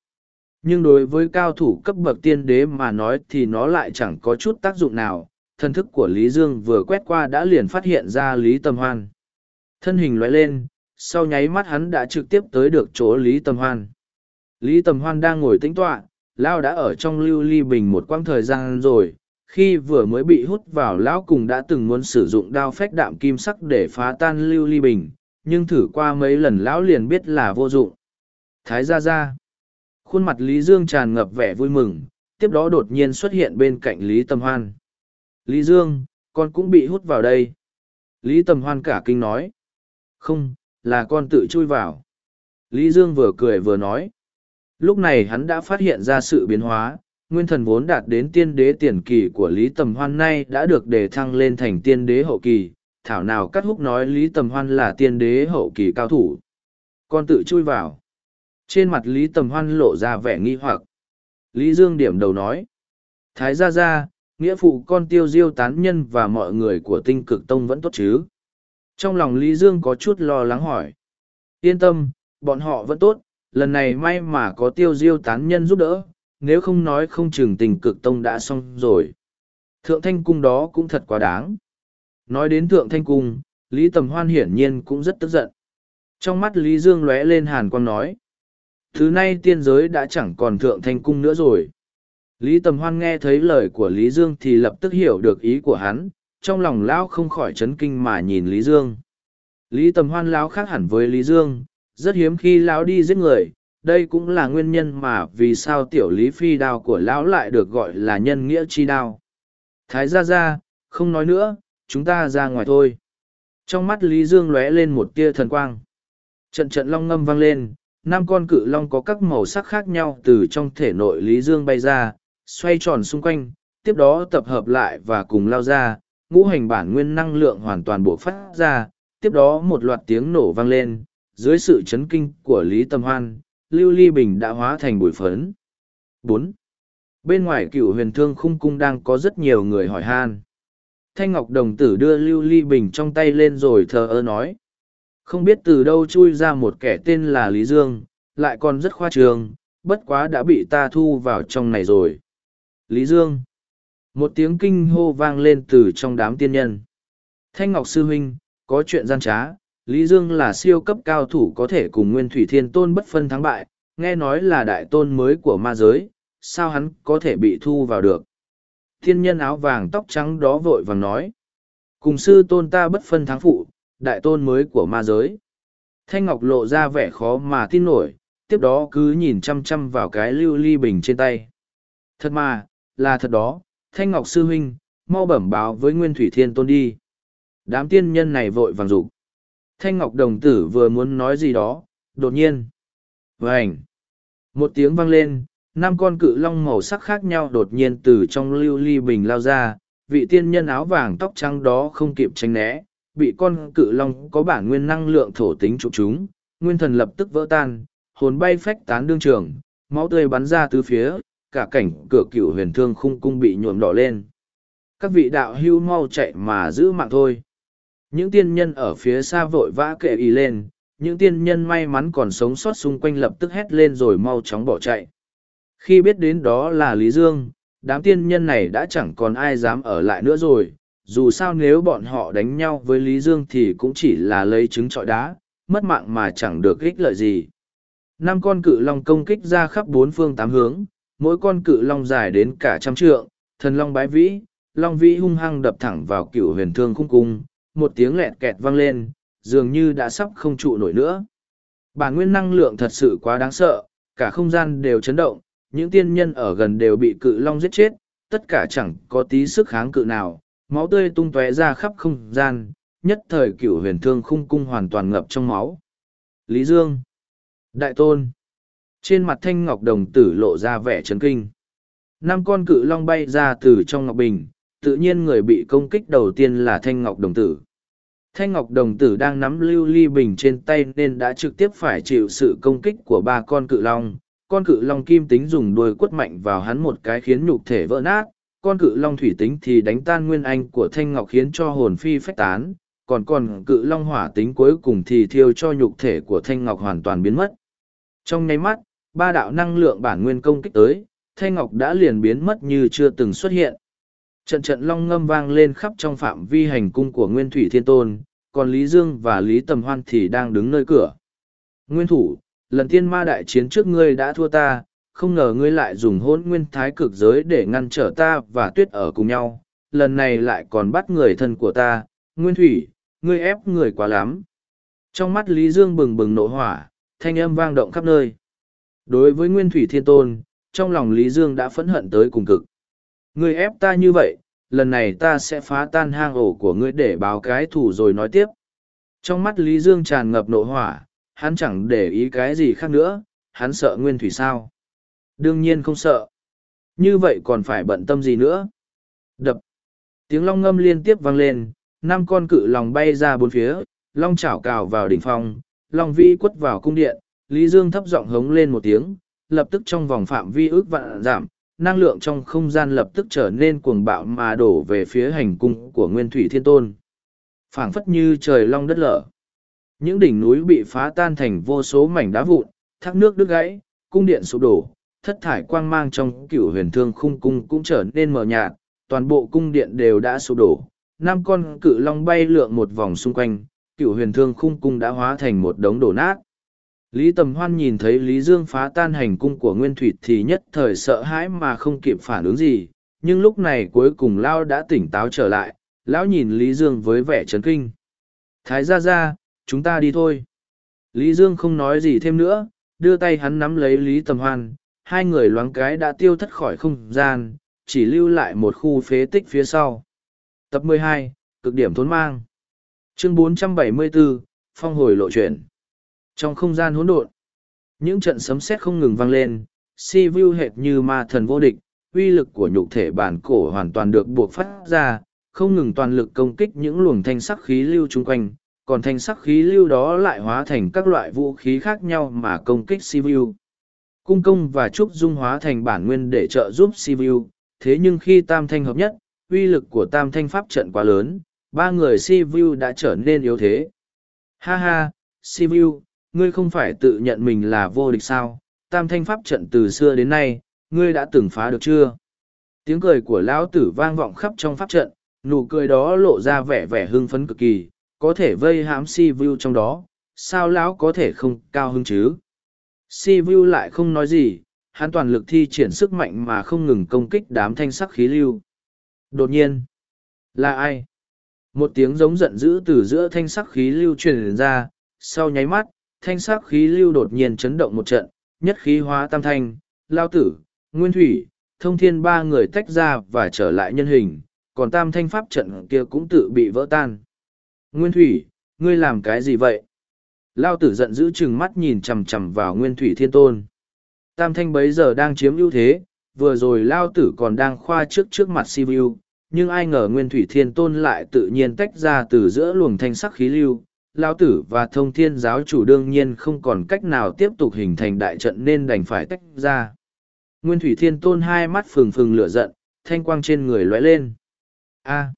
Nhưng đối với cao thủ cấp bậc tiên đế mà nói thì nó lại chẳng có chút tác dụng nào, thân thức của Lý Dương vừa quét qua đã liền phát hiện ra Lý Tâm Hoan. Thân hình loại lên, sau nháy mắt hắn đã trực tiếp tới được chỗ Lý Tâm Hoan. Lý Tâm Hoan đang ngồi tĩnh tọa, Lao đã ở trong lưu ly bình một quãng thời gian rồi, khi vừa mới bị hút vào Lão cùng đã từng muốn sử dụng đao phách đạm kim sắc để phá tan lưu ly bình, nhưng thử qua mấy lần Lão liền biết là vô dụng. Thái ra ra. Khuôn mặt Lý Dương tràn ngập vẻ vui mừng, tiếp đó đột nhiên xuất hiện bên cạnh Lý Tâm Hoan. Lý Dương, con cũng bị hút vào đây. Lý Tâm Hoan cả kinh nói. Không, là con tự chui vào. Lý Dương vừa cười vừa nói. Lúc này hắn đã phát hiện ra sự biến hóa, nguyên thần vốn đạt đến tiên đế tiền kỳ của Lý Tầm Hoan nay đã được đề thăng lên thành tiên đế hậu kỳ, thảo nào cắt húc nói Lý Tầm Hoan là tiên đế hậu kỳ cao thủ. Con tự chui vào. Trên mặt Lý Tầm Hoan lộ ra vẻ nghi hoặc. Lý Dương điểm đầu nói. Thái gia gia, nghĩa phụ con tiêu diêu tán nhân và mọi người của tinh cực tông vẫn tốt chứ. Trong lòng Lý Dương có chút lo lắng hỏi. Yên tâm, bọn họ vẫn tốt, lần này may mà có tiêu diêu tán nhân giúp đỡ, nếu không nói không chừng tình cực tông đã xong rồi. Thượng thanh cung đó cũng thật quá đáng. Nói đến thượng thanh cung, Lý Tầm Hoan hiển nhiên cũng rất tức giận. Trong mắt Lý Dương lóe lên hàn quang nói. Thứ nay tiên giới đã chẳng còn thượng thanh cung nữa rồi. Lý Tầm Hoan nghe thấy lời của Lý Dương thì lập tức hiểu được ý của hắn, trong lòng lão không khỏi chấn kinh mà nhìn Lý Dương. Lý Tầm Hoan lão khác hẳn với Lý Dương, rất hiếm khi lão đi giết người, đây cũng là nguyên nhân mà vì sao tiểu Lý Phi đao của lão lại được gọi là nhân nghĩa chi đao. Thái gia gia, không nói nữa, chúng ta ra ngoài thôi. Trong mắt Lý Dương lóe lên một tia thần quang. Trận trận long ngâm vang lên, năm con cự long có các màu sắc khác nhau từ trong thể nội Lý Dương bay ra, xoay tròn xung quanh, tiếp đó tập hợp lại và cùng lao ra, ngũ hành bản nguyên năng lượng hoàn toàn bộc phát ra, tiếp đó một loạt tiếng nổ vang lên, dưới sự chấn kinh của Lý Tâm Hoan, Lưu Ly Bình đã hóa thành bụi phấn. bốn Bên ngoài cựu huyền thương khung cung đang có rất nhiều người hỏi han. Thanh Ngọc Đồng Tử đưa Lưu Ly Bình trong tay lên rồi thờ ơ nói. Không biết từ đâu chui ra một kẻ tên là Lý Dương, lại còn rất khoa trường, bất quá đã bị ta thu vào trong này rồi. Lý Dương một tiếng kinh hô vang lên từ trong đám tiên nhân thanh ngọc sư huynh có chuyện gian trá lý dương là siêu cấp cao thủ có thể cùng nguyên thủy thiên tôn bất phân thắng bại nghe nói là đại tôn mới của ma giới sao hắn có thể bị thu vào được Thiên nhân áo vàng tóc trắng đó vội vàng nói. Cùng sư tôn ta bất phân thắng phụ, đại tôn mới của ma giới. Thanh Ngọc lộ ra vẻ khó mà tin nổi, tiếp đó cứ nhìn chăm chăm vào cái lưu ly bình trên tay. Thật mà, là thật đó, Thanh Ngọc sư huynh, mau bẩm báo với Nguyên Thủy Thiên Tôn đi. Đám tiên nhân này vội vàng rụng. Thanh Ngọc đồng tử vừa muốn nói gì đó, đột nhiên. Vânh! Một tiếng vang lên, năm con cự long màu sắc khác nhau đột nhiên từ trong lưu ly bình lao ra, vị tiên nhân áo vàng tóc trắng đó không kịp tránh né, bị con cự long có bản nguyên năng lượng thổ tính trụ chúng, nguyên thần lập tức vỡ tan, hồn bay phách tán đương trường, máu tươi bắn ra từ phía, cả cảnh cửa cựu huyền thương khung cung bị nhuộm đỏ lên. Các vị đạo hưu mau chạy mà giữ mạng thôi. Những tiên nhân ở phía xa vội vã kệ ý lên, những tiên nhân may mắn còn sống sót xung quanh lập tức hét lên rồi mau chóng bỏ chạy. Khi biết đến đó là Lý Dương, đám tiên nhân này đã chẳng còn ai dám ở lại nữa rồi, dù sao nếu bọn họ đánh nhau với Lý Dương thì cũng chỉ là lấy trứng trọi đá, mất mạng mà chẳng được ích lợi gì. Năm con cự long công kích ra khắp bốn phương tám hướng, mỗi con cự long dài đến cả trăm trượng, thần long bái vĩ, long vĩ hung hăng đập thẳng vào cựu huyền thương khung cung, một tiếng lẹt kẹt vang lên, dường như đã sắp không trụ nổi nữa. Bản nguyên năng lượng thật sự quá đáng sợ, cả không gian đều chấn động, những tiên nhân ở gần đều bị cự long giết chết, tất cả chẳng có tí sức kháng cự nào, máu tươi tung tóe ra khắp không gian, nhất thời cửu huyền thương khung cung hoàn toàn ngập trong máu. Lý Dương Đại Tôn Trên mặt thanh ngọc đồng tử lộ ra vẻ chấn kinh. Năm con cự long bay ra từ trong ngọc bình, tự nhiên người bị công kích đầu tiên là thanh ngọc đồng tử. Thanh ngọc đồng tử đang nắm lưu ly bình trên tay nên đã trực tiếp phải chịu sự công kích của ba con cự long. Con cự long kim tính dùng đuôi quất mạnh vào hắn một cái khiến nhục thể vỡ nát, con cự long thủy tính thì đánh tan nguyên anh của thanh ngọc khiến cho hồn phi phách tán, còn còn cự long hỏa tính cuối cùng thì thiêu cho nhục thể của thanh ngọc hoàn toàn biến mất. Trong nháy mắt, ba đạo năng lượng bản nguyên công kích tới, thanh ngọc đã liền biến mất như chưa từng xuất hiện. Trận trận long ngâm vang lên khắp trong phạm vi hành cung của Nguyên Thủy Thiên Tôn, còn Lý Dương và Lý Tầm Hoan thì đang đứng nơi cửa. Nguyên thủ, lần tiên ma đại chiến trước ngươi đã thua ta, không ngờ ngươi lại dùng hôn nguyên thái cực giới để ngăn trở ta và tuyết ở cùng nhau, lần này lại còn bắt người thân của ta, Nguyên Thủy, ngươi ép người quá lắm. Trong mắt Lý Dương bừng bừng nộ hỏa, thanh âm vang động khắp nơi. Đối với Nguyên Thủy Thiên Tôn, trong lòng Lý Dương đã phẫn hận tới cùng cực. Ngươi ép ta như vậy, lần này ta sẽ phá tan hang ổ của ngươi để báo cái thủ rồi nói tiếp. Trong mắt Lý Dương tràn ngập nộ hỏa, hắn chẳng để ý cái gì khác nữa, hắn sợ Nguyên Thủy sao. Đương nhiên không sợ. Như vậy còn phải bận tâm gì nữa? Đập. Tiếng long ngâm liên tiếp vang lên, năm con cự lòng bay ra bốn phía, long chảo cào vào đỉnh phong, long vĩ quất vào cung điện, Lý Dương thấp giọng hống lên một tiếng, lập tức trong vòng phạm vi ước vạn giảm, năng lượng trong không gian lập tức trở nên cuồng bạo mà đổ về phía hành cung của Nguyên Thủy Thiên Tôn. phảng phất như trời long đất lở. Những đỉnh núi bị phá tan thành vô số mảnh đá vụn, thác nước đứt gãy, cung điện sụp đổ, thất thải quang mang trong cựu huyền thương khung cung cũng trở nên mờ nhạt, toàn bộ cung điện đều đã sụp đổ. Năm con cự long bay lượn một vòng xung quanh, cựu huyền thương khung cung đã hóa thành một đống đổ nát. Lý Tầm Hoan nhìn thấy Lý Dương phá tan hành cung của Nguyên Thủy thì nhất thời sợ hãi mà không kịp phản ứng gì, nhưng lúc này cuối cùng Lao đã tỉnh táo trở lại, Lão nhìn Lý Dương với vẻ chấn kinh. Thái ra ra, chúng ta đi thôi. Lý Dương không nói gì thêm nữa, đưa tay hắn nắm lấy Lý Tầm Hoan, hai người loáng cái đã tiêu thất khỏi không gian, chỉ lưu lại một khu phế tích phía sau. Tập 12, cực điểm thốn mang. Chương 474, phong hồi lộ chuyển. Trong không gian hỗn độn, những trận sấm sét không ngừng vang lên, si vu hệt như ma thần vô địch, uy lực của nhục thể bản cổ hoàn toàn được buộc phát ra, không ngừng toàn lực công kích những luồng thanh sắc khí lưu chung quanh, còn thanh sắc khí lưu đó lại hóa thành các loại vũ khí khác nhau mà công kích si vu. Cung công và trúc dung hóa thành bản nguyên để trợ giúp si vu, thế nhưng khi tam thanh hợp nhất, uy lực của tam thanh pháp trận quá lớn, ba người si vu đã trở nên yếu thế. Ha ha, si vu, ngươi không phải tự nhận mình là vô địch sao, tam thanh pháp trận từ xưa đến nay, ngươi đã từng phá được chưa? Tiếng cười của lão tử vang vọng khắp trong pháp trận, nụ cười đó lộ ra vẻ vẻ hưng phấn cực kỳ, có thể vây hãm si vu trong đó, sao lão có thể không cao hứng chứ? Si vu lại không nói gì, hắn toàn lực thi triển sức mạnh mà không ngừng công kích đám thanh sắc khí lưu. Đột nhiên, là ai? Một tiếng giống giận dữ từ giữa thanh sắc khí lưu truyền ra, sau nháy mắt, thanh sắc khí lưu đột nhiên chấn động một trận, nhất khí hóa tam thanh, lao tử, nguyên thủy, thông thiên ba người tách ra và trở lại nhân hình, còn tam thanh pháp trận kia cũng tự bị vỡ tan. Nguyên thủy, ngươi làm cái gì vậy? Lao tử giận dữ chừng mắt nhìn chằm chằm vào nguyên thủy thiên tôn. Tam thanh bấy giờ đang chiếm ưu thế, vừa rồi Lao tử còn đang khoa trước trước mặt Sivu, nhưng ai ngờ nguyên thủy thiên tôn lại tự nhiên tách ra từ giữa luồng thanh sắc khí lưu. Lao tử và thông thiên giáo chủ đương nhiên không còn cách nào tiếp tục hình thành đại trận nên đành phải tách ra. Nguyên thủy thiên tôn hai mắt phừng phừng lửa giận, thanh quang trên người lóe lên. A.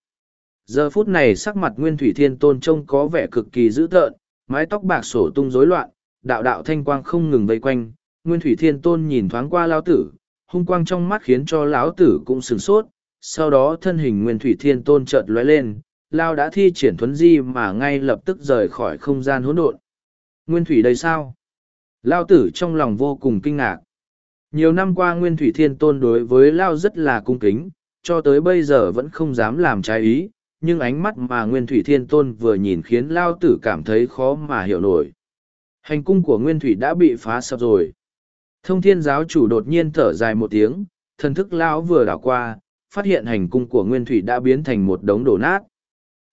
Giờ phút này sắc mặt Nguyên Thủy Thiên Tôn trông có vẻ cực kỳ dữ tợn, mái tóc bạc sổ tung rối loạn, đạo đạo thanh quang không ngừng vây quanh. Nguyên Thủy Thiên Tôn nhìn thoáng qua lão tử, hung quang trong mắt khiến cho lão tử cũng sửng sốt. Sau đó thân hình Nguyên Thủy Thiên Tôn chợt lóe lên, lao đã thi triển thuấn di mà ngay lập tức rời khỏi không gian hỗn độn. Nguyên Thủy đây sao? Lao tử trong lòng vô cùng kinh ngạc. Nhiều năm qua Nguyên Thủy Thiên Tôn đối với Lao rất là cung kính, cho tới bây giờ vẫn không dám làm trái ý, nhưng ánh mắt mà Nguyên Thủy Thiên Tôn vừa nhìn khiến Lao Tử cảm thấy khó mà hiểu nổi. Hành cung của Nguyên Thủy đã bị phá sập rồi. Thông thiên giáo chủ đột nhiên thở dài một tiếng, thần thức Lão vừa đảo qua, phát hiện hành cung của Nguyên Thủy đã biến thành một đống đổ nát.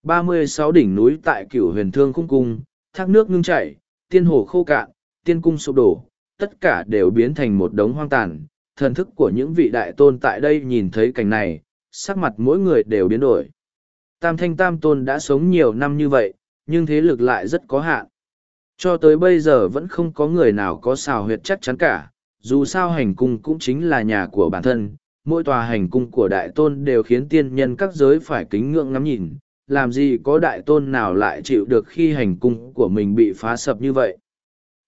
Ba mươi sáu đỉnh núi tại cửu huyền thương khung cung, thác nước ngưng chảy, tiên hồ khô cạn, tiên cung sụp đổ, tất cả đều biến thành một đống hoang tàn. Thần thức của những vị đại tôn tại đây nhìn thấy cảnh này, sắc mặt mỗi người đều biến đổi. Tam thanh tam tôn đã sống nhiều năm như vậy, nhưng thế lực lại rất có hạn. Cho tới bây giờ vẫn không có người nào có xào huyệt chắc chắn cả, dù sao hành cung cũng chính là nhà của bản thân, mỗi tòa hành cung của đại tôn đều khiến tiên nhân các giới phải kính ngưỡng ngắm nhìn, làm gì có đại tôn nào lại chịu được khi hành cung của mình bị phá sập như vậy.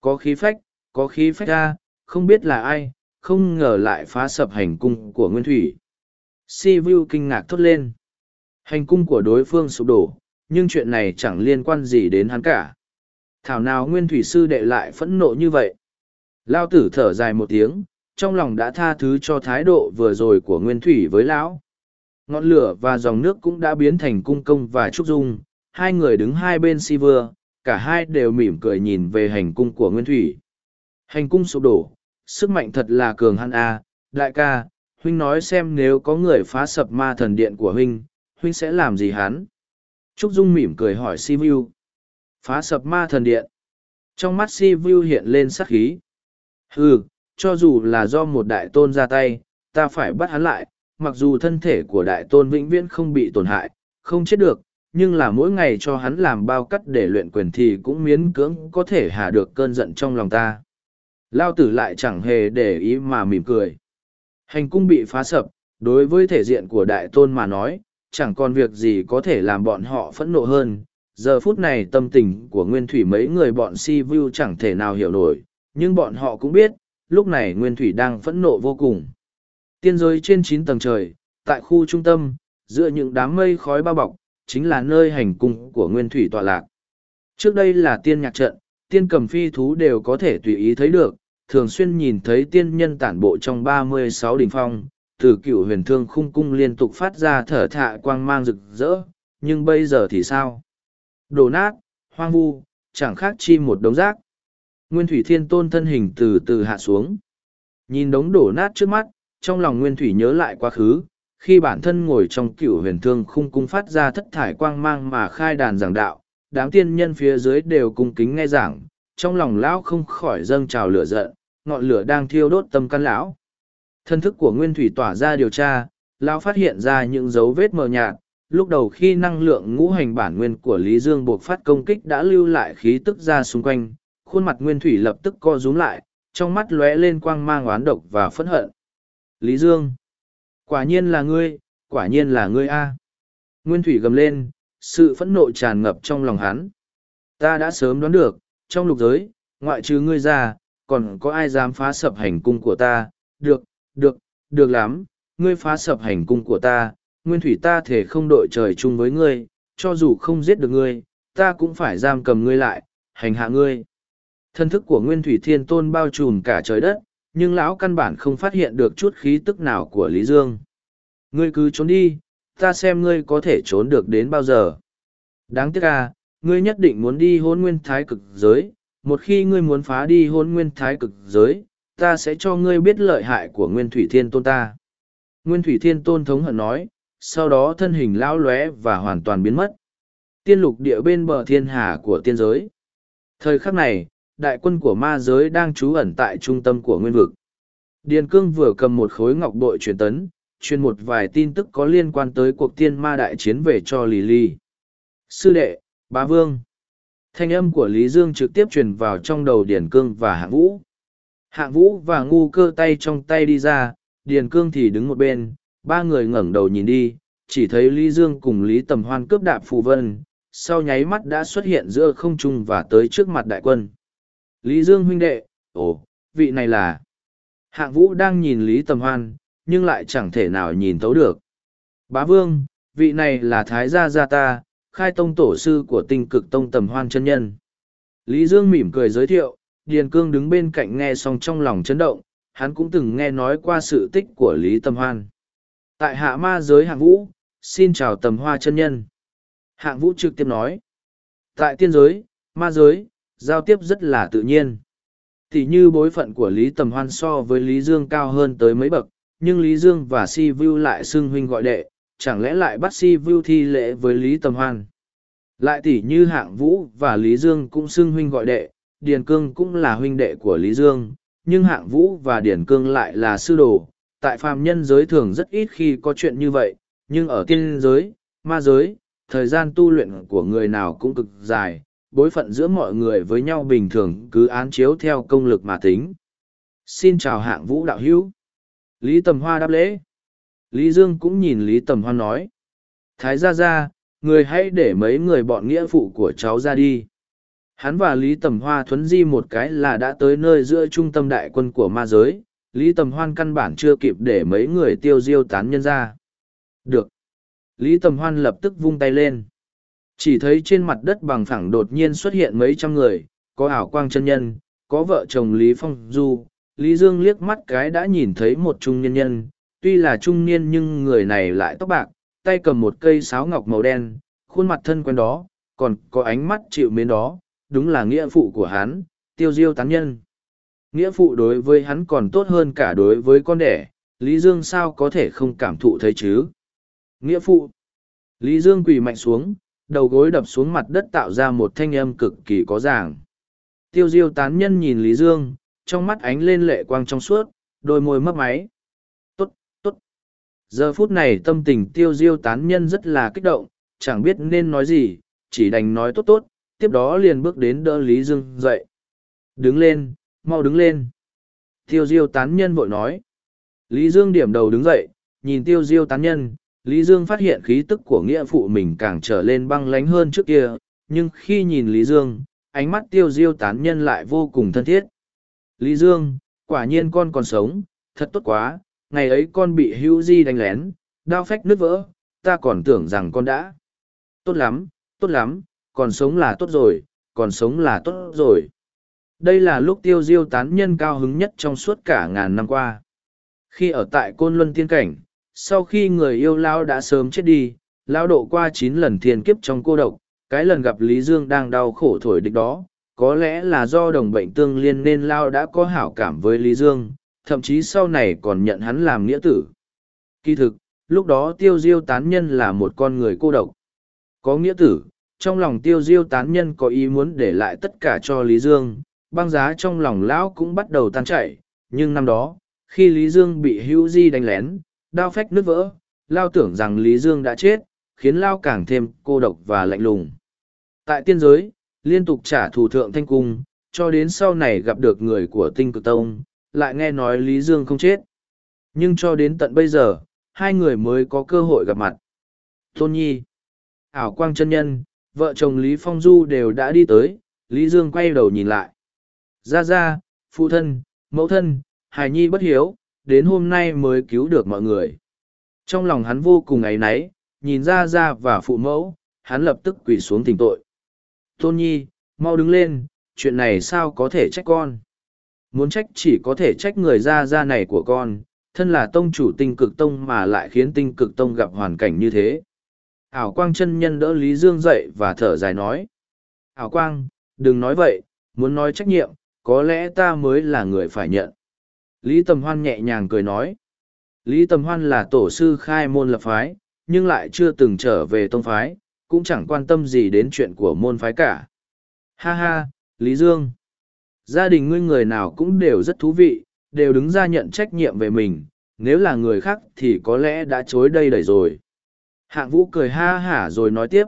Có khí phách, có khí phách ra, không biết là ai, không ngờ lại phá sập hành cung của Nguyên Thủy. Si Vu kinh ngạc thốt lên. Hành cung của đối phương sụp đổ, nhưng chuyện này chẳng liên quan gì đến hắn cả. Thảo nào nguyên thủy sư đệ lại phẫn nộ như vậy? Lao tử thở dài một tiếng, trong lòng đã tha thứ cho thái độ vừa rồi của nguyên thủy với lão. Ngọn lửa và dòng nước cũng đã biến thành cung công và trúc dung, hai người đứng hai bên si vừa, cả hai đều mỉm cười nhìn về hành cung của nguyên thủy. Hành cung sụp đổ, sức mạnh thật là cường hăn a đại ca, huynh nói xem nếu có người phá sập ma thần điện của huynh, huynh sẽ làm gì hắn? Trúc Dung mỉm cười hỏi Si Vu. Phá sập ma thần điện. Trong mắt Si Vu hiện lên sắc khí. ừ cho dù là do một đại tôn ra tay, ta phải bắt hắn lại, mặc dù thân thể của đại tôn vĩnh viễn không bị tổn hại, không chết được, nhưng là mỗi ngày cho hắn làm bao cắt để luyện quyền thì cũng miễn cưỡng có thể hạ được cơn giận trong lòng ta. Lao tử lại chẳng hề để ý mà mỉm cười. Hành cung bị phá sập, đối với thể diện của đại tôn mà nói, chẳng còn việc gì có thể làm bọn họ phẫn nộ hơn. Giờ phút này tâm tình của Nguyên Thủy mấy người bọn si vu chẳng thể nào hiểu nổi, nhưng bọn họ cũng biết, lúc này Nguyên Thủy đang phẫn nộ vô cùng. Tiên giới trên chín tầng trời, tại khu trung tâm, giữa những đám mây khói bao bọc, chính là nơi hành cung của Nguyên Thủy tọa lạc. Trước đây là tiên nhạc trận, tiên cầm phi thú đều có thể tùy ý thấy được, thường xuyên nhìn thấy tiên nhân tản bộ trong ba mươi sáu đỉnh phong, từ cựu huyền thương khung cung liên tục phát ra thở thạ quang mang rực rỡ, nhưng bây giờ thì sao? Đổ nát, hoang vu, chẳng khác chi một đống rác. Nguyên Thủy Thiên Tôn thân hình từ từ hạ xuống. Nhìn đống đổ nát trước mắt, trong lòng Nguyên Thủy nhớ lại quá khứ, khi bản thân ngồi trong cựu huyền thương khung cung phát ra thất thải quang mang mà khai đàn giảng đạo, đám tiên nhân phía dưới đều cung kính nghe giảng, trong lòng lão không khỏi dâng trào lửa giận, ngọn lửa đang thiêu đốt tâm căn lão. Thân thức của Nguyên Thủy tỏa ra điều tra, lão phát hiện ra những dấu vết mờ nhạt. Lúc đầu khi năng lượng ngũ hành bản nguyên của Lý Dương buộc phát công kích đã lưu lại khí tức ra xung quanh, khuôn mặt Nguyên Thủy lập tức co rúm lại, trong mắt lóe lên quang mang oán độc và phẫn hận. Lý Dương! Quả nhiên là ngươi, quả nhiên là ngươi a. Nguyên Thủy gầm lên, sự phẫn nộ tràn ngập trong lòng hắn. Ta đã sớm đoán được, trong lục giới, ngoại trừ ngươi ra, còn có ai dám phá sập hành cung của ta, được, được, được lắm, ngươi phá sập hành cung của ta, nguyên thủy ta thể không đội trời chung với ngươi, cho dù không giết được ngươi, ta cũng phải giam cầm ngươi lại, hành hạ ngươi. Thân thức của nguyên thủy thiên tôn bao trùm cả trời đất, nhưng lão căn bản không phát hiện được chút khí tức nào của Lý Dương. Ngươi cứ trốn đi, ta xem ngươi có thể trốn được đến bao giờ. Đáng tiếc à, ngươi nhất định muốn đi hôn nguyên thái cực giới, một khi ngươi muốn phá đi hôn nguyên thái cực giới, ta sẽ cho ngươi biết lợi hại của nguyên thủy thiên tôn ta. Nguyên thủy thiên tôn thống hận nói, sau đó thân hình lão lóe và hoàn toàn biến mất. Tiên lục địa bên bờ thiên hà của tiên giới. Thời khắc này, đại quân của ma giới đang trú ẩn tại trung tâm của nguyên vực. Điền cương vừa cầm một khối ngọc bội truyền tấn, truyền một vài tin tức có liên quan tới cuộc tiên ma đại chiến về cho Lý Ly. Sư đệ, bá vương. Thanh âm của Lý Dương trực tiếp truyền vào trong đầu Điền Cương và Hạng Vũ. Hạng Vũ và Ngu cơ tay trong tay đi ra, Điền Cương thì đứng một bên, ba người ngẩng đầu nhìn đi, chỉ thấy Lý Dương cùng Lý Tầm Hoan cướp đạp phù vân, sau nháy mắt đã xuất hiện giữa không trung và tới trước mặt đại quân. Lý Dương huynh đệ, ồ, vị này là... Hạng Vũ đang nhìn Lý Tầm Hoan, nhưng lại chẳng thể nào nhìn thấu được. Bá Vương, vị này là Thái Gia Gia ta, khai tông tổ sư của tinh cực tông tầm hoan chân nhân. Lý Dương mỉm cười giới thiệu, Điền Cương đứng bên cạnh nghe xong trong lòng chấn động, hắn cũng từng nghe nói qua sự tích của Lý Tầm Hoan. Tại hạ ma giới hạng vũ, xin chào tầm hoa chân nhân. Hạng vũ trực tiếp nói. Tại tiên giới, ma giới, giao tiếp rất là tự nhiên. Thì như bối phận của Lý Tầm Hoan so với Lý Dương cao hơn tới mấy bậc, nhưng Lý Dương và Si Vu lại xưng huynh gọi đệ, chẳng lẽ lại bắt Si Vu thi lễ với Lý Tầm Hoan. Lại tỷ như Hạng Vũ và Lý Dương cũng xưng huynh gọi đệ, Điền Cương cũng là huynh đệ của Lý Dương, nhưng Hạng Vũ và Điền Cương lại là sư đồ. Tại phàm nhân giới thường rất ít khi có chuyện như vậy, nhưng ở tiên giới, ma giới, thời gian tu luyện của người nào cũng cực dài, bối phận giữa mọi người với nhau bình thường cứ án chiếu theo công lực mà tính. Xin chào hạng vũ đạo hữu. Lý Tầm Hoa đáp lễ. Lý Dương cũng nhìn Lý Tầm Hoa nói. Thái gia gia, người hãy để mấy người bọn nghĩa phụ của cháu ra đi. Hắn và Lý Tầm Hoa thuấn di một cái là đã tới nơi giữa trung tâm đại quân của ma giới. Lý Tầm Hoan căn bản chưa kịp để mấy người tiêu diêu tán nhân ra. Được. Lý Tầm Hoan lập tức vung tay lên. Chỉ thấy trên mặt đất bằng phẳng đột nhiên xuất hiện mấy trăm người, có ảo quang chân nhân, có vợ chồng Lý Phong Du. Lý Dương liếc mắt cái đã nhìn thấy một trung nhân nhân, tuy là trung niên nhưng người này lại tóc bạc, tay cầm một cây sáo ngọc màu đen, khuôn mặt thân quen đó, còn có ánh mắt chịu mến đó, đúng là nghĩa phụ của hắn, tiêu diêu tán nhân. Nghĩa phụ đối với hắn còn tốt hơn cả đối với con đẻ, Lý Dương sao có thể không cảm thụ thấy chứ? Nghĩa phụ. Lý Dương quỳ mạnh xuống, đầu gối đập xuống mặt đất tạo ra một thanh âm cực kỳ có dạng. Tiêu diêu tán nhân nhìn Lý Dương, trong mắt ánh lên lệ quang trong suốt, đôi môi mấp máy. Tốt, tốt. Giờ phút này tâm tình tiêu diêu tán nhân rất là kích động, chẳng biết nên nói gì, chỉ đành nói tốt tốt, tiếp đó liền bước đến đỡ Lý Dương dậy. Đứng lên, mau đứng lên. Tiêu diêu tán nhân vội nói. Lý Dương điểm đầu đứng dậy, nhìn tiêu diêu tán nhân, Lý Dương phát hiện khí tức của nghĩa phụ mình càng trở lên băng lánh hơn trước kia, nhưng khi nhìn Lý Dương, ánh mắt tiêu diêu tán nhân lại vô cùng thân thiết. Lý Dương, quả nhiên con còn sống, thật tốt quá, ngày ấy con bị hữu di đánh lén, đao phách nứt vỡ, ta còn tưởng rằng con đã. Tốt lắm, tốt lắm, còn sống là tốt rồi, còn sống là tốt rồi. Đây là lúc tiêu diêu tán nhân cao hứng nhất trong suốt cả ngàn năm qua. Khi ở tại Côn Luân Tiên Cảnh, sau khi người yêu lao đã sớm chết đi lao độ qua chín lần thiên kiếp trong cô độc, cái lần gặp lý dương đang đau khổ thổi địch đó, có lẽ là do đồng bệnh tương liên nên lao đã có hảo cảm với lý dương, thậm chí sau này còn nhận hắn làm nghĩa tử. Kỳ thực, lúc đó tiêu diêu tán nhân là một con người cô độc. Có nghĩa tử, trong lòng tiêu diêu tán nhân có ý muốn để lại tất cả cho lý dương, băng giá trong lòng lão cũng bắt đầu tan chảy, nhưng năm đó, khi lý dương bị hữu di đánh lén đao phách nứt vỡ, Lao tưởng rằng Lý Dương đã chết, khiến Lao càng thêm cô độc và lạnh lùng. Tại tiên giới, liên tục trả thù thượng thanh cung, cho đến sau này gặp được người của tinh cực tông, lại nghe nói Lý Dương không chết. Nhưng cho đến tận bây giờ, hai người mới có cơ hội gặp mặt. Tôn Nhi, ảo quang chân nhân, vợ chồng Lý Phong Du đều đã đi tới, Lý Dương quay đầu nhìn lại. Ra ra, phụ thân, mẫu thân, hài nhi bất hiếu, đến hôm nay mới cứu được mọi người. Trong lòng hắn vô cùng ấy náy, nhìn ra ra và phụ mẫu, hắn lập tức quỳ xuống thỉnh tội. Tôn Nhi, mau đứng lên, chuyện này sao có thể trách con? Muốn trách chỉ có thể trách người ra ra này của con, thân là tông chủ tinh cực tông mà lại khiến tinh cực tông gặp hoàn cảnh như thế. Ảo quang chân nhân đỡ Lý Dương dậy và thở dài nói. Ảo quang, đừng nói vậy, muốn nói trách nhiệm, có lẽ ta mới là người phải nhận. Lý Tầm Hoan nhẹ nhàng cười nói. Lý Tầm Hoan là tổ sư khai môn lập phái, nhưng lại chưa từng trở về tông phái, cũng chẳng quan tâm gì đến chuyện của môn phái cả. Ha ha, Lý Dương. Gia đình ngươi người nào cũng đều rất thú vị, đều đứng ra nhận trách nhiệm về mình, nếu là người khác thì có lẽ đã chối đây đẩy rồi. Hạng vũ cười ha hả rồi nói tiếp.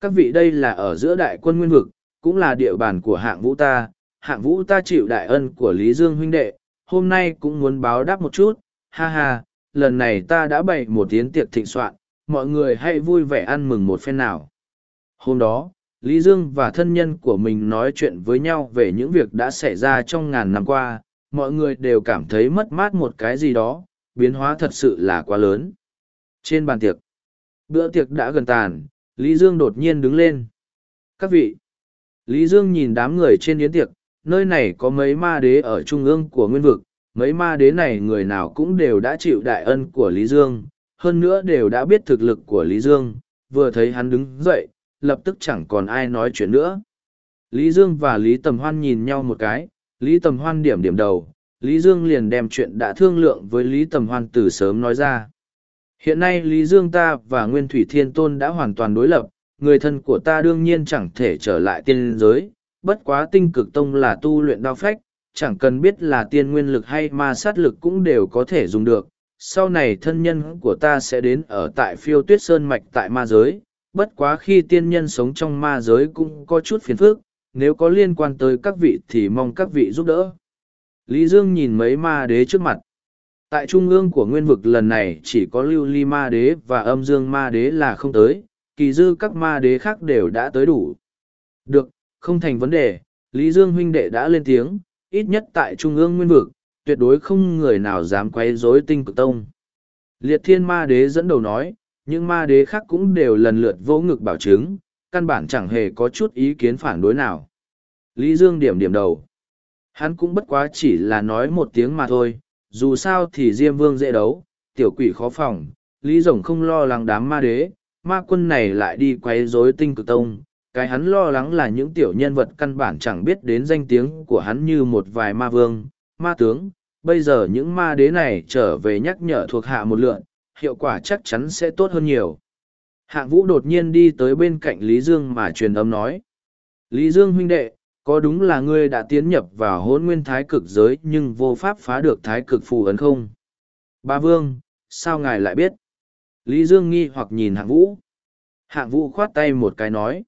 Các vị đây là ở giữa đại quân nguyên vực, cũng là địa bàn của hạng vũ ta. Hạng vũ ta chịu đại ân của Lý Dương huynh đệ, hôm nay cũng muốn báo đáp một chút. Ha ha, lần này ta đã bày một tiếng tiệc thịnh soạn, mọi người hãy vui vẻ ăn mừng một phen nào. Hôm đó, Lý Dương và thân nhân của mình nói chuyện với nhau về những việc đã xảy ra trong ngàn năm qua, mọi người đều cảm thấy mất mát một cái gì đó, biến hóa thật sự là quá lớn. Trên bàn tiệc, bữa tiệc đã gần tàn, Lý Dương đột nhiên đứng lên. Các vị, Lý Dương nhìn đám người trên yến tiệc, nơi này có mấy ma đế ở trung ương của nguyên vực, mấy ma đế này người nào cũng đều đã chịu đại ân của Lý Dương, hơn nữa đều đã biết thực lực của Lý Dương, vừa thấy hắn đứng dậy, lập tức chẳng còn ai nói chuyện nữa. Lý Dương và Lý Tầm Hoan nhìn nhau một cái, Lý Tầm Hoan điểm điểm đầu, Lý Dương liền đem chuyện đã thương lượng với Lý Tầm Hoan từ sớm nói ra. Hiện nay Lý Dương ta và Nguyên Thủy Thiên Tôn đã hoàn toàn đối lập, người thân của ta đương nhiên chẳng thể trở lại tiên giới, bất quá tinh cực tông là tu luyện đao phách, chẳng cần biết là tiên nguyên lực hay ma sát lực cũng đều có thể dùng được. Sau này thân nhân của ta sẽ đến ở tại phiêu tuyết sơn mạch tại ma giới, bất quá khi tiên nhân sống trong ma giới cũng có chút phiền phức, nếu có liên quan tới các vị thì mong các vị giúp đỡ. Lý Dương nhìn mấy ma đế trước mặt. Tại trung ương của nguyên vực lần này chỉ có lưu ly ma đế và âm dương ma đế là không tới, kỳ dư các ma đế khác đều đã tới đủ. Được, không thành vấn đề, Lý Dương huynh đệ đã lên tiếng, ít nhất tại trung ương nguyên vực, tuyệt đối không người nào dám quấy rối tinh cực tông. Liệt thiên ma đế dẫn đầu nói, những ma đế khác cũng đều lần lượt vô ngực bảo chứng, căn bản chẳng hề có chút ý kiến phản đối nào. Lý Dương điểm điểm đầu. Hắn cũng bất quá chỉ là nói một tiếng mà thôi, dù sao thì Diêm Vương dễ đấu, tiểu quỷ khó phòng, Lý Rồng không lo lắng đám ma đế, ma quân này lại đi quấy rối tinh cực tông. Cái hắn lo lắng là những tiểu nhân vật căn bản chẳng biết đến danh tiếng của hắn như một vài ma vương, ma tướng. Bây giờ những ma đế này trở về nhắc nhở thuộc hạ một lượn, hiệu quả chắc chắn sẽ tốt hơn nhiều. Hạng vũ đột nhiên đi tới bên cạnh Lý Dương mà truyền âm nói. Lý Dương huynh đệ, có đúng là ngươi đã tiến nhập vào hôn nguyên thái cực giới nhưng vô pháp phá được thái cực phù ấn không? Ba Vương, sao ngài lại biết? Lý Dương nghi hoặc nhìn hạng vũ. Hạng vũ khoát tay một cái nói.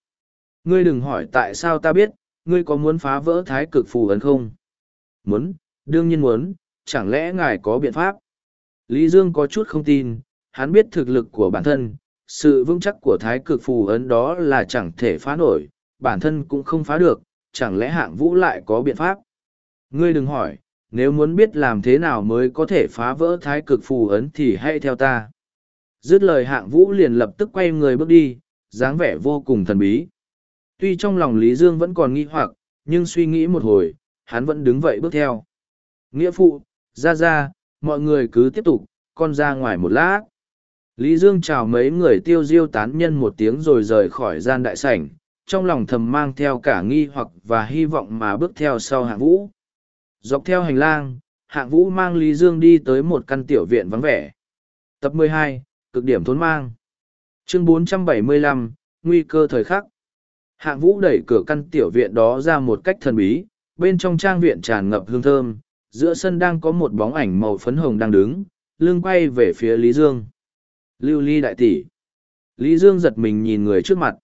Ngươi đừng hỏi tại sao ta biết, ngươi có muốn phá vỡ thái cực phù ấn không? Muốn, đương nhiên muốn, chẳng lẽ ngài có biện pháp? Lý Dương có chút không tin, hắn biết thực lực của bản thân, sự vững chắc của thái cực phù ấn đó là chẳng thể phá nổi, bản thân cũng không phá được, chẳng lẽ hạng vũ lại có biện pháp? Ngươi đừng hỏi, nếu muốn biết làm thế nào mới có thể phá vỡ thái cực phù ấn thì hãy theo ta. Dứt lời hạng vũ liền lập tức quay người bước đi, dáng vẻ vô cùng thần bí. Tuy trong lòng Lý Dương vẫn còn nghi hoặc, nhưng suy nghĩ một hồi, hắn vẫn đứng vậy bước theo. Nghĩa phụ, ra ra, mọi người cứ tiếp tục, con ra ngoài một lát. Lý Dương chào mấy người tiêu diêu tán nhân một tiếng rồi rời khỏi gian đại sảnh, trong lòng thầm mang theo cả nghi hoặc và hy vọng mà bước theo sau hạng vũ. Dọc theo hành lang, hạng vũ mang Lý Dương đi tới một căn tiểu viện vắng vẻ. Tập 12, cực điểm thốn mang. Chương 475, nguy cơ thời khắc. Hạng vũ đẩy cửa căn tiểu viện đó ra một cách thần bí, bên trong trang viện tràn ngập hương thơm, giữa sân đang có một bóng ảnh màu phấn hồng đang đứng, lưng quay về phía Lý Dương. Lưu Ly đại tỷ. Lý Dương giật mình nhìn người trước mặt.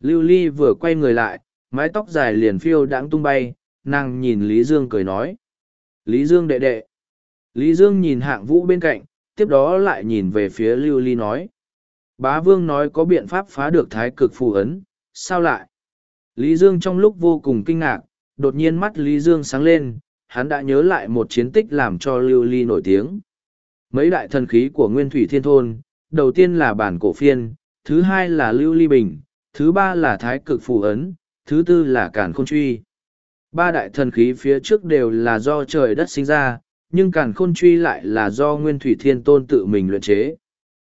Lưu Ly vừa quay người lại, mái tóc dài liền phiêu đãng tung bay, nàng nhìn Lý Dương cười nói. Lý Dương đệ đệ. Lý Dương nhìn hạng vũ bên cạnh, tiếp đó lại nhìn về phía Lưu Ly nói. Bá Vương nói có biện pháp phá được thái cực phù ấn, sao lại? Lý Dương trong lúc vô cùng kinh ngạc, đột nhiên mắt Lý Dương sáng lên, hắn đã nhớ lại một chiến tích làm cho Lưu Ly nổi tiếng. Mấy đại thần khí của Nguyên Thủy Thiên Thôn, đầu tiên là bản cổ phiên, thứ hai là Lưu Ly Bình, thứ ba là Thái Cực Phù Ấn, thứ tư là Cản Khôn Truy. Ba đại thần khí phía trước đều là do trời đất sinh ra, nhưng Cản khôn truy lại là do nguyên thủy thiên tôn tự mình luyện chế.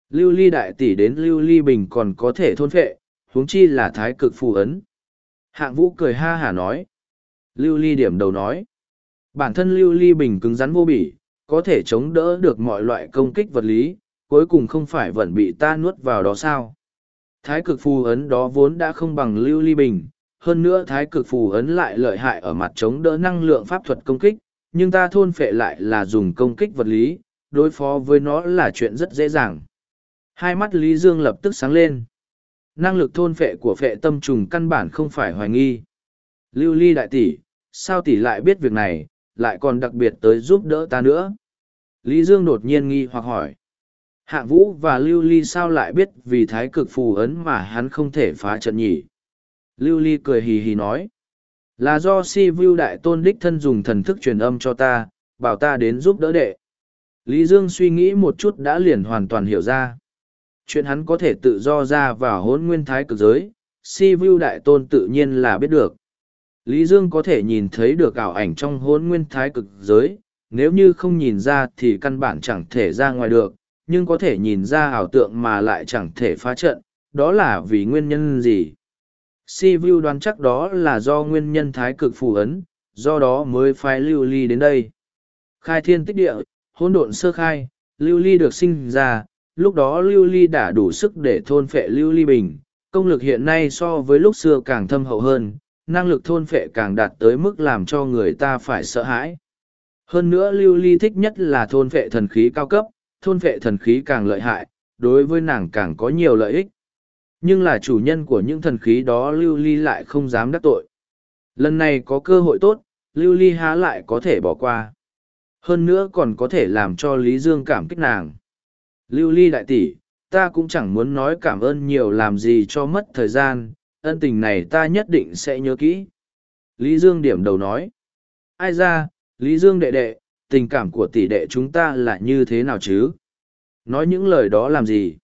Lưu ly đại tỷ đến lưu ly bình còn có thể thôn phệ, huống chi là thái cực phù ấn. Hạng vũ cười ha hả nói. Lưu ly điểm đầu nói. Bản thân lưu ly bình cứng rắn vô bỉ, có thể chống đỡ được mọi loại công kích vật lý, cuối cùng không phải vẫn bị ta nuốt vào đó sao. Thái cực phù ấn đó vốn đã không bằng lưu ly bình, hơn nữa thái cực phù ấn lại lợi hại ở mặt chống đỡ năng lượng pháp thuật công kích, nhưng ta thôn phệ lại là dùng công kích vật lý, đối phó với nó là chuyện rất dễ dàng. Hai mắt Lý Dương lập tức sáng lên. Năng lực thôn phệ của phệ tâm trùng căn bản không phải hoài nghi. Lưu ly đại tỷ, sao tỷ lại biết việc này, lại còn đặc biệt tới giúp đỡ ta nữa? Lý Dương đột nhiên nghi hoặc hỏi. Hạng vũ và lưu ly sao lại biết vì thái cực phù ấn mà hắn không thể phá trận nhỉ? Lưu ly cười hì hì nói. Là do si vu đại tôn đích thân dùng thần thức truyền âm cho ta, bảo ta đến giúp đỡ đệ. Lý Dương suy nghĩ một chút đã liền hoàn toàn hiểu ra. Chuyện hắn có thể tự do ra vào hôn nguyên thái cực giới, si vu đại tôn tự nhiên là biết được. Lý Dương có thể nhìn thấy được ảo ảnh trong hôn nguyên thái cực giới, nếu như không nhìn ra thì căn bản chẳng thể ra ngoài được, nhưng có thể nhìn ra ảo tượng mà lại chẳng thể phá trận, đó là vì nguyên nhân gì? Si Vu đoán chắc đó là do nguyên nhân thái cực phù ấn, do đó mới phái lưu ly đến đây. Khai thiên tích địa, hỗn độn sơ khai, lưu ly được sinh ra, lúc đó lưu ly đã đủ sức để thôn phệ lưu ly bình, công lực hiện nay so với lúc xưa càng thâm hậu hơn, năng lực thôn phệ càng đạt tới mức làm cho người ta phải sợ hãi. Hơn nữa lưu ly thích nhất là thôn phệ thần khí cao cấp, thôn phệ thần khí càng lợi hại, đối với nàng càng có nhiều lợi ích. Nhưng là chủ nhân của những thần khí đó lưu ly lại không dám đắc tội. Lần này có cơ hội tốt lưu ly há lại có thể bỏ qua. Hơn nữa còn có thể làm cho lý dương cảm kích nàng lưu ly đại tỷ ta cũng chẳng muốn nói cảm ơn nhiều làm gì cho mất thời gian ân tình này ta nhất định sẽ nhớ kỹ lý dương điểm đầu nói ai ra lý dương đệ đệ tình cảm của tỷ đệ chúng ta là như thế nào chứ nói những lời đó làm gì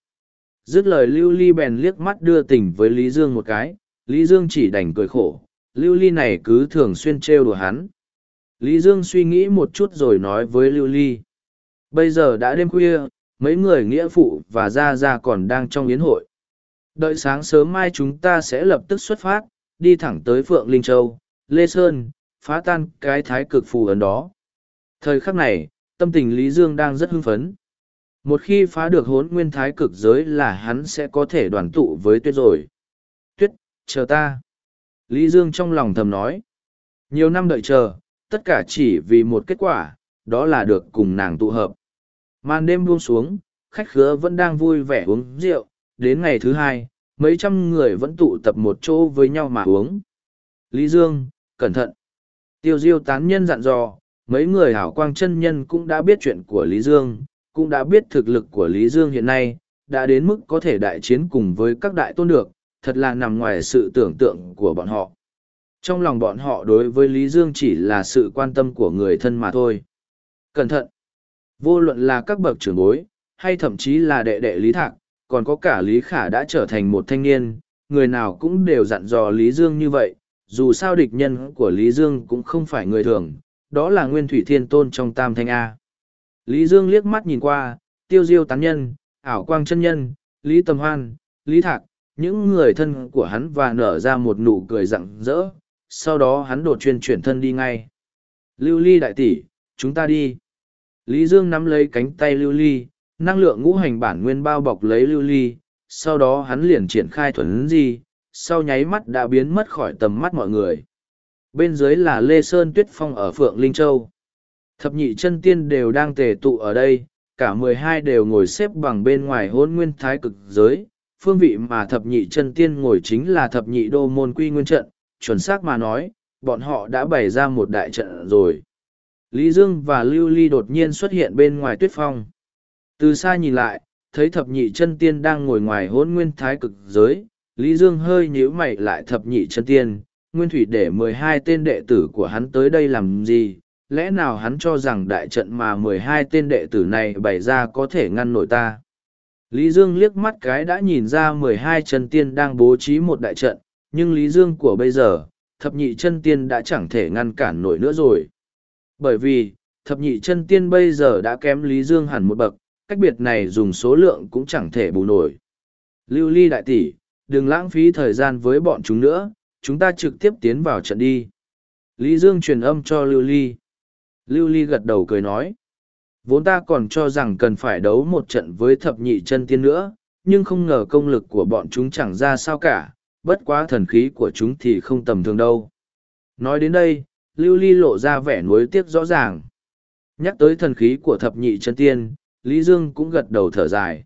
Dứt lời Lưu Ly bèn liếc mắt đưa tình với Lý Dương một cái, Lý Dương chỉ đành cười khổ, Lưu Ly này cứ thường xuyên trêu đùa hắn. Lý Dương suy nghĩ một chút rồi nói với Lưu Ly. Bây giờ đã đêm khuya, mấy người nghĩa phụ và Gia Gia còn đang trong yến hội. Đợi sáng sớm mai chúng ta sẽ lập tức xuất phát, đi thẳng tới Phượng Linh Châu, Lê Sơn, phá tan cái thái cực phù ấn đó. Thời khắc này, tâm tình Lý Dương đang rất hưng phấn. Một khi phá được hốn nguyên thái cực giới là hắn sẽ có thể đoàn tụ với tuyết rồi. Tuyết, chờ ta. Lý Dương trong lòng thầm nói. Nhiều năm đợi chờ, tất cả chỉ vì một kết quả, đó là được cùng nàng tụ hợp. Màn đêm buông xuống, khách khứa vẫn đang vui vẻ uống rượu, đến ngày thứ hai, mấy trăm người vẫn tụ tập một chỗ với nhau mà uống. Lý Dương, cẩn thận. Tiêu diêu tán nhân dặn dò, mấy người hảo quang chân nhân cũng đã biết chuyện của Lý Dương, cũng đã biết thực lực của Lý Dương hiện nay, đã đến mức có thể đại chiến cùng với các đại tôn được, thật là nằm ngoài sự tưởng tượng của bọn họ. Trong lòng bọn họ đối với Lý Dương chỉ là sự quan tâm của người thân mà thôi. Cẩn thận! Vô luận là các bậc trưởng bối, hay thậm chí là đệ đệ Lý Thạc, còn có cả Lý Khả đã trở thành một thanh niên, người nào cũng đều dặn dò Lý Dương như vậy, dù sao địch nhân của Lý Dương cũng không phải người thường, đó là Nguyên Thủy Thiên Tôn trong Tam Thanh A. Lý Dương liếc mắt nhìn qua, tiêu diêu tán nhân, ảo quang chân nhân, Lý Tầm Hoan, Lý Thạc, những người thân của hắn và nở ra một nụ cười rặng rỡ, sau đó hắn đột chuyên chuyển thân đi ngay. Lưu Ly đại tỷ, chúng ta đi. Lý Dương nắm lấy cánh tay Lưu Ly, năng lượng ngũ hành bản nguyên bao bọc lấy Lưu Ly, sau đó hắn liền triển khai thuần di, sau nháy mắt đã biến mất khỏi tầm mắt mọi người. Bên dưới là Lê Sơn Tuyết Phong ở Phượng Linh Châu. Thập nhị chân tiên đều đang tề tụ ở đây, cả mười hai đều ngồi xếp bằng bên ngoài hôn nguyên thái cực giới. Phương vị mà thập nhị chân tiên ngồi chính là thập nhị đô môn quy nguyên trận, chuẩn xác mà nói, bọn họ đã bày ra một đại trận rồi. Lý Dương và Lưu Ly đột nhiên xuất hiện bên ngoài tuyết phong. Từ xa nhìn lại, thấy thập nhị chân tiên đang ngồi ngoài hôn nguyên thái cực giới, Lý Dương hơi nhíu mày lại thập nhị chân tiên, nguyên thủy để mười hai tên đệ tử của hắn tới đây làm gì, lẽ nào hắn cho rằng đại trận mà mười hai tên đệ tử này bày ra có thể ngăn nổi ta? Lý dương liếc mắt cái đã nhìn ra mười hai chân tiên đang bố trí một đại trận. Nhưng lý dương của bây giờ thập nhị chân tiên đã chẳng thể ngăn cản nổi nữa rồi bởi vì thập nhị chân tiên bây giờ đã kém Lý Dương hẳn một bậc, cách biệt này dùng số lượng cũng chẳng thể bù nổi. Lưu ly đại tỷ, đừng lãng phí thời gian với bọn chúng nữa, chúng ta trực tiếp tiến vào trận đi. Lý Dương truyền âm cho Lưu ly. Lưu ly gật đầu cười nói. Vốn ta còn cho rằng cần phải đấu một trận với thập nhị chân tiên nữa, nhưng không ngờ công lực của bọn chúng chẳng ra sao cả, bất quá thần khí của chúng thì không tầm thường đâu. Nói đến đây, Lưu Ly lộ ra vẻ nuối tiếc rõ ràng. Nhắc tới thần khí của thập nhị chân tiên, Lý Dương cũng gật đầu thở dài.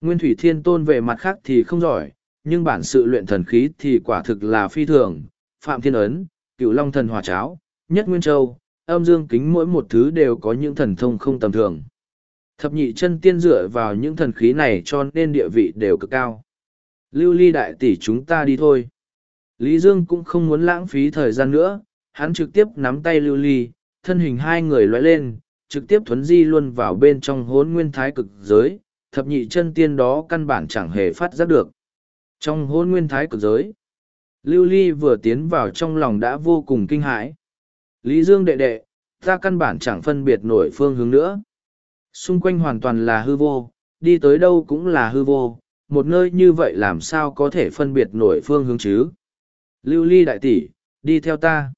Nguyên Thủy Thiên Tôn về mặt khác thì không giỏi, nhưng bản sự luyện thần khí thì quả thực là phi thường. Phạm Thiên Ấn, Cựu Long Thần Hòa Cháo, Nhất Nguyên Châu, âm dương kính mỗi một thứ đều có những thần thông không tầm thường. Thập nhị chân tiên dựa vào những thần khí này cho nên địa vị đều cực cao. Lưu ly đại tỷ chúng ta đi thôi. Lý Dương cũng không muốn lãng phí thời gian nữa, hắn trực tiếp nắm tay lưu ly, thân hình hai người lóe lên, trực tiếp thuấn di luôn vào bên trong hốn nguyên thái cực giới, thập nhị chân tiên đó căn bản chẳng hề phát giác được. Trong hôn nguyên thái cực giới, lưu ly vừa tiến vào trong lòng đã vô cùng kinh hãi. Lý Dương đệ đệ, ta căn bản chẳng phân biệt nổi phương hướng nữa. Xung quanh hoàn toàn là hư vô, đi tới đâu cũng là hư vô, một nơi như vậy làm sao có thể phân biệt nổi phương hướng chứ? Lưu Ly đại tỷ, đi theo ta.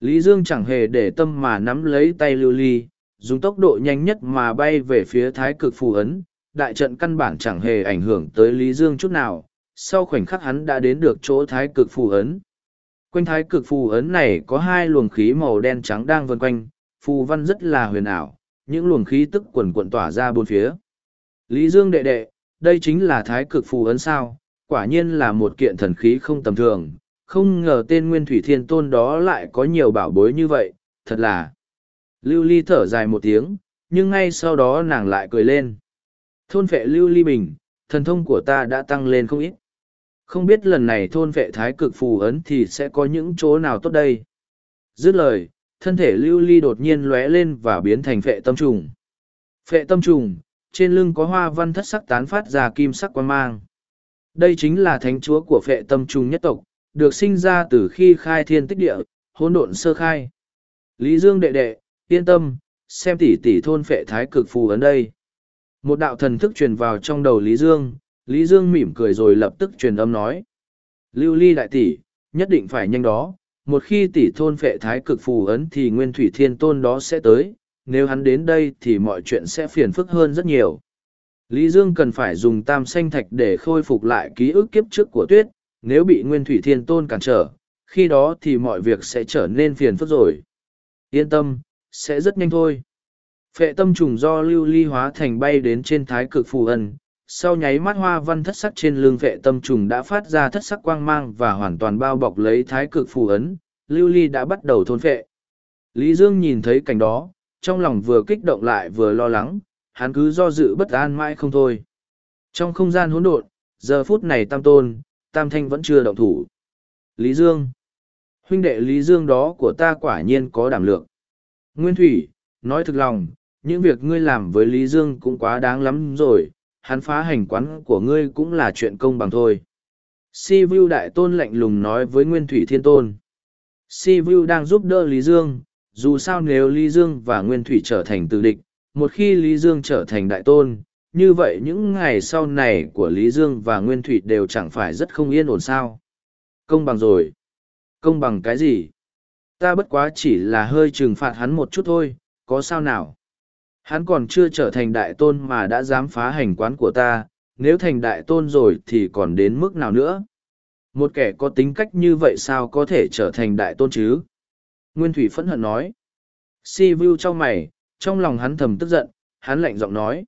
Lý Dương chẳng hề để tâm mà nắm lấy tay Lưu Ly, dùng tốc độ nhanh nhất mà bay về phía thái cực phù ấn. Đại trận căn bản chẳng hề ảnh hưởng tới Lý Dương chút nào, sau khoảnh khắc hắn đã đến được chỗ thái cực phù ấn. Quanh thái cực phù ấn này có hai luồng khí màu đen trắng đang vần quanh, phù văn rất là huyền ảo, những luồng khí tức quần quận tỏa ra bốn phía. Lý Dương đệ đệ, đây chính là thái cực phù ấn sao, quả nhiên là một kiện thần khí không tầm thường, không ngờ tên Nguyên Thủy Thiên Tôn đó lại có nhiều bảo bối như vậy, thật là. Lưu Ly thở dài một tiếng, nhưng ngay sau đó nàng lại cười lên. Thôn vệ Lưu Ly Bình, thần thông của ta đã tăng lên không ít. Không biết lần này thôn vệ thái cực phù ấn thì sẽ có những chỗ nào tốt đây. Dứt lời, thân thể lưu ly đột nhiên lóe lên và biến thành phệ tâm trùng. Phệ tâm trùng, trên lưng có hoa văn thất sắc tán phát ra kim sắc quan mang. Đây chính là thánh chúa của phệ tâm trùng nhất tộc, được sinh ra từ khi khai thiên tích địa, hỗn độn sơ khai. Lý Dương đệ đệ, yên tâm, xem tỷ tỷ thôn phệ thái cực phù ấn đây. Một đạo thần thức truyền vào trong đầu Lý Dương, Lý Dương mỉm cười rồi lập tức truyền âm nói. Lưu ly đại tỷ, nhất định phải nhanh đó, một khi tỷ thôn phệ thái cực phù ấn thì nguyên thủy thiên tôn đó sẽ tới, nếu hắn đến đây thì mọi chuyện sẽ phiền phức hơn rất nhiều. Lý Dương cần phải dùng tam xanh thạch để khôi phục lại ký ức kiếp trước của tuyết, nếu bị nguyên thủy thiên tôn cản trở, khi đó thì mọi việc sẽ trở nên phiền phức rồi. Yên tâm, sẽ rất nhanh thôi. Phệ tâm trùng do lưu ly hóa thành bay đến trên thái cực phù ấn, sau nháy mắt hoa văn thất sắc trên lưng vệ tâm trùng đã phát ra thất sắc quang mang và hoàn toàn bao bọc lấy thái cực phù ấn, lưu ly đã bắt đầu thôn phệ. Lý Dương nhìn thấy cảnh đó, trong lòng vừa kích động lại vừa lo lắng, hắn cứ do dự bất an mãi không thôi. Trong không gian hỗn độn, giờ phút này tam tôn, tam thanh vẫn chưa động thủ. Lý Dương Huynh đệ Lý Dương đó của ta quả nhiên có đảm lượng. Nguyên Thủy, nói thực lòng, những việc ngươi làm với Lý Dương cũng quá đáng lắm rồi, hắn phá hành quán của ngươi cũng là chuyện công bằng thôi. Si Vu Đại Tôn lạnh lùng nói với Nguyên Thủy Thiên Tôn. Si Vu đang giúp đỡ Lý Dương, dù sao nếu Lý Dương và Nguyên Thủy trở thành tự địch, một khi Lý Dương trở thành Đại Tôn, như vậy những ngày sau này của Lý Dương và Nguyên Thủy đều chẳng phải rất không yên ổn sao. Công bằng rồi. Công bằng cái gì? Ta bất quá chỉ là hơi trừng phạt hắn một chút thôi, có sao nào? Hắn còn chưa trở thành đại tôn mà đã dám phá hành quán của ta, nếu thành đại tôn rồi thì còn đến mức nào nữa? Một kẻ có tính cách như vậy sao có thể trở thành đại tôn chứ? Nguyên Thủy phẫn hận nói. Si Vu trong mày, trong lòng hắn thầm tức giận, hắn lạnh giọng nói.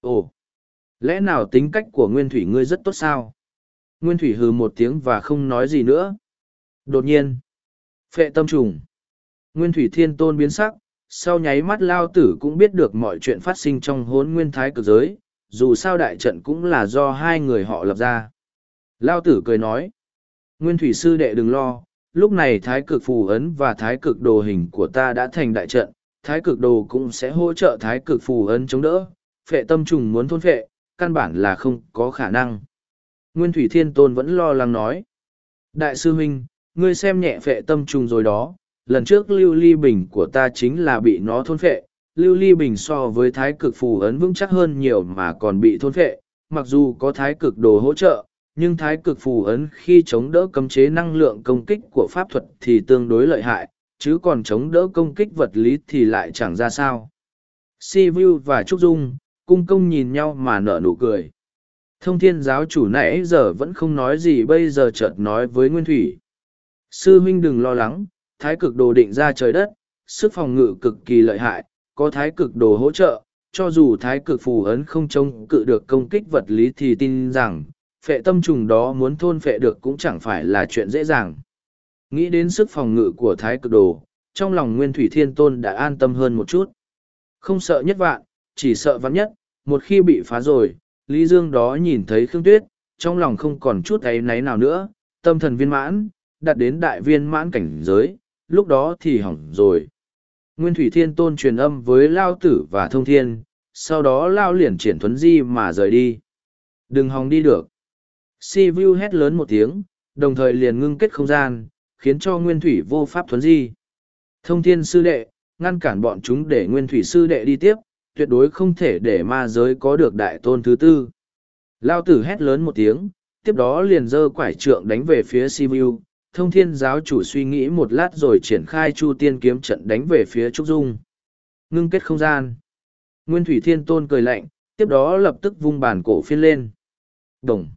Ồ, lẽ nào tính cách của Nguyên Thủy ngươi rất tốt sao? Nguyên Thủy hừ một tiếng và không nói gì nữa. Đột nhiên, phệ tâm trùng. Nguyên Thủy thiên tôn biến sắc, sau nháy mắt lao tử cũng biết được mọi chuyện phát sinh trong hốn nguyên thái cực giới, dù sao đại trận cũng là do hai người họ lập ra. Lao tử cười nói, Nguyên thủy sư đệ đừng lo, lúc này thái cực phù ấn và thái cực đồ hình của ta đã thành đại trận, thái cực đồ cũng sẽ hỗ trợ thái cực phù ấn chống đỡ, phệ tâm trùng muốn thôn phệ, căn bản là không có khả năng. Nguyên thủy thiên tôn vẫn lo lắng nói, Đại sư huynh, ngươi xem nhẹ phệ tâm trùng rồi đó, lần trước lưu ly bình của ta chính là bị nó thôn phệ, lưu ly bình so với thái cực phù ấn vững chắc hơn nhiều mà còn bị thôn phệ, mặc dù có thái cực đồ hỗ trợ, nhưng thái cực phù ấn khi chống đỡ cấm chế năng lượng công kích của pháp thuật thì tương đối lợi hại, chứ còn chống đỡ công kích vật lý thì lại chẳng ra sao. Si Vu và Trúc Dung, cung công nhìn nhau mà nở nụ cười. Thông thiên giáo chủ nãy giờ vẫn không nói gì bây giờ chợt nói với Nguyên Thủy. Sư huynh đừng lo lắng, thái cực đồ định ra trời đất, sức phòng ngự cực kỳ lợi hại, có thái cực đồ hỗ trợ, cho dù thái cực phù ấn không chống cự được công kích vật lý thì tin rằng, phệ tâm trùng đó muốn thôn phệ được cũng chẳng phải là chuyện dễ dàng. Nghĩ đến sức phòng ngự của thái cực đồ, trong lòng Nguyên Thủy Thiên Tôn đã an tâm hơn một chút. Không sợ nhất vạn, chỉ sợ vắn nhất, một khi bị phá rồi, Lý Dương đó nhìn thấy Khương Tuyết, trong lòng không còn chút ấy náy nào nữa, tâm thần viên mãn, đạt đến đại viên mãn cảnh giới, lúc đó thì hỏng rồi. Nguyên Thủy Thiên Tôn truyền âm với Lao Tử và Thông Thiên, sau đó Lao liền triển thuấn di mà rời đi. Đừng hòng đi được. Si Vu hét lớn một tiếng, đồng thời liền ngưng kết không gian, khiến cho Nguyên Thủy vô pháp thuấn di. Thông Thiên Sư Đệ, ngăn cản bọn chúng để Nguyên Thủy Sư Đệ đi tiếp, tuyệt đối không thể để ma giới có được đại tôn thứ tư. Lao tử hét lớn một tiếng, tiếp đó liền giơ quải trượng đánh về phía Sivu. Thông thiên giáo chủ suy nghĩ một lát rồi triển khai chu tiên kiếm trận đánh về phía Trúc Dung. Ngưng kết không gian. Nguyên Thủy Thiên Tôn cười lạnh, tiếp đó lập tức vung bản cổ phiên lên. Đồng.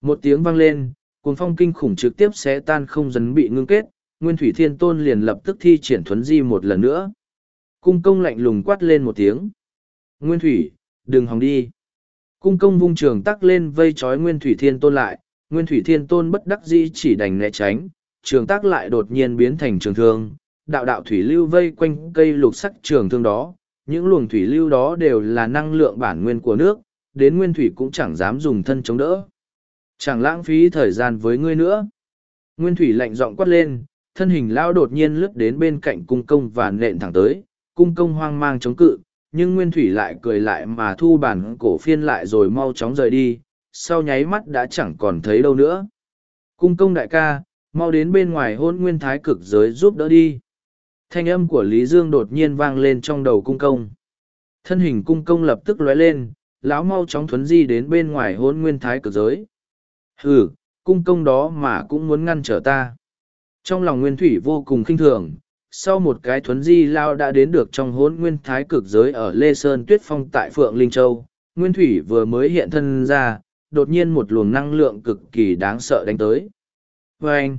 Một tiếng vang lên, cuồng phong kinh khủng trực tiếp sẽ tan không dần bị ngưng kết, Nguyên Thủy Thiên Tôn liền lập tức thi triển thuấn di một lần nữa. Cung công lạnh lùng quát lên một tiếng. Nguyên Thủy, đừng hòng đi. Cung công vung trường tắc lên vây trói Nguyên Thủy Thiên Tôn lại, Nguyên Thủy Thiên Tôn bất đắc dĩ chỉ đành né tránh, trường tắc lại đột nhiên biến thành trường thương, đạo đạo thủy lưu vây quanh cây lục sắc trường thương đó, những luồng thủy lưu đó đều là năng lượng bản nguyên của nước, đến Nguyên Thủy cũng chẳng dám dùng thân chống đỡ. Chẳng lãng phí thời gian với ngươi nữa. Nguyên Thủy lạnh giọng quát lên, thân hình lao đột nhiên lướt đến bên cạnh cung công và nện thẳng tới, cung công hoang mang chống cự, nhưng Nguyên Thủy lại cười lại mà thu bản cổ phiên lại rồi mau chóng rời đi, sau nháy mắt đã chẳng còn thấy đâu nữa. Cung công đại ca, mau đến bên ngoài hôn nguyên thái cực giới giúp đỡ đi. Thanh âm của Lý Dương đột nhiên vang lên trong đầu cung công. Thân hình cung công lập tức lóe lên, lão mau chóng thuấn di đến bên ngoài hôn nguyên thái cực giới. Hừ, cung công đó mà cũng muốn ngăn trở ta. Trong lòng Nguyên Thủy vô cùng khinh thường, sau một cái thuấn di lao đã đến được trong hôn nguyên thái cực giới ở Lê Sơn Tuyết Phong tại Phượng Linh Châu. Nguyên Thủy vừa mới hiện thân ra, đột nhiên một luồng năng lượng cực kỳ đáng sợ đánh tới. Và anh,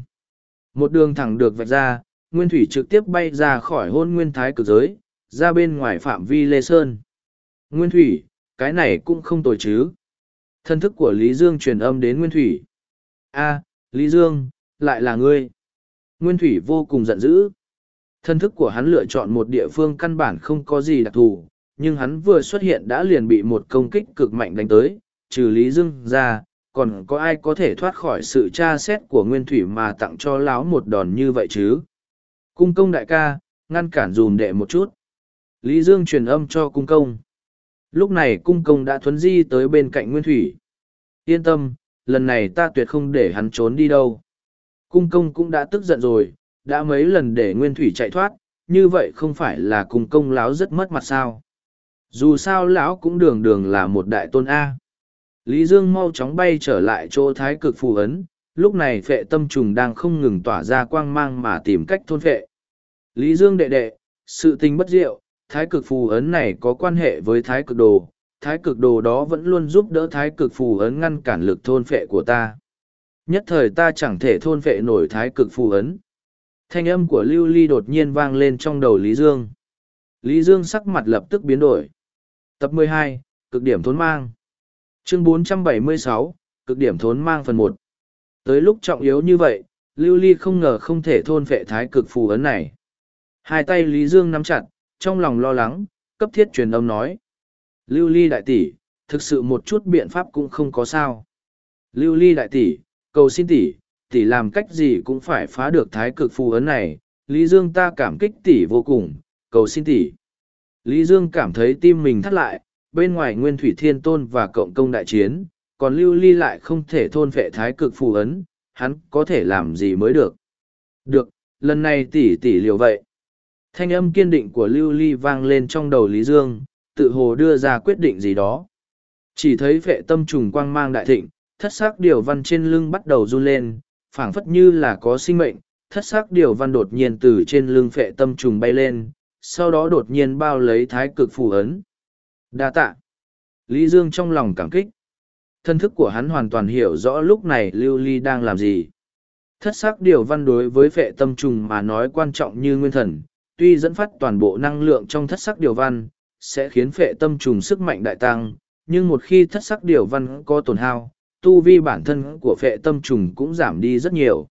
một đường thẳng được vạch ra, Nguyên Thủy trực tiếp bay ra khỏi hôn nguyên thái cực giới, ra bên ngoài phạm vi Lê Sơn. Nguyên Thủy, cái này cũng không tồi chứ. Thân thức của Lý Dương truyền âm đến Nguyên Thủy. a Lý Dương, lại là ngươi. Nguyên Thủy vô cùng giận dữ. Thân thức của hắn lựa chọn một địa phương căn bản không có gì đặc thù, nhưng hắn vừa xuất hiện đã liền bị một công kích cực mạnh đánh tới, trừ Lý Dương ra, còn có ai có thể thoát khỏi sự tra xét của Nguyên Thủy mà tặng cho láo một đòn như vậy chứ? Cung công đại ca, ngăn cản dùm đệ một chút. Lý Dương truyền âm cho cung công. Lúc này cung công đã thuấn di tới bên cạnh Nguyên Thủy. Yên tâm, lần này ta tuyệt không để hắn trốn đi đâu. Cung công cũng đã tức giận rồi, đã mấy lần để nguyên thủy chạy thoát, như vậy không phải là cùng công lão rất mất mặt sao? Dù sao lão cũng đường đường là một đại tôn a. Lý dương mau chóng bay trở lại chỗ thái cực phù ấn, lúc này phệ tâm trùng đang không ngừng tỏa ra quang mang mà tìm cách thôn phệ. Lý dương đệ đệ, sự tình bất diệu, thái cực phù ấn này có quan hệ với thái cực đồ, thái cực đồ đó vẫn luôn giúp đỡ thái cực phù ấn ngăn cản lực thôn phệ của ta. Nhất thời ta chẳng thể thôn phệ nổi thái cực phù ấn. Thanh âm của Lưu Ly đột nhiên vang lên trong đầu Lý Dương. Lý Dương sắc mặt lập tức biến đổi. Tập 12, cực điểm thốn mang. Chương 476, cực điểm thốn mang phần 1. Tới lúc trọng yếu như vậy, Lưu Ly không ngờ không thể thôn vệ thái cực phù ấn này. Hai tay Lý Dương nắm chặt, trong lòng lo lắng, cấp thiết truyền âm nói. Lưu Ly đại tỷ, thực sự một chút biện pháp cũng không có sao. Lưu Ly đại tỷ, cầu xin tỷ, tỷ làm cách gì cũng phải phá được thái cực phù ấn này, Lý Dương ta cảm kích tỷ vô cùng, cầu xin tỷ. Lý Dương cảm thấy tim mình thắt lại, bên ngoài Nguyên Thủy Thiên Tôn và Cộng công đại chiến, còn Lưu Ly lại không thể thôn phệ thái cực phù ấn, hắn có thể làm gì mới được. Được, lần này tỷ tỷ liều vậy. Thanh âm kiên định của Lưu Ly vang lên trong đầu Lý Dương, tự hồ đưa ra quyết định gì đó. Chỉ thấy vệ tâm trùng quang mang đại thịnh, thất sắc điều văn trên lưng bắt đầu run lên, phảng phất như là có sinh mệnh, thất sắc điều văn đột nhiên từ trên lưng phệ tâm trùng bay lên, sau đó đột nhiên bao lấy thái cực phù ấn. Đa tạ. Lý Dương trong lòng cảm kích. Thân thức của hắn hoàn toàn hiểu rõ lúc này Lưu Ly đang làm gì. Thất sắc điều văn đối với phệ tâm trùng mà nói quan trọng như nguyên thần, tuy dẫn phát toàn bộ năng lượng trong thất sắc điều văn, sẽ khiến phệ tâm trùng sức mạnh đại tăng, nhưng một khi thất sắc điều văn có tổn hao, tu vi bản thân của phệ tâm trùng cũng giảm đi rất nhiều.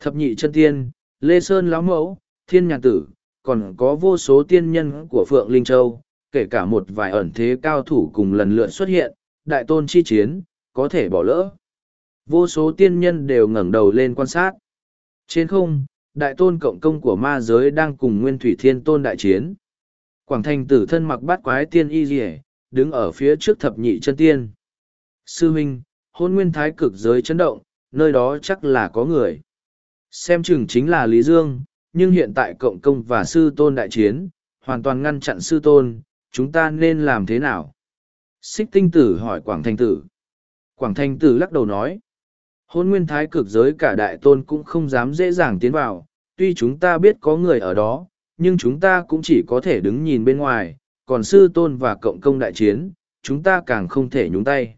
Thập nhị chân tiên, Lê Sơn Lão Mẫu, Thiên Nhàn Tử, còn có vô số tiên nhân của Phượng Linh Châu, kể cả một vài ẩn thế cao thủ cùng lần lượt xuất hiện, đại tôn chi chiến, có thể bỏ lỡ. Vô số tiên nhân đều ngẩng đầu lên quan sát. Trên không, đại tôn cộng công của ma giới đang cùng Nguyên Thủy Thiên Tôn đại chiến. Quảng thành tử thân mặc bát quái tiên y dì đứng ở phía trước thập nhị chân tiên. Sư huynh, hôn nguyên thái cực giới chấn động, nơi đó chắc là có người. Xem chừng chính là Lý Dương, nhưng hiện tại cộng công và sư tôn đại chiến, hoàn toàn ngăn chặn sư tôn, chúng ta nên làm thế nào? Xích tinh tử hỏi Quảng Thanh Tử. Quảng Thanh Tử lắc đầu nói. Hôn nguyên thái cực giới cả đại tôn cũng không dám dễ dàng tiến vào, tuy chúng ta biết có người ở đó, nhưng chúng ta cũng chỉ có thể đứng nhìn bên ngoài, còn sư tôn và cộng công đại chiến, chúng ta càng không thể nhúng tay.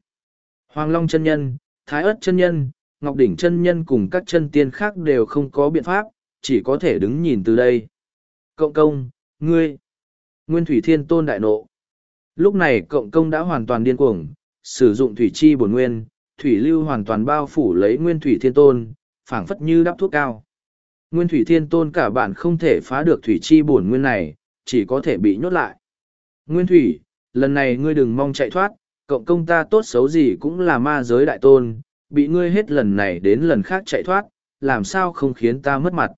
Hoàng Long chân nhân, Thái ất chân nhân, Ngọc Đỉnh chân nhân cùng các chân tiên khác đều không có biện pháp, chỉ có thể đứng nhìn từ đây. Cộng công, ngươi, Nguyên Thủy Thiên Tôn đại nộ. Lúc này cộng công đã hoàn toàn điên cuồng, sử dụng thủy chi bổn nguyên, thủy lưu hoàn toàn bao phủ lấy Nguyên Thủy Thiên Tôn, phảng phất như đắp thuốc cao. Nguyên Thủy Thiên Tôn cả bạn không thể phá được thủy chi bổn nguyên này, chỉ có thể bị nhốt lại. Nguyên Thủy, lần này ngươi đừng mong chạy thoát, cộng công ta tốt xấu gì cũng là ma giới đại tôn, bị ngươi hết lần này đến lần khác chạy thoát, làm sao không khiến ta mất mặt.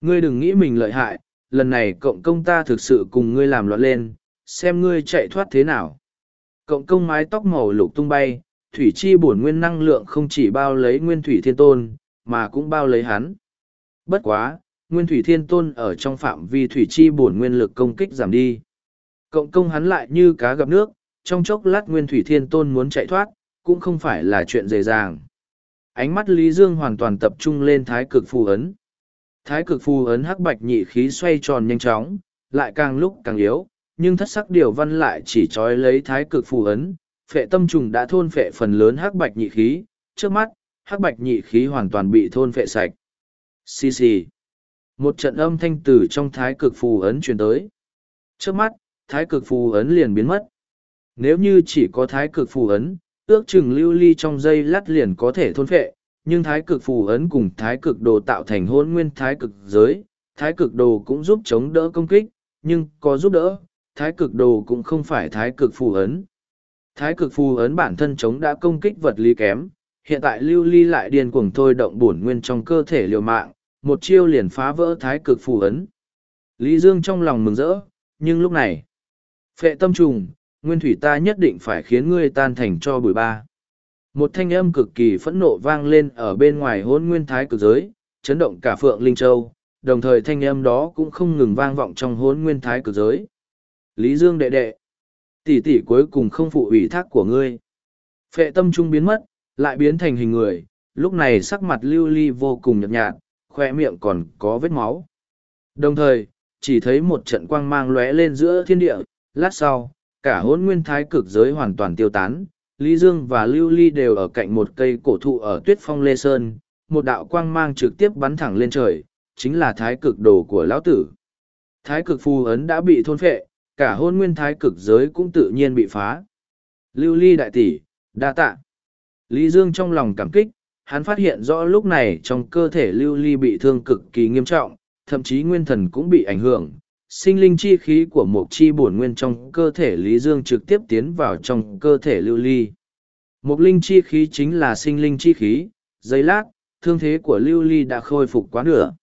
Ngươi đừng nghĩ mình lợi hại, lần này cộng công ta thực sự cùng ngươi làm loạn lên, xem ngươi chạy thoát thế nào. Cộng công mái tóc màu lục tung bay, thủy chi bổn nguyên năng lượng không chỉ bao lấy nguyên thủy thiên tôn, mà cũng bao lấy hắn. Bất quá, nguyên thủy thiên tôn ở trong phạm vi thủy chi bổn nguyên lực công kích giảm đi. Cộng công hắn lại như cá gặp nước, trong chốc lát nguyên thủy thiên tôn muốn chạy thoát, cũng không phải là chuyện dễ dàng. Ánh mắt Lý Dương hoàn toàn tập trung lên thái cực phù ấn. Thái cực phù ấn hắc bạch nhị khí xoay tròn nhanh chóng, lại càng lúc càng yếu, nhưng thất sắc điều văn lại chỉ trói lấy thái cực phù ấn. Phệ tâm trùng đã thôn phệ phần lớn hắc bạch nhị khí, trước mắt, hắc bạch nhị khí hoàn toàn bị thôn phệ sạch. Xì xì. Một trận âm thanh tử trong thái cực phù ấn truyền tới. Trước mắt, thái cực phù ấn liền biến mất. Nếu như chỉ có thái cực phù ấn, ước chừng lưu ly trong dây lát liền có thể thôn phệ, nhưng thái cực phù ấn cùng thái cực đồ tạo thành hôn nguyên thái cực giới, thái cực đồ cũng giúp chống đỡ công kích, nhưng có giúp đỡ, thái cực đồ cũng không phải thái cực phù ấn. Thái cực phù ấn bản thân chống đã công kích vật lý kém, hiện tại lưu ly lại điên cuồng thôi động bổn nguyên trong cơ thể liều mạng, một chiêu liền phá vỡ thái cực phù ấn. Lý Dương trong lòng mừng rỡ, nhưng lúc này, phệ tâm trùng, nguyên thủy ta nhất định phải khiến ngươi tan thành cho bụi ba. Một thanh âm cực kỳ phẫn nộ vang lên ở bên ngoài hôn nguyên thái cực giới, chấn động cả phượng linh châu, đồng thời thanh âm đó cũng không ngừng vang vọng trong hôn nguyên thái cực giới. Lý Dương đệ đệ, tỷ tỷ cuối cùng không phụ ủy thác của ngươi. Phệ tâm trung biến mất, lại biến thành hình người, lúc này sắc mặt lưu ly vô cùng nhợt nhạt, khoe miệng còn có vết máu. Đồng thời, chỉ thấy một trận quang mang lóe lên giữa thiên địa, lát sau, cả hôn nguyên thái cực giới hoàn toàn tiêu tán. Lý Dương và Lưu Ly đều ở cạnh một cây cổ thụ ở tuyết phong Lê Sơn, một đạo quang mang trực tiếp bắn thẳng lên trời, chính là thái cực đồ của lão tử. Thái cực phù ấn đã bị thôn phệ, cả hôn nguyên thái cực giới cũng tự nhiên bị phá. Lưu Ly đại tỷ, đa tạ. Lý Dương trong lòng cảm kích, hắn phát hiện rõ lúc này trong cơ thể Lưu Ly bị thương cực kỳ nghiêm trọng, thậm chí nguyên thần cũng bị ảnh hưởng, sinh linh chi khí của một chi bổn nguyên trong cơ thể Lý Dương trực tiếp tiến vào trong cơ thể lưu ly. Một linh chi khí chính là sinh linh chi khí, giấy lát, thương thế của lưu ly đã khôi phục quá nửa.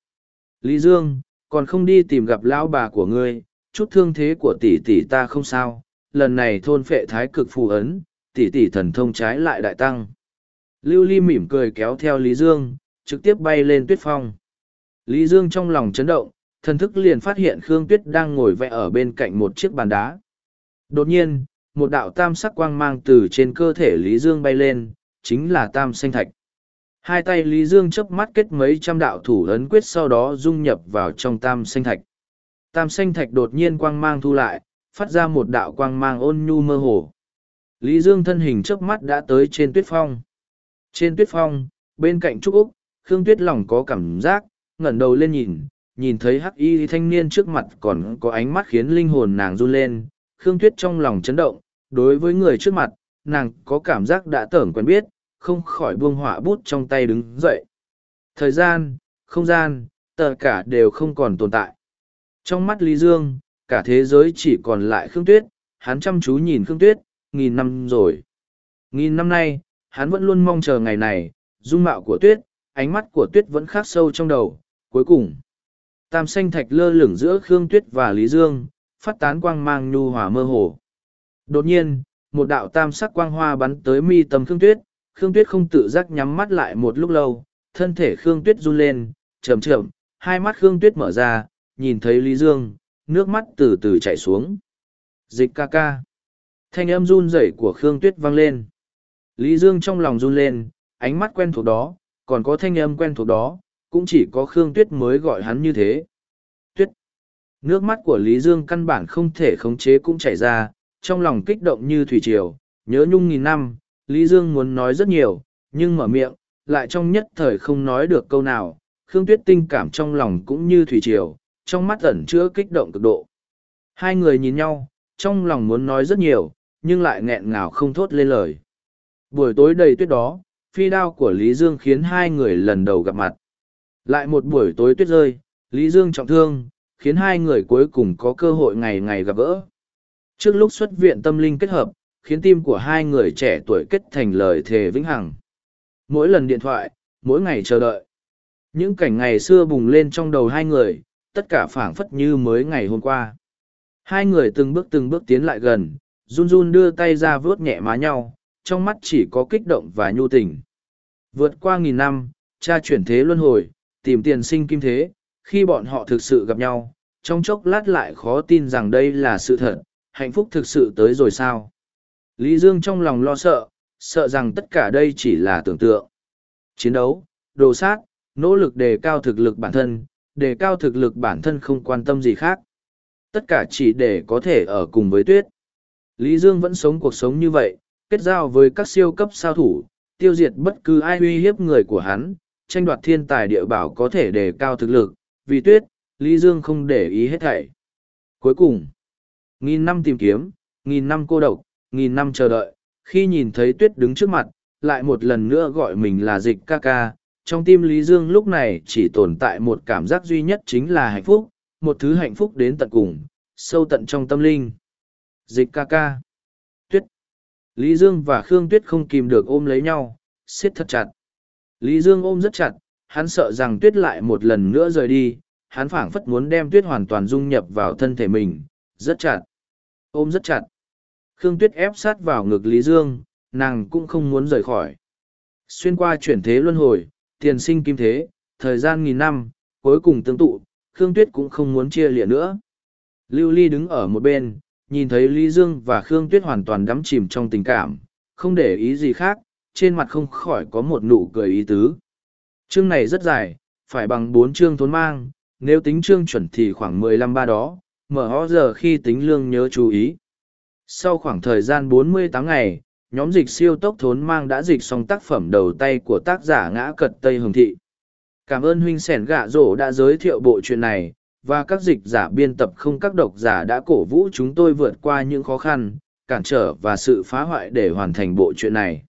Lý Dương, còn không đi tìm gặp lão bà của ngươi, chút thương thế của tỷ tỷ ta không sao, lần này thôn phệ thái cực phù ấn, tỷ tỷ thần thông trái lại đại tăng. Lưu ly mỉm cười kéo theo Lý Dương, trực tiếp bay lên tuyết phong. Lý Dương trong lòng chấn động, thần thức liền phát hiện Khương Tuyết đang ngồi vẽ ở bên cạnh một chiếc bàn đá. Đột nhiên, một đạo tam sắc quang mang từ trên cơ thể Lý Dương bay lên, chính là tam xanh thạch. Hai tay Lý Dương chớp mắt kết mấy trăm đạo thủ ấn quyết sau đó dung nhập vào trong tam xanh thạch. Tam xanh thạch đột nhiên quang mang thu lại, phát ra một đạo quang mang ôn nhu mơ hồ. Lý Dương thân hình chớp mắt đã tới trên tuyết phong. Trên tuyết phong, bên cạnh Trúc Úc, Khương Tuyết lòng có cảm giác, ngẩng đầu lên nhìn, nhìn thấy hắc y thanh niên trước mặt còn có ánh mắt khiến linh hồn nàng run lên. Khương Tuyết trong lòng chấn động, đối với người trước mặt, nàng có cảm giác đã tưởng quen biết, không khỏi buông họa bút trong tay đứng dậy. Thời gian, không gian, tất cả đều không còn tồn tại. Trong mắt Lý Dương, cả thế giới chỉ còn lại Khương Tuyết, hắn chăm chú nhìn Khương Tuyết, nghìn năm rồi. Nghìn năm nay, hắn vẫn luôn mong chờ ngày này, dung mạo của Tuyết, ánh mắt của Tuyết vẫn khắc sâu trong đầu. Cuối cùng, tam xanh thạch lơ lửng giữa Khương Tuyết và Lý Dương, phát tán quang mang nhu hòa mơ hồ. Đột nhiên, một đạo tam sắc quang hoa bắn tới mi tâm Khương Tuyết, Khương Tuyết không tự giác nhắm mắt lại một lúc lâu, thân thể Khương Tuyết run lên, chầm chậm, hai mắt Khương Tuyết mở ra, nhìn thấy Lý Dương, nước mắt từ từ chảy xuống. Dịch ca ca. Thanh âm run rẩy của Khương Tuyết vang lên. Lý Dương trong lòng run lên, ánh mắt quen thuộc đó, còn có thanh âm quen thuộc đó, cũng chỉ có Khương Tuyết mới gọi hắn như thế. Tuyết. Nước mắt của Lý Dương căn bản không thể khống chế cũng chảy ra, trong lòng kích động như thủy triều, nhớ nhung nghìn năm, Lý Dương muốn nói rất nhiều, nhưng mở miệng, lại trong nhất thời không nói được câu nào, Khương Tuyết tinh cảm trong lòng cũng như thủy triều, trong mắt ẩn chứa kích động cực độ. Hai người nhìn nhau, trong lòng muốn nói rất nhiều, nhưng lại nghẹn ngào không thốt lên lời. Buổi tối đầy tuyết đó, phi đao của Lý Dương khiến hai người lần đầu gặp mặt. Lại một buổi tối tuyết rơi, Lý Dương trọng thương, khiến hai người cuối cùng có cơ hội ngày ngày gặp gỡ. Trước lúc xuất viện tâm linh kết hợp, khiến tim của hai người trẻ tuổi kết thành lời thề vĩnh hằng. Mỗi lần điện thoại, mỗi ngày chờ đợi. Những cảnh ngày xưa bùng lên trong đầu hai người, tất cả phảng phất như mới ngày hôm qua. Hai người từng bước từng bước tiến lại gần, run run đưa tay ra vớt nhẹ má nhau, trong mắt chỉ có kích động và nhu tình. Vượt qua nghìn năm, cha chuyển thế luân hồi, tìm tiền sinh kim thế, khi bọn họ thực sự gặp nhau, trong chốc lát lại khó tin rằng đây là sự thật, hạnh phúc thực sự tới rồi sao. Lý Dương trong lòng lo sợ, sợ rằng tất cả đây chỉ là tưởng tượng. Chiến đấu, đồ sát, nỗ lực đề cao thực lực bản thân, đề cao thực lực bản thân không quan tâm gì khác. Tất cả chỉ để có thể ở cùng với tuyết. Lý Dương vẫn sống cuộc sống như vậy, kết giao với các siêu cấp sao thủ, tiêu diệt bất cứ ai uy hiếp người của hắn, tranh đoạt thiên tài địa bảo có thể đề cao thực lực, vì tuyết, Lý Dương không để ý hết thảy. Cuối cùng, nghìn năm tìm kiếm, nghìn năm cô độc, nghìn năm chờ đợi, khi nhìn thấy tuyết đứng trước mặt, lại một lần nữa gọi mình là dịch ca ca. Trong tim Lý Dương lúc này chỉ tồn tại một cảm giác duy nhất chính là hạnh phúc, một thứ hạnh phúc đến tận cùng, sâu tận trong tâm linh. Dịch ca ca. Tuyết. Lý Dương và Khương Tuyết không kìm được ôm lấy nhau, siết thật chặt. Lý Dương ôm rất chặt, hắn sợ rằng Tuyết lại một lần nữa rời đi, hắn phảng phất muốn đem Tuyết hoàn toàn dung nhập vào thân thể mình, rất chặt. Ôm rất chặt. Khương Tuyết ép sát vào ngực Lý Dương, nàng cũng không muốn rời khỏi. Xuyên qua chuyển thế luân hồi, tiền sinh kim thế, thời gian nghìn năm, cuối cùng tương tụ, Khương Tuyết cũng không muốn chia lịa nữa. Lưu Ly đứng ở một bên, nhìn thấy Lý Dương và Khương Tuyết hoàn toàn đắm chìm trong tình cảm, không để ý gì khác, trên mặt không khỏi có một nụ cười ý tứ. Chương này rất dài, phải bằng bốn chương thốn mang, nếu tính chương chuẩn thì khoảng mười lăm ba đó, mở ho giờ khi tính lương nhớ chú ý. Sau khoảng thời gian 48 ngày, nhóm dịch siêu tốc thốn mang đã dịch xong tác phẩm đầu tay của tác giả ngã cật Tây Hồng Thị. Cảm ơn huynh sẻn gạ rổ đã giới thiệu bộ chuyện này, và các dịch giả biên tập không các độc giả đã cổ vũ chúng tôi vượt qua những khó khăn, cản trở và sự phá hoại để hoàn thành bộ chuyện này.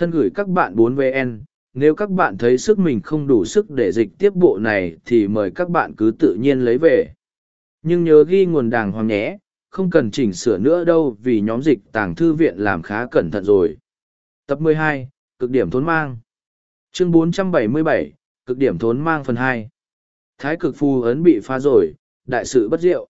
Thân gửi các bạn 4VN, nếu các bạn thấy sức mình không đủ sức để dịch tiếp bộ này thì mời các bạn cứ tự nhiên lấy về. Nhưng nhớ ghi nguồn đàng hoàng nhé, không cần chỉnh sửa nữa đâu vì nhóm dịch tàng thư viện làm khá cẩn thận rồi. Tập 12, Cực điểm thốn mang Chương 477, Cực điểm thốn mang phần 2 Thái cực phù ấn bị phá rồi, đại sự bất diệu.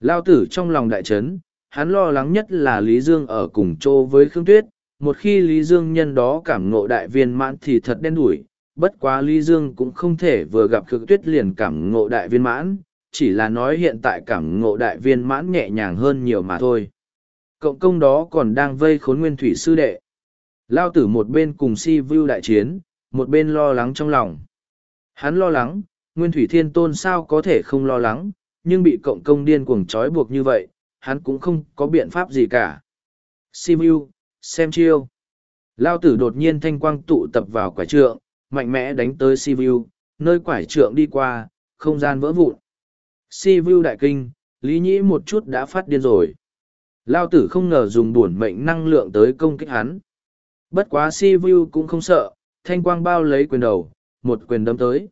Lao tử trong lòng đại trấn, hắn lo lắng nhất là Lý Dương ở cùng chô với Khương Tuyết. Một khi Lý Dương nhân đó cảm ngộ đại viên mãn thì thật đen đủi, bất quá Lý Dương cũng không thể vừa gặp cực tuyết liền cảm ngộ đại viên mãn, chỉ là nói hiện tại cảm ngộ đại viên mãn nhẹ nhàng hơn nhiều mà thôi. Cộng công đó còn đang vây khốn nguyên thủy sư đệ. Lao tử một bên cùng si view đại chiến, một bên lo lắng trong lòng. Hắn lo lắng, nguyên thủy thiên tôn sao có thể không lo lắng, nhưng bị cộng công điên cuồng trói buộc như vậy, hắn cũng không có biện pháp gì cả. Si view, xem chiêu. Lao tử đột nhiên thanh quang tụ tập vào quải trượng, mạnh mẽ đánh tới si Vu, nơi quải trượng đi qua, không gian vỡ vụn. Si Vu đại kinh, lý nhĩ một chút đã phát điên rồi. Lao tử không ngờ dùng bổn mệnh năng lượng tới công kích hắn. Bất quá si vu cũng không sợ, thanh quang bao lấy quyền đầu, một quyền đâm tới.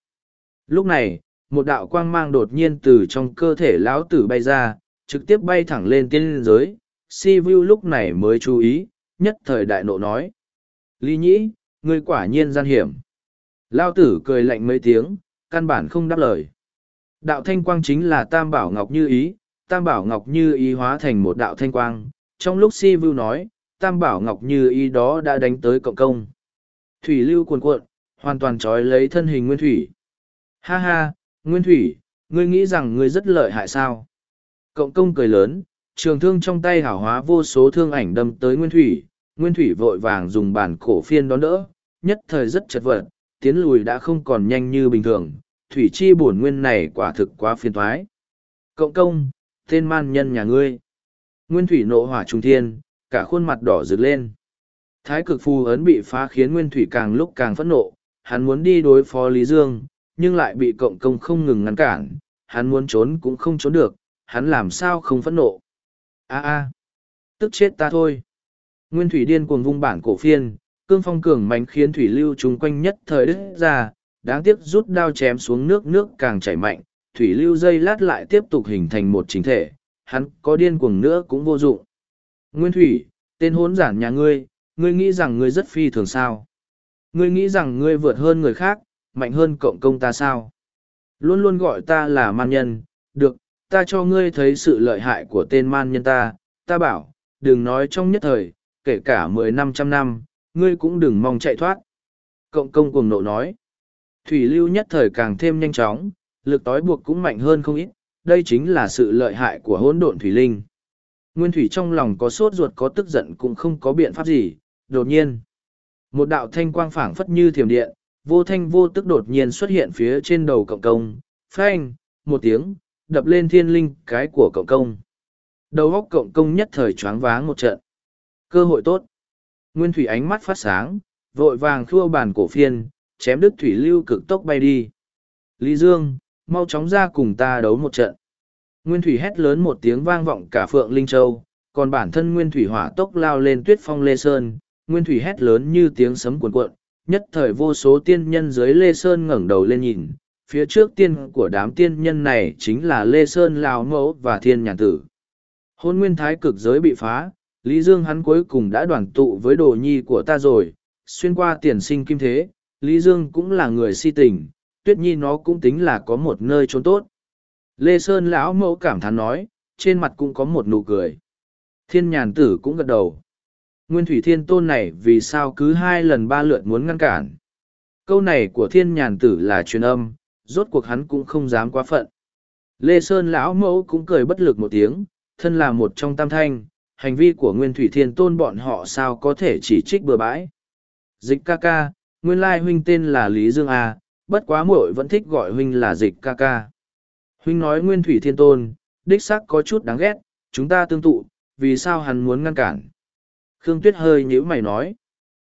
Lúc này, một đạo quang mang đột nhiên từ trong cơ thể lão tử bay ra, trực tiếp bay thẳng lên tiên giới. Si vu lúc này mới chú ý, nhất thời đại nộ nói. Lý nhĩ, ngươi quả nhiên gian hiểm. Lao tử cười lạnh mấy tiếng, căn bản không đáp lời. Đạo thanh quang chính là tam bảo ngọc như ý, tam bảo ngọc như ý hóa thành một đạo thanh quang. Trong lúc si Vưu nói, tam bảo ngọc như ý đó đã đánh tới cộng công. Thủy lưu cuồn cuộn, hoàn toàn trói lấy thân hình nguyên thủy. Ha ha, nguyên thủy, ngươi nghĩ rằng ngươi rất lợi hại sao? Cộng công cười lớn, trường thương trong tay hảo hóa vô số thương ảnh đâm tới nguyên thủy. Nguyên thủy vội vàng dùng bản cổ phiên đón đỡ, nhất thời rất chật vật, tiến lùi đã không còn nhanh như bình thường. Thủy chi bổn nguyên này quả thực quá phiền thoái. Cộng công, tên man nhân nhà ngươi. Nguyên thủy nộ hỏa trung thiên, cả khuôn mặt đỏ rực lên. Thái cực phù ấn bị phá khiến Nguyên Thủy càng lúc càng phẫn nộ, hắn muốn đi đối phó Lý Dương, nhưng lại bị cộng công không ngừng ngăn cản, hắn muốn trốn cũng không trốn được, hắn làm sao không phẫn nộ a a tức chết ta thôi. Nguyên Thủy điên cuồng vung bản cổ phiên, cương phong cường mạnh khiến Thủy lưu chung quanh nhất thời đứt ra, đáng tiếc rút đao chém xuống nước nước càng chảy mạnh, Thủy lưu dây lát lại tiếp tục hình thành một chính thể, hắn có điên cuồng nữa cũng vô dụng. Nguyên Thủy, tên hốn giản nhà ngươi, ngươi nghĩ rằng ngươi rất phi thường sao? Ngươi nghĩ rằng ngươi vượt hơn người khác, mạnh hơn cộng công ta sao? Luôn luôn gọi ta là man nhân, được, ta cho ngươi thấy sự lợi hại của tên man nhân ta, ta bảo, đừng nói trong nhất thời, kể cả mười năm trăm năm, ngươi cũng đừng mong chạy thoát. Cộng công cùng nộ nói, thủy lưu nhất thời càng thêm nhanh chóng, lực tối buộc cũng mạnh hơn không ít, đây chính là sự lợi hại của hỗn độn thủy linh. Nguyên Thủy trong lòng có sốt ruột có tức giận cũng không có biện pháp gì, đột nhiên. Một đạo thanh quang phảng phất như thiểm điện, vô thanh vô tức đột nhiên xuất hiện phía trên đầu cộng công, phanh, một tiếng, đập lên thiên linh cái của cộng công. Đầu óc cộng công nhất thời choáng váng một trận. Cơ hội tốt. Nguyên Thủy ánh mắt phát sáng, vội vàng thua bàn cổ phiên, chém đứt thủy lưu cực tốc bay đi. Lý Dương, mau chóng ra cùng ta đấu một trận. Nguyên thủy hét lớn một tiếng vang vọng cả phượng linh châu, còn bản thân nguyên thủy hỏa tốc lao lên tuyết phong lê sơn, nguyên thủy hét lớn như tiếng sấm cuồn cuộn, nhất thời vô số tiên nhân dưới lê sơn ngẩng đầu lên nhìn, phía trước tiên của đám tiên nhân này chính là lê sơn lao mẫu và thiên nhàn tử. Hôn nguyên thái cực giới bị phá, Lý Dương hắn cuối cùng đã đoàn tụ với đồ nhi của ta rồi, xuyên qua tiền sinh kim thế, Lý Dương cũng là người si tình, tuyết nhi nó cũng tính là có một nơi trốn tốt. Lê Sơn lão mẫu cảm thán nói, trên mặt cũng có một nụ cười. Thiên nhàn tử cũng gật đầu. Nguyên thủy thiên tôn này vì sao cứ hai lần ba lượt muốn ngăn cản. Câu này của thiên nhàn tử là truyền âm, rốt cuộc hắn cũng không dám quá phận. Lê Sơn lão mẫu cũng cười bất lực một tiếng, thân là một trong tam thanh, hành vi của nguyên thủy thiên tôn bọn họ sao có thể chỉ trích bừa bãi. Dịch ca ca, nguyên lai huynh tên là Lý Dương A, bất quá muội vẫn thích gọi huynh là dịch ca ca. Huynh nói nguyên thủy thiên tôn, đích xác có chút đáng ghét, chúng ta tương tụ, vì sao hắn muốn ngăn cản. Khương Tuyết hơi nhíu mày nói.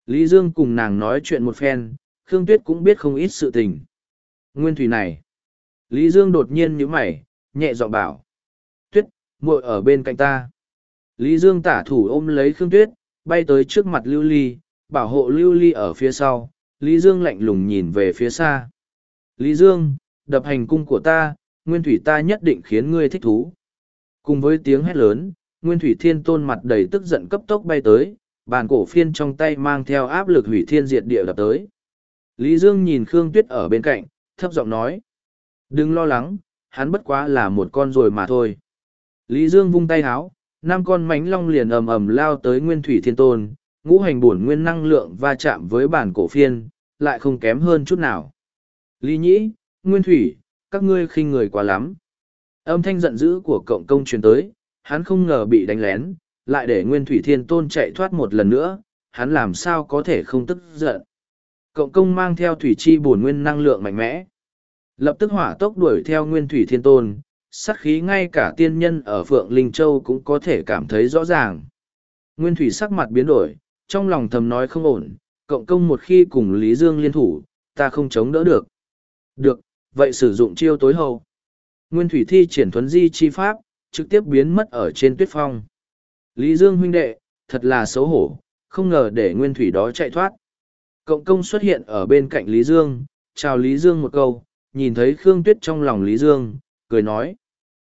Lý Dương cùng nàng nói chuyện một phen, Khương Tuyết cũng biết không ít sự tình. Nguyên thủy này. Lý Dương đột nhiên nhíu mày, nhẹ giọng bảo. Tuyết, muội ở bên cạnh ta. Lý Dương tả thủ ôm lấy Khương Tuyết, bay tới trước mặt Lưu Ly, bảo hộ Lưu Ly ở phía sau. Lý Dương lạnh lùng nhìn về phía xa. Lý Dương, đập hành cung của ta, nguyên thủy ta nhất định khiến ngươi thích thú. Cùng với tiếng hét lớn, nguyên thủy thiên tôn mặt đầy tức giận cấp tốc bay tới, bàn cổ phiên trong tay mang theo áp lực hủy thiên diệt địa đập tới. Lý Dương nhìn Khương Tuyết ở bên cạnh, thấp giọng nói. Đừng lo lắng, hắn bất quá là một con rồi mà thôi. Lý Dương vung tay háo, năm con mánh long liền ầm ầm lao tới nguyên thủy thiên tôn, ngũ hành bổn nguyên năng lượng va chạm với bản cổ phiên, lại không kém hơn chút nào. Lý nhĩ, nguyên thủy, các ngươi khinh người quá lắm. Âm thanh giận dữ của cộng công truyền tới, hắn không ngờ bị đánh lén, lại để nguyên thủy thiên tôn chạy thoát một lần nữa, hắn làm sao có thể không tức giận. Cộng công mang theo thủy chi bổn nguyên năng lượng mạnh mẽ. Lập tức hỏa tốc đuổi theo nguyên thủy thiên tôn, sắc khí ngay cả tiên nhân ở Phượng Linh Châu cũng có thể cảm thấy rõ ràng. Nguyên thủy sắc mặt biến đổi, trong lòng thầm nói không ổn, cộng công một khi cùng Lý Dương liên thủ, ta không chống đỡ được. Được, vậy sử dụng chiêu tối hậu. Nguyên thủy thi triển thuấn di chi pháp, trực tiếp biến mất ở trên tuyết phong. Lý Dương huynh đệ, thật là xấu hổ, không ngờ để nguyên thủy đó chạy thoát. Cộng công xuất hiện ở bên cạnh Lý Dương, chào Lý Dương một câu, nhìn thấy Khương Tuyết trong lòng Lý Dương, cười nói.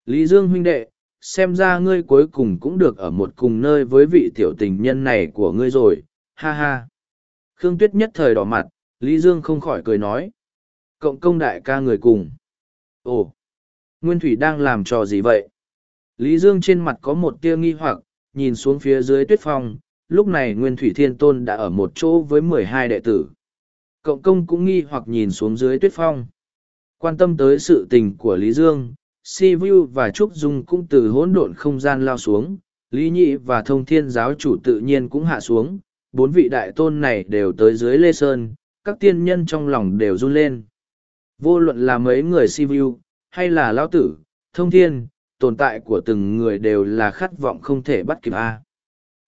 Lý Dương huynh đệ, xem ra ngươi cuối cùng cũng được ở một cùng nơi với vị tiểu tình nhân này của ngươi rồi, ha ha. Khương Tuyết nhất thời đỏ mặt, Lý Dương không khỏi cười nói. Cộng công đại ca người cùng. Ồ, Nguyên Thủy đang làm trò gì vậy? Lý Dương trên mặt có một tia nghi hoặc, nhìn xuống phía dưới tuyết phong, lúc này Nguyên Thủy Thiên Tôn đã ở một chỗ với mười hai đệ tử. Cộng công cũng nghi hoặc nhìn xuống dưới tuyết phong. Quan tâm tới sự tình của Lý Dương, Si Vu và Trúc Dung cũng từ hỗn độn không gian lao xuống, Lý Nhị và Thông Thiên giáo chủ tự nhiên cũng hạ xuống, bốn vị đại tôn này đều tới dưới Lê Sơn, các tiên nhân trong lòng đều run lên. Vô luận là mấy người Si Vu, hay là Lão Tử, Thông Thiên, tồn tại của từng người đều là khát vọng không thể bắt kịp A.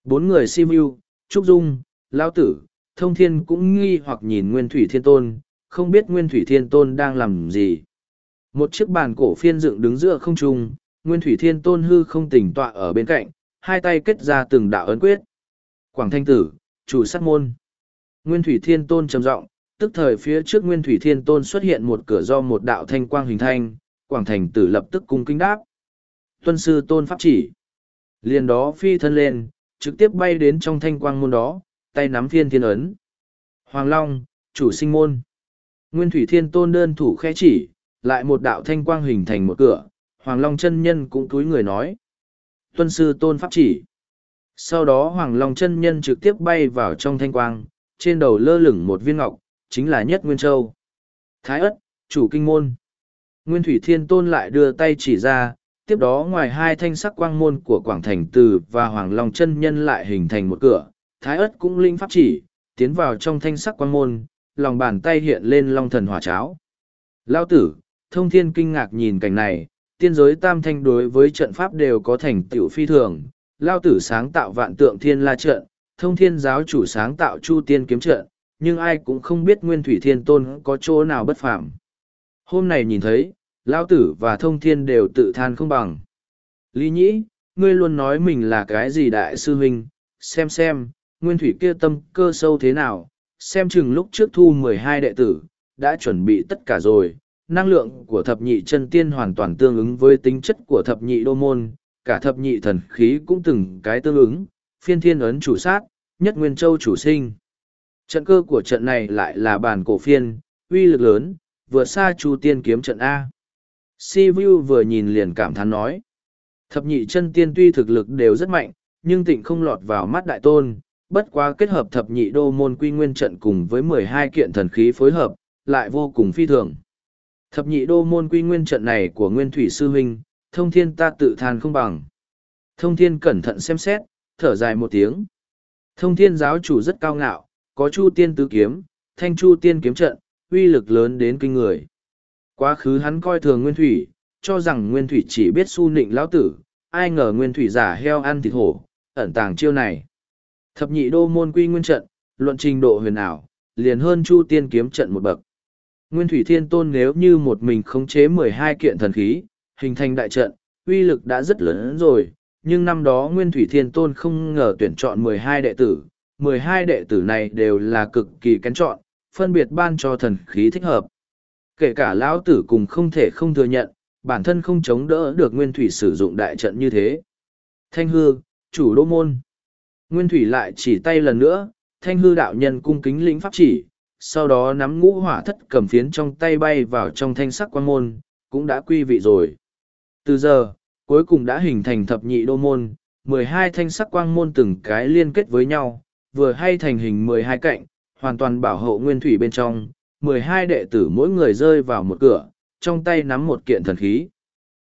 Bốn người Si Vu, Trúc Dung, Lão Tử, Thông Thiên cũng nghi hoặc nhìn Nguyên Thủy Thiên Tôn, không biết Nguyên Thủy Thiên Tôn đang làm gì. Một chiếc bàn cổ phiên dựng đứng giữa không trung, Nguyên Thủy Thiên Tôn hư không tỉnh tọa ở bên cạnh, hai tay kết ra từng đạo ấn quyết. Quảng Thanh Tử, chủ sát môn. Nguyên Thủy Thiên Tôn trầm giọng, tức thời phía trước Nguyên Thủy Thiên Tôn xuất hiện một cửa do một đạo thanh quang hình thành, Quảng Thành Tử lập tức cung kính đáp. Tuân sư Tôn pháp chỉ. Liền đó phi thân lên, trực tiếp bay đến trong thanh quang môn đó, tay nắm phiên thiên ấn. Hoàng Long, chủ sinh môn. Nguyên Thủy Thiên Tôn đơn thủ khẽ chỉ, lại một đạo thanh quang hình thành một cửa, Hoàng Long chân nhân cũng túi người nói. Tuân sư tôn pháp chỉ. Sau đó Hoàng Long chân nhân trực tiếp bay vào trong thanh quang, trên đầu lơ lửng một viên ngọc, chính là nhất Nguyên Châu. Thái ất, chủ kinh môn. Nguyên Thủy Thiên Tôn lại đưa tay chỉ ra, tiếp đó ngoài hai thanh sắc quang môn của Quảng Thành Từ và Hoàng Long chân nhân lại hình thành một cửa, Thái ất cũng linh pháp chỉ, tiến vào trong thanh sắc quang môn, lòng bàn tay hiện lên long thần hỏa cháo. Lao tử, thông thiên kinh ngạc nhìn cảnh này, tiên giới tam thanh đối với trận pháp đều có thành tựu phi thường. Lao tử sáng tạo vạn tượng thiên la trận, thông thiên giáo chủ sáng tạo chu tiên kiếm trận, nhưng ai cũng không biết nguyên thủy thiên tôn có chỗ nào bất phạm. Hôm nay nhìn thấy, Lao tử và thông thiên đều tự than không bằng. Lý nhĩ, ngươi luôn nói mình là cái gì đại sư huynh, xem xem, nguyên thủy kia tâm cơ sâu thế nào, xem chừng lúc trước thu mười hai đệ tử, đã chuẩn bị tất cả rồi, năng lượng của thập nhị chân tiên hoàn toàn tương ứng với tính chất của thập nhị đô môn, cả thập nhị thần khí cũng từng cái tương ứng, phiên thiên ấn chủ sát, nhất nguyên châu chủ sinh. Trận cơ của trận này lại là bản cổ phiên, uy lực lớn, vừa xa chu tiên kiếm trận A. Si Vu vừa nhìn liền cảm thán nói. Thập nhị chân tiên tuy thực lực đều rất mạnh, nhưng tịnh không lọt vào mắt đại tôn, bất quá kết hợp thập nhị đô môn quy nguyên trận cùng với mười hai kiện thần khí phối hợp, lại vô cùng phi thường. Thập nhị đô môn quy nguyên trận này của Nguyên Thủy Sư Huynh, thông thiên ta tự than không bằng. Thông thiên cẩn thận xem xét, thở dài một tiếng. Thông thiên giáo chủ rất cao ngạo, có chu tiên tứ kiếm, thanh chu tiên kiếm trận, uy lực lớn đến kinh người. Quá khứ hắn coi thường Nguyên Thủy, cho rằng Nguyên Thủy chỉ biết su nịnh lão tử, ai ngờ Nguyên Thủy giả heo ăn thịt hổ, ẩn tàng chiêu này. Thập nhị đô môn quy nguyên trận, luận trình độ huyền ảo, liền hơn chu tiên kiếm trận một bậc. Nguyên Thủy Thiên Tôn nếu như một mình khống chế mười hai kiện thần khí, hình thành đại trận, uy lực đã rất lớn rồi, nhưng năm đó Nguyên Thủy Thiên Tôn không ngờ tuyển chọn mười hai đệ tử, mười hai đệ tử này đều là cực kỳ kén chọn, phân biệt ban cho thần khí thích hợp. Kể cả lão tử cùng không thể không thừa nhận, bản thân không chống đỡ được Nguyên Thủy sử dụng đại trận như thế. Thanh hư, chủ đô môn. Nguyên Thủy lại chỉ tay lần nữa, thanh hư đạo nhân cung kính lĩnh pháp chỉ, sau đó nắm ngũ hỏa thất cầm phiến trong tay bay vào trong thanh sắc quan môn, cũng đã quy vị rồi. Từ giờ, cuối cùng đã hình thành thập nhị đô môn, mười hai thanh sắc quang môn từng cái liên kết với nhau, vừa hay thành hình mười hai cạnh, hoàn toàn bảo hộ nguyên thủy bên trong, mười hai đệ tử mỗi người rơi vào một cửa, trong tay nắm một kiện thần khí.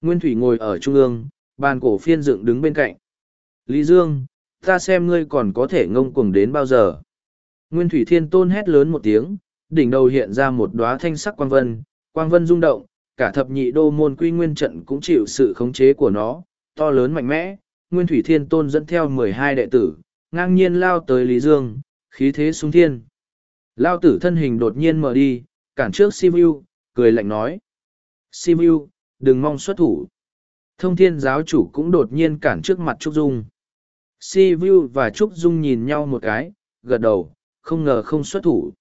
Nguyên thủy ngồi ở trung ương, bàn cổ phiên dựng đứng bên cạnh. Lý Dương, ta xem ngươi còn có thể ngông cuồng đến bao giờ. Nguyên thủy thiên tôn hét lớn một tiếng, đỉnh đầu hiện ra một đóa thanh sắc quang vân, quang vân rung động, cả thập nhị đô môn quy nguyên trận cũng chịu sự khống chế của nó, to lớn mạnh mẽ, Nguyên Thủy Thiên Tôn dẫn theo mười hai đệ tử, ngang nhiên lao tới Lý Dương, khí thế sung thiên. Lao tử thân hình đột nhiên mở đi, cản trước Sivu, cười lạnh nói. Sivu, đừng mong xuất thủ. Thông thiên giáo chủ cũng đột nhiên cản trước mặt Trúc Dung. Sivu và Trúc Dung nhìn nhau một cái, gật đầu, không ngờ không xuất thủ.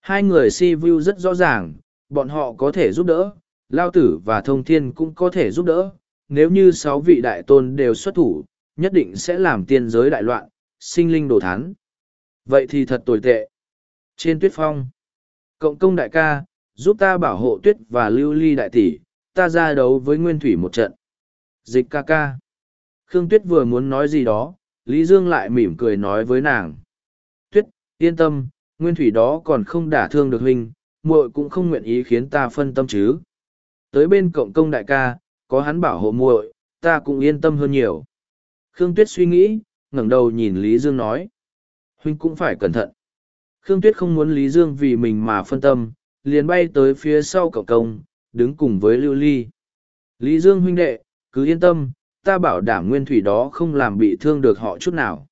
Hai người Sivu rất rõ ràng, bọn họ có thể giúp đỡ, Lao tử và Thông thiên cũng có thể giúp đỡ, nếu như sáu vị đại tôn đều xuất thủ, nhất định sẽ làm tiên giới đại loạn, sinh linh đổ thán. Vậy thì thật tồi tệ. Trên tuyết phong, cộng công đại ca, giúp ta bảo hộ tuyết và lưu ly đại tỷ, ta ra đấu với nguyên thủy một trận. Dịch ca ca. Khương Tuyết vừa muốn nói gì đó, Lý Dương lại mỉm cười nói với nàng. Tuyết, yên tâm, nguyên thủy đó còn không đả thương được huynh, muội cũng không nguyện ý khiến ta phân tâm chứ. Tới bên cộng công đại ca, có hắn bảo hộ muội, ta cũng yên tâm hơn nhiều. Khương Tuyết suy nghĩ, ngẩng đầu nhìn Lý Dương nói. Huynh cũng phải cẩn thận. Khương Tuyết không muốn Lý Dương vì mình mà phân tâm, liền bay tới phía sau cậu công, đứng cùng với Lưu Ly. Lý Dương huynh đệ, cứ yên tâm, ta bảo đảm nguyên thủy đó không làm bị thương được họ chút nào.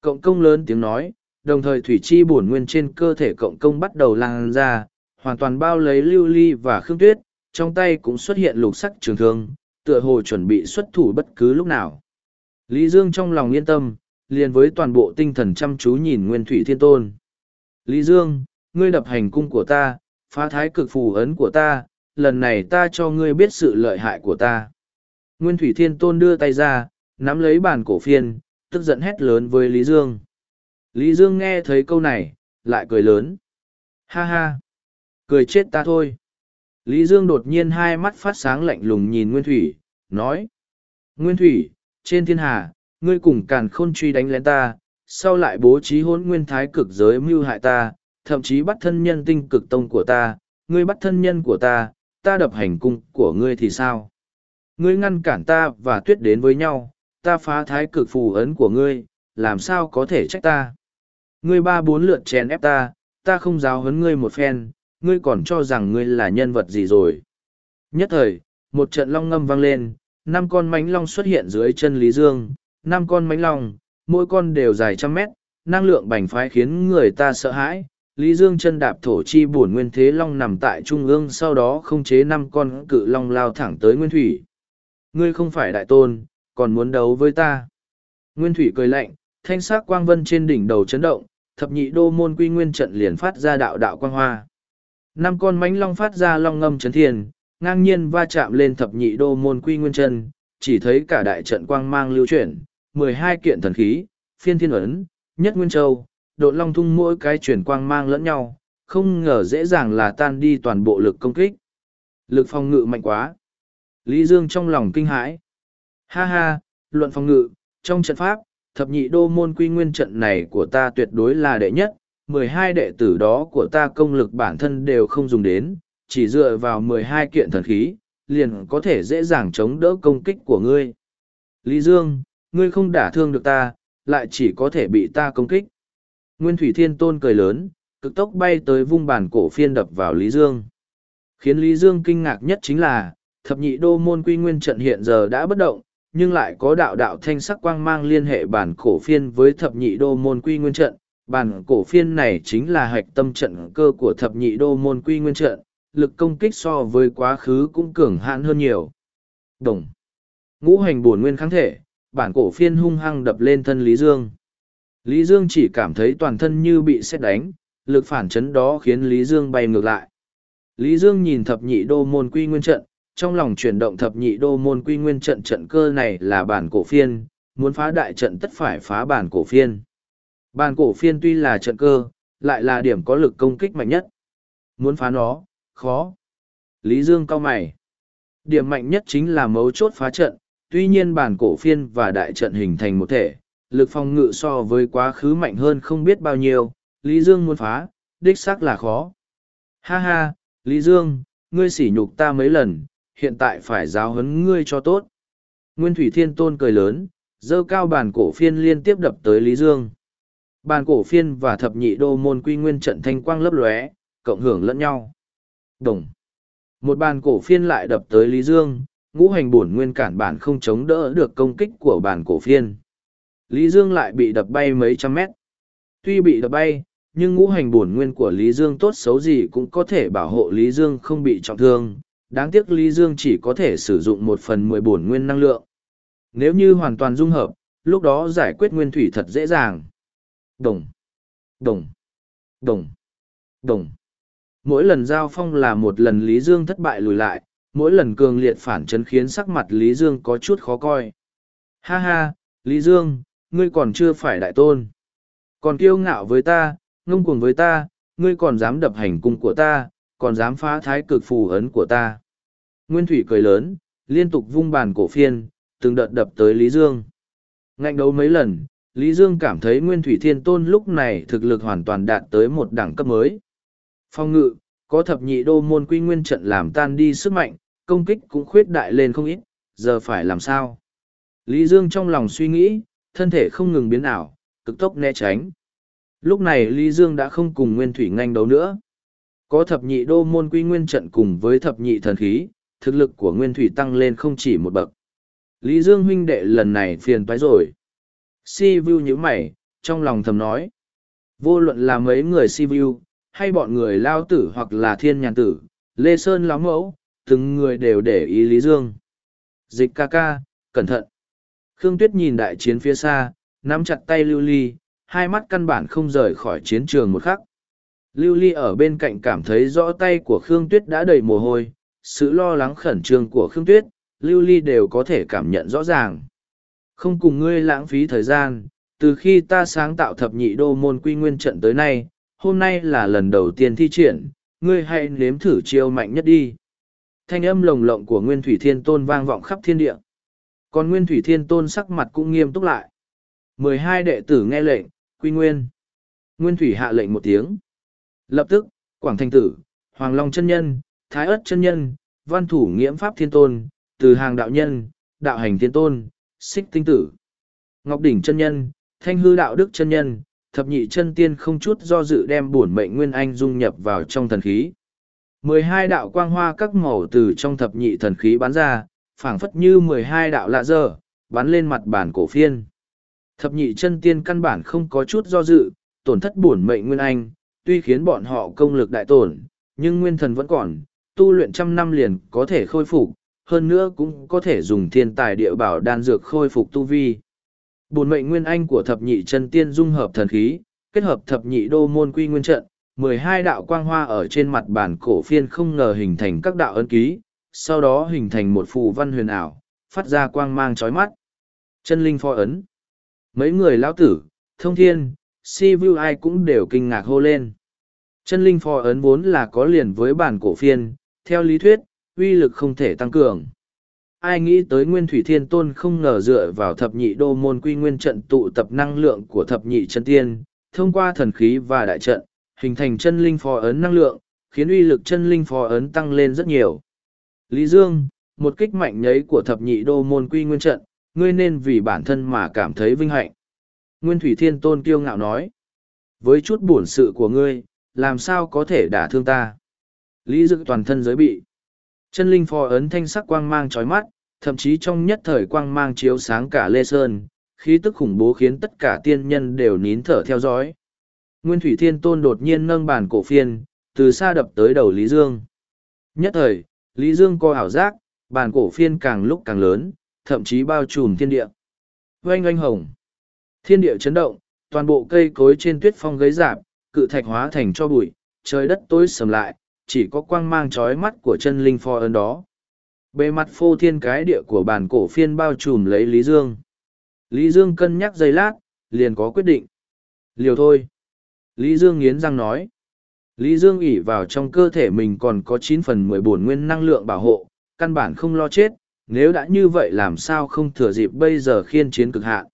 Cộng công lớn tiếng nói, đồng thời thủy chi bổn nguyên trên cơ thể cộng công bắt đầu lan ra, hoàn toàn bao lấy Lưu Ly và Khương Tuyết, trong tay cũng xuất hiện lục sắc trường thương, tựa hồ chuẩn bị xuất thủ bất cứ lúc nào. Lý Dương trong lòng yên tâm, liền với toàn bộ tinh thần chăm chú nhìn Nguyên Thủy Thiên Tôn. Lý Dương, ngươi đập hành cung của ta, phá thái cực phù ấn của ta, lần này ta cho ngươi biết sự lợi hại của ta. Nguyên Thủy Thiên Tôn đưa tay ra, nắm lấy bàn cổ phiên, tức giận hét lớn với Lý Dương. Lý Dương nghe thấy câu này, lại cười lớn. Ha ha! Cười chết ta thôi! Lý Dương đột nhiên hai mắt phát sáng lạnh lùng nhìn Nguyên Thủy, nói. Nguyên Thủy, trên thiên hà, ngươi cùng càn khôn truy đánh lén ta, sau lại bố trí hôn nguyên thái cực giới mưu hại ta, thậm chí bắt thân nhân tinh cực tông của ta, ngươi bắt thân nhân của ta, ta đập hành cung của ngươi thì sao? Ngươi ngăn cản ta và tuyết đến với nhau, ta phá thái cực phù ấn của ngươi, làm sao có thể trách ta? Ngươi ba bốn lượt chèn ép ta, ta không giáo huấn ngươi một phen, ngươi còn cho rằng ngươi là nhân vật gì rồi. Nhất thời, một trận long ngâm vang lên, năm con mánh long xuất hiện dưới chân Lý Dương, năm con mánh long, mỗi con đều dài trăm mét, năng lượng bành phái khiến người ta sợ hãi. Lý Dương chân đạp thổ chi bổn nguyên thế long nằm tại trung ương sau đó không chế năm con cự long lao thẳng tới nguyên thủy. Ngươi không phải đại tôn, còn muốn đấu với ta. Nguyên thủy cười lạnh, thanh sắc quang vân trên đỉnh đầu chấn động, thập nhị đô môn quy nguyên trận liền phát ra đạo đạo quang hoa năm con mánh long phát ra long ngâm chấn thiền ngang nhiên va chạm lên thập nhị đô môn quy nguyên chân chỉ thấy cả đại trận quang mang lưu chuyển mười hai kiện thần khí phiên thiên ấn nhất nguyên châu độn long thung mỗi cái chuyển quang mang lẫn nhau không ngờ dễ dàng là tan đi toàn bộ lực công kích. Lực phòng ngự mạnh quá. Lý dương trong lòng kinh hãi. Ha ha luận phòng ngự trong trận pháp thập nhị đô môn quy nguyên trận này của ta tuyệt đối là đệ nhất mười hai đệ tử đó của ta công lực bản thân đều không dùng đến, chỉ dựa vào mười hai kiện thần khí, liền có thể dễ dàng chống đỡ công kích của ngươi. Lý Dương, ngươi không đả thương được ta, lại chỉ có thể bị ta công kích. Nguyên Thủy Thiên Tôn cười lớn, cực tốc bay tới vung bản cổ phiên đập vào Lý Dương. Khiến Lý Dương kinh ngạc nhất chính là, thập nhị đô môn quy nguyên trận hiện giờ đã bất động, nhưng lại có đạo đạo thanh sắc quang mang liên hệ bản cổ phiên với thập nhị đô môn quy nguyên trận, bản cổ phiên này chính là hạch tâm trận cơ của thập nhị đô môn quy nguyên trận, lực công kích so với quá khứ cũng cường hãn hơn nhiều. Đồng. Ngũ hành bổn nguyên kháng thể, bản cổ phiên hung hăng đập lên thân Lý Dương. Lý Dương chỉ cảm thấy toàn thân như bị xét đánh, lực phản chấn đó khiến Lý Dương bay ngược lại. Lý Dương nhìn thập nhị đô môn quy nguyên trận, trong lòng chuyển động thập nhị đô môn quy nguyên trận trận cơ này là bản cổ phiên, muốn phá đại trận tất phải phá bản cổ phiên. bản cổ phiên tuy là trận cơ, lại là điểm có lực công kích mạnh nhất. Muốn phá nó, khó. Lý Dương cao mày. Điểm mạnh nhất chính là mấu chốt phá trận, tuy nhiên bản cổ phiên và đại trận hình thành một thể, lực phòng ngự so với quá khứ mạnh hơn không biết bao nhiêu, Lý Dương muốn phá, đích xác là khó. Ha ha, Lý Dương, ngươi sỉ nhục ta mấy lần, hiện tại phải giáo huấn ngươi cho tốt. Nguyên Thủy Thiên Tôn cười lớn, dơ cao bản cổ phiên liên tiếp đập tới Lý Dương. Bàn cổ phiên và thập nhị đô môn quy nguyên trận thanh quang lấp lóe, cộng hưởng lẫn nhau. Đồng. Một bàn cổ phiên lại đập tới Lý Dương, ngũ hành bổn nguyên cản bản không chống đỡ được công kích của bản cổ phiên. Lý Dương lại bị đập bay mấy trăm mét. Tuy bị đập bay, nhưng ngũ hành bổn nguyên của Lý Dương tốt xấu gì cũng có thể bảo hộ Lý Dương không bị trọng thương. Đáng tiếc Lý Dương chỉ có thể sử dụng một phần mười bổn nguyên năng lượng. Nếu như hoàn toàn dung hợp, lúc đó giải quyết nguyên thủy thật dễ dàng. Đồng, đồng, đồng, đồng. Mỗi lần giao phong là một lần Lý Dương thất bại lùi lại, mỗi lần cường liệt phản chấn khiến sắc mặt Lý Dương có chút khó coi. Ha ha, Lý Dương, ngươi còn chưa phải đại tôn. Còn kiêu ngạo với ta, ngông cuồng với ta, ngươi còn dám đập hành cung của ta, còn dám phá thái cực phù ấn của ta. Nguyên Thủy cười lớn, liên tục vung bàn cổ phiên, từng đợt đập tới Lý Dương. Ngạnh đấu mấy lần, Lý Dương cảm thấy Nguyên Thủy Thiên Tôn lúc này thực lực hoàn toàn đạt tới một đẳng cấp mới. Phong ngự, có thập nhị đô môn quy nguyên trận làm tan đi sức mạnh, công kích cũng khuyết đại lên không ít, giờ phải làm sao? Lý Dương trong lòng suy nghĩ, thân thể không ngừng biến ảo, cực tốc né tránh. Lúc này Lý Dương đã không cùng Nguyên Thủy nganh đấu nữa. Có thập nhị đô môn quy nguyên trận cùng với thập nhị thần khí, thực lực của Nguyên Thủy tăng lên không chỉ một bậc. Lý Dương huynh đệ lần này phiền toái rồi. Si Vu như mày, trong lòng thầm nói. Vô luận là mấy người Si Vu, hay bọn người lao tử hoặc là thiên nhàn tử, Lê Sơn láo mẫu, từng người đều để ý Lý Dương. Dịch ca ca, cẩn thận. Khương Tuyết nhìn đại chiến phía xa, nắm chặt tay Lưu Ly, hai mắt căn bản không rời khỏi chiến trường một khắc. Lưu Ly ở bên cạnh cảm thấy rõ tay của Khương Tuyết đã đầy mồ hôi, sự lo lắng khẩn trương của Khương Tuyết, Lưu Ly đều có thể cảm nhận rõ ràng. Không cùng ngươi lãng phí thời gian, từ khi ta sáng tạo thập nhị đô môn quy nguyên trận tới nay, hôm nay là lần đầu tiên thi triển, ngươi hãy nếm thử chiêu mạnh nhất đi. Thanh âm lồng lộng của Nguyên Thủy Thiên Tôn vang vọng khắp thiên địa. Còn Nguyên Thủy Thiên Tôn sắc mặt cũng nghiêm túc lại. mười hai đệ tử nghe lệnh, quy nguyên. Nguyên Thủy hạ lệnh một tiếng. Lập tức, Quảng Thanh Tử, Hoàng Long chân Nhân, Thái ất chân Nhân, Văn Thủ Nghiễm Pháp Thiên Tôn, Từ Hàng Đạo Nhân, Đạo Hành Thiên Tôn, Xích Tinh Tử, Ngọc Đỉnh chân Nhân, Thanh Hư Đạo Đức chân Nhân, thập nhị chân tiên không chút do dự đem bổn mệnh nguyên anh dung nhập vào trong thần khí mười hai đạo quang hoa các màu từ trong thập nhị thần khí bắn ra, phảng phất như mười hai đạo lạ dơ, bắn lên mặt bản cổ phiên. Thập nhị chân tiên căn bản không có chút do dự, tổn thất bổn mệnh nguyên anh, tuy khiến bọn họ công lực đại tổn, nhưng nguyên thần vẫn còn, tu luyện trăm năm liền có thể khôi phục, hơn nữa cũng có thể dùng thiên tài địa bảo đan dược khôi phục tu vi. Bổn mệnh nguyên anh của thập nhị chân tiên dung hợp thần khí, kết hợp thập nhị đô môn quy nguyên trận, mười hai đạo quang hoa ở trên mặt bản cổ phiên không ngờ hình thành các đạo ân ký, sau đó hình thành một phù văn huyền ảo, phát ra quang mang chói mắt. Chân linh phó ấn. Mấy người lão tử, thông thiên, si vu ai cũng đều kinh ngạc hô lên. Chân linh phò ấn vốn là có liền với bản cổ phiên, theo lý thuyết, uy lực không thể tăng cường ai nghĩ tới nguyên thủy thiên tôn không ngờ dựa vào thập nhị đô môn quy nguyên trận tụ tập năng lượng của thập nhị chân tiên, thông qua thần khí và đại trận, hình thành chân linh phò ấn năng lượng, khiến uy lực chân linh phò ấn tăng lên rất nhiều. Lý Dương, một kích mạnh nhấy của thập nhị đô môn quy nguyên trận, ngươi nên vì bản thân mà cảm thấy vinh hạnh. Nguyên Thủy Thiên Tôn kiêu ngạo nói, với chút buồn sự của ngươi, làm sao có thể đả thương ta? Lý Dực toàn thân giới bị. Chân linh phò ấn thanh sắc quang mang trói mắt, thậm chí trong nhất thời quang mang chiếu sáng cả Lê Sơn, khí tức khủng bố khiến tất cả tiên nhân đều nín thở theo dõi. Nguyên Thủy Thiên Tôn đột nhiên nâng bàn cổ phiên, từ xa đập tới đầu Lý Dương. Nhất thời, Lý Dương co ảo giác, bàn cổ phiên càng lúc càng lớn, thậm chí bao trùm thiên địa. Oanh oanh hồng. Thiên địa chấn động, toàn bộ cây cối trên tuyết phong gấy rạp, cự thạch hóa thành cho bụi, trời đất tối sầm lại, chỉ có quang mang trói mắt của chân linh pho ơn đó. Bề mặt phô thiên cái địa của bàn cổ phiên bao trùm lấy Lý Dương. Lý Dương cân nhắc giây lát, liền có quyết định. Liều thôi. Lý Dương nghiến răng nói. Lý Dương ỉ vào trong cơ thể mình còn có chín phần mười bổn nguyên năng lượng bảo hộ, căn bản không lo chết, nếu đã như vậy làm sao không thừa dịp bây giờ khiên chiến cực hạn.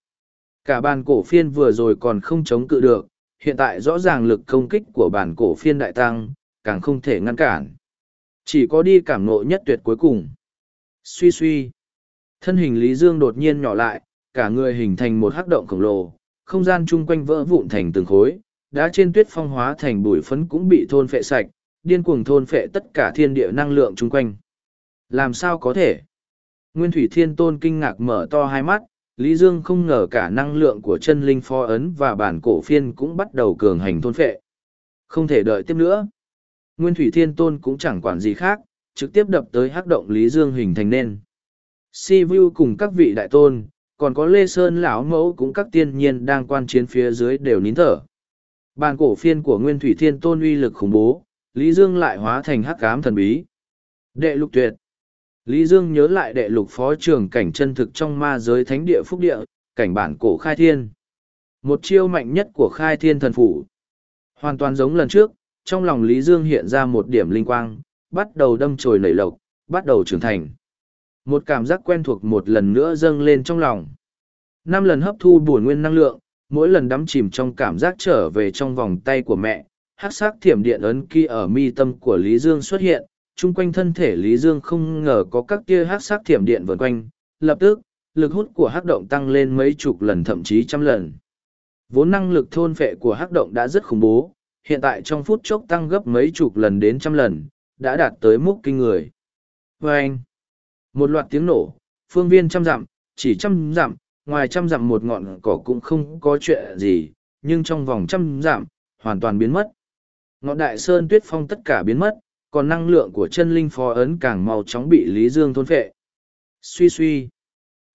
Cả bàn cổ phiên vừa rồi còn không chống cự được, hiện tại rõ ràng lực công kích của bản cổ phiên đại tăng, càng không thể ngăn cản. Chỉ có đi cảm ngộ nhất tuyệt cuối cùng. Suy suy. Thân hình Lý Dương đột nhiên nhỏ lại, cả người hình thành một hắc động khổng lồ, không gian chung quanh vỡ vụn thành từng khối, đã trên tuyết phong hóa thành bụi phấn cũng bị thôn phệ sạch, điên cuồng thôn phệ tất cả thiên địa năng lượng chung quanh. Làm sao có thể? Nguyên Thủy Thiên Tôn kinh ngạc mở to hai mắt, Lý Dương không ngờ cả năng lượng của chân linh pho ấn và bản cổ phiên cũng bắt đầu cường hành thôn phệ. Không thể đợi tiếp nữa. Nguyên Thủy Thiên Tôn cũng chẳng quản gì khác, trực tiếp đập tới hắc động Lý Dương hình thành nên. Si Vu cùng các vị đại tôn, còn có Lê Sơn lão mẫu cũng các tiên nhiên đang quan chiến phía dưới đều nín thở. Bàn cổ phiên của Nguyên Thủy Thiên Tôn uy lực khủng bố, Lý Dương lại hóa thành hắc ám thần bí. Đệ lục tuyệt. Lý Dương nhớ lại đệ lục phó trưởng cảnh chân thực trong ma giới thánh địa phúc địa, cảnh bản cổ khai thiên. Một chiêu mạnh nhất của khai thiên thần phủ. Hoàn toàn giống lần trước, trong lòng Lý Dương hiện ra một điểm linh quang, bắt đầu đâm chồi nảy lộc, bắt đầu trưởng thành. Một cảm giác quen thuộc một lần nữa dâng lên trong lòng. Năm lần hấp thu bổn nguyên năng lượng, mỗi lần đắm chìm trong cảm giác trở về trong vòng tay của mẹ, hát sắc thiểm điện ấn ký ở mi tâm của Lý Dương xuất hiện, chung quanh thân thể Lý Dương không ngờ có các tia hát sắc thiểm điện vượt quanh, lập tức, lực hút của hắc động tăng lên mấy chục lần thậm chí trăm lần. Vốn năng lực thôn phệ của hắc động đã rất khủng bố, hiện tại trong phút chốc tăng gấp mấy chục lần đến trăm lần, đã đạt tới mức kinh người. vê anh, một loạt tiếng nổ, phương viên trăm dặm, chỉ trăm dặm, ngoài trăm dặm một ngọn cỏ cũng không có chuyện gì, nhưng trong vòng trăm dặm, hoàn toàn biến mất. Ngọn đại sơn tuyết phong tất cả biến mất, còn năng lượng của chân linh phó ấn càng mau chóng bị Lý Dương thôn phệ. Suy suy,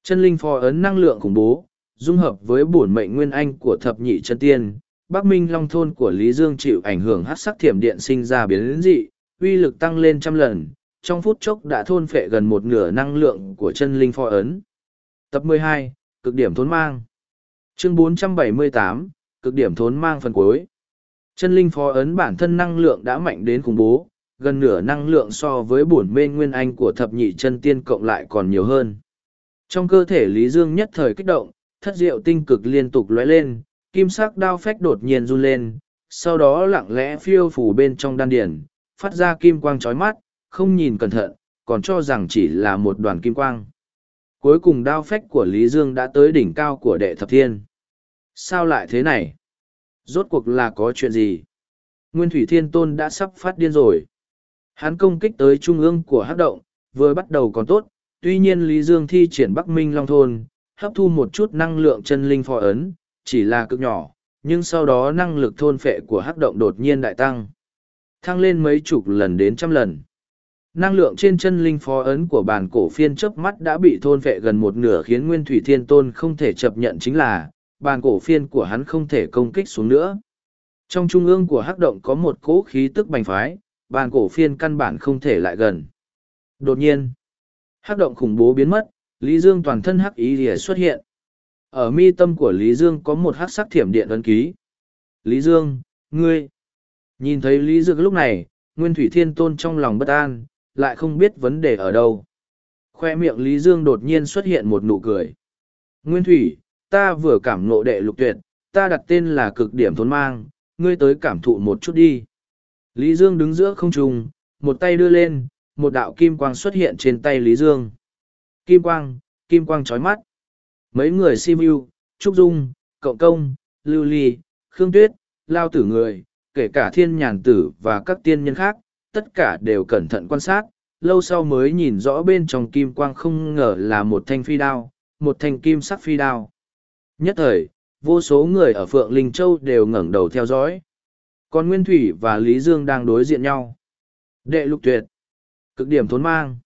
chân linh phó ấn năng lượng khủng bố, dung hợp với bổn mệnh nguyên anh của thập nhị chân tiên, Bắc Minh Long thôn của Lý Dương chịu ảnh hưởng hát sắc thiểm điện sinh ra biến dị, uy lực tăng lên trăm lần, trong phút chốc đã thôn phệ gần một nửa năng lượng của chân linh phò ấn. Tập 12, cực điểm thốn mang. Chương 478, cực điểm thốn mang phần cuối. Chân linh phó ấn bản thân năng lượng đã mạnh đến khủng bố, gần nửa năng lượng so với bổn mê nguyên anh của thập nhị chân tiên cộng lại còn nhiều hơn. Trong cơ thể Lý Dương nhất thời kích động, thất diệu tinh cực liên tục lóe lên, kim sắc đao phách đột nhiên run lên, sau đó lặng lẽ phiêu phủ bên trong đan điển, phát ra kim quang chói mắt, không nhìn cẩn thận, còn cho rằng chỉ là một đoàn kim quang. Cuối cùng đao phách của Lý Dương đã tới đỉnh cao của đệ thập thiên. Sao lại thế này? Rốt cuộc là có chuyện gì? Nguyên Thủy Thiên Tôn đã sắp phát điên rồi. Hắn công kích tới trung ương của hắc động, vừa bắt đầu còn tốt, tuy nhiên Lý Dương thi triển Bắc Minh Long Thôn, hấp thu một chút năng lượng chân linh phò ấn, chỉ là cực nhỏ, nhưng sau đó năng lực thôn phệ của hắc động đột nhiên đại tăng. Thăng lên mấy chục lần đến trăm lần. Năng lượng trên chân linh phó ấn của bản cổ phiên chớp mắt đã bị thôn vệ gần một nửa khiến Nguyên Thủy Thiên Tôn không thể chấp nhận chính là, bản cổ phiên của hắn không thể công kích xuống nữa. Trong trung ương của hắc động có một cỗ khí tức bành phái, bản cổ phiên căn bản không thể lại gần. Đột nhiên, hắc động khủng bố biến mất, Lý Dương toàn thân hắc ý lìa xuất hiện. Ở mi tâm của Lý Dương có một hắc sắc thiểm điện ấn ký. Lý Dương, ngươi! Nhìn thấy Lý Dương lúc này, Nguyên Thủy Thiên Tôn trong lòng bất an, lại không biết vấn đề ở đâu. Khoe miệng Lý Dương đột nhiên xuất hiện một nụ cười. Nguyên Thủy, ta vừa cảm nộ đệ lục tuyệt, ta đặt tên là cực điểm thốn mang, ngươi tới cảm thụ một chút đi. Lý Dương đứng giữa không trung, một tay đưa lên, một đạo kim quang xuất hiện trên tay Lý Dương. Kim quang, kim quang chói mắt. Mấy người Simu, Trúc Dung, Cộng Công, Lưu Ly, Khương Tuyết, Lao Tử Người, kể cả thiên nhàn tử và các tiên nhân khác, tất cả đều cẩn thận quan sát, lâu sau mới nhìn rõ bên trong kim quang không ngờ là một thanh phi đao, một thanh kim sắc phi đao. Nhất thời, vô số người ở Phượng Linh Châu đều ngẩng đầu theo dõi. Còn Nguyên Thủy và Lý Dương đang đối diện nhau. Đệ lục tuyệt. Cực điểm thốn mang.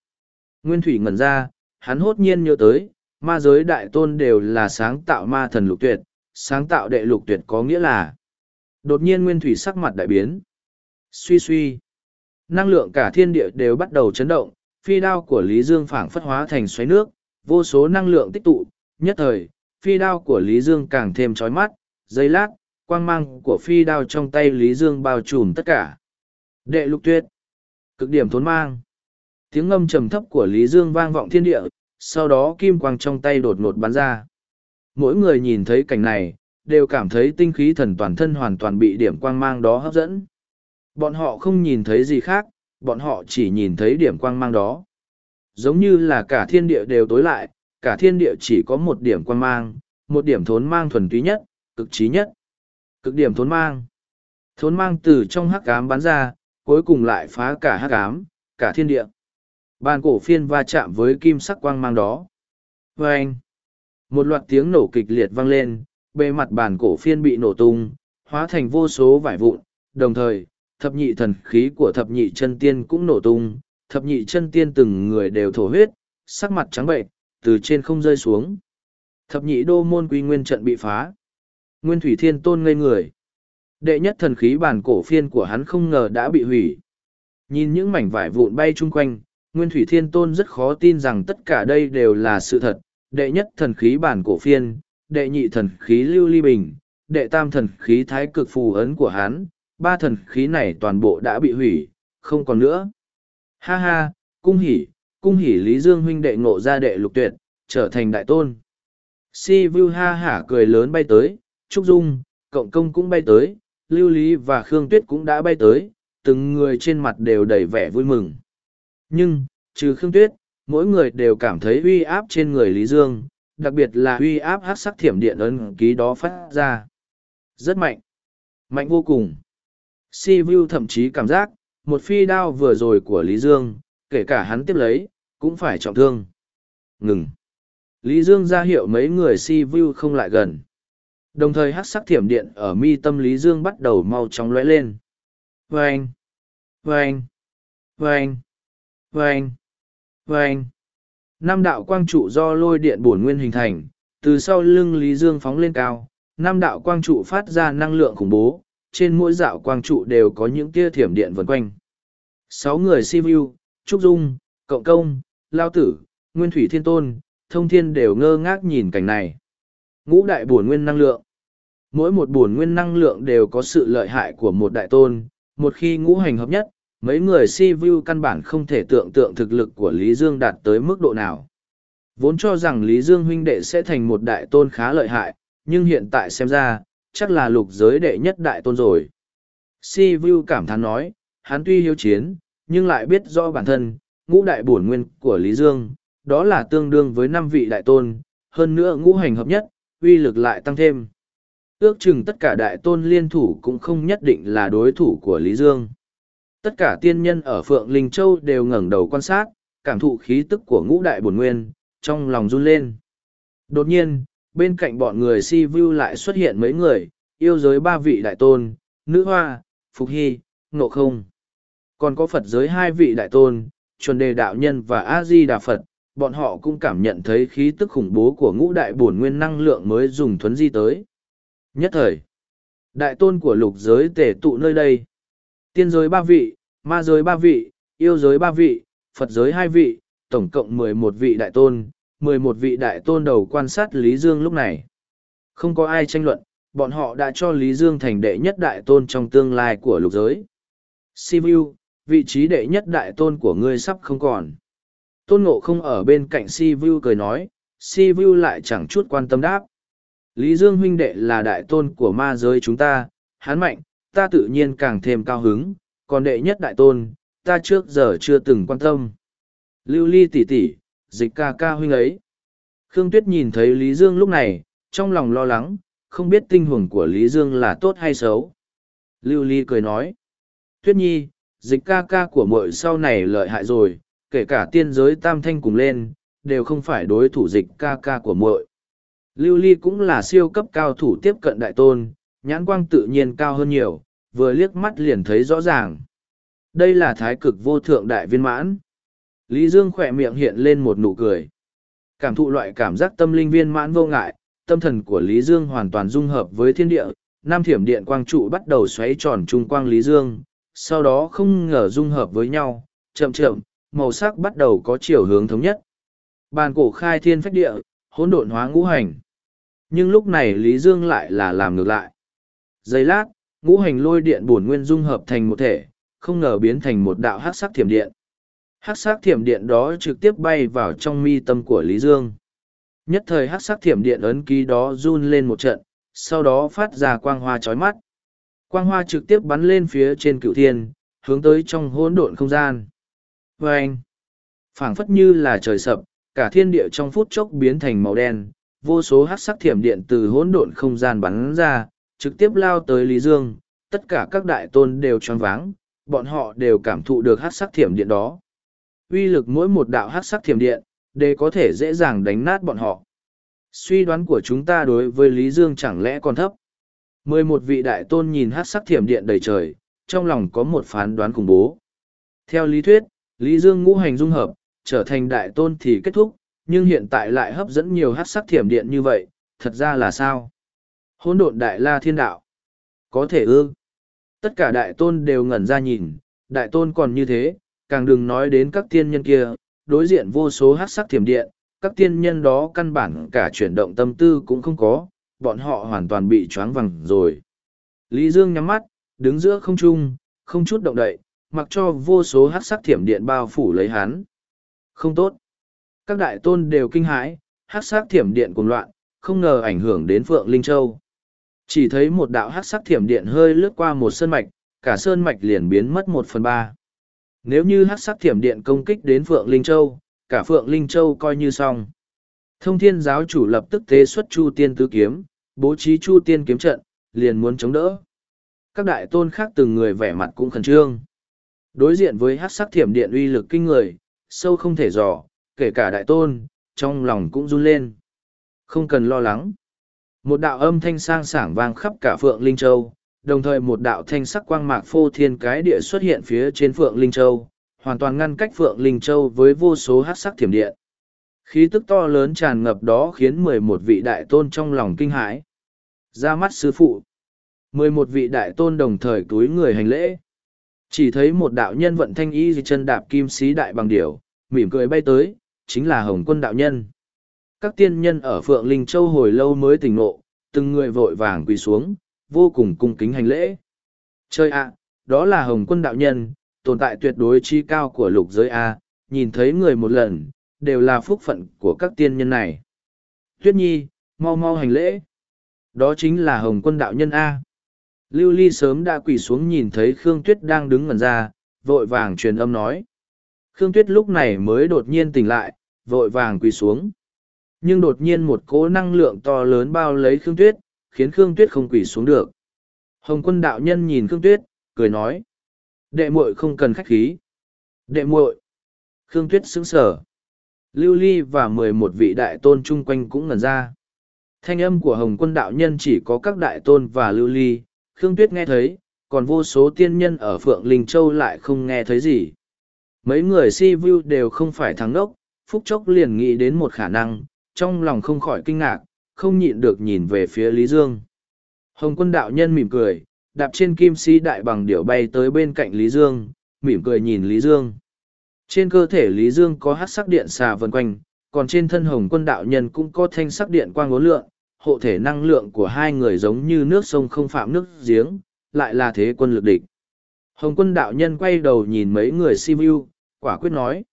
Nguyên Thủy ngẩn ra, hắn hốt nhiên nhớ tới, ma giới đại tôn đều là sáng tạo ma thần lục tuyệt, sáng tạo đệ lục tuyệt có nghĩa là. Đột nhiên Nguyên Thủy sắc mặt đại biến. Suy suy. Năng lượng cả thiên địa đều bắt đầu chấn động, phi đao của Lý Dương phảng phất hóa thành xoáy nước, vô số năng lượng tích tụ, nhất thời, phi đao của Lý Dương càng thêm chói mắt, giây lát, quang mang của phi đao trong tay Lý Dương bao trùm tất cả. Đệ lục tuyệt, cực điểm thốn mang. Tiếng ngâm trầm thấp của Lý Dương vang vọng thiên địa, sau đó kim quang trong tay đột ngột bắn ra. Mỗi người nhìn thấy cảnh này, đều cảm thấy tinh khí thần toàn thân hoàn toàn bị điểm quang mang đó hấp dẫn. Bọn họ không nhìn thấy gì khác, bọn họ chỉ nhìn thấy điểm quang mang đó. Giống như là cả thiên địa đều tối lại, cả thiên địa chỉ có một điểm quang mang, một điểm thốn mang thuần túy nhất, cực trí nhất. Cực điểm thốn mang. Thốn mang từ trong hắc ám bắn ra, cuối cùng lại phá cả hắc ám, cả thiên địa. Bàn cổ phiên va chạm với kim sắc quang mang đó. Và anh, một loạt tiếng nổ kịch liệt vang lên, bề mặt bàn cổ phiên bị nổ tung, hóa thành vô số vải vụn, đồng thời, thập nhị thần khí của thập nhị chân tiên cũng nổ tung, thập nhị chân tiên từng người đều thổ huyết, sắc mặt trắng bệnh, từ trên không rơi xuống. Thập nhị đô môn quy nguyên trận bị phá. Nguyên thủy thiên tôn ngây người. Đệ nhất thần khí bản cổ phiên của hắn không ngờ đã bị hủy. Nhìn những mảnh vải vụn bay chung quanh, Nguyên thủy thiên tôn rất khó tin rằng tất cả đây đều là sự thật. Đệ nhất thần khí bản cổ phiên, đệ nhị thần khí lưu ly bình, đệ tam thần khí thái cực phù ấn của hắn, ba thần khí này toàn bộ đã bị hủy, không còn nữa. Ha ha, cung hỉ, cung hỉ Lý Dương huynh đệ ngộ ra đệ lục tuyệt, trở thành đại tôn. Si Vu ha hả cười lớn bay tới, Trúc Dung, Cộng Công cũng bay tới, Lưu Lý và Khương Tuyết cũng đã bay tới, từng người trên mặt đều đầy vẻ vui mừng. Nhưng, trừ Khương Tuyết, mỗi người đều cảm thấy uy áp trên người Lý Dương, đặc biệt là uy áp hát sắc thiểm điện ấn ký đó phát ra. Rất mạnh. Mạnh vô cùng. Si Vu thậm chí cảm giác, một phi đao vừa rồi của Lý Dương, kể cả hắn tiếp lấy, cũng phải trọng thương. Ngừng. Lý Dương ra hiệu mấy người si vu không lại gần. Đồng thời hát sắc thiểm điện ở mi tâm Lý Dương bắt đầu mau chóng lóe lên. Vâng! Vâng! Vâng! Vâng! Vâng! Năm đạo quang trụ do lôi điện bổn nguyên hình thành, từ sau lưng Lý Dương phóng lên cao, năm đạo quang trụ phát ra năng lượng khủng bố, trên mỗi dạo quang trụ đều có những tia thiểm điện vần quanh. Sáu người si vu, Trúc Dung, Cộng Công, Lao Tử, Nguyên Thủy Thiên Tôn, thông thiên đều ngơ ngác nhìn cảnh này. Ngũ đại bổn nguyên năng lượng. Mỗi một bổn nguyên năng lượng đều có sự lợi hại của một đại tôn, một khi ngũ hành hợp nhất, mấy người si vu căn bản không thể tưởng tượng thực lực của Lý Dương đạt tới mức độ nào. Vốn cho rằng Lý Dương huynh đệ sẽ thành một đại tôn khá lợi hại, nhưng hiện tại xem ra, chắc là lục giới đệ nhất đại tôn rồi. Si vu cảm thán nói, hắn tuy hiếu chiến, nhưng lại biết rõ bản thân, ngũ đại bổn nguyên của Lý Dương, đó là tương đương với năm vị đại tôn, hơn nữa ngũ hành hợp nhất, uy lực lại tăng thêm. Ước chừng tất cả đại tôn liên thủ cũng không nhất định là đối thủ của Lý Dương. Tất cả tiên nhân ở Phượng Linh Châu đều ngẩng đầu quan sát, cảm thụ khí tức của ngũ đại bổn nguyên, trong lòng run lên. Đột nhiên, bên cạnh bọn người si vu lại xuất hiện mấy người, yêu giới ba vị đại tôn, nữ hoa, phục hy, nộ không. Còn có Phật giới hai vị đại tôn, chuẩn đề đạo nhân và A-di-đà Phật, bọn họ cũng cảm nhận thấy khí tức khủng bố của ngũ đại bổn nguyên năng lượng mới dùng thuấn di tới. Nhất thời, đại tôn của lục giới tể tụ nơi đây. Tiên giới ba vị, ma giới ba vị, yêu giới ba vị, Phật giới hai vị, tổng cộng mười một vị đại tôn, mười một vị đại tôn đầu quan sát Lý Dương lúc này. Không có ai tranh luận, bọn họ đã cho Lý Dương thành đệ nhất đại tôn trong tương lai của lục giới. Sivu, vị trí đệ nhất đại tôn của ngươi sắp không còn tôn ngộ không ở bên cạnh si vu cười nói si vu lại chẳng chút quan tâm đáp lý dương huynh đệ là đại tôn của ma giới chúng ta hán mạnh ta tự nhiên càng thêm cao hứng còn đệ nhất đại tôn ta trước giờ chưa từng quan tâm lưu ly tỉ tỉ dịch ca ca huynh ấy khương tuyết nhìn thấy lý dương lúc này trong lòng lo lắng không biết tinh hồn của lý dương là tốt hay xấu lưu ly cười nói tuyết nhi dịch ca ca của mội sau này lợi hại rồi kể cả tiên giới tam thanh cùng lên, đều không phải đối thủ dịch ca ca của muội. Lưu Ly cũng là siêu cấp cao thủ tiếp cận đại tôn, nhãn quang tự nhiên cao hơn nhiều, vừa liếc mắt liền thấy rõ ràng. Đây là thái cực vô thượng đại viên mãn. Lý Dương khỏe miệng hiện lên một nụ cười. Cảm thụ loại cảm giác tâm linh viên mãn vô ngại, tâm thần của Lý Dương hoàn toàn dung hợp với thiên địa, Nam thiểm điện quang trụ bắt đầu xoáy tròn trung quang Lý Dương, sau đó không ngờ dung hợp với nhau, chậm chậm, màu sắc bắt đầu có chiều hướng thống nhất. Bàn cổ khai thiên phách địa, hỗn độn hóa ngũ hành. Nhưng lúc này Lý Dương lại là làm ngược lại. Giây lát, ngũ hành lôi điện bổn nguyên dung hợp thành một thể, không ngờ biến thành một đạo hắc sắc thiểm điện. Hắc sắc thiểm điện đó trực tiếp bay vào trong mi tâm của Lý Dương. Nhất thời hắc sắc thiểm điện ấn ký đó run lên một trận, sau đó phát ra quang hoa chói mắt. Quang hoa trực tiếp bắn lên phía trên cựu thiên, hướng tới trong hỗn độn không gian. vê anh, phảng phất như là trời sập, cả thiên địa trong phút chốc biến thành màu đen, vô số hát sắc thiểm điện từ hỗn độn không gian bắn ra, trực tiếp lao tới Lý Dương, tất cả các đại tôn đều choáng váng, bọn họ đều cảm thụ được hát sắc thiểm điện đó. Uy lực mỗi một đạo hát sắc thiểm điện, đều có thể dễ dàng đánh nát bọn họ. Suy đoán của chúng ta đối với Lý Dương chẳng lẽ còn thấp. Mười một vị đại tôn nhìn hát sắc thiểm điện đầy trời, trong lòng có một phán đoán khủng bố. Theo lý thuyết, Lý Dương ngũ hành dung hợp, trở thành đại tôn thì kết thúc, nhưng hiện tại lại hấp dẫn nhiều hát sắc thiểm điện như vậy, thật ra là sao? Hôn độn đại la thiên đạo. Có thể ư. Tất cả đại tôn đều ngẩn ra nhìn, đại tôn còn như thế, càng đừng nói đến các tiên nhân kia, đối diện vô số hát sắc thiểm điện, các tiên nhân đó căn bản cả chuyển động tâm tư cũng không có, bọn họ hoàn toàn bị choáng vằng rồi. Lý Dương nhắm mắt, đứng giữa không trung, không chút động đậy, mặc cho vô số hát sắc thiểm điện bao phủ lấy hắn. Không tốt. Các đại tôn đều kinh hãi, hát sắc thiểm điện cùng loạn, không ngờ ảnh hưởng đến Phượng Linh Châu. Chỉ thấy một đạo hát sắc thiểm điện hơi lướt qua một sơn mạch, cả sơn mạch liền biến mất một phần ba. Nếu như hát sắc thiểm điện công kích đến Phượng Linh Châu, cả Phượng Linh Châu coi như xong. Thông thiên giáo chủ lập tức tế xuất Chu Tiên Tứ Kiếm, bố trí Chu Tiên Kiếm trận, liền muốn chống đỡ. Các đại tôn khác từng người vẻ mặt cũng khẩn trương. Đối diện với hát sắc thiểm điện uy lực kinh người, sâu không thể dò, kể cả đại tôn, trong lòng cũng run lên. Không cần lo lắng. Một đạo âm thanh sang sảng vang khắp cả Phượng Linh Châu, đồng thời một đạo thanh sắc quang mạc phô thiên cái địa xuất hiện phía trên Phượng Linh Châu, hoàn toàn ngăn cách Phượng Linh Châu với vô số hát sắc thiểm điện. Khí tức to lớn tràn ngập đó khiến mười một vị đại tôn trong lòng kinh hãi. Ra mắt sư phụ. mười một vị đại tôn đồng thời túi người hành lễ. Chỉ thấy một đạo nhân vận thanh y chân đạp kim sĩ đại bằng điểu, mỉm cười bay tới, chính là Hồng quân đạo nhân. Các tiên nhân ở Phượng Linh Châu hồi lâu mới tỉnh ngộ, từng người vội vàng quỳ xuống, vô cùng cung kính hành lễ. Chơi ạ, đó là Hồng quân đạo nhân, tồn tại tuyệt đối chi cao của lục giới A, nhìn thấy người một lần, đều là phúc phận của các tiên nhân này. Tuyết Nhi, mau mau hành lễ. Đó chính là Hồng quân đạo nhân A. Lưu Ly sớm đã quỳ xuống nhìn thấy Khương Tuyết đang đứng ngần ra, vội vàng truyền âm nói. Khương Tuyết lúc này mới đột nhiên tỉnh lại, vội vàng quỳ xuống. Nhưng đột nhiên một cỗ năng lượng to lớn bao lấy Khương Tuyết, khiến Khương Tuyết không quỳ xuống được. Hồng quân đạo nhân nhìn Khương Tuyết, cười nói. Đệ muội không cần khách khí. Đệ muội. Khương Tuyết sững sở. Lưu Ly và mười một vị đại tôn chung quanh cũng ngẩn ra. Thanh âm của Hồng quân đạo nhân chỉ có các đại tôn và Lưu Ly, Khương Tuyết nghe thấy, còn vô số tiên nhân ở Phượng Linh Châu lại không nghe thấy gì. Mấy người si vu đều không phải thắng đốc, phúc chốc liền nghĩ đến một khả năng, trong lòng không khỏi kinh ngạc, không nhịn được nhìn về phía Lý Dương. Hồng quân đạo nhân mỉm cười, đạp trên kim si đại bằng điểu bay tới bên cạnh Lý Dương, mỉm cười nhìn Lý Dương. Trên cơ thể Lý Dương có hát sắc điện xà vần quanh, còn trên thân hồng quân đạo nhân cũng có thanh sắc điện quang ngố lượng, hộ thể năng lượng của hai người giống như nước sông không phạm nước giếng, lại là thế quân lực địch. Hồng quân đạo nhân quay đầu nhìn mấy người si vu, quả quyết nói.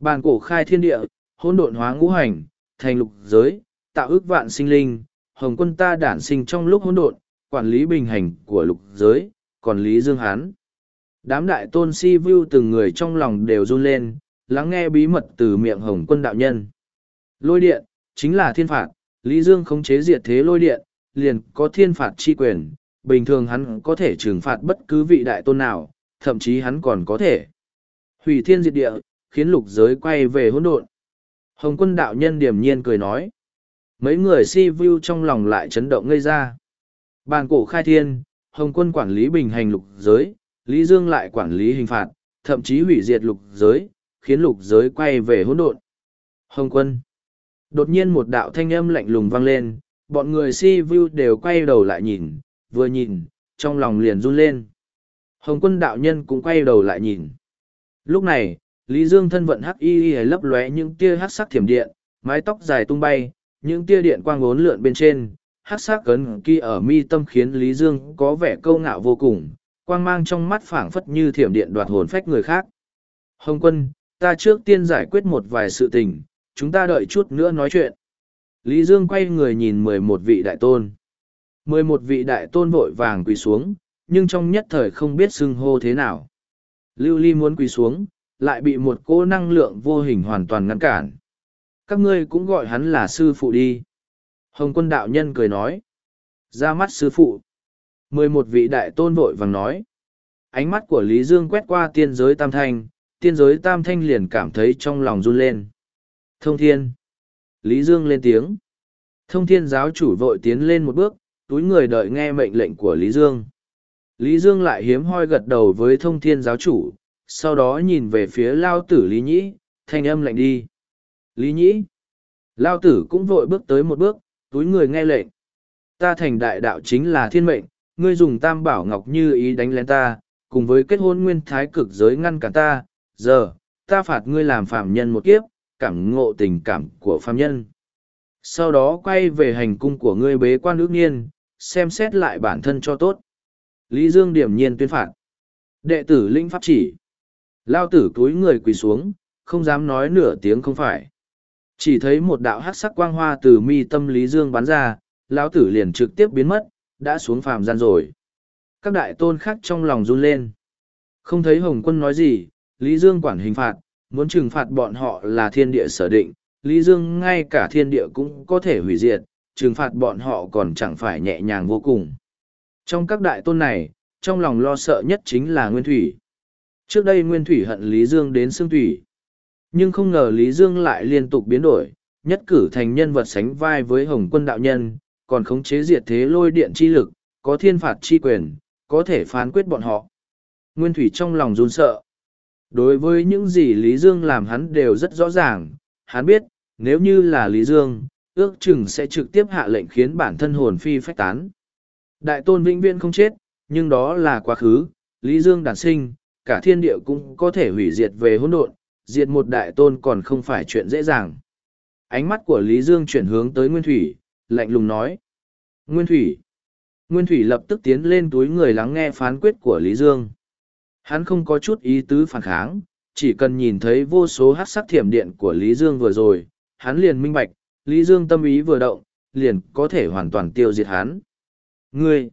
Bàn cổ khai thiên địa, hỗn độn hóa ngũ hành, thành lục giới, tạo ước vạn sinh linh, hồng quân ta đản sinh trong lúc hỗn độn, quản lý bình hành của lục giới, còn lý dương hán. Đám đại tôn si vu từng người trong lòng đều run lên, lắng nghe bí mật từ miệng hồng quân đạo nhân. Lôi điện, chính là thiên phạt, Lý Dương khống chế diệt thế lôi điện, liền có thiên phạt chi quyền, bình thường hắn có thể trừng phạt bất cứ vị đại tôn nào, thậm chí hắn còn có thể hủy thiên diệt địa, khiến lục giới quay về hỗn độn. Hồng quân đạo nhân điềm nhiên cười nói. Mấy người si vu trong lòng lại chấn động ngây ra. Bàn cổ khai thiên, Hồng quân quản lý bình hành lục giới, Lý Dương lại quản lý hình phạt, thậm chí hủy diệt lục giới, khiến lục giới quay về hỗn độn. Hồng quân. Đột nhiên một đạo thanh âm lạnh lùng vang lên, bọn người si vu đều quay đầu lại nhìn, vừa nhìn, trong lòng liền run lên. Hồng quân đạo nhân cũng quay đầu lại nhìn. Lúc này, Lý Dương thân vận hắc y y lấp lóe những tia hắc sắc thiểm điện, mái tóc dài tung bay, những tia điện quang uốn lượn bên trên, hắc sắc cấn kỳ ở mi tâm khiến Lý Dương có vẻ câu ngạo vô cùng, quang mang trong mắt phảng phất như thiểm điện đoạt hồn phách người khác. Hồng quân, ta trước tiên giải quyết một vài sự tình, chúng ta đợi chút nữa nói chuyện. Lý Dương quay người nhìn mười một vị đại tôn. mười một vị đại tôn vội vàng quỳ xuống nhưng trong nhất thời không biết xưng hô thế nào lưu ly muốn quỳ xuống lại bị một cỗ năng lượng vô hình hoàn toàn ngăn cản các ngươi cũng gọi hắn là sư phụ đi. Hồng quân đạo nhân cười nói. Ra mắt sư phụ. Mười một vị đại tôn vội vàng nói. Ánh mắt của lý dương quét qua tiên giới tam thanh, tiên giới tam thanh liền cảm thấy trong lòng run lên. Thông thiên. Lý dương lên tiếng. Thông thiên giáo chủ vội tiến lên một bước, túi người đợi nghe mệnh lệnh của lý dương. Lý dương lại hiếm hoi gật đầu với thông thiên giáo chủ, sau đó nhìn về phía lao tử lý nhĩ, thanh âm lạnh đi lý nhĩ. Lao tử cũng vội bước tới một bước túi người nghe lệnh. Ta thành đại đạo chính là thiên mệnh ngươi dùng tam bảo ngọc như ý đánh lên ta cùng với kết hôn nguyên thái cực giới ngăn cản ta giờ ta phạt ngươi làm phạm nhân một kiếp cảm ngộ tình cảm của phạm nhân. Sau đó quay về hành cung của ngươi bế quan ước nhiên, xem xét lại bản thân cho tốt. Lý dương điểm nhiên tuyên phạt. Đệ tử linh pháp chỉ. Lao tử túi người quỳ xuống không dám nói nửa tiếng không phải chỉ thấy một đạo hát sắc quang hoa từ mi tâm lý dương bắn ra, lão tử liền trực tiếp biến mất, đã xuống phàm gian rồi. Các đại tôn khác trong lòng run lên. Không thấy hồng quân nói gì, lý dương quản hình phạt, muốn trừng phạt bọn họ là thiên địa sở định, lý dương ngay cả thiên địa cũng có thể hủy diệt, trừng phạt bọn họ còn chẳng phải nhẹ nhàng vô cùng. Trong các đại tôn này, trong lòng lo sợ nhất chính là nguyên thủy. Trước đây nguyên thủy hận lý dương đến xương thủy nhưng không ngờ lý dương lại liên tục biến đổi, nhất cử thành nhân vật sánh vai với hồng quân đạo nhân, còn khống chế diệt thế lôi điện chi lực, có thiên phạt chi quyền, có thể phán quyết bọn họ. Nguyên thủy trong lòng run sợ. Đối với những gì lý dương làm hắn đều rất rõ ràng, hắn biết, nếu như là lý dương, ước chừng sẽ trực tiếp hạ lệnh khiến bản thân hồn phi phách tán. Đại tôn vĩnh viễn không chết, nhưng đó là quá khứ, lý dương đản sinh, cả thiên địa cũng có thể hủy diệt về hỗn độn diệt một đại tôn còn không phải chuyện dễ dàng. Ánh mắt của lý dương chuyển hướng tới nguyên thủy, lạnh lùng nói. Nguyên thủy. Nguyên thủy lập tức tiến lên túi người lắng nghe phán quyết của lý dương. Hắn không có chút ý tứ phản kháng, chỉ cần nhìn thấy vô số hát sắc thiểm điện của lý dương vừa rồi, hắn liền minh bạch, lý dương tâm ý vừa động, liền có thể hoàn toàn tiêu diệt hắn. Ngươi,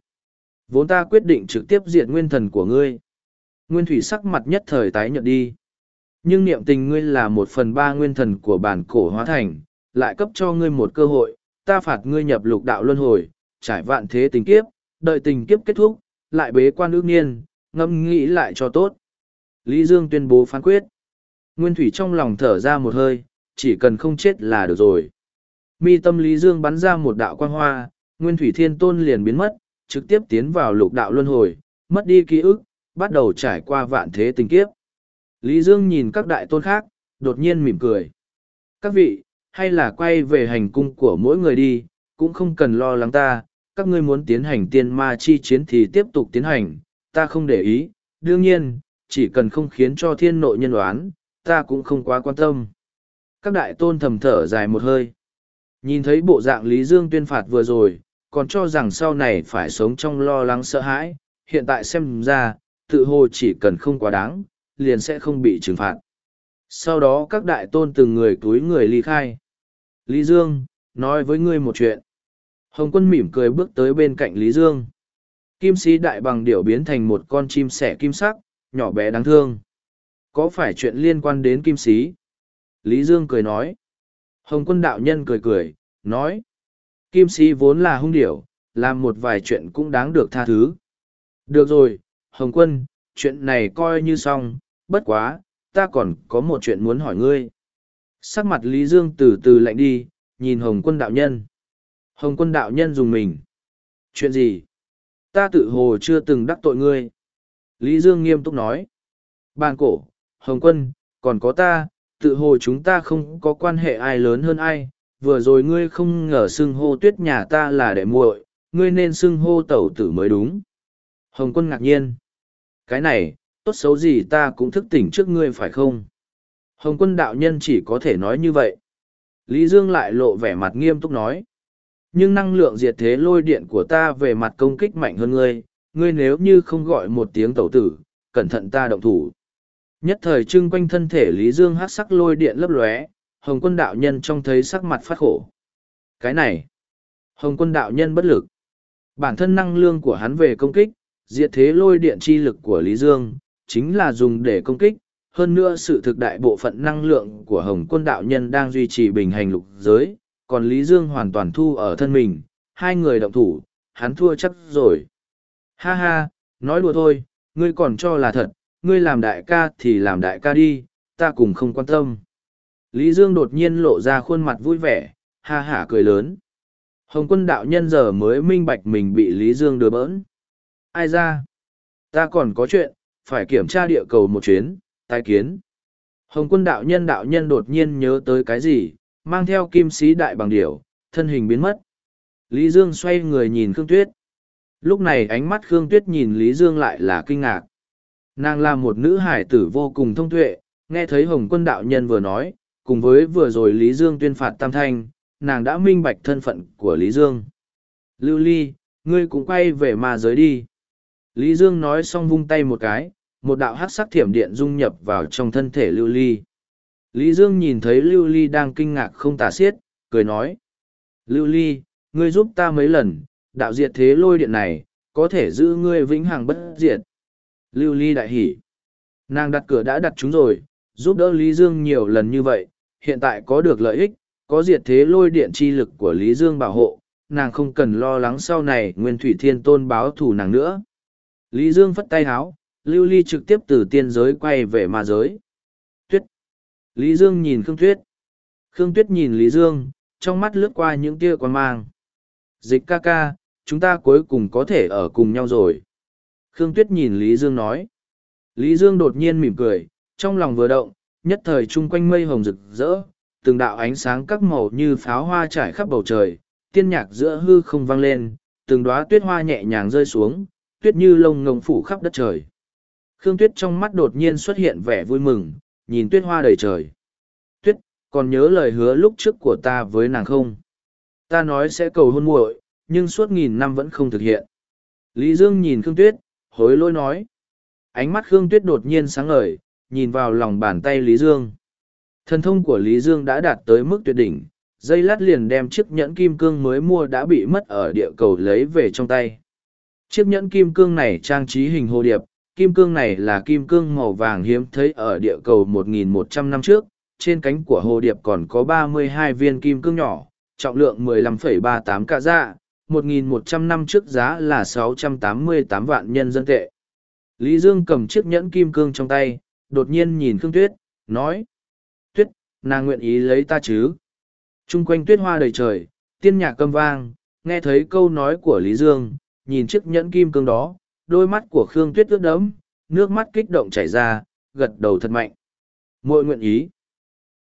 vốn ta quyết định trực tiếp diệt nguyên thần của ngươi. Nguyên thủy sắc mặt nhất thời tái nhợt đi nhưng niệm tình ngươi là một phần ba nguyên thần của bản cổ hóa thành, lại cấp cho ngươi một cơ hội, ta phạt ngươi nhập lục đạo luân hồi, trải vạn thế tình kiếp, đợi tình kiếp kết thúc, lại bế quan ước niên, ngẫm nghĩ lại cho tốt. Lý dương tuyên bố phán quyết. Nguyên thủy trong lòng thở ra một hơi, chỉ cần không chết là được rồi. Mi tâm lý dương bắn ra một đạo quan hoa, nguyên thủy thiên tôn liền biến mất, trực tiếp tiến vào lục đạo luân hồi, mất đi ký ức, bắt đầu trải qua vạn thế tình kiếp lý dương nhìn các đại tôn khác, đột nhiên mỉm cười. Các vị, hay là quay về hành cung của mỗi người đi, cũng không cần lo lắng ta, các ngươi muốn tiến hành tiên ma chi chiến thì tiếp tục tiến hành, ta không để ý. Đương nhiên, chỉ cần không khiến cho thiên nội nhân đoán ta cũng không quá quan tâm. Các đại tôn thầm thở dài một hơi. Nhìn thấy bộ dạng lý dương tuyên phạt vừa rồi, còn cho rằng sau này phải sống trong lo lắng sợ hãi, hiện tại xem ra, tự hồ chỉ cần không quá đáng liền sẽ không bị trừng phạt. Sau đó các đại tôn từng người túi người ly khai. Lý dương, nói với ngươi một chuyện. Hồng quân mỉm cười bước tới bên cạnh lý dương. Kim sĩ đại bằng điểu biến thành một con chim sẻ kim sắc, nhỏ bé đáng thương. Có phải chuyện liên quan đến kim sĩ? Lý dương cười nói. Hồng quân đạo nhân cười cười, nói. Kim sĩ vốn là hung điểu, làm một vài chuyện cũng đáng được tha thứ. Được rồi, hồng quân, chuyện này coi như xong bất quá, ta còn có một chuyện muốn hỏi ngươi. Sắc mặt lý dương từ từ lạnh đi, nhìn hồng quân đạo nhân. Hồng quân đạo nhân dùng mình. Chuyện gì? Ta tự hồ chưa từng đắc tội ngươi. Lý dương nghiêm túc nói. Bàn cổ, hồng quân, còn có ta, tự hồ chúng ta không có quan hệ ai lớn hơn ai. Vừa rồi ngươi không ngờ xưng hô tuyết nhà ta là đệ muội, ngươi nên xưng hô tẩu tử mới đúng. Hồng quân ngạc nhiên. Cái này tốt xấu gì ta cũng thức tỉnh trước ngươi phải không? Hồng quân đạo nhân chỉ có thể nói như vậy. Lý dương lại lộ vẻ mặt nghiêm túc nói. Nhưng năng lượng diệt thế lôi điện của ta về mặt công kích mạnh hơn ngươi ngươi nếu như không gọi một tiếng tẩu tử cẩn thận ta động thủ. Nhất thời trưng quanh thân thể lý dương hát sắc lôi điện lấp lóe hồng quân đạo nhân trông thấy sắc mặt phát khổ. Cái này hồng quân đạo nhân bất lực. Bản thân năng lượng của hắn về công kích, diệt thế lôi điện chi lực của Lý Dương, chính là dùng để công kích. Hơn nữa sự thực đại bộ phận năng lượng của Hồng quân đạo nhân đang duy trì bình hành lục giới, còn Lý Dương hoàn toàn thu ở thân mình, hai người động thủ, hắn thua chắc rồi. Ha ha, nói đùa thôi, ngươi còn cho là thật, ngươi làm đại ca thì làm đại ca đi, ta cùng không quan tâm. Lý Dương đột nhiên lộ ra khuôn mặt vui vẻ, ha hả cười lớn. Hồng quân đạo nhân giờ mới minh bạch mình bị Lý Dương đưa bỡn. Ai ra? Ta còn có chuyện, phải kiểm tra địa cầu một chuyến, tai kiến. Hồng quân đạo nhân đạo nhân đột nhiên nhớ tới cái gì, mang theo kim sĩ đại bằng điểu, thân hình biến mất. Lý Dương xoay người nhìn Khương Tuyết. Lúc này ánh mắt Khương Tuyết nhìn Lý Dương lại là kinh ngạc. Nàng là một nữ hải tử vô cùng thông tuệ, nghe thấy Hồng quân đạo nhân vừa nói, cùng với vừa rồi Lý Dương tuyên phạt Tam Thanh, nàng đã minh bạch thân phận của Lý Dương. Lưu Ly, ngươi cũng quay về ma giới đi. Lý Dương nói xong vung tay một cái, một đạo hát sắc thiểm điện dung nhập vào trong thân thể Lưu Ly. Lý Dương nhìn thấy Lưu Ly đang kinh ngạc không tả xiết, cười nói. Lưu Ly, ngươi giúp ta mấy lần, đạo diệt thế lôi điện này, có thể giữ ngươi vĩnh hằng bất diệt. Lưu Ly đại hỉ. Nàng đặt cửa đã đặt chúng rồi, giúp đỡ Lý Dương nhiều lần như vậy, hiện tại có được lợi ích, có diệt thế lôi điện chi lực của Lý Dương bảo hộ, nàng không cần lo lắng sau này Nguyên Thủy Thiên Tôn báo thù nàng nữa. Lý Dương phất tay háo, Lưu Ly trực tiếp từ tiên giới quay về ma giới. Tuyết. Lý Dương nhìn Khương Tuyết. Khương Tuyết nhìn Lý Dương, trong mắt lướt qua những tia quan mang. Dịch ca ca, chúng ta cuối cùng có thể ở cùng nhau rồi. Khương Tuyết nhìn Lý Dương nói. Lý Dương đột nhiên mỉm cười, trong lòng vừa động, nhất thời chung quanh mây hồng rực rỡ, từng đạo ánh sáng các màu như pháo hoa trải khắp bầu trời, tiên nhạc giữa hư không vang lên, từng đóa tuyết hoa nhẹ nhàng rơi xuống, tuyết như lông ngông phủ khắp đất trời. Khương Tuyết trong mắt đột nhiên xuất hiện vẻ vui mừng, nhìn tuyết hoa đầy trời. Tuyết, còn nhớ lời hứa lúc trước của ta với nàng không? Ta nói sẽ cầu hôn muội, nhưng suốt nghìn năm vẫn không thực hiện. Lý Dương nhìn Khương Tuyết, hối lỗi nói. Ánh mắt Khương Tuyết đột nhiên sáng ngời, nhìn vào lòng bàn tay Lý Dương. Thần thông của Lý Dương đã đạt tới mức tuyệt đỉnh, dây lát liền đem chiếc nhẫn kim cương mới mua đã bị mất ở địa cầu lấy về trong tay. Chiếc nhẫn kim cương này trang trí hình hồ điệp, kim cương này là kim cương màu vàng hiếm thấy ở địa cầu 1.100 năm trước, trên cánh của hồ điệp còn có 32 viên kim cương nhỏ, trọng lượng 15,38 cạ dạ, 1.100 năm trước giá là 688 vạn nhân dân tệ. Lý Dương cầm chiếc nhẫn kim cương trong tay, đột nhiên nhìn Khương Tuyết, nói. Tuyết, nàng nguyện ý lấy ta chứ? Trung quanh tuyết hoa đầy trời, tiên nhạc câm vang, nghe thấy câu nói của Lý Dương, nhìn chiếc nhẫn kim cương đó, đôi mắt của Khương Tuyết ướt đẫm, nước mắt kích động chảy ra, gật đầu thật mạnh. Muội nguyện ý.